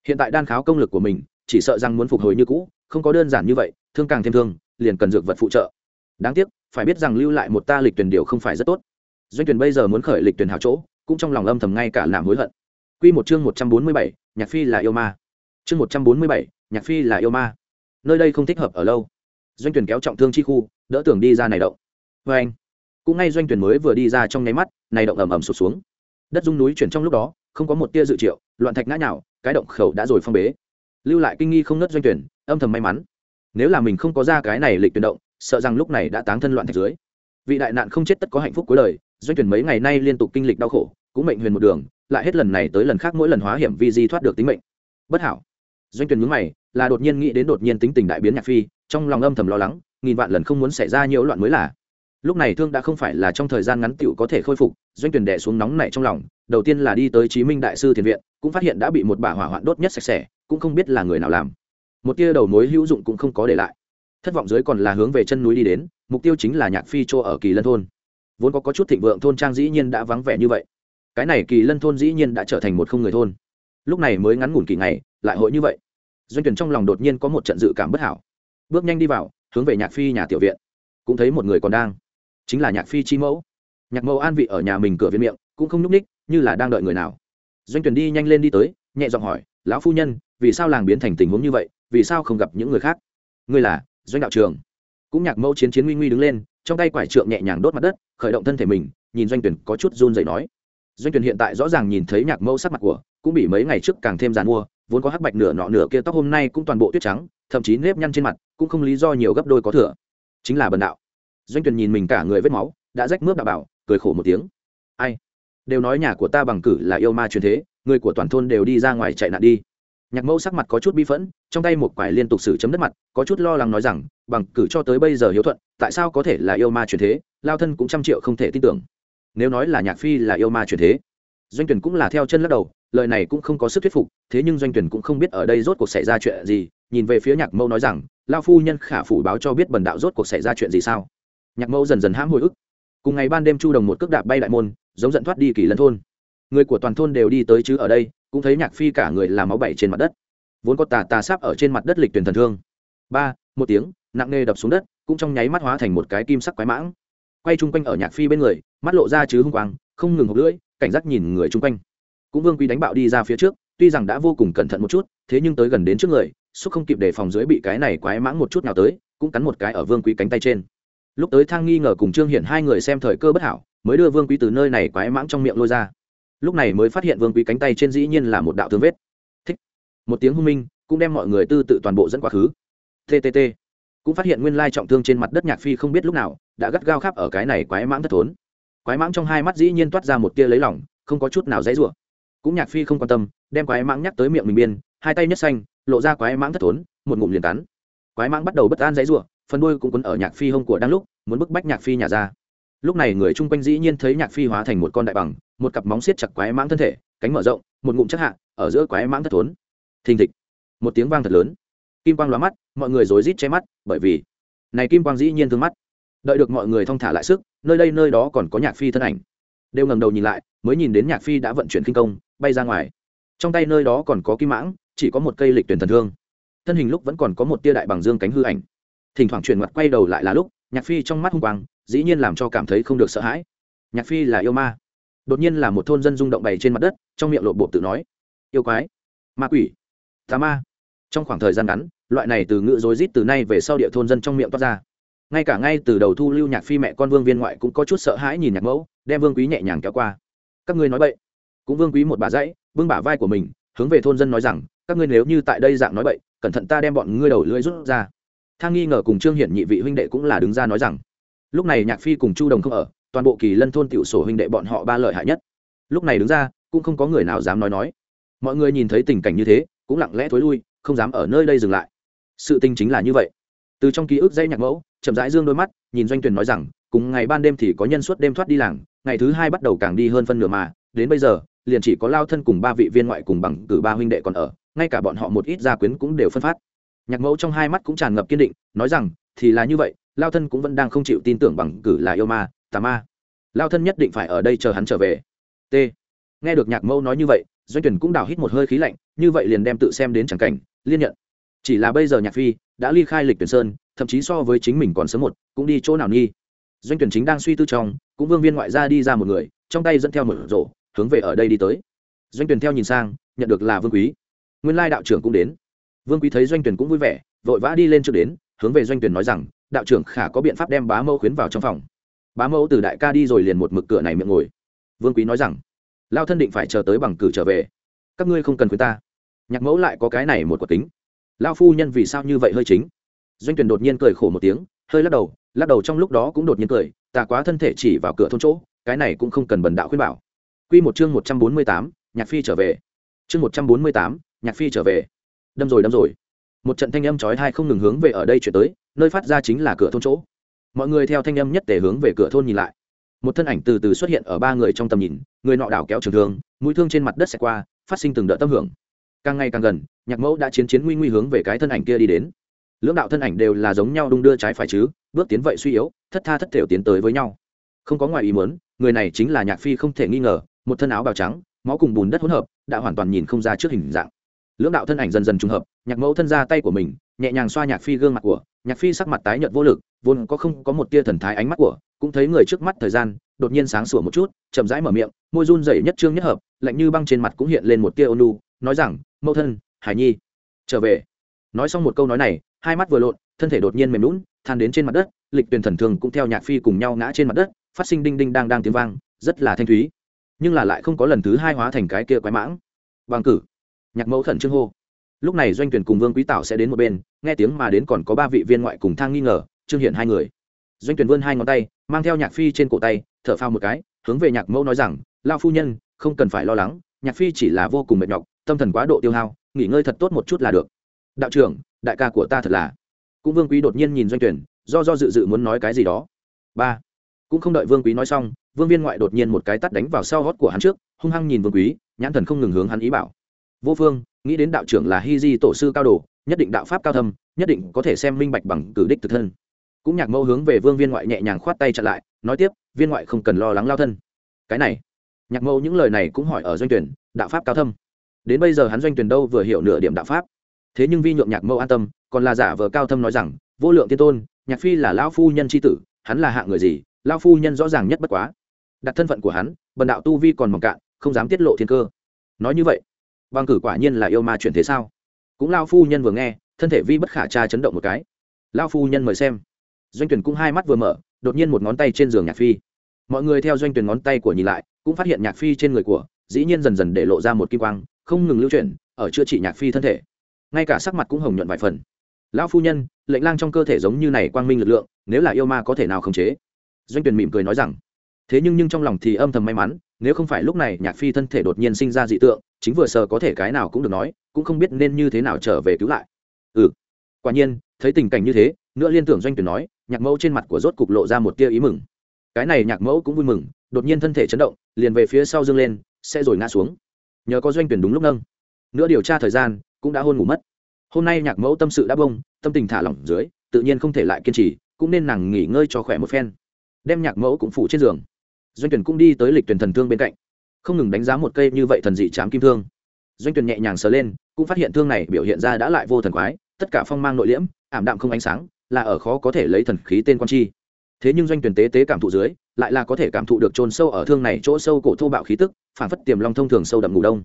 Hiện tại đan kháo công lực của mình, chỉ sợ rằng muốn phục hồi như cũ, không có đơn giản như vậy, thương càng thêm thương, liền cần dược vật phụ trợ. Đáng tiếc, phải biết rằng lưu lại một ta lịch tuyển điều không phải rất tốt. Doanh tuyển bây giờ muốn khởi lịch tuyển hào chỗ cũng trong lòng âm thầm ngay cả làm hối hận. Quy một chương một trăm bốn mươi bảy, nhạc phi là yêu ma. Chương một trăm bốn mươi bảy, nhạc phi là yêu ma. Nơi đây không thích hợp ở lâu. Doanh tuyển kéo trọng thương chi khu đỡ tưởng đi ra này động. Vê anh cũng ngay doanh tuyển mới vừa đi ra trong nháy mắt này động ầm ầm sụt xuống. Đất dung núi chuyển trong lúc đó không có một tia dự triệu loạn thạch ngã nhào cái động khẩu đã rồi phong bế. Lưu lại kinh nghi không nớt doanh tuyển âm thầm may mắn. Nếu là mình không có ra cái này lịch tuyển động sợ rằng lúc này đã táng thân loạn thạch dưới. Vị đại nạn không chết tất có hạnh phúc cuối đời doanh tuyển mấy ngày nay liên tục kinh lịch đau khổ, cũng mệnh huyền một đường, lại hết lần này tới lần khác mỗi lần hóa hiểm vi di thoát được tính mệnh. Bất hảo. Doanh tuyển nhướng mày, là đột nhiên nghĩ đến đột nhiên tính tình đại biến nhạc phi, trong lòng âm thầm lo lắng, nghìn vạn lần không muốn xảy ra nhiều loạn mới là. Lúc này thương đã không phải là trong thời gian ngắn tiểu có thể khôi phục, doanh tuyển đẻ xuống nóng nảy trong lòng, đầu tiên là đi tới chí minh đại sư thiền viện, cũng phát hiện đã bị một bà hỏa hoạn đốt nhất sạch sẽ, cũng không biết là người nào làm. Một tia đầu mối hữu dụng cũng không có để lại. Thất vọng dưới còn là hướng về chân núi đi đến, mục tiêu chính là nhạc phi chỗ ở kỳ lân thôn vốn có, có chút thịnh vượng thôn trang dĩ nhiên đã vắng vẻ như vậy. Cái này kỳ lân thôn dĩ nhiên đã trở thành một không người thôn. Lúc này mới ngắn ngủn kỳ ngày lại hội như vậy. Doanh tuyển trong lòng đột nhiên có một trận dự cảm bất hảo. Bước nhanh đi vào hướng về nhạc phi nhà tiểu viện. Cũng thấy một người còn đang. Chính là nhạc phi chi mẫu. Nhạc mẫu an vị ở nhà mình cửa viện miệng cũng không nhúc ních như là đang đợi người nào. Doanh tuyển đi nhanh lên đi tới nhẹ giọng hỏi lão phu nhân vì sao làng biến thành tình huống như vậy? Vì sao không gặp những người khác? Ngươi là doanh đạo trường cũng nhạc mẫu chiến chiến nguy nguy đứng lên trong tay quải trượng nhẹ nhàng đốt mặt đất, khởi động thân thể mình, nhìn doanh tuyển có chút run rẩy nói. Doanh tuyển hiện tại rõ ràng nhìn thấy nhạc mẫu sắc mặt của, cũng bị mấy ngày trước càng thêm dàn mua, vốn có hắc bạch nửa nọ nửa kia tóc hôm nay cũng toàn bộ tuyết trắng, thậm chí nếp nhăn trên mặt, cũng không lý do nhiều gấp đôi có thừa. Chính là bần đạo. Doanh tuyển nhìn mình cả người vết máu, đã rách mướp đạo bảo, cười khổ một tiếng. Ai? Đều nói nhà của ta bằng cử là yêu ma truyền thế, người của toàn thôn đều đi ra ngoài chạy nạn đi nhạc mẫu sắc mặt có chút bi phẫn, trong tay một quải liên tục xử chấm đất mặt, có chút lo lắng nói rằng, bằng cử cho tới bây giờ hiếu thuận, tại sao có thể là yêu ma truyền thế, lao thân cũng trăm triệu không thể tin tưởng. Nếu nói là nhạc phi là yêu ma truyền thế, doanh tuyển cũng là theo chân lắc đầu, lời này cũng không có sức thuyết phục, thế nhưng doanh tuyển cũng không biết ở đây rốt cuộc xảy ra chuyện gì, nhìn về phía nhạc mẫu nói rằng, lao phu nhân khả phủ báo cho biết bần đạo rốt cuộc xảy ra chuyện gì sao? Nhạc mẫu dần dần hãm hồi ức. Cùng ngày ban đêm chu đồng một cước đạp bay đại môn, giống giận thoát đi kỳ lân thôn. Người của toàn thôn đều đi tới chứ ở đây cũng thấy nhạc phi cả người làm máu bảy trên mặt đất. Vốn có tà tà sáp ở trên mặt đất lịch tuyển thần thương. Ba, một tiếng, nặng nề đập xuống đất, cũng trong nháy mắt hóa thành một cái kim sắc quái mãng. Quay chung quanh ở nhạc phi bên người, mắt lộ ra chứ hung quang, không ngừng hộp lưỡi, cảnh giác nhìn người chung quanh. Cũng vương quy đánh bạo đi ra phía trước, tuy rằng đã vô cùng cẩn thận một chút, thế nhưng tới gần đến trước người, xúc không kịp để phòng dưới bị cái này quái mãng một chút nào tới, cũng cắn một cái ở vương quý cánh tay trên. Lúc tới thang nghi ngờ cùng trương hiển hai người xem thời cơ bất hảo, mới đưa vương quý từ nơi này quái mãng trong miệng lôi ra lúc này mới phát hiện vương quý cánh tay trên dĩ nhiên là một đạo thương vết. Thích. Một tiếng hung minh, cũng đem mọi người tư tự toàn bộ dẫn quá khứ. Ttt cũng phát hiện nguyên lai trọng thương trên mặt đất nhạc phi không biết lúc nào đã gắt gao khắp ở cái này quái mãng thất thốn. Quái mãng trong hai mắt dĩ nhiên toát ra một tia lấy lỏng không có chút nào dãy rủa. Cũng nhạc phi không quan tâm, đem quái mãng nhắc tới miệng mình biên, hai tay nhất xanh, lộ ra quái mãng thất thốn, một ngụm liền cắn quái mãng bắt đầu bất an dãy rủa, phần đuôi cũng quấn ở nhạc phi hông của đang lúc, muốn bức bách nhạc phi nhà ra lúc này người chung quanh dĩ nhiên thấy nhạc phi hóa thành một con đại bằng, một cặp móng xiết chặt quái mãng thân thể, cánh mở rộng, một ngụm chắc hạ, ở giữa quái mãng thất thốn. Thình thịch. Một tiếng vang thật lớn. Kim quang lóa mắt, mọi người rối rít che mắt, bởi vì này kim quang dĩ nhiên thương mắt. Đợi được mọi người thong thả lại sức, nơi đây nơi đó còn có nhạc phi thân ảnh. Đều ngẩng đầu nhìn lại, mới nhìn đến nhạc phi đã vận chuyển kinh công, bay ra ngoài. Trong tay nơi đó còn có kim mãng, chỉ có một cây lịch tuyển thần thương. Thân hình lúc vẫn còn có một tia đại bằng dương cánh hư ảnh. Thỉnh thoảng chuyển mặt quay đầu lại là lúc, nhạc phi trong mắt hung quang dĩ nhiên làm cho cảm thấy không được sợ hãi. Nhạc phi là yêu ma. Đột nhiên là một thôn dân rung động bày trên mặt đất, trong miệng lộ bộ tự nói, yêu quái, ma quỷ, tà ma. Trong khoảng thời gian ngắn, loại này từ ngữ rối rít từ nay về sau địa thôn dân trong miệng toát ra. Ngay cả ngay từ đầu thu lưu nhạc phi mẹ con vương viên ngoại cũng có chút sợ hãi nhìn nhạc mẫu, đem vương quý nhẹ nhàng kéo qua. Các ngươi nói bậy. Cũng vương quý một bà dãy, vương bả vai của mình, hướng về thôn dân nói rằng, các ngươi nếu như tại đây dạng nói bậy, cẩn thận ta đem bọn ngươi đầu lưỡi rút ra. Thang nghi ngờ cùng trương hiển nhị vị huynh đệ cũng là đứng ra nói rằng lúc này nhạc phi cùng chu đồng không ở, toàn bộ kỳ lân thôn tiểu sổ huynh đệ bọn họ ba lợi hại nhất. Lúc này đứng ra, cũng không có người nào dám nói nói. Mọi người nhìn thấy tình cảnh như thế, cũng lặng lẽ thối lui, không dám ở nơi đây dừng lại. Sự tình chính là như vậy. Từ trong ký ức dây nhạc mẫu, chậm rãi dương đôi mắt, nhìn doanh tuyển nói rằng, cùng ngày ban đêm thì có nhân suất đêm thoát đi làng, ngày thứ hai bắt đầu càng đi hơn phân nửa mà, đến bây giờ, liền chỉ có lao thân cùng ba vị viên ngoại cùng bằng cử ba huynh đệ còn ở, ngay cả bọn họ một ít gia quyến cũng đều phân phát. Nhạc mẫu trong hai mắt cũng tràn ngập kiên định, nói rằng, thì là như vậy lao thân cũng vẫn đang không chịu tin tưởng bằng cử là yêu ma, tà ma. Lao thân nhất định phải ở đây chờ hắn trở về. T. Nghe được nhạc mẫu nói như vậy, doanh tuyển cũng đào hít một hơi khí lạnh, như vậy liền đem tự xem đến chẳng cảnh, liên nhận. Chỉ là bây giờ nhạc phi đã ly khai lịch tuyển sơn, thậm chí so với chính mình còn sớm một, cũng đi chỗ nào nghi. Doanh tuyển chính đang suy tư trong, cũng vương viên ngoại gia đi ra một người, trong tay dẫn theo một rổ, hướng về ở đây đi tới. Doanh tuyển theo nhìn sang, nhận được là vương quý. Nguyên lai đạo trưởng cũng đến. Vương quý thấy doanh tuyển cũng vui vẻ, vội vã đi lên trước đến, hướng về doanh tuyển nói rằng đạo trưởng khả có biện pháp đem bá mẫu khuyến vào trong phòng. Bá mẫu từ đại ca đi rồi liền một mực cửa này miệng ngồi. Vương quý nói rằng lao thân định phải chờ tới bằng cử trở về. Các ngươi không cần khuyến ta. Nhạc mẫu lại có cái này một quả tính. Lao phu nhân vì sao như vậy hơi chính? Doanh tuyển đột nhiên cười khổ một tiếng hơi lắc đầu lắc đầu trong lúc đó cũng đột nhiên cười tà quá thân thể chỉ vào cửa thôn chỗ cái này cũng không cần bần đạo khuyên bảo. Quy một chương một trăm bốn mươi tám, nhạc phi trở về. Chương một trăm bốn mươi tám, nhạc phi trở về. Đâm rồi đâm rồi một trận thanh âm chói tai không ngừng hướng về ở đây chuyển tới, nơi phát ra chính là cửa thôn chỗ. Mọi người theo thanh âm nhất để hướng về cửa thôn nhìn lại. Một thân ảnh từ từ xuất hiện ở ba người trong tầm nhìn, người nọ đảo kéo trường thương, mũi thương trên mặt đất xẹt qua, phát sinh từng đợt tâm hưởng. Càng ngày càng gần, nhạc mẫu đã chiến chiến nguy nguy hướng về cái thân ảnh kia đi đến. Lưỡng đạo thân ảnh đều là giống nhau đung đưa trái phải chứ, bước tiến vậy suy yếu, thất tha thất thểu tiến tới với nhau. Không có ngoài ý muốn, người này chính là nhạc phi không thể nghi ngờ, một thân áo bào trắng, máu cùng bùn đất hỗn hợp, đã hoàn toàn nhìn không ra trước hình dạng lưỡng đạo thân ảnh dần dần trùng hợp, nhạc mẫu thân ra tay của mình, nhẹ nhàng xoa nhạc phi gương mặt của, nhạc phi sắc mặt tái nhợt vô lực, vốn có không có một tia thần thái ánh mắt của, cũng thấy người trước mắt thời gian, đột nhiên sáng sủa một chút, chậm rãi mở miệng, môi run rẩy nhất trương nhất hợp, lạnh như băng trên mặt cũng hiện lên một tia ônu, nói rằng, mẫu thân, hải nhi, trở về. Nói xong một câu nói này, hai mắt vừa lộn, thân thể đột nhiên mềm lún than đến trên mặt đất, lịch tuyển thần thường cũng theo nhạc phi cùng nhau ngã trên mặt đất, phát sinh đinh đinh đang đang tiếng vang, rất là thanh thúy, nhưng là lại không có lần thứ hai hóa thành cái kia quái mãng. Bằng cử nhạc mẫu khẩn trương hô. Lúc này doanh tuyển cùng vương quý tạo sẽ đến một bên, nghe tiếng mà đến còn có ba vị viên ngoại cùng thang nghi ngờ, trương hiện hai người. Doanh tuyển vươn hai ngón tay, mang theo nhạc phi trên cổ tay, thở phao một cái, hướng về nhạc mẫu nói rằng lao phu nhân, không cần phải lo lắng, nhạc phi chỉ là vô cùng mệt nhọc, tâm thần quá độ tiêu hao, nghỉ ngơi thật tốt một chút là được. Đạo trưởng, đại ca của ta thật là. Cũng vương quý đột nhiên nhìn doanh tuyển, do do dự dự muốn nói cái gì đó. Ba. Cũng không đợi vương quý nói xong, vương viên ngoại đột nhiên một cái tắt đánh vào sau hót của hắn trước, hung hăng nhìn vương quý, nhãn thần không ngừng hướng hắn ý bảo vô phương, nghĩ đến đạo trưởng là Hi di tổ sư cao đồ, nhất định đạo pháp cao thâm, nhất định có thể xem minh bạch bằng cử đích thực thân. Cũng nhạc mẫu hướng về vương viên ngoại nhẹ nhàng khoát tay chặn lại, nói tiếp, viên ngoại không cần lo lắng lao thân. Cái này? Nhạc mẫu những lời này cũng hỏi ở doanh tuyển, đạo pháp cao thâm. Đến bây giờ hắn doanh tuyển đâu vừa hiểu nửa điểm đạo pháp. Thế nhưng vi nhượng nhạc mẫu an tâm, còn là giả vờ cao thâm nói rằng, vô lượng tiên tôn, nhạc phi là lão phu nhân tri tử, hắn là hạng người gì, lão phu nhân rõ ràng nhất bất quá. Đặt thân phận của hắn, bần đạo tu vi còn mỏng cạn, không dám tiết lộ thiên cơ. Nói như vậy bằng cử quả nhiên là yêu ma chuyển thế sao? Cũng lao phu nhân vừa nghe, thân thể vi bất khả tra chấn động một cái. Lao phu nhân mời xem. Doanh tuyển cũng hai mắt vừa mở, đột nhiên một ngón tay trên giường nhạc phi. Mọi người theo doanh tuyển ngón tay của nhìn lại, cũng phát hiện nhạc phi trên người của, dĩ nhiên dần dần để lộ ra một kim quang, không ngừng lưu chuyển, ở chữa trị nhạc phi thân thể. Ngay cả sắc mặt cũng hồng nhuận vài phần. Lão phu nhân, lệnh lang trong cơ thể giống như này quang minh lực lượng, nếu là yêu ma có thể nào khống chế? Doanh tuyển mỉm cười nói rằng, thế nhưng nhưng trong lòng thì âm thầm may mắn, nếu không phải lúc này nhạc phi thân thể đột nhiên sinh ra dị tượng chính vừa sờ có thể cái nào cũng được nói, cũng không biết nên như thế nào trở về cứu lại. Ừ. Quả nhiên, thấy tình cảnh như thế, nữa liên tưởng doanh tuyển nói, nhạc mẫu trên mặt của rốt cục lộ ra một tia ý mừng. Cái này nhạc mẫu cũng vui mừng, đột nhiên thân thể chấn động, liền về phía sau dương lên, sẽ rồi ngã xuống. Nhờ có doanh tuyển đúng lúc nâng. Nữa điều tra thời gian, cũng đã hôn ngủ mất. Hôm nay nhạc mẫu tâm sự đã bông, tâm tình thả lỏng dưới, tự nhiên không thể lại kiên trì, cũng nên nàng nghỉ ngơi cho khỏe một phen. Đem nhạc mẫu cũng phủ trên giường. Doanh tuyển cũng đi tới lịch tuyển thần thương bên cạnh không ngừng đánh giá một cây như vậy thần dị chám kim thương. Doanh tuyển nhẹ nhàng sờ lên, cũng phát hiện thương này biểu hiện ra đã lại vô thần quái, tất cả phong mang nội liễm, ảm đạm không ánh sáng, là ở khó có thể lấy thần khí tên quan chi. Thế nhưng doanh tuyển tế tế cảm thụ dưới, lại là có thể cảm thụ được trôn sâu ở thương này chỗ sâu cổ thô bạo khí tức, phản phất tiềm long thông thường sâu đậm ngủ đông.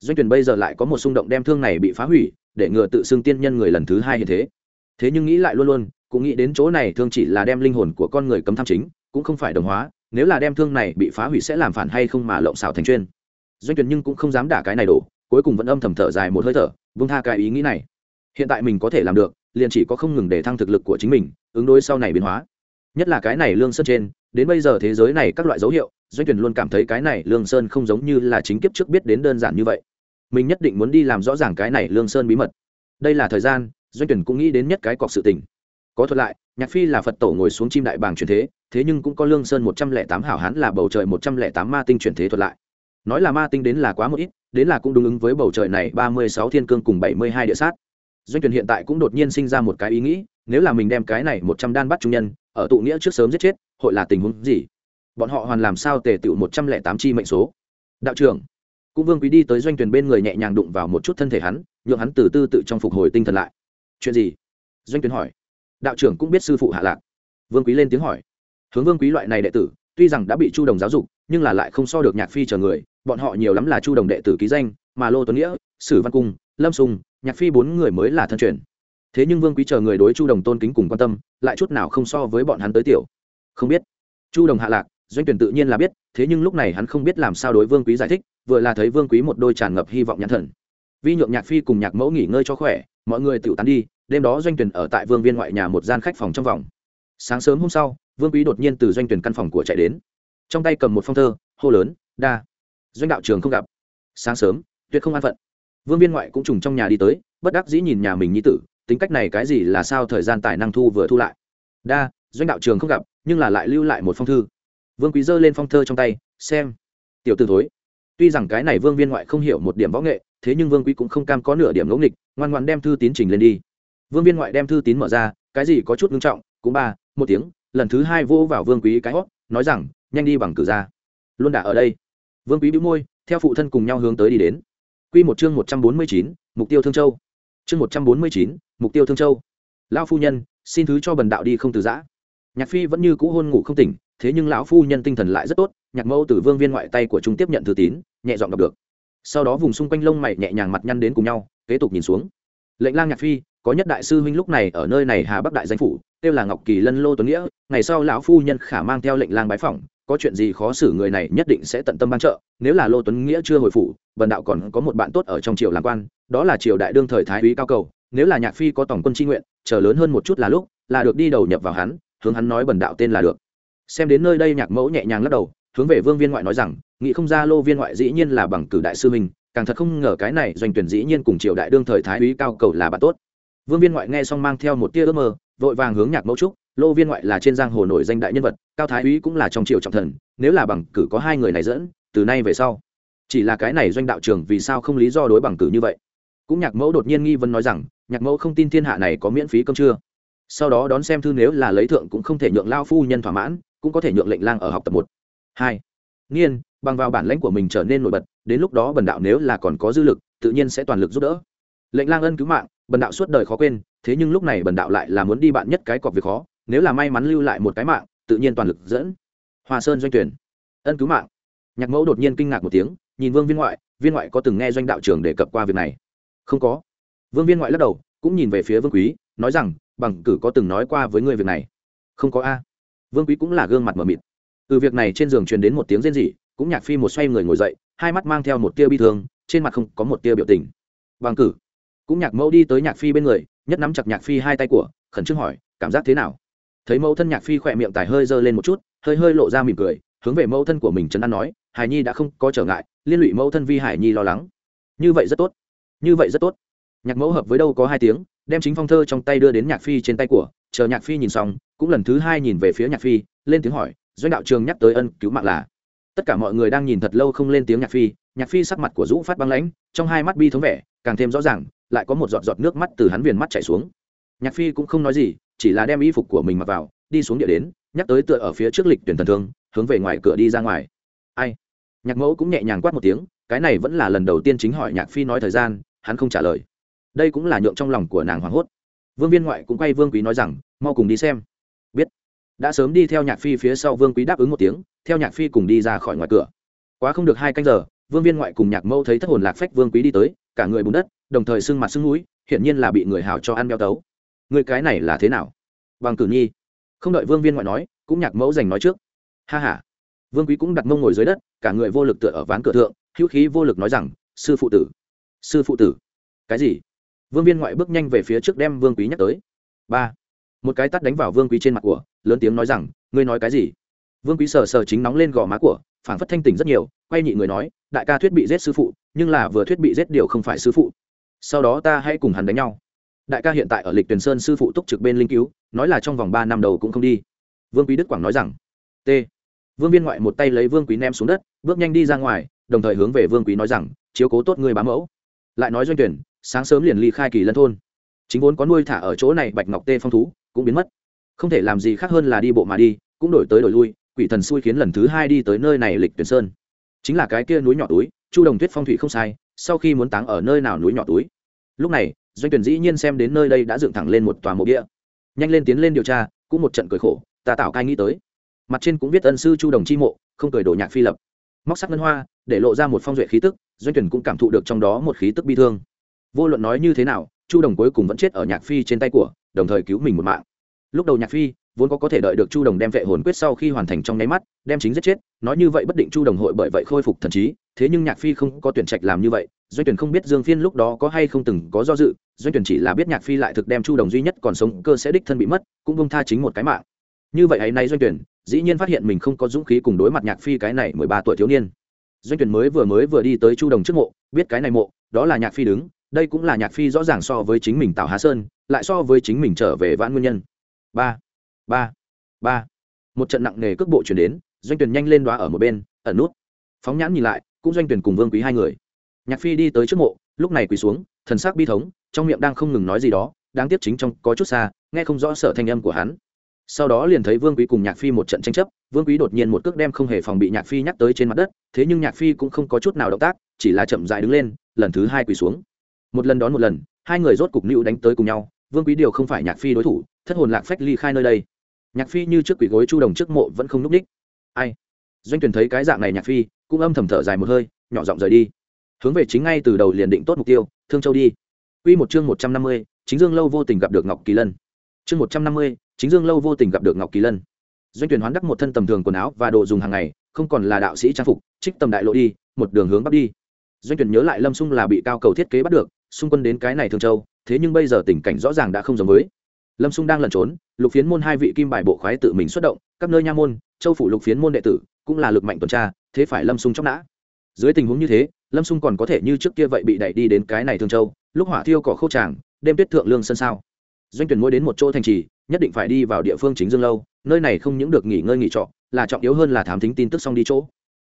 Doanh tuyển bây giờ lại có một xung động đem thương này bị phá hủy, để ngừa tự xưng tiên nhân người lần thứ hai như thế. Thế nhưng nghĩ lại luôn luôn, cũng nghĩ đến chỗ này thương chỉ là đem linh hồn của con người cấm tham chính, cũng không phải đồng hóa nếu là đem thương này bị phá hủy sẽ làm phản hay không mà lộng xảo thành chuyên. Doanh tuyển nhưng cũng không dám đả cái này đổ, cuối cùng vẫn âm thầm thở dài một hơi thở vung tha cái ý nghĩ này. Hiện tại mình có thể làm được, liền chỉ có không ngừng để thăng thực lực của chính mình, ứng đối sau này biến hóa. Nhất là cái này lương sơn trên, đến bây giờ thế giới này các loại dấu hiệu, doanh tuyển luôn cảm thấy cái này lương sơn không giống như là chính kiếp trước biết đến đơn giản như vậy. Mình nhất định muốn đi làm rõ ràng cái này lương sơn bí mật. Đây là thời gian, doanh tuyển cũng nghĩ đến nhất cái cọc sự tình. Có thuật lại nhạc phi là phật tổ ngồi xuống chim đại bàng truyền thế thế nhưng cũng có lương sơn một trăm lẻ tám hảo hán là bầu trời một trăm lẻ tám ma tinh truyền thế thuật lại. Nói là ma tinh đến là quá một ít, đến là cũng đúng ứng với bầu trời này ba mươi sáu thiên cương cùng bảy mươi hai địa sát. Doanh tuyển hiện tại cũng đột nhiên sinh ra một cái ý nghĩ, nếu là mình đem cái này một trăm đan bắt trung nhân, ở tụ nghĩa trước sớm giết chết, hội là tình huống gì? Bọn họ hoàn làm sao tề tựu một trăm lẻ tám chi mệnh số? Đạo trưởng, cũng vương quý đi tới doanh tuyển bên người nhẹ nhàng đụng vào một chút thân thể hắn, nhượng hắn từ tư tự trong phục hồi tinh thần lại. Chuyện gì? Doanh tuyển hỏi đạo trưởng cũng biết sư phụ hạ lạc. Vương quý lên tiếng hỏi. Hướng vương quý loại này đệ tử, tuy rằng đã bị chu đồng giáo dục, nhưng là lại không so được nhạc phi chờ người, bọn họ nhiều lắm là chu đồng đệ tử ký danh, mà lô tuấn nghĩa, sử văn cung, lâm sùng, nhạc phi bốn người mới là thân truyền. Thế nhưng vương quý chờ người đối chu đồng tôn kính cùng quan tâm, lại chút nào không so với bọn hắn tới tiểu. Không biết. Chu đồng hạ lạc, doanh tuyển tự nhiên là biết, thế nhưng lúc này hắn không biết làm sao đối vương quý giải thích, vừa là thấy vương quý một đôi tràn ngập hy vọng nhãn thần. Vi nhượng nhạc phi cùng nhạc mẫu nghỉ ngơi cho khỏe, mọi người tự tán đi đêm đó doanh tuyển ở tại vương viên ngoại nhà một gian khách phòng trong vòng. Sáng sớm hôm sau, vương quý đột nhiên từ doanh tuyển căn phòng của chạy đến. Trong tay cầm một phong thơ, hô lớn, đa, doanh đạo trường không gặp. Sáng sớm, tuyệt không an phận. Vương viên ngoại cũng trùng trong nhà đi tới, bất đắc dĩ nhìn nhà mình như tử, tính cách này cái gì là sao thời gian tài năng thu vừa thu lại. Đa, doanh đạo trường không gặp, nhưng là lại lưu lại một phong thư. Vương quý giơ lên phong thơ trong tay, xem. Tiểu t thối. Tuy rằng cái này vương viên ngoại không hiểu một điểm võ nghệ, thế nhưng vương quý cũng không cam có nửa điểm ngẫu nghịch, ngoan ngoan đem thư tiến trình lên đi vương viên ngoại đem thư tín mở ra, cái gì có chút ngưng trọng, cũng ba, một tiếng, lần thứ hai vô vào vương quý cái hót, nói rằng, nhanh đi bằng cử ra. Luôn đã ở đây. Vương quý bĩu môi, theo phụ thân cùng nhau hướng tới đi đến. Q một chương một trăm bốn mươi chín, mục tiêu thương châu. Chương một trăm bốn mươi chín, mục tiêu thương châu. Lao phu nhân, xin thứ cho bần đạo đi không từ giã. Nhạc phi vẫn như cũ hôn ngủ không tỉnh, thế nhưng lão phu nhân tinh thần lại rất tốt, nhạc mẫu từ vương viên ngoại tay của chúng tiếp nhận thư tín, nhẹ dọn đọc được. Sau đó vùng xung quanh lông mày nhẹ nhàng mặt nhăn đến cùng nhau, kế tục nhìn xuống. Lệnh lang nhạc phi có nhất đại sư huynh lúc này ở nơi này hà bắc đại danh phủ, kêu là ngọc kỳ lân lô tuấn nghĩa, ngày sau lão phu nhân khả mang theo lệnh lang bái phỏng, có chuyện gì khó xử người này nhất định sẽ tận tâm ban trợ, nếu là lô tuấn nghĩa chưa hồi phủ, vần đạo còn có một bạn tốt ở trong triều làm quan, đó là triều đại đương thời thái úy cao cầu, nếu là nhạc phi có tổng quân tri nguyện, chờ lớn hơn một chút là lúc, là được đi đầu nhập vào hắn, hướng hắn nói bần đạo tên là được. Xem đến nơi đây nhạc mẫu nhẹ nhàng lắc đầu, hướng về vương viên ngoại nói rằng, nghĩ không ra lô viên ngoại dĩ nhiên là bằng cử đại sư mình càng thật không ngờ cái này doanh tuyển dĩ nhiên cùng triều đại đương thời thái úy cao cầu là bạn tốt vương viên ngoại nghe xong mang theo một tia ước mơ, vội vàng hướng nhạc mẫu trúc lô viên ngoại là trên giang hồ nổi danh đại nhân vật, cao thái úy cũng là trong triều trọng thần, nếu là bằng cử có hai người này dẫn, từ nay về sau, chỉ là cái này doanh đạo trường vì sao không lý do đối bằng cử như vậy? Cũng nhạc mẫu đột nhiên nghi vấn nói rằng, nhạc mẫu không tin thiên hạ này có miễn phí cơm chưa sau đó đón xem thư nếu là lấy thượng cũng không thể nhượng lao phu nhân thỏa mãn, cũng có thể nhượng lệnh lang ở học tập một. Hai, nghiên, bằng vào bản lãnh của mình trở nên nổi bật, đến lúc đó bần đạo nếu là còn có dư lực, tự nhiên sẽ toàn lực giúp đỡ lệnh lang ân cứu mạng, bần đạo suốt đời khó quên, thế nhưng lúc này bần đạo lại là muốn đi bạn nhất cái cọc việc khó, nếu là may mắn lưu lại một cái mạng, tự nhiên toàn lực dẫn. Hoa sơn doanh tuyển, ân cứu mạng. Nhạc mẫu đột nhiên kinh ngạc một tiếng, nhìn vương viên ngoại viên ngoại có từng nghe doanh đạo trưởng đề cập qua việc này? Không có. Vương viên ngoại lắc đầu, cũng nhìn về phía vương quý, nói rằng, bằng cử có từng nói qua với người việc này? Không có a. Vương quý cũng là gương mặt m ở mịt. Từ việc này trên giường truyền đến một tiếng rên rỉ, cũng nhạc phi một xoay người ngồi dậy, hai mắt mang theo một tia bi thương, trên mặt không có một tia biểu tình. Bằng cử cũng nhạc mẫu đi tới nhạc phi bên người, nhất nắm chặt nhạc phi hai tay của, khẩn trương hỏi, cảm giác thế nào? Thấy mẫu thân nhạc phi khỏe miệng tài hơi giơ lên một chút, hơi hơi lộ ra mỉm cười, hướng về mẫu thân của mình trấn an nói, hải nhi đã không có trở ngại, liên lụy mẫu thân vi hải nhi lo lắng. Như vậy rất tốt, như vậy rất tốt. Nhạc mẫu hợp với đâu có hai tiếng, đem chính phong thơ trong tay đưa đến nhạc phi trên tay của, chờ nhạc phi nhìn xong, cũng lần thứ hai nhìn về phía nhạc phi, lên tiếng hỏi, doanh đạo trường nhắc tới ân cứu mạng là? Tất cả mọi người đang nhìn thật lâu không lên tiếng nhạc phi nhạc phi sắc mặt của dũ phát băng lãnh, trong hai mắt bi thống vẻ, càng thêm rõ ràng lại có một giọt giọt nước mắt từ hắn viền mắt chảy xuống. Nhạc phi cũng không nói gì, chỉ là đem y phục của mình mặc vào, đi xuống địa đến, nhắc tới tựa ở phía trước lịch tuyển thần thương, hướng về ngoài cửa đi ra ngoài. Ai? Nhạc mẫu cũng nhẹ nhàng quát một tiếng, cái này vẫn là lần đầu tiên chính hỏi nhạc phi nói thời gian, hắn không trả lời. Đây cũng là nhượng trong lòng của nàng hoảng hốt. Vương viên ngoại cũng quay vương quý nói rằng, mau cùng đi xem. Biết. Đã sớm đi theo nhạc phi phía sau, vương quý đáp ứng một tiếng, theo nhạc phi cùng đi ra khỏi ngoài cửa. Quá không được hai canh giờ, vương viên ngoại cùng nhạc mẫu thấy thất hồn lạc phách, vương quý đi tới cả người bùn đất, đồng thời sưng mặt sưng núi hiển nhiên là bị người hào cho ăn beo tấu. Người cái này là thế nào? Bằng cử nhi. Không đợi vương viên ngoại nói, cũng nhạc mẫu giành nói trước. Ha h a vương quý cũng đặt mông ngồi dưới đất, cả người vô lực tựa ở ván cửa thượng, hữu khí vô lực nói rằng, sư phụ tử, sư phụ tử. Cái gì? Vương viên ngoại bước nhanh về phía trước đem vương quý nhắc tới. Ba. Một cái tắt đánh vào vương quý trên mặt của, lớn tiếng nói rằng, ngươi nói cái gì? Vương quý sờ sờ chính nóng lên gò má của, phảng phất thanh tỉnh rất nhiều quay nhị người nói, đại ca thuyết bị giết sư phụ, nhưng là vừa thuyết bị giết điều không phải sư phụ. Sau đó ta hãy cùng hắn đánh nhau. Đại ca hiện tại ở lịch tuyển sơn sư phụ túc trực bên linh cứu, nói là trong vòng ba năm đầu cũng không đi. Vương quý đức quảng nói rằng, t. Vương viên ngoại một tay lấy vương quý ném xuống đất, bước nhanh đi ra ngoài, đồng thời hướng về vương quý nói rằng, chiếu cố tốt người bám mẫu. Lại nói doanh tuyển, sáng sớm liền ly khai kỳ lân thôn. Chính vốn có nuôi thả ở chỗ này bạch ngọc tê phong thú, cũng biến mất. Không thể làm gì khác hơn là đi bộ mà đi, cũng đổi tới đổi lui, quỷ thần xui khiến lần thứ hai đi tới nơi này lịch tuyển sơn chính là cái kia núi nhỏ túi, chu đồng tuyết phong thủy không sai, sau khi muốn táng ở nơi nào núi nhỏ túi. Lúc này, doanh tuyển dĩ nhiên xem đến nơi đây đã dựng thẳng lên một tòa mộ địa. Nhanh lên tiến lên điều tra, cũng một trận cười khổ, ta tạo cai nghĩ tới. Mặt trên cũng viết ân sư chu đồng chi mộ, không cười đổ nhạc phi lập. Móc sắc ngân hoa, để lộ ra một phong duệ khí tức, doanh tuyển cũng cảm thụ được trong đó một khí tức bi thương. Vô luận nói như thế nào, chu đồng cuối cùng vẫn chết ở nhạc phi trên tay của, đồng thời cứu mình một mạng. Lúc đầu nhạc phi vốn có có thể đợi được chu đồng đem vệ hồn quyết sau khi hoàn thành trong nháy mắt, đem chính giết chết, nói như vậy bất định chu đồng hội bởi vậy khôi phục thần trí, thế nhưng nhạc phi không có tuyển trạch làm như vậy, doanh tuyển không biết dương phiên lúc đó có hay không từng có do dự, doanh tuyển chỉ là biết nhạc phi lại thực đem chu đồng duy nhất còn sống cơ sẽ đích thân bị mất, cũng bông tha chính một cái mạng. Như vậy ấy nay doanh tuyển dĩ nhiên phát hiện mình không có dũng khí cùng đối mặt nhạc phi cái này mười ba tuổi thiếu niên. Doanh tuyển mới vừa mới vừa đi tới chu đồng trước mộ, biết cái này mộ, đó là nhạc phi đứng, đây cũng là nhạc phi rõ ràng so với chính mình Tào há sơn, lại so với chính mình trở về vãn nguyên nhân. Ba ba. Ba. Một trận nặng nề cước bộ chuyển đến, doanh tuyển nhanh lên đoá ở một bên, ẩn nút. Phóng nhãn nhìn lại, cũng doanh tuyển cùng vương quý hai người. Nhạc phi đi tới trước mộ, lúc này quỳ xuống, thần sắc bi thống, trong miệng đang không ngừng nói gì đó, đáng tiếc chính trong có chút xa, nghe không rõ sợ thanh âm của hắn. Sau đó liền thấy vương quý cùng nhạc phi một trận tranh chấp, vương quý đột nhiên một cước đem không hề phòng bị nhạc phi nhắc tới trên mặt đất, thế nhưng nhạc phi cũng không có chút nào động tác, chỉ là chậm dại đứng lên, lần thứ hai quỳ xuống. Một lần đón một lần, hai người rốt cục nữu đánh tới cùng nhau, vương quý điều không phải nhạc phi đối thủ, thất hồn lạc phách ly khai nơi đây nhạc phi như trước quỷ gối chu đồng trước mộ vẫn không núp đích. Ai? Doanh tuyển thấy cái dạng này nhạc phi cũng âm thầm thở dài một hơi nhỏ giọng rời đi. Hướng về chính ngay từ đầu liền định tốt mục tiêu thương châu đi. Quy một chương 150, chính dương lâu vô tình gặp được ngọc kỳ lân. Chương 150, chính dương lâu vô tình gặp được ngọc kỳ lân. Doanh tuyển hoán đắc một thân tầm thường quần áo và đồ dùng hàng ngày không còn là đạo sĩ trang phục trích tầm đại lộ đi một đường hướng bắc đi. Doanh tuyển nhớ lại lâm xung là bị cao cầu thiết kế bắt được xung quân đến cái này thương châu thế nhưng bây giờ tình cảnh rõ ràng đã không giống với. Lâm xung đang lẩn trốn lục phiến môn hai vị kim bài bộ khoái tự mình xuất động, các nơi nha môn, châu phủ lục phiến môn đệ tử, cũng là lực mạnh tuần tra, thế phải lâm sung chóc nã. Dưới tình huống như thế, lâm sung còn có thể như trước kia vậy bị đẩy đi đến cái này thương châu, lúc hỏa thiêu cỏ khâu tràng, đêm tuyết thượng lương sân sao. Doanh tuyển mỗi đến một chỗ thành trì, nhất định phải đi vào địa phương chính dương lâu, nơi này không những được nghỉ ngơi nghỉ trọ, là trọng yếu hơn là thám thính tin tức xong đi chỗ.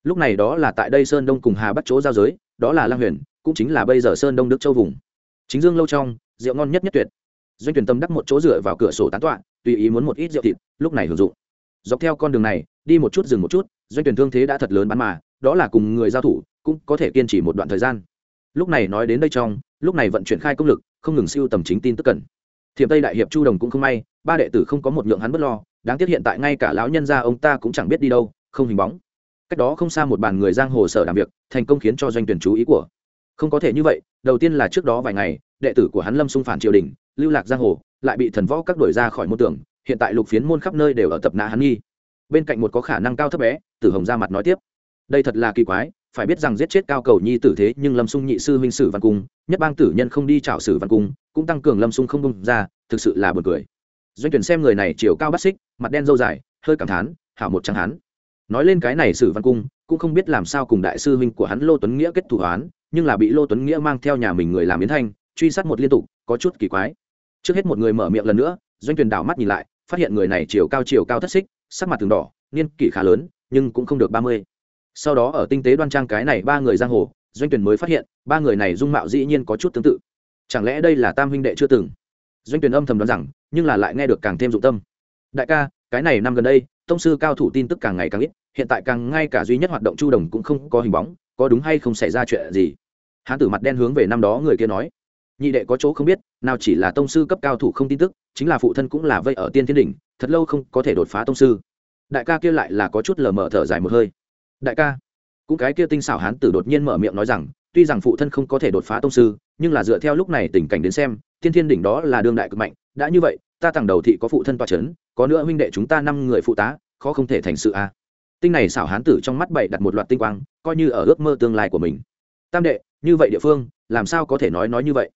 Lúc này đó là tại đây sơn đông cùng hà bắt chỗ giao giới, đó là lang huyền, cũng chính là bây giờ sơn đông đức châu vùng. Chính dương lâu trong, rượu ngon nhất nhất tuyệt. Doanh tuyển tâm đắc một chỗ dựa vào cửa sổ tán tọa tùy ý muốn một ít rượu thịt, lúc này hưởng dụng. Dọc theo con đường này, đi một chút dừng một chút, doanh tuyển thương thế đã thật lớn bắn mà, đó là cùng người giao thủ, cũng có thể kiên trì một đoạn thời gian. Lúc này nói đến đây trong, lúc này vận chuyển khai công lực, không ngừng siêu tầm chính tin tức cần. Thiệp tây đại hiệp chu đồng cũng không may, ba đệ tử không có một nhượng hắn bất lo, đáng tiếc hiện tại ngay cả lão nhân gia ông ta cũng chẳng biết đi đâu, không hình bóng. Cách đó không xa một bàn người giang hồ sở làm việc, thành công khiến cho doanh tuyển chú ý của. Không có thể như vậy, đầu tiên là trước đó vài ngày, đệ tử của hắn lâm xung phản triều đình lưu lạc giang hồ, lại bị thần võ các đuổi ra khỏi môn tưởng hiện tại lục phiến môn khắp nơi đều ở tập nã hắn nghi. Bên cạnh một có khả năng cao thấp bé, tử hồng ra mặt nói tiếp. Đây thật là kỳ quái, phải biết rằng giết chết cao cầu nhi tử thế, nhưng lâm xung nhị sư huynh sử văn cung, nhất bang tử nhân không đi chảo sử văn cung, cũng tăng cường lâm xung không bung ra, thực sự là buồn cười. Doanh tuyển xem người này chiều cao bắt xích, mặt đen dâu dài, hơi cảm thán, hảo một trắng hán nói lên cái này sử văn cung, cũng không biết làm sao cùng đại sư huynh của hắn lô tuấn nghĩa kết thủ hoán, nhưng là bị lô tuấn nghĩa mang theo nhà mình người làm biến thanh, truy sát một liên tục, có chút kỳ quái trước hết một người mở miệng lần nữa, doanh tuyển đảo mắt nhìn lại, phát hiện người này chiều cao chiều cao thất xích, sắc mặt từng đỏ, niên kỷ khá lớn, nhưng cũng không được ba mươi. Sau đó ở tinh tế đoan trang cái này ba người giang hồ, doanh tuyển mới phát hiện, ba người này dung mạo dĩ nhiên có chút tương tự. Chẳng lẽ đây là tam huynh đệ chưa từng? Doanh tuyển âm thầm đoán rằng, nhưng là lại nghe được càng thêm dụng tâm. Đại ca, cái này năm gần đây, tông sư cao thủ tin tức càng ngày càng ít, hiện tại càng ngay cả duy nhất hoạt động chu đồng cũng không có hình bóng, có đúng hay không xảy ra chuyện gì? Hán tử mặt đen hướng về năm đó người kia nói nhị đệ có chỗ không biết, nào chỉ là tông sư cấp cao thủ không tin tức, chính là phụ thân cũng là vây ở tiên thiên đỉnh, thật lâu không có thể đột phá tông sư. Đại ca kia lại là có chút lờ mờ thở dài một hơi. Đại ca, cũng cái kia tinh xảo hán tử đột nhiên mở miệng nói rằng, tuy rằng phụ thân không có thể đột phá tông sư, nhưng là dựa theo lúc này tình cảnh đến xem, tiên thiên đỉnh đó là đương đại cực mạnh, đã như vậy, ta tặng đầu thị có phụ thân toa c h ấ n có nữa huynh đệ chúng ta năm người phụ tá, khó không thể thành sự a. Tinh này xảo hán tử trong mắt bậy đặt một loạt tinh quang, coi như ở ước mơ tương lai của mình. Tam đệ, như vậy địa phương, làm sao có thể nói nói như vậy?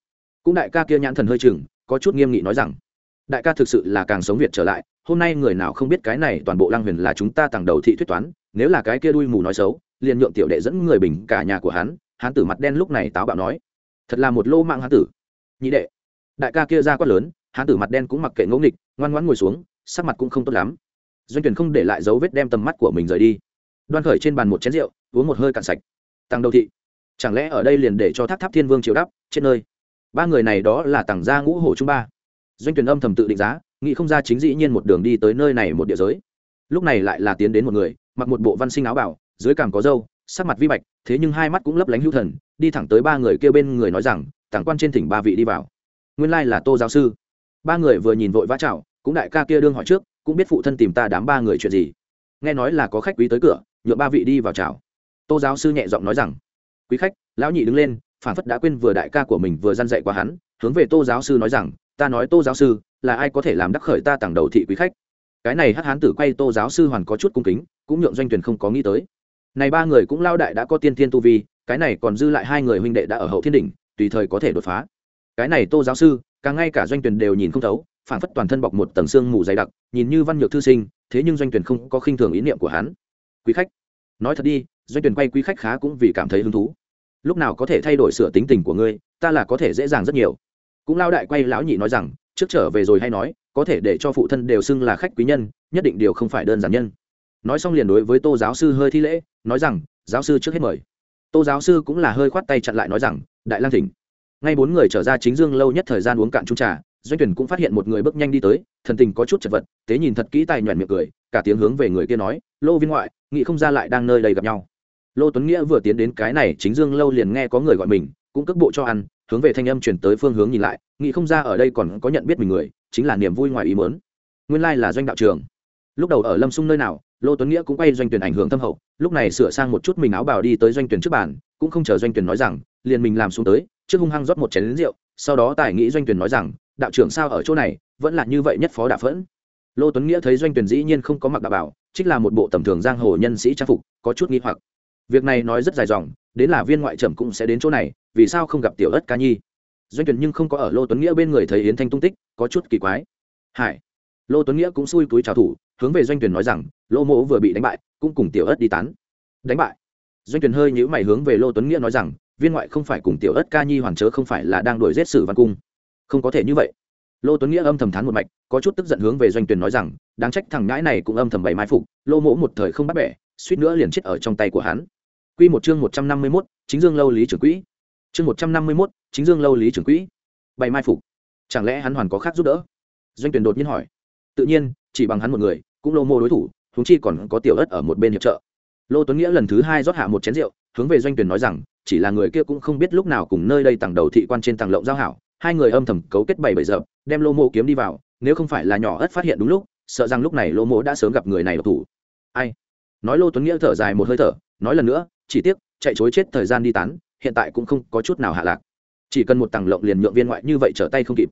Cũng đại ca kia nhãn thần hơi chừng, có chút nghiêm nghị nói rằng, đại ca thực sự là càng sống việt trở lại, hôm nay người nào không biết cái này toàn bộ lang huyền là chúng ta tặng đầu thị thuyết toán, nếu là cái kia đuôi mù nói xấu, liền nhượng tiểu đệ dẫn người bình cả nhà của hắn. Hắn tử mặt đen lúc này táo bạo nói, thật là một lô mạng hắn tử. Nhị đệ. Đại ca kia ra quát lớn hắn tử mặt đen cũng mặc kệ ngẫu nghịch, ngoan ngoãn ngồi xuống, sắc mặt cũng không tốt lắm. Doanh tuyển không để lại dấu vết đem tầm mắt của mình rời đi. Đoan khởi trên bàn một chén rượu, uống một hơi cạn sạch. Tăng đầu thị, chẳng lẽ ở đây liền để cho tháp tháp thiên vương chiếu đắp trên nơi? Ba người này đó là Tàng gia ngũ hổ trung ba. Doanh tuyển âm thầm tự định giá, nghĩ không ra chính dĩ nhiên một đường đi tới nơi này một địa giới. Lúc này lại là tiến đến một người, mặc một bộ văn sinh áo bảo, dưới cằm có râu, sắc mặt vi bạch, thế nhưng hai mắt cũng lấp lánh hữu thần, đi thẳng tới ba người kêu bên người nói rằng tàng quan trên thỉnh ba vị đi vào. Nguyên lai là tô giáo sư. Ba người vừa nhìn vội vã chào, cũng đại ca kia đương hỏi trước, cũng biết phụ thân tìm ta đám ba người chuyện gì. Nghe nói là có khách quý tới cửa nhựa ba vị đi vào chào. Tô giáo sư nhẹ giọng nói rằng, quý khách, lão nhị đứng lên phản phất đã quên vừa đại ca của mình vừa gian dạy qua hắn, hướng về tô giáo sư nói rằng, ta nói tô giáo sư, là ai có thể làm đắc khởi ta tặng đầu thị quý khách? Cái này hắc hán tử quay tô giáo sư hoàn có chút cung kính, cũng nhượng doanh tuyển không có nghĩ tới. Này ba người cũng lao đại đã có tiên thiên tu vi, cái này còn dư lại hai người huynh đệ đã ở hậu thiên đỉnh, tùy thời có thể đột phá. Cái này tô giáo sư, càng ngay cả doanh tuyển đều nhìn không thấu, phản phất toàn thân bọc một tầng xương mù dày đặc, nhìn như văn nhược thư sinh, thế nhưng doanh tuyển không có khinh thường ý niệm của hắn. Quý khách, nói thật đi, doanh tuyển quay quý khách khá cũng vì cảm thấy hứng thú lúc nào có thể thay đổi sửa tính tình của ngươi, ta là có thể dễ dàng rất nhiều. Cũng lao đại quay lão nhị nói rằng, trước trở về rồi hay nói, có thể để cho phụ thân đều xưng là khách quý nhân, nhất định điều không phải đơn giản nhân. Nói xong liền đối với tô giáo sư hơi thi lễ, nói rằng, giáo sư trước hết mời. Tô giáo sư cũng là hơi khoát tay chặn lại nói rằng, đại lang thỉnh. Ngay bốn người trở ra chính dương lâu nhất thời gian uống cạn chung trà, doanh tuyển cũng phát hiện một người bước nhanh đi tới, thần tình có chút chật vật, tế nhìn thật kỹ tài nhoẻn miệng cười, cả tiếng hướng về người kia nói, lô viên ngoại nghị không ra lại đang nơi đây gặp nhau lô tuấn nghĩa vừa tiến đến cái này, chính dương lâu liền nghe có người gọi mình, cũng cước bộ cho ăn, hướng về thanh âm chuyển tới phương hướng nhìn lại, nghĩ không ra ở đây còn có nhận biết mình người, chính là niềm vui ngoài ý mớn nguyên lai là doanh đạo trường lúc đầu ở lâm sung nơi nào, lô tuấn nghĩa cũng quay doanh tuyển ảnh hưởng thâm hậu, lúc này sửa sang một chút mình áo bào đi tới doanh tuyển trước bàn, cũng không chờ doanh tuyển nói rằng, liền mình làm xuống tới, trước hung hăng rót một chén lính rượu, sau đó tài nghĩ doanh tuyển nói rằng, đạo trưởng sao ở chỗ này, vẫn là như vậy nhất phó đạ phẫn. Lô tuấn nghĩa thấy doanh tuyển dĩ nhiên không có mặc đạo bảo trích là một bộ tầm thường giang hồ nhân sĩ trang phục, có chút nghi hoặc việc này nói rất dài dòng, đến là viên ngoại trầm cũng sẽ đến chỗ này, vì sao không gặp tiểu ất ca nhi? Doanh tuyển nhưng không có ở lô tuấn nghĩa bên người thấy yến thanh tung tích, có chút kỳ quái. Hải, lô tuấn nghĩa cũng xui túi trào thủ, hướng về doanh tuyển nói rằng, lô mỗ vừa bị đánh bại, cũng cùng tiểu ất đi tán. Đánh bại? Doanh tuyển hơi nhữ mày hướng về lô tuấn nghĩa nói rằng, viên ngoại không phải cùng tiểu ất ca nhi hoàn chớ không phải là đang đuổi giết sử văn cung. Không có thể như vậy. Lô tuấn nghĩa âm thầm thán một mạch, có chút tức giận hướng về doanh tuyển nói rằng, đáng trách thằng ngãi này cũng âm thầm bày mai phục, lô mỗ một thời không bắt bẻ, suýt nữa liền chết ở trong tay của hắn quy một chương một trăm năm mươi 151, chính dương lâu lý trưởng quỹ. Chương một trăm năm mươi 151, chính dương lâu lý trưởng quỹ. Bảy mai phục. Chẳng lẽ hắn hoàn có khác giúp đỡ? Doanh tuyển đột nhiên hỏi. Tự nhiên chỉ bằng hắn một người cũng lô mô đối thủ huống chi còn có tiểu ất ở một bên hiệp trợ. Lô tuấn nghĩa lần thứ hai rót hạ một chén rượu hướng về doanh tuyển nói rằng chỉ là người kia cũng không biết lúc nào cùng nơi đây tầng đầu thị quan trên tầng lộng giao hảo hai người âm thầm cấu kết bảy bảy giờ đem lô mô kiếm đi vào nếu không phải là nhỏ ất phát hiện đúng lúc sợ rằng lúc này lô mô đã sớm gặp người này độc thủ. Ai? Nói lô tuấn nghĩa thở dài một hơi thở nói lần nữa chỉ tiếc, chạy chối chết thời gian đi tán, hiện tại cũng không có chút nào hạ lạc. Chỉ cần một tàng lộng liền nhượng viên ngoại như vậy trở tay không kịp.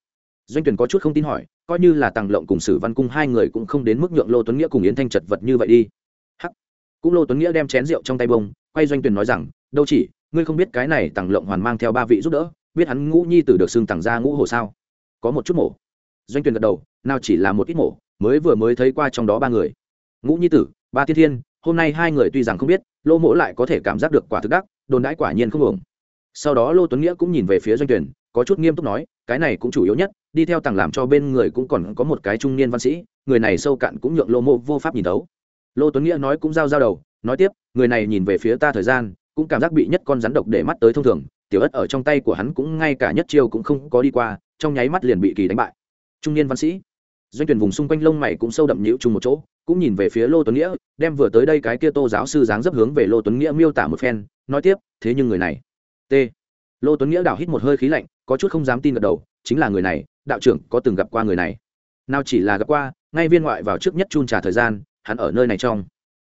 Doanh tuyển có chút không tin hỏi, coi như là tàng lộng cùng sử văn cung hai người cũng không đến mức nhượng lô tuấn nghĩa cùng yến thanh chật vật như vậy đi. Hắc. Cũng lô tuấn nghĩa đem chén rượu trong tay bông, quay doanh tuyển nói rằng, đâu chỉ, ngươi không biết cái này tàng lộng hoàn mang theo ba vị giúp đỡ, biết hắn ngũ nhi tử được xưng tàng ra ngũ hồ sao? Có một chút mổ. Doanh tuyển gật đầu, nào chỉ là một ít mổ, mới vừa mới thấy qua trong đó ba người. Ngũ nhi tử, ba tiên thiên hôm nay hai người tuy rằng không biết, lô mỗ lại có thể cảm giác được quả thực đắc, đồn đãi quả nhiên không ổng sau đó lô tuấn nghĩa cũng nhìn về phía doanh tuyển, có chút nghiêm túc nói, cái này cũng chủ yếu nhất, đi theo tàng làm cho bên người cũng còn có một cái trung niên văn sĩ, người này sâu cạn cũng nhượng lô mộ vô pháp nhìn đấu. lô tuấn nghĩa nói cũng giao giao đầu, nói tiếp, người này nhìn về phía ta thời gian, cũng cảm giác bị nhất con rắn độc để mắt tới thông thường, tiểu ất ở trong tay của hắn cũng ngay cả nhất chiêu cũng không có đi qua, trong nháy mắt liền bị kỳ đánh bại trung niên văn sĩ, doanh tuyển vùng xung quanh lông mày cũng sâu đậm nhũ chung một chỗ cũng nhìn về phía lô tuấn nghĩa, đem vừa tới đây cái kia tô giáo sư dáng dấp hướng về lô tuấn nghĩa miêu tả một phen, nói tiếp, thế nhưng người này, t. Lô tuấn nghĩa đảo hít một hơi khí lạnh, có chút không dám tin gật đầu, chính là người này, đạo trưởng có từng gặp qua người này? Nào chỉ là gặp qua, ngay viên ngoại vào trước nhất chun trả thời gian, hắn ở nơi này trong.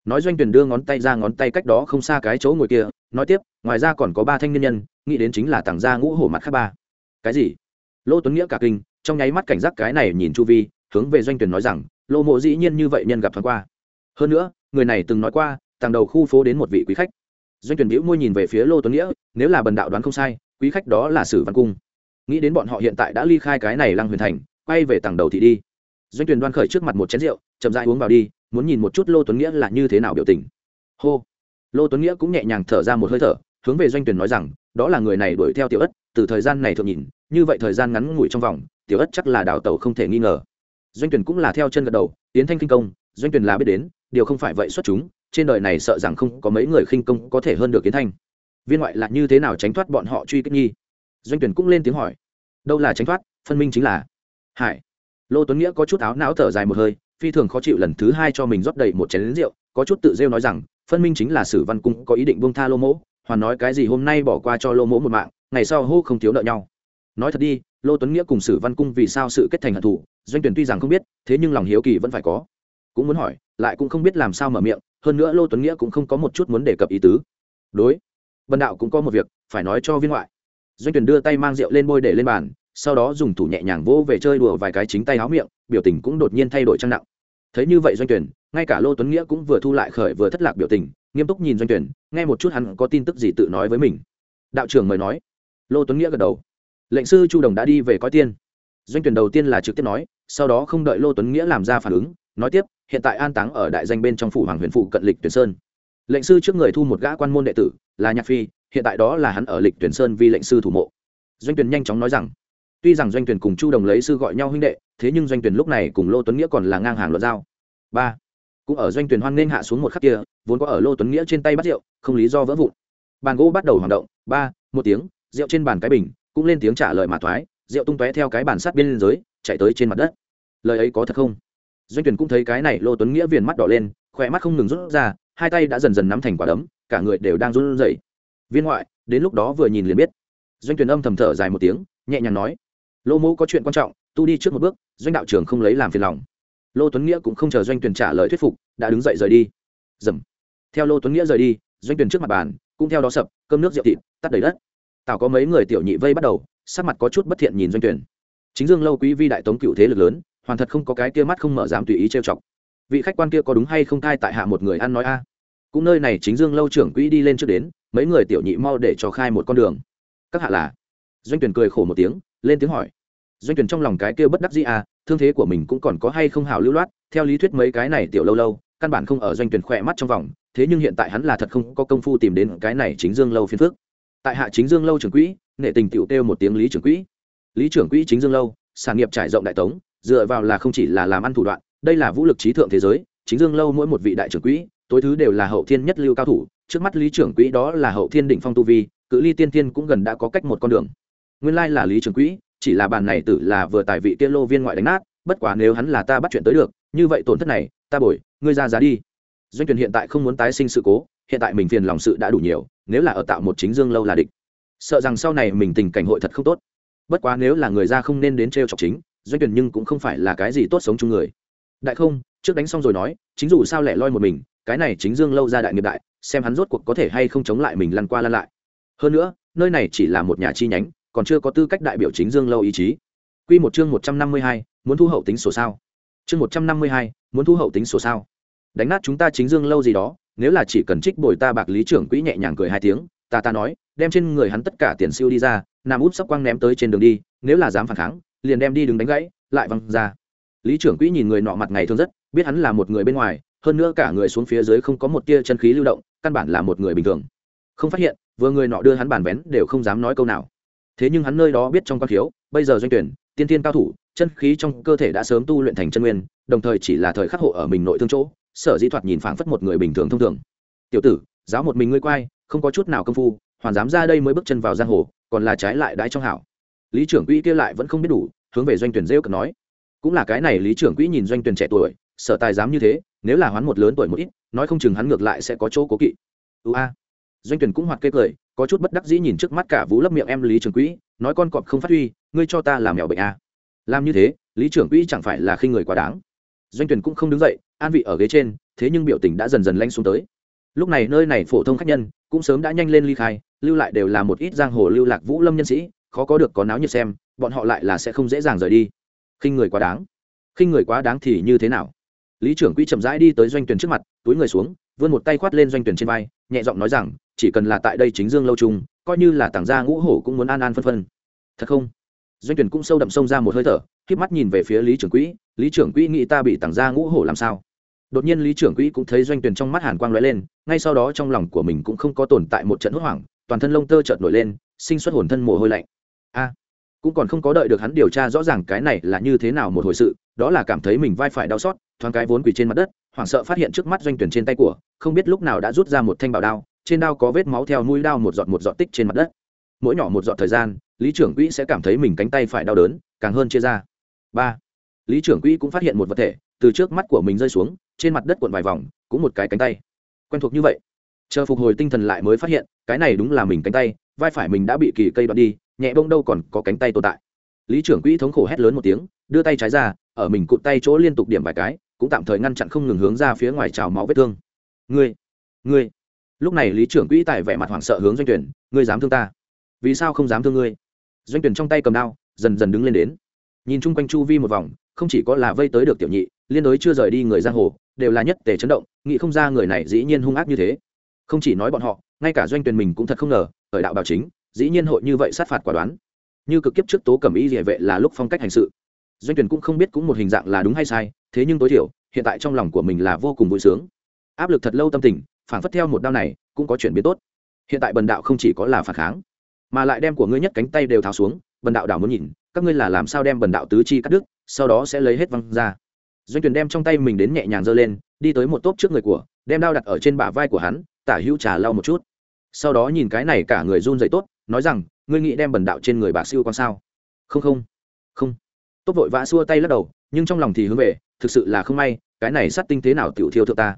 Nói doanh tuyển đưa ngón tay ra ngón tay cách đó không xa cái chỗ ngồi kia, nói tiếp, ngoài ra còn có ba thanh niên nhân, nghĩ đến chính là tàng gia ngũ hổ mặt khác ba. Cái gì? Lô tuấn nghĩa cả kinh, trong nháy mắt cảnh giác cái này nhìn chu vi hướng về doanh tuyển nói rằng, lô mộ dĩ nhiên như vậy nhân gặp thoáng qua. Hơn nữa, người này từng nói qua, tàng đầu khu phố đến một vị quý khách. Doanh tuyển bĩu môi nhìn về phía lô tuấn nghĩa, nếu là bần đạo đoán không sai, quý khách đó là sử văn cung. Nghĩ đến bọn họ hiện tại đã ly khai cái này lăng huyền thành, quay về tàng đầu thị đi. Doanh tuyển đoan khởi trước mặt một chén rượu, chậm rãi uống vào đi, muốn nhìn một chút lô tuấn nghĩa là như thế nào biểu tình. Hô. Lô tuấn nghĩa cũng nhẹ nhàng thở ra một hơi thở, hướng về doanh tuyển nói rằng, đó là người này đuổi theo tiểu ất, từ thời gian này thường nhìn, như vậy thời gian ngắn ngủi trong vòng, tiểu ất chắc là đào tẩu không thể nghi ngờ doanh tuyển cũng là theo chân gật đầu tiến thanh kinh công, doanh tuyển là biết đến, điều không phải vậy xuất chúng, trên đời này sợ rằng không có mấy người khinh công có thể hơn được kiến thanh. Viên ngoại là như thế nào tránh thoát bọn họ truy kích nhi? Doanh tuyển cũng lên tiếng hỏi. Đâu là tránh thoát, phân minh chính là hải. Lô tuấn nghĩa có chút áo não thở dài một hơi, phi thường khó chịu lần thứ hai cho mình rót đầy một chén rượu, có chút tự rêu nói rằng, phân minh chính là sử văn cung có ý định buông tha lô mỗ, hoàn nói cái gì hôm nay bỏ qua cho lô mỗ một mạng, ngày sau hô không thiếu nợ nhau nói thật đi lô tuấn nghĩa cùng sử văn cung vì sao sự kết thành hận thù, doanh tuyển tuy rằng không biết thế nhưng lòng hiếu kỳ vẫn phải có. Cũng muốn hỏi lại cũng không biết làm sao mở miệng hơn nữa lô tuấn nghĩa cũng không có một chút muốn đề cập ý tứ. Đối bần đạo cũng có một việc phải nói cho viên ngoại. Doanh tuyển đưa tay mang rượu lên bôi để lên bàn sau đó dùng thủ nhẹ nhàng vỗ về chơi đùa vài cái chính tay áo miệng biểu tình cũng đột nhiên thay đổi trang nặng. Thấy như vậy doanh tuyển ngay cả lô tuấn nghĩa cũng vừa thu lại khởi vừa thất lạc biểu tình nghiêm túc nhìn doanh tuyển nghe một chút hắn có tin tức gì tự nói với mình. Đạo trưởng mời nói. Lô tuấn nghĩa gật đầu lệnh sư chu đồng đã đi về coi tiên doanh tuyển đầu tiên là trực tiếp nói sau đó không đợi lô tuấn nghĩa làm ra phản ứng nói tiếp hiện tại an táng ở đại danh bên trong phủ hoàng huyền phụ cận lịch tuyển sơn lệnh sư trước người thu một gã quan môn đệ tử là nhạc phi hiện tại đó là hắn ở lịch tuyển sơn vì lệnh sư thủ mộ doanh tuyển nhanh chóng nói rằng tuy rằng doanh tuyển cùng chu đồng lấy sư gọi nhau huynh đệ thế nhưng doanh tuyển lúc này cùng lô tuấn nghĩa còn là ngang hàng luật giao ba cũng ở doanh tuyển hoan nên hạ xuống một khắc kia vốn có ở lô tuấn nghĩa trên tay bắt rượu không lý do vỡ vụn bàn gỗ bắt đầu hoạt động ba một tiếng rượu trên bàn cái bình cũng lên tiếng trả lời mà thoái rượu tung tóe theo cái bàn sát biên giới chạy tới trên mặt đất. Lời ấy có thật không? Doanh tuyển cũng thấy cái này lô tuấn nghĩa viền mắt đỏ lên, khỏe mắt không ngừng rút ra, hai tay đã dần dần nắm thành quả đấm, cả người đều đang run rẩy. Viên ngoại, đến lúc đó vừa nhìn liền biết. Doanh tuyển âm thầm thở dài một tiếng, nhẹ nhàng nói, lô mẫu có chuyện quan trọng, tu đi trước một bước, doanh đạo trưởng không lấy làm phiền lòng. Lô tuấn nghĩa cũng không chờ doanh tuyển trả lời thuyết phục, đã đứng dậy rời đi. Dầm. Theo lô tuấn nghĩa rời đi, doanh tuyển trước mặt bàn, cũng theo đó sập, cơm nước rượu thịt, tắt đầy đất tào có mấy người tiểu nhị vây bắt đầu, sắc mặt có chút bất thiện nhìn doanh tuyển chính dương lâu quý vi đại tống cựu thế lực lớn, hoàn thật không có cái kia mắt không mở dám tùy ý trêu chọc. Vị khách quan kia có đúng hay không thai tại hạ một người ăn nói a? Cũng nơi này chính dương lâu trưởng quỹ đi lên trước đến, mấy người tiểu nhị mau để cho khai một con đường. Các hạ là? Doanh tuyển cười khổ một tiếng, lên tiếng hỏi. Doanh tuyển trong lòng cái kia bất đắc dĩ à thương thế của mình cũng còn có hay không hảo lưu loát, theo lý thuyết mấy cái này tiểu lâu lâu, căn bản không ở doanh tuyển khỏe mắt trong vòng, thế nhưng hiện tại hắn là thật không có công phu tìm đến cái này chính dương lâu phiên phước tại hạ chính dương lâu trưởng quỹ nghệ tình tiểu kêu một tiếng lý trưởng quỹ. Lý trưởng quỹ chính dương lâu, sản nghiệp trải rộng đại tống, dựa vào là không chỉ là làm ăn thủ đoạn, đây là vũ lực trí thượng thế giới, chính dương lâu mỗi một vị đại trưởng quỹ, tối thứ đều là hậu thiên nhất lưu cao thủ, trước mắt lý trưởng quỹ đó là hậu thiên đỉnh phong tu vi, cự ly tiên tiên cũng gần đã có cách một con đường. Nguyên lai là lý trưởng quỹ, chỉ là bàn này tử là vừa tài vị tiên lô viên ngoại đánh nát, bất quá nếu hắn là ta bắt chuyện tới được, như vậy tổn thất này, ta bồi, ngươi ra giá đi. Doanh tuyển hiện tại không muốn tái sinh sự cố, hiện tại mình phiền lòng sự đã đủ nhiều nếu là ở tạo một chính dương lâu là địch. Sợ rằng sau này mình tình cảnh hội thật không tốt. Bất quá nếu là người ra không nên đến t chọc chính doanh tuyển nhưng cũng không phải là cái gì tốt sống chung người. Đại không trước đánh xong rồi nói chính dù sao lẻ loi một mình cái này chính dương lâu ra đại nghiệp đại xem hắn rốt cuộc có thể hay không chống lại mình lăn qua lăn lại. Hơn nữa nơi này chỉ là một nhà chi nhánh còn chưa có tư cách đại biểu chính dương lâu ý chí. Quy một chương một trăm năm mươi hai, muốn thu hậu tính sổ sao? Chương một trăm năm mươi hai, muốn thu hậu tính sổ sao? Đánh nát chúng ta chính dương lâu gì đó, nếu là chỉ cần trích bồi ta bạc lý trưởng quỹ nhẹ nhàng cười hai tiếng, ta ta nói, đem trên người hắn tất cả tiền siêu đi ra, nam út sắp quang ném tới trên đường đi, nếu là dám phản kháng, liền đem đi đứng đánh gãy, lại văng ra. Lý trưởng quỹ nhìn người nọ mặt ngày thương rất, biết hắn là một người bên ngoài, hơn nữa cả người xuống phía dưới không có một tia chân khí lưu động, căn bản là một người bình thường. Không phát hiện, vừa người nọ đưa hắn bàn vén đều không dám nói câu nào. Thế nhưng hắn nơi đó biết trong quan thiếu, bây giờ doanh tuyển, tiên tiên cao thủ chân khí trong cơ thể đã sớm tu luyện thành chân nguyên đồng thời chỉ là thời khắc hộ ở mình nội thương chỗ sở dĩ thoạt nhìn phảng phất một người bình thường thông thường. Tiểu tử, giáo một mình ngươi quay, không có chút nào công phu, hoàn dám ra đây mới bước chân vào giang hồ, còn là trái lại đãi trong hảo. Lý trưởng quỹ kia lại vẫn không biết đủ, hướng về doanh tuyển rêu cực nói. Cũng là cái này lý trưởng quỹ nhìn doanh tuyển trẻ tuổi, sở tài dám như thế, nếu là hoán một lớn tuổi một ít, nói không chừng hắn ngược lại sẽ có chỗ cố kỵ. Ưu a. Doanh tuyển cũng hoạt kê cười, có chút bất đắc dĩ nhìn trước mắt cả vũ lấp miệng em lý trưởng quỹ, nói con cọp không phát huy, ngươi cho ta làm mèo bệnh à. làm như thế, lý trưởng quỹ chẳng phải là khi người quá đáng. Doanh tuyển cũng không đứng dậy an vị ở ghế trên, thế nhưng biểu tình đã dần dần lanh xuống tới. Lúc này nơi này phổ thông khách nhân cũng sớm đã nhanh lên ly khai, lưu lại đều là một ít giang hồ lưu lạc vũ lâm nhân sĩ, khó có được có náo nhiệt xem, bọn họ lại là sẽ không dễ dàng rời đi. Khinh người quá đáng. Khinh người quá đáng thì như thế nào? Lý trưởng quỹ chậm rãi đi tới doanh tuyển trước mặt, túi người xuống, vươn một tay khoát lên doanh tuyển trên vai, nhẹ giọng nói rằng, chỉ cần là tại đây chính dương lâu trung, coi như là tảng gia ngũ hổ cũng muốn an an phân phân. Thật không? Doanh tuyển cũng sâu đậm sông ra một hơi thở khiếp mắt nhìn về phía lý trưởng quỹ, lý trưởng quỹ nghĩ ta bị tảng gia ngũ hổ làm sao? Đột nhiên lý trưởng quỹ cũng thấy doanh tuyển trong mắt hàn quang lóe lên, ngay sau đó trong lòng của mình cũng không có tồn tại một trận hốt hoảng, toàn thân lông tơ chợt nổi lên, sinh xuất hồn thân mồ hôi lạnh. A, cũng còn không có đợi được hắn điều tra rõ ràng cái này là như thế nào một hồi sự, đó là cảm thấy mình vai phải đau xót, thoáng cái vốn quỳ trên mặt đất, hoảng sợ phát hiện trước mắt doanh tuyển trên tay của, không biết lúc nào đã rút ra một thanh bảo đao, trên đao có vết máu theo mũi đao một giọt một giọt tích trên mặt đất. Mỗi nhỏ một giọt thời gian, lý trưởng quỹ sẽ cảm thấy mình cánh tay phải đau đớn, càng hơn chia ra. Ba, lý trưởng quỹ cũng phát hiện một vật thể, từ trước mắt của mình rơi xuống trên mặt đất cuộn vài vòng, cũng một cái cánh tay. Quen thuộc như vậy. Chờ phục hồi tinh thần lại mới phát hiện, cái này đúng là mình cánh tay, vai phải mình đã bị kỳ cây đoạn đi, nhẹ bông đâu còn có cánh tay tồn tại. Lý trưởng quỹ thống khổ hét lớn một tiếng, đưa tay trái ra, ở mình cụt tay chỗ liên tục điểm vài cái, cũng tạm thời ngăn chặn không ngừng hướng ra phía ngoài trào máu vết thương. Ngươi ngươi. Lúc này lý trưởng quỹ tại vẻ mặt hoảng sợ hướng doanh tuyển, ngươi dám thương ta? Vì sao không dám thương ngươi? Doanh tuyển trong tay cầm đao, dần dần đứng lên đến. Nhìn chung quanh chu vi một vòng, không chỉ có là vây tới được tiểu nhị, liên đối chưa rời đi người giang hồ đều là nhất tề chấn động, nghĩ không ra người này dĩ nhiên hung ác như thế. Không chỉ nói bọn họ, ngay cả doanh tuyển mình cũng thật không ngờ ở đạo bảo chính, dĩ nhiên hội như vậy sát phạt quả đoán. Như cực kiếp trước tố cầm ý địa vệ là lúc phong cách hành sự. Doanh tuyển cũng không biết cũng một hình dạng là đúng hay sai, thế nhưng tối thiểu, hiện tại trong lòng của mình là vô cùng vui sướng. Áp lực thật lâu tâm tình, phản phất theo một đao này, cũng có chuyển biến tốt. Hiện tại bần đạo không chỉ có là phản kháng, mà lại đem của ngươi nhất cánh tay đều tháo xuống, bần đạo đảo muốn nhìn, các ngươi là làm sao đem bần đạo tứ chi cắt đứt, sau đó sẽ lấy hết văng ra doanh Tuyền đem trong tay mình đến nhẹ nhàng giơ lên, đi tới một tốp trước người của, đem đao đặt ở trên bả vai của hắn, tả hữu trà lau một chút. Sau đó nhìn cái này cả người run dậy tốt, nói rằng, ngươi nghĩ đem bần đạo trên người bà siêu con sao? Không không không. Tốt vội vã xua tay lắc đầu, nhưng trong lòng thì hướng về, thực sự là không may, cái này sát tinh thế nào tiểu thiêu thượng ta?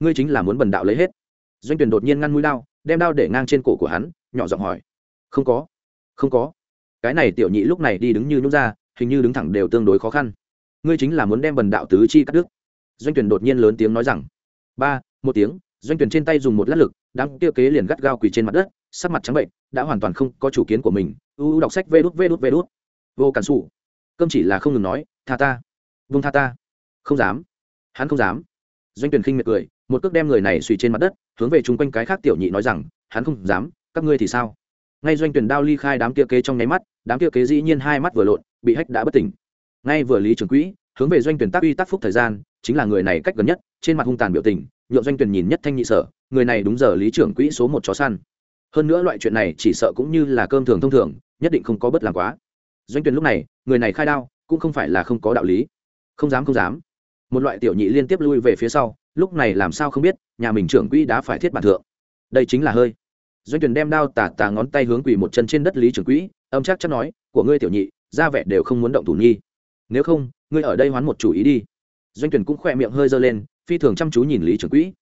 Ngươi chính là muốn bần đạo lấy hết. Doanh tuyển đột nhiên ngăn mũi đao, đem đao để ngang trên cổ của hắn, nhỏ giọng hỏi, không có không có. Cái này tiểu nhị lúc này đi đứng như nhút ra, hình như đứng thẳng đều tương đối khó khăn ngươi chính là muốn đem bần đạo tứ chi cắt đứt. Doanh tuyển đột nhiên lớn tiếng nói rằng, ba, một tiếng. Doanh tuyển trên tay dùng một lát lực đang tiêu kế liền gắt gao quỳ trên mặt đất, sắc mặt trắng bệnh, đã hoàn toàn không có chủ kiến của mình. U đọc sách vê đút vê đút vê đút. Vô cản sụ cơm chỉ là không ngừng nói, tha ta, vung tha ta. Không dám. Hắn không dám. Doanh tuyển khinh miệt cười, một cước đem người này suy trên mặt đất, hướng về chung quanh cái khác tiểu nhị nói rằng, hắn không dám, các ngươi thì sao? Ngay doanh tuyển đao ly khai đám kia kế trong nháy mắt, đám kia kế dĩ nhiên hai mắt vừa lộn, bị hách đã bất tỉnh ngay vừa lý trưởng quỹ, hướng về doanh tuyển tác uy tác phúc thời gian, chính là người này cách gần nhất, trên mặt hung tàn biểu tình, nhượng doanh tuyển nhìn nhất thanh nhị sở, người này đúng giờ lý trưởng quỹ số một chó săn. Hơn nữa loại chuyện này chỉ sợ cũng như là cơm thường thông thường, nhất định không có bất làm quá. Doanh tuyển lúc này, người này khai đao, cũng không phải là không có đạo lý. Không dám không dám. Một loại tiểu nhị liên tiếp lui về phía sau, lúc này làm sao không biết, nhà mình trưởng quỹ đã phải thiết bản thượng. Đây chính là hơi. Doanh tuyển đem đao tà tà ngón tay hướng quỳ một chân trên đất lý trưởng quỹ, âm chắc chắc nói, của ngươi tiểu nhị, ra vẻ đều không muốn động thủ nhi nếu không, ngươi ở đây hoán một chủ ý đi. Doanh tuyển cũng khỏe miệng hơi dơ lên, phi thường chăm chú nhìn lý trưởng quỹ.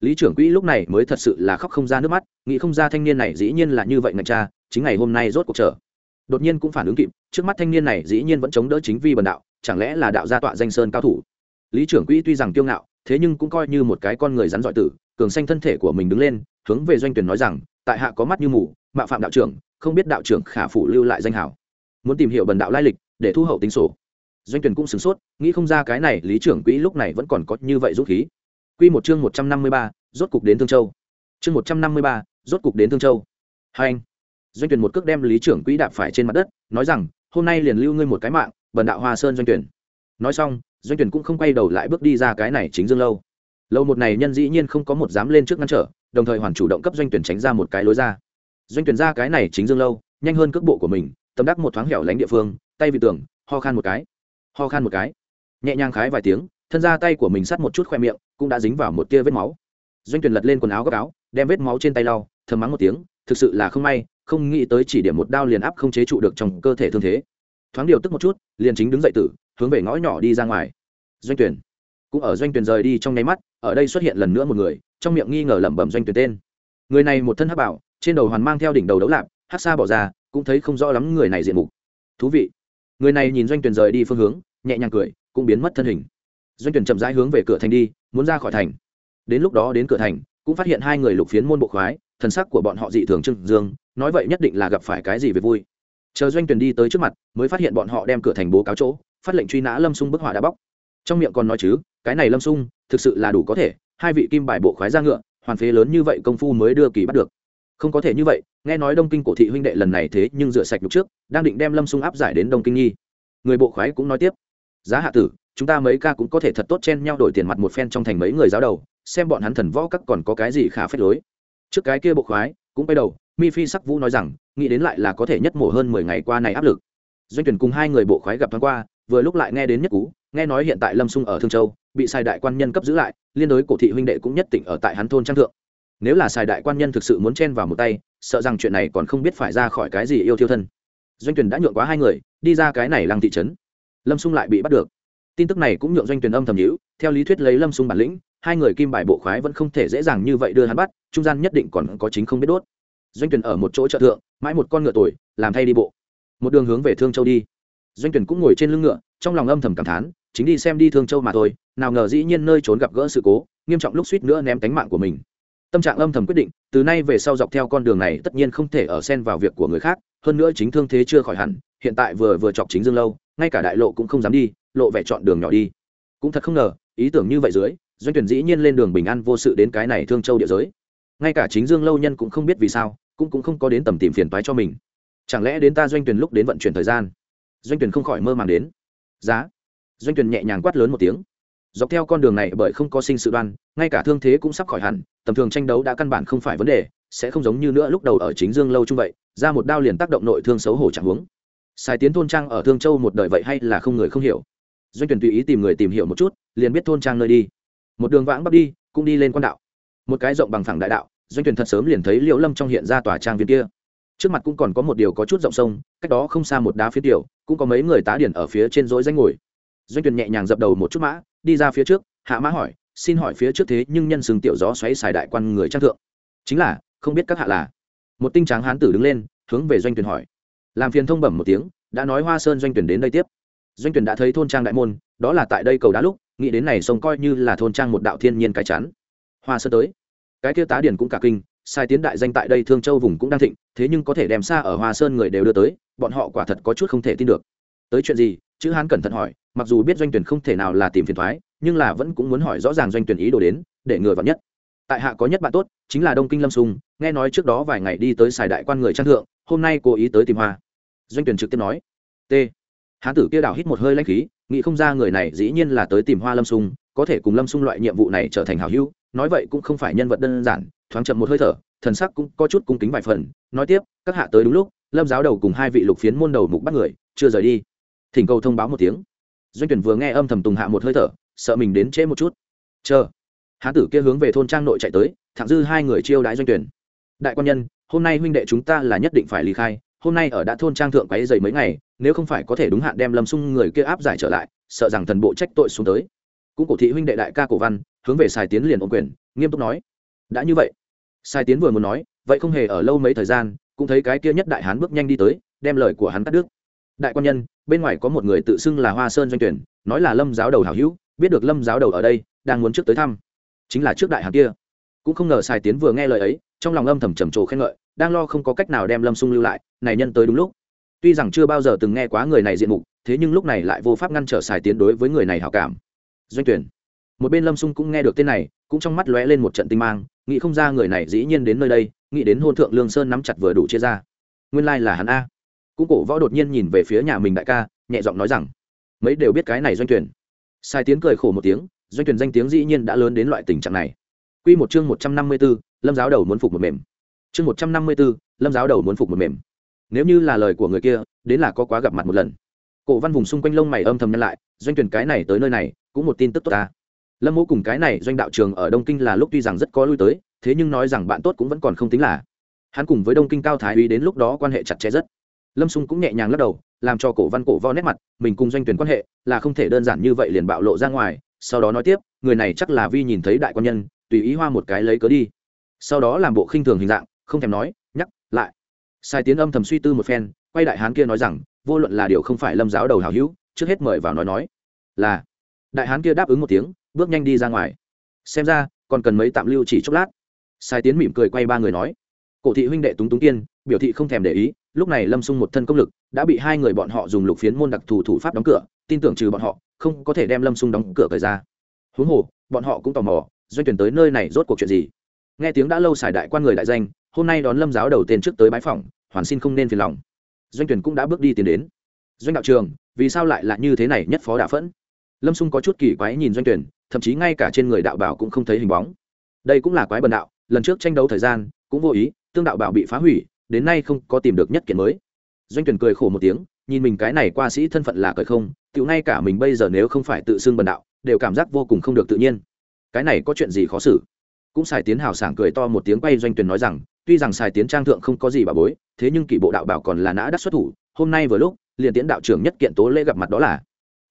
Lý trưởng quỹ lúc này mới thật sự là khóc không ra nước mắt, nghĩ không ra thanh niên này dĩ nhiên là như vậy ngạch cha, chính ngày hôm nay rốt cuộc trở. Đột nhiên cũng phản ứng kịp, trước mắt thanh niên này dĩ nhiên vẫn chống đỡ chính vi bần đạo, chẳng lẽ là đạo gia tọa danh sơn cao thủ? Lý trưởng quỹ tuy rằng kiêu ngạo, thế nhưng cũng coi như một cái con người rắn giỏi tử, cường xanh thân thể của mình đứng lên, hướng về doanh tuyển nói rằng, tại hạ có mắt như mù, mạo phạm đạo trưởng, không biết đạo trưởng khả phủ lưu lại danh hảo muốn tìm hiểu bần đạo lai lịch, để thu hậu tính sổ doanh tuyển cũng sửng sốt nghĩ không ra cái này lý trưởng quỹ lúc này vẫn còn có như vậy dũng khí. Quy một chương một trăm năm mươi ba, rốt cục đến thương châu. Chương một trăm năm mươi ba, rốt cục đến thương châu. Hai anh. Doanh tuyển một cước đem lý trưởng quỹ đạp phải trên mặt đất nói rằng hôm nay liền lưu ngươi một cái mạng bần đạo hoa sơn doanh tuyển. Nói xong doanh tuyển cũng không quay đầu lại bước đi ra cái này chính dương lâu. Lâu một này nhân dĩ nhiên không có một dám lên trước ngăn trở đồng thời hoàn chủ động cấp doanh tuyển tránh ra một cái lối ra. Doanh tuyển ra cái này chính dương lâu nhanh hơn cước bộ của mình tâm đắc một thoáng hẻo lánh địa phương tay vị tường ho khan một cái ho khan một cái. Nhẹ nhàng khái vài tiếng, thân ra tay của mình sắt một chút khoe miệng, cũng đã dính vào một tia vết máu. Doanh tuyển lật lên quần áo gấp áo, đem vết máu trên tay lau, thầm mắng một tiếng, thực sự là không may, không nghĩ tới chỉ điểm một đao liền áp không chế trụ được trong cơ thể thương thế. Thoáng điều tức một chút, liền chính đứng dậy tử, hướng về ngõ nhỏ đi ra ngoài. Doanh tuyển cũng ở doanh tuyển rời đi trong nháy mắt, ở đây xuất hiện lần nữa một người, trong miệng nghi ngờ lẩm bẩm doanh tuyển tên. Người này một thân hắc bảo trên đầu hoàn mang theo đỉnh đầu đấu lạp, hắc xa bỏ ra, cũng thấy không rõ lắm người này diện mục. Thú vị. Người này nhìn doanh tuyển rời đi phương hướng nhẹ nhàng cười, cũng biến mất thân hình. Doanh tuyển chậm rãi hướng về cửa thành đi, muốn ra khỏi thành. Đến lúc đó đến cửa thành, cũng phát hiện hai người lục phiến môn bộ khoái, thần sắc của bọn họ dị thường trưng dương, nói vậy nhất định là gặp phải cái gì về vui. Chờ doanh tuyển đi tới trước mặt, mới phát hiện bọn họ đem cửa thành bố cáo chỗ, phát lệnh truy nã lâm sung bức họa đã bóc. Trong miệng còn nói chứ, cái này lâm sung, thực sự là đủ có thể, hai vị kim bài bộ khoái ra ngựa, hoàn phế lớn như vậy công phu mới đưa kỳ bắt được. Không có thể như vậy, nghe nói đông kinh cổ thị huynh đệ lần này thế nhưng rửa sạch lúc trước, đang định đem lâm sung áp giải đến đông kinh nghi người bộ khoái cũng nói tiếp giá hạ tử, chúng ta mấy ca cũng có thể thật tốt chen nhau đổi tiền mặt một phen trong thành mấy người giáo đầu, xem bọn hắn thần võ các còn có cái gì khả phép lối. Trước cái kia bộ khoái, cũng bay đầu, mi phi sắc vũ nói rằng, nghĩ đến lại là có thể nhất mổ hơn mười ngày qua này áp lực. Doanh tuyển cùng hai người bộ khoái gặp thoáng qua, vừa lúc lại nghe đến nhất cú, nghe nói hiện tại lâm sung ở thương châu, bị sai đại quan nhân cấp giữ lại, liên đối cổ thị huynh đệ cũng nhất tỉnh ở tại hắn thôn trang thượng. Nếu là sai đại quan nhân thực sự muốn chen vào một tay, sợ rằng chuyện này còn không biết phải ra khỏi cái gì yêu thiêu thân. Doanh tuyển đã nhượng quá hai người, đi ra cái này lăng thị trấn lâm Xung lại bị bắt được. Tin tức này cũng nhượng doanh tuyển âm thầm nhữ theo lý thuyết lấy lâm Xung bản lĩnh, hai người kim bài bộ khoái vẫn không thể dễ dàng như vậy đưa hắn bắt, trung gian nhất định còn có chính không biết đốt. Doanh tuyển ở một chỗ chợ thượng, mãi một con ngựa tuổi làm thay đi bộ. Một đường hướng về thương châu đi. Doanh tuyển cũng ngồi trên lưng ngựa, trong lòng âm thầm cảm thán, chính đi xem đi thương châu mà thôi, nào ngờ dĩ nhiên nơi trốn gặp gỡ sự cố, nghiêm trọng lúc suýt nữa ném cánh mạng của mình. Tâm trạng âm thầm quyết định, từ nay về sau dọc theo con đường này tất nhiên không thể ở xen vào việc của người khác, hơn nữa chính thương thế chưa khỏi hẳn, hiện tại vừa vừa chọc chính dương lâu ngay cả đại lộ cũng không dám đi, lộ vẻ chọn đường nhỏ đi. Cũng thật không ngờ, ý tưởng như vậy dưới, doanh tuyển dĩ nhiên lên đường bình an vô sự đến cái này thương châu địa giới. Ngay cả chính dương lâu nhân cũng không biết vì sao, cũng cũng không có đến tầm tìm phiền toái cho mình. Chẳng lẽ đến ta doanh tuyển lúc đến vận chuyển thời gian? Doanh tuyển không khỏi mơ màng đến. Giá. Doanh tuyển nhẹ nhàng quát lớn một tiếng. Dọc theo con đường này, bởi không có sinh sự đoan, ngay cả thương thế cũng sắp khỏi hẳn, tầm thường tranh đấu đã căn bản không phải vấn đề, sẽ không giống như nữa lúc đầu ở chính dương lâu chung vậy, ra một đao liền tác động nội thương xấu hổ chẳng huống sai tiến thôn trang ở thương châu một đời vậy hay là không người không hiểu. Doanh tuyển tùy ý tìm người tìm hiểu một chút, liền biết thôn trang nơi đi. Một đường vãng bắc đi, cũng đi lên quan đạo. Một cái rộng bằng phẳng đại đạo, doanh tuyển thật sớm liền thấy liễu lâm trong hiện ra tòa trang viên kia. Trước mặt cũng còn có một điều có chút rộng sông, cách đó không xa một đá phía tiểu, cũng có mấy người tá điển ở phía trên rỗi danh ngồi. Doanh tuyển nhẹ nhàng dập đầu một chút mã, đi ra phía trước, hạ mã hỏi, xin hỏi phía trước thế nhưng nhân sừng tiểu gió xoáy xài đại quan người trang thượng? Chính là, không biết các hạ là. Một tinh tráng hán tử đứng lên, hướng về doanh tuyển hỏi làm phiền thông bẩm một tiếng, đã nói hoa sơn doanh tuyển đến đây tiếp. Doanh tuyển đã thấy thôn trang đại môn, đó là tại đây cầu đá lúc, nghĩ đến này sông coi như là thôn trang một đạo thiên nhiên cái chắn. Hoa sơn tới. Cái kia tá điển cũng cả kinh, sai tiến đại danh tại đây thương châu vùng cũng đang thịnh, thế nhưng có thể đem xa ở hoa sơn người đều đưa tới, bọn họ quả thật có chút không thể tin được. Tới chuyện gì? Chữ hán cẩn thận hỏi, mặc dù biết doanh tuyển không thể nào là tìm phiền thoái, nhưng là vẫn cũng muốn hỏi rõ ràng doanh tuyển ý đồ đến, để ngừa vào nhất. Tại hạ có nhất bạn tốt, chính là đông kinh lâm sung nghe nói trước đó vài ngày đi tới xài đại quan người trang thượng, hôm nay cố ý tới tìm hoa doanh tuyển trực tiếp nói, t. Hán tử kia đào hít một hơi lãnh khí, nghĩ không ra người này dĩ nhiên là tới tìm hoa lâm sung, có thể cùng lâm sung loại nhiệm vụ này trở thành hảo hữu, nói vậy cũng không phải nhân vật đơn giản, thoáng chậm một hơi thở, thần sắc cũng có chút cung kính vài phần, nói tiếp, các hạ tới đúng lúc, lâm giáo đầu cùng hai vị lục phiến môn đầu mục bắt người, chưa rời đi. Thỉnh cầu thông báo một tiếng. Doanh tuyển vừa nghe âm thầm tùng hạ một hơi thở, sợ mình đến trễ một chút. Chờ. Hán tử kia hướng về thôn trang nội chạy tới, thẳng dư hai người chiêu đãi doanh tuyển đại quan nhân, hôm nay huynh đệ chúng ta là nhất định phải ly khai hôm nay ở đã thôn trang thượng quấy dày mấy ngày, nếu không phải có thể đúng hạn đem lâm sung người kia áp giải trở lại, sợ rằng thần bộ trách tội xuống tới. Cũng cổ thị huynh đệ đại ca cổ văn, hướng về sài tiến liền ôm quyền, nghiêm túc nói, đã như vậy. Sài tiến vừa muốn nói, vậy không hề ở lâu mấy thời gian, cũng thấy cái kia nhất đại hán bước nhanh đi tới, đem lời của hắn cắt đứt. Đại quan nhân, bên ngoài có một người tự xưng là hoa sơn doanh tuyển, nói là lâm giáo đầu hảo hữu, biết được lâm giáo đầu ở đây, đang muốn trước tới thăm. Chính là trước đại hán kia. Cũng không ngờ sài tiến vừa nghe lời ấy, trong lòng âm thầm trầm trồ khen ngợi đang lo không có cách nào đem lâm sung lưu lại này nhân tới đúng lúc. Tuy rằng chưa bao giờ từng nghe quá người này diện mục thế nhưng lúc này lại vô pháp ngăn trở xài tiến đối với người này hảo cảm. Doanh tuyển. Một bên lâm sung cũng nghe được tên này cũng trong mắt lóe lên một trận tinh mang nghĩ không ra người này dĩ nhiên đến nơi đây nghĩ đến hôn thượng lương sơn nắm chặt vừa đủ chia ra. Nguyên lai là hắn a. Cũng cổ võ đột nhiên nhìn về phía nhà mình đại ca nhẹ giọng nói rằng mấy đều biết cái này doanh tuyển. Sai tiến cười khổ một tiếng doanh tuyển danh tiếng dĩ nhiên đã lớn đến loại tình trạng này. Quy một chương một trăm năm mươi 154, lâm giáo đầu muốn phục một mềm chương một trăm năm mươi 154, lâm giáo đầu muốn phục một mềm. Nếu như là lời của người kia đến là có quá gặp mặt một lần. Cổ văn vùng xung quanh lông mày âm thầm nhân lại doanh tuyển cái này tới nơi này cũng một tin tức tốt ta. Lâm mỗ cùng cái này doanh đạo trường ở đông kinh là lúc tuy rằng rất có lui tới thế nhưng nói rằng bạn tốt cũng vẫn còn không tính là. Hắn cùng với đông kinh cao thái uy đến lúc đó quan hệ chặt chẽ rất. Lâm xung cũng nhẹ nhàng lắc đầu làm cho cổ văn cổ vo nét mặt mình cùng doanh tuyển quan hệ là không thể đơn giản như vậy liền bạo lộ ra ngoài sau đó nói tiếp người này chắc là vi nhìn thấy đại quan nhân tùy ý hoa một cái lấy cớ đi. Sau đó làm bộ khinh thường hình dạng không thèm nói, nhắc lại. Sai tiến âm thầm suy tư một phen, quay đại hán kia nói rằng, vô luận là điều không phải lâm giáo đầu hào hữu, trước hết mời vào nói nói. Là. Đại hán kia đáp ứng một tiếng, bước nhanh đi ra ngoài. Xem ra, còn cần mấy tạm lưu chỉ chốc lát. Sai tiến mỉm cười quay ba người nói. Cổ thị huynh đệ túng túng tiên biểu thị không thèm để ý, lúc này lâm sung một thân công lực, đã bị hai người bọn họ dùng lục phiến môn đặc thù thủ pháp đóng cửa, tin tưởng trừ bọn họ, không có thể đem lâm sung đóng cửa cởi ra. Huống hồ, bọn họ cũng tò mò, doanh tuyển tới nơi này rốt cuộc chuyện gì? Nghe tiếng đã lâu xài đại quan người đại danh hôm nay đón lâm giáo đầu tiên trước tới bái phỏng, hoàn xin không nên phiền lòng. Doanh tuyển cũng đã bước đi tiến đến. Doanh đạo trường, vì sao lại là như thế này nhất phó đạo phẫn? Lâm xung có chút kỳ quái nhìn doanh tuyển, thậm chí ngay cả trên người đạo bảo cũng không thấy hình bóng. Đây cũng là quái bần đạo, lần trước tranh đấu thời gian, cũng vô ý, tương đạo bảo bị phá hủy, đến nay không có tìm được nhất kiện mới. Doanh tuyển cười khổ một tiếng, nhìn mình cái này qua sĩ thân phận là cởi không tự ngay cả mình bây giờ nếu không phải tự xưng bần đạo, đều cảm giác vô cùng không được tự nhiên. Cái này có chuyện gì khó xử? Cũng xài tiến hào sảng cười to một tiếng quay doanh tuyển nói rằng tuy rằng xài tiến trang thượng không có gì bà bối, thế nhưng kỷ bộ đạo bảo còn là nã đắc xuất thủ, hôm nay vừa lúc, liền tiến đạo trưởng nhất kiện tố lễ gặp mặt đó là.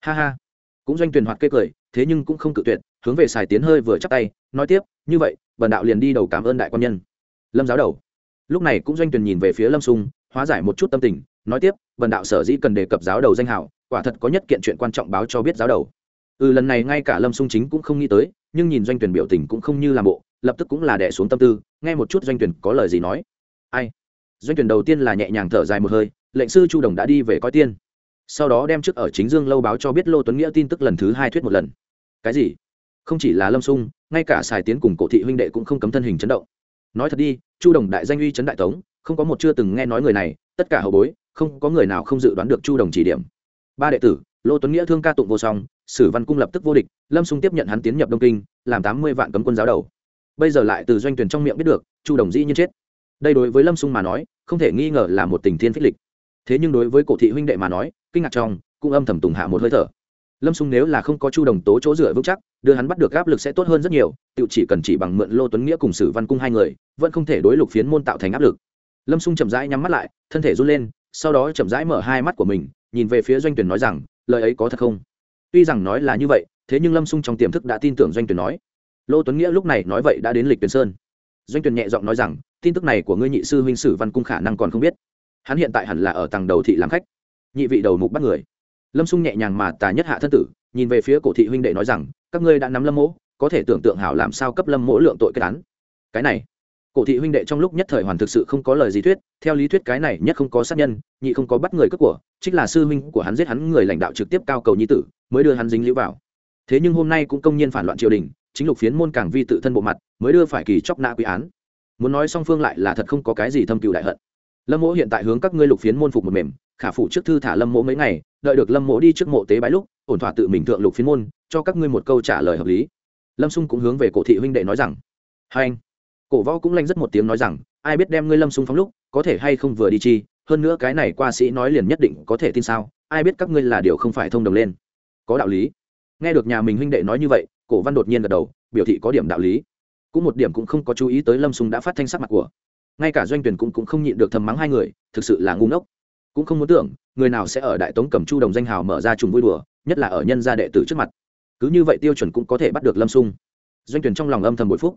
Ha ha. Cũng doanh tuyển hoạt kê cười, thế nhưng cũng không cự tuyệt, hướng về xài tiến hơi vừa chắp tay, nói tiếp, như vậy, bần đạo liền đi đầu cảm ơn đại quan nhân. Lâm giáo đầu. Lúc này cũng doanh tuyển nhìn về phía lâm sung, hóa giải một chút tâm tình, nói tiếp, bần đạo sở dĩ cần đề cập giáo đầu danh hảo quả thật có nhất kiện chuyện quan trọng báo cho biết giáo đầu. Ừ lần này ngay cả lâm sung chính cũng không nghĩ tới, nhưng nhìn doanh tuyển biểu tình cũng không như làm bộ lập tức cũng là đẻ xuống tâm tư, nghe một chút doanh tuyển có lời gì nói. Ai? Doanh tuyển đầu tiên là nhẹ nhàng thở dài một hơi, lệnh sư chu đồng đã đi về coi tiên. Sau đó đem trước ở chính dương lâu báo cho biết lô tuấn nghĩa tin tức lần thứ hai thuyết một lần. Cái gì? Không chỉ là lâm sung, ngay cả sài tiến cùng cổ thị huynh đệ cũng không cấm thân hình chấn động. Nói thật đi, chu đồng đại danh uy trấn đại tống, không có một chưa từng nghe nói người này, tất cả hậu bối, không có người nào không dự đoán được chu đồng chỉ điểm. Ba đệ tử, lô tuấn nghĩa thương ca tụng vô song, sử văn cung lập tức vô địch, lâm sung tiếp nhận hắn tiến nhập đông kinh, làm tám mươi vạn cấm quân giáo đầu bây giờ lại từ doanh tuyển trong miệng biết được, chu đồng dĩ nhiên chết. Đây đối với lâm sung mà nói, không thể nghi ngờ là một tình thiên phích lịch. Thế nhưng đối với cổ thị huynh đệ mà nói, kinh ngạc trong, cũng âm thầm tùng hạ một hơi thở. Lâm sung nếu là không có chu đồng tố chỗ dựa vững chắc, đưa hắn bắt được áp lực sẽ tốt hơn rất nhiều tự chỉ cần chỉ bằng mượn lô tuấn nghĩa cùng sử văn cung hai người, vẫn không thể đối lục phiến môn tạo thành áp lực. Lâm sung chậm rãi nhắm mắt lại, thân thể run lên, sau đó chậm rãi mở hai mắt của mình, nhìn về phía doanh tuyển nói rằng, lời ấy có thật không? Tuy rằng nói là như vậy, thế nhưng lâm sung trong tiềm thức đã tin tưởng doanh tuyển nói lô tuấn nghĩa lúc này nói vậy đã đến lịch tuyển sơn. Doanh tuyển nhẹ giọng nói rằng, tin tức này của ngươi nhị sư huynh sử văn cung khả năng còn không biết. Hắn hiện tại hẳn là ở tầng đầu thị làm khách. Nhị vị đầu mục bắt người. Lâm sung nhẹ nhàng mà tà nhất hạ thân tử, nhìn về phía cổ thị huynh đệ nói rằng, các ngươi đã nắm lâm mỗ, có thể tưởng tượng hảo làm sao cấp lâm mỗ lượng tội kết án. Cái này, cổ thị huynh đệ trong lúc nhất thời hoàn thực sự không có lời gì thuyết, theo lý thuyết cái này nhất không có sát nhân, nhị không có bắt người cướp của, trích là sư huynh của hắn giết hắn người lãnh đạo trực tiếp cao cầu nhi tử, mới đưa hắn dính lũ vào. Thế nhưng hôm nay cũng công nhiên phản loạn triều đình chính lục phiến môn càng vi tự thân bộ mặt, mới đưa phải kỳ chóc nã quy án. Muốn nói song phương lại là thật không có cái gì thâm cừu đại hận. Lâm mỗ hiện tại hướng các ngươi lục phiến môn phục một mềm, khả phụ trước thư thả lâm mỗ mấy ngày, đợi được lâm mộ đi trước mộ tế bái lúc, ổn thỏa tự mình thượng lục phiến môn, cho các ngươi một câu trả lời hợp lý. Lâm xung cũng hướng về cổ thị huynh đệ nói rằng, hai anh. Cổ võ cũng lanh rất một tiếng nói rằng, ai biết đem ngươi lâm xung phóng lúc, có thể hay không vừa đi chi, hơn nữa cái này qua sĩ nói liền nhất định có thể tin sao? Ai biết các ngươi là điều không phải thông đồng lên. Có đạo lý. Nghe được nhà mình huynh đệ nói như vậy cổ văn đột nhiên gật đầu biểu thị có điểm đạo lý. Cũng một điểm cũng không có chú ý tới lâm Sùng đã phát thanh sắc mặt của. Ngay cả doanh tuyển cũng, cũng không nhịn được thầm mắng hai người thực sự là ngu ngốc. Cũng không muốn tưởng người nào sẽ ở đại tống cầm chu đồng danh hào mở ra trùng vui đùa nhất là ở nhân gia đệ tử trước mặt. Cứ như vậy tiêu chuẩn cũng có thể bắt được lâm sung doanh tuyển trong lòng âm thầm bội phúc.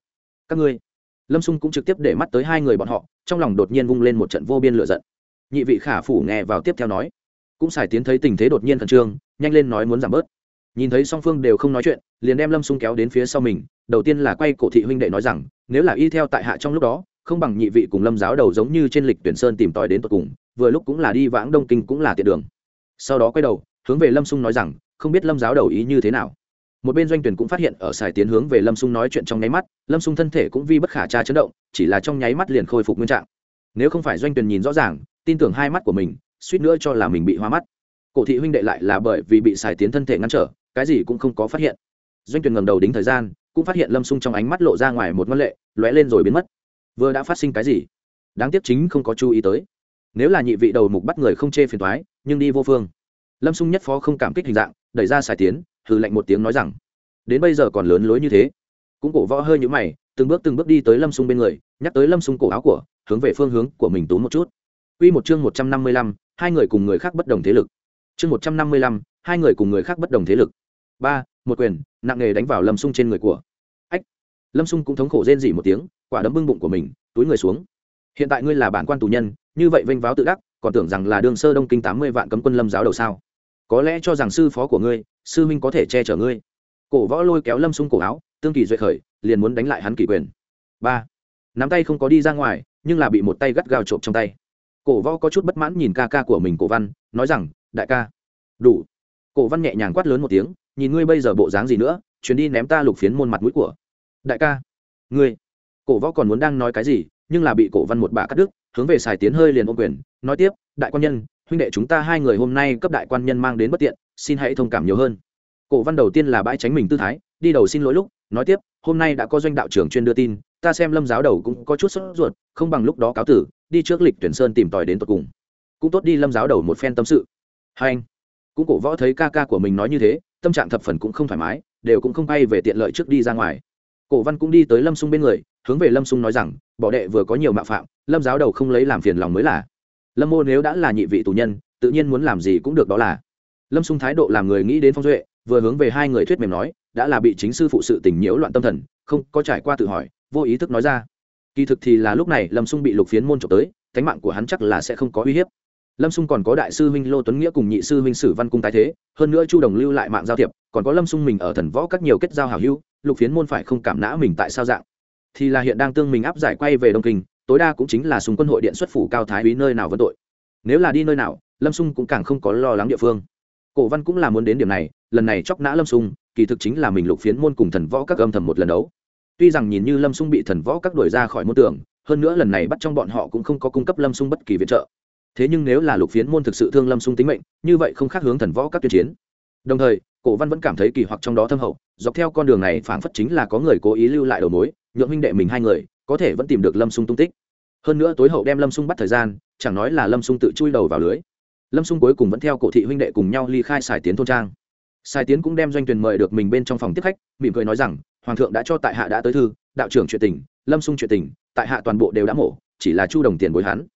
Các ngươi. Lâm sung cũng trực tiếp để mắt tới hai người bọn họ trong lòng đột nhiên vung lên một trận vô biên lửa giận. Nhị vị khả phủ nghe vào tiếp theo nói. Cũng xài tiến thấy tình thế đột nhiên khẩn trương nhanh lên nói muốn giảm bớt nhìn thấy song phương đều không nói chuyện, liền đem lâm sung kéo đến phía sau mình, đầu tiên là quay cổ thị huynh đệ nói rằng, nếu là y theo tại hạ trong lúc đó, không bằng nhị vị cùng lâm giáo đầu giống như trên lịch tuyển sơn tìm tòi đến tột cùng, vừa lúc cũng là đi vãng đông kinh cũng là tiện đường. Sau đó quay đầu, hướng về lâm sung nói rằng, không biết lâm giáo đầu ý như thế nào. Một bên doanh tuyển cũng phát hiện ở sài tiến hướng về lâm sung nói chuyện trong nháy mắt, lâm sung thân thể cũng vi bất khả tra chấn động, chỉ là trong nháy mắt liền khôi phục nguyên trạng. Nếu không phải doanh tuyển nhìn rõ ràng, tin tưởng hai mắt của mình, suýt nữa cho là mình bị hoa mắt. Cổ thị huynh đệ lại là bởi vì bị sài tiến thân thể ngăn trở cái gì cũng không có phát hiện. Doanh tuyển ngầm đầu đính thời gian cũng phát hiện lâm sung trong ánh mắt lộ ra ngoài một ngân lệ lóe lên rồi biến mất. Vừa đã phát sinh cái gì? Đáng tiếc chính không có chú ý tới. Nếu là nhị vị đầu mục bắt người không chê phiền thoái nhưng đi vô phương. Lâm sung nhất phó không cảm kích hình dạng đẩy ra xài tiến hừ lạnh một tiếng nói rằng đến bây giờ còn lớn lối như thế. Cũng cổ võ hơi như mày từng bước từng bước đi tới lâm sung bên người nhắc tới lâm sung cổ áo của hướng về phương hướng của mình tú một chút. Quy một chương một trăm năm mươi lăm, hai người cùng người khác bất đồng thế lực. Chương một trăm năm mươi lăm, hai người cùng người khác bất đồng thế lực. ba, Một quyền, nặng nề đánh vào Lâm Sung trên người của. Ách. Lâm Sung cũng thống khổ rên rỉ một tiếng, quả đấm bưng bụng của mình, túi người xuống. Hiện tại ngươi là bản quan tù nhân, như vậy vênh váo tự đắc, còn tưởng rằng là đường sơ đông kinh tám mươi vạn cấm quân lâm giáo đầu sao? Có lẽ cho rằng sư phó của ngươi, sư minh có thể che chở ngươi. Cổ Võ lôi kéo Lâm Sung cổ áo, tương kỳ duệ khởi, liền muốn đánh lại hắn kỷ quyền. ba, Nắm tay không có đi ra ngoài, nhưng là bị một tay gắt gao trộm trong tay cổ võ có chút bất mãn nhìn ca ca của mình cổ văn nói rằng đại ca đủ cổ văn nhẹ nhàng quát lớn một tiếng, nhìn ngươi bây giờ bộ dáng gì nữa, chuyến đi ném ta lục phiến môn mặt mũi của đại ca. Ngươi? Cổ võ còn muốn đang nói cái gì, nhưng là bị cổ văn một bà cắt đứt, hướng về xài tiến hơi liền ô quyền, nói tiếp, đại quan nhân, huynh đệ chúng ta hai người hôm nay cấp đại quan nhân mang đến bất tiện, xin hãy thông cảm nhiều hơn. Cổ văn đầu tiên là bãi tránh mình tư thái, đi đầu xin lỗi lúc, nói tiếp, hôm nay đã có doanh đạo trưởng chuyên đưa tin, ta xem lâm giáo đầu cũng có chút sốt ruột, không bằng lúc đó cáo tử, đi trước lịch tuyển sơn tìm tòi đến tột cùng. Cũng tốt đi lâm giáo đầu một phen tâm sự. Hai anh cũng cổ võ thấy ca ca của mình nói như thế, tâm trạng thập phần cũng không thoải mái, đều cũng không bay về tiện lợi trước đi ra ngoài. Cổ văn cũng đi tới lâm sung bên người, hướng về lâm sung nói rằng, bỏ đệ vừa có nhiều mạo phạm, lâm giáo đầu không lấy làm phiền lòng mới là. Lâm mô nếu đã là nhị vị tù nhân, tự nhiên muốn làm gì cũng được đó là. Lâm sung thái độ làm người nghĩ đến phong duệ, vừa hướng về hai người thuyết mềm nói, đã là bị chính sư phụ sự tình nhiễu loạn tâm thần, không, có trải qua tự hỏi, vô ý thức nói ra. Kỳ thực thì là lúc này lâm sung bị lục phiến môn trộm tới cánh mạng của hắn chắc là sẽ không có uy hiếp lâm Xung còn có đại sư huynh lô tuấn nghĩa cùng nhị sư huynh sử văn cung tái thế hơn nữa chu đồng lưu lại mạng giao thiệp còn có lâm Xung mình ở thần võ các nhiều kết giao hảo hữu lục phiến môn phải không cảm nã mình tại sao dạng? Thì là hiện đang tương mình áp giải quay về đông kinh tối đa cũng chính là súng quân hội điện xuất phủ cao thái úy nơi nào vẫn tội. Nếu là đi nơi nào lâm Xung cũng càng không có lo lắng địa phương. Cổ văn cũng là muốn đến điểm này lần này chóc nã lâm Xung, kỳ thực chính là mình lục phiến môn cùng thần võ các âm thầm một lần đấu. Tuy rằng nhìn như lâm Xung bị thần võ các đuổi ra khỏi môn tưởng hơn nữa lần này bắt trong bọn họ cũng không có cung cấp lâm Xung bất kỳ viện trợ thế nhưng nếu là lục phiến môn thực sự thương lâm sung tính mệnh, như vậy không khác hướng thần võ các tuyên chiến. Đồng thời, cổ văn vẫn cảm thấy kỳ hoặc trong đó thâm hậu, dọc theo con đường này phảng phất chính là có người cố ý lưu lại đầu mối, nhượng huynh đệ mình hai người, có thể vẫn tìm được lâm sung tung tích. Hơn nữa tối hậu đem lâm sung bắt thời gian, chẳng nói là lâm sung tự chui đầu vào lưới. Lâm sung cuối cùng vẫn theo cổ thị huynh đệ cùng nhau ly khai xài tiến thôn trang. Sài tiến cũng đem doanh tuyền mời được mình bên trong phòng tiếp khách, mỉm cười nói rằng, hoàng thượng đã cho tại hạ đã tới thư, đạo trưởng chuyện tình, lâm sung chuyện tình, tại hạ toàn bộ đều đã mổ, chỉ là chu đồng tiền bồi hắn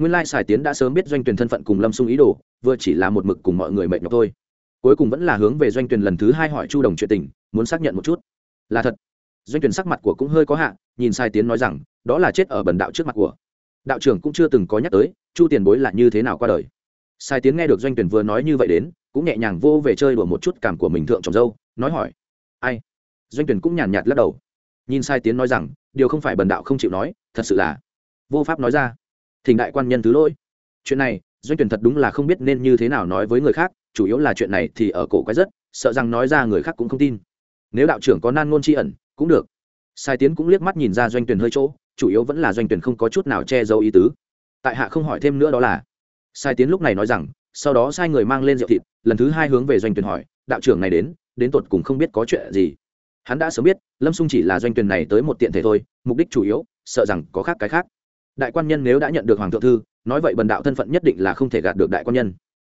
nguyên lai sài tiến đã sớm biết doanh tuyển thân phận cùng lâm sung ý đồ, vừa chỉ là một mực cùng mọi người mệt nhọc thôi. Cuối cùng vẫn là hướng về doanh tuyển lần thứ hai hỏi chu đồng chuyện tình, muốn xác nhận một chút. Là thật. Doanh tuyển sắc mặt của cũng hơi có hạ, nhìn sai tiến nói rằng, đó là chết ở bần đạo trước mặt của. Đạo trưởng cũng chưa từng có nhắc tới, chu tiền bối là như thế nào qua đời. Sai tiến nghe được doanh tuyển vừa nói như vậy đến, cũng nhẹ nhàng vô về chơi đùa một chút cảm của mình thượng trồng dâu, nói hỏi. Ai? Doanh tuyển cũng nhàn nhạt lắc đầu. Nhìn sai tiến nói rằng, điều không phải bần đạo không chịu nói, thật sự là vô pháp nói ra thỉnh đại quan nhân thứ lỗi. Chuyện này, doanh tuyển thật đúng là không biết nên như thế nào nói với người khác, chủ yếu là chuyện này thì ở cổ quái rất, sợ rằng nói ra người khác cũng không tin. Nếu đạo trưởng có nan ngôn tri ẩn, cũng được. Sai tiến cũng liếc mắt nhìn ra doanh tuyển hơi chỗ, chủ yếu vẫn là doanh tuyển không có chút nào che giấu ý tứ. Tại hạ không hỏi thêm nữa đó là, sai tiến lúc này nói rằng, sau đó sai người mang lên rượu thịt, lần thứ hai hướng về doanh tuyển hỏi, đạo trưởng này đến đến tột cùng không biết có chuyện gì. Hắn đã sớm biết, lâm xung chỉ là doanh tuyển này tới một tiện thể thôi, mục đích chủ yếu, sợ rằng có khác cái khác đại quan nhân nếu đã nhận được hoàng thượng thư, nói vậy bần đạo thân phận nhất định là không thể gạt được đại quan nhân.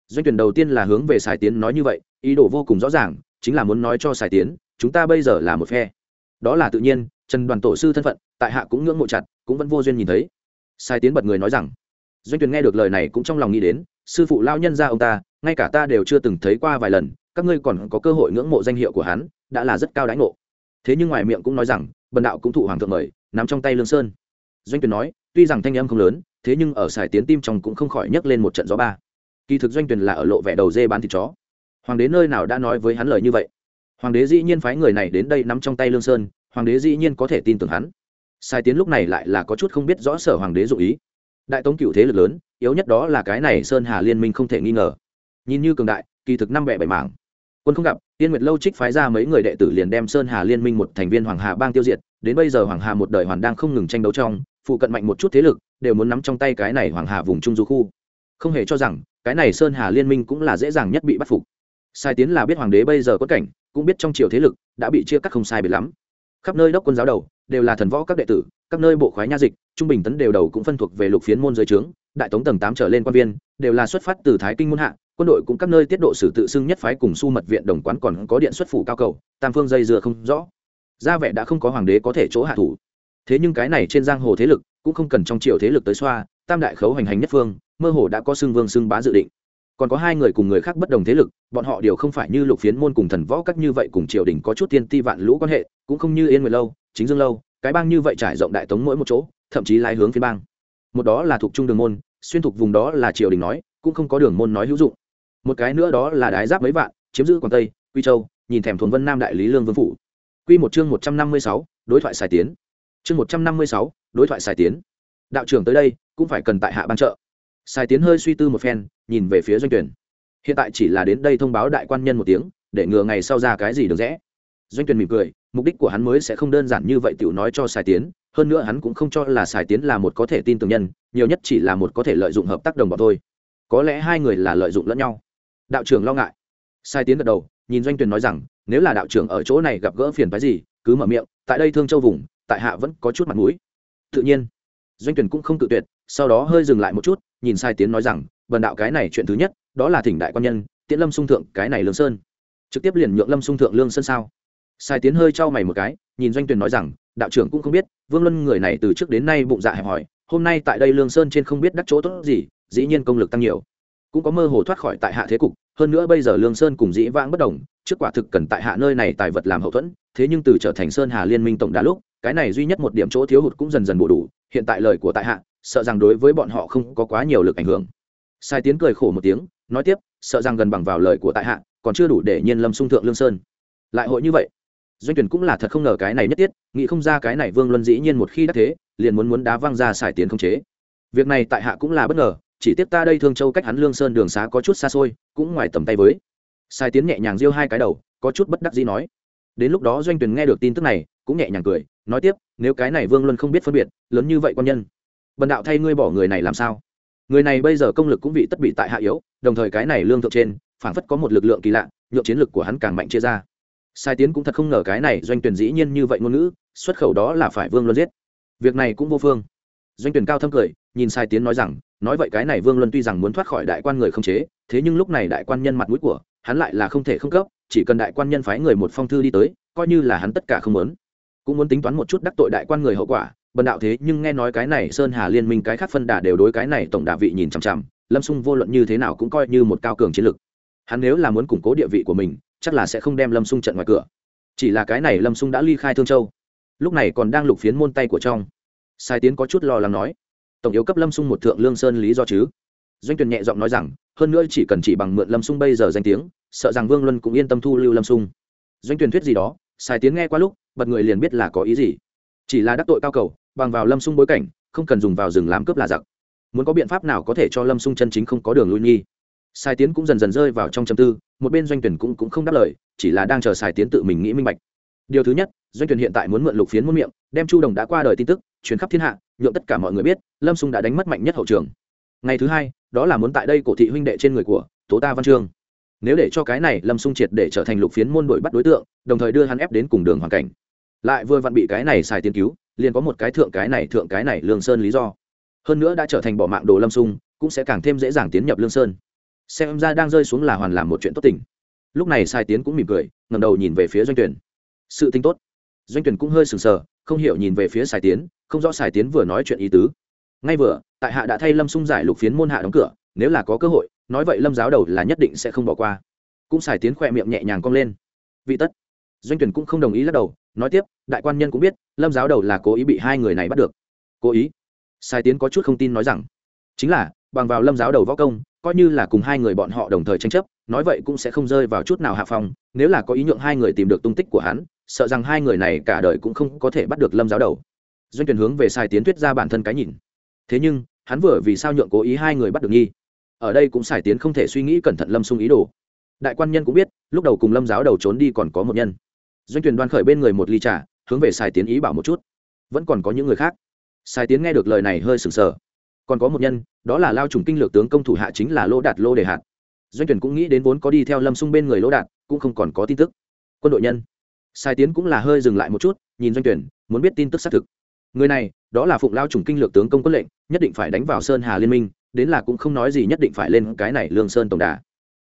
Doanh tuyển đầu tiên là hướng về sài tiến nói như vậy, ý đồ vô cùng rõ ràng, chính là muốn nói cho sài tiến, chúng ta bây giờ là một phe. Đó là tự nhiên, trần đoàn tổ sư thân phận, tại hạ cũng ngưỡng mộ chặt, cũng vẫn vô duyên nhìn thấy. Sài tiến bật người nói rằng, doanh tuyển nghe được lời này cũng trong lòng nghĩ đến, sư phụ lao nhân ra ông ta, ngay cả ta đều chưa từng thấy qua vài lần, các ngươi còn có cơ hội ngưỡng mộ danh hiệu của hắn, đã là rất cao đánh ngộ. Thế nhưng ngoài miệng cũng nói rằng, bần đạo cũng thụ hoàng thượng mời, nắm trong tay lương sơn. Doanh tuyển nói tuy rằng thanh âm không lớn, thế nhưng ở sài tiến tim trong cũng không khỏi nhấc lên một trận gió ba. Kỳ thực doanh tuyển là ở lộ vẻ đầu dê bán thịt chó. Hoàng đế nơi nào đã nói với hắn lời như vậy? Hoàng đế dĩ nhiên phái người này đến đây nắm trong tay lương sơn, hoàng đế dĩ nhiên có thể tin tưởng hắn. Sai tiến lúc này lại là có chút không biết rõ sở hoàng đế dụ ý. Đại tống cựu thế lực lớn, yếu nhất đó là cái này sơn hà liên minh không thể nghi ngờ. Nhìn như cường đại, kỳ thực năm bẻ bảy mảng. Quân không gặp, tiên nguyệt lâu trích phái ra mấy người đệ tử liền đem sơn hà liên minh một thành viên hoàng hà bang tiêu diệt, đến bây giờ hoàng hà một đời hoàn đang không ngừng tranh đấu trong phụ cận mạnh một chút thế lực, đều muốn nắm trong tay cái này hoàng hà vùng trung du khu. Không hề cho rằng, cái này sơn hà liên minh cũng là dễ dàng nhất bị bắt phục. Sai tiến là biết hoàng đế bây giờ có cảnh, cũng biết trong triều thế lực đã bị chia cắt không sai biệt lắm. Khắp nơi đốc quân giáo đầu đều là thần võ các đệ tử, các nơi bộ khoái nha dịch, trung bình tấn đều đầu cũng phân thuộc về lục phiến môn giới trướng, đại tống tầng tám trở lên quan viên đều là xuất phát từ thái kinh môn hạ, quân đội cũng các nơi tiết độ sử tự xưng nhất phái cùng su mật viện đồng quán còn có điện xuất phủ cao cầu, tam phương dây dừa không rõ. Ra vẻ đã không có hoàng đế có thể chỗ hạ thủ thế nhưng cái này trên giang hồ thế lực, cũng không cần trong triều thế lực tới xoa, tam đại khấu hành hành nhất phương, mơ hồ đã có xưng vương xưng bá dự định. Còn có hai người cùng người khác bất đồng thế lực, bọn họ đều không phải như lục phiến môn cùng thần võ các như vậy cùng triều đình có chút tiên ti vạn lũ quan hệ, cũng không như yên nguyệt lâu, chính dương lâu, cái bang như vậy trải rộng đại tống mỗi một chỗ, thậm chí lái hướng phiên bang. Một đó là thuộc trung đường môn, xuyên thuộc vùng đó là triều đình nói, cũng không có đường môn nói hữu dụng. Một cái nữa đó là đái giáp mấy vạn, chiếm giữ quảng tây, quy châu, nhìn thèm thuần vân nam đại lý lương vương phủ. Quy một chương một trăm năm mươi sáu, đối thoại xài tiến chương một trăm năm mươi sáu, đối thoại xài tiến. Đạo trưởng tới đây, cũng phải cần tại hạ ban trợ. Xài tiến hơi suy tư một phen, nhìn về phía doanh tuyển. Hiện tại chỉ là đến đây thông báo đại quan nhân một tiếng, để ngừa ngày sau ra cái gì được rẽ doanh tuyển mỉm cười, mục đích của hắn mới sẽ không đơn giản như vậy tiểu nói cho xài tiến, hơn nữa hắn cũng không cho là xài tiến là một có thể tin tưởng nhân, nhiều nhất chỉ là một có thể lợi dụng hợp tác đồng bọn thôi. Có lẽ hai người là lợi dụng lẫn nhau. Đạo trưởng lo ngại. Sai tiến gật đầu, nhìn doanh tuyển nói rằng, nếu là đạo trưởng ở chỗ này gặp gỡ phiền phái gì, cứ mở miệng, tại đây thương châu vùng tại hạ vẫn có chút mặt mũi. Tự nhiên, doanh tuyển cũng không tự tuyệt, sau đó hơi dừng lại một chút, nhìn sai tiến nói rằng, bần đạo cái này chuyện thứ nhất, đó là thỉnh đại quan nhân, tiễn lâm sung thượng, cái này lương sơn. Trực tiếp liền nhượng lâm sung thượng lương sơn sao? Sai tiến hơi trao mày một cái, nhìn doanh tuyển nói rằng, đạo trưởng cũng không biết, vương luân người này từ trước đến nay bụng dạ hẹp hòi, hôm nay tại đây lương sơn trên không biết đắc chỗ tốt gì, dĩ nhiên công lực tăng nhiều. Cũng có mơ hồ thoát khỏi tại hạ thế cục, hơn nữa bây giờ lương sơn cùng dĩ vãng bất đồng, trước quả thực cần tại hạ nơi này tài vật làm hậu thuẫn, thế nhưng từ trở thành sơn hà liên minh tổng đà lúc cái này duy nhất một điểm chỗ thiếu hụt cũng dần dần bổ đủ, hiện tại lời của tại hạ, sợ rằng đối với bọn họ không có quá nhiều lực ảnh hưởng. Sai tiến cười khổ một tiếng, nói tiếp, sợ rằng gần bằng vào lời của tại hạ, còn chưa đủ để nhiên lâm sung thượng lương sơn. Lại hội như vậy, doanh tuyển cũng là thật không ngờ cái này nhất tiết nghĩ không ra cái này vương luân dĩ nhiên một khi đã thế, liền muốn muốn đá văng ra xài tiến không chế. Việc này tại hạ cũng là bất ngờ, chỉ tiếp ta đây thương châu cách hắn lương sơn đường xá có chút xa xôi, cũng ngoài tầm tay với. Sai tiến nhẹ nhàng riêu hai cái đầu, có chút bất đắc dĩ nói. Đến lúc đó doanh tuyển nghe được tin tức này cũng nhẹ nhàng cười, nói tiếp, nếu cái này vương luân không biết phân biệt, lớn như vậy quan nhân, bần đạo thay ngươi bỏ người này làm sao? Người này bây giờ công lực cũng bị tất bị tại hạ yếu, đồng thời cái này lương thượng trên phản phất có một lực lượng kỳ lạ, nhượng chiến lực của hắn càng mạnh chia ra. Sai tiến cũng thật không ngờ cái này doanh tuyển dĩ nhiên như vậy ngôn ngữ, xuất khẩu đó là phải vương luân giết. Việc này cũng vô phương. Doanh tuyển cao thâm cười, nhìn sai tiến nói rằng, nói vậy cái này vương luân tuy rằng muốn thoát khỏi đại quan người không chế, thế nhưng lúc này đại quan nhân mặt mũi của hắn lại là không thể không cấp, chỉ cần đại quan nhân phái người một phong thư đi tới, coi như là hắn tất cả không muốn cũng muốn tính toán một chút đắc tội đại quan người hậu quả, bần đạo thế nhưng nghe nói cái này sơn hà liên minh cái khác phân đà đều đối cái này tổng đà vị nhìn chằm chằm, lâm xung vô luận như thế nào cũng coi như một cao cường chiến lực. Hắn nếu là muốn củng cố địa vị của mình, chắc là sẽ không đem lâm xung trận ngoài cửa. Chỉ là cái này lâm xung đã ly khai thương châu, lúc này còn đang lục phiến môn tay của trong. Sai tiến có chút lo lắng nói, tổng yếu cấp lâm xung một thượng lương sơn lý do chứ? Doanh tuyển nhẹ giọng nói rằng, hơn nữa chỉ cần chỉ bằng mượn lâm xung bây giờ danh tiếng, sợ rằng vương luân cũng yên tâm thu lưu lâm xung doanh tuyển thuyết gì đó, sai tiến nghe qua lúc bật người liền biết là có ý gì. Chỉ là đắc tội cao cầu bằng vào lâm xung bối cảnh không cần dùng vào rừng làm cướp là giặc. Muốn có biện pháp nào có thể cho lâm xung chân chính không có đường lui nghi? Sai tiến cũng dần dần rơi vào trong châm tư một bên doanh tuyển cũng, cũng không đáp lời chỉ là đang chờ sai tiến tự mình nghĩ minh bạch. Điều thứ nhất doanh tuyển hiện tại muốn mượn lục phiến muôn miệng đem chu đồng đã qua đời tin tức truyền khắp thiên hạ nhượng tất cả mọi người biết lâm xung đã đánh mất mạnh nhất hậu trường. Ngày thứ hai đó là muốn tại đây cổ thị huynh đệ trên người của tố ta văn trương nếu để cho cái này lâm sung triệt để trở thành lục phiến môn đội bắt đối tượng, đồng thời đưa hắn ép đến cùng đường hoàn cảnh. Lại vừa vặn bị cái này xài tiến cứu, liền có một cái thượng cái này thượng cái này lương sơn lý do. Hơn nữa đã trở thành bỏ mạng đồ lâm sung, cũng sẽ càng thêm dễ dàng tiến nhập lương sơn. Xem ra đang rơi xuống là hoàn làm một chuyện tốt tình. Lúc này sai tiến cũng mỉm cười ngầm đầu nhìn về phía doanh tuyển. Sự tinh tốt. Doanh tuyển cũng hơi sừng sờ, không hiểu nhìn về phía sài tiến, không rõ sài tiến vừa nói chuyện ý tứ. Ngay vừa, tại hạ đã thay lâm sung giải lục phiến môn hạ đóng cửa, nếu là có cơ hội nói vậy lâm giáo đầu là nhất định sẽ không bỏ qua cũng xài tiến khỏe miệng nhẹ nhàng cong lên vị tất doanh tuyển cũng không đồng ý lắc đầu nói tiếp đại quan nhân cũng biết lâm giáo đầu là cố ý bị hai người này bắt được cố ý sai tiến có chút không tin nói rằng chính là bằng vào lâm giáo đầu võ công coi như là cùng hai người bọn họ đồng thời tranh chấp nói vậy cũng sẽ không rơi vào chút nào hạ phong nếu là có ý nhượng hai người tìm được tung tích của hắn sợ rằng hai người này cả đời cũng không có thể bắt được lâm giáo đầu doanh tuyển hướng về sai tiến thuyết ra bản thân cái nhìn thế nhưng hắn vừa vì sao nhượng cố ý hai người bắt được nghi ở đây cũng sai tiến không thể suy nghĩ cẩn thận lâm sung ý đồ. Đại quan nhân cũng biết, lúc đầu cùng lâm giáo đầu trốn đi còn có một nhân. Doanh tuyển đoan khởi bên người một ly trà, hướng về sai tiến ý bảo một chút. Vẫn còn có những người khác. Sai tiến nghe được lời này hơi sừng sờ. Còn có một nhân, đó là lao trùng kinh lược tướng công thủ hạ chính là lô đạt lô đề hạt. Doanh tuyển cũng nghĩ đến vốn có đi theo lâm sung bên người lô đạt, cũng không còn có tin tức. Quân đội nhân. Sai tiến cũng là hơi dừng lại một chút, nhìn doanh tuyển muốn biết tin tức xác thực. Người này, đó là phụng lao trùng kinh lược tướng công quân lệnh, nhất định phải đánh vào sơn hà liên minh đến là cũng không nói gì nhất định phải lên cái này lương sơn tổng đà.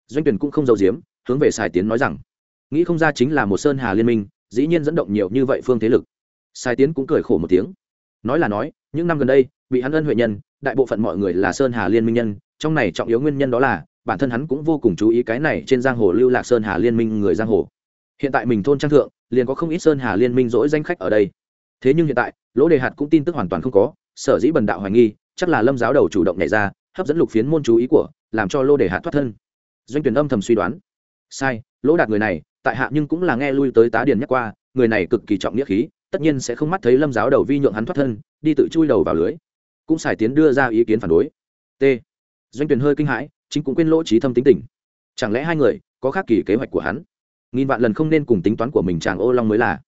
Doanh tuyển cũng không giấu giếm, hướng về sai tiến nói rằng, nghĩ không ra chính là một sơn hà liên minh, dĩ nhiên dẫn động nhiều như vậy phương thế lực. Sai tiến cũng cười khổ một tiếng. Nói là nói, những năm gần đây, bị hắn ân huệ nhân, đại bộ phận mọi người là sơn hà liên minh nhân, trong này trọng yếu nguyên nhân đó là, bản thân hắn cũng vô cùng chú ý cái này trên giang hồ lưu lạc sơn hà liên minh người giang hồ. Hiện tại mình thôn trang thượng, liền có không ít sơn hà liên minh dỗi danh khách ở đây. Thế nhưng hiện tại, lỗ đề hạt cũng tin tức hoàn toàn không có, sở dĩ bần đạo hoài nghi, chắc là lâm giáo đầu chủ động nhảy ra hấp dẫn lục phiến môn chú ý của, làm cho lô đề hạt thoát thân. Doanh tuyển âm thầm suy đoán. Sai, lỗ đạt người này, tại hạ nhưng cũng là nghe lui tới tá điền nhắc qua, người này cực kỳ trọng nghĩa khí, tất nhiên sẽ không mắt thấy lâm giáo đầu vi nhượng hắn thoát thân, đi tự chui đầu vào lưới. Cũng xài tiến đưa ra ý kiến phản đối. T. Doanh tuyển hơi kinh hãi, chính cũng quên lỗ trí thâm tính tình. Chẳng lẽ hai người có khác kỳ kế hoạch của hắn? Nghìn vạn lần không nên cùng tính toán của mình chàng ô long mới là.